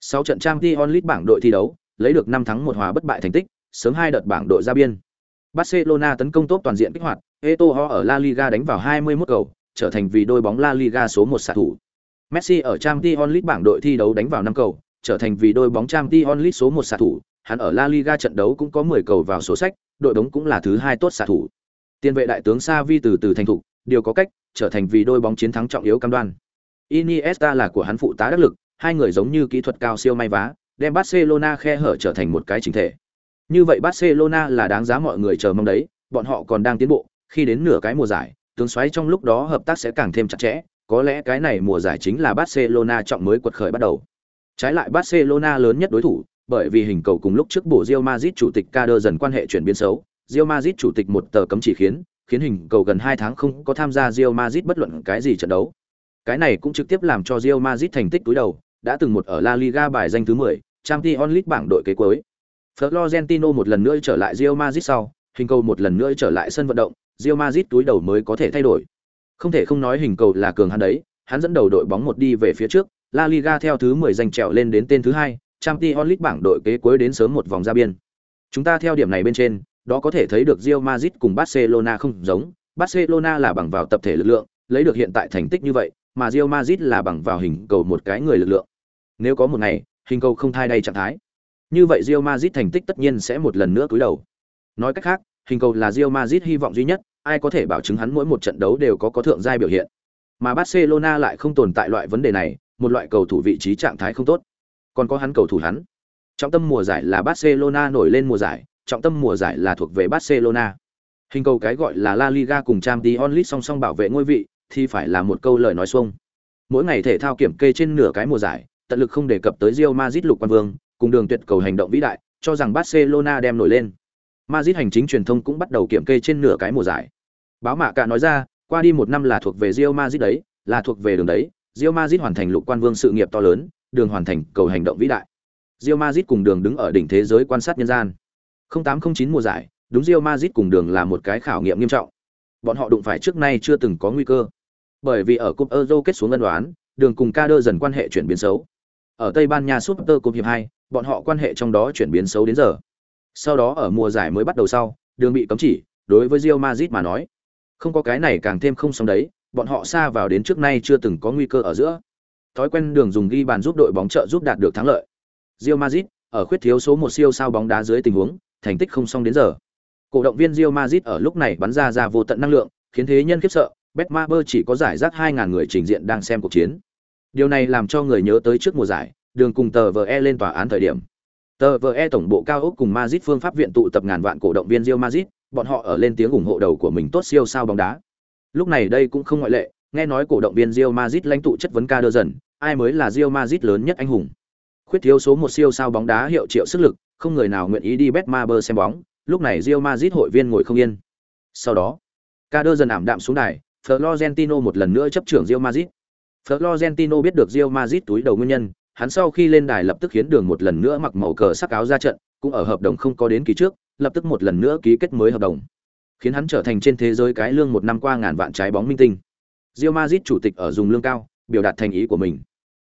6 trận Champions League bảng đội thi đấu, lấy được 5 thắng 1 hòa bất bại thành tích, sớm hai đợt bảng đội ra biên. Barcelona tấn công tốt toàn diện kích hoạt, Eto'o ở La Liga đánh vào 21 cầu, trở thành vì đôi bóng La Liga số 1 xạ thủ. Messi ở Champions League bảng đội thi đấu đánh vào 5 cầu, trở thành vì đôi bóng Champions League số 1 xạ thủ, hắn ở La Liga trận đấu cũng có 10 cầu vào số sách, đội bóng cũng là thứ hai tốt xạ thủ. Tiền vệ đại tướng Xavi từ từ thành thục, điều có cách, trở thành vì đôi bóng chiến thắng trọng yếu cam đoan. Iniesta là của hắn phụ tá đắc lực, hai người giống như kỹ thuật cao siêu may vá, đem Barcelona khe hở trở thành một cái chính thể. Như vậy Barcelona là đáng giá mọi người chờ mong đấy, bọn họ còn đang tiến bộ, khi đến nửa cái mùa giải, tướng xoáy trong lúc đó hợp tác sẽ càng thêm chặt chẽ, có lẽ cái này mùa giải chính là Barcelona trọng mới quật khởi bắt đầu. Trái lại Barcelona lớn nhất đối thủ, bởi vì hình cầu cùng lúc trước bộ Real Madrid chủ tịch Kader dần quan hệ chuyển biến xấu, Real Madrid chủ tịch một tờ cấm chỉ khiến, khiến hình cầu gần 2 tháng không có tham gia Real Madrid bất luận cái gì trận đấu. Cái này cũng trực tiếp làm cho Real Madrid thành tích túi đầu, đã từng một ở La Liga bài danh thứ 10, Champions League bảng đội kế cuối. Florentino một lần nữa trở lại Real Madrid sau, hình cầu một lần nữa trở lại sân vận động, Real Madrid túi đầu mới có thể thay đổi. Không thể không nói hình cầu là cường hắn đấy, hắn dẫn đầu đội bóng một đi về phía trước, La Liga theo thứ 10 giành trèo lên đến tên thứ hai, Champions League bảng đội kế cuối đến sớm một vòng ra biên. Chúng ta theo điểm này bên trên, đó có thể thấy được Real Madrid cùng Barcelona không giống, Barcelona là bằng vào tập thể lực lượng, lấy được hiện tại thành tích như vậy, mà Real Madrid là bằng vào hình cầu một cái người lực lượng. Nếu có một ngày, hình cầu không thay đây trạng thái, như vậy Real Madrid thành tích tất nhiên sẽ một lần nữa cúi đầu. Nói cách khác, hình cầu là Real Madrid hy vọng duy nhất, ai có thể bảo chứng hắn mỗi một trận đấu đều có có thượng giai biểu hiện. Mà Barcelona lại không tồn tại loại vấn đề này, một loại cầu thủ vị trí trạng thái không tốt. Còn có hắn cầu thủ hắn. Trọng tâm mùa giải là Barcelona nổi lên mùa giải, trọng tâm mùa giải là thuộc về Barcelona. Hình cầu cái gọi là La Liga cùng Champions League song song bảo vệ ngôi vị, thì phải là một câu lời nói xuông. Mỗi ngày thể thao kiểm kê trên nửa cái mùa giải, tận lực không đề cập tới Real Madrid lục quan vương, cùng đường tuyệt cầu hành động vĩ đại, cho rằng Barcelona đem nổi lên. Madrid hành chính truyền thông cũng bắt đầu kiểm kê trên nửa cái mùa giải. Báo mạ cả nói ra, qua đi một năm là thuộc về Real Madrid đấy, là thuộc về đường đấy, Real Madrid hoàn thành lục quan vương sự nghiệp to lớn, đường hoàn thành cầu hành động vĩ đại. Real Madrid cùng đường đứng ở đỉnh thế giới quan sát nhân gian. 0809 mùa giải, đúng Real Madrid cùng đường là một cái khảo nghiệm nghiêm trọng. Bọn họ đụng phải trước nay chưa từng có nguy cơ. Bởi vì ở cúp Euro kết xuống ngân đoán, đường cùng Kader dần quan hệ chuyển biến xấu. Ở Tây Ban Nha Super Cup hiệp 2, bọn họ quan hệ trong đó chuyển biến xấu đến giờ. Sau đó ở mùa giải mới bắt đầu sau, đường bị cấm chỉ, đối với Real Madrid mà nói, không có cái này càng thêm không xong đấy, bọn họ xa vào đến trước nay chưa từng có nguy cơ ở giữa. Thói quen đường dùng ghi bàn giúp đội bóng trợ giúp đạt được thắng lợi. Real Madrid ở khuyết thiếu số một siêu sao bóng đá dưới tình huống, thành tích không xong đến giờ. Cổ động viên Real Madrid ở lúc này bắn ra ra vô tận năng lượng, khiến thế nhân khiếp sợ, Betmaber chỉ có giải rác 2000 người trình diện đang xem cuộc chiến. Điều này làm cho người nhớ tới trước mùa giải, đường cùng tờ VE lên tòa án thời điểm. Tờ VE tổng bộ cao ốc cùng Madrid phương pháp viện tụ tập ngàn vạn cổ động viên Real Madrid, bọn họ ở lên tiếng ủng hộ đầu của mình tốt siêu sao bóng đá. Lúc này đây cũng không ngoại lệ, nghe nói cổ động viên Real Madrid lãnh tụ chất vấn ca đơ dần, ai mới là Real Madrid lớn nhất anh hùng. Khuyết thiếu số một siêu sao bóng đá hiệu triệu sức lực, không người nào nguyện ý đi Betmaber xem bóng, lúc này Real Madrid hội viên ngồi không yên. Sau đó, ca đơ dần ảm đạm xuống đài, Florentino một lần nữa chấp trưởng Real Madrid. Florentino biết được Real Madrid túi đầu nguyên nhân, hắn sau khi lên đài lập tức khiến đường một lần nữa mặc màu cờ sắc áo ra trận, cũng ở hợp đồng không có đến kỳ trước, lập tức một lần nữa ký kết mới hợp đồng, khiến hắn trở thành trên thế giới cái lương một năm qua ngàn vạn trái bóng minh tinh. Real Madrid chủ tịch ở dùng lương cao, biểu đạt thành ý của mình.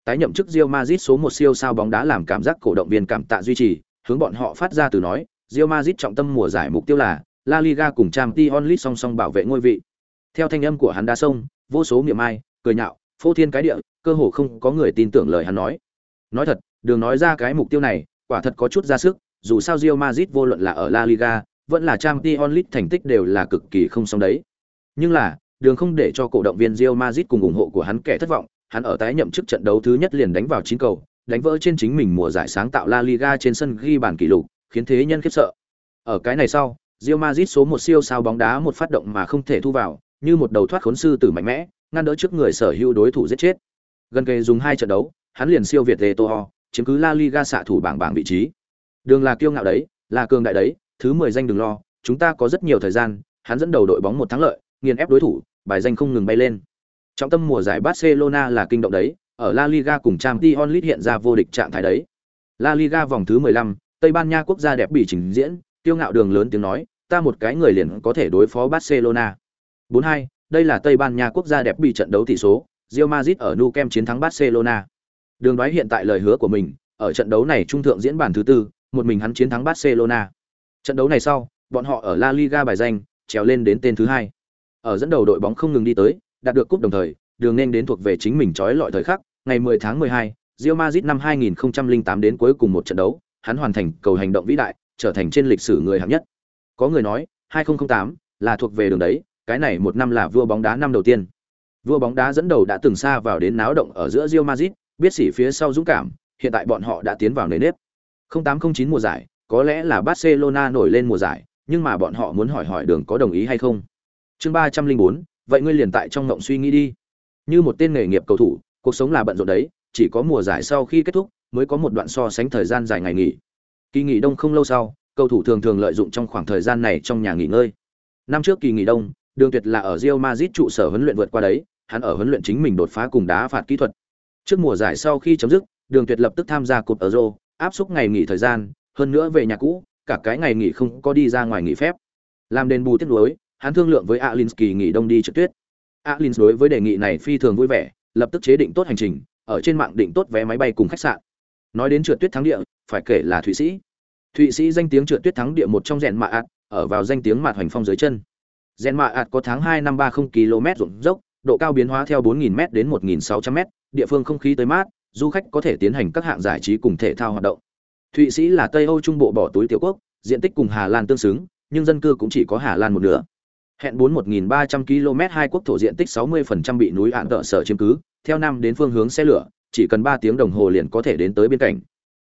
Tái nhậm chức Real Madrid số một siêu sao bóng đá làm cảm giác cổ động viên cảm tạ duy trì, hướng bọn họ phát ra từ nói, Real Madrid trọng tâm mùa giải mục tiêu là La Liga cùng Champions League song song bảo vệ ngôi vị. Theo thanh âm của hắn đá sông, vô số miệng ai, cười nhạo, phô thiên cái địa, cơ hồ không có người tin tưởng lời hắn nói. Nói thật, đường nói ra cái mục tiêu này, quả thật có chút ra sức, dù sao Real Madrid vô luận là ở La Liga, vẫn là Champions League thành tích đều là cực kỳ không xong đấy. Nhưng là, đường không để cho cổ động viên Real Madrid cùng ủng hộ của hắn kẻ thất vọng, hắn ở tái nhậm chức trận đấu thứ nhất liền đánh vào chín cầu, đánh vỡ trên chính mình mùa giải sáng tạo La Liga trên sân ghi bàn kỷ lục, khiến thế nhân khiếp sợ. Ở cái này sau, Real Madrid số một siêu sao bóng đá một phát động mà không thể thu vào, như một đầu thoát khốn sư tử mạnh mẽ, ngăn đỡ trước người sở hữu đối thủ giết chết. Gần kề dùng hai trận đấu, hắn liền siêu việt Eto'o, chiếm cứ La Liga xạ thủ bảng bảng vị trí. Đường là kiêu ngạo đấy, là cường đại đấy, thứ 10 danh đừng lo, chúng ta có rất nhiều thời gian, hắn dẫn đầu đội bóng một thắng lợi, nghiền ép đối thủ, bài danh không ngừng bay lên. Trọng tâm mùa giải Barcelona là kinh động đấy, ở La Liga cùng Champions League hiện ra vô địch trạng thái đấy. La Liga vòng thứ 15, Tây Ban Nha quốc gia đẹp bị trình diễn, kiêu ngạo đường lớn tiếng nói, ta một cái người liền có thể đối phó Barcelona. 4-2, đây là Tây Ban Nha quốc gia đẹp bị trận đấu tỷ số, Real Madrid ở Nou Camp chiến thắng Barcelona. Đường đoái hiện tại lời hứa của mình, ở trận đấu này trung thượng diễn bản thứ tư, một mình hắn chiến thắng Barcelona. Trận đấu này sau, bọn họ ở La Liga bài danh, trèo lên đến tên thứ hai. Ở dẫn đầu đội bóng không ngừng đi tới, đạt được cúp đồng thời, đường nên đến thuộc về chính mình trói lọi thời khắc, ngày 10 tháng 12, Real Madrid năm 2008 đến cuối cùng một trận đấu, hắn hoàn thành cầu hành động vĩ đại, trở thành trên lịch sử người hạng nhất. Có người nói, 2008 là thuộc về đường đấy, cái này một năm là vua bóng đá năm đầu tiên. Vua bóng đá dẫn đầu đã từng xa vào đến náo động ở giữa Real Madrid, biết sỉ phía sau dũng cảm, hiện tại bọn họ đã tiến vào nền nếp. 0809 mùa giải, có lẽ là Barcelona nổi lên mùa giải, nhưng mà bọn họ muốn hỏi hỏi đường có đồng ý hay không. Chương 304, vậy ngươi liền tại trong ngộng suy nghĩ đi. Như một tên nghề nghiệp cầu thủ, cuộc sống là bận rộn đấy, chỉ có mùa giải sau khi kết thúc mới có một đoạn so sánh thời gian dài ngày nghỉ. Kỳ nghỉ đông không lâu sau, cầu thủ thường thường lợi dụng trong khoảng thời gian này trong nhà nghỉ ngơi. Năm trước kỳ nghỉ đông, Đường Tuyệt là ở Real Madrid trụ sở huấn luyện vượt qua đấy, hắn ở huấn luyện chính mình đột phá cùng đá phạt kỹ thuật. Trước mùa giải sau khi chấm dứt, Đường Tuyệt lập tức tham gia cúp Euro, áp xúc ngày nghỉ thời gian, hơn nữa về nhà cũ, cả cái ngày nghỉ không có đi ra ngoài nghỉ phép. Làm đền bù tiếc nuối, hắn thương lượng với Alinsky nghỉ đông đi trượt tuyết. Alins đối với đề nghị này phi thường vui vẻ, lập tức chế định tốt hành trình, ở trên mạng định tốt vé máy bay cùng khách sạn. Nói đến trượt tuyết thắng địa, phải kể là Thụy Sĩ. Thụy Sĩ danh tiếng trượt tuyết thắng địa một trong rèn mạ ạt, ở vào danh tiếng mạt hoành phong dưới chân. Rèn mạ ạt có tháng 2 năm 30 km rộng dốc, độ cao biến hóa theo 4000m đến 1600m, địa phương không khí tới mát, du khách có thể tiến hành các hạng giải trí cùng thể thao hoạt động. Thụy Sĩ là Tây Âu trung bộ bỏ túi tiểu quốc, diện tích cùng Hà Lan tương xứng, nhưng dân cư cũng chỉ có Hà Lan một nửa. Hẹn 41300 km hai quốc thổ diện tích 60% bị núi ạn tợ sở chiếm cứ, theo nam đến phương hướng xe lửa, chỉ cần 3 tiếng đồng hồ liền có thể đến tới biên cảnh.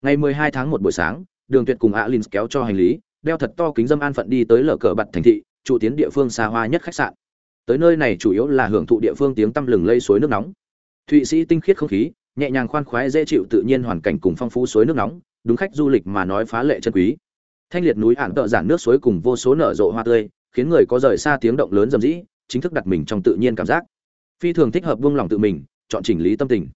Ngày 12 tháng 1 buổi sáng, Đường Tuyệt cùng Alins kéo cho hành lý, đeo thật to kính dâm an phận đi tới lở cờ bật thành thị, trụ tiến địa phương xa hoa nhất khách sạn. Tới nơi này chủ yếu là hưởng thụ địa phương tiếng tăm lừng lây suối nước nóng. Thụy Sĩ tinh khiết không khí, nhẹ nhàng khoan khoái dễ chịu tự nhiên hoàn cảnh cùng phong phú suối nước nóng, đúng khách du lịch mà nói phá lệ chân quý. Thanh liệt núi ản tợ giản nước suối cùng vô số nở rộ hoa tươi, khiến người có rời xa tiếng động lớn rầm rĩ, chính thức đặt mình trong tự nhiên cảm giác. Phi thường thích hợp buông lòng tự mình, chọn chỉnh lý tâm tình.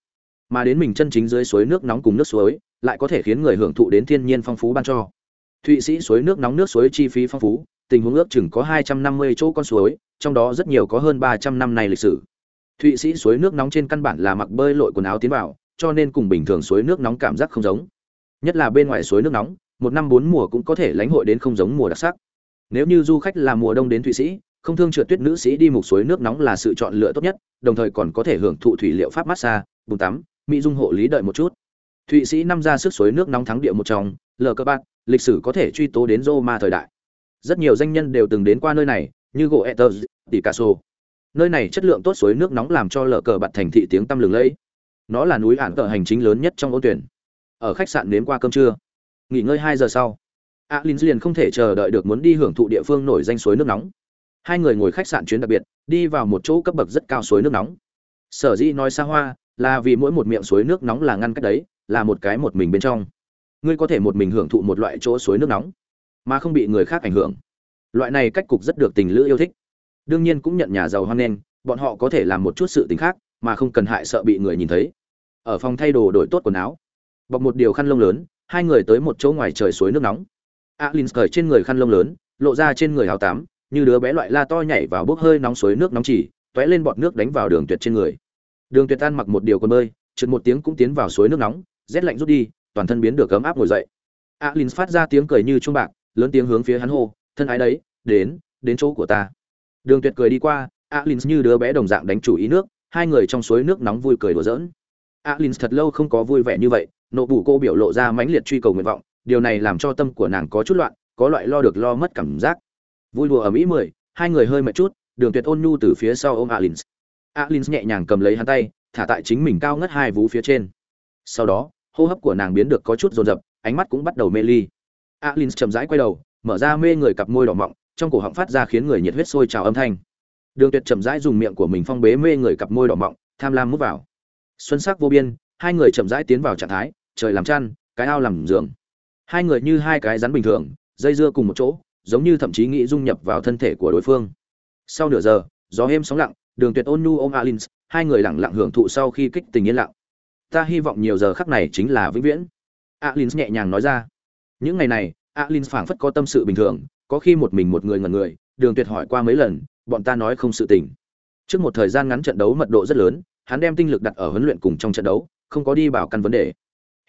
Mà đến mình chân chính dưới suối nước nóng cùng nước suối, lại có thể khiến người hưởng thụ đến thiên nhiên phong phú ban cho. Thụy Sĩ suối nước nóng nước suối chi phí phong phú, tình huống ước chừng có 250 chỗ con suối, trong đó rất nhiều có hơn 300 năm nay lịch sử. Thụy Sĩ suối nước nóng trên căn bản là mặc bơi lội quần áo tiến vào, cho nên cùng bình thường suối nước nóng cảm giác không giống. Nhất là bên ngoài suối nước nóng, một năm bốn mùa cũng có thể lãnh hội đến không giống mùa đặc sắc. Nếu như du khách là mùa đông đến Thụy Sĩ, không thương trượt tuyết nữ sĩ đi mục suối nước nóng là sự chọn lựa tốt nhất, đồng thời còn có thể hưởng thụ thủy liệu pháp massage, bùng tắm, mỹ dung hộ lý đợi một chút. Thụy Sĩ năm ra sức suối nước nóng thắng địa một trong, lờ cơ bạc lịch sử có thể truy tố đến Roma thời đại. Rất nhiều danh nhân đều từng đến qua nơi này, như Goethe, Picasso. Nơi này chất lượng tốt suối nước nóng làm cho lở cờ bạt thành thị tiếng tăm lừng lẫy. Nó là núi ản cờ hành chính lớn nhất trong ô tuyển. Ở khách sạn nếm qua cơm trưa, nghỉ ngơi hai giờ sau, Alin liền không thể chờ đợi được muốn đi hưởng thụ địa phương nổi danh suối nước nóng. Hai người ngồi khách sạn chuyến đặc biệt, đi vào một chỗ cấp bậc rất cao suối nước nóng. Sở dĩ nói xa hoa, là vì mỗi một miệng suối nước nóng là ngăn cách đấy, là một cái một mình bên trong. Ngươi có thể một mình hưởng thụ một loại chỗ suối nước nóng, mà không bị người khác ảnh hưởng. Loại này cách cục rất được tình lữ yêu thích. Đương nhiên cũng nhận nhà giàu hoan nghênh, bọn họ có thể làm một chút sự tình khác, mà không cần hại sợ bị người nhìn thấy. Ở phòng thay đồ đổi tốt quần áo, bọc một điều khăn lông lớn, hai người tới một chỗ ngoài trời suối nước nóng. Alin cởi trên người khăn lông lớn, lộ ra trên người hào tám như đứa bé loại la to nhảy vào bốc hơi nóng suối nước nóng chỉ, tóe lên bọt nước đánh vào đường tuyệt trên người. Đường tuyệt tan mặc một điều con bơi, trượt một tiếng cũng tiến vào suối nước nóng, rét lạnh rút đi, toàn thân biến được ấm áp ngồi dậy. Alin phát ra tiếng cười như chuông bạc, lớn tiếng hướng phía hắn hô, thân ái đấy, đến đến chỗ của ta đường tuyệt cười đi qua, alin như đứa bé đồng dạng đánh chủ ý nước, hai người trong suối nước nóng vui cười đùa giỡn. Alin thật lâu không có vui vẻ như vậy, nộ bù cô biểu lộ ra mãnh liệt truy cầu nguyện vọng, điều này làm cho tâm của nàng có chút loạn, có loại lo được lo mất cảm giác. Vui đùa ở mỹ mười, hai người hơi mệt chút, đường tuyệt ôn nhu từ phía sau ôm alin. Alin nhẹ nhàng cầm lấy hắn tay, thả tại chính mình cao ngất hai vú phía trên. Sau đó, hô hấp của nàng biến được có chút dồn dập, ánh mắt cũng bắt đầu mê ly. Alin chậm rãi quay đầu, mở ra mê người cặp môi đỏ mọng trong cổ họng phát ra khiến người nhiệt huyết sôi trào âm thanh. Đường tuyệt chậm rãi dùng miệng của mình phong bế mê người cặp môi đỏ mọng, tham lam mút vào. Xuân sắc vô biên, hai người chậm rãi tiến vào trạng thái, trời làm chăn, cái ao làm giường. Hai người như hai cái rắn bình thường, dây dưa cùng một chỗ, giống như thậm chí nghĩ dung nhập vào thân thể của đối phương. Sau nửa giờ, gió êm sóng lặng, đường tuyệt ôn nhu ôm alin hai người lặng lặng hưởng thụ sau khi kích tình yên lặng. Ta hy vọng nhiều giờ khắc này chính là vĩnh viễn. Alin nhẹ nhàng nói ra. Những ngày này alin phảng phất có tâm sự bình thường có khi một mình một người ngẩn người, đường tuyệt hỏi qua mấy lần, bọn ta nói không sự tình. Trước một thời gian ngắn trận đấu mật độ rất lớn, hắn đem tinh lực đặt ở huấn luyện cùng trong trận đấu, không có đi bảo căn vấn đề.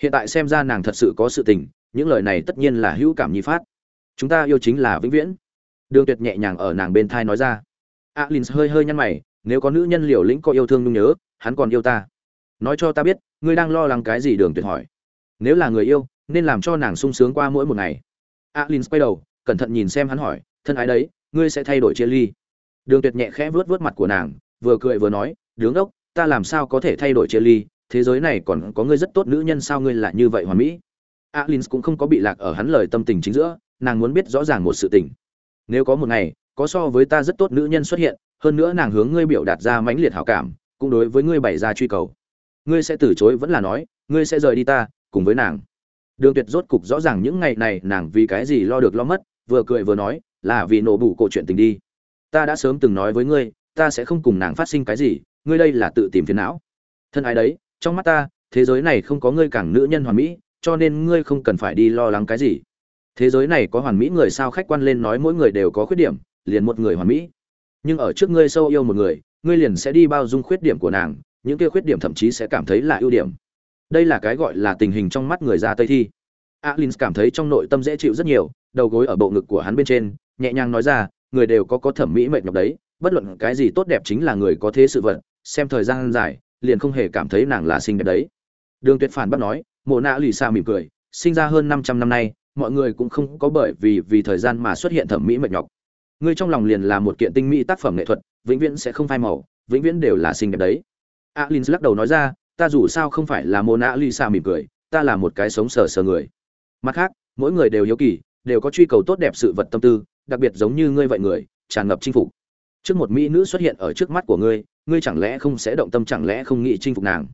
Hiện tại xem ra nàng thật sự có sự tình, những lời này tất nhiên là hữu cảm nhi phát. Chúng ta yêu chính là vĩnh viễn. Đường tuyệt nhẹ nhàng ở nàng bên thai nói ra. Alin hơi hơi nhăn mày, nếu có nữ nhân liều lĩnh có yêu thương nhung nhớ, hắn còn yêu ta. Nói cho ta biết, ngươi đang lo lắng cái gì, đường tuyệt hỏi. Nếu là người yêu, nên làm cho nàng sung sướng qua mỗi một ngày. Alin quay đầu cẩn thận nhìn xem hắn hỏi, thân ái đấy, ngươi sẽ thay đổi chia ly? Đường tuyệt nhẹ khẽ vuốt vuốt mặt của nàng, vừa cười vừa nói, đứng ốc ta làm sao có thể thay đổi chia ly? Thế giới này còn có ngươi rất tốt nữ nhân sao ngươi lại như vậy hoàn mỹ? Alin cũng không có bị lạc ở hắn lời tâm tình chính giữa, nàng muốn biết rõ ràng một sự tình. Nếu có một ngày, có so với ta rất tốt nữ nhân xuất hiện, hơn nữa nàng hướng ngươi biểu đạt ra mãnh liệt hảo cảm, cũng đối với ngươi bày ra truy cầu. Ngươi sẽ từ chối vẫn là nói, ngươi sẽ rời đi ta, cùng với nàng. Đường tuyệt rốt cục rõ ràng những ngày này nàng vì cái gì lo được lo mất vừa cười vừa nói, là vì nổ bù cổ chuyện tình đi. Ta đã sớm từng nói với ngươi, ta sẽ không cùng nàng phát sinh cái gì, ngươi đây là tự tìm phiền não. Thân ai đấy, trong mắt ta, thế giới này không có ngươi càng nữ nhân hoàn mỹ, cho nên ngươi không cần phải đi lo lắng cái gì. Thế giới này có hoàn mỹ người sao khách quan lên nói mỗi người đều có khuyết điểm, liền một người hoàn mỹ. Nhưng ở trước ngươi sâu yêu một người, ngươi liền sẽ đi bao dung khuyết điểm của nàng, những kia khuyết điểm thậm chí sẽ cảm thấy là ưu điểm. Đây là cái gọi là tình hình trong mắt người ra tây thi alin cảm thấy trong nội tâm dễ chịu rất nhiều, đầu gối ở bộ ngực của hắn bên trên, nhẹ nhàng nói ra, người đều có có thẩm mỹ mệt nhọc đấy, bất luận cái gì tốt đẹp chính là người có thế sự vật, xem thời gian dài, liền không hề cảm thấy nàng là xinh đẹp đấy. Đường tuyệt phản bắt nói, mộ nạ lì xa mỉm cười, sinh ra hơn 500 năm nay, mọi người cũng không có bởi vì vì thời gian mà xuất hiện thẩm mỹ mệt nhọc. Ngươi trong lòng liền là một kiện tinh mỹ tác phẩm nghệ thuật, vĩnh viễn sẽ không phai màu, vĩnh viễn đều là xinh đẹp đấy. Alin lắc đầu nói ra, ta dù sao không phải là mộ nạ lisa mỉm cười, ta là một cái sống sờ sờ người mặt khác, mỗi người đều hiếu kỳ, đều có truy cầu tốt đẹp sự vật tâm tư, đặc biệt giống như ngươi vậy người, tràn ngập chinh phục. Trước một mỹ nữ xuất hiện ở trước mắt của ngươi ngươi chẳng lẽ không sẽ động tâm, chẳng lẽ không nghĩ chinh phục nàng?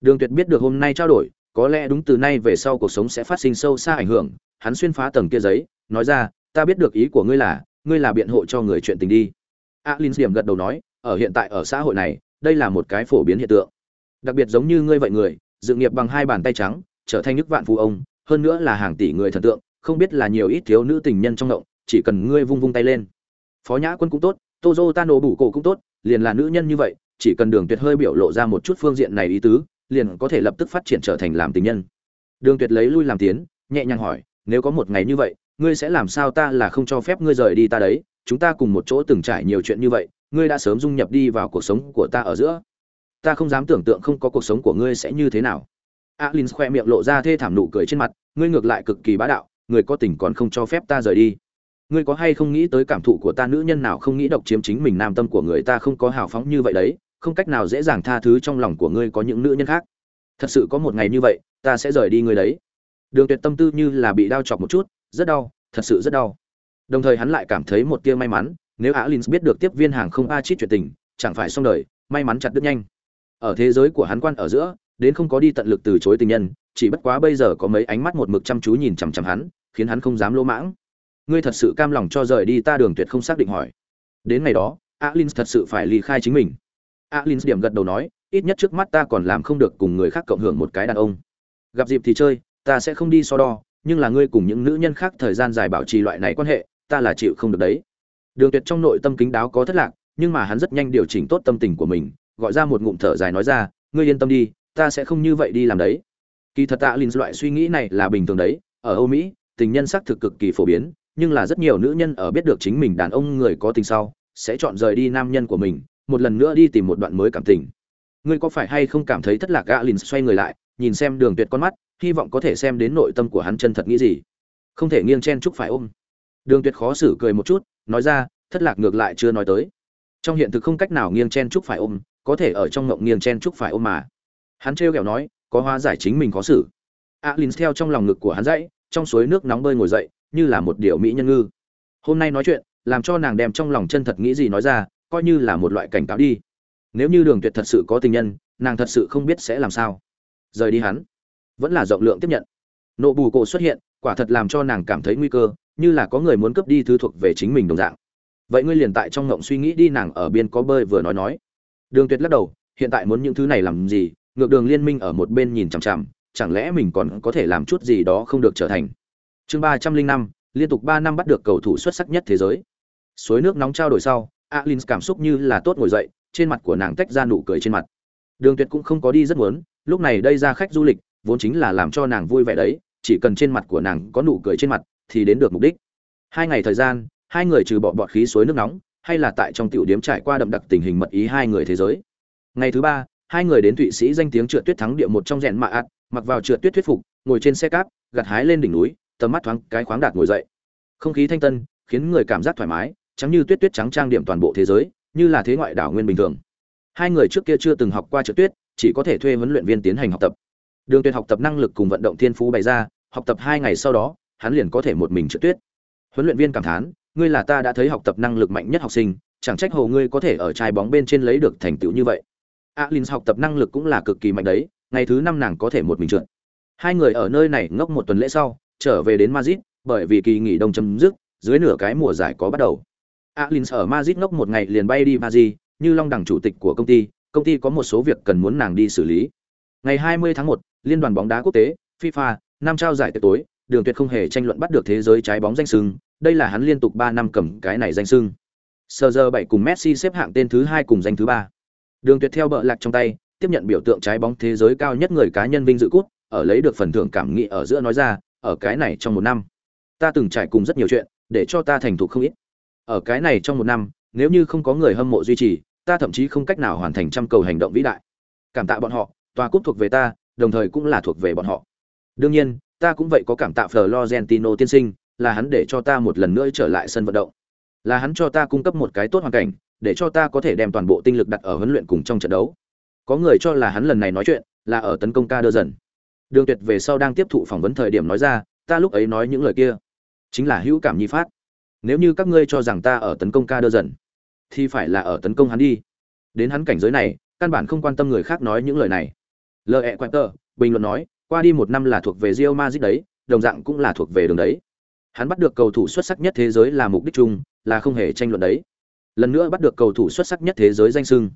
Đường tuyệt biết được hôm nay trao đổi, có lẽ đúng từ nay về sau cuộc sống sẽ phát sinh sâu xa ảnh hưởng, hắn xuyên phá tầng kia giấy, nói ra, ta biết được ý của ngươi là ngươi là biện hộ cho người chuyện tình đi. Alin điểm gật đầu nói, ở hiện tại ở xã hội này, đây là một cái phổ biến hiện tượng. Đặc biệt giống như ngươi vậy người, dự nghiệp bằng hai bàn tay trắng, trở thành nước vạn phú ông hơn nữa là hàng tỷ người thần tượng, không biết là nhiều ít thiếu nữ tình nhân trong động, chỉ cần ngươi vung vung tay lên. Phó nhã quân cũng tốt, tozo tano bủ cổ cũng tốt, liền là nữ nhân như vậy, chỉ cần đường tuyệt hơi biểu lộ ra một chút phương diện này ý tứ, liền có thể lập tức phát triển trở thành làm tình nhân. Đường tuyệt lấy lui làm tiến, nhẹ nhàng hỏi, nếu có một ngày như vậy, ngươi sẽ làm sao ta là không cho phép ngươi rời đi ta đấy? Chúng ta cùng một chỗ từng trải nhiều chuyện như vậy, ngươi đã sớm dung nhập đi vào cuộc sống của ta ở giữa. Ta không dám tưởng tượng không có cuộc sống của ngươi sẽ như thế nào alin khoe miệng lộ ra thê thảm nụ cười trên mặt, ngươi ngược lại cực kỳ bá đạo, người có tình còn không cho phép ta rời đi. Ngươi có hay không nghĩ tới cảm thụ của ta nữ nhân nào không nghĩ độc chiếm chính mình nam tâm của người ta không có hào phóng như vậy đấy, không cách nào dễ dàng tha thứ trong lòng của ngươi có những nữ nhân khác. Thật sự có một ngày như vậy, ta sẽ rời đi ngươi đấy. Đường tuyệt tâm tư như là bị đau chọc một chút, rất đau, thật sự rất đau. Đồng thời hắn lại cảm thấy một tia may mắn, nếu alin biết được tiếp viên hàng không a chít chuyện tình, chẳng phải xong đời, may mắn chặt đứt nhanh. Ở thế giới của hắn quan ở giữa đến không có đi tận lực từ chối tình nhân, chỉ bất quá bây giờ có mấy ánh mắt một mực chăm chú nhìn chằm chằm hắn, khiến hắn không dám lỗ mãng. Ngươi thật sự cam lòng cho rời đi ta đường tuyệt không xác định hỏi. Đến ngày đó alin thật sự phải ly khai chính mình. Alin điểm gật đầu nói, ít nhất trước mắt ta còn làm không được cùng người khác cộng hưởng một cái đàn ông. Gặp dịp thì chơi, ta sẽ không đi so đo, nhưng là ngươi cùng những nữ nhân khác thời gian dài bảo trì loại này quan hệ, ta là chịu không được đấy. Đường tuyệt trong nội tâm kính đáo có thất lạc, nhưng mà hắn rất nhanh điều chỉnh tốt tâm tình của mình, gọi ra một ngụm thở dài nói ra, ngươi yên tâm đi ta sẽ không như vậy đi làm đấy. Kỳ thật tạ linh loại suy nghĩ này là bình thường đấy. Ở âu mỹ, tình nhân xác thực cực kỳ phổ biến, nhưng là rất nhiều nữ nhân ở biết được chính mình đàn ông người có tình sau, sẽ chọn rời đi nam nhân của mình, một lần nữa đi tìm một đoạn mới cảm tình. Ngươi có phải hay không cảm thấy thất lạc gã lìn xoay người lại, nhìn xem đường tuyệt con mắt, hy vọng có thể xem đến nội tâm của hắn chân thật nghĩ gì. Không thể nghiêng chen chúc phải ôm. Đường tuyệt khó xử cười một chút, nói ra, thất lạc ngược lại chưa nói tới. Trong hiện thực không cách nào nghiêng chen chúc phải ôm, có thể ở trong ngộng nghiêng chen chúc phải ôm mà hắn trêu ghẹo nói, có hóa giải chính mình khó xử. A alin theo trong lòng ngực của hắn dãy trong suối nước nóng bơi ngồi dậy, như là một điệu mỹ nhân ngư. Hôm nay nói chuyện, làm cho nàng đem trong lòng chân thật nghĩ gì nói ra, coi như là một loại cảnh cáo đi. Nếu như đường tuyệt thật sự có tình nhân, nàng thật sự không biết sẽ làm sao. Rời đi hắn. Vẫn là rộng lượng tiếp nhận. Nộ bù cổ xuất hiện, quả thật làm cho nàng cảm thấy nguy cơ, như là có người muốn cướp đi thứ thuộc về chính mình đồng dạng. Vậy ngươi liền tại trong ngộng suy nghĩ đi, nàng ở biên có bơi vừa nói nói. Đường tuyệt lắc đầu, hiện tại muốn những thứ này làm gì ngược đường liên minh ở một bên nhìn chằm chằm, chẳng lẽ mình còn có thể làm chút gì đó không được trở thành? Chương ba trăm linh năm, liên tục ba năm bắt được cầu thủ xuất sắc nhất thế giới. Suối nước nóng trao đổi sau alin cảm xúc như là tốt ngồi dậy, trên mặt của nàng tách ra nụ cười trên mặt. Đường tuyệt cũng không có đi rất muốn, lúc này đây ra khách du lịch, vốn chính là làm cho nàng vui vẻ đấy, chỉ cần trên mặt của nàng có nụ cười trên mặt, thì đến được mục đích. Hai ngày thời gian, hai người trừ bỏ bọt khí suối nước nóng, hay là tại trong tiểu điếm trải qua đậm đặc tình hình mật ý hai người thế giới. Ngày thứ ba hai người đến thụy sĩ danh tiếng trượt tuyết thắng địa một trong rèn mạ ạt mặc vào trượt tuyết thuyết phục, ngồi trên xe cáp, gặt hái lên đỉnh núi, tầm mắt thoáng cái khoáng đạt ngồi dậy. Không khí thanh tân, khiến người cảm giác thoải mái, trắng như tuyết tuyết trắng trang điểm toàn bộ thế giới, như là thế ngoại đảo nguyên bình thường. Hai người trước kia chưa từng học qua trượt tuyết, chỉ có thể thuê huấn luyện viên tiến hành học tập. Đường tuyệt học tập năng lực cùng vận động thiên phú bày ra, học tập hai ngày sau đó, hắn liền có thể một mình trượt tuyết. Huấn luyện viên cảm thán, ngươi là ta đã thấy học tập năng lực mạnh nhất học sinh, chẳng trách hồ ngươi có thể ở trái bóng bên trên lấy được thành tựu như vậy alin học tập năng lực cũng là cực kỳ mạnh đấy ngày thứ năm nàng có thể một mình trượt. Hai người ở nơi này ngốc một tuần lễ sau trở về đến madrid bởi vì kỳ nghỉ đông chấm dứt dưới nửa cái mùa giải có bắt đầu. Alin ở madrid ngốc một ngày liền bay đi paris như long đẳng chủ tịch của công ty công ty có một số việc cần muốn nàng đi xử lý. Ngày 20 tháng 1, liên đoàn bóng đá quốc tế fifa năm trao giải tối đường tuyệt không hề tranh luận bắt được thế giới trái bóng danh sưng đây là hắn liên tục 3 năm cầm cái này danh sưng. Sơ giờ bảy cùng messi xếp hạng tên thứ hai cùng danh thứ ba đường tuyệt theo bợ lạc trong tay, tiếp nhận biểu tượng trái bóng thế giới cao nhất người cá nhân vinh dự cút ở lấy được phần thưởng cảm nghĩ ở giữa nói ra, ở cái này trong một năm, ta từng trải cùng rất nhiều chuyện, để cho ta thành thục không ít. Ở cái này trong một năm, nếu như không có người hâm mộ duy trì, ta thậm chí không cách nào hoàn thành trăm cầu hành động vĩ đại. Cảm tạ bọn họ, tòa cúp thuộc về ta, đồng thời cũng là thuộc về bọn họ. Đương nhiên, ta cũng vậy có cảm tạ Florentino tiên sinh, là hắn để cho ta một lần nữa trở lại sân vận động. Là hắn cho ta cung cấp một cái tốt hoàn cảnh để cho ta có thể đem toàn bộ tinh lực đặt ở huấn luyện cùng trong trận đấu. Có người cho là hắn lần này nói chuyện là ở tấn công ca đơ dần đường tuyệt về sau đang tiếp thụ phỏng vấn thời điểm nói ra, ta lúc ấy nói những lời kia chính là hữu cảm nhi phát. Nếu như các ngươi cho rằng ta ở tấn công ca đơ dần thì phải là ở tấn công hắn đi. Đến hắn cảnh giới này, căn bản không quan tâm người khác nói những lời này. Lờ ẹ quẹt tờ, bình luận nói, qua đi một năm là thuộc về rio mazit đấy, đồng dạng cũng là thuộc về đường đấy. Hắn bắt được cầu thủ xuất sắc nhất thế giới là mục đích chung, là không hề tranh luận đấy lần nữa bắt được cầu thủ xuất sắc nhất thế giới danh sưng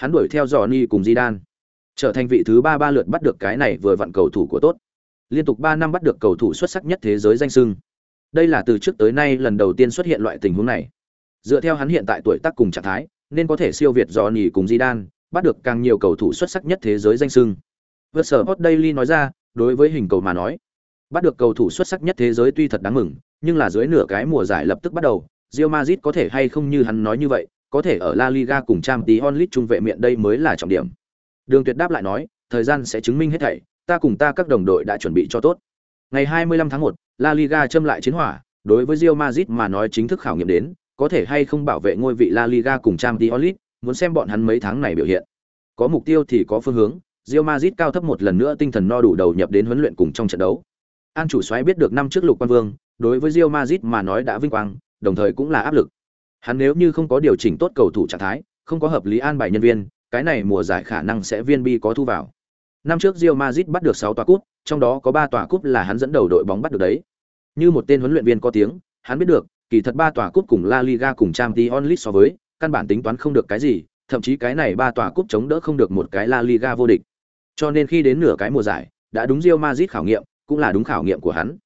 hắn đuổi theo Johnny cùng Zidane, trở thành vị thứ ba ba lượt bắt được cái này vừa vặn cầu thủ của tốt. Liên tục ba năm bắt được cầu thủ xuất sắc nhất thế giới danh sưng. Đây là từ trước tới nay lần đầu tiên xuất hiện loại tình huống này. Dựa theo hắn hiện tại tuổi tác cùng trạng thái, nên có thể siêu việt Johnny cùng Zidane, bắt được càng nhiều cầu thủ xuất sắc nhất thế giới danh sưng. Versport Daily nói ra, đối với hình cầu mà nói, bắt được cầu thủ xuất sắc nhất thế giới tuy thật đáng mừng, nhưng là dưới nửa cái mùa giải lập tức bắt đầu, Real Madrid có thể hay không như hắn nói như vậy, có thể ở La Liga cùng Champions League trung vệ miệng đây mới là trọng điểm. Đường Tuyệt đáp lại nói, thời gian sẽ chứng minh hết thảy, ta cùng ta các đồng đội đã chuẩn bị cho tốt. Ngày 25 tháng 1, La Liga châm lại chiến hỏa, đối với Real Madrid mà nói chính thức khảo nghiệm đến, có thể hay không bảo vệ ngôi vị La Liga cùng Champions League, muốn xem bọn hắn mấy tháng này biểu hiện. Có mục tiêu thì có phương hướng, Real Madrid cao thấp một lần nữa tinh thần no đủ đầu nhập đến huấn luyện cùng trong trận đấu. An chủ soái biết được năm trước Lục Quan Vương, đối với Real Madrid mà nói đã vinh quang, đồng thời cũng là áp lực. Hắn nếu như không có điều chỉnh tốt cầu thủ trạng thái, không có hợp lý an bài nhân viên, cái này mùa giải khả năng sẽ viên bi có thu vào. Năm trước Real Madrid bắt được 6 tòa cúp, trong đó có 3 tòa cúp là hắn dẫn đầu đội bóng bắt được đấy. Như một tên huấn luyện viên có tiếng, hắn biết được, kỳ thật 3 tòa cúp cùng La Liga cùng Champions League so với, căn bản tính toán không được cái gì, thậm chí cái này 3 tòa cúp chống đỡ không được một cái La Liga vô địch. Cho nên khi đến nửa cái mùa giải, đã đúng Real Madrid khảo nghiệm, cũng là đúng khảo nghiệm của hắn.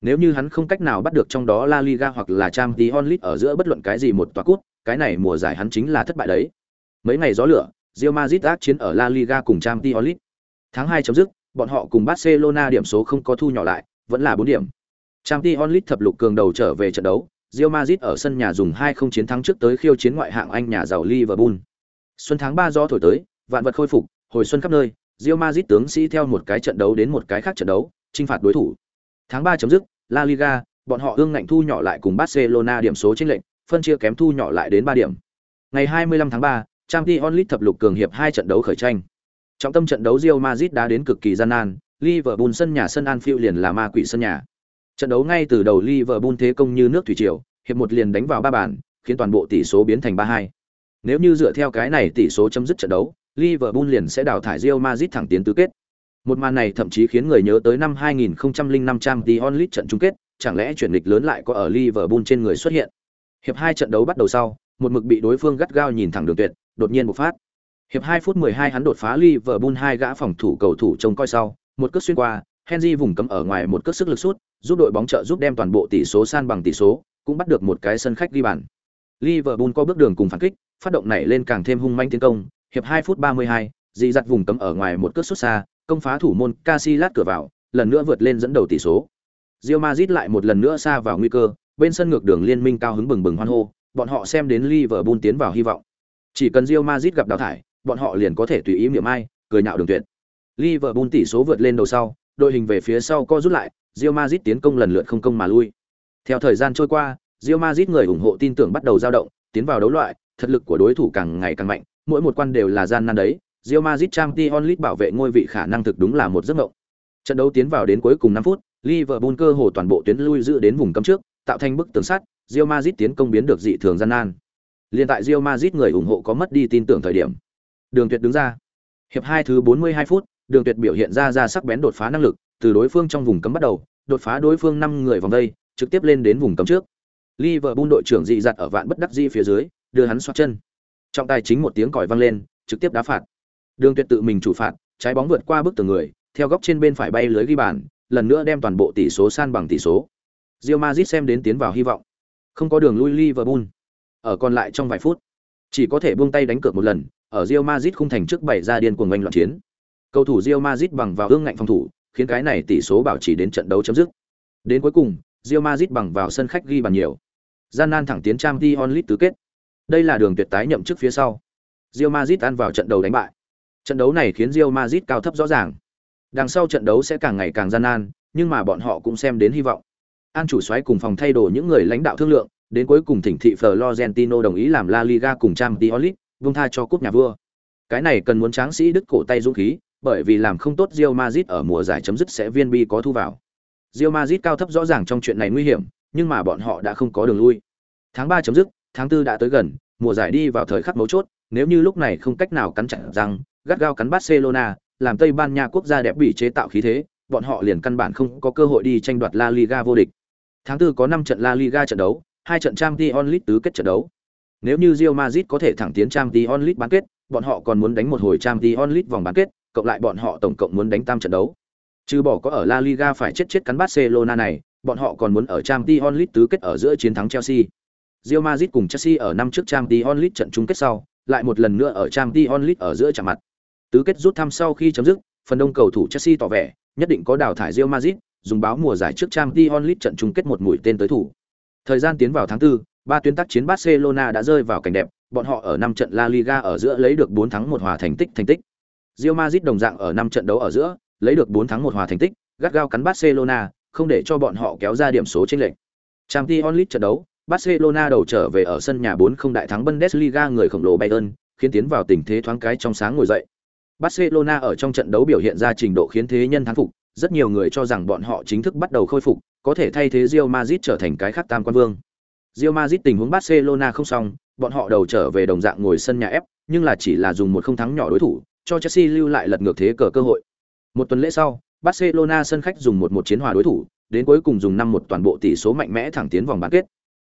Nếu như hắn không cách nào bắt được trong đó La Liga hoặc là Champions League ở giữa bất luận cái gì một tòa cút, cái này mùa giải hắn chính là thất bại đấy. Mấy ngày gió lửa, Real Madrid ác chiến ở La Liga cùng Champions League. Tháng 2 chấm dứt, bọn họ cùng Barcelona điểm số không có thu nhỏ lại, vẫn là 4 điểm. Champions League thập lục cường đầu trở về trận đấu, Real Madrid ở sân nhà dùng 2-0 chiến thắng trước tới khiêu chiến ngoại hạng Anh nhà giàu Liverpool. Xuân tháng 3 gió thổi tới, vạn vật khôi phục, hồi xuân khắp nơi, Real Madrid tướng sĩ theo một cái trận đấu đến một cái khác trận đấu, chinh phạt đối thủ. Tháng 3 chấm dứt, La Liga, bọn họ ương ngạnh thu nhỏ lại cùng Barcelona điểm số chênh lệch, phân chia kém thu nhỏ lại đến 3 điểm. Ngày 25 tháng 3, Champions League thập lục cường hiệp hai trận đấu khởi tranh. Trọng tâm trận đấu Real Madrid đã đến cực kỳ gian nan, Liverpool sân nhà sân Anfield liền là ma quỷ sân nhà. Trận đấu ngay từ đầu Liverpool thế công như nước thủy triều, hiệp một liền đánh vào ba bàn, khiến toàn bộ tỷ số biến thành 3-2. Nếu như dựa theo cái này tỷ số chấm dứt trận đấu, Liverpool liền sẽ đào thải Real Madrid thẳng tiến tứ kết. Một màn này thậm chí khiến người nhớ tới năm 2005 trang The Only trận chung kết, chẳng lẽ chuyển lịch lớn lại có ở Liverpool trên người xuất hiện. Hiệp hai trận đấu bắt đầu sau, một mực bị đối phương gắt gao nhìn thẳng đường tuyệt, đột nhiên bộc phát. Hiệp 2 phút 12 hắn đột phá Liverpool hai gã phòng thủ cầu thủ trông coi sau, một cước xuyên qua, Henry vùng cấm ở ngoài một cước sức lực sút, giúp đội bóng trợ giúp đem toàn bộ tỷ số san bằng tỷ số, cũng bắt được một cái sân khách ghi bàn. Liverpool có bước đường cùng phản kích, phát động này lên càng thêm hung manh tiến công, hiệp 2 phút 32, dị giật vùng cấm ở ngoài một cước sút xa, công phá thủ môn Casillas cửa vào, lần nữa vượt lên dẫn đầu tỷ số. Real Madrid lại một lần nữa xa vào nguy cơ, bên sân ngược đường liên minh cao hứng bừng bừng hoan hô, bọn họ xem đến Liverpool tiến vào hy vọng. Chỉ cần Real Madrid gặp đào thải, bọn họ liền có thể tùy ý niệm ai, cười nhạo đường tuyệt. Liverpool tỷ số vượt lên đầu sau, đội hình về phía sau co rút lại, Real Madrid tiến công lần lượt không công mà lui. Theo thời gian trôi qua, Real Madrid người ủng hộ tin tưởng bắt đầu dao động, tiến vào đấu loại, thực lực của đối thủ càng ngày càng mạnh, mỗi một quan đều là gian nan đấy. Real Madrid Champions League bảo vệ ngôi vị khả năng thực đúng là một giấc mộng. Trận đấu tiến vào đến cuối cùng 5 phút, Liverpool cơ hồ toàn bộ tuyến lui giữ đến vùng cấm trước, tạo thành bức tường sắt, Real Madrid tiến công biến được dị thường gian nan. Liên tại Real Madrid người ủng hộ có mất đi tin tưởng thời điểm. Đường Tuyệt đứng ra. Hiệp 2 thứ 42 phút, Đường Tuyệt biểu hiện ra ra sắc bén đột phá năng lực, từ đối phương trong vùng cấm bắt đầu, đột phá đối phương 5 người vòng đây, trực tiếp lên đến vùng cấm trước. Liverpool đội trưởng dị giật ở vạn bất đắc dĩ phía dưới, đưa hắn xoạc chân. Trọng tài chính một tiếng còi vang lên, trực tiếp đá phạt. Đường Tuyệt tự mình chủ phạt, trái bóng vượt qua bức tường người, theo góc trên bên phải bay lưới ghi bàn, lần nữa đem toàn bộ tỷ số san bằng tỷ số. Real Madrid xem đến tiến vào hy vọng. Không có đường lui Liverpool. Ở còn lại trong vài phút, chỉ có thể buông tay đánh cược một lần, ở Real Madrid khung thành trước bảy ra điên cuồng oanh loạn chiến. Cầu thủ Real Madrid bằng vào ương ngạnh phòng thủ, khiến cái này tỷ số bảo trì đến trận đấu chấm dứt. Đến cuối cùng, Real Madrid bằng vào sân khách ghi bàn nhiều. Gian nan thẳng tiến Champions League tứ kết. Đây là đường tuyệt tái nhậm chức phía sau. Real Madrid ăn vào trận đầu đánh bại. Trận đấu này khiến Real Madrid cao thấp rõ ràng. Đằng sau trận đấu sẽ càng ngày càng gian nan, nhưng mà bọn họ cũng xem đến hy vọng. An chủ soái cùng phòng thay đồ những người lãnh đạo thương lượng, đến cuối cùng thỉnh thị Florentino đồng ý làm La Liga cùng Champions League, vung tha cho cúp nhà vua. Cái này cần muốn tráng sĩ đức cổ tay dũng khí, bởi vì làm không tốt Real Madrid ở mùa giải chấm dứt sẽ viên bi có thu vào. Real Madrid cao thấp rõ ràng trong chuyện này nguy hiểm, nhưng mà bọn họ đã không có đường lui. Tháng 3 chấm dứt, tháng 4 đã tới gần, mùa giải đi vào thời khắc mấu chốt, nếu như lúc này không cách nào cắn chặt răng, gắt gao cắn Barcelona, làm Tây Ban Nha quốc gia đẹp bị chế tạo khí thế, bọn họ liền căn bản không có cơ hội đi tranh đoạt La Liga vô địch. Tháng 4 có 5 trận La Liga trận đấu, hai trận Champions League tứ kết trận đấu. Nếu như Real Madrid có thể thẳng tiến Champions League bán kết, bọn họ còn muốn đánh một hồi Champions League vòng bán kết, cộng lại bọn họ tổng cộng muốn đánh tam trận đấu. Trừ bỏ có ở La Liga phải chết chết cắn Barcelona này, bọn họ còn muốn ở Champions League tứ kết ở giữa chiến thắng Chelsea. Real Madrid cùng Chelsea ở năm trước Champions League trận chung kết sau, lại một lần nữa ở Champions League ở giữa chạm mặt. Tứ kết rút thăm sau khi chấm dứt, phần đông cầu thủ Chelsea tỏ vẻ nhất định có đào thải Real Madrid, dùng báo mùa giải trước Champions League trận chung kết một mũi tên tới thủ. Thời gian tiến vào tháng 4, ba tuyến tác chiến Barcelona đã rơi vào cảnh đẹp, bọn họ ở năm trận La Liga ở giữa lấy được 4 thắng 1 hòa thành tích thành tích. Real Madrid đồng dạng ở năm trận đấu ở giữa, lấy được 4 thắng 1 hòa thành tích, gắt gao cắn Barcelona, không để cho bọn họ kéo ra điểm số chênh lệch. Champions League trận đấu, Barcelona đầu trở về ở sân nhà 4-0 đại thắng Bundesliga người khổng lồ Bayern, khiến tiến vào tình thế thoáng cái trong sáng ngồi dậy. Barcelona ở trong trận đấu biểu hiện ra trình độ khiến thế nhân thắng phục, rất nhiều người cho rằng bọn họ chính thức bắt đầu khôi phục, có thể thay thế Real Madrid trở thành cái khác tam quan vương. Real Madrid tình huống Barcelona không xong, bọn họ đầu trở về đồng dạng ngồi sân nhà ép, nhưng là chỉ là dùng một không thắng nhỏ đối thủ, cho Chelsea lưu lại lật ngược thế cờ cơ hội. Một tuần lễ sau, Barcelona sân khách dùng một một chiến hòa đối thủ, đến cuối cùng dùng năm một toàn bộ tỷ số mạnh mẽ thẳng tiến vòng bán kết.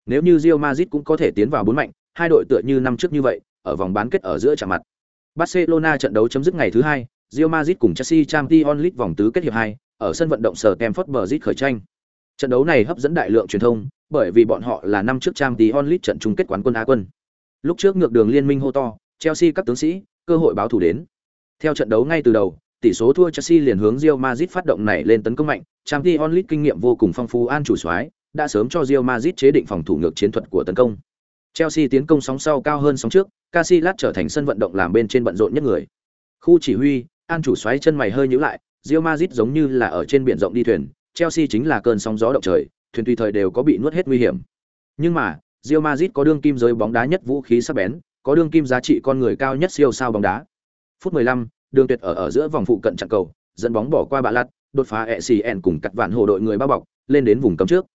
Nếu như Real Madrid cũng có thể tiến vào bốn mạnh, hai đội tựa như năm trước như vậy, ở vòng bán kết ở giữa chạm mặt. Barcelona trận đấu chấm dứt ngày thứ hai, Real Madrid cùng Chelsea Champions League vòng tứ kết hiệp hai, ở sân vận động sở Stamford Bridge khởi tranh. Trận đấu này hấp dẫn đại lượng truyền thông, bởi vì bọn họ là năm trước Champions League trận chung kết quán quân Á quân. Lúc trước ngược đường liên minh hô to, Chelsea các tướng sĩ, cơ hội báo thủ đến. Theo trận đấu ngay từ đầu, tỷ số thua Chelsea liền hướng Real Madrid phát động này lên tấn công mạnh, Champions League kinh nghiệm vô cùng phong phú an chủ soái, đã sớm cho Real Madrid chế định phòng thủ ngược chiến thuật của tấn công. Chelsea tiến công sóng sau cao hơn sóng trước, Casillas trở thành sân vận động làm bên trên bận rộn nhất người. Khu chỉ huy, an chủ xoáy chân mày hơi nhíu lại, Real Madrid giống như là ở trên biển rộng đi thuyền, Chelsea chính là cơn sóng gió động trời, thuyền tùy thời đều có bị nuốt hết nguy hiểm. Nhưng mà, Real Madrid có đương kim giới bóng đá nhất vũ khí sắc bén, có đương kim giá trị con người cao nhất siêu sao bóng đá. Phút 15, đường tuyệt ở ở giữa vòng phụ cận chặn cầu, dẫn bóng bỏ qua bạ lật, đột phá ECN cùng cắt vạn hồ đội người bao bọc, lên đến vùng cấm trước.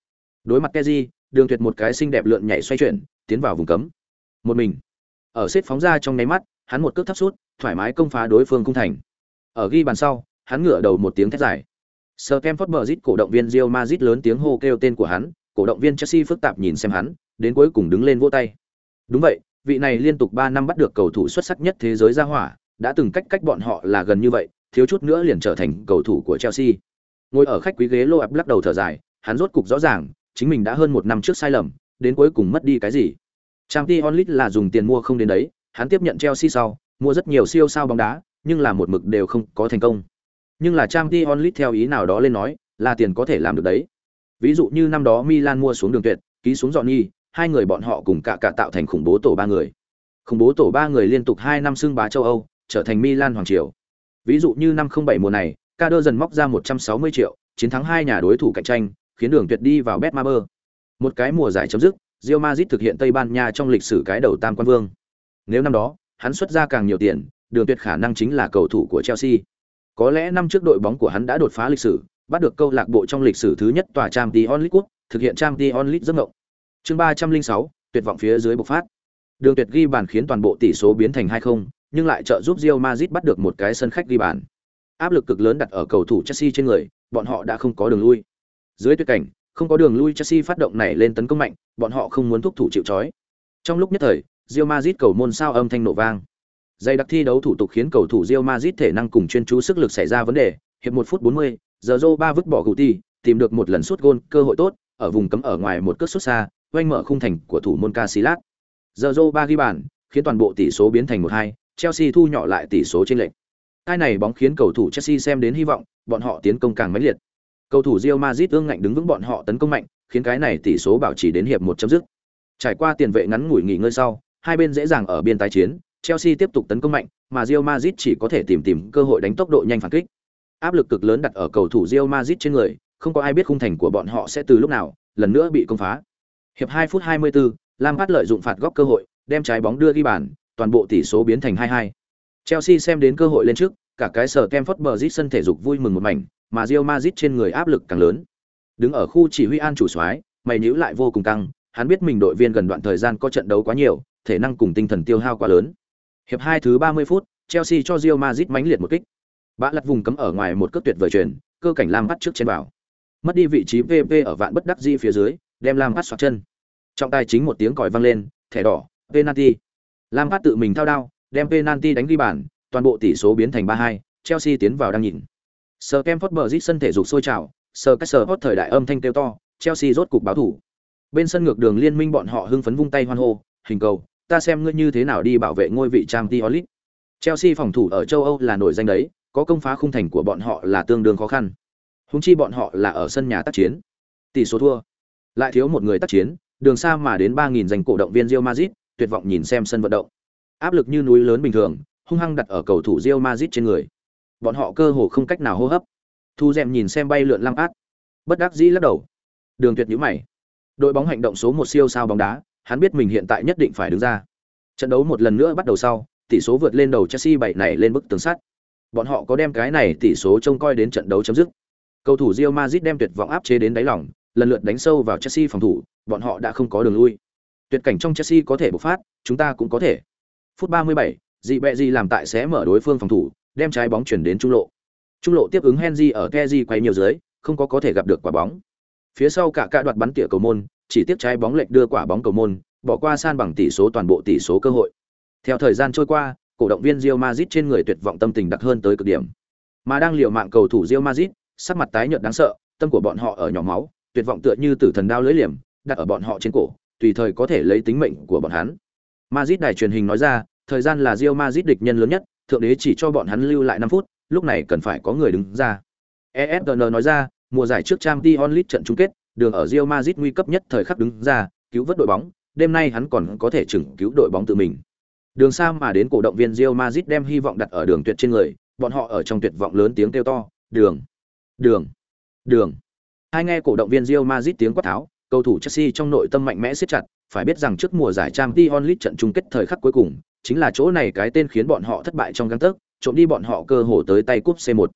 Đối mặt Kezi, đường tuyệt một cái xinh đẹp lượn nhảy xoay chuyển, tiến vào vùng cấm. Một mình, ở xếp phóng ra trong nháy mắt, hắn một cước thấp sút, thoải mái công phá đối phương cung thành. Ở ghi bàn sau, hắn ngửa đầu một tiếng thét dài. sergemford bờ rít cổ động viên Real Madrid lớn tiếng hô kêu tên của hắn, cổ động viên Chelsea phức tạp nhìn xem hắn, đến cuối cùng đứng lên vỗ tay. Đúng vậy, vị này liên tục 3 năm bắt được cầu thủ xuất sắc nhất thế giới ra hỏa, đã từng cách cách bọn họ là gần như vậy, thiếu chút nữa liền trở thành cầu thủ của Chelsea. Ngồi ở khách quý ghế lô ập lắc đầu thở dài, hắn rốt cục rõ ràng, chính mình đã hơn một năm trước sai lầm, đến cuối cùng mất đi cái gì. Trang Ti Onlit là dùng tiền mua không đến đấy, hắn tiếp nhận Chelsea sau, mua rất nhiều siêu sao bóng đá, nhưng là một mực đều không có thành công. Nhưng là Trang Ti Onlit theo ý nào đó lên nói, là tiền có thể làm được đấy. Ví dụ như năm đó Milan mua xuống đường tuyệt, ký xuống Johnny, hai người bọn họ cùng cả cả tạo thành khủng bố tổ ba người. Khủng bố tổ ba người liên tục hai năm xưng bá châu Âu, trở thành Milan hoàng triều. Ví dụ như năm 07 mùa này, Kader dần móc ra 160 triệu, chiến thắng hai nhà đối thủ cạnh tranh, khiến đường tuyệt đi vào Betmaber. Một cái mùa giải chấm dứt, Real Madrid thực hiện Tây Ban Nha trong lịch sử cái đầu tam quan vương. Nếu năm đó, hắn xuất ra càng nhiều tiền, đường tuyệt khả năng chính là cầu thủ của Chelsea. Có lẽ năm trước đội bóng của hắn đã đột phá lịch sử, bắt được câu lạc bộ trong lịch sử thứ nhất tòa Champions League, thực hiện Champions League giấc mộng. Chương 306, tuyệt vọng phía dưới bộc phát. Đường Tuyệt ghi bàn khiến toàn bộ tỷ số biến thành 2-0, nhưng lại trợ giúp Real Madrid bắt được một cái sân khách ghi bàn. Áp lực cực lớn đặt ở cầu thủ Chelsea trên người, bọn họ đã không có đường lui. Dưới tuyệt cảnh, không có đường lui Chelsea phát động này lên tấn công mạnh, bọn họ không muốn thúc thủ chịu trói. Trong lúc nhất thời, Real Madrid cầu môn sao âm thanh nổ vang. Dây đặc thi đấu thủ tục khiến cầu thủ Real Madrid thể năng cùng chuyên chú sức lực xảy ra vấn đề, hiệp 1 phút 40, giờ Zoro ba vứt bỏ Guti, tìm được một lần sút gôn, cơ hội tốt, ở vùng cấm ở ngoài một cước sút xa, oanh mở khung thành của thủ môn Casillas. Giờ Zoro ba ghi bàn, khiến toàn bộ tỷ số biến thành 1-2, Chelsea thu nhỏ lại tỷ số trên lệch. Cái này bóng khiến cầu thủ Chelsea xem đến hy vọng, bọn họ tiến công càng mãnh liệt. Cầu thủ Real Madrid ương ngạnh đứng vững bọn họ tấn công mạnh, khiến cái này tỷ số bảo trì đến hiệp một chấm dứt. Trải qua tiền vệ ngắn ngủi nghỉ ngơi sau, hai bên dễ dàng ở biên tái chiến, Chelsea tiếp tục tấn công mạnh, mà Real Madrid chỉ có thể tìm tìm cơ hội đánh tốc độ nhanh phản kích. Áp lực cực lớn đặt ở cầu thủ Real Madrid trên người, không có ai biết khung thành của bọn họ sẽ từ lúc nào lần nữa bị công phá. Hiệp 2 phút 24, Lampard lợi dụng phạt góc cơ hội, đem trái bóng đưa ghi bàn, toàn bộ tỷ số biến thành 2-2. Chelsea xem đến cơ hội lên trước, cả cái sở Stamford Bridge sân thể dục vui mừng một mảnh, mà Real Madrid trên người áp lực càng lớn. Đứng ở khu chỉ huy an chủ soái, mày nhíu lại vô cùng căng, hắn biết mình đội viên gần đoạn thời gian có trận đấu quá nhiều, thể năng cùng tinh thần tiêu hao quá lớn. Hiệp 2 thứ 30 phút, Chelsea cho Real Madrid mãnh liệt một kích. Bã lật vùng cấm ở ngoài một cước tuyệt vời truyền, cơ cảnh Lam bắt trước trên bảo. Mất đi vị trí VV ở vạn bất đắc di phía dưới, đem Lam bắt xoạc chân. Trọng tài chính một tiếng còi vang lên, thẻ đỏ, penalty. Lam bắt tự mình thao đao, đem penalty đánh ghi bàn, toàn bộ tỷ số biến thành 3-2, Chelsea tiến vào đang nhìn. Sir Kemford Bridge sân thể dục sôi trào, Sir Caesar hot thời đại âm thanh kêu to, Chelsea rốt cục báo thủ. Bên sân ngược đường liên minh bọn họ hưng phấn vung tay hoan hô, hình cầu, ta xem ngươi như thế nào đi bảo vệ ngôi vị Champions League. Chelsea phòng thủ ở châu Âu là nổi danh đấy, có công phá khung thành của bọn họ là tương đương khó khăn. Húng chi bọn họ là ở sân nhà tác chiến. Tỷ số thua, lại thiếu một người tác chiến, đường xa mà đến 3000 danh cổ động viên Real Madrid, tuyệt vọng nhìn xem sân vận động. Áp lực như núi lớn bình thường, hung hăng đặt ở cầu thủ Real Madrid trên người. Bọn họ cơ hồ không cách nào hô hấp. Thu Dệm nhìn xem bay lượn lăng át, bất đắc dĩ lắc đầu. Đường Tuyệt nhíu mày. Đội bóng hành động số một siêu sao bóng đá, hắn biết mình hiện tại nhất định phải đứng ra. Trận đấu một lần nữa bắt đầu sau, tỷ số vượt lên đầu Chelsea bảy này lên bức tường sắt. Bọn họ có đem cái này tỷ số trông coi đến trận đấu chấm dứt. Cầu thủ Real Madrid đem tuyệt vọng áp chế đến đáy lòng, lần lượt đánh sâu vào Chelsea phòng thủ, bọn họ đã không có đường lui. Tuyệt cảnh trong Chelsea có thể bộc phát, chúng ta cũng có thể. Phút 37, dị bẹ gì làm tại sẽ mở đối phương phòng thủ, đem trái bóng chuyển đến trung lộ. Trung lộ tiếp ứng Henry ở Kezi quay nhiều dưới, không có có thể gặp được quả bóng. Phía sau cả cả đoạt bắn tỉa cầu môn, chỉ tiếp trái bóng lệch đưa quả bóng cầu môn, bỏ qua san bằng tỷ số toàn bộ tỷ số cơ hội. Theo thời gian trôi qua, cổ động viên Real Madrid trên người tuyệt vọng tâm tình đặc hơn tới cực điểm. Mà đang liều mạng cầu thủ Real Madrid, sắc mặt tái nhợt đáng sợ, tâm của bọn họ ở nhỏ máu, tuyệt vọng tựa như tử thần đao lưỡi liềm, đặt ở bọn họ trên cổ, tùy thời có thể lấy tính mệnh của bọn hắn. Madrid đài truyền hình nói ra, thời gian là Real Madrid địch nhân lớn nhất, thượng đế chỉ cho bọn hắn lưu lại 5 phút, lúc này cần phải có người đứng ra. ESPN nói ra, mùa giải trước Champions League trận chung kết, đường ở Real Madrid nguy cấp nhất thời khắc đứng ra, cứu vớt đội bóng, đêm nay hắn còn có thể chừng cứu đội bóng tự mình. Đường xa mà đến cổ động viên Real Madrid đem hy vọng đặt ở đường tuyệt trên người, bọn họ ở trong tuyệt vọng lớn tiếng kêu to, "Đường! Đường! Đường!" Hai nghe cổ động viên Real Madrid tiếng quát tháo, cầu thủ Chelsea trong nội tâm mạnh mẽ siết chặt, phải biết rằng trước mùa giải Champions League trận chung kết thời khắc cuối cùng, chính là chỗ này cái tên khiến bọn họ thất bại trong găng tấc, trộm đi bọn họ cơ hồ tới tay cúp C1.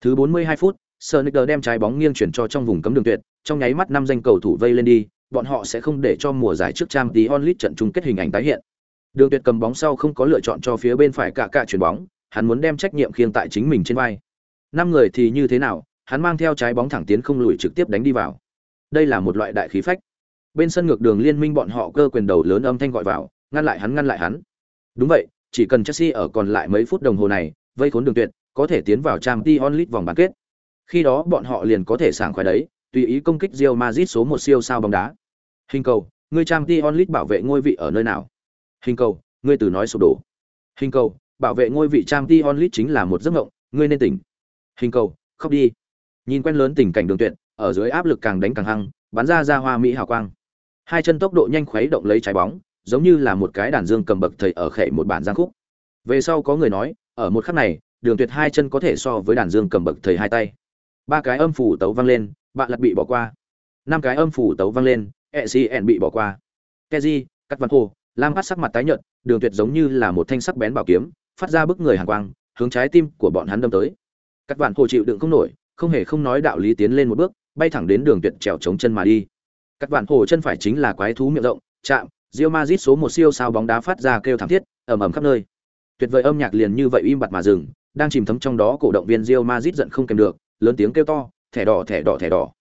Thứ 42 phút, Sonicer đem trái bóng nghiêng chuyển cho trong vùng cấm đường tuyệt, trong nháy mắt năm danh cầu thủ vây lên đi, bọn họ sẽ không để cho mùa giải trước trang tí onlit trận chung kết hình ảnh tái hiện. Đường Tuyệt cầm bóng sau không có lựa chọn cho phía bên phải cả cả chuyển bóng, hắn muốn đem trách nhiệm khiêng tại chính mình trên vai. Năm người thì như thế nào, hắn mang theo trái bóng thẳng tiến không lùi trực tiếp đánh đi vào. Đây là một loại đại khí phách. Bên sân ngược đường liên minh bọn họ cơ quyền đầu lớn âm thanh gọi vào, ngăn lại hắn ngăn lại hắn. Đúng vậy, chỉ cần Chelsea ở còn lại mấy phút đồng hồ này, vây khốn đường tuyệt, có thể tiến vào Champions League vòng bán kết. Khi đó bọn họ liền có thể sảng khoái đấy, tùy ý công kích Real Madrid số một siêu sao bóng đá. Hình cầu, ngươi Champions League bảo vệ ngôi vị ở nơi nào? Hình cầu, ngươi từ nói sụp đổ. Hình cầu, bảo vệ ngôi vị Champions League chính là một giấc mộng, ngươi nên tỉnh. Hình cầu, khóc đi. Nhìn quen lớn tình cảnh đường tuyệt, ở dưới áp lực càng đánh càng hăng, bắn ra ra hoa mỹ hào quang. Hai chân tốc độ nhanh khuấy động lấy trái bóng, giống như là một cái đàn dương cầm bậc thầy ở khệ một bản giang khúc. Về sau có người nói, ở một khắc này, Đường Tuyệt hai chân có thể so với đàn dương cầm bậc thầy hai tay. Ba cái âm phủ tấu vang lên, bạn lật bị bỏ qua. Năm cái âm phủ tấu vang lên, ECN bị bỏ qua. Keji, cắt văn hồ, Lam phát sắc mặt tái nhợt, Đường Tuyệt giống như là một thanh sắc bén bảo kiếm, phát ra bức người hàn quang, hướng trái tim của bọn hắn đâm tới. Cắt vạn hồ chịu đựng không nổi, không hề không nói đạo lý tiến lên một bước, bay thẳng đến Đường Tuyệt trèo chống chân mà đi. Cắt vạn hồ chân phải chính là quái thú miệng rộng, chạm, Real Madrid số một siêu sao bóng đá phát ra kêu thảm thiết, ầm ầm khắp nơi. Tuyệt vời âm nhạc liền như vậy im bặt mà dừng, đang chìm thấm trong đó cổ động viên Real Madrid giận không kèm được, lớn tiếng kêu to, thẻ đỏ thẻ đỏ thẻ đỏ.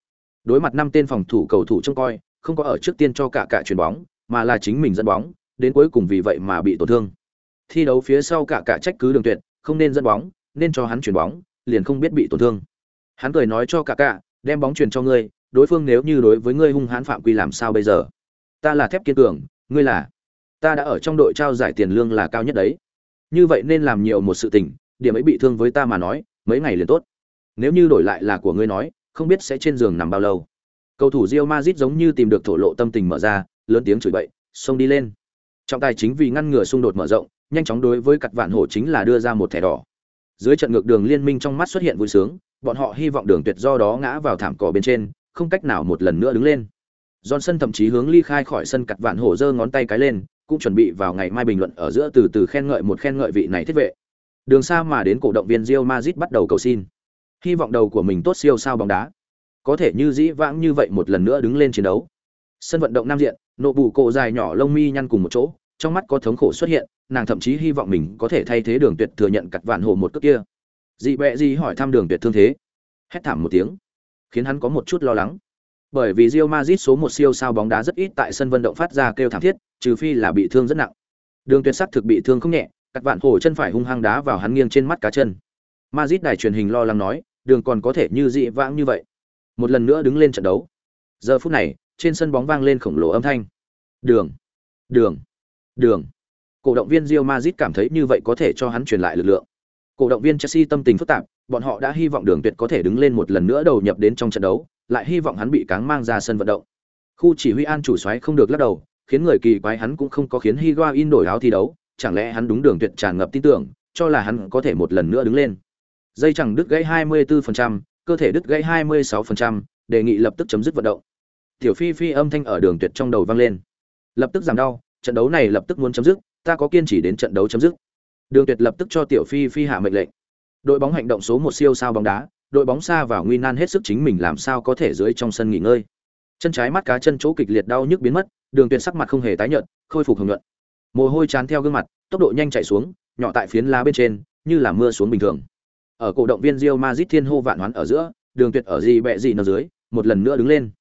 Đối mặt năm tên phòng thủ cầu thủ trông coi, không có ở trước tiên cho cả cả chuyền bóng, mà là chính mình dẫn bóng, đến cuối cùng vì vậy mà bị tổn thương. Thi đấu phía sau cả cả trách cứ Đường Tuyệt, không nên dẫn bóng, nên cho hắn chuyền bóng, liền không biết bị tổn thương. Hắn cười nói cho cả cả, đem bóng truyền cho ngươi, đối phương nếu như đối với ngươi hung hãn phạm quy làm sao bây giờ? Ta là thép kiên cường, ngươi là, ta đã ở trong đội trao giải tiền lương là cao nhất đấy. Như vậy nên làm nhiều một sự tình, điểm ấy bị thương với ta mà nói, mấy ngày liền tốt. Nếu như đổi lại là của ngươi nói, không biết sẽ trên giường nằm bao lâu. Cầu thủ rio mazit giống như tìm được thổ lộ tâm tình mở ra, lớn tiếng chửi bậy, xông đi lên. Trọng tài chính vì ngăn ngừa xung đột mở rộng, nhanh chóng đối với cặt vạn hổ chính là đưa ra một thẻ đỏ. Dưới trận ngược đường liên minh trong mắt xuất hiện vui sướng, bọn họ hy vọng đường tuyệt do đó ngã vào thảm cỏ bên trên, không cách nào một lần nữa đứng lên. Johnson thậm chí hướng ly khai khỏi sân cặt vạn hổ giơ ngón tay cái lên, cũng chuẩn bị vào ngày mai bình luận ở giữa từ từ khen ngợi một khen ngợi vị này thiết vệ. Đường xa mà đến cổ động viên Real Madrid bắt đầu cầu xin. Hy vọng đầu của mình tốt siêu sao bóng đá. Có thể như dĩ vãng như vậy một lần nữa đứng lên chiến đấu. Sân vận động nam diện, nộ bù cổ dài nhỏ lông mi nhăn cùng một chỗ, trong mắt có thống khổ xuất hiện, nàng thậm chí hy vọng mình có thể thay thế Đường Tuyệt thừa nhận cặt vạn hổ một cước kia. Dị bẹ gì hỏi thăm Đường Tuyệt thương thế. Hét thảm một tiếng, khiến hắn có một chút lo lắng bởi vì Real Madrid số một siêu sao bóng đá rất ít tại sân vận động phát ra kêu thảm thiết, trừ phi là bị thương rất nặng. Đường Tuyệt sắc thực bị thương không nhẹ, cắt vạn hổ chân phải hung hăng đá vào hắn nghiêng trên mắt cá chân. Madrid đài truyền hình lo lắng nói, đường còn có thể như dị vãng như vậy. Một lần nữa đứng lên trận đấu. Giờ phút này, trên sân bóng vang lên khổng lồ âm thanh. Đường, đường, đường. Cổ động viên Real Madrid cảm thấy như vậy có thể cho hắn truyền lại lực lượng. Cổ động viên Chelsea tâm tình phức tạp, bọn họ đã hy vọng Đường Tuyệt có thể đứng lên một lần nữa đầu nhập đến trong trận đấu, lại hy vọng hắn bị cáng mang ra sân vận động. Khu chỉ huy An chủ soái không được lắc đầu, khiến người kỳ quái hắn cũng không có khiến Higuain đổi áo thi đấu, chẳng lẽ hắn đúng đường tuyệt tràn ngập tin tưởng, cho là hắn có thể một lần nữa đứng lên. Dây chẳng đứt gãy 24%, cơ thể đứt gãy 26%, đề nghị lập tức chấm dứt vận động. Tiểu Phi Phi âm thanh ở đường tuyệt trong đầu vang lên. Lập tức giảm đau, trận đấu này lập tức muốn chấm dứt, ta có kiên trì đến trận đấu chấm dứt. Đường Tuyệt lập tức cho Tiểu Phi Phi hạ mệnh lệnh. Đội bóng hành động số 1 siêu sao bóng đá, đội bóng xa vào nguy nan hết sức chính mình làm sao có thể dưới trong sân nghỉ ngơi. Chân trái mắt cá chân chỗ kịch liệt đau nhức biến mất, Đường Tuyệt sắc mặt không hề tái nhợt, khôi phục hồng nhuận. Mồ hôi tràn theo gương mặt, tốc độ nhanh chảy xuống, nhỏ tại phiến lá bên trên, như là mưa xuống bình thường. Ở cổ động viên Real Madrid thiên hô vạn hoán ở giữa, Đường Tuyệt ở gì bẹ gì nó dưới, một lần nữa đứng lên.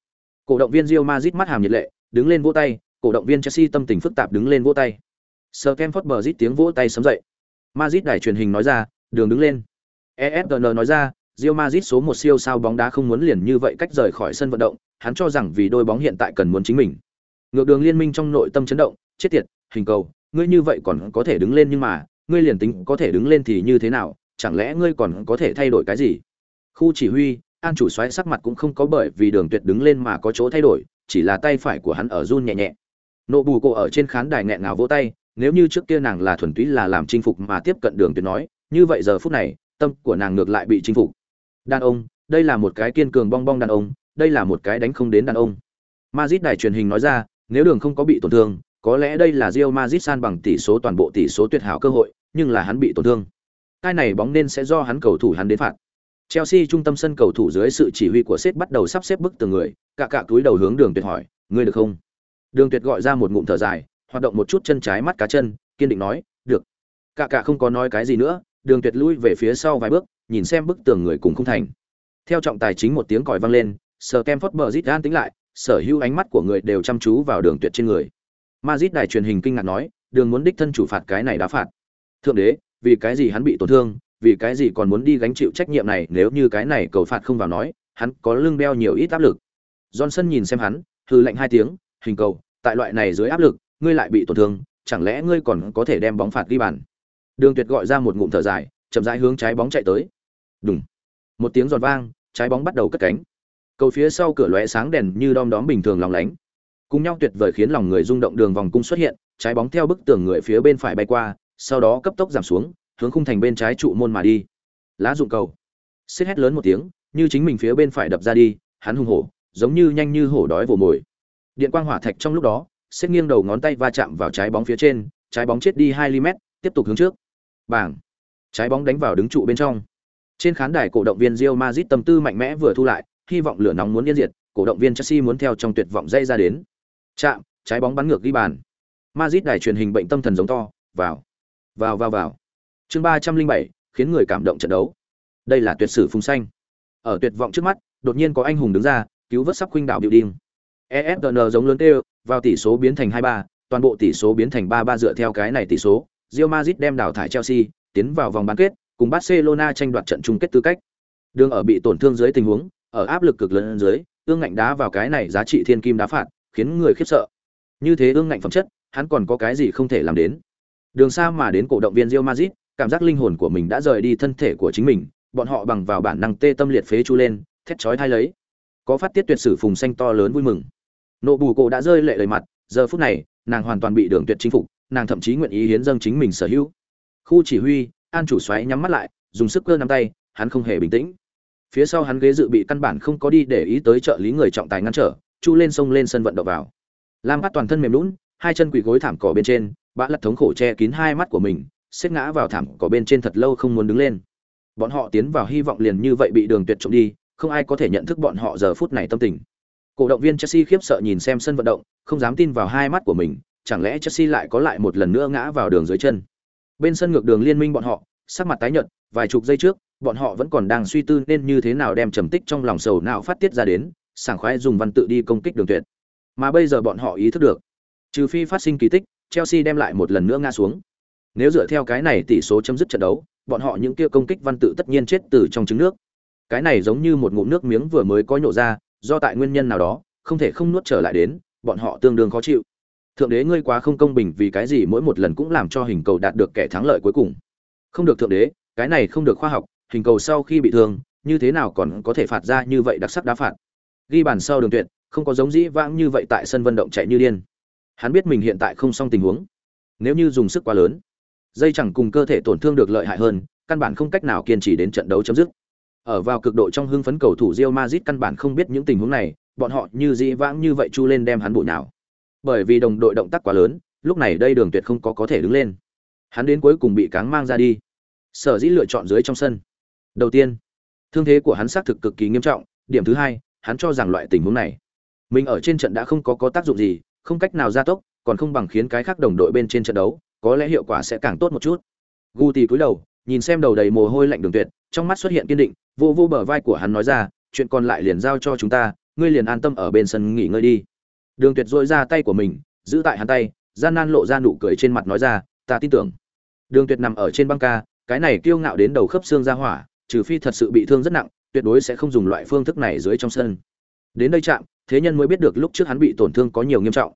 Cổ động viên Real Madrid mắt hàm nhiệt lệ, đứng lên vỗ tay, cổ động viên Chelsea tâm tình phức tạp đứng lên vỗ tay. Stamford Bridge tiếng vỗ tay sấm dậy. Madrid đài truyền hình nói ra, "Đường đứng lên." ESPN nói ra, Real Madrid số một siêu sao bóng đá không muốn liền như vậy cách rời khỏi sân vận động, hắn cho rằng vì đôi bóng hiện tại cần muốn chính mình. Ngược đường liên minh trong nội tâm chấn động, chết tiệt, hình cầu, ngươi như vậy còn có thể đứng lên nhưng mà, ngươi liền tính có thể đứng lên thì như thế nào, chẳng lẽ ngươi còn có thể thay đổi cái gì? Khu chỉ huy an chủ xoáy sắc mặt cũng không có bởi vì đường tuyệt đứng lên mà có chỗ thay đổi chỉ là tay phải của hắn ở run nhẹ nhẹ. Nộ bù cô ở trên khán đài nghẹn ngào vỗ tay nếu như trước kia nàng là thuần túy là làm chinh phục mà tiếp cận đường tuyệt nói như vậy giờ phút này tâm của nàng ngược lại bị chinh phục đàn ông đây là một cái kiên cường bong bong đàn ông đây là một cái đánh không đến đàn ông mazit đài truyền hình nói ra nếu đường không có bị tổn thương có lẽ đây là Real Madrid san bằng tỷ số toàn bộ tỷ số tuyệt hảo cơ hội nhưng là hắn bị tổn thương cái này bóng nên sẽ do hắn cầu thủ hắn đến phạt Chelsea trung tâm sân cầu thủ dưới sự chỉ huy của sếp bắt đầu sắp xếp bức từng người, cả cả túi đầu hướng Đường Tuyệt hỏi, "Ngươi được không?" Đường Tuyệt gọi ra một ngụm thở dài, hoạt động một chút chân trái mắt cá chân, kiên định nói, "Được." Cả cả không có nói cái gì nữa, Đường Tuyệt lui về phía sau vài bước, nhìn xem bức tường người cùng không thành. Theo trọng tài chính một tiếng còi vang lên, Sir Kemford Bridge an tính lại, sở hữu ánh mắt của người đều chăm chú vào Đường Tuyệt trên người. Madrid đài truyền hình kinh ngạc nói, Đường muốn đích thân chủ phạt cái này đã phạt. Thượng đế, vì cái gì hắn bị tổn thương, vì cái gì còn muốn đi gánh chịu trách nhiệm này nếu như cái này cầu phạt không vào nói, hắn có lưng đeo nhiều ít áp lực. Johnson nhìn xem hắn, hừ lạnh hai tiếng, hình cầu, tại loại này dưới áp lực, ngươi lại bị tổn thương, chẳng lẽ ngươi còn có thể đem bóng phạt ghi bàn? Đường Tuyệt gọi ra một ngụm thở dài, chậm rãi hướng trái bóng chạy tới. Đùng. Một tiếng giòn vang, trái bóng bắt đầu cất cánh. Cầu phía sau cửa lóe sáng đèn như đom đóm bình thường lòng lánh. Cùng nhau tuyệt vời khiến lòng người rung động đường vòng cung xuất hiện, trái bóng theo bức tường người phía bên phải bay qua, sau đó cấp tốc giảm xuống, hướng khung thành bên trái trụ môn mà đi lá dụng cầu xếp hét lớn một tiếng như chính mình phía bên phải đập ra đi hắn hung hổ giống như nhanh như hổ đói vồ mồi điện quang hỏa thạch trong lúc đó xét nghiêng đầu ngón tay va chạm vào trái bóng phía trên trái bóng chết đi hai ly tiếp tục hướng trước bảng trái bóng đánh vào đứng trụ bên trong. Trên khán đài cổ động viên Real Madrid tâm tư mạnh mẽ vừa thu lại, hy vọng lửa nóng muốn yên diệt, cổ động viên Chelsea muốn theo trong tuyệt vọng dây ra đến. Chạm, trái bóng bắn ngược ghi bàn. Madrid đài truyền hình bệnh tâm thần giống to, vào. Vào vào vào. Chương ba trăm linh bảy, khiến người cảm động trận đấu. Đây là tuyệt sử phùng xanh. Ở tuyệt vọng trước mắt, đột nhiên có anh hùng đứng ra, cứu vớt sắp khuynh đảo biểu đinh. Esn giống lớn kêu, vào tỷ số biến thành hai ba, toàn bộ tỷ số biến thành ba ba dựa theo cái này tỷ số. Real Madrid đem đào thải Chelsea, tiến vào vòng bán kết, cùng Barcelona tranh đoạt trận chung kết tư cách. Đường ở bị tổn thương dưới tình huống, ở áp lực cực lớn dưới, ương ngạnh đá vào cái này giá trị thiên kim đá phạt, khiến người khiếp sợ. Như thế ương ngạnh phẩm chất, hắn còn có cái gì không thể làm đến? Đường xa mà đến cổ động viên Real Madrid, cảm giác linh hồn của mình đã rời đi thân thể của chính mình, bọn họ bằng vào bản năng tê tâm liệt phế chu lên, thét chói thay lấy. Có phát tiết tuyệt sử phùng xanh to lớn vui mừng. Nộ bù cổ đã rơi lệ lời mặt, giờ phút này, nàng hoàn toàn bị đường tuyệt chinh phục nàng thậm chí nguyện ý hiến dâng chính mình sở hữu. Khu chỉ huy, an chủ xoáy nhắm mắt lại, dùng sức cơ nắm tay, hắn không hề bình tĩnh. Phía sau hắn ghế dự bị căn bản không có đi để ý tới trợ lý người trọng tài ngăn trở, chu lên sông lên sân vận động vào. Lam bắt toàn thân mềm lún, hai chân quỳ gối thảm cỏ bên trên, bã lật thống khổ che kín hai mắt của mình, xếp ngã vào thảm cỏ bên trên thật lâu không muốn đứng lên. Bọn họ tiến vào hy vọng liền như vậy bị đường tuyệt trộm đi, không ai có thể nhận thức bọn họ giờ phút này tâm tình. Cổ động viên chelsea khiếp sợ nhìn xem sân vận động, không dám tin vào hai mắt của mình chẳng lẽ chelsea lại có lại một lần nữa ngã vào đường dưới chân bên sân ngược đường liên minh bọn họ sắc mặt tái nhợt vài chục giây trước bọn họ vẫn còn đang suy tư nên như thế nào đem trầm tích trong lòng sầu não phát tiết ra đến sảng khoái dùng văn tự đi công kích đường tuyệt mà bây giờ bọn họ ý thức được trừ phi phát sinh kỳ tích chelsea đem lại một lần nữa ngã xuống nếu dựa theo cái này tỷ số chấm dứt trận đấu, bọn họ những kia công kích văn tự tất nhiên chết từ trong trứng nước. Cái này giống như một ngụm nước miếng vừa mới có nhổ ra, do tại nguyên nhân nào đó, không thể không nuốt trở lại đến, bọn họ tương đương khó chịu. Thượng đế ngươi quá không công bình vì cái gì mỗi một lần cũng làm cho hình cầu đạt được kẻ thắng lợi cuối cùng. Không được thượng đế, cái này không được khoa học, hình cầu sau khi bị thương, như thế nào còn có thể phạt ra như vậy đặc sắc đá phạt. Ghi bàn sau đường tuyệt, không có giống dĩ vãng như vậy tại sân vận động chạy như điên. Hắn biết mình hiện tại không xong tình huống. Nếu như dùng sức quá lớn, dây chẳng cùng cơ thể tổn thương được lợi hại hơn, căn bản không cách nào kiên trì đến trận đấu chấm dứt. Ở vào cực độ trong hưng phấn cầu thủ Real Madrid căn bản không biết những tình huống này, bọn họ như dĩ vãng như vậy chu lên đem hắn bụi nào. Bởi vì đồng đội động tác quá lớn, lúc này đây Đường Tuyệt không có có thể đứng lên. Hắn đến cuối cùng bị cáng mang ra đi. Sở dĩ lựa chọn dưới trong sân. Đầu tiên, thương thế của hắn xác thực cực kỳ nghiêm trọng, điểm thứ hai, hắn cho rằng loại tình huống này, mình ở trên trận đã không có có tác dụng gì, không cách nào gia tốc, còn không bằng khiến cái khác đồng đội bên trên trận đấu, có lẽ hiệu quả sẽ càng tốt một chút gu tì cúi đầu nhìn xem đầu đầy mồ hôi lạnh đường tuyệt trong mắt xuất hiện kiên định vô vô bờ vai của hắn nói ra chuyện còn lại liền giao cho chúng ta ngươi liền an tâm ở bên sân nghỉ ngơi đi đường tuyệt dội ra tay của mình giữ tại hắn tay gian nan lộ ra nụ cười trên mặt nói ra ta tin tưởng. Đường tuyệt nằm ở trên băng ca cái này kiêu ngạo đến đầu khớp xương ra hỏa trừ phi thật sự bị thương rất nặng tuyệt đối sẽ không dùng loại phương thức này dưới trong sân. Đến đây chạm thế nhân mới biết được lúc trước hắn bị tổn thương có nhiều nghiêm trọng.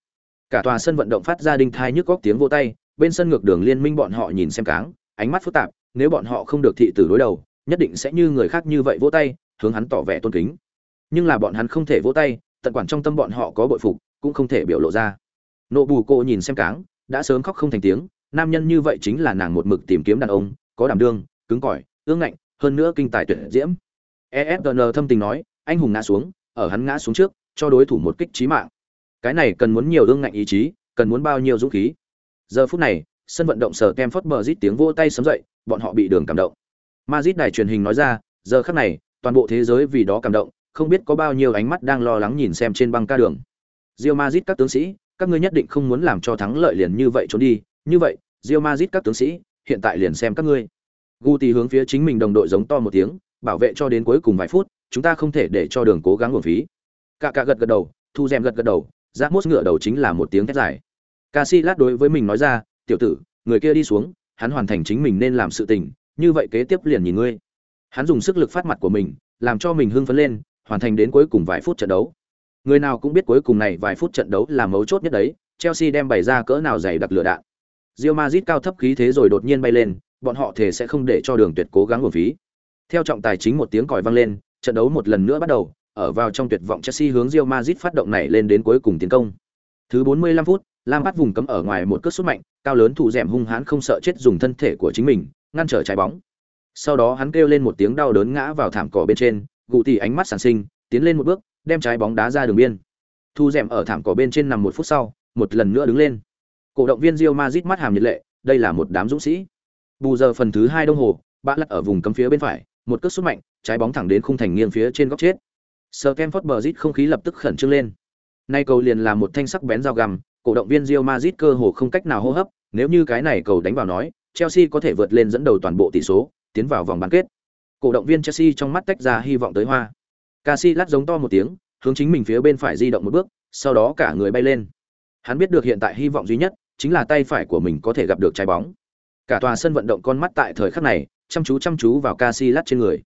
Cả tòa sân vận động phát ra đinh thai nhức góc tiếng vô tay bên sân ngược đường liên minh bọn họ nhìn xem cáng ánh mắt phức tạp nếu bọn họ không được thị tử đối đầu, nhất định sẽ như người khác như vậy vỗ tay, hướng hắn tỏ vẻ tôn kính. Nhưng là bọn hắn không thể vỗ tay, tận quản trong tâm bọn họ có bội phục, cũng không thể biểu lộ ra. Nộ Bù cô nhìn xem cáng, đã sớm khóc không thành tiếng, nam nhân như vậy chính là nàng một mực tìm kiếm đàn ông, có đảm đương, cứng cỏi, ương ngạnh, hơn nữa kinh tài tuyệt diễm. EFN thâm tình nói, anh hùng ngã xuống, ở hắn ngã xuống trước, cho đối thủ một kích chí mạng. Cái này cần muốn nhiều ương ngạnh ý chí, cần muốn bao nhiêu dũng khí. Giờ phút này, sân vận động sở bờ rít tiếng vỗ tay sớm dậy, bọn họ bị đường cảm động. Madrid đài truyền hình nói ra, giờ khắc này, toàn bộ thế giới vì đó cảm động, không biết có bao nhiêu ánh mắt đang lo lắng nhìn xem trên băng ca đường. Real Madrid các tướng sĩ, các ngươi nhất định không muốn làm cho thắng lợi liền như vậy trốn đi, như vậy, Real Madrid các tướng sĩ, hiện tại liền xem các ngươi. Guti hướng phía chính mình đồng đội giống to một tiếng, bảo vệ cho đến cuối cùng vài phút, chúng ta không thể để cho đường cố gắng uổng phí. Cả cả gật gật đầu, Thu Dèm gật gật đầu, Ramos ngựa đầu chính là một tiếng thét dài. Casillas đối với mình nói ra, "Tiểu tử, người kia đi xuống, hắn hoàn thành chính mình nên làm sự tình, như vậy kế tiếp liền nhìn ngươi." Hắn dùng sức lực phát mặt của mình, làm cho mình hưng phấn lên, hoàn thành đến cuối cùng vài phút trận đấu. Người nào cũng biết cuối cùng này vài phút trận đấu là mấu chốt nhất đấy, Chelsea đem bày ra cỡ nào dày đặc lửa đạn. Real Madrid cao thấp khí thế rồi đột nhiên bay lên, bọn họ thể sẽ không để cho đường tuyệt cố gắng uổng phí. Theo trọng tài chính một tiếng còi vang lên, trận đấu một lần nữa bắt đầu, ở vào trong tuyệt vọng Chelsea hướng Real Madrid phát động này lên đến cuối cùng tiến công. Thứ 45 phút, Lam bắt vùng cấm ở ngoài một cước sút mạnh, cao lớn thủ dẻm hung hãn không sợ chết dùng thân thể của chính mình, ngăn trở trái bóng. Sau đó hắn kêu lên một tiếng đau đớn ngã vào thảm cỏ bên trên, gù tỉ ánh mắt sản sinh, tiến lên một bước, đem trái bóng đá ra đường biên. Thu dẻm ở thảm cỏ bên trên nằm một phút sau, một lần nữa đứng lên. Cổ động viên Real Madrid mắt hàm nhiệt lệ, đây là một đám dũng sĩ. Bù giờ phần thứ hai đồng hồ, bạ lật ở vùng cấm phía bên phải, một cước sút mạnh, trái bóng thẳng đến khung thành nghiêng phía trên góc chết. Stamford Bridge không khí lập tức khẩn trương lên. Nay cầu liền là một thanh sắc bén dao găm, cổ động viên Real Madrid cơ hồ không cách nào hô hấp, nếu như cái này cầu đánh vào nói, Chelsea có thể vượt lên dẫn đầu toàn bộ tỷ số, tiến vào vòng bán kết. Cổ động viên Chelsea trong mắt tách ra hy vọng tới hoa. Casillas giống to một tiếng, hướng chính mình phía bên phải di động một bước, sau đó cả người bay lên. Hắn biết được hiện tại hy vọng duy nhất chính là tay phải của mình có thể gặp được trái bóng. Cả tòa sân vận động con mắt tại thời khắc này, chăm chú chăm chú vào Casillas trên người.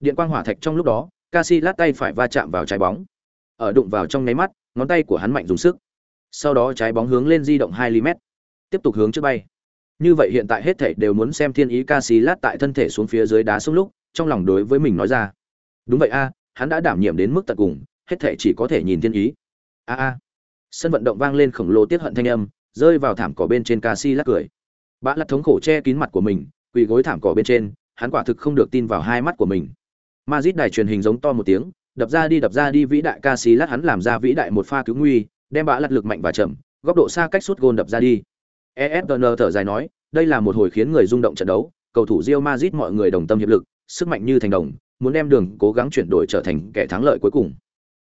Điện quang hỏa thạch trong lúc đó, Casillas tay phải va chạm vào trái bóng. Ở đụng vào trong nháy mắt, ngón tay của hắn mạnh dùng sức. Sau đó trái bóng hướng lên di động 2 mm, tiếp tục hướng trước bay. Như vậy hiện tại hết thảy đều muốn xem thiên ý Casillas tại thân thể xuống phía dưới đá xuống lúc, trong lòng đối với mình nói ra. Đúng vậy a, hắn đã đảm nhiệm đến mức tận cùng, hết thảy chỉ có thể nhìn thiên ý. A a. Sân vận động vang lên khổng lồ tiết hận thanh âm, rơi vào thảm cỏ bên trên Casillas cười. Bã lật thống khổ che kín mặt của mình, quỳ gối thảm cỏ bên trên, hắn quả thực không được tin vào hai mắt của mình. Madrid đài truyền hình giống to một tiếng, đập ra đi đập ra đi vĩ đại Casillas hắn làm ra vĩ đại một pha cứu nguy, đem bã lật lực mạnh và chậm, góc độ xa cách suốt gôn đập ra đi. efn thở dài nói, đây là một hồi khiến người rung động trận đấu, cầu thủ Real Madrid mọi người đồng tâm hiệp lực, sức mạnh như thành đồng, muốn đem đường cố gắng chuyển đổi trở thành kẻ thắng lợi cuối cùng.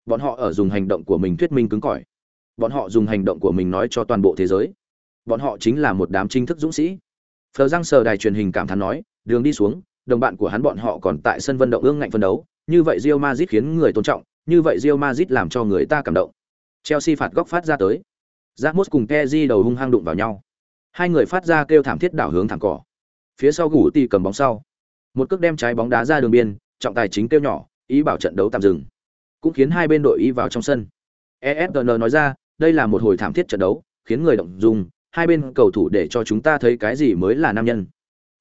Bọn họ ở dùng hành động của mình thuyết minh cứng cỏi. Bọn họ dùng hành động của mình nói cho toàn bộ thế giới. Bọn họ chính là một đám chính thức dũng sĩ. Phờ Giang sờ đài truyền hình cảm thán nói, đường đi xuống, đồng bạn của hắn bọn họ còn tại sân vận động ương ngạnh phân đấu, như vậy Real Madrid khiến người tôn trọng, như vậy Real Madrid làm cho người ta cảm động. Chelsea phạt góc phát ra tới. Ramos cùng Kessié đầu hung hăng đụng vào nhau. Hai người phát ra kêu thảm thiết đảo hướng thẳng cỏ. Phía sau gủ tì cầm bóng sau, một cước đem trái bóng đá ra đường biên, trọng tài chính kêu nhỏ, ý bảo trận đấu tạm dừng. Cũng khiến hai bên đội ý vào trong sân. ESPN nói ra, đây là một hồi thảm thiết trận đấu, khiến người động dung, hai bên cầu thủ để cho chúng ta thấy cái gì mới là nam nhân.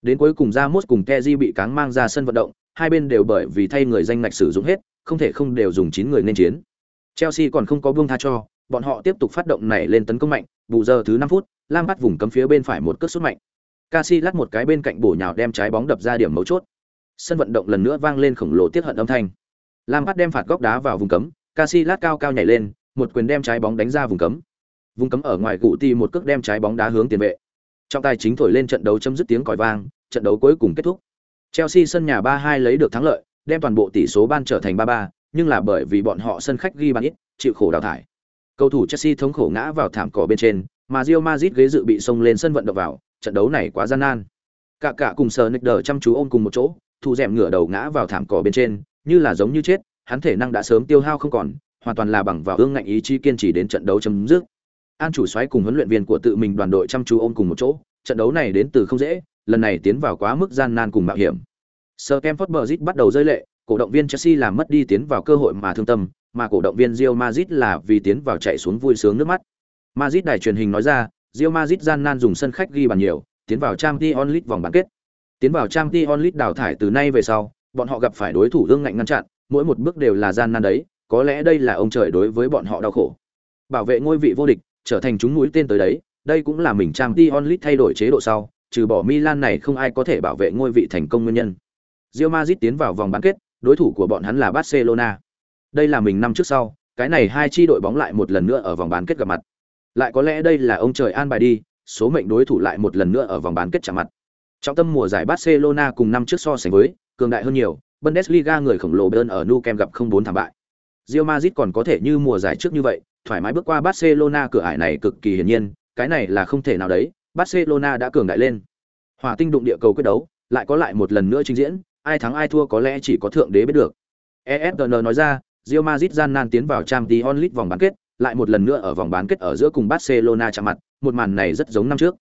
Đến cuối cùng Ramos cùng Kessié bị cáng mang ra sân vận động, hai bên đều bởi vì thay người danh ngạch sử dụng hết, không thể không đều dùng 9 người nên chiến. Chelsea còn không có buông tha cho, bọn họ tiếp tục phát động này lên tấn công mạnh, bù giờ thứ 5 phút, Lam bắt vùng cấm phía bên phải một cước sút mạnh. Casillas một cái bên cạnh bổ nhào đem trái bóng đập ra điểm mấu chốt. Sân vận động lần nữa vang lên khổng lồ tiết hận âm thanh. Lam bắt đem phạt góc đá vào vùng cấm, Casillas cao cao nhảy lên, một quyền đem trái bóng đánh ra vùng cấm. Vùng cấm ở ngoài cụ ti một cước đem trái bóng đá hướng tiền vệ. Trọng tài chính thổi lên trận đấu chấm dứt tiếng còi vang, trận đấu cuối cùng kết thúc. Chelsea sân nhà 3-2 lấy được thắng lợi, đem toàn bộ tỷ số ban trở thành 3-3, nhưng là bởi vì bọn họ sân khách ghi bàn ít, chịu khổ đào thải. Cầu thủ Chelsea thống khổ ngã vào thảm cỏ bên trên, mà Real Madrid ghế dự bị xông lên sân vận động vào, trận đấu này quá gian nan. Cả cả cùng sờ nịch chăm chú ôm cùng một chỗ, thu dẻm ngửa đầu ngã vào thảm cỏ bên trên, như là giống như chết, hắn thể năng đã sớm tiêu hao không còn, hoàn toàn là bằng vào ương ngạnh ý chí kiên trì đến trận đấu chấm dứt. An chủ xoáy cùng huấn luyện viên của tự mình đoàn đội chăm chú ôm cùng một chỗ, trận đấu này đến từ không dễ, lần này tiến vào quá mức gian nan cùng mạo hiểm. Sir Kemford Bridge bắt đầu rơi lệ, cổ động viên Chelsea làm mất đi tiến vào cơ hội mà thương tâm, mà cổ động viên Real Madrid là vì tiến vào chạy xuống vui sướng nước mắt. Madrid đài truyền hình nói ra, Real Madrid gian nan dùng sân khách ghi bàn nhiều, tiến vào Champions League vòng bán kết. Tiến vào Champions League đào thải từ nay về sau, bọn họ gặp phải đối thủ ương ngạnh ngăn chặn, mỗi một bước đều là gian nan đấy, có lẽ đây là ông trời đối với bọn họ đau khổ. Bảo vệ ngôi vị vô địch, trở thành chúng mũi tên tới đấy, đây cũng là mình Champions League thay đổi chế độ sau, trừ bỏ Milan này không ai có thể bảo vệ ngôi vị thành công nguyên nhân. Real Madrid tiến vào vòng bán kết, đối thủ của bọn hắn là Barcelona. Đây là mình năm trước sau, cái này hai chi đội bóng lại một lần nữa ở vòng bán kết gặp mặt. Lại có lẽ đây là ông trời an bài đi, số mệnh đối thủ lại một lần nữa ở vòng bán kết chạm mặt. Trọng tâm mùa giải Barcelona cùng năm trước so sánh với, cường đại hơn nhiều, Bundesliga người khổng lồ Bayern ở Nou Camp gặp không bốn thảm bại. Real Madrid còn có thể như mùa giải trước như vậy, thoải mái bước qua Barcelona cửa ải này cực kỳ hiển nhiên, cái này là không thể nào đấy, Barcelona đã cường đại lên. Hỏa tinh đụng địa cầu quyết đấu, lại có lại một lần nữa trình diễn, ai thắng ai thua có lẽ chỉ có thượng đế biết được. ESPN nói ra, Real Madrid gian nan tiến vào Champions League vòng bán kết, lại một lần nữa ở vòng bán kết ở giữa cùng Barcelona chạm mặt, một màn này rất giống năm trước.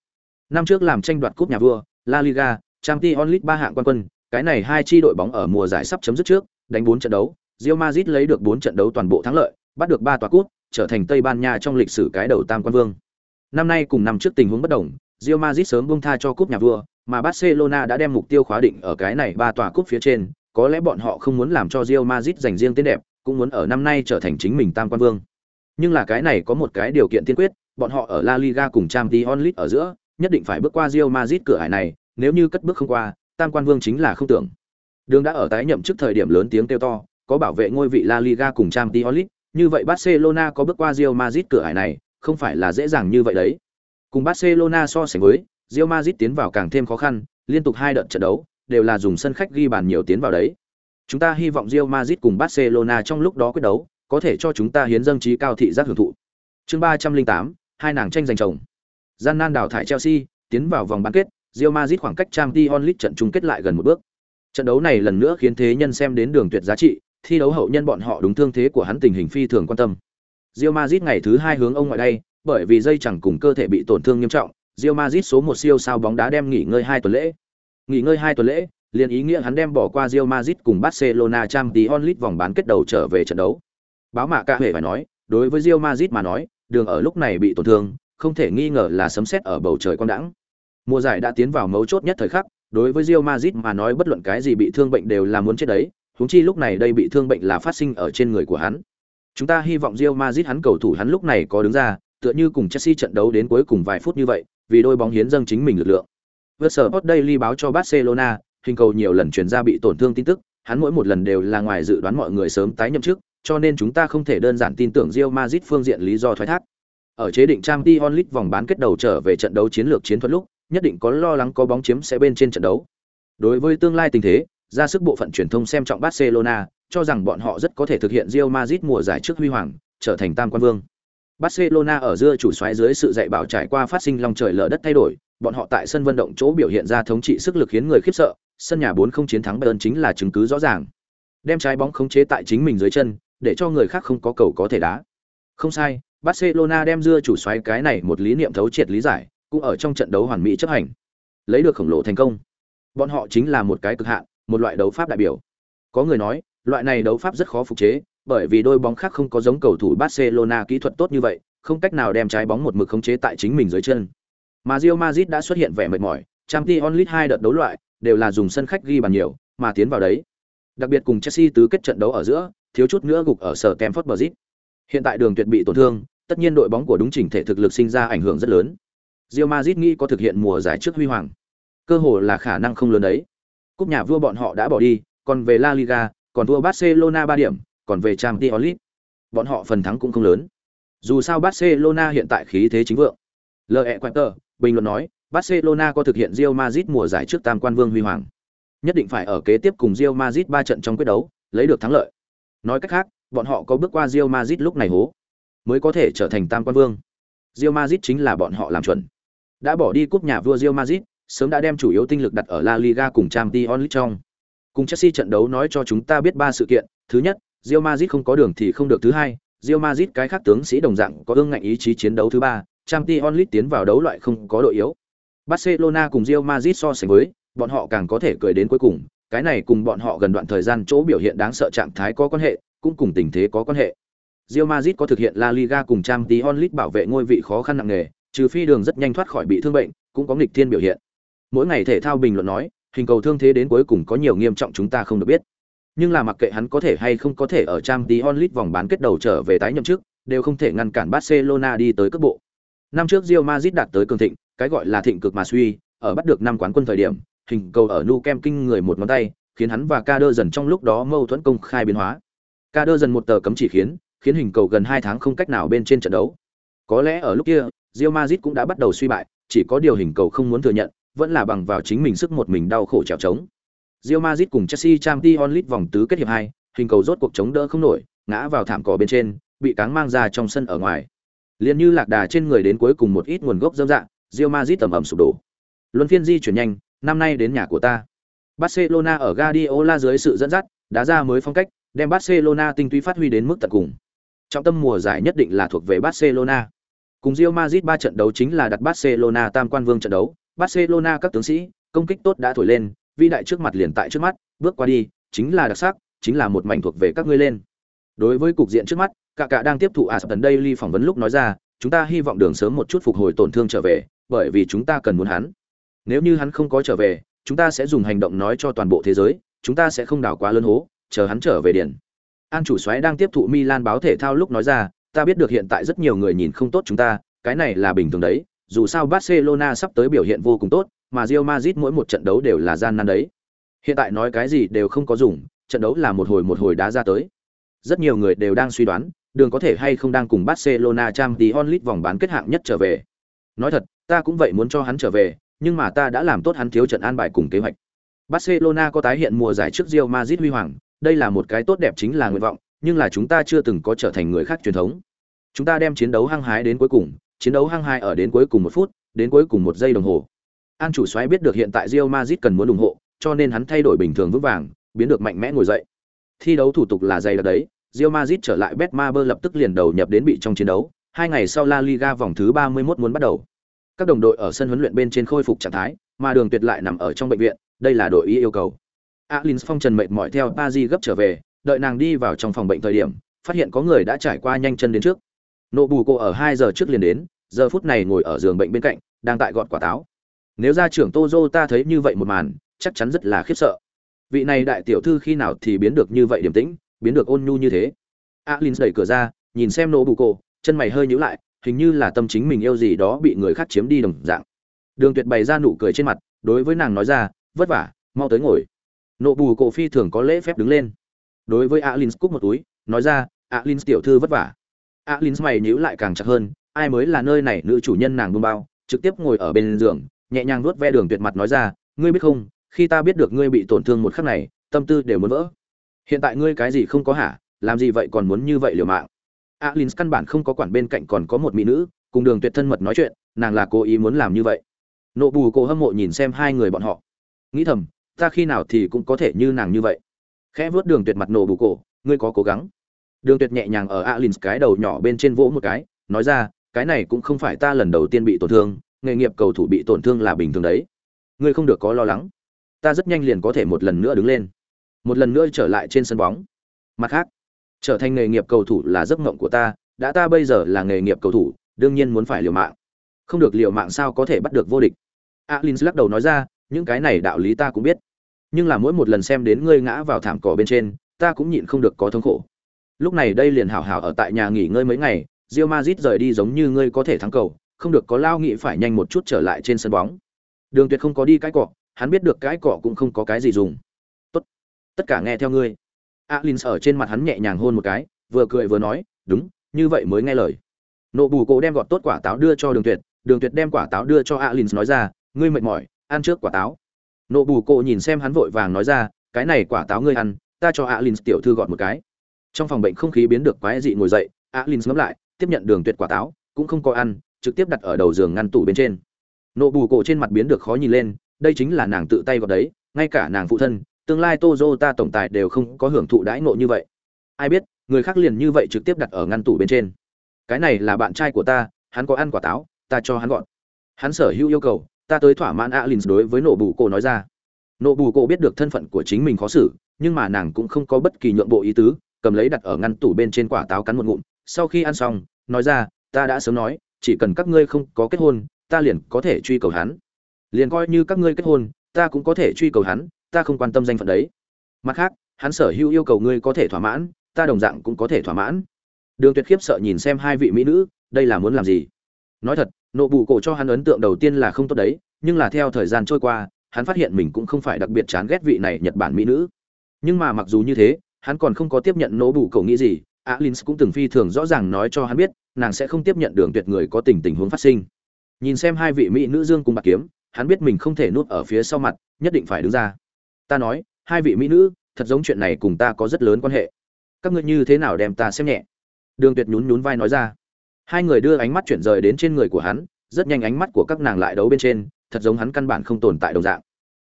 Năm trước làm tranh đoạt cúp nhà vua, La Liga, Champions League ba hạng quan quân, cái này hai chi đội bóng ở mùa giải sắp chấm dứt trước, đánh 4 trận đấu, Real Madrid lấy được 4 trận đấu toàn bộ thắng lợi, bắt được 3 tòa cúp, trở thành Tây Ban Nha trong lịch sử cái đầu tam quan vương. Năm nay cùng năm trước tình huống bất đồng, Real Madrid sớm buông tha cho cúp nhà vua, mà Barcelona đã đem mục tiêu khóa định ở cái này ba tòa cúp phía trên, có lẽ bọn họ không muốn làm cho Real Madrid giành riêng tên đẹp, cũng muốn ở năm nay trở thành chính mình tam quan vương. Nhưng là cái này có một cái điều kiện tiên quyết, bọn họ ở La Liga cùng Champions League ở giữa, nhất định phải bước qua Real Madrid cửa ải này, nếu như cất bước không qua, tam quan vương chính là không tưởng. Đường đã ở tái nhậm trước thời điểm lớn tiếng kêu to, có bảo vệ ngôi vị La Liga cùng trang tiolit như vậy Barcelona có bước qua Real Madrid cửa hải này, không phải là dễ dàng như vậy đấy. Cùng Barcelona so sánh với, Real Madrid tiến vào càng thêm khó khăn, liên tục hai đợt trận đấu đều là dùng sân khách ghi bàn nhiều tiến vào đấy. Chúng ta hy vọng Real Madrid cùng Barcelona trong lúc đó quyết đấu, có thể cho chúng ta hiến dâng trí cao thị giác hưởng thụ. Chương 308, hai nàng tranh giành chồng. Gian nan đào thải Chelsea, tiến vào vòng bán kết, Real Madrid khoảng cách Champions League trận chung kết lại gần một bước. Trận đấu này lần nữa khiến thế nhân xem đến đường tuyệt giá trị, thi đấu hậu nhân bọn họ đúng thương thế của hắn tình hình phi thường quan tâm. Real Madrid ngày thứ hai hướng ông ngoại đây, bởi vì dây chẳng cùng cơ thể bị tổn thương nghiêm trọng, Real Madrid số một siêu sao bóng đá đem nghỉ ngơi hai tuần lễ. Nghỉ ngơi hai tuần lễ, liền ý nghĩa hắn đem bỏ qua Real Madrid cùng Barcelona Champions League vòng bán kết đầu trở về trận đấu. Báo mạ cả hề phải nói, đối với Real Madrid mà nói, đường ở lúc này bị tổn thương, không thể nghi ngờ là sấm sét ở bầu trời quang đãng. Mùa giải đã tiến vào mấu chốt nhất thời khắc, đối với Real Madrid mà nói bất luận cái gì bị thương bệnh đều là muốn chết đấy, huống chi lúc này đây bị thương bệnh là phát sinh ở trên người của hắn. Chúng ta hy vọng Real Madrid hắn cầu thủ hắn lúc này có đứng ra, tựa như cùng Chelsea trận đấu đến cuối cùng vài phút như vậy, vì đôi bóng hiến dâng chính mình lực lượng. Versport Daily báo cho Barcelona, hình cầu nhiều lần truyền ra bị tổn thương tin tức, hắn mỗi một lần đều là ngoài dự đoán mọi người sớm tái nhậm chức, cho nên chúng ta không thể đơn giản tin tưởng Real Madrid phương diện lý do thoái thác. Ở chế định Champions League vòng bán kết đầu trở về trận đấu chiến lược chiến thuật lúc, nhất định có lo lắng có bóng chiếm sẽ bên trên trận đấu. Đối với tương lai tình thế, ra sức bộ phận truyền thông xem trọng Barcelona, cho rằng bọn họ rất có thể thực hiện Real Madrid mùa giải trước huy hoàng, trở thành tam quan vương. Barcelona ở giữa chủ soái dưới sự dạy bảo trải qua phát sinh long trời lở đất thay đổi, bọn họ tại sân vận động chỗ biểu hiện ra thống trị sức lực khiến người khiếp sợ, sân nhà 4 không chiến thắng Bayern chính là chứng cứ rõ ràng. Đem trái bóng khống chế tại chính mình dưới chân, để cho người khác không có cầu có thể đá. Không sai, Barcelona đem dưa chủ soái cái này một lý niệm thấu triệt lý giải, cũng ở trong trận đấu hoàn mỹ chấp hành. Lấy được khổng lồ thành công. Bọn họ chính là một cái cực hạn, một loại đấu pháp đại biểu. Có người nói, loại này đấu pháp rất khó phục chế, bởi vì đôi bóng khác không có giống cầu thủ Barcelona kỹ thuật tốt như vậy, không cách nào đem trái bóng một mực khống chế tại chính mình dưới chân. Mà Real Madrid đã xuất hiện vẻ mệt mỏi, Champions League hai đợt đấu loại đều là dùng sân khách ghi bàn nhiều, mà tiến vào đấy. Đặc biệt cùng Chelsea tứ kết trận đấu ở giữa, thiếu chút nữa gục ở sở Stamford Bridge. Hiện tại đường tuyệt bị tổn thương, tất nhiên đội bóng của đúng chỉnh thể thực lực sinh ra ảnh hưởng rất lớn. Real Madrid nghĩ có thực hiện mùa giải trước huy hoàng, cơ hội là khả năng không lớn đấy. Cúp nhà vua bọn họ đã bỏ đi, còn về La Liga, còn thua Barcelona 3 điểm, còn về Champions League, bọn họ phần thắng cũng không lớn. Dù sao Barcelona hiện tại khí thế chính vượng. L.E. Quater, bình luận nói, Barcelona có thực hiện Real Madrid mùa giải trước tam quan vương huy hoàng. Nhất định phải ở kế tiếp cùng Real Madrid 3 trận trong quyết đấu, lấy được thắng lợi. Nói cách khác, bọn họ có bước qua Real Madrid lúc này hố, mới có thể trở thành tam quan vương. Real Madrid chính là bọn họ làm chuẩn. Đã bỏ đi cúp nhà vua Real Madrid, sớm đã đem chủ yếu tinh lực đặt ở La Liga cùng Champions League trong. Cùng Chelsea trận đấu nói cho chúng ta biết ba sự kiện, thứ nhất, Real Madrid không có đường thì không được thứ hai, Real Madrid cái khác tướng sĩ đồng dạng có ương ngạnh ý chí chiến đấu thứ ba, Champions League tiến vào đấu loại không có đội yếu. Barcelona cùng Real Madrid so sánh với, bọn họ càng có thể cười đến cuối cùng, cái này cùng bọn họ gần đoạn thời gian chỗ biểu hiện đáng sợ trạng thái có quan hệ, cũng cùng tình thế có quan hệ. Real Madrid có thực hiện La Liga cùng Champions League bảo vệ ngôi vị khó khăn nặng nề, trừ phi đường rất nhanh thoát khỏi bị thương bệnh, cũng có nghịch thiên biểu hiện. Mỗi ngày thể thao bình luận nói, hình cầu thương thế đến cuối cùng có nhiều nghiêm trọng chúng ta không được biết. Nhưng là mặc kệ hắn có thể hay không có thể ở Champions League vòng bán kết đầu trở về tái nhậm chức, đều không thể ngăn cản Barcelona đi tới cấp bộ. Năm trước Real Madrid đạt tới cường thịnh, cái gọi là thịnh cực mà suy, ở bắt được năm quán quân thời điểm, hình cầu ở Nu Kem kinh người một ngón tay, khiến hắn và Kader dần trong lúc đó mâu thuẫn công khai biến hóa. Kader dần một tờ cấm chỉ khiến, khiến hình cầu gần 2 tháng không cách nào bên trên trận đấu. Có lẽ ở lúc kia, Real Madrid cũng đã bắt đầu suy bại, chỉ có điều hình cầu không muốn thừa nhận, vẫn là bằng vào chính mình sức một mình đau khổ trèo trống. Real Madrid cùng Chelsea Champions League vòng tứ kết hiệp 2, hình cầu rốt cuộc chống đỡ không nổi, ngã vào thảm cỏ bên trên, bị cáng mang ra trong sân ở ngoài. Liên như lạc đà trên người đến cuối cùng một ít nguồn gốc dâm dạng, Real Madrid tầm ẩm sụp đổ. Luân phiên di chuyển nhanh, năm nay đến nhà của ta. Barcelona ở Guardiola dưới sự dẫn dắt, đá ra mới phong cách, đem Barcelona tinh túy phát huy đến mức tận cùng. Trọng tâm mùa giải nhất định là thuộc về Barcelona. Cùng Real Madrid ba trận đấu chính là đặt Barcelona tam quan vương trận đấu, Barcelona các tướng sĩ, công kích tốt đã thổi lên, vĩ đại trước mặt liền tại trước mắt, bước qua đi, chính là đặc sắc, chính là một mảnh thuộc về các ngươi lên. Đối với cục diện trước mắt, cả cả đang tiếp thụ Aston Daily phỏng vấn lúc nói ra, chúng ta hy vọng đường sớm một chút phục hồi tổn thương trở về, bởi vì chúng ta cần muốn hắn. Nếu như hắn không có trở về, chúng ta sẽ dùng hành động nói cho toàn bộ thế giới, chúng ta sẽ không đào quá lớn hố, chờ hắn trở về điện. An chủ soái đang tiếp thụ Milan báo thể thao lúc nói ra, ta biết được hiện tại rất nhiều người nhìn không tốt chúng ta, cái này là bình thường đấy, dù sao Barcelona sắp tới biểu hiện vô cùng tốt, mà Real Madrid mỗi một trận đấu đều là gian nan đấy. Hiện tại nói cái gì đều không có dùng, trận đấu là một hồi một hồi đá ra tới. Rất nhiều người đều đang suy đoán, đường có thể hay không đang cùng Barcelona Champions League vòng bán kết hạng nhất trở về. Nói thật, ta cũng vậy muốn cho hắn trở về, nhưng mà ta đã làm tốt hắn thiếu trận an bài cùng kế hoạch. Barcelona có tái hiện mùa giải trước Real Madrid huy hoàng, đây là một cái tốt đẹp chính là nguyện vọng, nhưng là chúng ta chưa từng có trở thành người khác truyền thống. Chúng ta đem chiến đấu hăng hái đến cuối cùng, chiến đấu hăng hái ở đến cuối cùng một phút, đến cuối cùng một giây đồng hồ. An chủ soái biết được hiện tại Real Madrid cần muốn ủng hộ, cho nên hắn thay đổi bình thường vững vàng, biến được mạnh mẽ ngồi dậy. Thi đấu thủ tục là dày đặc đấy, Real Madrid trở lại Betmaber lập tức liền đầu nhập đến bị trong chiến đấu, hai ngày sau La Liga vòng thứ 31 muốn bắt đầu. Các đồng đội ở sân huấn luyện bên trên khôi phục trạng thái, mà Đường Tuyệt lại nằm ở trong bệnh viện, đây là đội ý yêu cầu. Alins Phong trần mệt mỏi theo Paris gấp trở về, đợi nàng đi vào trong phòng bệnh thời điểm, phát hiện có người đã trải qua nhanh chân đến trước. Nộ bù cô ở hai giờ trước liền đến, giờ phút này ngồi ở giường bệnh bên cạnh, đang tại gọt quả táo. Nếu gia trưởng Tozo ta thấy như vậy một màn, chắc chắn rất là khiếp sợ. Vị này đại tiểu thư khi nào thì biến được như vậy điềm tĩnh, biến được ôn nhu như thế. alin đẩy cửa ra, nhìn xem nộ bù cô, chân mày hơi nhíu lại, hình như là tâm chính mình yêu gì đó bị người khác chiếm đi đồng dạng. Đường Tuyệt bày ra nụ cười trên mặt, đối với nàng nói ra, vất vả, mau tới ngồi nộ bù cổ phi thường có lễ phép đứng lên đối với alin cúc một túi, nói ra alin tiểu thư vất vả. Alin mày nhíu lại càng chặt hơn, ai mới là nơi này nữ chủ nhân nàng buông bao? Trực tiếp ngồi ở bên giường, nhẹ nhàng nuốt ve đường tuyệt mặt nói ra, ngươi biết không, khi ta biết được ngươi bị tổn thương một khắc này, tâm tư đều muốn vỡ. Hiện tại ngươi cái gì không có hả? Làm gì vậy còn muốn như vậy liều mạng? Alin căn bản không có quản bên cạnh còn có một mỹ nữ, cùng đường tuyệt thân mật nói chuyện, nàng là cố ý muốn làm như vậy. Nộ bù cô hâm mộ nhìn xem hai người bọn họ. Nghĩ thầm, ta khi nào thì cũng có thể như nàng như vậy? Khẽ vớt đường tuyệt mặt nổ bù cổ, ngươi có cố gắng. Đường tuyệt nhẹ nhàng ở alin cái đầu nhỏ bên trên vỗ một cái, nói ra, cái này cũng không phải ta lần đầu tiên bị tổn thương, nghề nghiệp cầu thủ bị tổn thương là bình thường đấy. Ngươi không được có lo lắng. Ta rất nhanh liền có thể một lần nữa đứng lên. Một lần nữa trở lại trên sân bóng. Mặt khác, trở thành nghề nghiệp cầu thủ là giấc mộng của ta, đã ta bây giờ là nghề nghiệp cầu thủ, đương nhiên muốn phải liều mạng. Không được liều mạng sao có thể bắt được vô địch? Alin lắc đầu nói ra, những cái này đạo lý ta cũng biết nhưng là mỗi một lần xem đến ngươi ngã vào thảm cỏ bên trên, ta cũng nhịn không được có thống khổ. Lúc này đây liền hảo hảo ở tại nhà nghỉ ngơi mấy ngày rio mazit rời đi giống như ngươi có thể thắng cầu, không được có lao nghị phải nhanh một chút trở lại trên sân bóng. Đường tuyệt không có đi cái cọ hắn biết được cái cọ cũng không có cái gì dùng. Tốt, tất cả nghe theo ngươi. Alin ở trên mặt hắn nhẹ nhàng hôn một cái, vừa cười vừa nói, đúng, như vậy mới nghe lời. Nộ bù cổ đem gọt tốt quả táo đưa cho đường tuyệt đường tuyệt đem quả táo đưa cho alin nói ra, ngươi mệt mỏi, ăn trước quả táo nộ bù cộ nhìn xem hắn vội vàng nói ra, cái này quả táo ngươi ăn, ta cho alin tiểu thư gọn một cái. Trong phòng bệnh không khí biến được quái dị ngồi dậy alin ngấm lại, tiếp nhận đường tuyệt quả táo, cũng không có ăn, trực tiếp đặt ở đầu giường ngăn tủ bên trên. Nộ bù cổ trên mặt biến được khó nhìn lên, đây chính là nàng tự tay gọt đấy, ngay cả nàng phụ thân, tương lai tozo ta tổng tài đều không có hưởng thụ đãi ngộ như vậy. Ai biết, người khác liền như vậy trực tiếp đặt ở ngăn tủ bên trên. Cái này là bạn trai của ta, hắn có ăn quả táo, ta cho hắn gọn hắn sở hữu yêu cầu ta tới thỏa mãn alin đối với nộ bù cổ nói ra. Nộ bù cổ biết được thân phận của chính mình khó xử, nhưng mà nàng cũng không có bất kỳ nhượng bộ ý tứ, cầm lấy đặt ở ngăn tủ bên trên quả táo cắn một ngụm. Sau khi ăn xong, nói ra, ta đã sớm nói, chỉ cần các ngươi không có kết hôn, ta liền có thể truy cầu hắn. Liền coi như các ngươi kết hôn, ta cũng có thể truy cầu hắn, ta không quan tâm danh phận đấy. Mặt khác, hắn sở hữu yêu cầu ngươi có thể thỏa mãn, ta đồng dạng cũng có thể thỏa mãn. Đường tuyệt khiếp sợ nhìn xem hai vị mỹ nữ, đây là muốn làm gì? Nói thật, nộ bụ cổ cho hắn ấn tượng đầu tiên là không tốt đấy, nhưng là theo thời gian trôi qua, hắn phát hiện mình cũng không phải đặc biệt chán ghét vị này nhật bản mỹ nữ. Nhưng mà mặc dù như thế, hắn còn không có tiếp nhận nỗ bụ cổ nghĩ gì, alin cũng từng phi thường rõ ràng nói cho hắn biết, nàng sẽ không tiếp nhận đường tuyệt người có tình tình huống phát sinh. Nhìn xem hai vị mỹ nữ dương cùng bạc kiếm, hắn biết mình không thể nuốt ở phía sau mặt, nhất định phải đứng ra. Ta nói, hai vị mỹ nữ, thật giống chuyện này cùng ta có rất lớn quan hệ. Các ngươi như thế nào đem ta xem nhẹ? Đường tuyệt nhún nhún vai nói ra hai người đưa ánh mắt chuyển rời đến trên người của hắn, rất nhanh ánh mắt của các nàng lại đấu bên trên, thật giống hắn căn bản không tồn tại đồng dạng.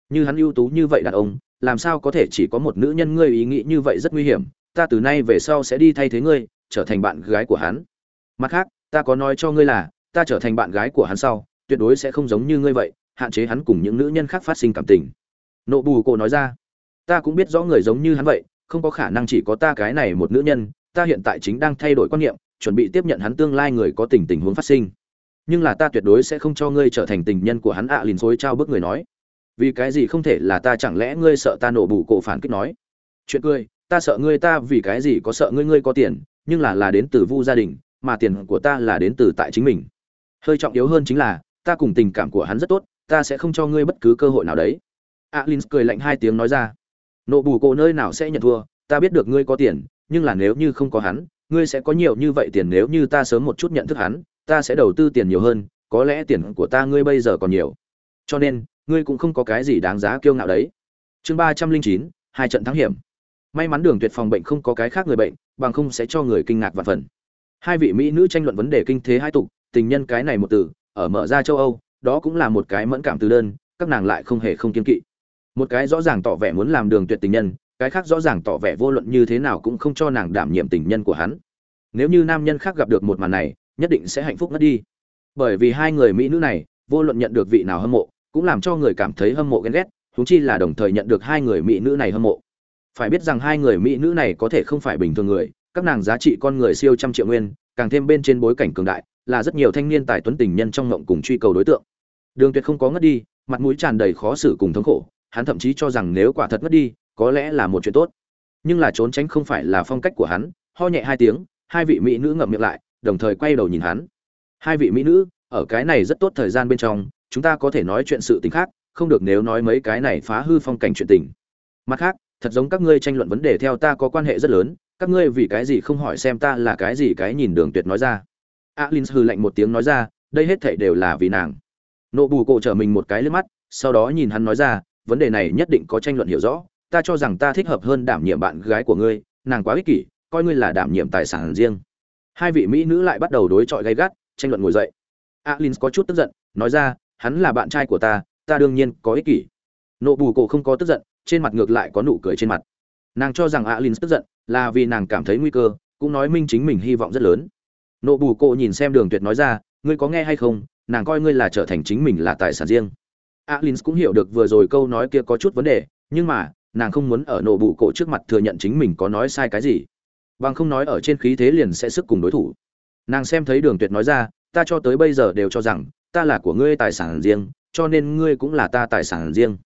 Như hắn ưu tú như vậy đàn ông, làm sao có thể chỉ có một nữ nhân ngươi ý nghĩ như vậy rất nguy hiểm, ta từ nay về sau sẽ đi thay thế ngươi, trở thành bạn gái của hắn. Mặt khác, ta có nói cho ngươi là, ta trở thành bạn gái của hắn sau, tuyệt đối sẽ không giống như ngươi vậy, hạn chế hắn cùng những nữ nhân khác phát sinh cảm tình. Nộ bù cổ nói ra, ta cũng biết rõ người giống như hắn vậy, không có khả năng chỉ có ta cái này một nữ nhân, ta hiện tại chính đang thay đổi quan niệm chuẩn bị tiếp nhận hắn tương lai người có tình tình huống phát sinh. Nhưng là ta tuyệt đối sẽ không cho ngươi trở thành tình nhân của hắn ạ à lìn xối trao bước người nói. Vì cái gì không thể là ta, chẳng lẽ ngươi sợ ta nổ bù cổ phản kích nói? Chuyện cười, ta sợ ngươi, ta vì cái gì có sợ ngươi ngươi có tiền, nhưng là là đến từ vu gia đình, mà tiền của ta là đến từ tại chính mình. Hơi trọng yếu hơn chính là, ta cùng tình cảm của hắn rất tốt, ta sẽ không cho ngươi bất cứ cơ hội nào đấy. Alin cười lạnh hai tiếng nói ra. Nộ bù cổ nơi nào sẽ nhận thua, ta biết được ngươi có tiền, nhưng là nếu như không có hắn ngươi sẽ có nhiều như vậy tiền nếu như ta sớm một chút nhận thức hắn, ta sẽ đầu tư tiền nhiều hơn, có lẽ tiền của ta ngươi bây giờ còn nhiều. Cho nên, ngươi cũng không có cái gì đáng giá kiêu ngạo đấy. Chương ba trăm linh chín, hai trận thắng hiểm. May mắn đường tuyệt phòng bệnh không có cái khác người bệnh, bằng không sẽ cho người kinh ngạc và phần. Hai vị mỹ nữ tranh luận vấn đề kinh thế hai tục, tình nhân cái này một từ, ở mở ra châu âu, đó cũng là một cái mẫn cảm từ đơn, các nàng lại không hề không kiên kỵ. Một cái rõ ràng tỏ vẻ muốn làm đường tuyệt tình nhân cái khác rõ ràng tỏ vẻ vô luận như thế nào cũng không cho nàng đảm nhiệm tình nhân của hắn. Nếu như nam nhân khác gặp được một màn này, nhất định sẽ hạnh phúc ngất đi. Bởi vì hai người mỹ nữ này, vô luận nhận được vị nào hâm mộ, cũng làm cho người cảm thấy hâm mộ ghen ghét, huống chi là đồng thời nhận được hai người mỹ nữ này hâm mộ. Phải biết rằng hai người mỹ nữ này có thể không phải bình thường người, các nàng giá trị con người siêu trăm triệu nguyên, càng thêm bên trên bối cảnh cường đại, là rất nhiều thanh niên tài tuấn tình nhân trong ngộng cùng truy cầu đối tượng. Đường tuyệt không có ngất đi, mặt mũi tràn đầy khó xử cùng thống khổ, hắn thậm chí cho rằng nếu quả thật ngất đi có lẽ là một chuyện tốt. Nhưng là trốn tránh không phải là phong cách của hắn, ho nhẹ hai tiếng, hai vị mỹ nữ ngậm miệng lại, đồng thời quay đầu nhìn hắn. Hai vị mỹ nữ, ở cái này rất tốt thời gian bên trong, chúng ta có thể nói chuyện sự tình khác, không được nếu nói mấy cái này phá hư phong cảnh chuyện tình. Mặt khác, thật giống các ngươi tranh luận vấn đề theo ta có quan hệ rất lớn, các ngươi vì cái gì không hỏi xem ta là cái gì cái nhìn đường tuyệt nói ra. Alin hư lạnh một tiếng nói ra, đây hết thảy đều là vì nàng. Nộ bù cổ trở mình một cái lướt mắt, sau đó nhìn hắn nói ra, vấn đề này nhất định có tranh luận hiểu rõ ta cho rằng ta thích hợp hơn đảm nhiệm bạn gái của ngươi, nàng quá ích kỷ, coi ngươi là đảm nhiệm tài sản riêng. Hai vị mỹ nữ lại bắt đầu đối chọi gay gắt, tranh luận ngồi dậy. Alin có chút tức giận, nói ra, hắn là bạn trai của ta ta đương nhiên có ích kỷ. Nộ bù cổ không có tức giận, trên mặt ngược lại có nụ cười trên mặt. Nàng cho rằng alin tức giận là vì nàng cảm thấy nguy cơ, cũng nói minh chính mình hy vọng rất lớn. Nộ bù cổ nhìn xem đường tuyệt nói ra, ngươi có nghe hay không? Nàng coi ngươi là trở thành chính mình là tài sản riêng. Alin cũng hiểu được vừa rồi câu nói kia có chút vấn đề, nhưng mà nàng không muốn ở nổ bụ cổ trước mặt thừa nhận chính mình có nói sai cái gì. Bằng không nói ở trên khí thế liền sẽ sức cùng đối thủ. Nàng xem thấy đường tuyệt nói ra, ta cho tới bây giờ đều cho rằng, ta là của ngươi tài sản riêng, cho nên ngươi cũng là ta tài sản riêng.